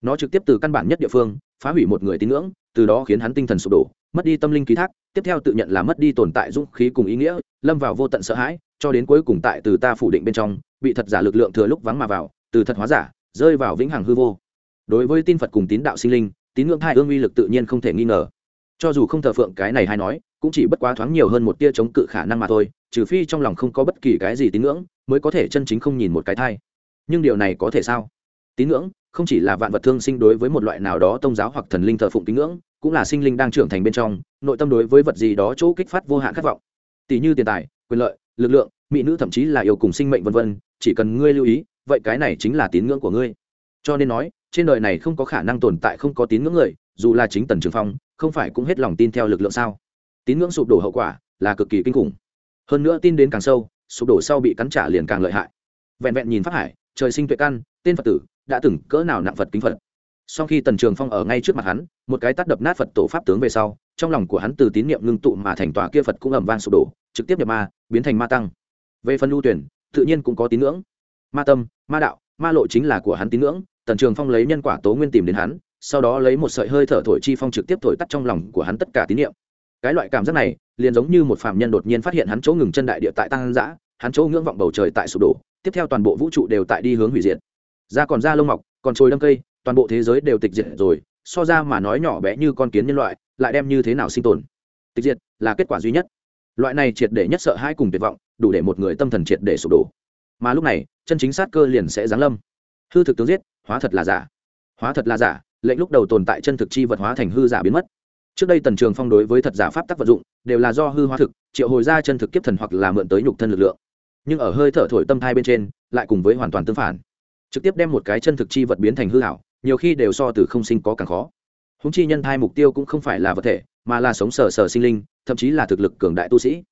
Nó trực tiếp từ căn bản nhất địa phương, phá hủy một người tín ngưỡng, từ đó khiến hắn tinh thần sụp đổ, mất đi tâm linh ký thác, tiếp theo tự nhận là mất đi tồn tại dũng khí cùng ý nghĩa, lâm vào vô tận sợ hãi, cho đến cuối cùng tại từ ta phủ định bên trong bị thật giả lực lượng thừa lúc vắng mà vào, từ thật hóa giả, rơi vào vĩnh hằng hư vô. Đối với tin phật cùng tín đạo sinh linh, tín ngưỡng thai ương uy lực tự nhiên không thể nghi ngờ. Cho dù không thờ phượng cái này hay nói, cũng chỉ bất quá thoáng nhiều hơn một tia chống cự khả năng mà thôi, trừ phi trong lòng không có bất kỳ cái gì tín ngưỡng, mới có thể chân chính không nhìn một cái thai. Nhưng điều này có thể sao? Tín ngưỡng không chỉ là vạn vật thương sinh đối với một loại nào đó tôn giáo hoặc thần linh thờ phụng tín ngưỡng, cũng là sinh linh đang trưởng thành bên trong, nội tâm đối với vật gì đó chỗ kích phát vô hạn khát vọng. Tỷ như tiền tài, quyền lợi, lực lượng, mỹ nữ thậm chí là yêu cùng sinh mệnh vân vân chỉ cần ngươi lưu ý, vậy cái này chính là tín ngưỡng của ngươi. Cho nên nói, trên đời này không có khả năng tồn tại không có tín ngưỡng người, dù là chính tần trường phong, không phải cũng hết lòng tin theo lực lượng sao? Tín ngưỡng sụp đổ hậu quả là cực kỳ kinh khủng. Hơn nữa tin đến càng sâu, sụp đổ sau bị cắn trả liền càng lợi hại. Vẹn vẹn nhìn pháp hải, trời sinh tuệ căn, tên phật tử, đã từng cỡ nào nặng phật kính phật. Sau khi tần trường phong ở ngay trước mặt hắn, một cái tắt đập nát phật tổ pháp tướng về sau, trong lòng của hắn từ tín niệm ngưng tụ mà thành tòa kia phật cũng ẩm vang sụp đổ, trực tiếp nhập ma, biến thành ma tăng. Về phần lưu tuyển tự nhiên cũng có tín ngưỡng. Ma tâm, ma đạo, ma lộ chính là của hắn tín ngưỡng, tần trường phong lấy nhân quả tố nguyên tìm đến hắn, sau đó lấy một sợi hơi thở thổi chi phong trực tiếp thổi tắt trong lòng của hắn tất cả tín niệm. Cái loại cảm giác này, liền giống như một phạm nhân đột nhiên phát hiện hắn chỗ ngừng chân đại địa tại tăng giã hắn chỗ ngưỡng vọng bầu trời tại sụp đổ, tiếp theo toàn bộ vũ trụ đều tại đi hướng hủy diệt. Da còn da lông mọc, còn trồi đâm cây, toàn bộ thế giới đều tịch diệt rồi, so ra mà nói nhỏ bé như con kiến nhân loại, lại đem như thế nào sinh tồn? Tịch diệt là kết quả duy nhất. Loại này triệt để nhất sợ hai cùng tuyệt vọng đủ để một người tâm thần triệt để sụp đổ. Mà lúc này, chân chính sát cơ liền sẽ giáng lâm. Hư thực tướng giết, hóa thật là giả. Hóa thật là giả, lệnh lúc đầu tồn tại chân thực chi vật hóa thành hư giả biến mất. Trước đây tần trường phong đối với thật giả pháp tắc vật dụng, đều là do hư hóa thực, triệu hồi ra chân thực kiếp thần hoặc là mượn tới nhục thân lực lượng. Nhưng ở hơi thở thổi tâm thai bên trên, lại cùng với hoàn toàn tương phản. Trực tiếp đem một cái chân thực chi vật biến thành hư hảo nhiều khi đều so từ không sinh có càng khó. Húng chi nhân thai mục tiêu cũng không phải là vật thể, mà là sống sờ sờ sinh linh, thậm chí là thực lực cường đại tu sĩ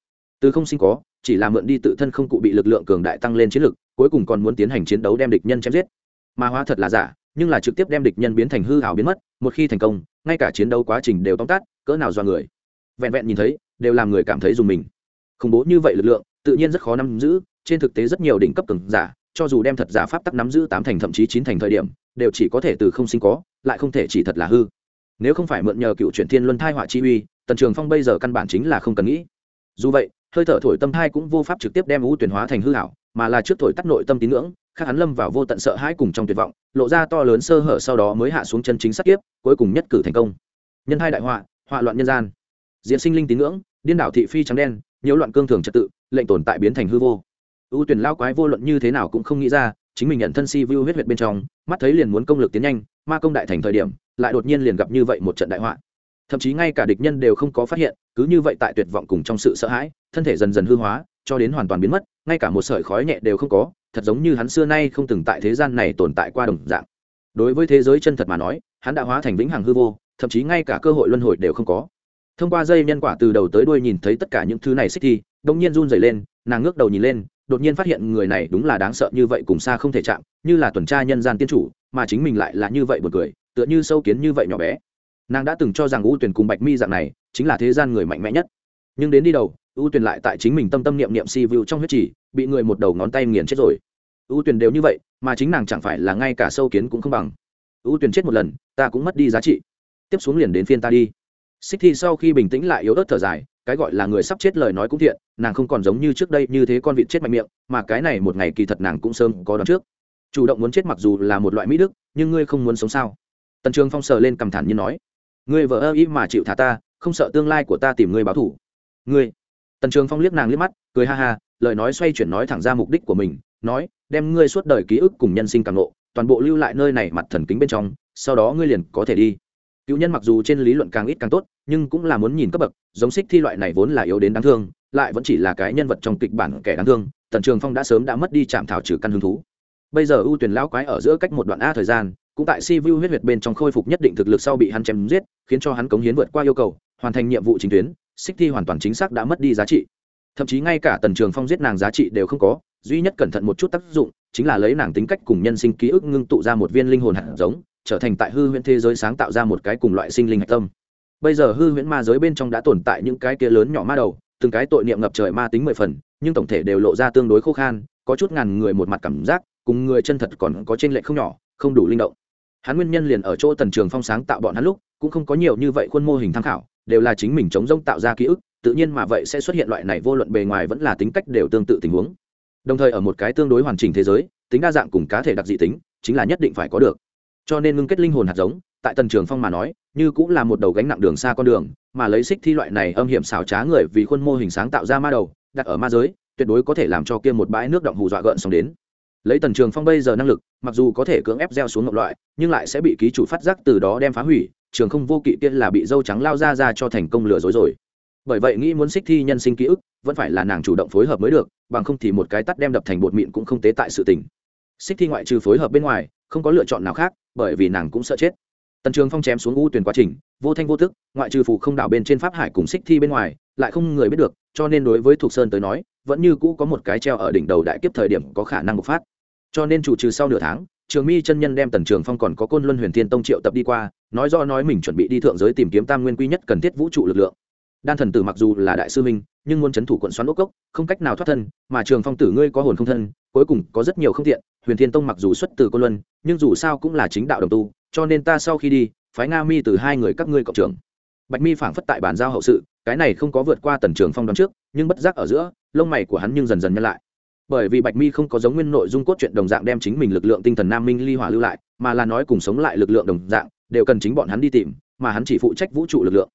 từ không sinh có, chỉ là mượn đi tự thân không cụ bị lực lượng cường đại tăng lên chiến lực, cuối cùng còn muốn tiến hành chiến đấu đem địch nhân chém giết. Mà hóa thật là giả, nhưng là trực tiếp đem địch nhân biến thành hư hảo biến mất, một khi thành công, ngay cả chiến đấu quá trình đều tóm tắt, cỡ nào do người. Vẹn vẹn nhìn thấy, đều làm người cảm thấy dùng mình. Khủng bố như vậy lực lượng, tự nhiên rất khó nắm giữ, trên thực tế rất nhiều đỉnh cấp cường giả, cho dù đem thật giả pháp tắc nắm giữ tám thành thậm chí chín thành thời điểm, đều chỉ có thể từ không sinh có, lại không thể chỉ thật là hư. Nếu không phải mượn nhờ cựu truyền thiên luân thai họa chi uy, tần trường phong bây giờ căn bản chính là không cần nghĩ. Dù vậy hơi thở thổi tâm thai cũng vô pháp trực tiếp đem u tuyển hóa thành hư hảo, mà là trước thổi tắt nội tâm tín ngưỡng, khác hắn lâm vào vô tận sợ hãi cùng trong tuyệt vọng, lộ ra to lớn sơ hở sau đó mới hạ xuống chân chính sát kiếp, cuối cùng nhất cử thành công. Nhân hai đại họa họa loạn nhân gian. Diện sinh linh tín ngưỡng, điên đảo thị phi trắng đen, nhiễu loạn cương thường trật tự, lệnh tồn tại biến thành hư vô. Ưu tuyển lao quái vô luận như thế nào cũng không nghĩ ra, chính mình nhận thân si vu huyết huyệt bên trong, mắt thấy liền muốn công lực tiến nhanh, ma công đại thành thời điểm, lại đột nhiên liền gặp như vậy một trận đại họa. Thậm chí ngay cả địch nhân đều không có phát hiện, cứ như vậy tại tuyệt vọng cùng trong sự sợ hãi thân thể dần dần hư hóa, cho đến hoàn toàn biến mất, ngay cả một sợi khói nhẹ đều không có, thật giống như hắn xưa nay không từng tại thế gian này tồn tại qua đồng dạng. Đối với thế giới chân thật mà nói, hắn đã hóa thành vĩnh hằng hư vô, thậm chí ngay cả cơ hội luân hồi đều không có. Thông qua dây nhân quả từ đầu tới đuôi nhìn thấy tất cả những thứ này xích thi đông nhiên run dày lên, nàng ngước đầu nhìn lên, đột nhiên phát hiện người này đúng là đáng sợ như vậy cùng xa không thể chạm, như là tuần tra nhân gian tiên chủ, mà chính mình lại là như vậy một người tựa như sâu kiến như vậy nhỏ bé. Nàng đã từng cho rằng u tuyển cùng bạch mi dạng này, chính là thế gian người mạnh mẽ nhất. Nhưng đến đi đầu u tuyền lại tại chính mình tâm tâm niệm niệm si vu trong huyết chỉ bị người một đầu ngón tay nghiền chết rồi. U tuyền đều như vậy, mà chính nàng chẳng phải là ngay cả sâu kiến cũng không bằng. U tuyền chết một lần, ta cũng mất đi giá trị. Tiếp xuống liền đến phiên ta đi. Xích thi sau khi bình tĩnh lại yếu ớt thở dài, cái gọi là người sắp chết lời nói cũng thiện, nàng không còn giống như trước đây như thế con vịt chết mạnh miệng, mà cái này một ngày kỳ thật nàng cũng sớm có đón trước. Chủ động muốn chết mặc dù là một loại mỹ đức, nhưng ngươi không muốn sống sao? Tần trường phong sờ lên cầm thản như nói. Ngươi vợ ơ ý mà chịu thả ta, không sợ tương lai của ta tìm ngươi báo thủ ngươi tần trường phong liếc nàng liếc mắt, cười ha ha, lời nói xoay chuyển nói thẳng ra mục đích của mình, nói, đem ngươi suốt đời ký ức cùng nhân sinh càng lộ toàn bộ lưu lại nơi này mặt thần kính bên trong, sau đó ngươi liền có thể đi. Cựu nhân mặc dù trên lý luận càng ít càng tốt, nhưng cũng là muốn nhìn cấp bậc, giống xích thi loại này vốn là yếu đến đáng thương, lại vẫn chỉ là cái nhân vật trong kịch bản kẻ đáng thương, tần trường phong đã sớm đã mất đi chạm thảo trừ căn hứng thú. Bây giờ ưu tuyển lão quái ở giữa cách một đoạn a thời gian, cũng tại si vu huyết huyệt bên trong khôi phục nhất định thực lực sau bị hắn chém giết, khiến cho hắn cống hiến vượt qua yêu cầu, hoàn thành nhiệm vụ chính tuyến xích thi hoàn toàn chính xác đã mất đi giá trị. Thậm chí ngay cả tần trường phong giết nàng giá trị đều không có, duy nhất cẩn thận một chút tác dụng chính là lấy nàng tính cách cùng nhân sinh ký ức ngưng tụ ra một viên linh hồn hạt giống, trở thành tại hư huyễn thế giới sáng tạo ra một cái cùng loại sinh linh hạch tâm. Bây giờ hư huyễn ma giới bên trong đã tồn tại những cái kia lớn nhỏ ma đầu, từng cái tội niệm ngập trời ma tính mười phần, nhưng tổng thể đều lộ ra tương đối khô khan, có chút ngàn người một mặt cảm giác, cùng người chân thật còn có trên lệ không nhỏ, không đủ linh động. Hắn nguyên nhân liền ở chỗ tần trường phong sáng tạo bọn hắn lúc, cũng không có nhiều như vậy khuôn mô hình tham khảo đều là chính mình chống rông tạo ra ký ức, tự nhiên mà vậy sẽ xuất hiện loại này vô luận bề ngoài vẫn là tính cách đều tương tự tình huống. Đồng thời ở một cái tương đối hoàn chỉnh thế giới, tính đa dạng cùng cá thể đặc dị tính, chính là nhất định phải có được. Cho nên ngưng kết linh hồn hạt giống, tại tần trường phong mà nói, như cũng là một đầu gánh nặng đường xa con đường, mà lấy xích thi loại này âm hiểm xảo trá người vì khuôn mô hình sáng tạo ra ma đầu, đặt ở ma giới, tuyệt đối có thể làm cho kia một bãi nước động hù dọa gợn xong đến. Lấy tần trường phong bây giờ năng lực, mặc dù có thể cưỡng ép gieo xuống ngọc loại, nhưng lại sẽ bị ký chủ phát giác từ đó đem phá hủy trường không vô kỵ kia là bị dâu trắng lao ra ra cho thành công lừa dối rồi. Bởi vậy nghĩ muốn xích thi nhân sinh ký ức, vẫn phải là nàng chủ động phối hợp mới được, bằng không thì một cái tắt đem đập thành bột mịn cũng không tế tại sự tình. Xích thi ngoại trừ phối hợp bên ngoài, không có lựa chọn nào khác, bởi vì nàng cũng sợ chết. Tần trường phong chém xuống u tuyển quá trình, vô thanh vô thức ngoại trừ phụ không đảo bên trên pháp hải cùng xích thi bên ngoài, lại không người biết được, cho nên đối với thục sơn tới nói, vẫn như cũ có một cái treo ở đỉnh đầu đại kiếp thời điểm có khả năng bộc phát. Cho nên chủ trừ sau nửa tháng, trường mi chân nhân đem tần trường phong còn có côn luân huyền thiên tông triệu tập đi qua nói do nói mình chuẩn bị đi thượng giới tìm kiếm tam nguyên quy nhất cần thiết vũ trụ lực lượng. Đan thần tử mặc dù là đại sư minh nhưng muốn c h ấ n thủ quận xoắn ốc cốc, không cách nào thoát thân, mà trường phong tử ngươi có hồn không thân, cuối cùng có rất nhiều không tiện, huyền thiên tông mặc dù xuất từ côn luân, nhưng dù sao cũng là chính đạo đồng tu, cho nên ta sau khi đi, phái nga mi từ hai người các ngươi cộng trưởng. Bạch mi phảng phất tại bàn giao hậu sự, cái này không có vượt qua tần trường phong đón trước, nhưng bất giác ở giữa, lông mày của hắn nhưng dần dần nhân lại. Bởi vì bạch mi không có giống nguyên nội dung cốt truyện đồng dạng đem chính mình lực lượng tinh thần nam minh ly hỏa lưu lại, mà là nói cùng sống lại lực lượng đồng dạng đều cần chính bọn hắn đi tìm, mà hắn chỉ phụ trách vũ trụ lực lượng.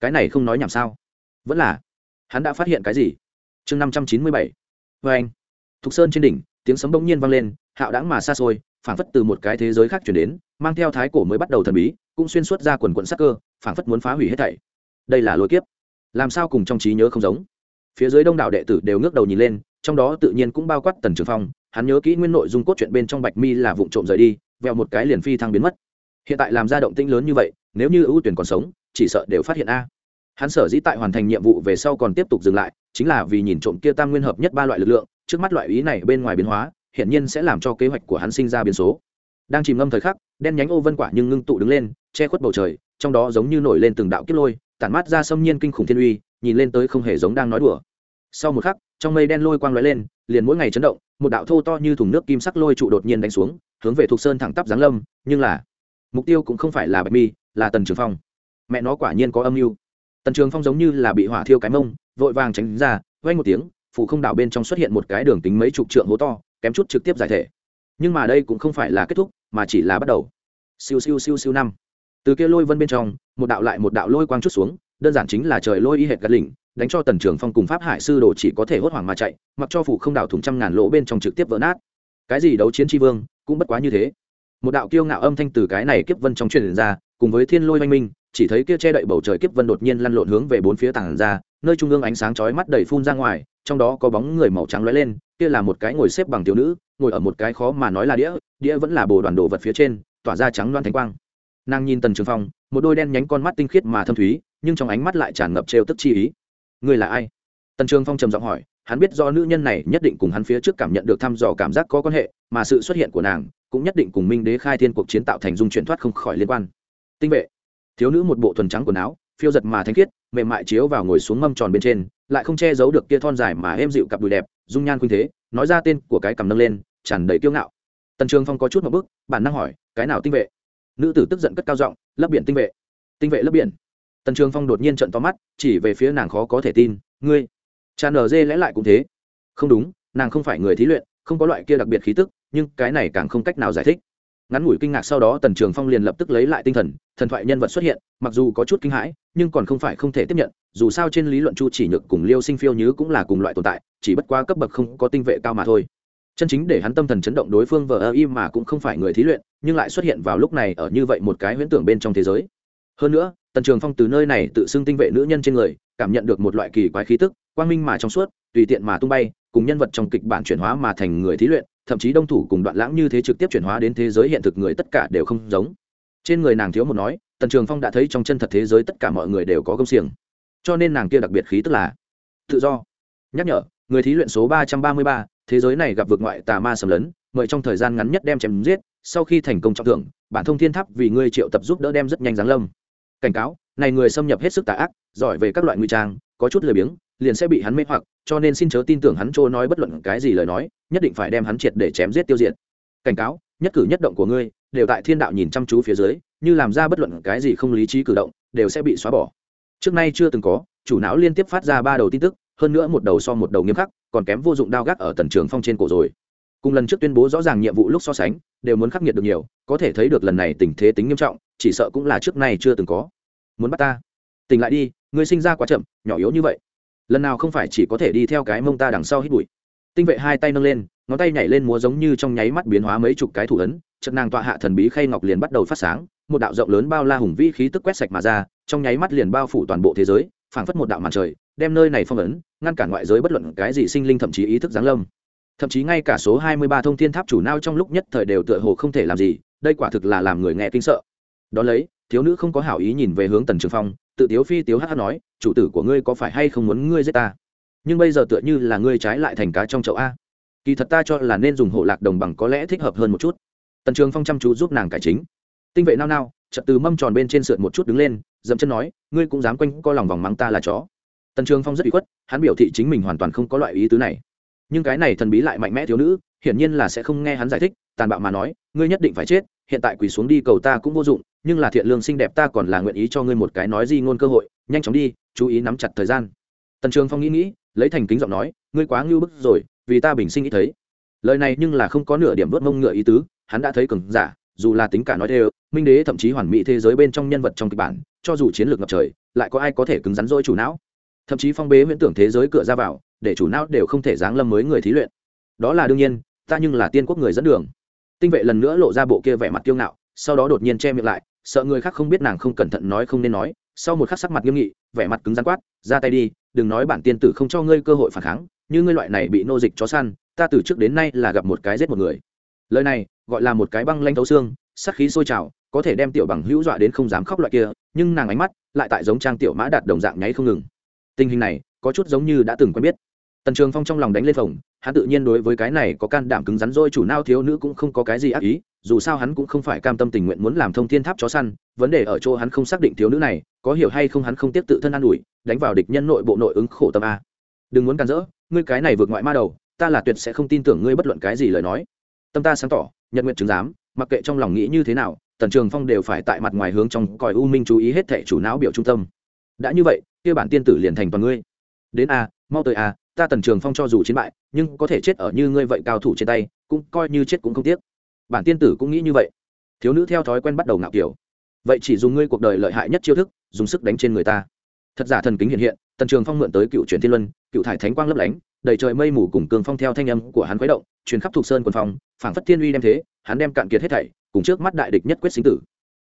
Cái này không nói nhảm sao? Vẫn là, hắn đã phát hiện cái gì? Chương năm trăm chín mươi bảy. Vê anh, thục sơn trên đỉnh, tiếng sấm bỗng nhiên vang lên, hạo đáng mà xa xôi, phảng phất từ một cái thế giới khác chuyển đến, mang theo thái cổ mới bắt đầu thần bí, cũng xuyên suốt ra quần quận sắc cơ, phảng phất muốn phá hủy hết thảy. Đây là lôi kiếp. Làm sao cùng trong trí nhớ không giống? Phía dưới đông đảo đệ tử đều ngước đầu nhìn lên, trong đó tự nhiên cũng bao quát tần trường phong, hắn nhớ kỹ nguyên nội dung cốt truyện bên trong bạch mi là vụ trộm rời đi vẹo một cái liền phi thăng biến mất hiện tại làm ra động tĩnh lớn như vậy, nếu như ưu tuyển còn sống, chỉ sợ đều phát hiện a. Hắn sở dĩ tại hoàn thành nhiệm vụ về sau còn tiếp tục dừng lại, chính là vì nhìn trộm kia tam nguyên hợp nhất ba loại lực lượng, trước mắt loại ý này bên ngoài biến hóa, hiển nhiên sẽ làm cho kế hoạch của hắn sinh ra biến số. Đang chìm ngâm thời khắc, đen nhánh ô vân quả nhưng ngưng tụ đứng lên, che khuất bầu trời, trong đó giống như nổi lên từng đạo kiếp lôi, tản mát ra xâm nhiên kinh khủng thiên uy, nhìn lên tới không hề giống đang nói đùa. Sau một khắc, trong mây đen lôi quang lóe lên, liền mỗi ngày chấn động, một đạo thô to như thùng nước kim sắc lôi trụ đột nhiên đánh xuống, hướng về thuộc sơn thẳng tắp giáng lâm, nhưng là mục tiêu cũng không phải là bạch mi, là tần trường phong. Mẹ nó quả nhiên có âm mưu. Tần trường phong giống như là bị hỏa thiêu cái mông, vội vàng tránh ra vay một tiếng, phủ không đảo bên trong xuất hiện một cái đường tính mấy chục trượng hố to, kém chút trực tiếp giải thể. Nhưng mà đây cũng không phải là kết thúc, mà chỉ là bắt đầu. Siêu siêu siêu siêu năm. Từ kia lôi vân bên trong, một đạo lại một đạo lôi quang chút xuống, đơn giản chính là trời lôi y hệt gắt lỉnh, đánh cho tần trường phong cùng pháp hải sư đồ chỉ có thể hốt hoảng mà chạy, mặc cho phủ không đảo thủng trăm ngàn lỗ bên trong trực tiếp vỡ nát. Cái gì đấu chiến tri vương, cũng bất quá như thế một đạo kiêu ngạo âm thanh từ cái này kiếp vân trong truyền ra, cùng với thiên lôi oanh minh, chỉ thấy kia che đậy bầu trời kiếp vân đột nhiên lăn lộn hướng về bốn phía tảng ra, nơi trung ương ánh sáng chói mắt đầy phun ra ngoài, trong đó có bóng người màu trắng lóe lên, kia là một cái ngồi xếp bằng thiếu nữ, ngồi ở một cái khó mà nói là đĩa đĩa vẫn là bồ đoàn đồ vật phía trên, tỏa ra trắng loan thánh quang. Nàng nhìn tần trường phong, một đôi đen nhánh con mắt tinh khiết mà thâm thúy, nhưng trong ánh mắt lại tràn ngập trêu tức chi ý. Người là ai? Tần trường phong trầm giọng hỏi, hắn biết do nữ nhân này nhất định cùng hắn phía trước cảm nhận được thăm dò cảm giác có quan hệ, mà sự xuất hiện của nàng cũng nhất định cùng minh đế khai thiên cuộc chiến tạo thành dung chuyển thoát không khỏi liên quan. Tinh vệ. Thiếu nữ một bộ thuần trắng quần áo, phiêu giật mà thanh khiết, mềm mại chiếu vào ngồi xuống mâm tròn bên trên, lại không che giấu được kia thon dài mà êm dịu cặp đùi đẹp, dung nhan khuynh thế, nói ra tên của cái cầm nâng lên, tràn đầy kiêu ngạo. Tần trường phong có chút một bước, bản năng hỏi, cái nào tinh vệ? Nữ tử tức giận cất cao giọng, lấp biển tinh vệ. Tinh vệ lấp biển. Tần trường phong đột nhiên trận to mắt, chỉ về phía nàng khó có thể tin, ngươi. Tràn ở dê lẽ lại cũng thế. Không đúng, nàng không phải người thí luyện, không có loại kia đặc biệt khí tức nhưng cái này càng không cách nào giải thích. Ngắn ngủi kinh ngạc sau đó tần trường phong liền lập tức lấy lại tinh thần thần thoại nhân vật xuất hiện, mặc dù có chút kinh hãi, nhưng còn không phải không thể tiếp nhận, dù sao trên lý luận chu chỉ nhược cùng liêu sinh phiêu nhứ cũng là cùng loại tồn tại, chỉ bất qua cấp bậc không có tinh vệ cao mà thôi. Chân chính để hắn tâm thần chấn động đối phương vờ ơ im mà cũng không phải người thí luyện, nhưng lại xuất hiện vào lúc này ở như vậy một cái huyễn tưởng bên trong thế giới. Hơn nữa, tần trường phong từ nơi này tự xưng tinh vệ nữ nhân trên người, cảm nhận được một loại kỳ quái khí tức, quang minh mà trong suốt, tùy tiện mà tung bay, cùng nhân vật trong kịch bản chuyển hóa mà thành người thí luyện thậm chí đông thủ cùng đoạn lãng như thế trực tiếp chuyển hóa đến thế giới hiện thực người tất cả đều không giống. Trên người nàng thiếu một nói, tần trường phong đã thấy trong chân thật thế giới tất cả mọi người đều có công xiềng. Cho nên nàng kia đặc biệt khí tức là tự do. Nhắc nhở, người thí luyện số ba trăm ba mươi ba, thế giới này gặp vượt ngoại tà ma sầm lấn, mời trong thời gian ngắn nhất đem chém giết, sau khi thành công trọng thưởng, bản thông thiên tháp vì ngươi triệu tập giúp đỡ đem rất nhanh giáng lâm. Cảnh cáo, này người xâm nhập hết sức tà ác, giỏi về các loại nguy trang, có chút lười biếng liền sẽ bị hắn mê hoặc, cho nên xin chớ tin tưởng hắn trôi nói bất luận cái gì lời nói, nhất định phải đem hắn triệt để chém giết tiêu diệt. Cảnh cáo, nhất cử nhất động của ngươi, đều tại thiên đạo nhìn chăm chú phía dưới, như làm ra bất luận cái gì không lý trí cử động, đều sẽ bị xóa bỏ. Trước nay chưa từng có, chủ não liên tiếp phát ra ba đầu tin tức, hơn nữa một đầu so một đầu nghiêm khắc, còn kém vô dụng đao gác ở tần trường phong trên cổ rồi. Cùng lần trước tuyên bố rõ ràng nhiệm vụ lúc so sánh, đều muốn khắc nghiệt được nhiều, có thể thấy được lần này tình thế tính nghiêm trọng, chỉ sợ cũng là trước nay chưa từng có. Muốn bắt ta? Tỉnh lại đi, ngươi sinh ra quá chậm, nhỏ yếu như vậy lần nào không phải chỉ có thể đi theo cái mông ta đằng sau hít bụi. Tinh vệ hai tay nâng lên, ngón tay nhảy lên múa giống như trong nháy mắt biến hóa mấy chục cái thủ ấn trận nàng tọa hạ thần bí khay ngọc liền bắt đầu phát sáng, một đạo rộng lớn bao la hùng vĩ khí tức quét sạch mà ra, trong nháy mắt liền bao phủ toàn bộ thế giới, phảng phất một đạo màn trời, đem nơi này phong ấn, ngăn cản ngoại giới bất luận cái gì sinh linh thậm chí ý thức giáng lâm. Thậm chí ngay cả số hai mươi ba thông thiên tháp chủ nao trong lúc nhất thời đều tựa hồ không thể làm gì, đây quả thực là làm người nghe kinh sợ. Đó lấy, thiếu nữ không có hảo ý nhìn về hướng tần trường phong tự tiếu phi tiếu hát nói, chủ tử của ngươi có phải hay không muốn ngươi giết ta? Nhưng bây giờ tựa như là ngươi trái lại thành cá trong chậu a. Kỳ thật ta cho là nên dùng hộ lạc đồng bằng có lẽ thích hợp hơn một chút. Tần trường phong chăm chú giúp nàng cải chính. Tinh vệ nao nao, chợt từ mâm tròn bên trên sượt một chút đứng lên dẫm chân nói, ngươi cũng dám quanh co lòng vòng mắng ta là chó. Tần trường phong rất bị khuất, hắn biểu thị chính mình hoàn toàn không có loại ý tứ này. Nhưng cái này thần bí lại mạnh mẽ thiếu nữ, hiển nhiên là sẽ không nghe hắn giải thích, tàn bạo mà nói, ngươi nhất định phải chết, hiện tại quỳ xuống đi cầu ta cũng vô dụng nhưng là thiện lương xinh đẹp ta còn là nguyện ý cho ngươi một cái nói gì ngôn cơ hội, nhanh chóng đi, chú ý nắm chặt thời gian. Tần trường phong nghĩ nghĩ, lấy thành kính giọng nói, ngươi quá ngưu bức rồi, vì ta bình sinh ý thấy. Lời này nhưng là không có nửa điểm vớt mông ngựa ý tứ, hắn đã thấy cường giả, dù là tính cả nói đều minh đế thậm chí hoàn mỹ thế giới bên trong nhân vật trong kịch bản, cho dù chiến lược ngập trời, lại có ai có thể cứng rắn dỗi chủ não? Thậm chí phong bế huyễn tưởng thế giới cửa ra vào, để chủ não đều không thể giáng lâm mới người thí luyện. Đó là đương nhiên, ta nhưng là tiên quốc người dẫn đường. Tinh vệ lần nữa lộ ra bộ kia vẻ mặt kiêu ngạo sau đó đột nhiên che miệng lại, sợ người khác không biết nàng không cẩn thận nói không nên nói, sau một khắc sắc mặt nghiêm nghị, vẻ mặt cứng rắn quát, ra tay đi, đừng nói bản tiên tử không cho ngươi cơ hội phản kháng, như ngươi loại này bị nô dịch chó săn, ta từ trước đến nay là gặp một cái giết một người. Lời này gọi là một cái băng lanh thấu xương sắc khí sôi trào, có thể đem tiểu bằng hữu dọa đến không dám khóc loại kia, nhưng nàng ánh mắt lại tại giống trang tiểu mã đạt đồng dạng nháy không ngừng. Tình hình này có chút giống như đã từng quen biết. Tần trường phong trong lòng đánh lên phòng hắn tự nhiên đối với cái này có can đảm cứng rắn rồi, chủ nao thiếu nữ cũng không có cái gì ác ý, dù sao hắn cũng không phải cam tâm tình nguyện muốn làm thông thiên tháp chó săn, vấn đề ở chỗ hắn không xác định thiếu nữ này có hiểu hay không hắn không tiếp tự thân an ủi, đánh vào địch nhân nội bộ nội ứng khổ tâm a. Đừng muốn can dỡ ngươi cái này vượt ngoại ma đầu, ta là tuyệt sẽ không tin tưởng ngươi bất luận cái gì lời nói. Tâm ta sáng tỏ nhận nguyện chứng giám, mặc kệ trong lòng nghĩ như thế nào, tần trường phong đều phải tại mặt ngoài hướng trong còi u minh chú ý hết thệ chủ não biểu trung tâm. Đã như vậy, kia bản tiên tử liền thành toàn ngươi. Đến a, mau tới a ta tần trường phong cho dù chiến bại, nhưng có thể chết ở như ngươi vậy cao thủ trên tay, cũng coi như chết cũng không tiếc. Bản tiên tử cũng nghĩ như vậy. Thiếu nữ theo thói quen bắt đầu ngạo kiểu. Vậy chỉ dùng ngươi cuộc đời lợi hại nhất chiêu thức, dùng sức đánh trên người ta. Thật giả thần kính hiện hiện, tần trường phong mượn tới cựu truyền thiên luân, cựu thải thánh quang lấp lánh, đầy trời mây mù cùng cường phong theo thanh âm của hắn khuấy động, truyền khắp thuộc sơn quần phong, phảng phất thiên uy đem thế, hắn đem cạn kiệt hết thảy, cùng trước mắt đại địch nhất quyết sinh tử.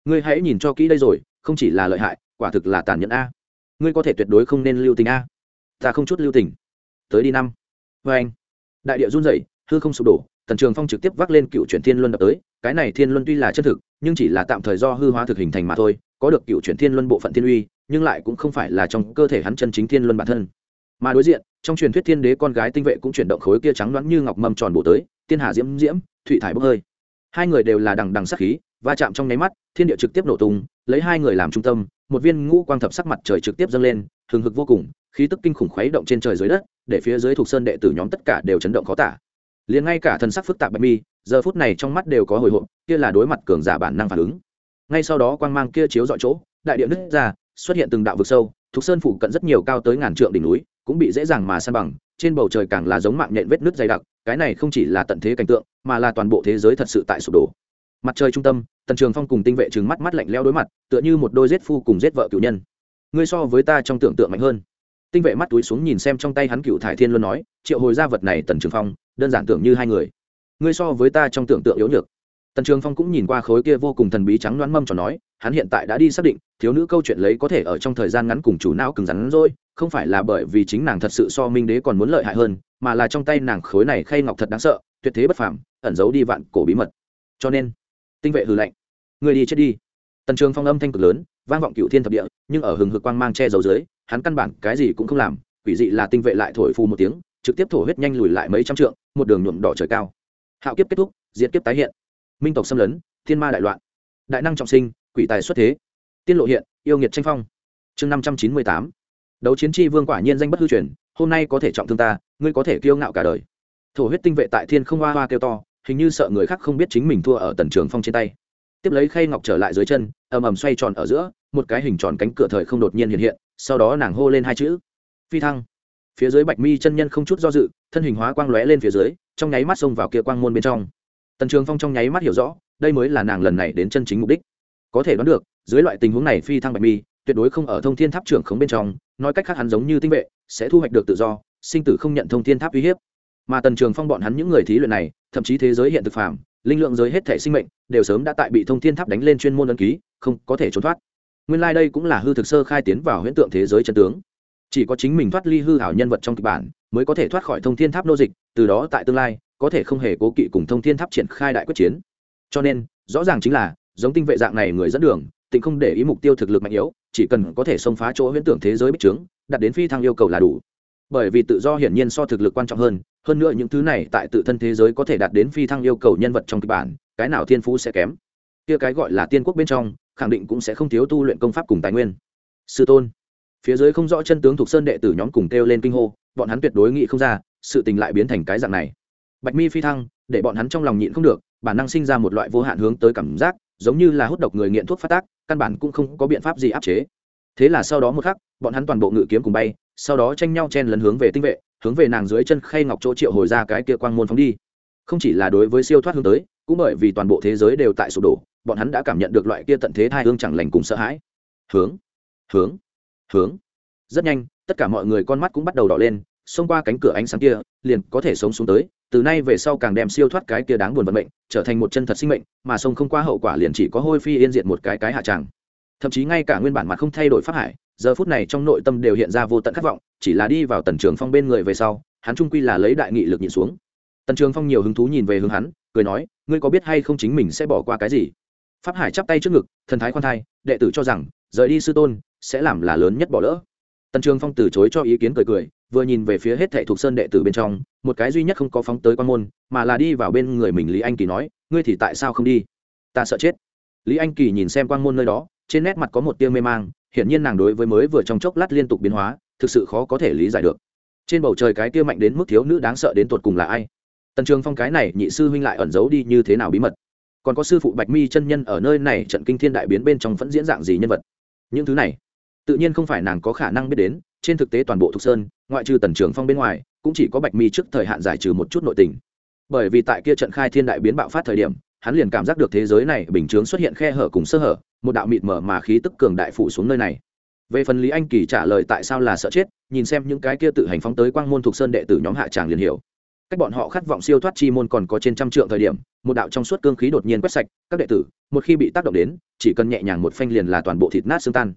Ngươi hãy nhìn cho kỹ đây rồi, không chỉ là lợi hại, quả thực là tàn nhẫn a. Ngươi có thể tuyệt đối không nên lưu tình a. Ta không chút lưu tình tới đi năm. Vê anh, đại địa run rẩy, hư không sụp đổ, tần trường phong trực tiếp vác lên cựu chuyển thiên luân đập tới. Cái này thiên luân tuy là chân thực, nhưng chỉ là tạm thời do hư hóa thực hình thành mà thôi, có được cựu chuyển thiên luân bộ phận thiên uy, nhưng lại cũng không phải là trong cơ thể hắn chân chính thiên luân bản thân. Mà đối diện, trong truyền thuyết thiên đế con gái tinh vệ cũng chuyển động khối kia trắng đoán như ngọc mầm tròn bổ tới, tiên hà diễm diễm thụy thải bốc hơi. Hai người đều là đằng đằng sắc khí, va chạm trong nháy mắt, thiên địa trực tiếp nổ tung, lấy hai người làm trung tâm, một viên ngũ quang thập sắc mặt trời trực tiếp dâng lên, hừng hực vô cùng khí tức kinh khủng khuấy động trên trời dưới đất, để phía dưới thuộc sơn đệ tử nhóm tất cả đều chấn động khó tả. Liền ngay cả thần sắc phức tạp bạch mi, giờ phút này trong mắt đều có hồi hộp, kia là đối mặt cường giả bản năng phản ứng. Ngay sau đó quang mang kia chiếu dọi chỗ, đại địa nứt ra, xuất hiện từng đạo vực sâu, thuộc sơn phủ cận rất nhiều cao tới ngàn trượng đỉnh núi, cũng bị dễ dàng mà san bằng, trên bầu trời càng là giống mạng nhện vết nứt dày đặc, cái này không chỉ là tận thế cảnh tượng, mà là toàn bộ thế giới thật sự tại sụp đổ. Mặt trời trung tâm, tần trường phong cùng tinh vệ trừng mắt mắt lạnh leo đối mặt, tựa như một đôi giết phu cùng giết vợ cựu nhân. Ngươi so với ta trong tưởng tượng mạnh hơn tinh vệ mắt túi xuống nhìn xem trong tay hắn cựu thải thiên luôn nói, triệu hồi ra vật này, tần trường phong, đơn giản tưởng như hai người. Ngươi so với ta trong tưởng tượng yếu nhược. Tần trường phong cũng nhìn qua khối kia vô cùng thần bí trắng loãng mâm cho nói, hắn hiện tại đã đi xác định, thiếu nữ câu chuyện lấy có thể ở trong thời gian ngắn cùng chủ não cứng rắn rồi, không phải là bởi vì chính nàng thật sự so minh đế còn muốn lợi hại hơn, mà là trong tay nàng khối này khay ngọc thật đáng sợ, tuyệt thế bất phàm, ẩn giấu đi vạn cổ bí mật. Cho nên, tinh vệ hừ lạnh người đi chết đi. Tần trường phong âm thanh cực lớn, vang vọng cựu thiên thập địa, nhưng ở hừng hực quang mang che giấu dưới hắn căn bản cái gì cũng không làm, quỷ dị là tinh vệ lại thổi phù một tiếng, trực tiếp thổ huyết nhanh lùi lại mấy trăm trượng, một đường nhuộm đỏ trời cao. Hạo kiếp kết thúc diễn kiếp tái hiện. Minh tộc xâm lấn, thiên ma đại loạn. Đại năng trọng sinh, quỷ tài xuất thế. Tiên lộ hiện, yêu nghiệt tranh phong. Chương năm trăm chín mươi tám. Đấu chiến tri vương quả nhiên danh bất hư truyền, hôm nay có thể trọng thương ta, ngươi có thể kiêu ngạo cả đời. Thổ huyết tinh vệ tại thiên không hoa hoa kêu to, hình như sợ người khác không biết chính mình thua ở tần trường phong trên tay. Tiếp lấy khay ngọc trở lại dưới chân, ầm ầm xoay tròn ở giữa, một cái hình tròn cánh cửa thời không đột nhiên hiện hiện sau đó nàng hô lên hai chữ, phi thăng. Phía dưới bạch mi chân nhân không chút do dự, thân hình hóa quang lóe lên phía dưới, trong nháy mắt xông vào kia quang môn bên trong. Tần trường phong trong nháy mắt hiểu rõ, đây mới là nàng lần này đến chân chính mục đích. Có thể đoán được, dưới loại tình huống này phi thăng bạch mi tuyệt đối không ở thông thiên tháp trưởng khống bên trong, nói cách khác hắn giống như tinh vệ, sẽ thu hoạch được tự do, sinh tử không nhận thông thiên tháp uy hiếp. Mà tần trường phong bọn hắn những người thí luyện này, thậm chí thế giới hiện thực phàm, linh lượng giới hết thể sinh mệnh, đều sớm đã tại bị thông thiên tháp đánh lên chuyên môn ấn ký, không có thể trốn thoát nguyên lai、like、đây cũng là hư thực sơ khai tiến vào huyễn tượng thế giới chân tướng. Chỉ có chính mình thoát ly hư hảo nhân vật trong kịch bản, mới có thể thoát khỏi thông thiên tháp nô dịch, từ đó tại tương lai, có thể không hề cố kỵ cùng thông thiên tháp triển khai đại quyết chiến. Cho nên, rõ ràng chính là, giống tinh vệ dạng này người dẫn đường tỉnh không để ý mục tiêu thực lực mạnh yếu, chỉ cần có thể xông phá chỗ huyễn tưởng thế giới bích trướng đặt đến phi thăng yêu cầu là đủ. Bởi vì tự do hiển nhiên so thực lực quan trọng hơn hơn nữa những thứ này tại tự thân thế giới có thể đạt đến phi thăng yêu cầu nhân vật trong kịch bản, cái nào thiên phú sẽ kém. Kia cái gọi là tiên quốc bên trong khẳng định cũng sẽ không thiếu tu luyện công pháp cùng tài nguyên. Sư tôn. Phía dưới không rõ chân tướng thuộc sơn đệ tử nhóm cùng kêu lên kinh hô, bọn hắn tuyệt đối nghĩ không ra, sự tình lại biến thành cái dạng này. Bạch mi phi thăng, để bọn hắn trong lòng nhịn không được, bản năng sinh ra một loại vô hạn hướng tới cảm giác, giống như là hút độc người nghiện thuốc phát tác, căn bản cũng không có biện pháp gì áp chế. Thế là sau đó một khắc, bọn hắn toàn bộ ngự kiếm cùng bay, sau đó tranh nhau chen lấn hướng về tinh vệ, hướng về nàng dưới chân khay ngọc chỗ triệu hồi ra cái kia quang môn phóng đi. Không chỉ là đối với siêu thoát hướng tới, cũng bởi vì toàn bộ thế giới đều tại sụp đổ bọn hắn đã cảm nhận được loại kia tận thế thai hương chẳng lành cùng sợ hãi. Hướng hướng hướng. Rất nhanh, tất cả mọi người con mắt cũng bắt đầu đỏ lên, xông qua cánh cửa ánh sáng kia, liền có thể sống xuống tới. Từ nay về sau càng đem siêu thoát cái kia đáng buồn vận mệnh, trở thành một chân thật sinh mệnh, mà sông không qua hậu quả liền chỉ có hôi phi yên diệt một cái cái hạ tràng. Thậm chí ngay cả nguyên bản mặt không thay đổi pháp hải, giờ phút này trong nội tâm đều hiện ra vô tận khát vọng, chỉ là đi vào tần trường phong bên người về sau, hắn trung quy là lấy đại nghị lực nhịn xuống. Tần trường phong nhiều hứng thú nhìn về hướng hắn, cười nói, ngươi có biết hay không chính mình sẽ bỏ qua cái gì? Pháp hải chắp tay trước ngực, thần thái khoan thai, đệ tử cho rằng, rời đi sư tôn, sẽ làm là lớn nhất bỏ lỡ. Tần trường phong từ chối cho ý kiến cười cười, vừa nhìn về phía hết thệ thuộc sơn đệ tử bên trong, một cái duy nhất không có phóng tới quan môn, mà là đi vào bên người mình lý anh kỳ nói, ngươi thì tại sao không đi? Ta sợ chết. Lý anh kỳ nhìn xem quan môn nơi đó, trên nét mặt có một tia mê mang, hiển nhiên nàng đối với mới vừa trong chốc lát liên tục biến hóa, thực sự khó có thể lý giải được. Trên bầu trời cái tia mạnh đến mức thiếu nữ đáng sợ đến tột cùng là ai? Tần trường phong cái này nhị sư huynh lại ẩn giấu đi như thế nào bí mật? Còn có sư phụ bạch mi chân nhân ở nơi này trận kinh thiên đại biến bên trong vẫn diễn dạng gì nhân vật? Những thứ này, tự nhiên không phải nàng có khả năng biết đến, trên thực tế toàn bộ thục sơn, ngoại trừ tần trường phong bên ngoài, cũng chỉ có bạch mi trước thời hạn giải trừ một chút nội tình. Bởi vì tại kia trận khai thiên đại biến bạo phát thời điểm, hắn liền cảm giác được thế giới này bình chướng xuất hiện khe hở cùng sơ hở, một đạo mịt mở mà khí tức cường đại phủ xuống nơi này. Về phần lý anh kỳ trả lời tại sao là sợ chết, nhìn xem những cái kia tự hành phóng tới quang môn thuộc sơn đệ tử nhóm hạ tràng liền hiểu cách bọn họ khát vọng siêu thoát chi môn còn có trên trăm trượng thời điểm, một đạo trong suốt cương khí đột nhiên quét sạch, các đệ tử, một khi bị tác động đến, chỉ cần nhẹ nhàng một phanh liền là toàn bộ thịt nát xương tan.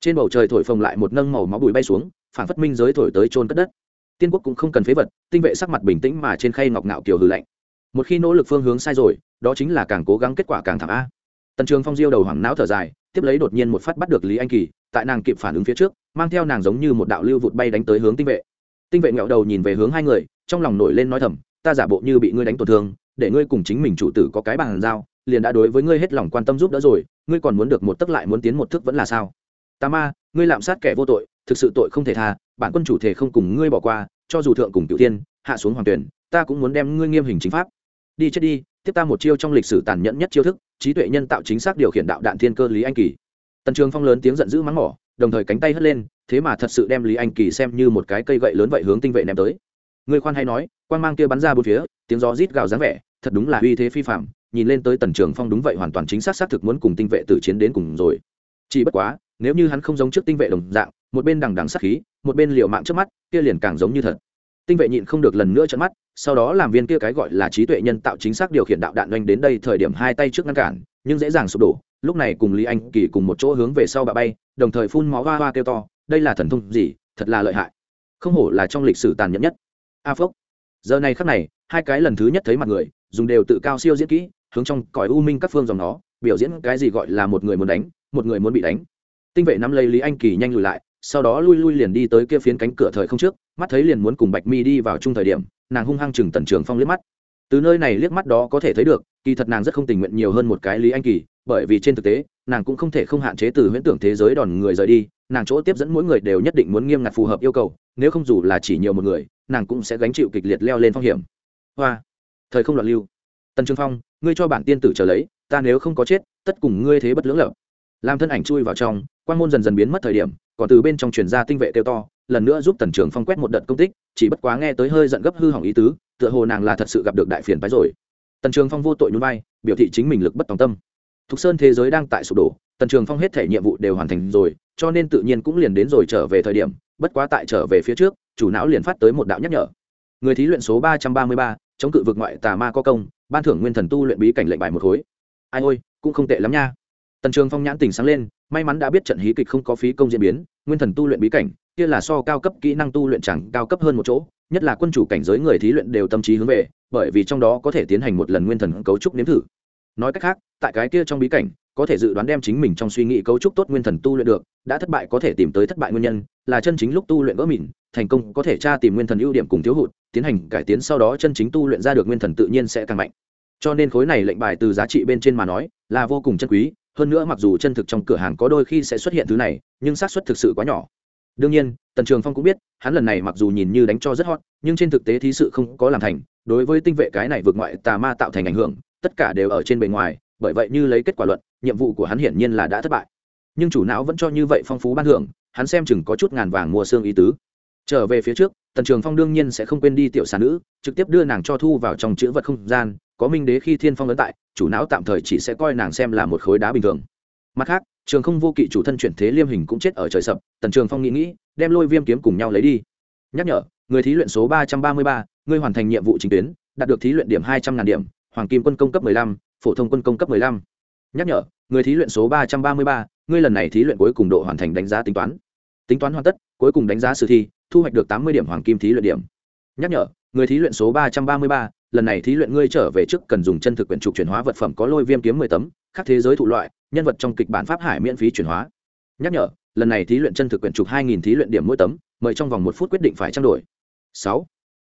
Trên bầu trời thổi phồng lại một nâng màu máu bụi bay xuống, phản phất minh giới thổi tới trôn cất đất. Tiên quốc cũng không cần phế vật, tinh vệ sắc mặt bình tĩnh mà trên khay ngọc ngạo kiều hư lạnh. Một khi nỗ lực phương hướng sai rồi, đó chính là càng cố gắng kết quả càng thảm a. Tần trường phong diêu đầu hoảng não thở dài, tiếp lấy đột nhiên một phát bắt được lý anh kỳ, tại nàng kịp phản ứng phía trước, mang theo nàng giống như một đạo lưu vụt bay đánh tới hướng tinh vệ tinh vệ nghẹo đầu nhìn về hướng hai người, trong lòng nổi lên nói thầm, ta giả bộ như bị ngươi đánh tổn thương, để ngươi cùng chính mình chủ tử có cái bàn giao, liền đã đối với ngươi hết lòng quan tâm giúp đỡ rồi, ngươi còn muốn được một tức lại muốn tiến một thức vẫn là sao? Ta ma, ngươi lạm sát kẻ vô tội, thực sự tội không thể tha, bản quân chủ thể không cùng ngươi bỏ qua, cho dù thượng cùng cựu tiên hạ xuống hoàng tuyển, ta cũng muốn đem ngươi nghiêm hình chính pháp. Đi chết đi, tiếp ta một chiêu trong lịch sử tàn nhẫn nhất chiêu thức, trí tuệ nhân tạo chính xác điều khiển đạo đạn thiên cơ lý anh kỳ. Tần trường phong lớn tiếng giận dữ mắng mỏ, đồng thời cánh tay hất lên thế mà thật sự đem lý anh kỳ xem như một cái cây gậy lớn vậy hướng tinh vệ ném tới. Người khoan hay nói quan mang kia bắn ra bốn phía, tiếng gió rít gào dáng vẻ, thật đúng là uy thế phi phạm nhìn lên tới tần trường phong đúng vậy hoàn toàn chính xác xác thực muốn cùng tinh vệ tử chiến đến cùng rồi. Chỉ bất quá, nếu như hắn không giống trước tinh vệ đồng dạng, một bên đằng đằng sát khí, một bên liều mạng trước mắt, kia liền càng giống như thật. Tinh vệ nhịn không được lần nữa trận mắt, sau đó làm viên kia cái gọi là trí tuệ nhân tạo chính xác điều khiển đạo đạn doanh đến đây thời điểm hai tay trước ngăn cản, nhưng dễ dàng sụp đổ, lúc này cùng lý anh kỳ cùng một chỗ hướng về sau bà bay, đồng thời phun máu hoa hoa kêu to đây là thần thông gì, thật là lợi hại. Không hổ là trong lịch sử tàn nhẫn nhất. A à phốc. Giờ này khắc này, hai cái lần thứ nhất thấy mặt người, dùng đều tự cao siêu diễn kỹ, hướng trong cõi u minh các phương dòng nó, biểu diễn cái gì gọi là một người muốn đánh, một người muốn bị đánh. Tinh vệ nắm lấy lý anh kỳ nhanh lùi lại, sau đó lui lui liền đi tới kia phiến cánh cửa thời không trước, mắt thấy liền muốn cùng bạch mi đi vào chung thời điểm, nàng hung hăng chừng tần trường phong liếc mắt. Từ nơi này liếc mắt đó có thể thấy được, kỳ thật nàng rất không tình nguyện nhiều hơn một cái lý anh kỳ, bởi vì trên thực tế, nàng cũng không thể không hạn chế từ huyễn tưởng thế giới đòn người rời đi nàng chỗ tiếp dẫn mỗi người đều nhất định muốn nghiêm ngặt phù hợp yêu cầu, nếu không dù là chỉ nhiều một người, nàng cũng sẽ gánh chịu kịch liệt leo lên phong hiểm. Hoa, thời không loạn lưu. Tần trường phong, ngươi cho bản tiên tử trở lấy, ta nếu không có chết, tất cùng ngươi thế bất lưỡng lập. Làm thân ảnh chui vào trong quan môn dần dần biến mất thời điểm, còn từ bên trong truyền ra tinh vệ tiêu to, lần nữa giúp tần trường phong quét một đợt công tích, chỉ bất quá nghe tới hơi giận gấp hư hỏng ý tứ, tựa hồ nàng là thật sự gặp được đại phiền phái rồi. Tần trường phong vô tội nhún vai, biểu thị chính mình lực bất tòng tâm thục sơn thế giới đang tại sụp đổ, tần trường phong hết thể nhiệm vụ đều hoàn thành rồi, cho nên tự nhiên cũng liền đến rồi trở về thời điểm, bất quá tại trở về phía trước, chủ não liền phát tới một đạo nhắc nhở. Người thí luyện số ba trăm ba mươi ba, chống cự vực ngoại tà ma có công, ban thưởng nguyên thần tu luyện bí cảnh lệnh bài một khối. Ai ôi, cũng không tệ lắm nha. Tần trường phong nhãn tình sáng lên, may mắn đã biết trận hí kịch không có phí công diễn biến, nguyên thần tu luyện bí cảnh, kia là so cao cấp kỹ năng tu luyện chẳng cao cấp hơn một chỗ, nhất là quân chủ cảnh giới người thí luyện đều tâm trí hướng về, bởi vì trong đó có thể tiến hành một lần nguyên thần cấu trúc nếm thử nói cách khác, tại cái kia trong bí cảnh, có thể dự đoán đem chính mình trong suy nghĩ cấu trúc tốt nguyên thần tu luyện được, đã thất bại có thể tìm tới thất bại nguyên nhân, là chân chính lúc tu luyện gỡ mịn, thành công có thể tra tìm nguyên thần ưu điểm cùng thiếu hụt, tiến hành cải tiến sau đó chân chính tu luyện ra được nguyên thần tự nhiên sẽ càng mạnh. Cho nên khối này lệnh bài từ giá trị bên trên mà nói, là vô cùng chân quý, hơn nữa mặc dù chân thực trong cửa hàng có đôi khi sẽ xuất hiện thứ này, nhưng xác suất thực sự quá nhỏ. Đương nhiên, tần trường phong cũng biết, hắn lần này mặc dù nhìn như đánh cho rất hot, nhưng trên thực tế thí sự không có làm thành, đối với tinh vệ cái này vượt ngoại tà ma tạo thành ảnh hưởng tất cả đều ở trên bề ngoài, bởi vậy như lấy kết quả luận, nhiệm vụ của hắn hiển nhiên là đã thất bại. Nhưng chủ não vẫn cho như vậy phong phú ban thưởng, hắn xem chừng có chút ngàn vàng mua xương ý tứ. Trở về phía trước, tần trường phong đương nhiên sẽ không quên đi tiểu xà nữ, trực tiếp đưa nàng cho thu vào trong chữ vật không gian, có minh đế khi thiên phong ấn tại, chủ não tạm thời chỉ sẽ coi nàng xem là một khối đá bình thường. Mặt khác, trường không vô kỵ chủ thân chuyển thế liêm hình cũng chết ở trời sập, tần trường phong nghĩ nghĩ, đem lôi viêm kiếm cùng nhau lấy đi. Nhắc nhở, người thí luyện số ba trăm ba mươi ba ngươi hoàn thành nhiệm vụ chính tuyến, đạt được thí luyện điểm hai trăm ngàn điểm hoàng kim quân công cấp mười lăm, phổ thông quân công cấp mười lăm. Nhắc nhở, người thí luyện số ba trăm ba mươi ba, ngươi lần này thí luyện cuối cùng độ hoàn thành đánh giá tính toán. Tính toán hoàn tất, cuối cùng đánh giá sử thi, thu hoạch được tám mươi điểm hoàng kim thí luyện điểm. Nhắc nhở, người thí luyện số ba trăm ba mươi ba, lần này thí luyện ngươi trở về trước cần dùng chân thực quyển trục chuyển hóa vật phẩm có lôi viêm kiếm mười tấm khác thế giới thụ loại, nhân vật trong kịch bản pháp hải miễn phí chuyển hóa. Nhắc nhở, lần này thí luyện chân thực quyển trục hai nghìn thí luyện điểm mỗi tấm, mời trong vòng một phút quyết định phải trang đổi. Sáu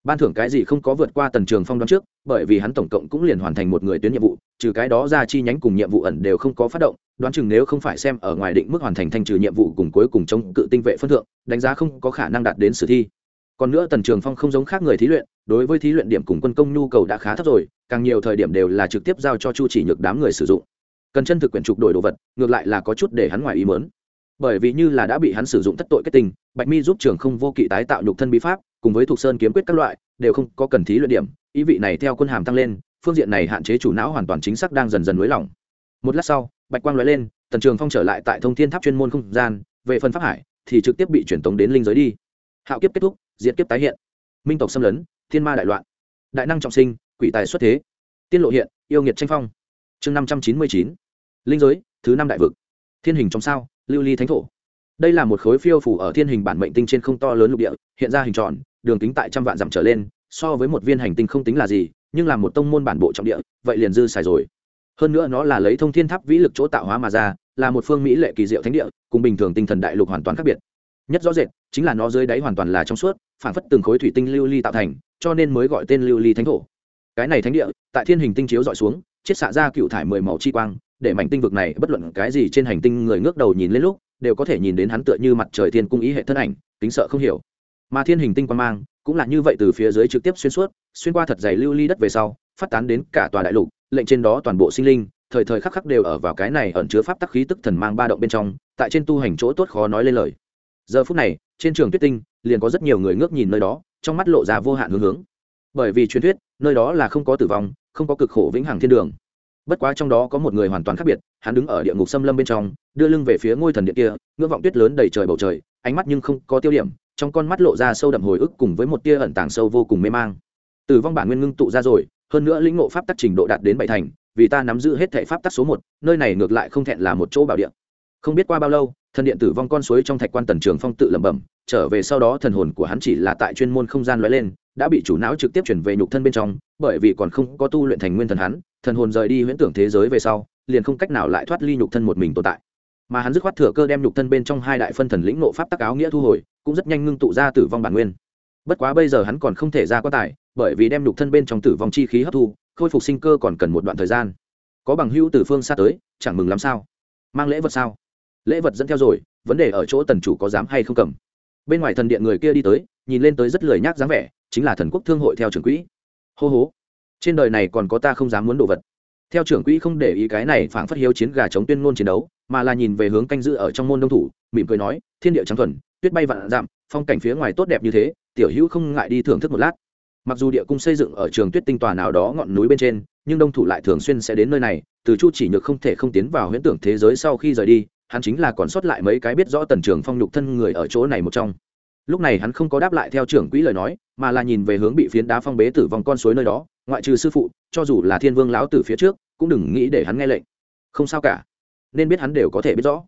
ban thưởng cái gì không có vượt qua tần trường phong đoán trước, bởi vì hắn tổng cộng cũng liền hoàn thành một người tuyến nhiệm vụ, trừ cái đó ra chi nhánh cùng nhiệm vụ ẩn đều không có phát động, đoán chừng nếu không phải xem ở ngoài định mức hoàn thành thanh trừ nhiệm vụ cùng cuối cùng chống cự tinh vệ phân thượng, đánh giá không có khả năng đạt đến sử thi. Còn nữa tần trường phong không giống khác người thí luyện, đối với thí luyện điểm cùng quân công nhu cầu đã khá thấp rồi, càng nhiều thời điểm đều là trực tiếp giao cho chu chỉ nhược đám người sử dụng. Cần chân thực quyển trục đổi đồ vật, ngược lại là có chút để hắn ngoài ý mớn bởi vì như là đã bị hắn sử dụng thất tội kết tình, bạch mi giúp trường không vô kỵ tái tạo nhục thân bí pháp cùng với thuộc sơn kiếm quyết các loại, đều không có cần thí luyện điểm, ý vị này theo quân hàm tăng lên, phương diện này hạn chế chủ não hoàn toàn chính xác đang dần dần nới lỏng. Một lát sau, bạch quang nói lên, tần trường phong trở lại tại thông thiên tháp chuyên môn không gian, về phần pháp hải, thì trực tiếp bị truyền tống đến linh giới đi. Hạo kiếp kết thúc diễn kiếp tái hiện. Minh tộc xâm lấn, thiên ma đại loạn. Đại năng trọng sinh, quỷ tài xuất thế. Tiên lộ hiện, yêu nghiệt tranh phong. Chương năm trăm chín mươi chín. Linh giới, thứ năm đại vực. Thiên hình trong sao, lưu ly thánh thổ đây là một khối phiêu phủ ở thiên hình bản mệnh tinh trên không to lớn lục địa, hiện ra hình tròn, đường kính tại trăm vạn dặm trở lên, so với một viên hành tinh không tính là gì, nhưng là một tông môn bản bộ trọng địa, vậy liền dư xài rồi. Hơn nữa nó là lấy thông thiên tháp vĩ lực chỗ tạo hóa mà ra, là một phương mỹ lệ kỳ diệu thánh địa, cùng bình thường tinh thần đại lục hoàn toàn khác biệt. Nhất rõ rệt, chính là nó dưới đáy hoàn toàn là trong suốt phản phất từng khối thủy tinh lưu ly tạo thành, cho nên mới gọi tên lưu ly thánh thổ. Cái này thánh địa, tại thiên hình tinh chiếu dọi xuống, chiết xạ ra cựu thải mười màu chi quang, để mảnh tinh vực này, bất luận cái gì trên hành tinh người ngước đầu nhìn lên lúc đều có thể nhìn đến hắn tựa như mặt trời thiên cung ý hệ thân ảnh tính sợ không hiểu. Mà thiên hình tinh quan mang cũng là như vậy từ phía dưới trực tiếp xuyên suốt, xuyên qua thật dày lưu ly đất về sau, phát tán đến cả tòa đại lục, lệnh trên đó toàn bộ sinh linh, thời thời khắc khắc đều ở vào cái này ẩn chứa pháp tắc khí tức thần mang ba động bên trong, tại trên tu hành chỗ tốt khó nói lên lời. Giờ phút này, trên trường tuyết tinh, liền có rất nhiều người ngước nhìn nơi đó, trong mắt lộ ra vô hạn hướng hướng. Bởi vì truyền thuyết, nơi đó là không có tử vong, không có cực khổ vĩnh hằng thiên đường bất quá trong đó có một người hoàn toàn khác biệt, hắn đứng ở địa ngục xâm lâm bên trong, đưa lưng về phía ngôi thần điện kia, ngưỡng vọng tuyết lớn đầy trời bầu trời, ánh mắt nhưng không có tiêu điểm, trong con mắt lộ ra sâu đậm hồi ức cùng với một tia ẩn tàng sâu vô cùng mê mang. Tử vong bản nguyên ngưng tụ ra rồi, hơn nữa lĩnh ngộ pháp tắc trình độ đạt đến bảy thành, vì ta nắm giữ hết thể pháp tắc số một, nơi này ngược lại không thẹn là một chỗ bảo địa không biết qua bao lâu, thần điện tử vong con suối trong thạch quan tần trường phong tự lẩm bẩm, trở về sau đó thần hồn của hắn chỉ là tại chuyên môn không gian lóe lên, đã bị chủ não trực tiếp chuyển về nhục thân bên trong, bởi vì còn không có tu luyện thành nguyên thần hắn, thần hồn rời đi huyễn tưởng thế giới về sau, liền không cách nào lại thoát ly nhục thân một mình tồn tại. Mà hắn dứt khoát thừa cơ đem nhục thân bên trong hai đại phân thần lĩnh nộ pháp tắc áo nghĩa thu hồi, cũng rất nhanh ngưng tụ ra tử vong bản nguyên. Bất quá bây giờ hắn còn không thể ra quá tải bởi vì đem nhục thân bên trong tử vong chi khí hấp thu, khôi phục sinh cơ còn cần một đoạn thời gian. Có bằng hữu từ phương xa tới, chẳng mừng lắm sao? Mang lễ vật sao? Lễ vật dẫn theo rồi, vấn đề ở chỗ tần chủ có dám hay không cầm. Bên ngoài thần điện người kia đi tới, nhìn lên tới rất lười nhác dáng vẻ, chính là thần quốc thương hội theo trưởng quỹ. Hô hố trên đời này còn có ta không dám muốn đồ vật. Theo trưởng quỹ không để ý cái này phảng phất hiếu chiến gà chống tuyên ngôn chiến đấu, mà là nhìn về hướng canh giữ ở trong môn đông thủ, mỉm cười nói, thiên địa trắng thuần, tuyết bay vạn dặm, phong cảnh phía ngoài tốt đẹp như thế, tiểu hữu không ngại đi thưởng thức một lát. Mặc dù địa cung xây dựng ở trường tuyết tinh tòa nào đó ngọn núi bên trên, nhưng đông thủ lại thường xuyên sẽ đến nơi này, từ chu chỉ nhược không thể không tiến vào huyễn tưởng thế giới sau khi rời đi hắn chính là còn sót lại mấy cái biết rõ tần trường phong nhục thân người ở chỗ này một trong. Lúc này hắn không có đáp lại theo trưởng quỹ lời nói, mà là nhìn về hướng bị phiến đá phong bế tử vong con suối nơi đó, ngoại trừ sư phụ, cho dù là thiên vương lão tử phía trước, cũng đừng nghĩ để hắn nghe lệnh. Không sao cả. Nên biết hắn đều có thể biết rõ.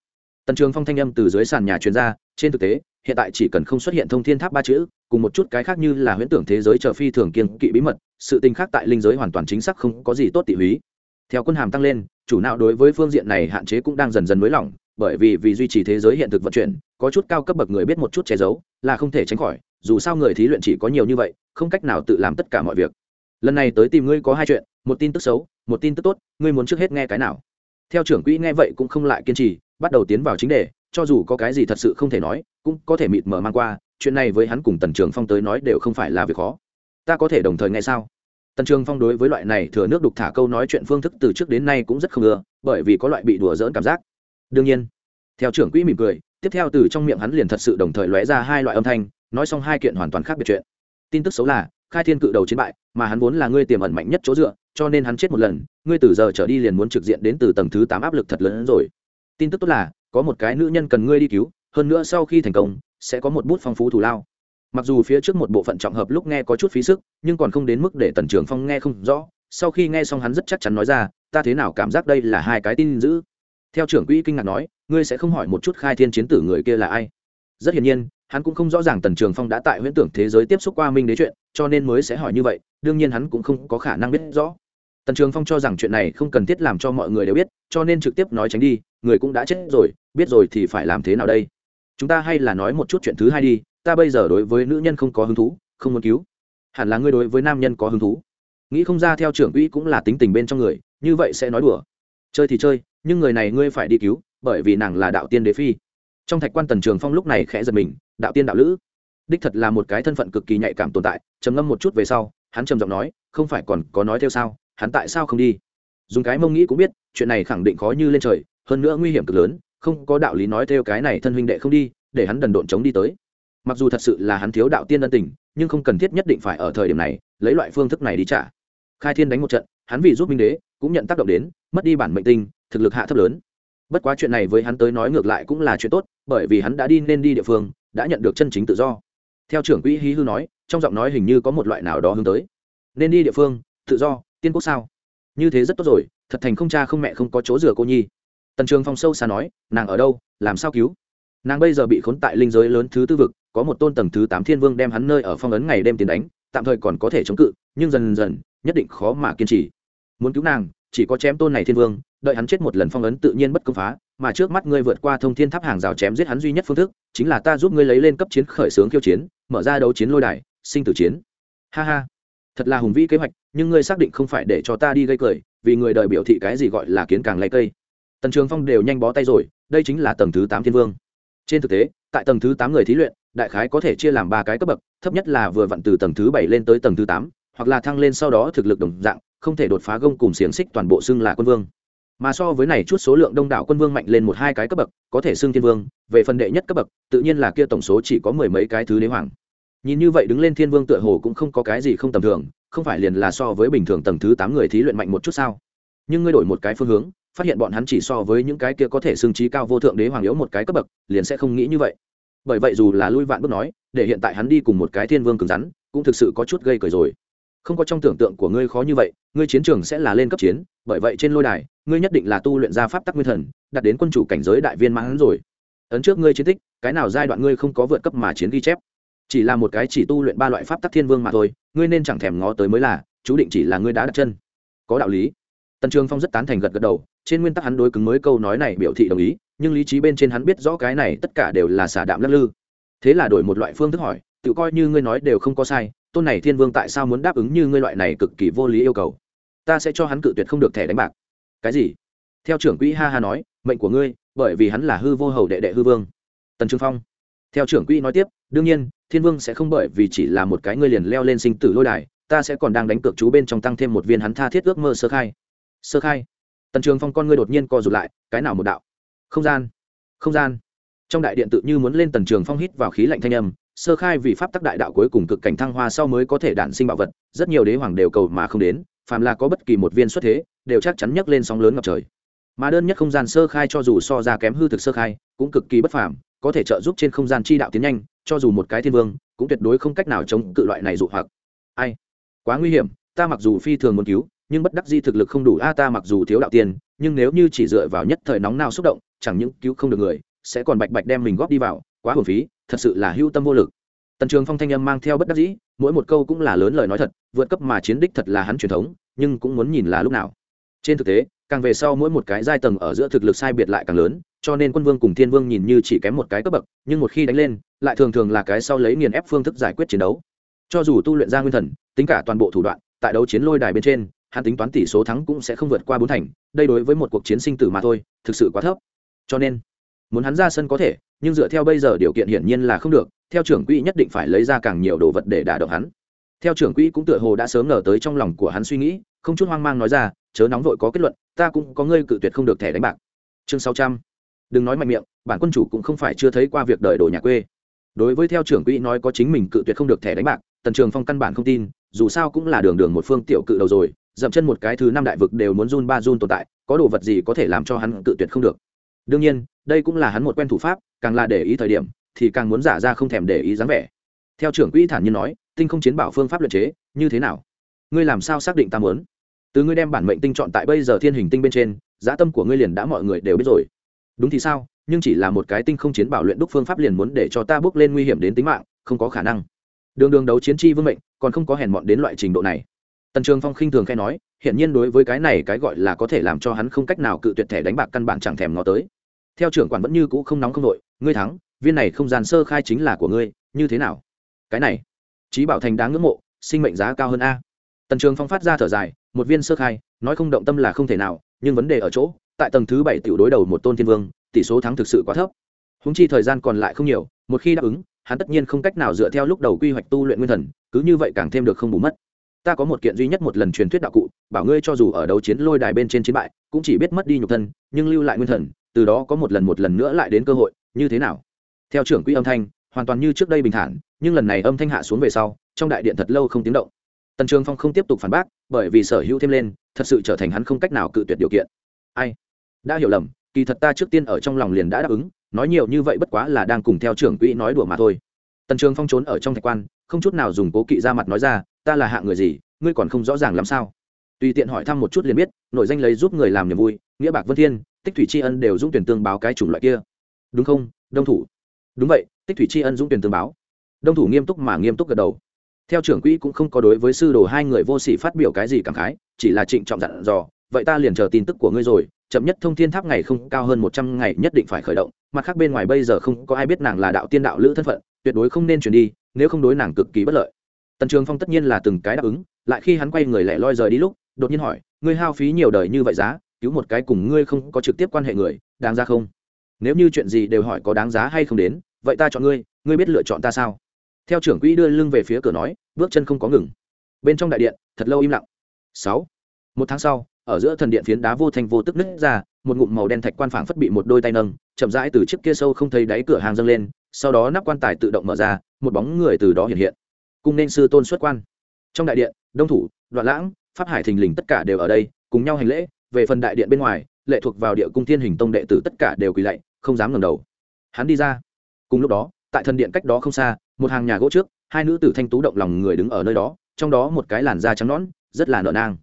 Tần trường phong thanh âm từ dưới sàn nhà truyền ra, trên thực tế, hiện tại chỉ cần không xuất hiện thông thiên tháp ba chữ, cùng một chút cái khác như là huyễn tưởng thế giới chờ phi thường kiên kỵ bí mật, sự tình khác tại linh giới hoàn toàn chính xác không có gì tốt tị húy. Theo quân hàm tăng lên, chủ nào đối với phương diện này hạn chế cũng đang dần dần nới lỏng bởi vì vì duy trì thế giới hiện thực vận chuyển, có chút cao cấp bậc người biết một chút che giấu, là không thể tránh khỏi, dù sao người thí luyện chỉ có nhiều như vậy, không cách nào tự làm tất cả mọi việc. Lần này tới tìm ngươi có hai chuyện, một tin tức xấu, một tin tức tốt, ngươi muốn trước hết nghe cái nào? Theo trưởng quỹ nghe vậy cũng không lại kiên trì, bắt đầu tiến vào chính đề, cho dù có cái gì thật sự không thể nói, cũng có thể mịt mờ mang qua, chuyện này với hắn cùng tần trường phong tới nói đều không phải là việc khó. Ta có thể đồng thời nghe sao? Tần trường phong đối với loại này thừa nước đục thả câu nói chuyện phương thức từ trước đến nay cũng rất không ưa bởi vì có loại bị đùa dỡn cảm giác đương nhiên. Theo trưởng quỹ mỉm cười, tiếp theo từ trong miệng hắn liền thật sự đồng thời lóe ra hai loại âm thanh, nói xong hai kiện hoàn toàn khác biệt chuyện. Tin tức xấu là, khai thiên cự đầu chiến bại, mà hắn vốn là ngươi tiềm ẩn mạnh nhất chỗ dựa, cho nên hắn chết một lần, ngươi từ giờ trở đi liền muốn trực diện đến từ tầng thứ tám áp lực thật lớn hơn rồi. Tin tức tốt là, có một cái nữ nhân cần ngươi đi cứu, hơn nữa sau khi thành công, sẽ có một bút phong phú thù lao. Mặc dù phía trước một bộ phận trọng hợp lúc nghe có chút phí sức, nhưng còn không đến mức để tần trường phong nghe không rõ, sau khi nghe xong hắn rất chắc chắn nói ra, ta thế nào cảm giác đây là hai cái tin dữ theo trưởng quỹ kinh ngạc nói, ngươi sẽ không hỏi một chút khai thiên chiến tử người kia là ai. Rất hiển nhiên, hắn cũng không rõ ràng tần trường phong đã tại huyễn tưởng thế giới tiếp xúc qua minh đế chuyện, cho nên mới sẽ hỏi như vậy, đương nhiên hắn cũng không có khả năng biết rõ. Tần trường phong cho rằng chuyện này không cần thiết làm cho mọi người đều biết, cho nên trực tiếp nói tránh đi, người cũng đã chết rồi, biết rồi thì phải làm thế nào đây? Chúng ta hay là nói một chút chuyện thứ hai đi, ta bây giờ đối với nữ nhân không có hứng thú, không muốn cứu. Hẳn là ngươi đối với nam nhân có hứng thú. Nghĩ không ra theo trưởng quỹ cũng là tính tình bên trong người, như vậy sẽ nói đùa. Chơi thì chơi nhưng người này ngươi phải đi cứu, bởi vì nàng là đạo tiên đế phi. Trong thạch quan tần trường phong lúc này khẽ giật mình, đạo tiên đạo lữ. Đích thật là một cái thân phận cực kỳ nhạy cảm tồn tại, trầm ngâm một chút về sau, hắn trầm giọng nói, không phải còn có nói theo sao, hắn tại sao không đi? Dùng cái mông nghĩ cũng biết, chuyện này khẳng định khó như lên trời, hơn nữa nguy hiểm cực lớn, không có đạo lý nói theo cái này thân huynh đệ không đi, để hắn đần độn chống đi tới. Mặc dù thật sự là hắn thiếu đạo tiên ân tình, nhưng không cần thiết nhất định phải ở thời điểm này, lấy loại phương thức này đi trả. Khai thiên đánh một trận hắn vì giúp minh đế cũng nhận tác động đến, mất đi bản mệnh tinh, thực lực hạ thấp lớn. Bất quá chuyện này với hắn tới nói ngược lại cũng là chuyện tốt, bởi vì hắn đã đi nên đi địa phương, đã nhận được chân chính tự do. Theo trưởng quỹ hí hư nói, trong giọng nói hình như có một loại nào đó hướng tới. Nên đi địa phương, tự do, tiên quốc sao? Như thế rất tốt rồi, thật thành không cha không mẹ không có chỗ rửa cô nhi. Tần trường phong sâu xa nói, nàng ở đâu, làm sao cứu? Nàng bây giờ bị khốn tại linh giới lớn thứ tư vực, có một tôn tầng thứ tám thiên vương đem hắn nơi ở phong ấn ngày đêm tiền đánh, tạm thời còn có thể chống cự, nhưng dần dần, nhất định khó mà kiên trì muốn cứu nàng, chỉ có chém tôn này thiên vương, đợi hắn chết một lần phong ấn tự nhiên bất công phá, mà trước mắt ngươi vượt qua thông thiên tháp hàng rào chém giết hắn duy nhất phương thức, chính là ta giúp ngươi lấy lên cấp chiến khởi xướng khiêu chiến, mở ra đấu chiến lôi đài, sinh tử chiến. Ha ha. Thật là hùng vĩ kế hoạch, nhưng ngươi xác định không phải để cho ta đi gây cười, vì người đời biểu thị cái gì gọi là kiến càng lấy cây. Tần trường phong đều nhanh bó tay rồi, đây chính là tầng thứ tám thiên vương. Trên thực tế, tại tầng thứ tám người thí luyện, đại khái có thể chia làm ba cái cấp bậc, thấp nhất là vừa vặn từ tầng thứ bảy lên tới tầng thứ tám, hoặc là thăng lên sau đó thực lực đồng dạng không thể đột phá gông cùng xiềng xích toàn bộ xưng là quân vương. Mà so với này chút số lượng đông đảo quân vương mạnh lên một hai cái cấp bậc, có thể xưng thiên vương, về phần đệ nhất cấp bậc, tự nhiên là kia tổng số chỉ có mười mấy cái thứ đế hoàng. Nhìn như vậy đứng lên thiên vương tựa hồ cũng không có cái gì không tầm thường, không phải liền là so với bình thường tầng thứ tám người thí luyện mạnh một chút sao? Nhưng ngươi đổi một cái phương hướng, phát hiện bọn hắn chỉ so với những cái kia có thể xưng trí cao vô thượng đế hoàng yếu một cái cấp bậc, liền sẽ không nghĩ như vậy. Bởi vậy dù là lui vạn bước nói, để hiện tại hắn đi cùng một cái thiên vương cứng rắn, cũng thực sự có chút gây cười rồi không có trong tưởng tượng của ngươi khó như vậy, ngươi chiến trường sẽ là lên cấp chiến, bởi vậy trên lôi đài, ngươi nhất định là tu luyện ra pháp tắc nguyên thần, đạt đến quân chủ cảnh giới đại viên mãn rồi. Ấn trước ngươi chiến tích, cái nào giai đoạn ngươi không có vượt cấp mà chiến ghi chép? Chỉ là một cái chỉ tu luyện ba loại pháp tắc thiên vương mà thôi, ngươi nên chẳng thèm ngó tới mới là, chú định chỉ là ngươi đã đặt chân. Có đạo lý. Tần trường phong rất tán thành gật gật đầu, trên nguyên tắc hắn đối cứng mới câu nói này biểu thị đồng ý, nhưng lý trí bên trên hắn biết rõ cái này tất cả đều là xả đạm lắc lư. Thế là đổi một loại phương thức hỏi, tự coi như ngươi nói đều không có sai tôn này thiên vương tại sao muốn đáp ứng như ngươi loại này cực kỳ vô lý yêu cầu? Ta sẽ cho hắn cự tuyệt không được thẻ đánh bạc. Cái gì? Theo trưởng quỹ ha ha nói, mệnh của ngươi, bởi vì hắn là hư vô hầu đệ đệ hư vương. Tần trường phong. Theo trưởng quỹ nói tiếp, đương nhiên, thiên vương sẽ không bởi vì chỉ là một cái ngươi liền leo lên sinh tử lôi đài, ta sẽ còn đang đánh cược chú bên trong tăng thêm một viên hắn tha thiết ước mơ sơ khai. Sơ khai? Tần trường phong con ngươi đột nhiên co rụt lại, cái nào một đạo? Không gian. Không gian. Trong đại điện tự như muốn lên tần trường phong hít vào khí lạnh thanh âm sơ khai vì pháp tắc đại đạo cuối cùng cực cảnh thăng hoa sau mới có thể đản sinh bảo vật, rất nhiều đế hoàng đều cầu mà không đến, phàm là có bất kỳ một viên xuất thế, đều chắc chắn nhấc lên sóng lớn ngập trời. Mà đơn nhất không gian sơ khai cho dù so ra kém hư thực sơ khai, cũng cực kỳ bất phàm, có thể trợ giúp trên không gian chi đạo tiến nhanh, cho dù một cái thiên vương, cũng tuyệt đối không cách nào chống cự loại này dụ hoặc. Ai? Quá nguy hiểm, ta mặc dù phi thường muốn cứu, nhưng bất đắc di thực lực không đủ, a, ta mặc dù thiếu đạo tiền, nhưng nếu như chỉ dựa vào nhất thời nóng nào xúc động, chẳng những cứu không được người, sẽ còn bạch bạch đem mình góp đi vào, quá hồn phí thật sự là hưu tâm vô lực. Tần trường phong thanh âm mang theo bất đắc dĩ, mỗi một câu cũng là lớn lời nói thật, vượt cấp mà chiến đích thật là hắn truyền thống, nhưng cũng muốn nhìn là lúc nào. Trên thực tế, càng về sau mỗi một cái giai tầng ở giữa thực lực sai biệt lại càng lớn, cho nên quân vương cùng thiên vương nhìn như chỉ kém một cái cấp bậc, nhưng một khi đánh lên, lại thường thường là cái sau lấy nghiền ép phương thức giải quyết chiến đấu. Cho dù tu luyện ra nguyên thần, tính cả toàn bộ thủ đoạn, tại đấu chiến lôi đài bên trên, hắn tính toán tỷ số thắng cũng sẽ không vượt qua bốn thành, đây đối với một cuộc chiến sinh tử mà thôi, thực sự quá thấp. Cho nên muốn hắn ra sân có thể, nhưng dựa theo bây giờ điều kiện hiển nhiên là không được, theo trưởng quỹ nhất định phải lấy ra càng nhiều đồ vật để đả động hắn. Theo trưởng quỹ cũng tựa hồ đã sớm ngờ tới trong lòng của hắn suy nghĩ, không chút hoang mang nói ra, chớ nóng vội có kết luận, ta cũng có ngươi cự tuyệt không được thẻ đánh bạc. Chương sáu trăm. Đừng nói mạnh miệng, bản quân chủ cũng không phải chưa thấy qua việc đợi đồ nhà quê. Đối với theo trưởng quỹ nói có chính mình cự tuyệt không được thẻ đánh bạc, tần trường phong căn bản không tin, dù sao cũng là đường đường một phương tiểu cự đầu rồi, dậm chân một cái thứ năm đại vực đều muốn run ba run tồn tại, có đồ vật gì có thể làm cho hắn cự tuyệt không được? Đương nhiên, đây cũng là hắn một quen thủ pháp, càng là để ý thời điểm, thì càng muốn giả ra không thèm để ý dáng vẻ. Theo trưởng quỹ thản nhiên nói, tinh không chiến bảo phương pháp luyện chế, như thế nào? Ngươi làm sao xác định ta muốn? Từ ngươi đem bản mệnh tinh chọn tại bây giờ thiên hình tinh bên trên, giá tâm của ngươi liền đã mọi người đều biết rồi. Đúng thì sao, nhưng chỉ là một cái tinh không chiến bảo luyện đúc phương pháp liền muốn để cho ta bước lên nguy hiểm đến tính mạng, không có khả năng. Đường đường đấu chiến chi vương mệnh, còn không có hèn mọn đến loại trình độ này. Tần trường phong khinh thường khai nói hiện nhiên đối với cái này cái gọi là có thể làm cho hắn không cách nào cự tuyệt thẻ đánh bạc căn bản chẳng thèm ngó tới. Theo trưởng quản vẫn như cũ không nóng không đội ngươi thắng, viên này không gian sơ khai chính là của ngươi, như thế nào? Cái này trí bảo thành đáng ngưỡng mộ, sinh mệnh giá cao hơn a. Tần trường phong phát ra thở dài, một viên sơ khai, nói không động tâm là không thể nào, nhưng vấn đề ở chỗ, tại tầng thứ bảy tiểu đối đầu một tôn thiên vương, tỷ số thắng thực sự quá thấp. Húng chi thời gian còn lại không nhiều, một khi đáp ứng, hắn tất nhiên không cách nào dựa theo lúc đầu quy hoạch tu luyện nguyên thần, cứ như vậy càng thêm được không bù mất. Ta có một kiện duy nhất một lần truyền thuyết đạo cụ bảo ngươi cho dù ở đấu chiến lôi đài bên trên chiến bại, cũng chỉ biết mất đi nhục thân, nhưng lưu lại nguyên thần, từ đó có một lần một lần nữa lại đến cơ hội, như thế nào? Theo trưởng quỹ âm thanh, hoàn toàn như trước đây bình thản, nhưng lần này âm thanh hạ xuống về sau, trong đại điện thật lâu không tiếng động. Tần trường phong không tiếp tục phản bác, bởi vì sở hữu thêm lên, thật sự trở thành hắn không cách nào cự tuyệt điều kiện. Ai? Đã hiểu lầm, kỳ thật ta trước tiên ở trong lòng liền đã đáp ứng, nói nhiều như vậy bất quá là đang cùng theo trưởng quỹ nói đùa mà thôi. Tần trường phong trốn ở trong thạch quan, không chút nào dùng cố kỵ ra mặt nói ra, ta là hạng người gì, ngươi còn không rõ ràng làm sao? Tùy tiện hỏi thăm một chút liền biết nội danh lấy giúp người làm niềm vui, nghĩa bạc vân thiên, tích thủy tri ân đều dũng tuyển tương báo cái chủng loại kia. Đúng không, đông thủ? Đúng vậy, tích thủy tri ân dũng tuyển tương báo. Đông thủ nghiêm túc mà nghiêm túc gật đầu. Theo trưởng quỹ cũng không có đối với sư đồ hai người vô sỉ phát biểu cái gì cảm khái, chỉ là trịnh trọng dặn dò, vậy ta liền chờ tin tức của ngươi rồi, chậm nhất thông thiên tháp ngày không cao hơn một trăm ngày nhất định phải khởi động, mặt khác bên ngoài bây giờ không có ai biết nàng là đạo tiên đạo lữ thân phận, tuyệt đối không nên chuyển đi, nếu không đối nàng cực kỳ bất lợi. Tần trường phong tất nhiên là từng cái đáp ứng, lại khi hắn quay người lẻ loi rời đi lúc đột nhiên hỏi, ngươi hao phí nhiều đời như vậy giá, cứu một cái cùng ngươi không có trực tiếp quan hệ người, đáng ra không? Nếu như chuyện gì đều hỏi có đáng giá hay không đến, vậy ta chọn ngươi ngươi biết lựa chọn ta sao? Theo trưởng quỹ đưa lưng về phía cửa nói, bước chân không có ngừng. Bên trong đại điện, thật lâu im lặng. Sáu. Một tháng sau, ở giữa thần điện phiến đá vô thành vô tức nứt ra, một ngụm màu đen thạch quan phảng phất bị một đôi tay nâng, chậm rãi từ chiếc kia sâu không thấy đáy cửa hàng dâng lên, sau đó nắp quan tài tự động mở ra, một bóng người từ đó hiện hiện. Cung nên sư tôn xuất quan. Trong đại điện, đông thủ, đoạn lãng pháp hải thình lình tất cả đều ở đây, cùng nhau hành lễ, về phần đại điện bên ngoài, lệ thuộc vào địa cung thiên hình tông đệ tử tất cả đều quỳ lạy, không dám ngẩng đầu. Hắn đi ra. Cùng lúc đó, tại thần điện cách đó không xa, một hàng nhà gỗ trước, hai nữ tử thanh tú động lòng người đứng ở nơi đó, trong đó một cái làn da trắng nõn, rất là nợ nang.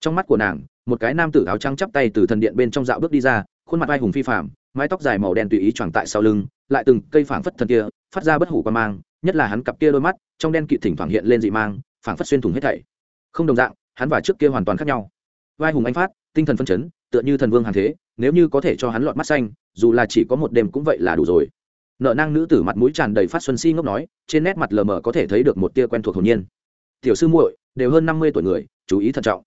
Trong mắt của nàng, một cái nam tử áo trắng chắp tay từ thần điện bên trong dạo bước đi ra, khuôn mặt vai hùng phi phạm mái tóc dài màu đen tùy ý choàng tại sau lưng, lại từng cây phảng phất thần kia, phát ra bất hủ qua mang, nhất là hắn cặp kia đôi mắt, trong đen kịt thỉnh thoảng hiện lên dị mang, phảng phất xuyên thủng hết thảy. Không đồng dạng hắn và trước kia hoàn toàn khác nhau. Vai hùng anh phát, tinh thần phân chấn, tựa như thần vương hàng thế, nếu như có thể cho hắn lọt mắt xanh, dù là chỉ có một đêm cũng vậy là đủ rồi. Nợ năng nữ tử mặt mũi tràn đầy phát xuân si ngốc nói, trên nét mặt lờ mờ có thể thấy được một tia quen thuộc hồn nhiên. Tiểu sư muội, đều hơn năm mươi tuổi người, chú ý thận trọng.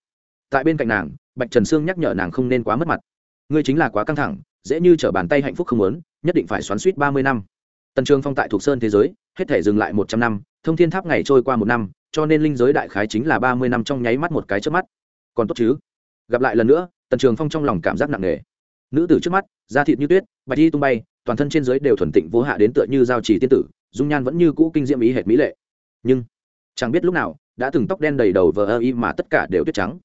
Tại bên cạnh nàng, bạch trần sương nhắc nhở nàng không nên quá mất mặt. Ngươi chính là quá căng thẳng, dễ như t r ở bàn tay hạnh phúc không lớn nhất định phải xoắn suýt ba mươi năm. Tần trường phong tại thuộc sơn thế giới, hết thể dừng lại một trăm năm, thông thiên tháp ngày trôi qua một năm cho nên linh giới đại khái chính là ba mươi năm trong nháy mắt một cái trước mắt. Còn tốt chứ? Gặp lại lần nữa, tần trường phong trong lòng cảm giác nặng nề. Nữ tử trước mắt, da thịt như tuyết, bạch y tung bay, toàn thân trên giới đều thuần tịnh vô hạ đến tựa như giao trì tiên tử, dung nhan vẫn như cũ kinh diễm ý hệt mỹ lệ. Nhưng, chẳng biết lúc nào, đã từng tóc đen đầy đầu vờ ơ y mà tất cả đều tuyết trắng.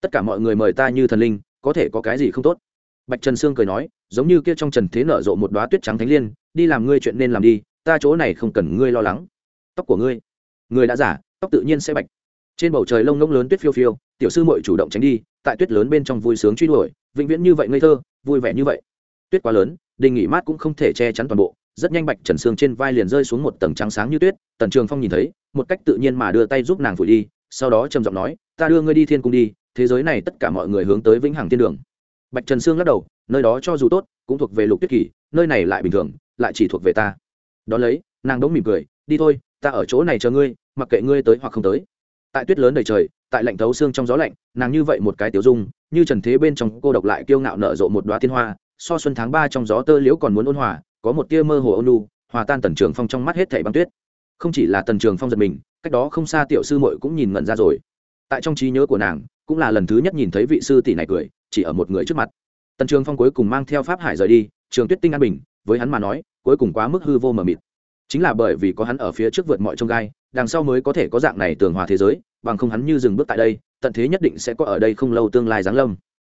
Tất cả mọi người mời ta như thần linh, có thể có cái gì không tốt? Bạch trần sương cười nói, giống như kia trong trần thế nở rộ một đoá tuyết trắng thánh liên, đi làm ngươi chuyện nên làm đi, ta chỗ này không cần ngươi lo lắng. Tóc của ngươi, người đã giả tóc tự nhiên sẽ bạch. Trên bầu trời lông ngông lớn tuyết phiêu phiêu, tiểu sư mội chủ động tránh đi, tại tuyết lớn bên trong vui sướng truy đuổi, vĩnh viễn như vậy ngây thơ, vui vẻ như vậy. Tuyết quá lớn, đình nghỉ mát cũng không thể che chắn toàn bộ, rất nhanh bạch trần sương trên vai liền rơi xuống một tầng trắng sáng như tuyết, tần trường phong nhìn thấy, một cách tự nhiên mà đưa tay giúp nàng phủi đi, sau đó trầm giọng nói, ta đưa ngươi đi thiên cung đi, thế giới này tất cả mọi người hướng tới vĩnh hằng thiên đường. Bạch trần sương lắc đầu, nơi đó cho dù tốt, cũng thuộc về lục tuyết kỳ, nơi này lại bình thường, lại chỉ thuộc về ta. Đón lấy, nàng đống mỉm cười, đi thôi, ta ở chỗ này chờ ngươi mặc kệ ngươi tới hoặc không tới. Tại tuyết lớn đầy trời, tại lạnh thấu xương trong gió lạnh, nàng như vậy một cái tiểu dung, như trần thế bên trong cô độc lại kiêu ngạo nở rộ một đoá tiên hoa, so xuân tháng ba trong gió tơ liễu còn muốn ôn hòa, có một tia mơ hồ ôn lu hòa tan tần trường phong trong mắt hết thảy băng tuyết. Không chỉ là tần trường phong giật mình, cách đó không xa tiểu sư muội cũng nhìn ngẩn ra rồi. Tại trong trí nhớ của nàng, cũng là lần thứ nhất nhìn thấy vị sư tỷ này cười, chỉ ở một người trước mặt. Tần trường phong cuối cùng mang theo pháp hải rời đi, trường tuyết tinh an bình, với hắn mà nói, cuối cùng quá mức hư vô mờ mịt. Chính là bởi vì có hắn ở phía trước vượt mọi trông gai đằng sau mới có thể có dạng này tường hòa thế giới, bằng không hắn như dừng bước tại đây, tận thế nhất định sẽ có ở đây không lâu tương lai giáng lâm.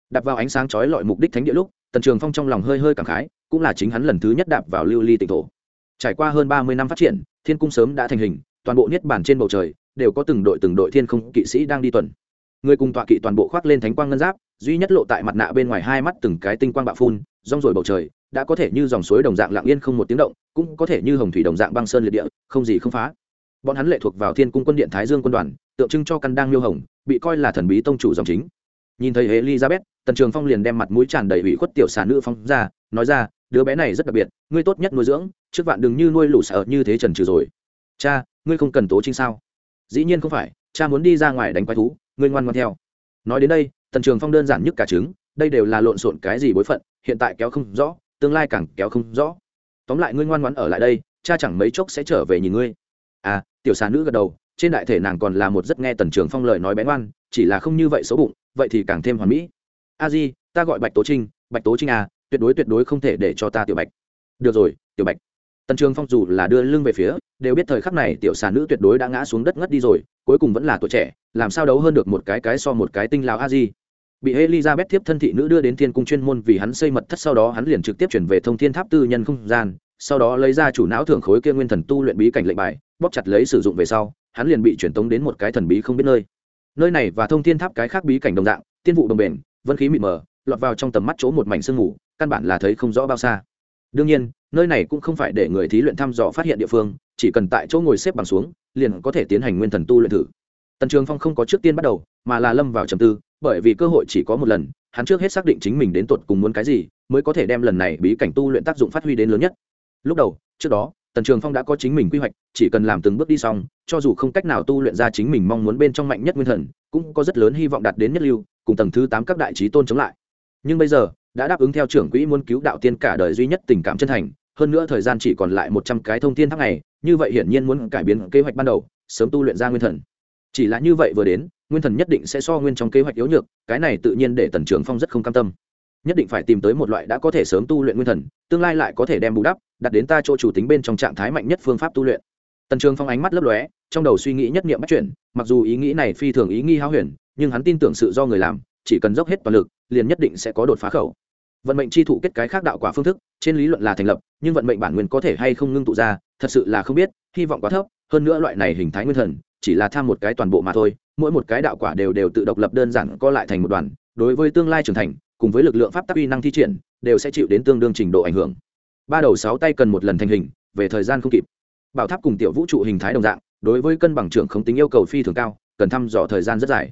Đặt vào ánh sáng chói lọi mục đích thánh địa lúc, tần trường phong trong lòng hơi hơi cảm khái, cũng là chính hắn lần thứ nhất đạp vào lưu ly tịnh thổ. Trải qua hơn ba mươi năm phát triển, thiên cung sớm đã thành hình, toàn bộ niết bàn trên bầu trời đều có từng đội từng đội thiên không kỵ sĩ đang đi tuần. Người cùng tọa kỵ toàn bộ khoác lên thánh quang ngân giáp, duy nhất lộ tại mặt nạ bên ngoài hai mắt từng cái tinh quang bạo phun, rong rồi bầu trời, đã có thể như dòng suối đồng dạng lặng yên không một tiếng động, cũng có thể như hồng thủy đồng dạng băng sơn liệt địa, không gì không phá bọn hắn lệ thuộc vào thiên cung quân điện thái dương quân đoàn, tượng trưng cho căn đang miêu hồng, bị coi là thần bí tông chủ dòng chính. Nhìn thấy elizabeth, tần trường phong liền đem mặt mũi tràn đầy ủy khuất tiểu xà nữ phong ra, nói ra, đứa bé này rất đặc biệt, ngươi tốt nhất nuôi dưỡng, trước vạn đừng như nuôi lũ sợ như thế trần trừ rồi. Cha, ngươi không cần tố trinh sao? Dĩ nhiên không phải, cha muốn đi ra ngoài đánh quái thú, ngươi ngoan ngoan theo. Nói đến đây, tần trường phong đơn giản nhất cả trứng, đây đều là lộn xộn cái gì bối phận, hiện tại kéo không rõ, tương lai càng kéo không rõ. Tóm lại ngươi ngoan ngoãn ở lại đây, cha chẳng mấy chốc sẽ trở về nhìn ngươi. À tiểu xà nữ gật đầu, trên đại thể nàng còn là một rất nghe tần trường phong lời nói bén ngoan, chỉ là không như vậy xấu bụng, vậy thì càng thêm hoàn mỹ. A di, ta gọi bạch tố trinh, bạch tố trinh à tuyệt đối tuyệt đối không thể để cho ta tiểu bạch. Được rồi, tiểu bạch. Tần trường phong dù là đưa lưng về phía, đều biết thời khắc này tiểu xà nữ tuyệt đối đã ngã xuống đất ngất đi rồi, cuối cùng vẫn là tuổi trẻ, làm sao đấu hơn được một cái cái so một cái tinh lào a di. Bị elizabeth tiếp thân thị nữ đưa đến thiên cung chuyên môn vì hắn xây mật thất sau đó hắn liền trực tiếp chuyển về thông thiên tháp tư nhân không gian, sau đó lấy ra chủ não thưởng khối kia nguyên thần tu luyện bí cảnh lệnh bài bóp chặt lấy sử dụng về sau, hắn liền bị chuyển tống đến một cái thần bí không biết nơi. Nơi này và thông thiên tháp cái khác bí cảnh đồng dạng, tiên vụ đồng bền, vân khí mịt mờ, lọt vào trong tầm mắt chỗ một mảnh sương mù, căn bản là thấy không rõ bao xa. Đương nhiên, nơi này cũng không phải để người thí luyện thăm dò phát hiện địa phương, chỉ cần tại chỗ ngồi xếp bằng xuống, liền có thể tiến hành nguyên thần tu luyện thử. Tần trường phong không có trước tiên bắt đầu, mà là lâm vào trầm tư, bởi vì cơ hội chỉ có một lần, hắn trước hết xác định chính mình đến tột cùng muốn cái gì, mới có thể đem lần này bí cảnh tu luyện tác dụng phát huy đến lớn nhất. Lúc đầu, trước đó tần trường phong đã có chính mình quy hoạch, chỉ cần làm từng bước đi xong, cho dù không cách nào tu luyện ra chính mình mong muốn bên trong mạnh nhất nguyên thần, cũng có rất lớn hy vọng đạt đến nhất lưu, cùng tầng thứ tám các đại trí tôn chống lại. Nhưng bây giờ, đã đáp ứng theo trưởng quỹ muốn cứu đạo tiên cả đời duy nhất tình cảm chân thành, hơn nữa thời gian chỉ còn lại một trăm cái thông tin tháp này như vậy hiển nhiên muốn cải biến kế hoạch ban đầu, sớm tu luyện ra nguyên thần. Chỉ là như vậy vừa đến, nguyên thần nhất định sẽ so nguyên trong kế hoạch yếu nhược, cái này tự nhiên để tần Trường phong rất không cam tâm. Nhất định phải tìm tới một loại đã có thể sớm tu luyện nguyên thần, tương lai lại có thể đem bù đắp đặt đến ta chỗ chủ tính bên trong trạng thái mạnh nhất phương pháp tu luyện. Tần trường phong ánh mắt lấp lóe, trong đầu suy nghĩ nhất niệm bắt chuyển, mặc dù ý nghĩ này phi thường ý nghi háo huyền, nhưng hắn tin tưởng sự do người làm, chỉ cần dốc hết toàn lực, liền nhất định sẽ có đột phá khẩu. Vận mệnh chi thụ kết cái khác đạo quả phương thức, trên lý luận là thành lập, nhưng vận mệnh bản nguyên có thể hay không ngưng tụ ra, thật sự là không biết, hy vọng quá thấp, hơn nữa loại này hình thái nguyên thần, chỉ là tham một cái toàn bộ mà thôi, mỗi một cái đạo quả đều đều tự độc lập đơn giản co lại thành một đoàn, đối với tương lai trưởng thành, cùng với lực lượng pháp tắc uy năng thi triển, đều sẽ chịu đến tương đương trình độ ảnh hưởng ba đầu sáu tay cần một lần thành hình, về thời gian không kịp. Bảo tháp cùng tiểu vũ trụ hình thái đồng dạng, đối với cân bằng trưởng không tính yêu cầu phi thường cao, cần thăm dò thời gian rất dài.